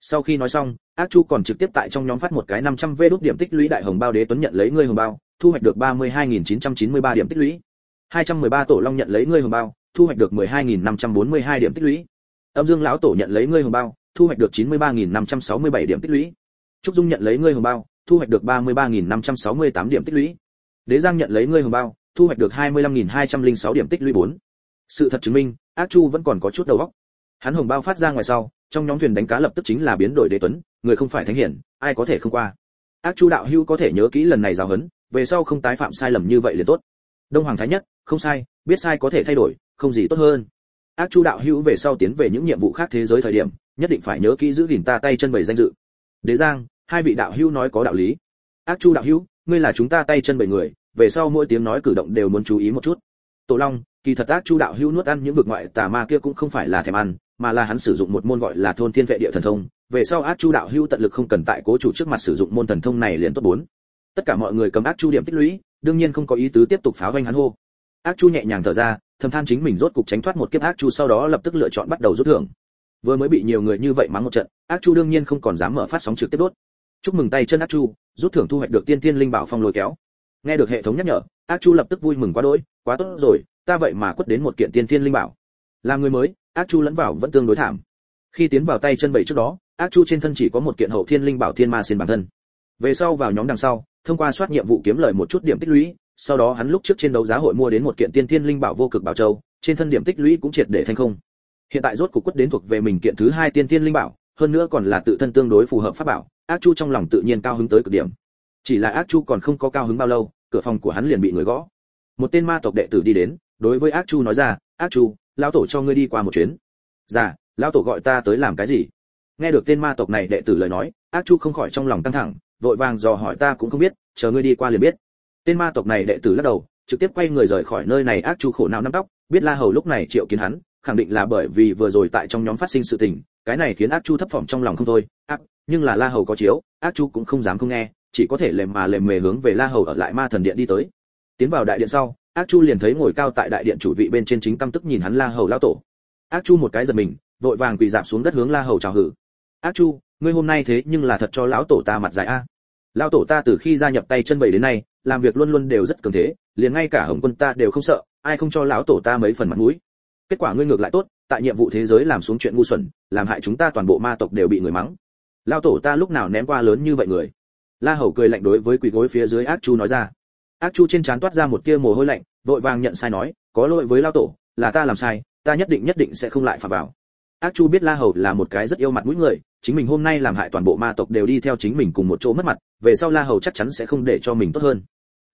Sau khi nói xong, ác chu còn trực tiếp tại trong nhóm phát một cái 500 vê đút điểm tích lũy đại hồng bao đế tuấn nhận lấy ngươi hồng bao, thu hoạch được 32.993 điểm tích lũy. 213 tổ long nhận lấy ngươi hồng bao, thu hoạch được 12.542 điểm tích lũy. Âm dương lão tổ nhận lấy ngươi hồng bao, thu hoạch được 93.567 điểm tích lũy. Trúc dung nhận lấy ngươi hồng bao, thu hoạch được 33.568 điểm tích lũy. Đế giang nhận lấy ngươi hồng bao, thu hoạch được 25.206 điểm tích lũy 4. sự thật chứng minh, ác chu vẫn còn có chút đầu óc hắn hồng bao phát ra ngoài sau, trong nhóm thuyền đánh cá lập tức chính là biến đổi đế tuấn, người không phải thánh hiển, ai có thể không qua. Ác chu đạo hưu có thể nhớ kỹ lần này giáo huấn, về sau không tái phạm sai lầm như vậy liền tốt. Đông hoàng thái nhất, không sai, biết sai có thể thay đổi, không gì tốt hơn. Ác chu đạo hữu về sau tiến về những nhiệm vụ khác thế giới thời điểm, nhất định phải nhớ kỹ giữ gìn ta tay chân bảy danh dự. Đế giang, hai vị đạo hữu nói có đạo lý. Ác chu đạo hữu, ngươi là chúng ta tay chân bảy người, về sau mỗi tiếng nói cử động đều muốn chú ý một chút. Tổ long, kỳ thật ác chu đạo hữu nuốt ăn những vực ngoại tà ma kia cũng không phải là thèm ăn mà là hắn sử dụng một môn gọi là thôn thiên vệ địa thần thông. Về sau ác chu đạo hưu tận lực không cần tại cố chủ trước mặt sử dụng môn thần thông này liền tốt bốn. Tất cả mọi người cầm ác chu điểm tích lũy, đương nhiên không có ý tứ tiếp tục pháo vanh hắn hô. Ác chu nhẹ nhàng thở ra, thầm than chính mình rốt cục tránh thoát một kiếp ác chu sau đó lập tức lựa chọn bắt đầu rút thưởng. Vừa mới bị nhiều người như vậy mắng một trận, ác chu đương nhiên không còn dám mở phát sóng trực tiếp đốt. Chúc mừng tay chân ác chu, rút thưởng thu hoạch được tiên tiên linh bảo phong lôi kéo. Nghe được hệ thống nhắc nhở, ác chu lập tức vui mừng quá đỗi, quá tốt rồi, ta vậy mà quất đến một kiện tiên tiên linh bảo làm người mới, ác chu lẫn vào vẫn tương đối thảm. Khi tiến vào tay chân bảy trước đó, ác chu trên thân chỉ có một kiện hậu thiên linh bảo thiên ma xin bản thân. Về sau vào nhóm đằng sau, thông qua soát nhiệm vụ kiếm lời một chút điểm tích lũy, sau đó hắn lúc trước trên đấu giá hội mua đến một kiện tiên thiên linh bảo vô cực bảo châu, trên thân điểm tích lũy cũng triệt để thành không. Hiện tại rốt cục quất đến thuộc về mình kiện thứ hai tiên thiên linh bảo, hơn nữa còn là tự thân tương đối phù hợp pháp bảo, ác chu trong lòng tự nhiên cao hứng tới cực điểm. Chỉ là ác chu còn không có cao hứng bao lâu, cửa phòng của hắn liền bị người gõ. Một tên ma tộc đệ tử đi đến, đối với ác chu nói ra, ác chu lão tổ cho ngươi đi qua một chuyến. Dạ lão tổ gọi ta tới làm cái gì? Nghe được tên ma tộc này đệ tử lời nói, ác chu không khỏi trong lòng căng thẳng, vội vàng dò hỏi ta cũng không biết, chờ ngươi đi qua liền biết. Tên ma tộc này đệ tử lắc đầu, trực tiếp quay người rời khỏi nơi này ác chu khổ não nắm tóc, biết la hầu lúc này triệu kiến hắn, khẳng định là bởi vì vừa rồi tại trong nhóm phát sinh sự tình, cái này khiến ác chu thấp thỏm trong lòng không thôi. Ác, nhưng là la hầu có chiếu, ác chu cũng không dám không nghe, chỉ có thể lềm mà lềm mề hướng về la hầu ở lại ma thần điện đi tới tiến vào đại điện sau, ác chu liền thấy ngồi cao tại đại điện chủ vị bên trên chính căm tức nhìn hắn la hầu lao tổ. Ác chu một cái giật mình, vội vàng quỳ dạp xuống đất hướng la hầu chào hử. Ác chu, ngươi hôm nay thế nhưng là thật cho lão tổ ta mặt dài a. Lão tổ ta từ khi gia nhập tay chân bảy đến nay, làm việc luôn luôn đều rất cường thế, liền ngay cả hồng quân ta đều không sợ, ai không cho lão tổ ta mấy phần mặt mũi. Kết quả ngươi ngược lại tốt, tại nhiệm vụ thế giới làm xuống chuyện ngu xuẩn, làm hại chúng ta toàn bộ ma tộc đều bị người mắng. Lão tổ ta lúc nào ném qua lớn như vậy người? La hầu cười lạnh đối với quỳ gối phía dưới ác chu nói ra ác chu trên trán toát ra một tia mồ hôi lạnh, vội vàng nhận sai nói, có lỗi với lão tổ, là ta làm sai, ta nhất định nhất định sẽ không lại phạm vào. Ác chu biết la hầu là một cái rất yêu mặt mũi người, chính mình hôm nay làm hại toàn bộ ma tộc đều đi theo chính mình cùng một chỗ mất mặt, về sau la hầu chắc chắn sẽ không để cho mình tốt hơn.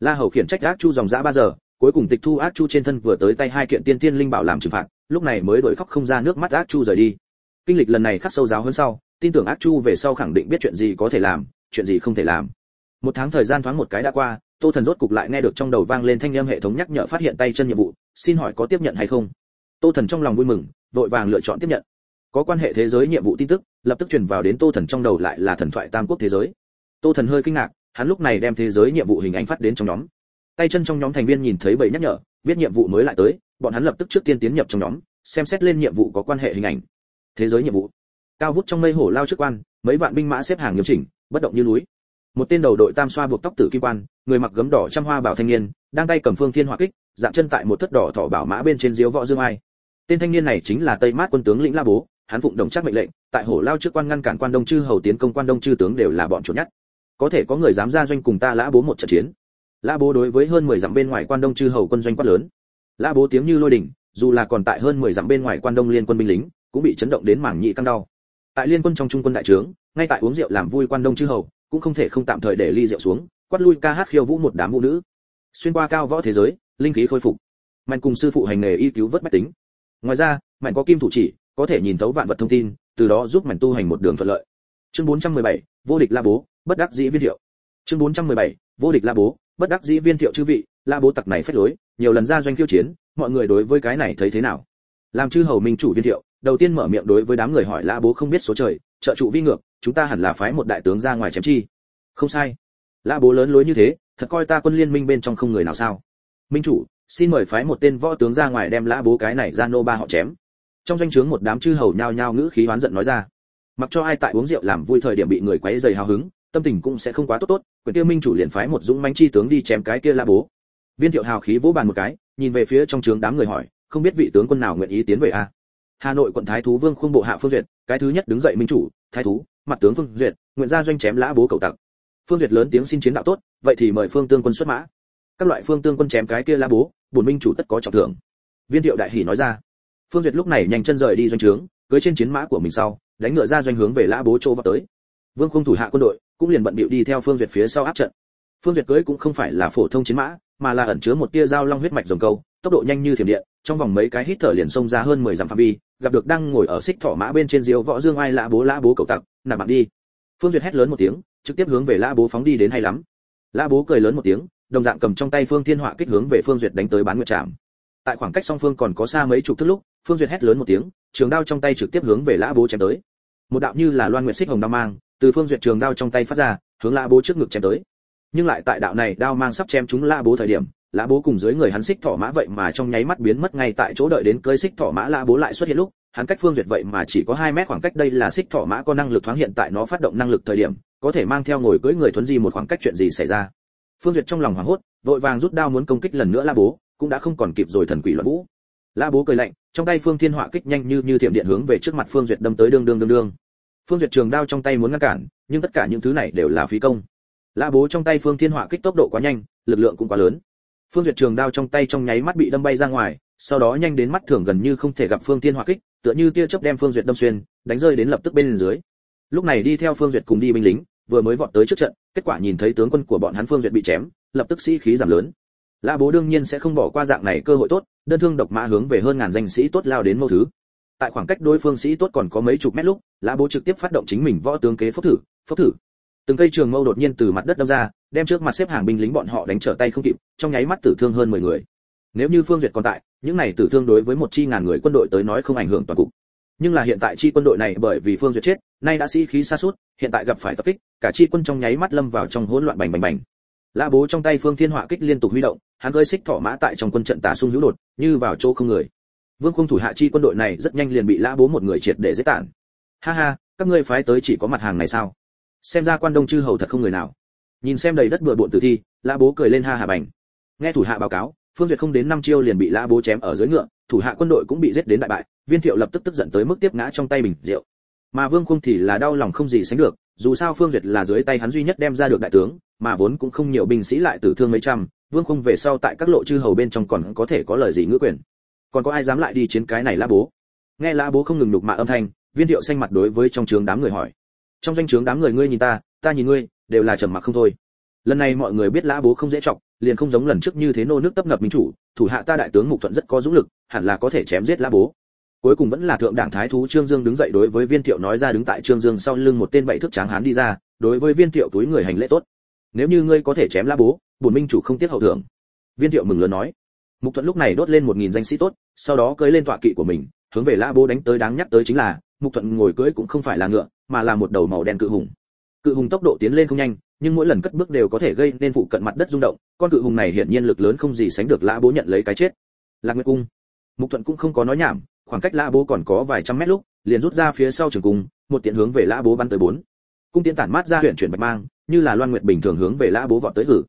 La hầu khiển trách ác chu dòng dã ba giờ, cuối cùng tịch thu ác chu trên thân vừa tới tay hai kiện tiên tiên linh bảo làm trừng phạt, lúc này mới đổi khóc không ra nước mắt ác chu rời đi. Kinh lịch lần này khắc sâu giáo hơn sau, tin tưởng ác chu về sau khẳng định biết chuyện gì có thể làm, chuyện gì không thể làm. Một tháng thời gian thoáng một cái đã qua tô thần rốt cục lại nghe được trong đầu vang lên thanh âm hệ thống nhắc nhở phát hiện tay chân nhiệm vụ, xin hỏi có tiếp nhận hay không? Tô thần trong lòng vui mừng, vội vàng lựa chọn tiếp nhận. Có quan hệ thế giới nhiệm vụ tin tức, lập tức truyền vào đến tô thần trong đầu lại là thần thoại tam quốc thế giới. Tô thần hơi kinh ngạc, hắn lúc này đem thế giới nhiệm vụ hình ảnh phát đến trong nhóm. Tay chân trong nhóm thành viên nhìn thấy bảy nhắc nhở, biết nhiệm vụ mới lại tới, bọn hắn lập tức trước tiên tiến nhập trong nhóm, xem xét lên nhiệm vụ có quan hệ hình ảnh. Thế giới nhiệm vụ. Cao vút trong mây hổ lao trước quan, mấy vạn binh mã xếp hàng nghiêm chỉnh, bất động như núi một tên đầu đội tam xoa buộc tóc tử kim quan, người mặc gấm đỏ trăm hoa bảo thanh niên, đang tay cầm phương thiên hỏa kích, dạng chân tại một thất đỏ thỏ bảo mã bên trên diếu võ dương ai. Tên thanh niên này chính là tây mát quân tướng lĩnh la bố, hắn phụng đồng chắc mệnh lệnh, tại hổ lao trước quan ngăn cản quan đông chư hầu tiến công quan đông chư tướng đều là bọn chuột nhất. Có thể có người dám ra doanh cùng ta lã bố một trận chiến. Lã bố đối với hơn mười dặm bên ngoài quan đông chư hầu quân doanh quát lớn. Lã bố tiếng như lôi đỉnh, dù là còn tại hơn mười dặm bên ngoài quan đông liên quân binh lính, cũng bị chấn động đến mảng nhị căng đau. Tại liên quân trong trung quân đại trướng, ngay tại uống rượu làm vui quan đông chư hầu cũng không thể không tạm thời để ly rượu xuống quát lui ca hát khiêu vũ một đám vũ nữ. Xuyên qua cao võ thế giới linh khí khôi phục. Mạnh cùng sư phụ hành nghề y cứu vớt bách tính. Ngoài ra mạnh có kim thủ chỉ có thể nhìn thấu vạn vật thông tin từ đó giúp mạnh tu hành một đường thuận lợi. Chương 417, vô địch la bố bất đắc dĩ viên thiệu. Chương 417, vô địch la bố bất đắc dĩ viên thiệu chư vị la bố tặc này phách lối nhiều lần ra doanh khiêu chiến mọi người đối với cái này thấy thế nào? Làm chư hầu minh chủ viên thiệu đầu tiên mở miệng đối với đám người hỏi la bố không biết số trời trợ trụ vi ngược chúng ta hẳn là phái một đại tướng ra ngoài chém chi. Không sai. Lã bố lớn lối như thế, thật coi ta quân liên minh bên trong không người nào sao. Minh chủ, xin mời phái một tên võ tướng ra ngoài đem lã bố cái này ra nô ba họ chém. Trong doanh trướng một đám chư hầu nhao nhao ngữ khí hoán giận nói ra. Mặc cho ai tại uống rượu làm vui thời điểm bị người quấy dày hào hứng, tâm tình cũng sẽ không quá tốt tốt, quyền tiêu minh chủ liền phái một dũng mãnh chi tướng đi chém cái kia lã bố. Viên thiệu hào khí vỗ bàn một cái, nhìn về phía trong trướng đám người hỏi, không biết vị tướng quân nào nguyện ý tiến về a? Hà nội quận thái thú vương Khuông bộ hạ phương duyệt, cái thứ nhất đứng dậy minh chủ, thái thú, mặt tướng phương duyệt, nguyện ra doanh chém lã bố cầu tặc phương duyệt lớn tiếng xin chiến đạo tốt, vậy thì mời phương tương quân xuất mã. Các loại phương tương quân chém cái kia lã bố, bổn minh chủ tất có trọng thưởng. Viên thiệu đại hỉ nói ra. Phương duyệt lúc này nhanh chân rời đi doanh trướng cưỡi trên chiến mã của mình sau, đánh ngựa ra doanh hướng về lã bố châu vào tới. Vương Khuông thủ hạ quân đội cũng liền bận bịu đi theo phương duyệt phía sau áp trận. Phương duyệt cưỡi cũng không phải là phổ thông chiến mã, mà là ẩn chứa một tia dao long huyết mạch rồng câu, tốc độ nhanh như thiểm điện trong vòng mấy cái hít thở liền xông ra hơn 10 dặm phạm vi, gặp được đang ngồi ở xích thỏ mã bên trên diều võ dương ai lã bố lã bố cầu tặc, nạp mạng đi. Phương duyệt hét lớn một tiếng, trực tiếp hướng về lã bố phóng đi đến hay lắm. Lã bố cười lớn một tiếng, đồng dạng cầm trong tay phương thiên họa kích hướng về phương duyệt đánh tới bán nguyệt trạm tại khoảng cách song phương còn có xa mấy chục thước lúc, phương duyệt hét lớn một tiếng, trường đao trong tay trực tiếp hướng về lã bố chém tới. Một đạo như là loan nguyệt xích hồng đao mang, từ phương duyệt trường đao trong tay phát ra, hướng lã bố trước ngực chém tới. Nhưng lại tại đạo này đao mang sắp chém trúng lã bố thời điểm lã bố cùng dưới người hắn xích thỏ mã vậy mà trong nháy mắt biến mất ngay tại chỗ đợi đến cơi xích thỏ mã lã bố lại xuất hiện lúc, hắn cách phương duyệt vậy mà chỉ có 2 mét khoảng cách đây là xích thỏ mã có năng lực thoáng hiện tại nó phát động năng lực thời điểm, có thể mang theo ngồi cưỡi người thuấn di một khoảng cách chuyện gì xảy ra. Phương duyệt trong lòng hoảng hốt, vội vàng rút đao muốn công kích lần nữa lã bố, cũng đã không còn kịp rồi thần quỷ loạn vũ. Lã bố cười lạnh, trong tay phương thiên họa kích nhanh như như thiểm điện hướng về trước mặt phương duyệt đâm tới đương đương đương đương. Phương duyệt trường đao trong tay muốn ngăn cản, nhưng tất cả những thứ này đều là phí công. Lã bố trong tay phương thiên họa kích tốc độ quá nhanh, lực lượng cũng quá lớn phương duyệt trường đao trong tay trong nháy mắt bị đâm bay ra ngoài, sau đó nhanh đến mắt thường gần như không thể gặp phương Tiên hoặc kích, tựa như tia chớp đem phương duyệt đâm xuyên, đánh rơi đến lập tức bên dưới. Lúc này đi theo phương duyệt cùng đi binh lính, vừa mới vọt tới trước trận, kết quả nhìn thấy tướng quân của bọn hắn phương duyệt bị chém, lập tức sĩ khí giảm lớn. Lã bố đương nhiên sẽ không bỏ qua dạng này cơ hội tốt, đơn thương độc mã hướng về hơn ngàn danh sĩ tốt lao đến mâu thứ. Tại khoảng cách đối phương sĩ tốt còn có mấy chục mét lúc, lã bố trực tiếp phát động chính mình võ tướng kế phốc thử phốc thử. Từng cây trường mâu đột nhiên từ mặt đất đâm ra đem trước mặt xếp hàng binh lính bọn họ đánh trở tay không kịp, trong nháy mắt tử thương hơn 10 người. Nếu như phương duyệt còn tại, những này tử thương đối với một chi ngàn người quân đội tới nói không ảnh hưởng toàn cục. Nhưng là hiện tại chi quân đội này bởi vì phương duyệt chết, nay đã sĩ khí xa suốt hiện tại gặp phải tập kích, cả chi quân trong nháy mắt lâm vào trong hỗn loạn bành bành bành. Lã bố trong tay phương thiên họa kích liên tục huy động, hắn gơi xích thỏ mã tại trong quân trận tả xung hữu đột, như vào chỗ không người. Vương khung thủ hạ chi quân đội này rất nhanh liền bị lã bố một người triệt để giết tản ha ha, các ngươi phái tới chỉ có mặt hàng này sao? Xem ra quan đông chư hầu thật không người nào nhìn xem đầy đất bừa bộn tử thi, lã bố cười lên ha hà bành. Nghe thủ hạ báo cáo, phương duyệt không đến năm chiêu liền bị lã bố chém ở dưới ngựa, thủ hạ quân đội cũng bị giết đến đại bại, viên thiệu lập tức tức giận tới mức tiếp ngã trong tay bình rượu. Mà vương khung thì là đau lòng không gì sánh được, dù sao phương duyệt là dưới tay hắn duy nhất đem ra được đại tướng, mà vốn cũng không nhiều binh sĩ lại tử thương mấy trăm, vương khung về sau tại các lộ chư hầu bên trong còn có thể có lời gì ngữ quyền. Còn có ai dám lại đi chiến cái này lã bố? Nghe lã bố không ngừng đục mạ âm thanh, viên thiệu xanh mặt đối với trong trướng đám người hỏi. Trong danh trướng đám người ngươi nhìn ta ta nhìn ngươi đều là trầm mặc không thôi. Lần này mọi người biết lã bố không dễ trọng liền không giống lần trước như thế nô nước tấp nập minh chủ, thủ hạ ta đại tướng mục thuận rất có dũng lực, hẳn là có thể chém giết lã bố. Cuối cùng vẫn là thượng đảng thái thú trương dương đứng dậy đối với viên thiệu nói ra đứng tại trương dương sau lưng một tên bảy thước tráng hán đi ra, đối với viên thiệu túi người hành lễ tốt. Nếu như ngươi có thể chém lã bố, bổn minh chủ không tiếc hậu thưởng. Viên thiệu mừng lớn nói. Mục thuận lúc này đốt lên một nghìn danh sĩ tốt, sau đó cưỡi lên tọa kỵ của mình, hướng về lã bố đánh tới đáng nhắc tới chính là, mục thuận ngồi cưỡi cũng không phải là ngựa, mà là một đầu màu đen cự hùng cự hùng tốc độ tiến lên không nhanh, nhưng mỗi lần cất bước đều có thể gây nên phụ cận mặt đất rung động, con cự hùng này hiển nhiên lực lớn không gì sánh được lã bố nhận lấy cái chết. Lạc nguyệt cung. Mục thuận cũng không có nói nhảm, khoảng cách lã bố còn có vài trăm mét lúc, liền rút ra phía sau trường cung, một tiện hướng về lã bố bắn tới bốn. Cung tiên tản mát ra huyện chuyển bạch mang, như là loan nguyệt bình thường hướng về lã bố vọt tới hử.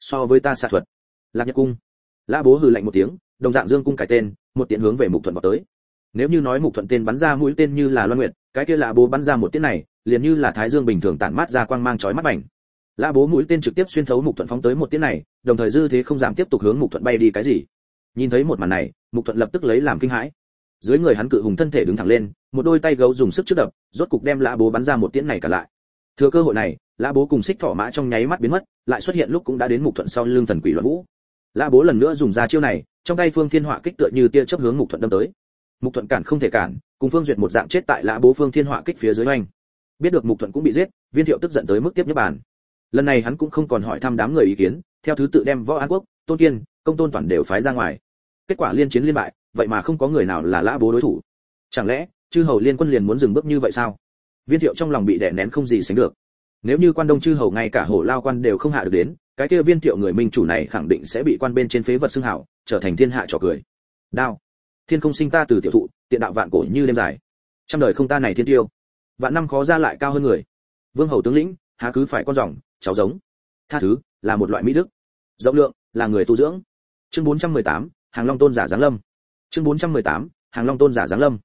So với ta xạ thuật. Lạc nhật cung. Lã bố hừ lạnh một tiếng, đồng dạng dương cung cải tên, một tiện hướng về mục thuận vọt tới. Nếu như nói mục thuận tên bắn ra mũi tên như là loan nguyệt, cái kia lã bố bắn ra một tiễn này liền như là thái dương bình thường tản mát ra quang mang chói mắt bảnh lã bố mũi tên trực tiếp xuyên thấu mục thuận phóng tới một tiễn này, đồng thời dư thế không giảm tiếp tục hướng mục thuận bay đi cái gì. Nhìn thấy một màn này, mục thuận lập tức lấy làm kinh hãi. Dưới người hắn cự hùng thân thể đứng thẳng lên, một đôi tay gấu dùng sức trước đập, rốt cục đem lã bố bắn ra một tiễn này cả lại. Thừa cơ hội này, lã bố cùng xích thỏ mã trong nháy mắt biến mất, lại xuất hiện lúc cũng đã đến mục thuận sau lưng thần quỷ loạn vũ. Lã bố lần nữa dùng ra chiêu này, trong tay phương thiên họa kích tựa như tia chớp hướng mục thuận đâm tới. Mục thuận cản không thể cản, cùng phương duyệt một dạng chết tại lã bố phương thiên họa kích phía dưới hoành biết được mục thuận cũng bị giết, viên thiệu tức giận tới mức tiếp nhất bàn. Lần này hắn cũng không còn hỏi thăm đám người ý kiến, theo thứ tự đem võ an quốc, tôn kiên, công tôn toàn đều phái ra ngoài. Kết quả liên chiến liên bại, vậy mà không có người nào là lã bố đối thủ. Chẳng lẽ, chư hầu liên quân liền muốn dừng bước như vậy sao? Viên thiệu trong lòng bị đè nén không gì sánh được. Nếu như quan đông chư hầu ngay cả hổ lao quan đều không hạ được đến, cái kia viên thiệu người minh chủ này khẳng định sẽ bị quan bên trên phế vật xưng hảo, trở thành thiên hạ trò cười. Đao. Thiên không sinh ta từ tiểu thụ, tiện đạo vạn cổ như đêm dài. Trăm đời không ta này thiên tiêu vạn năm khó ra lại cao hơn người. Vương hầu tướng lĩnh há cứ phải con rồng cháu giống. Tha thứ là một loại mỹ đức. Rộng lượng là người tu dưỡng. Chương 418, hàng long tôn giả giáng lâm. Chương 418, hàng long tôn giả giáng lâm.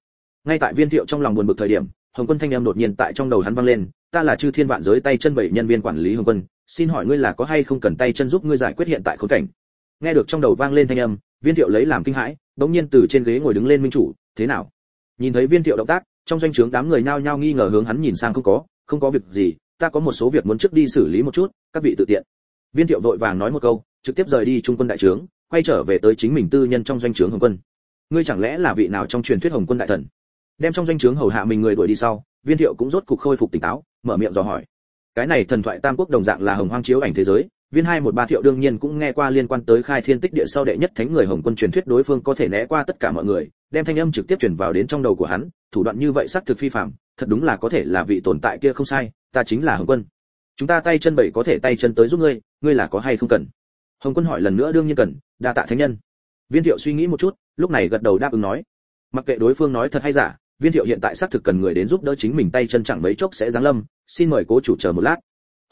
Ngay tại viên thiệu trong lòng buồn bực thời điểm hồng quân thanh em đột nhiên tại trong đầu hắn vang lên ta là chư thiên vạn giới tay chân bảy nhân viên quản lý hồng quân xin hỏi ngươi là có hay không cần tay chân giúp ngươi giải quyết hiện tại khốn cảnh? Nghe được trong đầu vang lên thanh âm viên thiệu lấy làm kinh hãi đống nhiên từ trên ghế ngồi đứng lên minh chủ thế nào? Nhìn thấy viên thiệu động tác trong doanh trướng đám người nhao nhao nghi ngờ hướng hắn nhìn sang không có không có việc gì, ta có một số việc muốn trước đi xử lý một chút, các vị tự tiện. Viên thiệu vội vàng nói một câu, trực tiếp rời đi trung quân đại trướng, quay trở về tới chính mình tư nhân trong doanh trướng hồng quân. Ngươi chẳng lẽ là vị nào trong truyền thuyết hồng quân đại thần? Đem trong doanh trướng hầu hạ mình người đuổi đi sau, viên thiệu cũng rốt cục khôi phục tỉnh táo, mở miệng dò hỏi. Cái này thần thoại tam quốc đồng dạng là hồng hoang chiếu ảnh thế giới, viên hai một ba thiệu đương nhiên cũng nghe qua liên quan tới khai thiên tích địa sau đệ nhất thánh người hồng quân truyền thuyết đối phương có thể né qua tất cả mọi người đem thanh âm trực tiếp truyền vào đến trong đầu của hắn, thủ đoạn như vậy xác thực phi phạm, thật đúng là có thể là vị tồn tại kia không sai, ta chính là hồng quân. Chúng ta tay chân bảy có thể tay chân tới giúp ngươi ngươi là có hay không cần? Hồng quân hỏi lần nữa đương nhiên cần, đa tạ thánh nhân. Viên thiệu suy nghĩ một chút, lúc này gật đầu đáp ứng nói. Mặc kệ đối phương nói thật hay giả, viên thiệu hiện tại xác thực cần người đến giúp đỡ chính mình tay chân chẳng mấy chốc sẽ giáng lâm, xin mời cố chủ chờ một lát.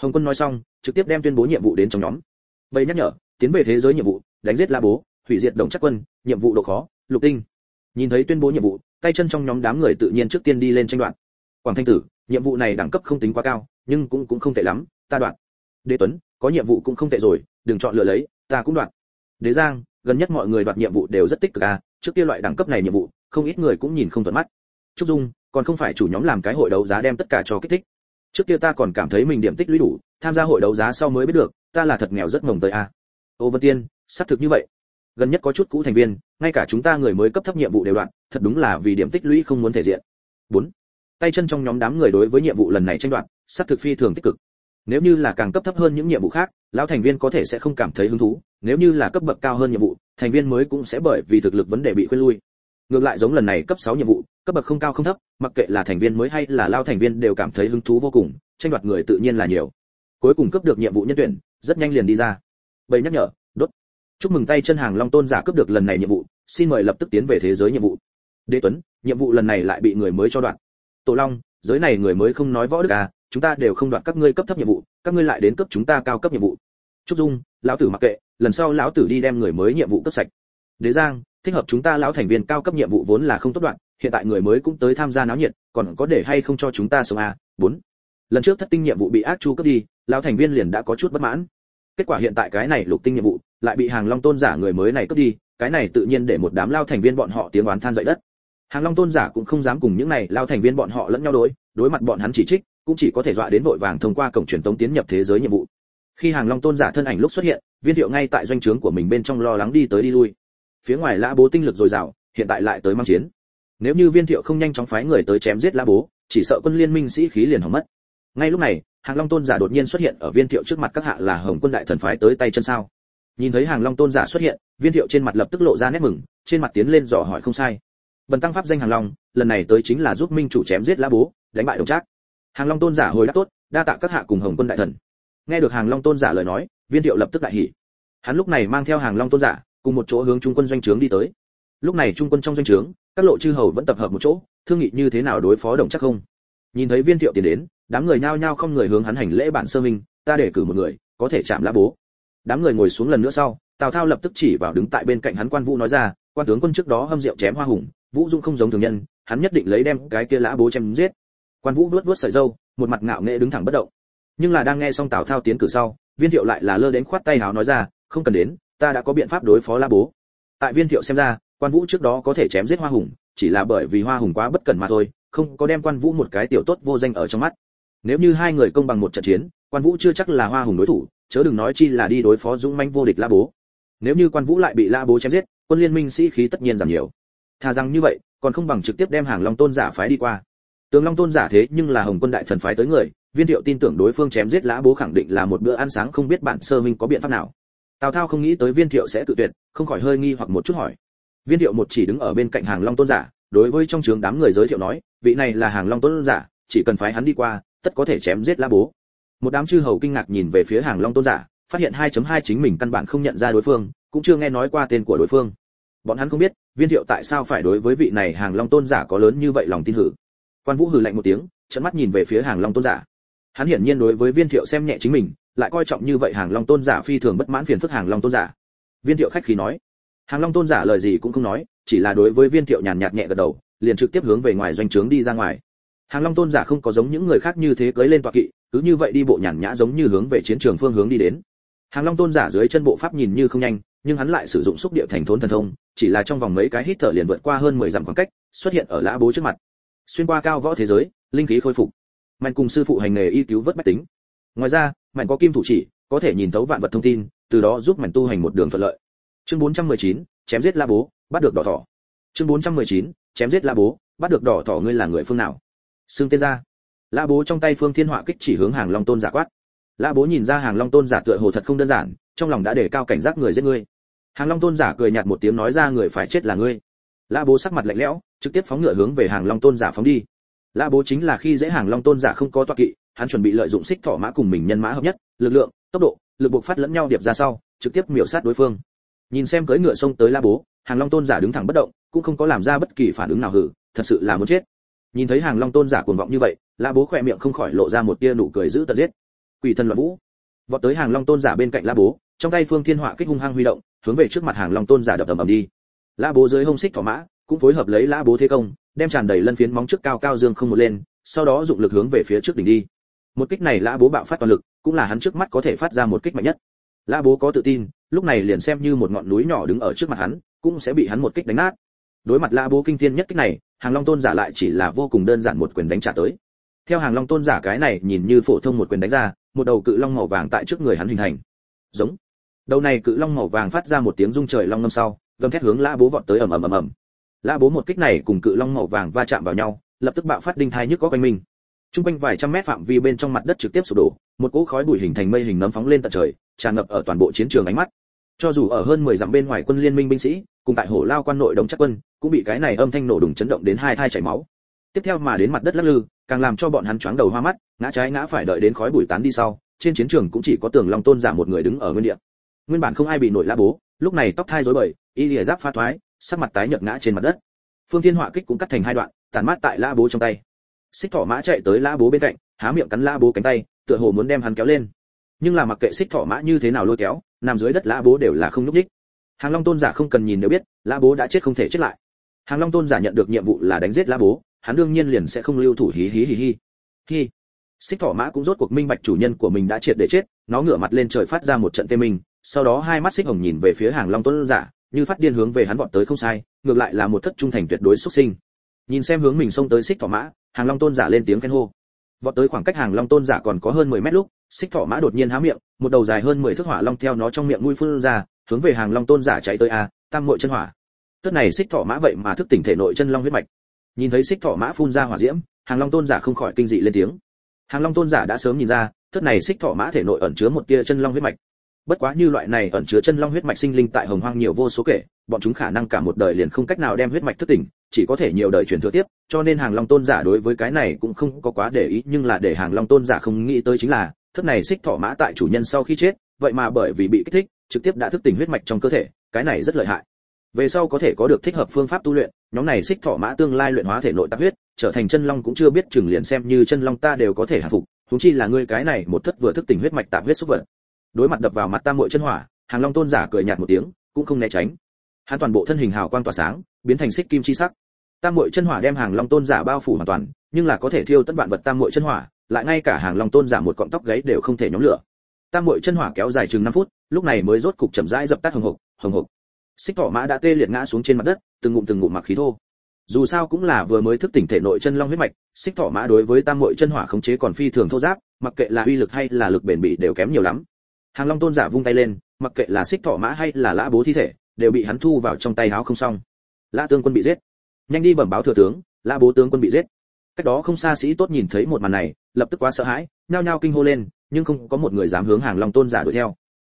Hồng quân nói xong, trực tiếp đem tuyên bố nhiệm vụ đến trong nhóm. Bầy nhắc nhở, tiến về thế giới nhiệm vụ, đánh giết la bố, hủy diệt đồng chắc quân, nhiệm vụ độ khó, lục tinh nhìn thấy tuyên bố nhiệm vụ, tay chân trong nhóm đám người tự nhiên trước tiên đi lên tranh đoạn quảng thanh tử, nhiệm vụ này đẳng cấp không tính quá cao, nhưng cũng cũng không tệ lắm, ta đoạn đế tuấn, có nhiệm vụ cũng không tệ rồi, đừng chọn lựa lấy, ta cũng đoạn đế giang, gần nhất mọi người đoạt nhiệm vụ đều rất tích cực à trước kia loại đẳng cấp này nhiệm vụ, không ít người cũng nhìn không thuận mắt. Trúc dung, còn không phải chủ nhóm làm cái hội đấu giá đem tất cả cho kích thích. Trước kia ta còn cảm thấy mình điểm tích lũy đủ, tham gia hội đấu giá sau mới biết được, ta là thật nghèo rất mồng tới a à. ô vân tiên, xác thực như vậy gần nhất có chút cũ thành viên, ngay cả chúng ta người mới cấp thấp nhiệm vụ đều đoạn, thật đúng là vì điểm tích lũy không muốn thể diện. Bốn, tay chân trong nhóm đám người đối với nhiệm vụ lần này tranh đoạt, sát thực phi thường tích cực. Nếu như là càng cấp thấp hơn những nhiệm vụ khác, lão thành viên có thể sẽ không cảm thấy hứng thú, nếu như là cấp bậc cao hơn nhiệm vụ, thành viên mới cũng sẽ bởi vì thực lực vấn đề bị khuyên lui. Ngược lại giống lần này cấp 6 nhiệm vụ, cấp bậc không cao không thấp, mặc kệ là thành viên mới hay là lao thành viên đều cảm thấy hứng thú vô cùng, tranh đoạt người tự nhiên là nhiều. Cuối cùng cấp được nhiệm vụ nhân tuyển, rất nhanh liền đi ra. Bầy nhắc nhở chúc mừng tay chân hàng long tôn giả cướp được lần này nhiệm vụ, xin mời lập tức tiến về thế giới nhiệm vụ. Đế tuấn, nhiệm vụ lần này lại bị người mới cho đoạn. Tổ long, giới này người mới không nói võ đức à chúng ta đều không đoạt các ngươi cấp thấp nhiệm vụ, các ngươi lại đến cấp chúng ta cao cấp nhiệm vụ. Trúc dung, lão tử mặc kệ, lần sau lão tử đi đem người mới nhiệm vụ cấp sạch. Đế giang, thích hợp chúng ta lão thành viên cao cấp nhiệm vụ vốn là không tốt đoạn, hiện tại người mới cũng tới tham gia náo nhiệt, còn có để hay không cho chúng ta sống à? Bốn. Lần trước thất tinh nhiệm vụ bị ác chu cấp đi, lão thành viên liền đã có chút bất mãn. Kết quả hiện tại cái này lục tinh nhiệm vụ lại bị hàng long tôn giả người mới này cướp đi, cái này tự nhiên để một đám lao thành viên bọn họ tiếng oán than dậy đất. Hàng long tôn giả cũng không dám cùng những này lao thành viên bọn họ lẫn nhau đối đối mặt bọn hắn chỉ trích, cũng chỉ có thể dọa đến vội vàng thông qua cổng truyền tống tiến nhập thế giới nhiệm vụ. Khi hàng long tôn giả thân ảnh lúc xuất hiện, viên thiệu ngay tại doanh trướng của mình bên trong lo lắng đi tới đi lui. Phía ngoài lã bố tinh lực dồi dào, hiện tại lại tới mang chiến. Nếu như viên thiệu không nhanh chóng phái người tới chém giết lã bố, chỉ sợ quân liên minh sĩ khí liền hỏng mất. Ngay lúc này, hàng long tôn giả đột nhiên xuất hiện ở viên thiệu trước mặt các hạ là hồng quân đại thần phái tới tay chân sao nhìn thấy hàng long tôn giả xuất hiện, viên thiệu trên mặt lập tức lộ ra nét mừng, trên mặt tiến lên dò hỏi không sai. Bần tăng pháp danh hàng long, lần này tới chính là giúp minh chủ chém giết lã bố, đánh bại đồng trác. Hàng long tôn giả hồi đáp tốt, đa tạ các hạ cùng hồng quân đại thần. Nghe được hàng long tôn giả lời nói, viên thiệu lập tức đại hỉ. Hắn lúc này mang theo hàng long tôn giả, cùng một chỗ hướng trung quân doanh trướng đi tới. Lúc này trung quân trong doanh trướng, các lộ chư hầu vẫn tập hợp một chỗ, thương nghị như thế nào đối phó đồng chắc không? Nhìn thấy viên thiệu tiến đến, đám người nhao nhao không người hướng hắn hành lễ bản sơ minh, ta để cử một người, có thể chạm lã bố đám người ngồi xuống lần nữa sau, tào thao lập tức chỉ vào đứng tại bên cạnh hắn quan vũ nói ra, quan tướng quân trước đó hâm rượu chém hoa hùng, vũ dung không giống thường nhân, hắn nhất định lấy đem cái kia lã bố chém giết. Quan vũ vuốt vuốt sợi râu, một mặt ngạo nghễ đứng thẳng bất động. Nhưng là đang nghe xong tào thao tiến cử sau, viên thiệu lại là lơ đến khoát tay hào nói ra, không cần đến, ta đã có biện pháp đối phó lã bố. Tại viên thiệu xem ra, quan vũ trước đó có thể chém giết hoa hùng, chỉ là bởi vì hoa hùng quá bất cẩn mà thôi, không có đem quan vũ một cái tiểu tốt vô danh ở trong mắt. Nếu như hai người công bằng một trận chiến, quan vũ chưa chắc là hoa hùng đối thủ chớ đừng nói chi là đi đối phó dũng manh vô địch la bố. Nếu như quan vũ lại bị la bố chém giết, quân liên minh sĩ khí tất nhiên giảm nhiều. Thà rằng như vậy, còn không bằng trực tiếp đem hàng long tôn giả phái đi qua. Tướng long tôn giả thế nhưng là hồng quân đại thần phái tới người, viên thiệu tin tưởng đối phương chém giết lã bố khẳng định là một bữa ăn sáng không biết bản sơ minh có biện pháp nào. Tào thao không nghĩ tới viên thiệu sẽ tự tuyệt, không khỏi hơi nghi hoặc một chút hỏi. Viên thiệu một chỉ đứng ở bên cạnh hàng long tôn giả, đối với trong trường đám người giới thiệu nói, vị này là hàng long tôn giả, chỉ cần phái hắn đi qua, tất có thể chém giết lã bố một đám chư hầu kinh ngạc nhìn về phía hàng long tôn giả, phát hiện 2.2 chính mình căn bản không nhận ra đối phương, cũng chưa nghe nói qua tên của đối phương. Bọn hắn không biết, viên thiệu tại sao phải đối với vị này hàng long tôn giả có lớn như vậy lòng tin hử. Quan vũ hử lạnh một tiếng trận mắt nhìn về phía hàng long tôn giả. Hắn hiển nhiên đối với viên thiệu xem nhẹ chính mình, lại coi trọng như vậy hàng long tôn giả phi thường bất mãn phiền phức hàng long tôn giả. Viên thiệu khách khí nói. Hàng long tôn giả lời gì cũng không nói, chỉ là đối với viên thiệu nhàn nhạt nhẹ gật đầu, liền trực tiếp hướng về ngoài doanh trướng đi ra ngoài. Hàng long tôn giả không có giống những người khác như thế cưới lên tọa kỵ cứ như vậy đi bộ nhàn nhã giống như hướng về chiến trường phương hướng đi đến. Hàng long tôn giả dưới chân bộ pháp nhìn như không nhanh nhưng hắn lại sử dụng xúc địa thành thốn thần thông chỉ là trong vòng mấy cái hít thở liền vượt qua hơn 10 dặm khoảng cách xuất hiện ở lã bố trước mặt. Xuyên qua cao võ thế giới linh khí khôi phục. Mạnh cùng sư phụ hành nghề y cứu vớt bách tính. Ngoài ra mạnh có kim thủ chỉ có thể nhìn thấu vạn vật thông tin từ đó giúp mạnh tu hành một đường thuận lợi. Chương 419, chém giết la bố bắt được đỏ thỏ. Chương 419, chém giết la bố bắt được đỏ thỏ ngươi là người phương nào? Xương tên gia. Lã bố trong tay phương thiên họa kích chỉ hướng hàng long tôn giả quát. Lã bố nhìn ra hàng long tôn giả tựa hồ thật không đơn giản, trong lòng đã để cao cảnh giác người giết ngươi. Hàng long tôn giả cười nhạt một tiếng nói ra người phải chết là ngươi. Lã bố sắc mặt lạnh lẽo, trực tiếp phóng ngựa hướng về hàng long tôn giả phóng đi. Lã bố chính là khi dễ hàng long tôn giả không có toa kỵ, hắn chuẩn bị lợi dụng xích thỏ mã cùng mình nhân mã hợp nhất, lực lượng, tốc độ, lực buộc phát lẫn nhau điệp ra sau, trực tiếp miểu sát đối phương. Nhìn xem cưỡi ngựa xông tới la bố, hàng long tôn giả đứng thẳng bất động, cũng không có làm ra bất kỳ phản ứng nào hử, thật sự là muốn chết nhìn thấy hàng long tôn giả cuồng vọng như vậy la bố khỏe miệng không khỏi lộ ra một tia nụ cười giữ tật giết. Quỷ thần loạn vũ. Vọt tới hàng long tôn giả bên cạnh la bố, trong tay phương thiên họa kích hung hăng huy động, hướng về trước mặt hàng long tôn giả đập ầm ầm đi. La bố dưới hông xích thỏ mã, cũng phối hợp lấy la bố thế công, đem tràn đầy lân phiến móng trước cao cao dương không một lên, sau đó dụng lực hướng về phía trước đỉnh đi. Một kích này la bố bạo phát toàn lực, cũng là hắn trước mắt có thể phát ra một kích mạnh nhất. La bố có tự tin, lúc này liền xem như một ngọn núi nhỏ đứng ở trước mặt hắn, cũng sẽ bị hắn một kích đánh nát. Đối mặt la bố kinh thiên nhất kích này hàng long tôn giả lại chỉ là vô cùng đơn giản một quyền đánh trả tới. Theo hàng long tôn giả cái này nhìn như phổ thông một quyền đánh ra, một đầu cự long màu vàng tại trước người hắn hình thành. Giống. Đầu này cự long màu vàng phát ra một tiếng rung trời long ngâm sau, gầm thét hướng lã bố vọt tới ầm ầm ầm ầm. Lã bố một kích này cùng cự long màu vàng va chạm vào nhau, lập tức bạo phát đinh thai nhức có quanh mình. Trung quanh vài trăm mét phạm vi bên trong mặt đất trực tiếp sụp đổ, một cỗ khói bụi hình thành mây hình nấm phóng lên tận trời, tràn ngập ở toàn bộ chiến trường ánh mắt. Cho dù ở hơn 10 dặm bên ngoài quân liên minh binh sĩ cùng tại hổ lao quan nội đồng chắc quân, cũng bị cái này âm thanh nổ đùng chấn động đến hai thai chảy máu. Tiếp theo mà đến mặt đất lắc lư, càng làm cho bọn hắn choáng đầu hoa mắt, ngã trái ngã phải đợi đến khói bụi tán đi sau, trên chiến trường cũng chỉ có tường long tôn giả một người đứng ở nguyên địa. Nguyên bản không ai bị nổi lá bố, lúc này tóc thai rối bời, y lìa giáp pha thoái, sắc mặt tái nhợt ngã trên mặt đất. Phương thiên họa kích cũng cắt thành hai đoạn tàn mát tại lã bố trong tay. Xích thỏ mã chạy tới lã bố bên cạnh, há miệng cắn lã bố cánh tay, tựa hồ muốn đem hắn kéo lên. Nhưng là mặc kệ xích thỏ mã như thế nào lôi kéo, nằm dưới đất lã bố đều là không nhúc đích hàng long tôn giả không cần nhìn nếu biết, lã bố đã chết không thể chết lại. Hàng long tôn giả nhận được nhiệm vụ là đánh giết lã bố, hắn đương nhiên liền sẽ không lưu thủ hí hí hí hí. Hí xích thỏ mã cũng rốt cuộc minh bạch chủ nhân của mình đã triệt để chết, nó ngửa mặt lên trời phát ra một trận tê minh, sau đó hai mắt xích hồng nhìn về phía hàng long tôn giả, như phát điên hướng về hắn vọt tới không sai, ngược lại là một thất trung thành tuyệt đối xuất sinh. Nhìn xem hướng mình xông tới xích thỏ mã, hàng long tôn giả lên tiếng khen hô. Vọt tới khoảng cách hàng long tôn giả còn có hơn 10 mét lúc, xích thỏ mã đột nhiên há miệng, một đầu dài hơn 10 thước hỏa long theo nó trong miệng nuôi phun ra hướng về hàng long tôn giả chạy tới a, tam muội chân hỏa. Tức này xích thọ mã vậy mà thức tỉnh thể nội chân long huyết mạch. Nhìn thấy xích thọ mã phun ra hỏa diễm, hàng long tôn giả không khỏi kinh dị lên tiếng. Hàng long tôn giả đã sớm nhìn ra tức này xích thọ mã thể nội ẩn chứa một tia chân long huyết mạch. Bất quá như loại này ẩn chứa chân long huyết mạch sinh linh tại hồng hoang nhiều vô số kể, bọn chúng khả năng cả một đời liền không cách nào đem huyết mạch thức tỉnh, chỉ có thể nhiều đời truyền thừa tiếp, cho nên hàng long tôn giả đối với cái này cũng không có quá để ý, nhưng là để hàng long tôn giả không nghĩ tới chính là thất này xích thỏ mã tại chủ nhân sau khi chết, vậy mà bởi vì bị kích thích trực tiếp đã thức tỉnh huyết mạch trong cơ thể, cái này rất lợi hại. Về sau có thể có được thích hợp phương pháp tu luyện, nhóm này xích thỏ mã tương lai luyện hóa thể nội tạp huyết, trở thành chân long cũng chưa biết chừng liền xem như chân long ta đều có thể hạ phục, huống chi là ngươi cái này một thất vừa thức tỉnh huyết mạch tạp huyết xúc vật. Đối mặt đập vào mặt tam muội chân hỏa, hàng long tôn giả cười nhạt một tiếng, cũng không né tránh. Hắn toàn bộ thân hình hào quang tỏa sáng, biến thành xích kim chi sắc. Tam muội chân hỏa đem hàng long tôn giả bao phủ hoàn toàn, nhưng là có thể thiêu tất vạn vật tam muội chân hỏa, lại ngay cả hàng long tôn giả một cọng tóc gáy đều không thể nhóm lửa. Tam muội chân hỏa kéo dài chừng 5 phút lúc này mới rốt cục chậm rãi dập tắt hồng hộc hồng hộc. Xích thỏ mã đã tê liệt ngã xuống trên mặt đất, từng ngụm từng ngụm mặc khí thô. Dù sao cũng là vừa mới thức tỉnh thể nội chân long huyết mạch, xích thỏ mã đối với tam muội chân hỏa khống chế còn phi thường thô giáp, mặc kệ là uy lực hay là lực bền bỉ đều kém nhiều lắm. Hàng long tôn giả vung tay lên, mặc kệ là xích thỏ mã hay là lã bố thi thể, đều bị hắn thu vào trong tay áo không xong. Lã tướng quân bị giết. Nhanh đi bẩm báo thừa tướng, lã bố tướng quân bị giết. Cách đó không xa sĩ tốt nhìn thấy một màn này, lập tức quá sợ hãi, nhao nhao kinh hô lên, nhưng không có một người dám hướng hàng long tôn giả đuổi theo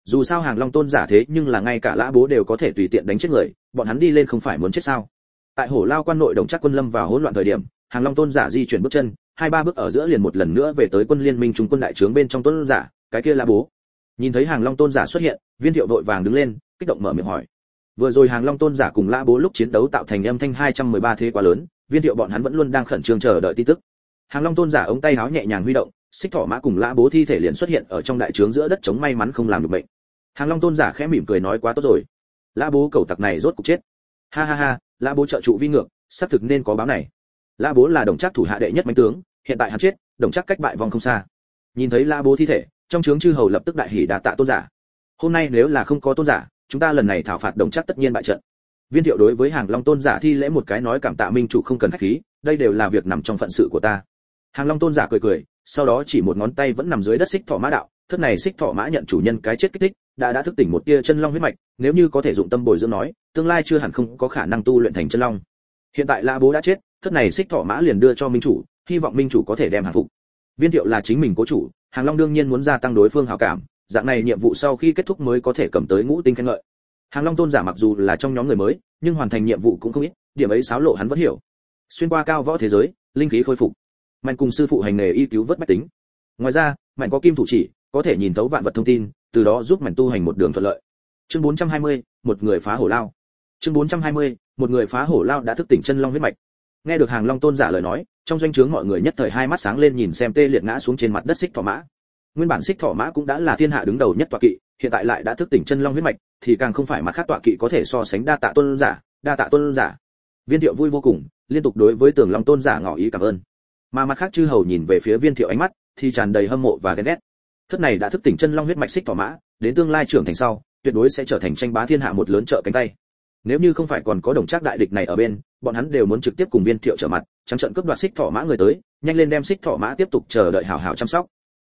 dù sao hàng long tôn giả thế nhưng là ngay cả lã bố đều có thể tùy tiện đánh chết người, bọn hắn đi lên không phải muốn chết sao? Tại hổ lao quan nội đồng chắc quân lâm vào hỗn loạn thời điểm, hàng long tôn giả di chuyển bước chân, hai ba bước ở giữa liền một lần nữa về tới quân liên minh trung quân đại trướng bên trong tôn giả, cái kia lã bố. Nhìn thấy hàng long tôn giả xuất hiện, viên thiệu vội vàng đứng lên, kích động mở miệng hỏi. Vừa rồi hàng long tôn giả cùng lã bố lúc chiến đấu tạo thành âm thanh 213 thế quá lớn, viên thiệu bọn hắn vẫn luôn đang khẩn trương chờ đợi tin tức. Hàng long tôn giả ống tay háo nhẹ nhàng huy động, xích thỏ mã cùng lã bố thi thể liền xuất hiện ở trong đại trướng giữa đất chống may mắn không làm được bệnh hàng long tôn giả khẽ mỉm cười nói quá tốt rồi. Lã bố cầu tặc này rốt cục chết. Ha ha ha, lã bố trợ trụ vi ngược, xác thực nên có báo này. Lã bố là đồng chắc thủ hạ đệ nhất mạnh tướng, hiện tại hắn chết, đồng chắc cách bại vong không xa. Nhìn thấy lã bố thi thể, trong trướng chư hầu lập tức đại hỉ đà tạ tôn giả. Hôm nay nếu là không có tôn giả, chúng ta lần này thảo phạt đồng chắc tất nhiên bại trận. Viên thiệu đối với hàng long tôn giả thi lễ một cái nói cảm tạ minh chủ không cần khách khí, đây đều là việc nằm trong phận sự của ta. Hàng long tôn giả cười cười, sau đó chỉ một ngón tay vẫn nằm dưới đất xích thọ mã đạo, thất này xích thọ mã nhận chủ nhân cái chết kích thích đã đã thức tỉnh một tia chân long huyết mạch, nếu như có thể dụng tâm bồi dưỡng nói, tương lai chưa hẳn không có khả năng tu luyện thành chân long. Hiện tại la bố đã chết, thất này xích thọ mã liền đưa cho minh chủ, hy vọng minh chủ có thể đem hàng phục. Viên thiệu là chính mình cố chủ, hàng long đương nhiên muốn gia tăng đối phương hảo cảm, dạng này nhiệm vụ sau khi kết thúc mới có thể cầm tới ngũ tinh khen ngợi. Hàng long tôn giả mặc dù là trong nhóm người mới, nhưng hoàn thành nhiệm vụ cũng không ít, điểm ấy xáo lộ hắn vẫn hiểu. Xuyên qua cao võ thế giới, linh khí khôi phục. Mạnh cùng sư phụ hành nghề y cứu vớt bách tính. Ngoài ra, mạnh có kim thủ chỉ, có thể nhìn thấu vạn vật thông tin từ đó giúp mảnh tu hành một đường thuận lợi. Chương 420, một người phá hổ lao. Chương 420, một người phá hổ lao đã thức tỉnh chân long huyết mạch. Nghe được hàng long tôn giả lời nói trong doanh trướng mọi người nhất thời hai mắt sáng lên nhìn xem tê liệt ngã xuống trên mặt đất xích thỏ mã. Nguyên bản xích thỏ mã cũng đã là thiên hạ đứng đầu nhất tọa kỵ hiện tại lại đã thức tỉnh chân long huyết mạch thì càng không phải mặt khác tọa kỵ có thể so sánh đa tạ tôn giả đa tạ tôn giả. Viên thiệu vui vô cùng liên tục đối với tường long tôn giả ngỏ ý cảm ơn. Mà mặt khác chư hầu nhìn về phía viên thiệu ánh mắt thì tràn đầy hâm mộ và ghen ghét thất này đã thức tỉnh chân long huyết mạch xích thỏ mã, đến tương lai trưởng thành sau, tuyệt đối sẽ trở thành tranh bá thiên hạ một lớn trợ cánh tay. Nếu như không phải còn có đồng trác đại địch này ở bên, bọn hắn đều muốn trực tiếp cùng viên thiệu trở mặt, trắng trận cướp đoạt xích thỏ mã người tới, nhanh lên đem xích thỏ mã tiếp tục chờ đợi hảo hảo chăm sóc.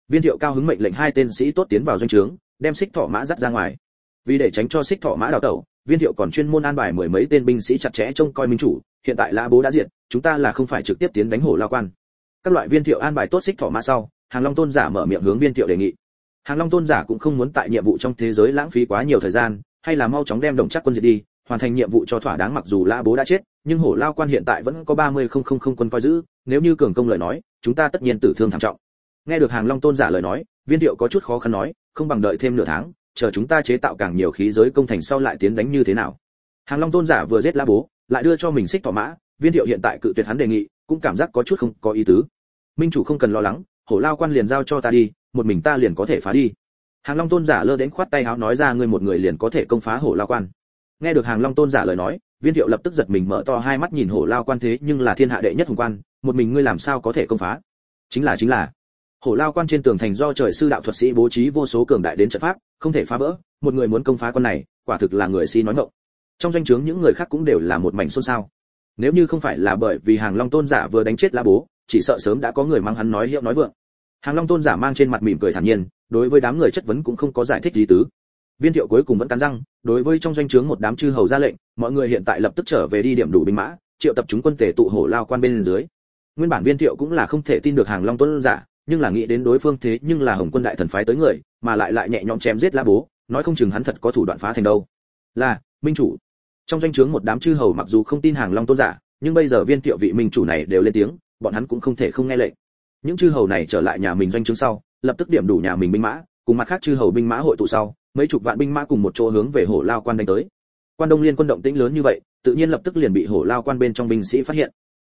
Viên thiệu cao hứng mệnh lệnh hai tên sĩ tốt tiến vào doanh trướng, đem xích thỏ mã dắt ra ngoài. Vì để tránh cho xích thỏ mã đào tẩu, viên thiệu còn chuyên môn an bài mười mấy tên binh sĩ chặt chẽ trông coi minh chủ, hiện tại lã bố đã diệt, chúng ta là không phải trực tiếp tiến đánh hổ lao quan. Các loại viên thiệu an bài tốt xích thỏ mã sau hàng long tôn giả mở miệng hướng viên thiệu đề nghị. Hàng long tôn giả cũng không muốn tại nhiệm vụ trong thế giới lãng phí quá nhiều thời gian, hay là mau chóng đem đồng chắc quân diệt đi, hoàn thành nhiệm vụ cho thỏa đáng mặc dù lã bố đã chết, nhưng hổ lao quan hiện tại vẫn có ba mươi không không không quân coi giữ, nếu như cường công lời nói, chúng ta tất nhiên tử thương thảm trọng. Nghe được hàng long tôn giả lời nói, viên thiệu có chút khó khăn nói, không bằng đợi thêm nửa tháng, chờ chúng ta chế tạo càng nhiều khí giới công thành sau lại tiến đánh như thế nào. Hàng long tôn giả vừa giết lã bố, lại đưa cho mình xích thọ mã, viên thiệu hiện tại cự tuyệt hắn đề nghị, cũng cảm giác có chút không có ý tứ. Minh chủ không cần lo lắng hổ lao quan liền giao cho ta đi, một mình ta liền có thể phá đi. Hàng long tôn giả lơ đến khoát tay áo nói ra ngươi một người liền có thể công phá hổ lao quan. Nghe được hàng long tôn giả lời nói, viên thiệu lập tức giật mình mở to hai mắt nhìn hổ lao quan thế nhưng là thiên hạ đệ nhất hùng quan, một mình ngươi làm sao có thể công phá? Chính là chính là. Hổ lao quan trên tường thành do trời sư đạo thuật sĩ bố trí vô số cường đại đến trận pháp, không thể phá vỡ, một người muốn công phá con này, quả thực là người si nói ngọng. Trong danh chướng những người khác cũng đều là một mảnh xôn xao. Nếu như không phải là bởi vì hàng long tôn giả vừa đánh chết la bố chỉ sợ sớm đã có người mang hắn nói hiệu nói vượng. Hàng long tôn giả mang trên mặt mỉm cười thản nhiên, đối với đám người chất vấn cũng không có giải thích gì tứ. Viên thiệu cuối cùng vẫn cắn răng, đối với trong doanh trướng một đám chư hầu ra lệnh, mọi người hiện tại lập tức trở về đi điểm đủ binh mã, triệu tập chúng quân tề tụ hổ lao quan bên dưới. Nguyên bản viên thiệu cũng là không thể tin được hàng long tôn giả, nhưng là nghĩ đến đối phương thế nhưng là hồng quân đại thần phái tới người, mà lại lại nhẹ nhõm chém giết la bố, nói không chừng hắn thật có thủ đoạn phá thành đâu. Là, minh chủ. Trong doanh trướng một đám chư hầu mặc dù không tin hàng long tôn giả, nhưng bây giờ viên thiệu vị minh chủ này đều lên tiếng bọn hắn cũng không thể không nghe lệnh. Những chư hầu này trở lại nhà mình doanh trướng sau, lập tức điểm đủ nhà mình binh mã, cùng mặt khác chư hầu binh mã hội tụ sau, mấy chục vạn binh mã cùng một chỗ hướng về hổ lao quan đánh tới. Quan đông liên quân động tĩnh lớn như vậy, tự nhiên lập tức liền bị hổ lao quan bên trong binh sĩ phát hiện.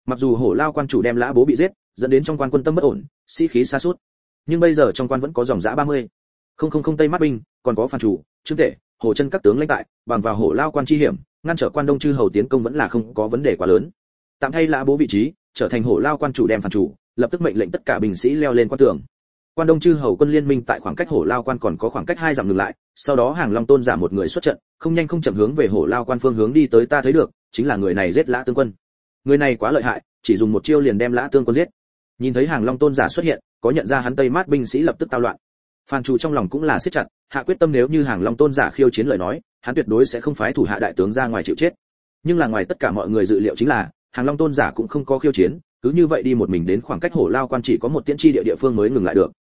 Mặc dù hổ lao quan chủ đem lã bố bị giết, dẫn đến trong quan quân tâm bất ổn, sĩ khí xa suốt nhưng bây giờ trong quan vẫn có dòng giã 30. không không không tây mắt binh, còn có phản chủ, trương tể, hồ chân các tướng lãnh tại, bằng vào hổ lao quan chi hiểm, ngăn trở quan đông chư hầu tiến công vẫn là không có vấn đề quá lớn. Tạm thay lã bố vị trí trở thành hổ lao quan chủ đem phản chủ, lập tức mệnh lệnh tất cả binh sĩ leo lên quan tường. Quan đông chư hầu quân liên minh tại khoảng cách hổ lao quan còn có khoảng cách hai dặm ngừng lại, sau đó hàng long tôn giả một người xuất trận, không nhanh không chậm hướng về hổ lao quan phương hướng đi tới ta thấy được, chính là người này giết lã tương quân. Người này quá lợi hại, chỉ dùng một chiêu liền đem lã tương quân giết. Nhìn thấy hàng long tôn giả xuất hiện, có nhận ra hắn tây mát binh sĩ lập tức tao loạn. Phan chủ trong lòng cũng là siết chặt, hạ quyết tâm nếu như hàng long tôn giả khiêu chiến lời nói, hắn tuyệt đối sẽ không phái thủ hạ đại tướng ra ngoài chịu chết. Nhưng là ngoài tất cả mọi người dự liệu chính là hàng long tôn giả cũng không có khiêu chiến, cứ như vậy đi một mình đến khoảng cách hổ lao quan chỉ có một tiễn chi địa địa phương mới ngừng lại được.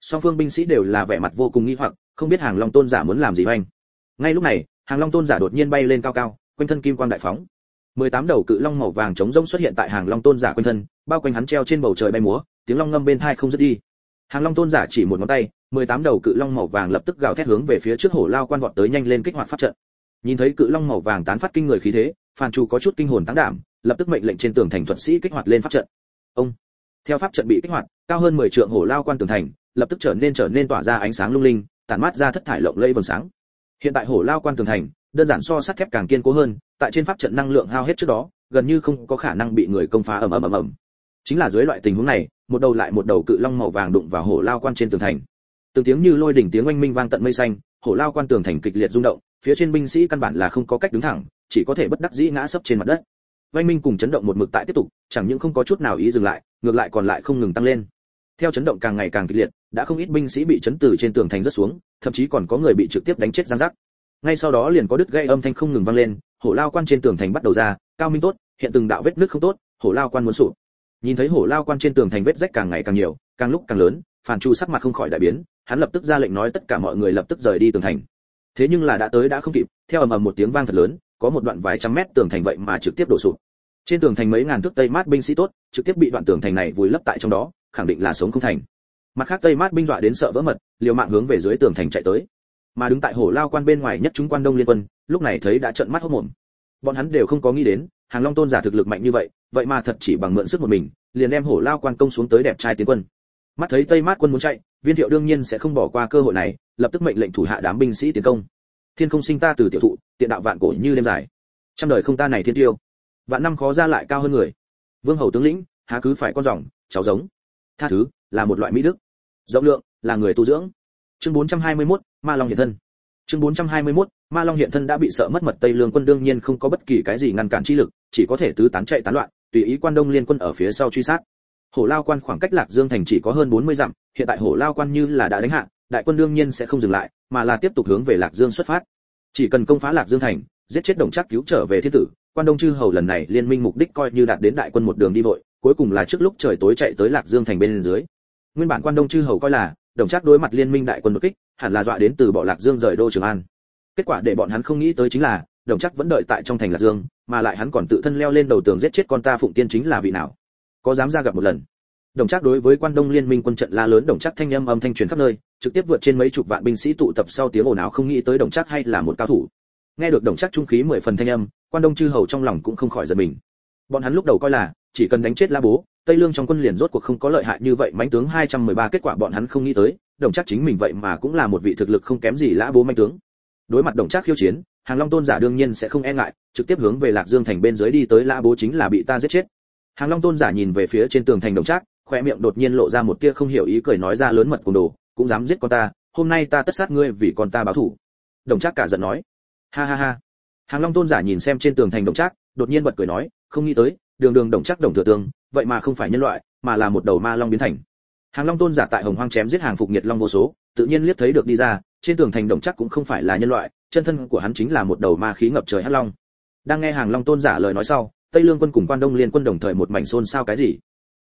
Song phương binh sĩ đều là vẻ mặt vô cùng nghi hoặc, không biết hàng long tôn giả muốn làm gì hoành ngay lúc này, hàng long tôn giả đột nhiên bay lên cao cao, quanh thân kim quang đại phóng. Mười tám đầu cự long màu vàng trống rỗng xuất hiện tại hàng long tôn giả quanh thân, bao quanh hắn treo trên bầu trời bay múa, tiếng long ngâm bên thai không dứt đi. Hàng long tôn giả chỉ một ngón tay, mười tám đầu cự long màu vàng lập tức gào thét hướng về phía trước hổ lao quan vọt tới nhanh lên kích hoạt pháp trận. Nhìn thấy cự long màu vàng tán phát kinh người khí thế, phàn chu có chút kinh hồn tăng đảm lập tức mệnh lệnh trên tường thành thuật sĩ kích hoạt lên pháp trận. Ông, theo pháp trận bị kích hoạt, cao hơn mười trượng hổ lao quan tường thành, lập tức trở nên trở nên tỏa ra ánh sáng lung linh, tản mát ra thất thải lộng lẫy vầng sáng. Hiện tại hổ lao quan tường thành, đơn giản so sắt thép càng kiên cố hơn, tại trên pháp trận năng lượng hao hết trước đó, gần như không có khả năng bị người công phá ầm ầm ầm ầm. Chính là dưới loại tình huống này, một đầu lại một đầu cự long màu vàng đụng vào hổ lao quan trên tường thành. Từng tiếng như lôi đỉnh tiếng oanh minh vang tận mây xanh, hổ lao quan tường thành kịch liệt rung động, phía trên binh sĩ căn bản là không có cách đứng thẳng, chỉ có thể bất đắc dĩ ngã sấp trên mặt đất oanh minh cùng chấn động một mực tại tiếp tục, chẳng những không có chút nào ý dừng lại, ngược lại còn lại không ngừng tăng lên. Theo chấn động càng ngày càng kịch liệt, đã không ít binh sĩ bị chấn từ trên tường thành rơi xuống, thậm chí còn có người bị trực tiếp đánh chết giang rắc. Ngay sau đó liền có đứt gây âm thanh không ngừng vang lên, hổ lao quan trên tường thành bắt đầu ra, cao minh tốt, hiện từng đạo vết nước không tốt, hổ lao quan muốn sụp. Nhìn thấy hổ lao quan trên tường thành vết rách càng ngày càng nhiều, càng lúc càng lớn phản chu sắc mặt không khỏi đại biến, hắn lập tức ra lệnh nói tất cả mọi người lập tức rời đi tường thành. Thế nhưng là đã tới đã không kịp, theo ầm ầm một tiếng vang thật lớn, có một đoạn vài trăm mét tường thành vậy mà trực tiếp đổ sụp trên tường thành mấy ngàn thước tây mát binh sĩ tốt, trực tiếp bị đoạn tường thành này vùi lấp tại trong đó, khẳng định là sống không thành. Mặt khác tây mát binh dọa đến sợ vỡ mật, liều mạng hướng về dưới tường thành chạy tới. Mà đứng tại hổ lao quan bên ngoài nhất chúng quan đông liên quân, lúc này thấy đã trợn mắt hốt mồm bọn hắn đều không có nghĩ đến, hàng long tôn giả thực lực mạnh như vậy vậy mà thật chỉ bằng mượn sức một mình, liền đem hổ lao quan công xuống tới đẹp trai tiến quân. Mắt thấy tây mát quân muốn chạy, viên thiệu đương nhiên sẽ không bỏ qua cơ hội này, lập tức mệnh lệnh thủ hạ đám binh sĩ tiến công. Thiên không sinh ta từ tiểu thụ, tiện đạo vạn cổ như đêm dài. Trăm đời không ta này thiên tiêu vạn năm khó ra lại cao hơn người. Vương hầu tướng lĩnh há cứ phải con rồng cháu giống. Tha thứ là một loại mỹ đức. Rộng lượng là người tu dưỡng. Chương 421, ma long hiện thân. Chương 421, ma long hiện thân đã bị sợ mất mật tây lương quân đương nhiên không có bất kỳ cái gì ngăn cản chi lực chỉ có thể tứ tán chạy tán loạn tùy ý quan đông liên quân ở phía sau truy sát. Hổ lao quan khoảng cách lạc dương thành chỉ có hơn 40 dặm hiện tại hổ lao quan như là đã đánh hạ đại quân đương nhiên sẽ không dừng lại mà là tiếp tục hướng về lạc dương xuất phát. Chỉ cần công phá lạc dương thành giết chết đồng trác cứu trở về thiên tử quan đông chư hầu lần này liên minh mục đích coi như đạt đến đại quân một đường đi vội, cuối cùng là trước lúc trời tối chạy tới lạc dương thành bên dưới. Nguyên bản quan đông chư hầu coi là, đồng trác đối mặt liên minh đại quân đột kích, hẳn là dọa đến từ bỏ lạc dương rời đô trường an. Kết quả để bọn hắn không nghĩ tới chính là, đồng chắc vẫn đợi tại trong thành lạc dương, mà lại hắn còn tự thân leo lên đầu tường giết chết con ta phụng tiên chính là vị nào. Có dám ra gặp một lần. Đồng chắc đối với quan đông liên minh quân trận la lớn, đồng chắc thanh âm âm thanh truyền khắp nơi, trực tiếp vượt trên mấy chục vạn binh sĩ tụ tập sau tiếng ồn ào không nghĩ tới đồng chắc hay là một cao thủ. Nghe được đồng chắc trung khí mười phần thanh âm quan đông chư hầu trong lòng cũng không khỏi giật mình. Bọn hắn lúc đầu coi là, chỉ cần đánh chết la bố, tây lương trong quân liền rốt cuộc không có lợi hại như vậy, mãnh tướng 213 kết quả bọn hắn không nghĩ tới, đồng chắc chính mình vậy mà cũng là một vị thực lực không kém gì lã bố mãnh tướng. Đối mặt đồng chắc khiêu chiến, hàng long tôn giả đương nhiên sẽ không e ngại, trực tiếp hướng về lạc dương thành bên dưới đi tới lã bố chính là bị ta giết chết. Hàng long tôn giả nhìn về phía trên tường thành đồng trác khoe miệng đột nhiên lộ ra một tia không hiểu ý cười nói ra lớn mật cùng đồ, cũng dám giết con ta, hôm nay ta tất sát ngươi vì con ta báo thù đồng trác cả giận nói, ha ha ha hàng long tôn giả nhìn xem trên tường thành đồng trác, đột nhiên bật cười nói, không nghĩ tới, đường đường đồng trác đồng thừa tương vậy mà không phải nhân loại, mà là một đầu ma long biến thành. Hàng long tôn giả tại hồng hoang chém giết hàng phục nhiệt long vô số, tự nhiên liếc thấy được đi ra, trên tường thành đồng trác cũng không phải là nhân loại, chân thân của hắn chính là một đầu ma khí ngập trời hắc long. Đang nghe hàng long tôn giả lời nói sau, tây lương quân cùng quan đông liên quân đồng thời một mảnh xôn xao cái gì?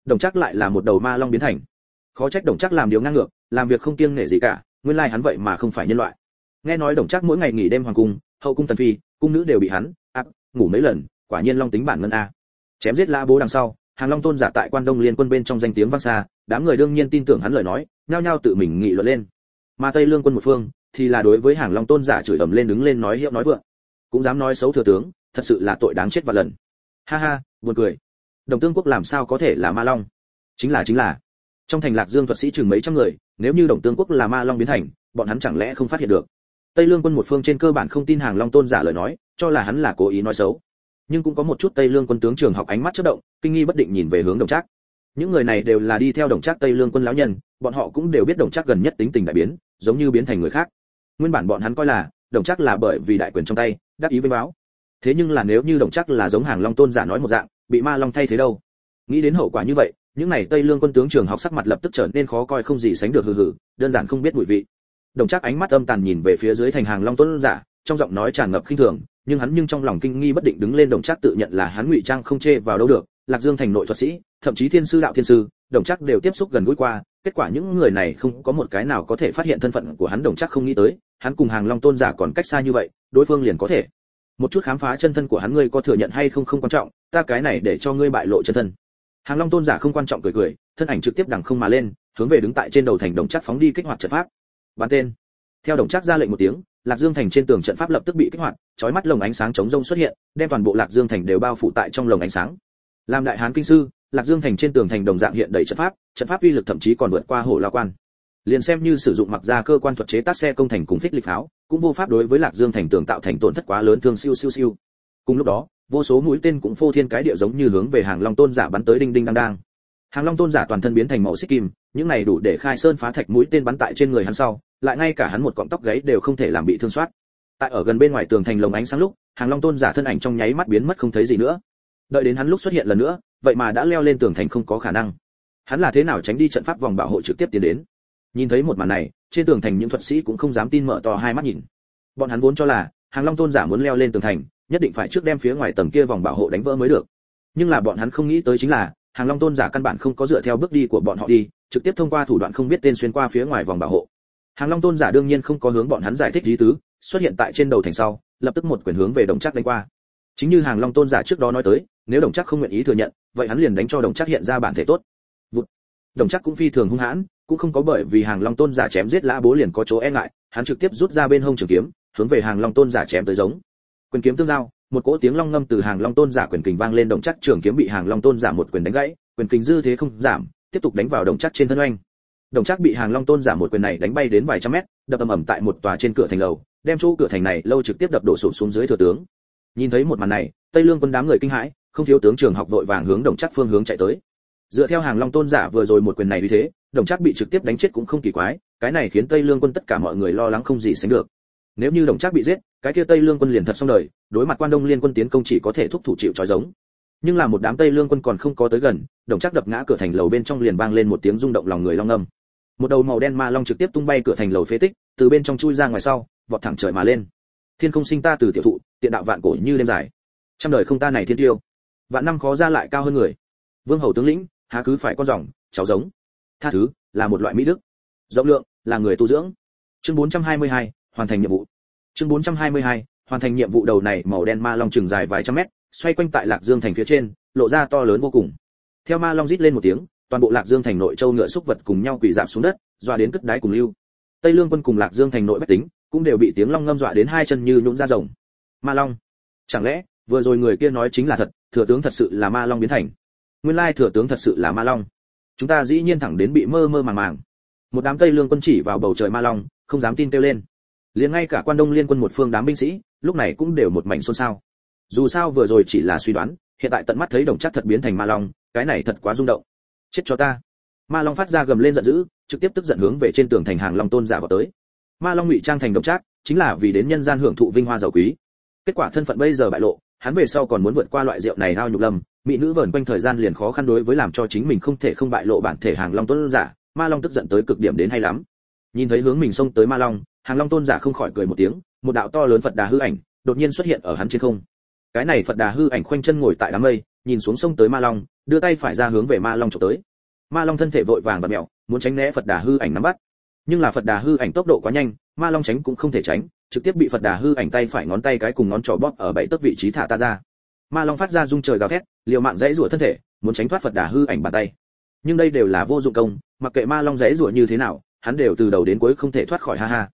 Đồng chắc lại là một đầu ma long biến thành. Khó trách đồng chắc làm điều ngang ngược, làm việc không kiêng nể gì cả, nguyên lai hắn vậy mà không phải nhân loại. Nghe nói đồng chắc mỗi ngày nghỉ đêm hoàng cung, hậu cung tần phi cung nữ đều bị hắn áp ngủ mấy lần, quả nhiên long tính bản ngân a. Chém giết la bố đằng sau, hàng long tôn giả tại quan đông liên quân bên trong danh tiếng vang xa, đám người đương nhiên tin tưởng hắn lời nói, nhao nhao tự mình nghị luận lên. Mà tây lương quân một phương, thì là đối với hàng long tôn giả chửi ầm lên đứng lên nói hiệu nói vượng. Cũng dám nói xấu thừa tướng, thật sự là tội đáng chết và lần. Ha ha, buồn cười. Đồng tương quốc làm sao có thể là ma long? Chính là chính là. Trong thành lạc dương thuật sĩ chừng mấy trăm người, nếu như đồng tương quốc là ma long biến thành, bọn hắn chẳng lẽ không phát hiện được? Tây lương quân một phương trên cơ bản không tin hàng long tôn giả lời nói, cho là hắn là cố ý nói xấu. Nhưng cũng có một chút tây lương quân tướng trường học ánh mắt chớp động, kinh nghi bất định nhìn về hướng đồng trác. Những người này đều là đi theo đồng trác tây lương quân lão nhân, bọn họ cũng đều biết đồng trác gần nhất tính tình đại biến, giống như biến thành người khác. Nguyên bản bọn hắn coi là, đồng trác là bởi vì đại quyền trong tay, đắc ý với báo. Thế nhưng là nếu như đồng trác là giống hàng long tôn giả nói một dạng, bị ma long thay thế đâu? Nghĩ đến hậu quả như vậy, những này tây lương quân tướng trường học sắc mặt lập tức trở nên khó coi không gì sánh được hừ hừ, đơn giản không biết mùi vị đồng trác ánh mắt âm tàn nhìn về phía dưới thành hàng long tôn giả, trong giọng nói tràn ngập khinh thường, nhưng hắn nhưng trong lòng kinh nghi bất định đứng lên đồng trác tự nhận là hắn ngụy trang không chê vào đâu được, lạc dương thành nội thuật sĩ, thậm chí thiên sư đạo thiên sư, đồng trác đều tiếp xúc gần gũi qua, kết quả những người này không có một cái nào có thể phát hiện thân phận của hắn đồng trác không nghĩ tới, hắn cùng hàng long tôn giả còn cách xa như vậy, đối phương liền có thể. Một chút khám phá chân thân của hắn ngươi có thừa nhận hay không không quan trọng, ta cái này để cho ngươi bại lộ chân thân. Hàng long tôn giả không quan trọng cười cười, thân ảnh trực tiếp đằng không mà lên, hướng về đứng tại trên đầu thành đồng chắc phóng đi kích hoạt trận pháp bắn tên. Theo đồng chắc ra lệnh một tiếng, lạc dương thành trên tường trận pháp lập tức bị kích hoạt, chói mắt lồng ánh sáng chống rông xuất hiện, đem toàn bộ lạc dương thành đều bao phủ tại trong lồng ánh sáng. Làm đại hán kinh sư, lạc dương thành trên tường thành đồng dạng hiện đầy trận pháp trận pháp uy lực thậm chí còn vượt qua hổ la quan. Liền xem như sử dụng mặc ra cơ quan thuật chế tác xe công thành cùng phích lịch pháo, cũng vô pháp đối với lạc dương thành tường tạo thành tổn thất quá lớn thương siêu siêu siêu. Cùng lúc đó, vô số mũi tên cũng phô thiên cái địa giống như hướng về hàng long tôn giả bắn tới đinh đinh đang đang hàng long tôn giả toàn thân biến thành màu xích kim, những này đủ để khai sơn phá thạch mũi tên bắn tại trên người hắn sau, lại ngay cả hắn một cọng tóc gáy đều không thể làm bị thương soát. Tại ở gần bên ngoài tường thành lồng ánh sáng lúc, hàng long tôn giả thân ảnh trong nháy mắt biến mất không thấy gì nữa. Đợi đến hắn lúc xuất hiện lần nữa, vậy mà đã leo lên tường thành không có khả năng. Hắn là thế nào tránh đi trận pháp vòng bảo hộ trực tiếp tiến đến? Nhìn thấy một màn này, trên tường thành những thuật sĩ cũng không dám tin mở to hai mắt nhìn. Bọn hắn vốn cho là, hàng long tôn giả muốn leo lên tường thành, nhất định phải trước đem phía ngoài tầng kia vòng bảo hộ đánh vỡ mới được. Nhưng là bọn hắn không nghĩ tới chính là hàng long tôn giả căn bản không có dựa theo bước đi của bọn họ đi, trực tiếp thông qua thủ đoạn không biết tên xuyên qua phía ngoài vòng bảo hộ. Hàng long tôn giả đương nhiên không có hướng bọn hắn giải thích lý tứ, xuất hiện tại trên đầu thành sau, lập tức một quyền hướng về đồng chắc đánh qua. Chính như hàng long tôn giả trước đó nói tới, nếu đồng chắc không nguyện ý thừa nhận, vậy hắn liền đánh cho đồng chắc hiện ra bản thể tốt. Vụt. đồng chắc cũng phi thường hung hãn, cũng không có bởi vì hàng long tôn giả chém giết lã bố liền có chỗ e ngại, hắn trực tiếp rút ra bên hông trường kiếm, hướng về hàng long tôn giả chém tới giống. Quyền kiếm tương giao một cỗ tiếng long ngâm từ hàng long tôn giả quyền kình vang lên động chắc trường kiếm bị hàng long tôn giả một quyền đánh gãy, quyền kình dư thế không giảm, tiếp tục đánh vào động chắc trên thân oanh. Động chắc bị hàng long tôn giả một quyền này đánh bay đến vài trăm mét, đập ầm ầm tại một tòa trên cửa thành lầu, đem chỗ cửa thành này lâu trực tiếp đập đổ sụp xuống dưới thừa tướng. Nhìn thấy một màn này, tây lương quân đám người kinh hãi, không thiếu tướng trường học vội vàng hướng động chắc phương hướng chạy tới. Dựa theo hàng long tôn giả vừa rồi một quyền này như thế, đồng chắc bị trực tiếp đánh chết cũng không kỳ quái, cái này khiến tây lương quân tất cả mọi người lo lắng không gì sánh được. Nếu như đồng chắc bị giết cái kia tây lương quân liền thật xong đời đối mặt quan đông liên quân tiến công chỉ có thể thúc thủ chịu trói giống. Nhưng là một đám tây lương quân còn không có tới gần đồng chắc đập ngã cửa thành lầu bên trong liền vang lên một tiếng rung động lòng người long ngâm một đầu màu đen ma long trực tiếp tung bay cửa thành lầu phế tích từ bên trong chui ra ngoài sau vọt thẳng trời mà lên. Thiên không sinh ta từ tiểu thụ tiện đạo vạn cổ như đêm dài. Trăm đời không ta này thiên tiêu. Vạn năm khó ra lại cao hơn người. Vương hầu tướng lĩnh há cứ phải con rồng cháu giống. Tha thứ là một loại mỹ đức. Rộng lượng là người tu dưỡng. Chương 422, hoàn thành nhiệm vụ chương 422, hoàn thành nhiệm vụ đầu này màu đen ma long trường dài vài trăm mét xoay quanh tại lạc dương thành phía trên lộ ra to lớn vô cùng. Theo ma long rít lên một tiếng toàn bộ lạc dương thành nội châu ngựa xúc vật cùng nhau quỳ dạp xuống đất dọa đến cất đáy cùng lưu. Tây lương quân cùng lạc dương thành nội bách tính cũng đều bị tiếng long ngâm dọa đến hai chân như nhũn ra rồng. Ma long chẳng lẽ vừa rồi người kia nói chính là thật thừa tướng thật sự là ma long biến thành? Nguyên lai thừa tướng thật sự là ma long. Chúng ta dĩ nhiên thẳng đến bị mơ mơ màng màng. Một đám tây lương quân chỉ vào bầu trời ma long không dám tin kêu lên liền ngay cả quan đông liên quân một phương đám binh sĩ, lúc này cũng đều một mảnh xôn xao. Dù sao vừa rồi chỉ là suy đoán, hiện tại tận mắt thấy đồng chắc thật biến thành ma long, cái này thật quá rung động. Chết cho ta. Ma long phát ra gầm lên giận dữ, trực tiếp tức giận hướng về trên tường thành hàng long tôn giả vào tới. Ma long ngụy trang thành đồng trác chính là vì đến nhân gian hưởng thụ vinh hoa giàu quý. Kết quả thân phận bây giờ bại lộ, hắn về sau còn muốn vượt qua loại rượu này hao nhục lầm, mỹ nữ vờn quanh thời gian liền khó khăn đối với làm cho chính mình không thể không bại lộ bản thể hàng long tôn giả, ma long tức giận tới cực điểm đến hay lắm nhìn thấy hướng mình xông tới ma long, hàng long tôn giả không khỏi cười một tiếng, một đạo to lớn phật đà hư ảnh đột nhiên xuất hiện ở hắn trên không. Cái này phật đà hư ảnh khoanh chân ngồi tại đám mây, nhìn xuống sông tới ma long, đưa tay phải ra hướng về ma long trộm tới. Ma long thân thể vội vàng và mèo muốn tránh né phật đà hư ảnh nắm bắt. Nhưng là phật đà hư ảnh tốc độ quá nhanh, ma long tránh cũng không thể tránh, trực tiếp bị phật đà hư ảnh tay phải ngón tay cái cùng ngón trỏ bóp ở bảy tấc vị trí thả ta ra. Ma long phát ra rung trời gào thét, liều mạng dãy rủa thân thể, muốn tránh thoát phật đà hư ảnh bàn tay. Nhưng đây đều là vô dụng công, mặc kệ ma long dãy rủa như thế nào hắn đều từ đầu đến cuối không thể thoát khỏi ha ha.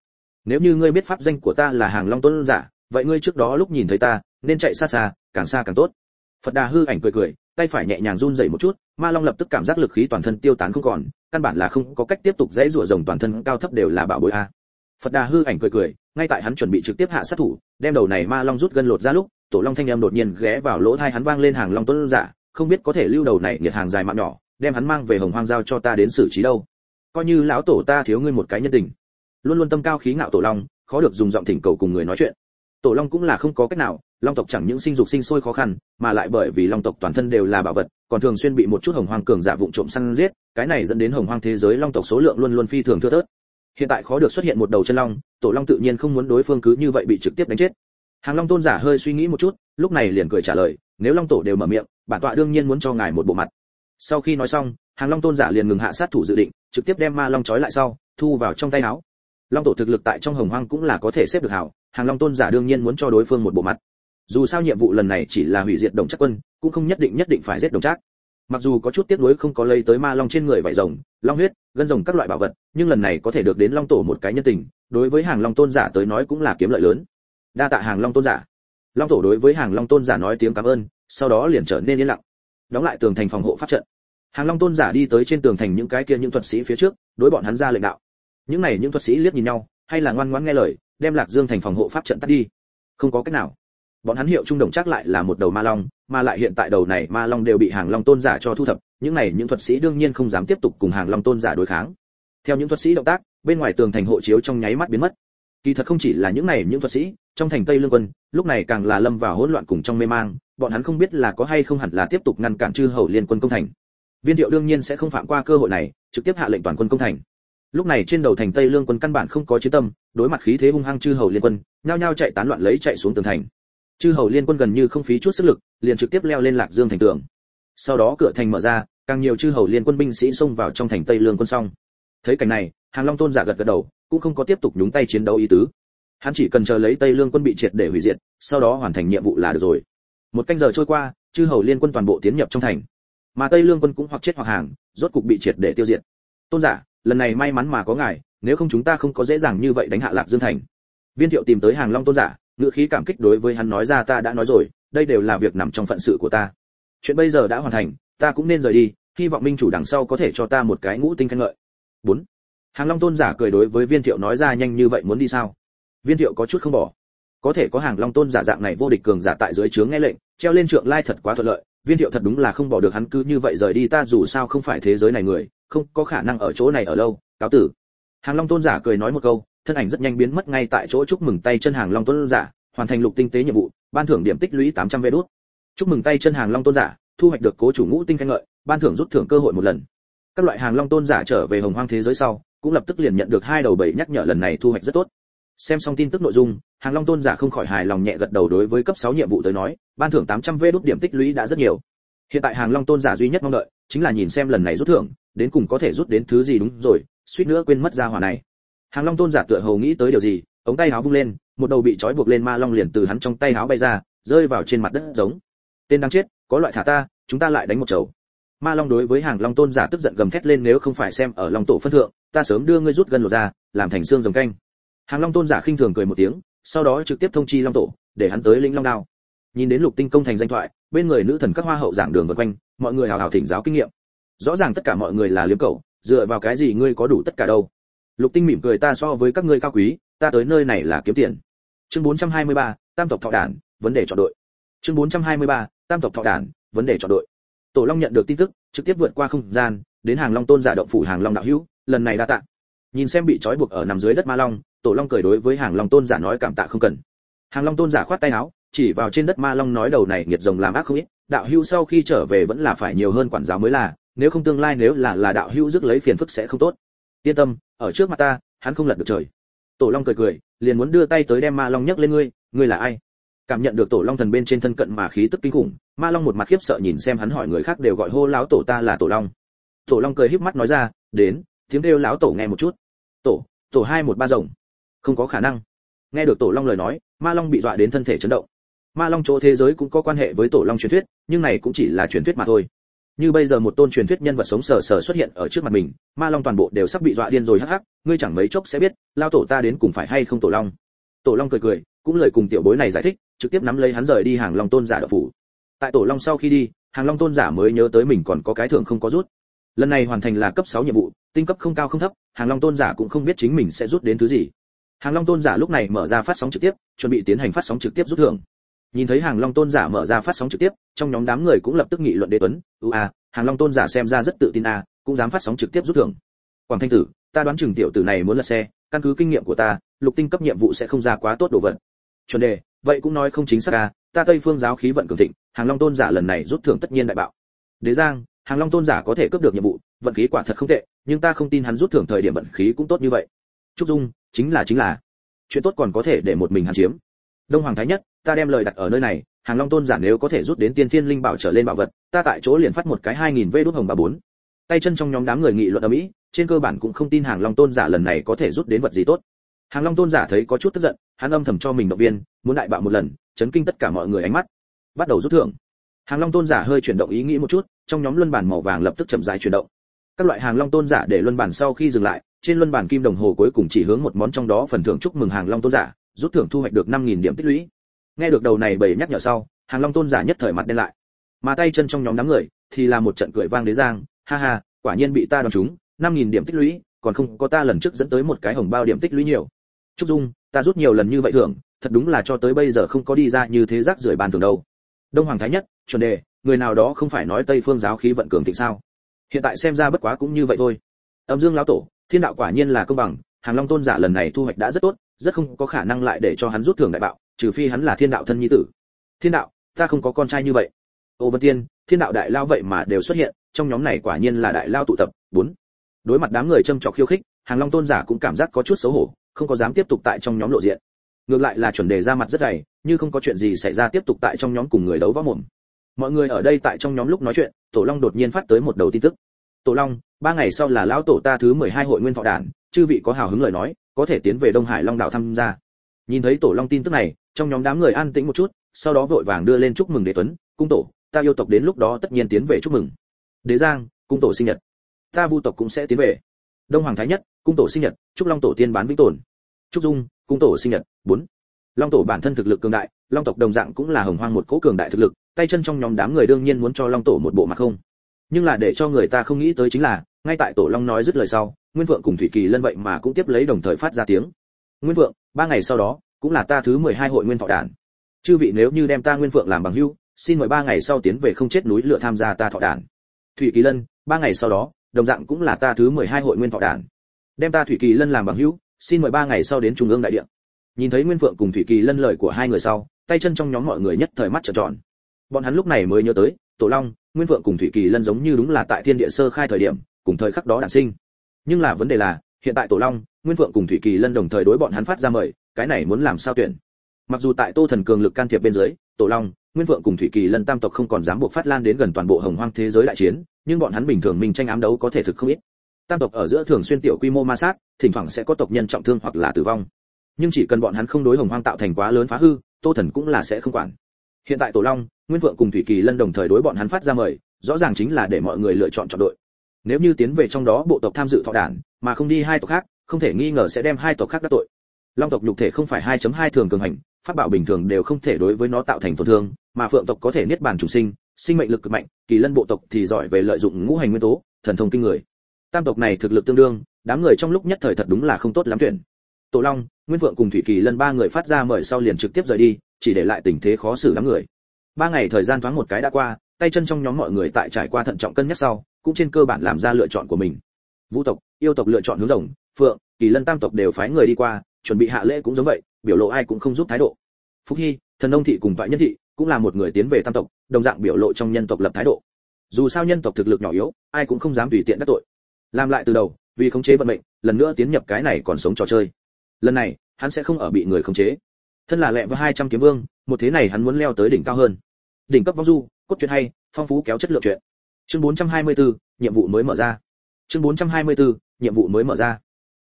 Nếu như ngươi biết pháp danh của ta là hàng long tôn giả, vậy ngươi trước đó lúc nhìn thấy ta, nên chạy xa xa, càng xa càng tốt. Phật đà hư ảnh cười cười, tay phải nhẹ nhàng run rẩy một chút, ma long lập tức cảm giác lực khí toàn thân tiêu tán không còn, căn bản là không có cách tiếp tục dãy rủa rồng toàn thân cao thấp đều là bạo bối a. Phật đà hư ảnh cười cười, ngay tại hắn chuẩn bị trực tiếp hạ sát thủ, đem đầu này ma long rút gân lột ra lúc, tổ long thanh em đột nhiên ghé vào lỗ tai hắn vang lên hàng long tuấn giả, không biết có thể lưu đầu này nghiệt hàng dài mạng nhỏ, đem hắn mang về hồng hoang giao cho ta đến xử trí đâu coi như lão tổ ta thiếu ngươi một cái nhân tình. Luôn luôn tâm cao khí ngạo tổ long, khó được dùng giọng thỉnh cầu cùng người nói chuyện. Tổ long cũng là không có cách nào, long tộc chẳng những sinh dục sinh sôi khó khăn, mà lại bởi vì long tộc toàn thân đều là bảo vật, còn thường xuyên bị một chút hồng hoang cường giả vụng trộm săn giết, cái này dẫn đến hồng hoang thế giới long tộc số lượng luôn luôn phi thường thưa thớt. Hiện tại khó được xuất hiện một đầu chân long, tổ long tự nhiên không muốn đối phương cứ như vậy bị trực tiếp đánh chết. Hàng long tôn giả hơi suy nghĩ một chút, lúc này liền cười trả lời, nếu long tổ đều mở miệng, bản tọa đương nhiên muốn cho ngài một bộ mặt. Sau khi nói xong, hàng long tôn giả liền ngừng hạ sát thủ dự định trực tiếp đem ma long trói lại sau, thu vào trong tay áo. Long tổ thực lực tại trong hồng hoang cũng là có thể xếp được hảo, hàng long tôn giả đương nhiên muốn cho đối phương một bộ mặt. Dù sao nhiệm vụ lần này chỉ là hủy diệt đồng chắc quân, cũng không nhất định nhất định phải giết đồng trác mặc dù có chút tiếc nuối không có lấy tới ma long trên người vải rồng, long huyết, gân rồng các loại bảo vật, nhưng lần này có thể được đến long tổ một cái nhân tình, đối với hàng long tôn giả tới nói cũng là kiếm lợi lớn. Đa tạ hàng long tôn giả. Long tổ đối với hàng long tôn giả nói tiếng cảm ơn, sau đó liền trở nên yên lặng. Đóng lại tường thành phòng hộ pháp trận hàng long tôn giả đi tới trên tường thành những cái kia những thuật sĩ phía trước, đối bọn hắn ra lệnh đạo. Những này những thuật sĩ liếc nhìn nhau, hay là ngoan ngoãn nghe lời, đem lạc dương thành phòng hộ pháp trận tắt đi. Không có cách nào. Bọn hắn hiệu trung đồng chắc lại là một đầu ma long, mà lại hiện tại đầu này ma long đều bị hàng long tôn giả cho thu thập, những này những thuật sĩ đương nhiên không dám tiếp tục cùng hàng long tôn giả đối kháng. Theo những thuật sĩ động tác, bên ngoài tường thành hộ chiếu trong nháy mắt biến mất. Kỳ thật không chỉ là những này những thuật sĩ, trong thành tây lương quân, lúc này càng là lâm vào hỗn loạn cùng trong mê mang, bọn hắn không biết là có hay không hẳn là tiếp tục ngăn cản chư hầu liên quân công thành viên thiệu đương nhiên sẽ không phạm qua cơ hội này, trực tiếp hạ lệnh toàn quân công thành. Lúc này trên đầu thành tây lương quân căn bản không có chiến tâm, đối mặt khí thế hung hăng chư hầu liên quân, nhao nhao chạy tán loạn lấy chạy xuống tường thành. Chư hầu liên quân gần như không phí chút sức lực, liền trực tiếp leo lên lạc dương thành tường. Sau đó cửa thành mở ra, càng nhiều chư hầu liên quân binh sĩ xông vào trong thành tây lương quân xong. Thấy cảnh này, hàng long tôn giả gật gật đầu, cũng không có tiếp tục nhúng tay chiến đấu ý tứ. Hắn chỉ cần chờ lấy tây lương quân bị triệt để hủy diệt, sau đó hoàn thành nhiệm vụ là được rồi. Một canh giờ trôi qua, chư hầu liên quân toàn bộ tiến nhập trong thành mà tây lương quân cũng hoặc chết hoặc hàng, rốt cục bị triệt để tiêu diệt. Tôn giả, lần này may mắn mà có ngài, nếu không chúng ta không có dễ dàng như vậy đánh hạ lạc dương thành. Viên thiệu tìm tới hàng long tôn giả ngựa khí cảm kích đối với hắn nói ra ta đã nói rồi, đây đều là việc nằm trong phận sự của ta. Chuyện bây giờ đã hoàn thành, ta cũng nên rời đi, hy vọng minh chủ đằng sau có thể cho ta một cái ngũ tinh khen ngợi. Bốn. Hàng long tôn giả cười đối với viên thiệu nói ra nhanh như vậy muốn đi sao? Viên thiệu có chút không bỏ. Có thể có hàng long tôn giả dạng này vô địch cường giả tại dưới trướng nghe lệnh, treo lên trượng lai thật quá thuận lợi viên thiệu thật đúng là không bỏ được hắn cứ như vậy rời đi, ta dù sao không phải thế giới này người, không có khả năng ở chỗ này ở lâu, cáo tử. Hàng long tôn giả cười nói một câu, thân ảnh rất nhanh biến mất ngay tại chỗ chúc mừng tay chân hàng long tôn giả, hoàn thành lục tinh tế nhiệm vụ, ban thưởng điểm tích lũy 800 vé đốt. Chúc mừng tay chân hàng long tôn giả, thu hoạch được cố chủ ngũ tinh khen ngợi, ban thưởng rút thưởng cơ hội một lần. Các loại hàng long tôn giả trở về hồng hoang thế giới sau, cũng lập tức liền nhận được hai đầu bảy nhắc nhở lần này thu hoạch rất tốt. Xem xong tin tức nội dung hàng long tôn giả không khỏi hài lòng nhẹ gật đầu đối với cấp 6 nhiệm vụ tới nói, ban thưởng 800 vé đút điểm tích lũy đã rất nhiều. Hiện tại hàng long tôn giả duy nhất mong đợi chính là nhìn xem lần này rút thưởng, đến cùng có thể rút đến thứ gì đúng rồi, suýt nữa quên mất ra hỏa này. Hàng long tôn giả tựa hồ nghĩ tới điều gì, ống tay áo vung lên, một đầu bị trói buộc lên ma long liền từ hắn trong tay háo bay ra, rơi vào trên mặt đất giống. Tên đang chết, có loại thả ta, chúng ta lại đánh một chầu. Ma long đối với hàng long tôn giả tức giận gầm thét lên nếu không phải xem ở long tổ phân thượng, ta sớm đưa ngươi rút gần lột ra, làm thành xương rồng canh. Hàng long tôn giả khinh thường cười một tiếng sau đó trực tiếp thông chi long tổ để hắn tới lĩnh long đao. Nhìn đến lục tinh công thành danh thoại bên người nữ thần các hoa hậu giảng đường vân quanh mọi người hào hào thỉnh giáo kinh nghiệm. Rõ ràng tất cả mọi người là liếm cầu dựa vào cái gì ngươi có đủ tất cả đâu? Lục tinh mỉm cười ta so với các ngươi cao quý ta tới nơi này là kiếm tiền. Chương 423, tam tộc thọ đản vấn đề chọn đội. Chương 423, tam tộc thọ đản vấn đề chọn đội. Tổ long nhận được tin tức trực tiếp vượt qua không gian đến hàng long tôn giả động phủ hàng long đạo hữu lần này đa tạ. Nhìn xem bị trói buộc ở nằm dưới đất ma long tổ long cười đối với hàng long tôn giả nói cảm tạ không cần. Hàng long tôn giả khoát tay áo, chỉ vào trên đất ma long nói đầu này nghiệt rồng làm ác không ít, đạo Hưu sau khi trở về vẫn là phải nhiều hơn quản giáo mới là, nếu không tương lai nếu là là đạo Hưu rước lấy phiền phức sẽ không tốt. Yên tâm, ở trước mặt ta, hắn không lật được trời. Tổ long cười cười, liền muốn đưa tay tới đem ma long nhấc lên ngươi ngươi là ai? Cảm nhận được tổ long thần bên trên thân cận mà khí tức kinh khủng, ma long một mặt khiếp sợ nhìn xem hắn hỏi người khác đều gọi hô láo tổ ta là tổ long. Tổ long cười híp mắt nói ra, đến, tiếng kêu láo tổ nghe một chút. Tổ tổ hai một ba rồng không có khả năng. Nghe được tổ long lời nói, ma long bị dọa đến thân thể chấn động. Ma long chỗ thế giới cũng có quan hệ với tổ long truyền thuyết, nhưng này cũng chỉ là truyền thuyết mà thôi. Như bây giờ một tôn truyền thuyết nhân vật sống sờ sờ xuất hiện ở trước mặt mình, ma long toàn bộ đều sắp bị dọa điên rồi hắc hắc, ngươi chẳng mấy chốc sẽ biết, lao tổ ta đến cùng phải hay không tổ long. Tổ long cười cười, cũng lời cùng tiểu bối này giải thích, trực tiếp nắm lấy hắn rời đi hàng long tôn giả đậu phủ. Tại tổ long sau khi đi, hàng long tôn giả mới nhớ tới mình còn có cái thưởng không có rút. Lần này hoàn thành là cấp 6 nhiệm vụ, tinh cấp không cao không thấp, hàng long tôn giả cũng không biết chính mình sẽ rút đến thứ gì hàng long tôn giả lúc này mở ra phát sóng trực tiếp, chuẩn bị tiến hành phát sóng trực tiếp rút thưởng. Nhìn thấy hàng long tôn giả mở ra phát sóng trực tiếp, trong nhóm đám người cũng lập tức nghị luận đế tuấn ưu a, hàng long tôn giả xem ra rất tự tin a, cũng dám phát sóng trực tiếp rút thưởng. Quảng thanh tử, ta đoán chừng tiểu tử này muốn lật xe, căn cứ kinh nghiệm của ta, lục tinh cấp nhiệm vụ sẽ không ra quá tốt đồ vật. Chuẩn đề, vậy cũng nói không chính xác a, ta tây phương giáo khí vận cường thịnh, hàng long tôn giả lần này rút thưởng tất nhiên đại bạo. Đế giang, hàng long tôn giả có thể cướp được nhiệm vụ, vận khí quả thật không tệ, nhưng ta không tin hắn rút thưởng thời điểm vận khí cũng tốt như vậy trúc dung, chính là chính là. Chuyện tốt còn có thể để một mình hắn chiếm. Đông hoàng thái nhất, ta đem lời đặt ở nơi này, hàng long tôn giả nếu có thể rút đến tiên thiên linh bảo trở lên bảo vật, ta tại chỗ liền phát một cái hai nghìn vê đốt hồng bà bốn. Tay chân trong nhóm đám người nghị luận ở mỹ, trên cơ bản cũng không tin hàng long tôn giả lần này có thể rút đến vật gì tốt. Hàng long tôn giả thấy có chút tức giận, hắn âm thầm cho mình động viên, muốn đại bạo một lần, chấn kinh tất cả mọi người ánh mắt. Bắt đầu rút thưởng. Hàng long tôn giả hơi chuyển động ý nghĩ một chút, trong nhóm luân bản màu vàng lập tức chậm rãi chuyển động các loại hàng long tôn giả để luân bản sau khi dừng lại, trên luân bản kim đồng hồ cuối cùng chỉ hướng một món trong đó phần thưởng chúc mừng hàng long tôn giả, rút thưởng thu hoạch được 5.000 điểm tích lũy. Nghe được đầu này bảy nhắc nhở sau, hàng long tôn giả nhất thời mặt đen lại. Mà tay chân trong nhóm đám người, thì là một trận cười vang đế giang, ha ha, quả nhiên bị ta đoán trúng 5.000 điểm tích lũy, còn không có ta lần trước dẫn tới một cái hồng bao điểm tích lũy nhiều. Trúc dung, ta rút nhiều lần như vậy thưởng, thật đúng là cho tới bây giờ không có đi ra như thế rác rưởi bàn thường đâu. Đông hoàng thái nhất, chuẩn đề, người nào đó không phải nói tây phương giáo khí vận cường thịnh sao? Hiện tại xem ra bất quá cũng như vậy thôi. Âm dương lão tổ, thiên đạo quả nhiên là công bằng, hàng long tôn giả lần này thu hoạch đã rất tốt, rất không có khả năng lại để cho hắn rút thưởng đại bạo, trừ phi hắn là thiên đạo thân nhi tử. Thiên đạo, ta không có con trai như vậy. Ô vân tiên, thiên đạo đại lao vậy mà đều xuất hiện, trong nhóm này quả nhiên là đại lao tụ tập. Bốn. Đối mặt đám người châm trọc khiêu khích, hàng long tôn giả cũng cảm giác có chút xấu hổ, không có dám tiếp tục tại trong nhóm lộ diện. Ngược lại là chuẩn đề ra mặt rất dày, như không có chuyện gì xảy ra tiếp tục tại trong nhóm cùng người đấu võ mồm mọi người ở đây tại trong nhóm lúc nói chuyện, tổ long đột nhiên phát tới một đầu tin tức. Tổ long, ba ngày sau là lão tổ ta thứ mười hai hội nguyên thọ đản, chư vị có hào hứng lời nói, có thể tiến về đông hải long đảo tham gia. Nhìn thấy tổ long tin tức này, trong nhóm đám người an tĩnh một chút, sau đó vội vàng đưa lên chúc mừng đế tuấn, cung tổ, ta yêu tộc đến lúc đó tất nhiên tiến về chúc mừng. Đế giang, cung tổ sinh nhật. Ta vu tộc cũng sẽ tiến về. Đông hoàng thái nhất, cung tổ sinh nhật, chúc long tổ tiên bán vĩnh tồn. Chúc dung, cung tổ sinh nhật, bốn. Long tổ bản thân thực lực cường đại long tộc đồng dạng cũng là hồng hoang một cỗ cường đại thực lực tay chân trong nhóm đám người đương nhiên muốn cho long tổ một bộ mặt không. Nhưng là để cho người ta không nghĩ tới chính là ngay tại tổ long nói dứt lời sau nguyên vượng cùng thủy kỳ lân vậy mà cũng tiếp lấy đồng thời phát ra tiếng. Nguyên vượng ba ngày sau đó cũng là ta thứ mười hai hội nguyên thọ đản chư vị nếu như đem ta nguyên vượng làm bằng hưu, xin mời ba ngày sau tiến về không chết núi lửa tham gia ta thọ đản thủy kỳ lân ba ngày sau đó đồng dạng cũng là ta thứ mười hai hội nguyên thọ đản đem ta thủy kỳ lân làm bằng hữu xin mời ba ngày sau đến trung ương đại điện nhìn thấy nguyên vượng cùng thủy kỳ lân lời của hai người sau, tay chân trong nhóm mọi người nhất thời mắt trợn tròn. Bọn hắn lúc này mới nhớ tới, tổ long, nguyên vượng cùng thủy kỳ lân giống như đúng là tại thiên địa sơ khai thời điểm, cùng thời khắc đó đản sinh. Nhưng là vấn đề là, hiện tại tổ long, nguyên vượng cùng thủy kỳ lân đồng thời đối bọn hắn phát ra mời, cái này muốn làm sao tuyển? Mặc dù tại tô thần cường lực can thiệp bên dưới, tổ long, nguyên vượng cùng thủy kỳ lân tam tộc không còn dám buộc phát lan đến gần toàn bộ hồng hoang thế giới đại chiến, nhưng bọn hắn bình thường mình tranh ám đấu có thể thực không ít. Tam tộc ở giữa thường xuyên tiểu quy mô ma sát, thỉnh thoảng sẽ có tộc nhân trọng thương hoặc là tử vong nhưng chỉ cần bọn hắn không đối hồng hoang tạo thành quá lớn phá hư, tô thần cũng là sẽ không quản. Hiện tại tổ long, nguyên vượng cùng thủy kỳ lân đồng thời đối bọn hắn phát ra mời, rõ ràng chính là để mọi người lựa chọn chọn đội. Nếu như tiến về trong đó bộ tộc tham dự thọ đản mà không đi hai tộc khác, không thể nghi ngờ sẽ đem hai tộc khác đắc tội. Long tộc nhục thể không phải 2.2 thường cường hành, pháp bảo bình thường đều không thể đối với nó tạo thành tổn thương, mà phượng tộc có thể niết bàn chủ sinh sinh mệnh lực cực mạnh, kỳ lân bộ tộc thì giỏi về lợi dụng ngũ hành nguyên tố, thần thông kinh người. Tam tộc này thực lực tương đương, đám người trong lúc nhất thời thật đúng là không tốt lắm tuyển tổ long, nguyên vượng cùng thủy kỳ lân ba người phát ra mời sau liền trực tiếp rời đi, chỉ để lại tình thế khó xử lắm người. Ba ngày thời gian thoáng một cái đã qua, tay chân trong nhóm mọi người tại trải qua thận trọng cân nhắc sau, cũng trên cơ bản làm ra lựa chọn của mình. Vũ tộc, yêu tộc lựa chọn hướng rồng, phượng, kỳ lân tam tộc đều phái người đi qua, chuẩn bị hạ lễ cũng giống vậy, biểu lộ ai cũng không giúp thái độ. Phúc hy, thần nông thị cùng toại nhân thị cũng là một người tiến về tam tộc, đồng dạng biểu lộ trong nhân tộc lập thái độ. Dù sao nhân tộc thực lực nhỏ yếu, ai cũng không dám tùy tiện đắc tội. Làm lại từ đầu, vì khống chế vận mệnh, lần nữa tiến nhập cái này còn sống trò chơi lần này hắn sẽ không ở bị người khống chế. Thân là lẹ với hai trăm kiếm vương một thế này hắn muốn leo tới đỉnh cao hơn. Đỉnh cấp vong du cốt truyện hay phong phú kéo chất lượng truyện. Chương 424, nhiệm vụ mới mở ra. Chương 424, nhiệm vụ mới mở ra.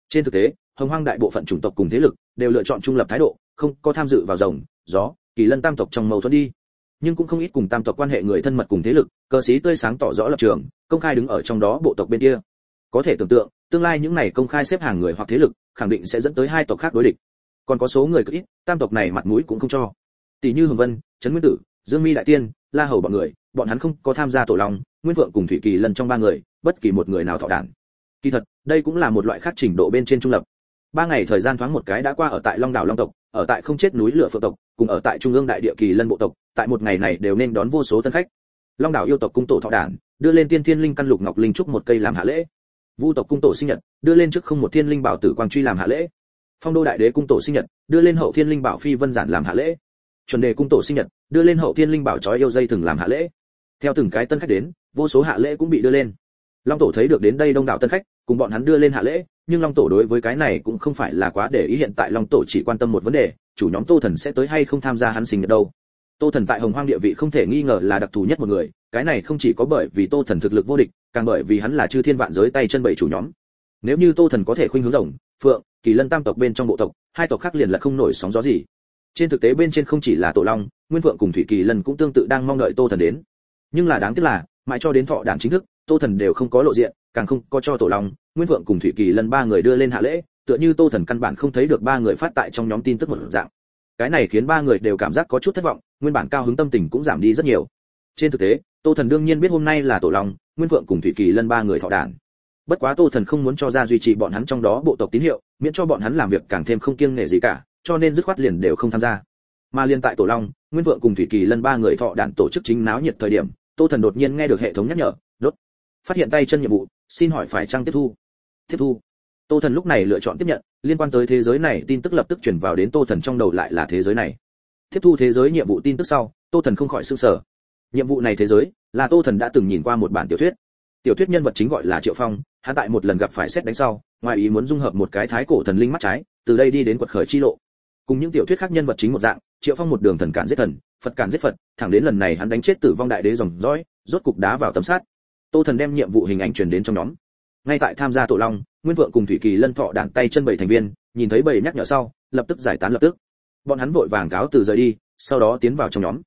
Trên thực tế hồng hoang đại bộ phận chủng tộc cùng thế lực đều lựa chọn trung lập thái độ không có tham dự vào rồng gió kỳ lân tam tộc trong mâu thuẫn đi. Nhưng cũng không ít cùng tam tộc quan hệ người thân mật cùng thế lực cờ sĩ tươi sáng tỏ rõ lập trường công khai đứng ở trong đó bộ tộc bên kia. Có thể tưởng tượng tương lai những này công khai xếp hàng người hoặc thế lực, khẳng định sẽ dẫn tới hai tộc khác đối địch. Còn có số người cực ít, tam tộc này mặt mũi cũng không cho. Tỷ như hồng vân, trấn nguyên tử, dương mi đại tiên, la hầu bọn người, bọn hắn không có tham gia tổ long, nguyên vượng cùng thủy kỳ lần trong ba người, bất kỳ một người nào thọ đản. Kỳ thật, đây cũng là một loại khác trình độ bên trên trung lập. Ba ngày thời gian thoáng một cái đã qua ở tại long đảo long tộc, ở tại không chết núi lửa phượng tộc, cùng ở tại trung ương đại địa kỳ lân bộ tộc, tại một ngày này đều nên đón vô số tân khách. Long đảo yêu tộc cung tổ thọ đản, đưa lên tiên thiên linh căn lục ngọc linh trúc một cây làm hạ lễ vu tộc cung tổ sinh nhật, đưa lên trước không một thiên linh bảo tử quang truy làm hạ lễ. Phong đô đại đế cung tổ sinh nhật, đưa lên hậu thiên linh bảo phi vân giản làm hạ lễ. Chuẩn đề cung tổ sinh nhật, đưa lên hậu thiên linh bảo trói yêu dây từng làm hạ lễ. Theo từng cái tân khách đến, vô số hạ lễ cũng bị đưa lên. Long tổ thấy được đến đây đông đảo tân khách, cùng bọn hắn đưa lên hạ lễ, nhưng long tổ đối với cái này cũng không phải là quá để ý hiện tại long tổ chỉ quan tâm một vấn đề, chủ nhóm tô thần sẽ tới hay không tham gia hắn sinh nhật đâu tô thần tại hồng hoang địa vị không thể nghi ngờ là đặc thù nhất một người, cái này không chỉ có bởi vì tô thần thực lực vô địch, càng bởi vì hắn là chư thiên vạn giới tay chân bảy chủ nhóm. Nếu như tô thần có thể khuynh hướng rồng, phượng, kỳ lân tam tộc bên trong bộ tộc, hai tộc khác liền là không nổi sóng gió gì. Trên thực tế bên trên không chỉ là tổ long, nguyên phượng cùng thủy kỳ lân cũng tương tự đang mong đợi tô thần đến. Nhưng là đáng tiếc là, mãi cho đến thọ đản chính thức, tô thần đều không có lộ diện, càng không có cho tổ long, nguyên vượng cùng thủy kỳ lần ba người đưa lên hạ lễ, tựa như tô thần căn bản không thấy được ba người phát tại trong nhóm tin tức một dạng. Cái này khiến ba người đều cảm giác có chút thất vọng nguyên bản cao hứng tâm tình cũng giảm đi rất nhiều. Trên thực tế, tô thần đương nhiên biết hôm nay là tổ long, nguyên vượng cùng thủy kỳ lân ba người thọ đản bất quá tô thần không muốn cho ra duy trì bọn hắn trong đó bộ tộc tín hiệu, miễn cho bọn hắn làm việc càng thêm không kiêng nể gì cả, cho nên dứt khoát liền đều không tham gia. Mà liên tại tổ long, nguyên vượng cùng thủy kỳ lân ba người thọ đản tổ chức chính náo nhiệt thời điểm, tô thần đột nhiên nghe được hệ thống nhắc nhở, đốt. Phát hiện tay chân nhiệm vụ, xin hỏi phải trang tiếp thu? Tiếp thu. Tô thần lúc này lựa chọn tiếp nhận, liên quan tới thế giới này, tin tức lập tức chuyển vào đến tô thần trong đầu lại là thế giới này tiếp thu thế giới nhiệm vụ tin tức sau, tô thần không khỏi s sở. Nhiệm vụ này thế giới, là tô thần đã từng nhìn qua một bản tiểu thuyết. Tiểu thuyết nhân vật chính gọi là triệu phong, hắn tại một lần gặp phải xét đánh sau, ngoài ý muốn dung hợp một cái thái cổ thần linh mắt trái, từ đây đi đến quật khởi chi lộ. Cùng những tiểu thuyết khác nhân vật chính một dạng, triệu phong một đường thần cản giết thần, phật cản giết phật, thẳng đến lần này hắn đánh chết tử vong đại đế dòng dõi, rốt cục đá vào tấm sát tô thần đem nhiệm vụ hình ảnh truyền đến trong nhóm. Ngay tại tham gia tổ long, nguyên vượng cùng thủy kỳ lân thọ đạn tay chân bảy thành viên, nhìn thấy bảy nhắc nhở sau, lập tức giải tán lập tức bọn hắn vội vàng cáo từ rời đi, sau đó tiến vào trong nhóm.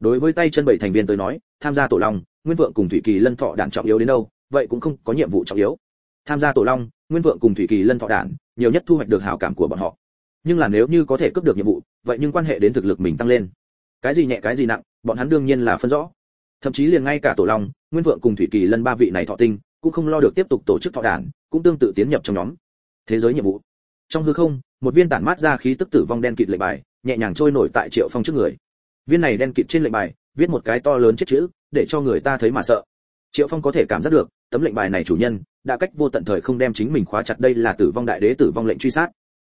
Đối với tay chân bảy thành viên tới nói, tham gia tổ long, nguyên vượng cùng thủy kỳ lân thọ đạn trọng yếu đến đâu, vậy cũng không có nhiệm vụ trọng yếu. Tham gia tổ long, nguyên vượng cùng thủy kỳ lân thọ đạn nhiều nhất thu hoạch được hảo cảm của bọn họ. Nhưng là nếu như có thể cướp được nhiệm vụ, vậy nhưng quan hệ đến thực lực mình tăng lên. Cái gì nhẹ, cái gì nặng, bọn hắn đương nhiên là phân rõ. Thậm chí liền ngay cả tổ long, nguyên vượng cùng thủy kỳ lân ba vị này thọ tinh, cũng không lo được tiếp tục tổ chức thọ đàn cũng tương tự tiến nhập trong nhóm. Thế giới nhiệm vụ. Trong hư không một viên tản mát ra khí tức tử vong đen kịt lệnh bài, nhẹ nhàng trôi nổi tại triệu phong trước người. Viên này đen kịt trên lệnh bài, viết một cái to lớn chết chữ, để cho người ta thấy mà sợ. Triệu phong có thể cảm giác được, tấm lệnh bài này chủ nhân, đã cách vô tận thời không đem chính mình khóa chặt đây là tử vong đại đế tử vong lệnh truy sát.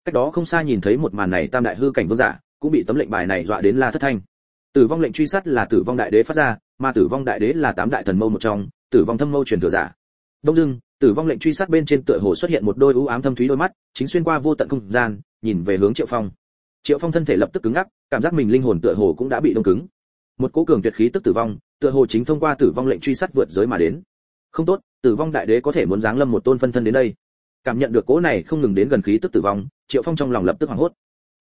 Cách đó không xa nhìn thấy một màn này tam đại hư cảnh vương giả, cũng bị tấm lệnh bài này dọa đến la thất thanh. Tử vong lệnh truy sát là tử vong đại đế phát ra, mà tử vong đại đế là tám đại thần mâu một trong, tử vong thâm mâu truyền thừa giả đông dưng tử vong lệnh truy sát bên trên tựa hồ xuất hiện một đôi u ám thâm thúy đôi mắt, chính xuyên qua vô tận không gian, nhìn về hướng triệu phong. Triệu phong thân thể lập tức cứng ngắc, cảm giác mình linh hồn tựa hồ cũng đã bị đông cứng. Một cỗ cường tuyệt khí tức tử vong, tựa hồ chính thông qua tử vong lệnh truy sát vượt giới mà đến. Không tốt, tử vong đại đế có thể muốn giáng lâm một tôn phân thân đến đây. Cảm nhận được cỗ này không ngừng đến gần khí tức tử vong, triệu phong trong lòng lập tức hoảng hốt.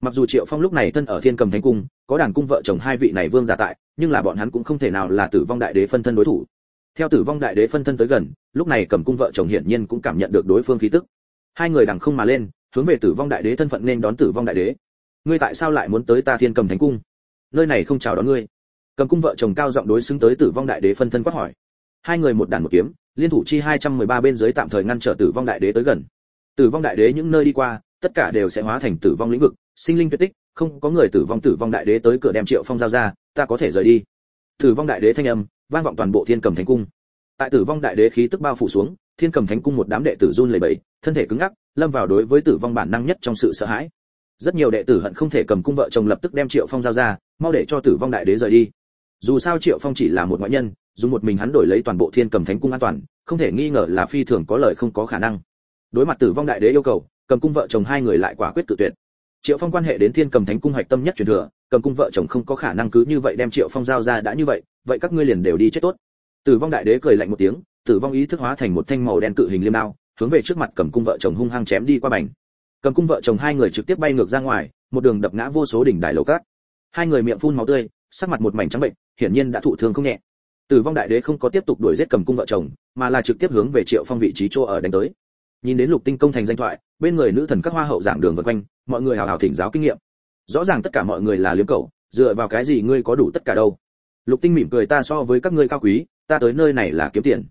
Mặc dù triệu phong lúc này thân ở thiên cầm thánh cung, có đàn cung vợ chồng hai vị này vương giả tại, nhưng là bọn hắn cũng không thể nào là tử vong đại đế phân thân đối thủ theo tử vong đại đế phân thân tới gần, lúc này cầm cung vợ chồng hiển nhiên cũng cảm nhận được đối phương khí tức. Hai người đằng không mà lên, hướng về tử vong đại đế thân phận nên đón tử vong đại đế. Ngươi tại sao lại muốn tới ta thiên cầm thánh cung? Nơi này không chào đón ngươi. Cầm cung vợ chồng cao giọng đối xứng tới tử vong đại đế phân thân quát hỏi. Hai người một đàn một kiếm, liên thủ chi 213 bên dưới tạm thời ngăn trở tử vong đại đế tới gần. Tử vong đại đế những nơi đi qua, tất cả đều sẽ hóa thành tử vong lĩnh vực, sinh linh tuyệt tích, không có người tử vong tử vong đại đế tới cửa đem triệu phong giao ra, ta có thể rời đi. Tử vong đại đế thanh âm vang vọng toàn bộ thiên cầm thánh cung. Tại tử vong đại đế khí tức bao phủ xuống, thiên cầm thánh cung một đám đệ tử run lẩy bẩy, thân thể cứng ngắc, lâm vào đối với tử vong bản năng nhất trong sự sợ hãi. Rất nhiều đệ tử hận không thể cầm cung vợ chồng lập tức đem triệu phong giao ra, mau để cho tử vong đại đế rời đi. Dù sao triệu phong chỉ là một ngoại nhân, dùng một mình hắn đổi lấy toàn bộ thiên cầm thánh cung an toàn, không thể nghi ngờ là phi thường có lợi không có khả năng. Đối mặt tử vong đại đế yêu cầu, cầm cung vợ chồng hai người lại quả quyết tự tuyệt. Triệu phong quan hệ đến thiên cầm thánh cung hạch tâm nhất truyền thừa, cầm cung vợ chồng không có khả năng cứ như vậy đem triệu phong giao ra đã như vậy vậy các ngươi liền đều đi chết tốt. Tử vong đại đế cười lạnh một tiếng, tử vong ý thức hóa thành một thanh màu đen cự hình liêm đao, hướng về trước mặt cầm cung vợ chồng hung hăng chém đi qua bành. Cầm cung vợ chồng hai người trực tiếp bay ngược ra ngoài, một đường đập ngã vô số đỉnh đại lầu cát. Hai người miệng phun máu tươi, sắc mặt một mảnh trắng bệnh, hiển nhiên đã thụ thương không nhẹ. Tử vong đại đế không có tiếp tục đuổi giết cầm cung vợ chồng, mà là trực tiếp hướng về triệu phong vị trí chỗ ở đánh tới. Nhìn đến lục tinh công thành danh thoại, bên người nữ thần các hoa hậu giảng đường vân quanh, mọi người hào hào thỉnh giáo kinh nghiệm. Rõ ràng tất cả mọi người là liếm cầu dựa vào cái gì ngươi có đủ tất cả đâu? Lục tinh mỉm cười ta so với các ngươi cao quý, ta tới nơi này là kiếm tiền.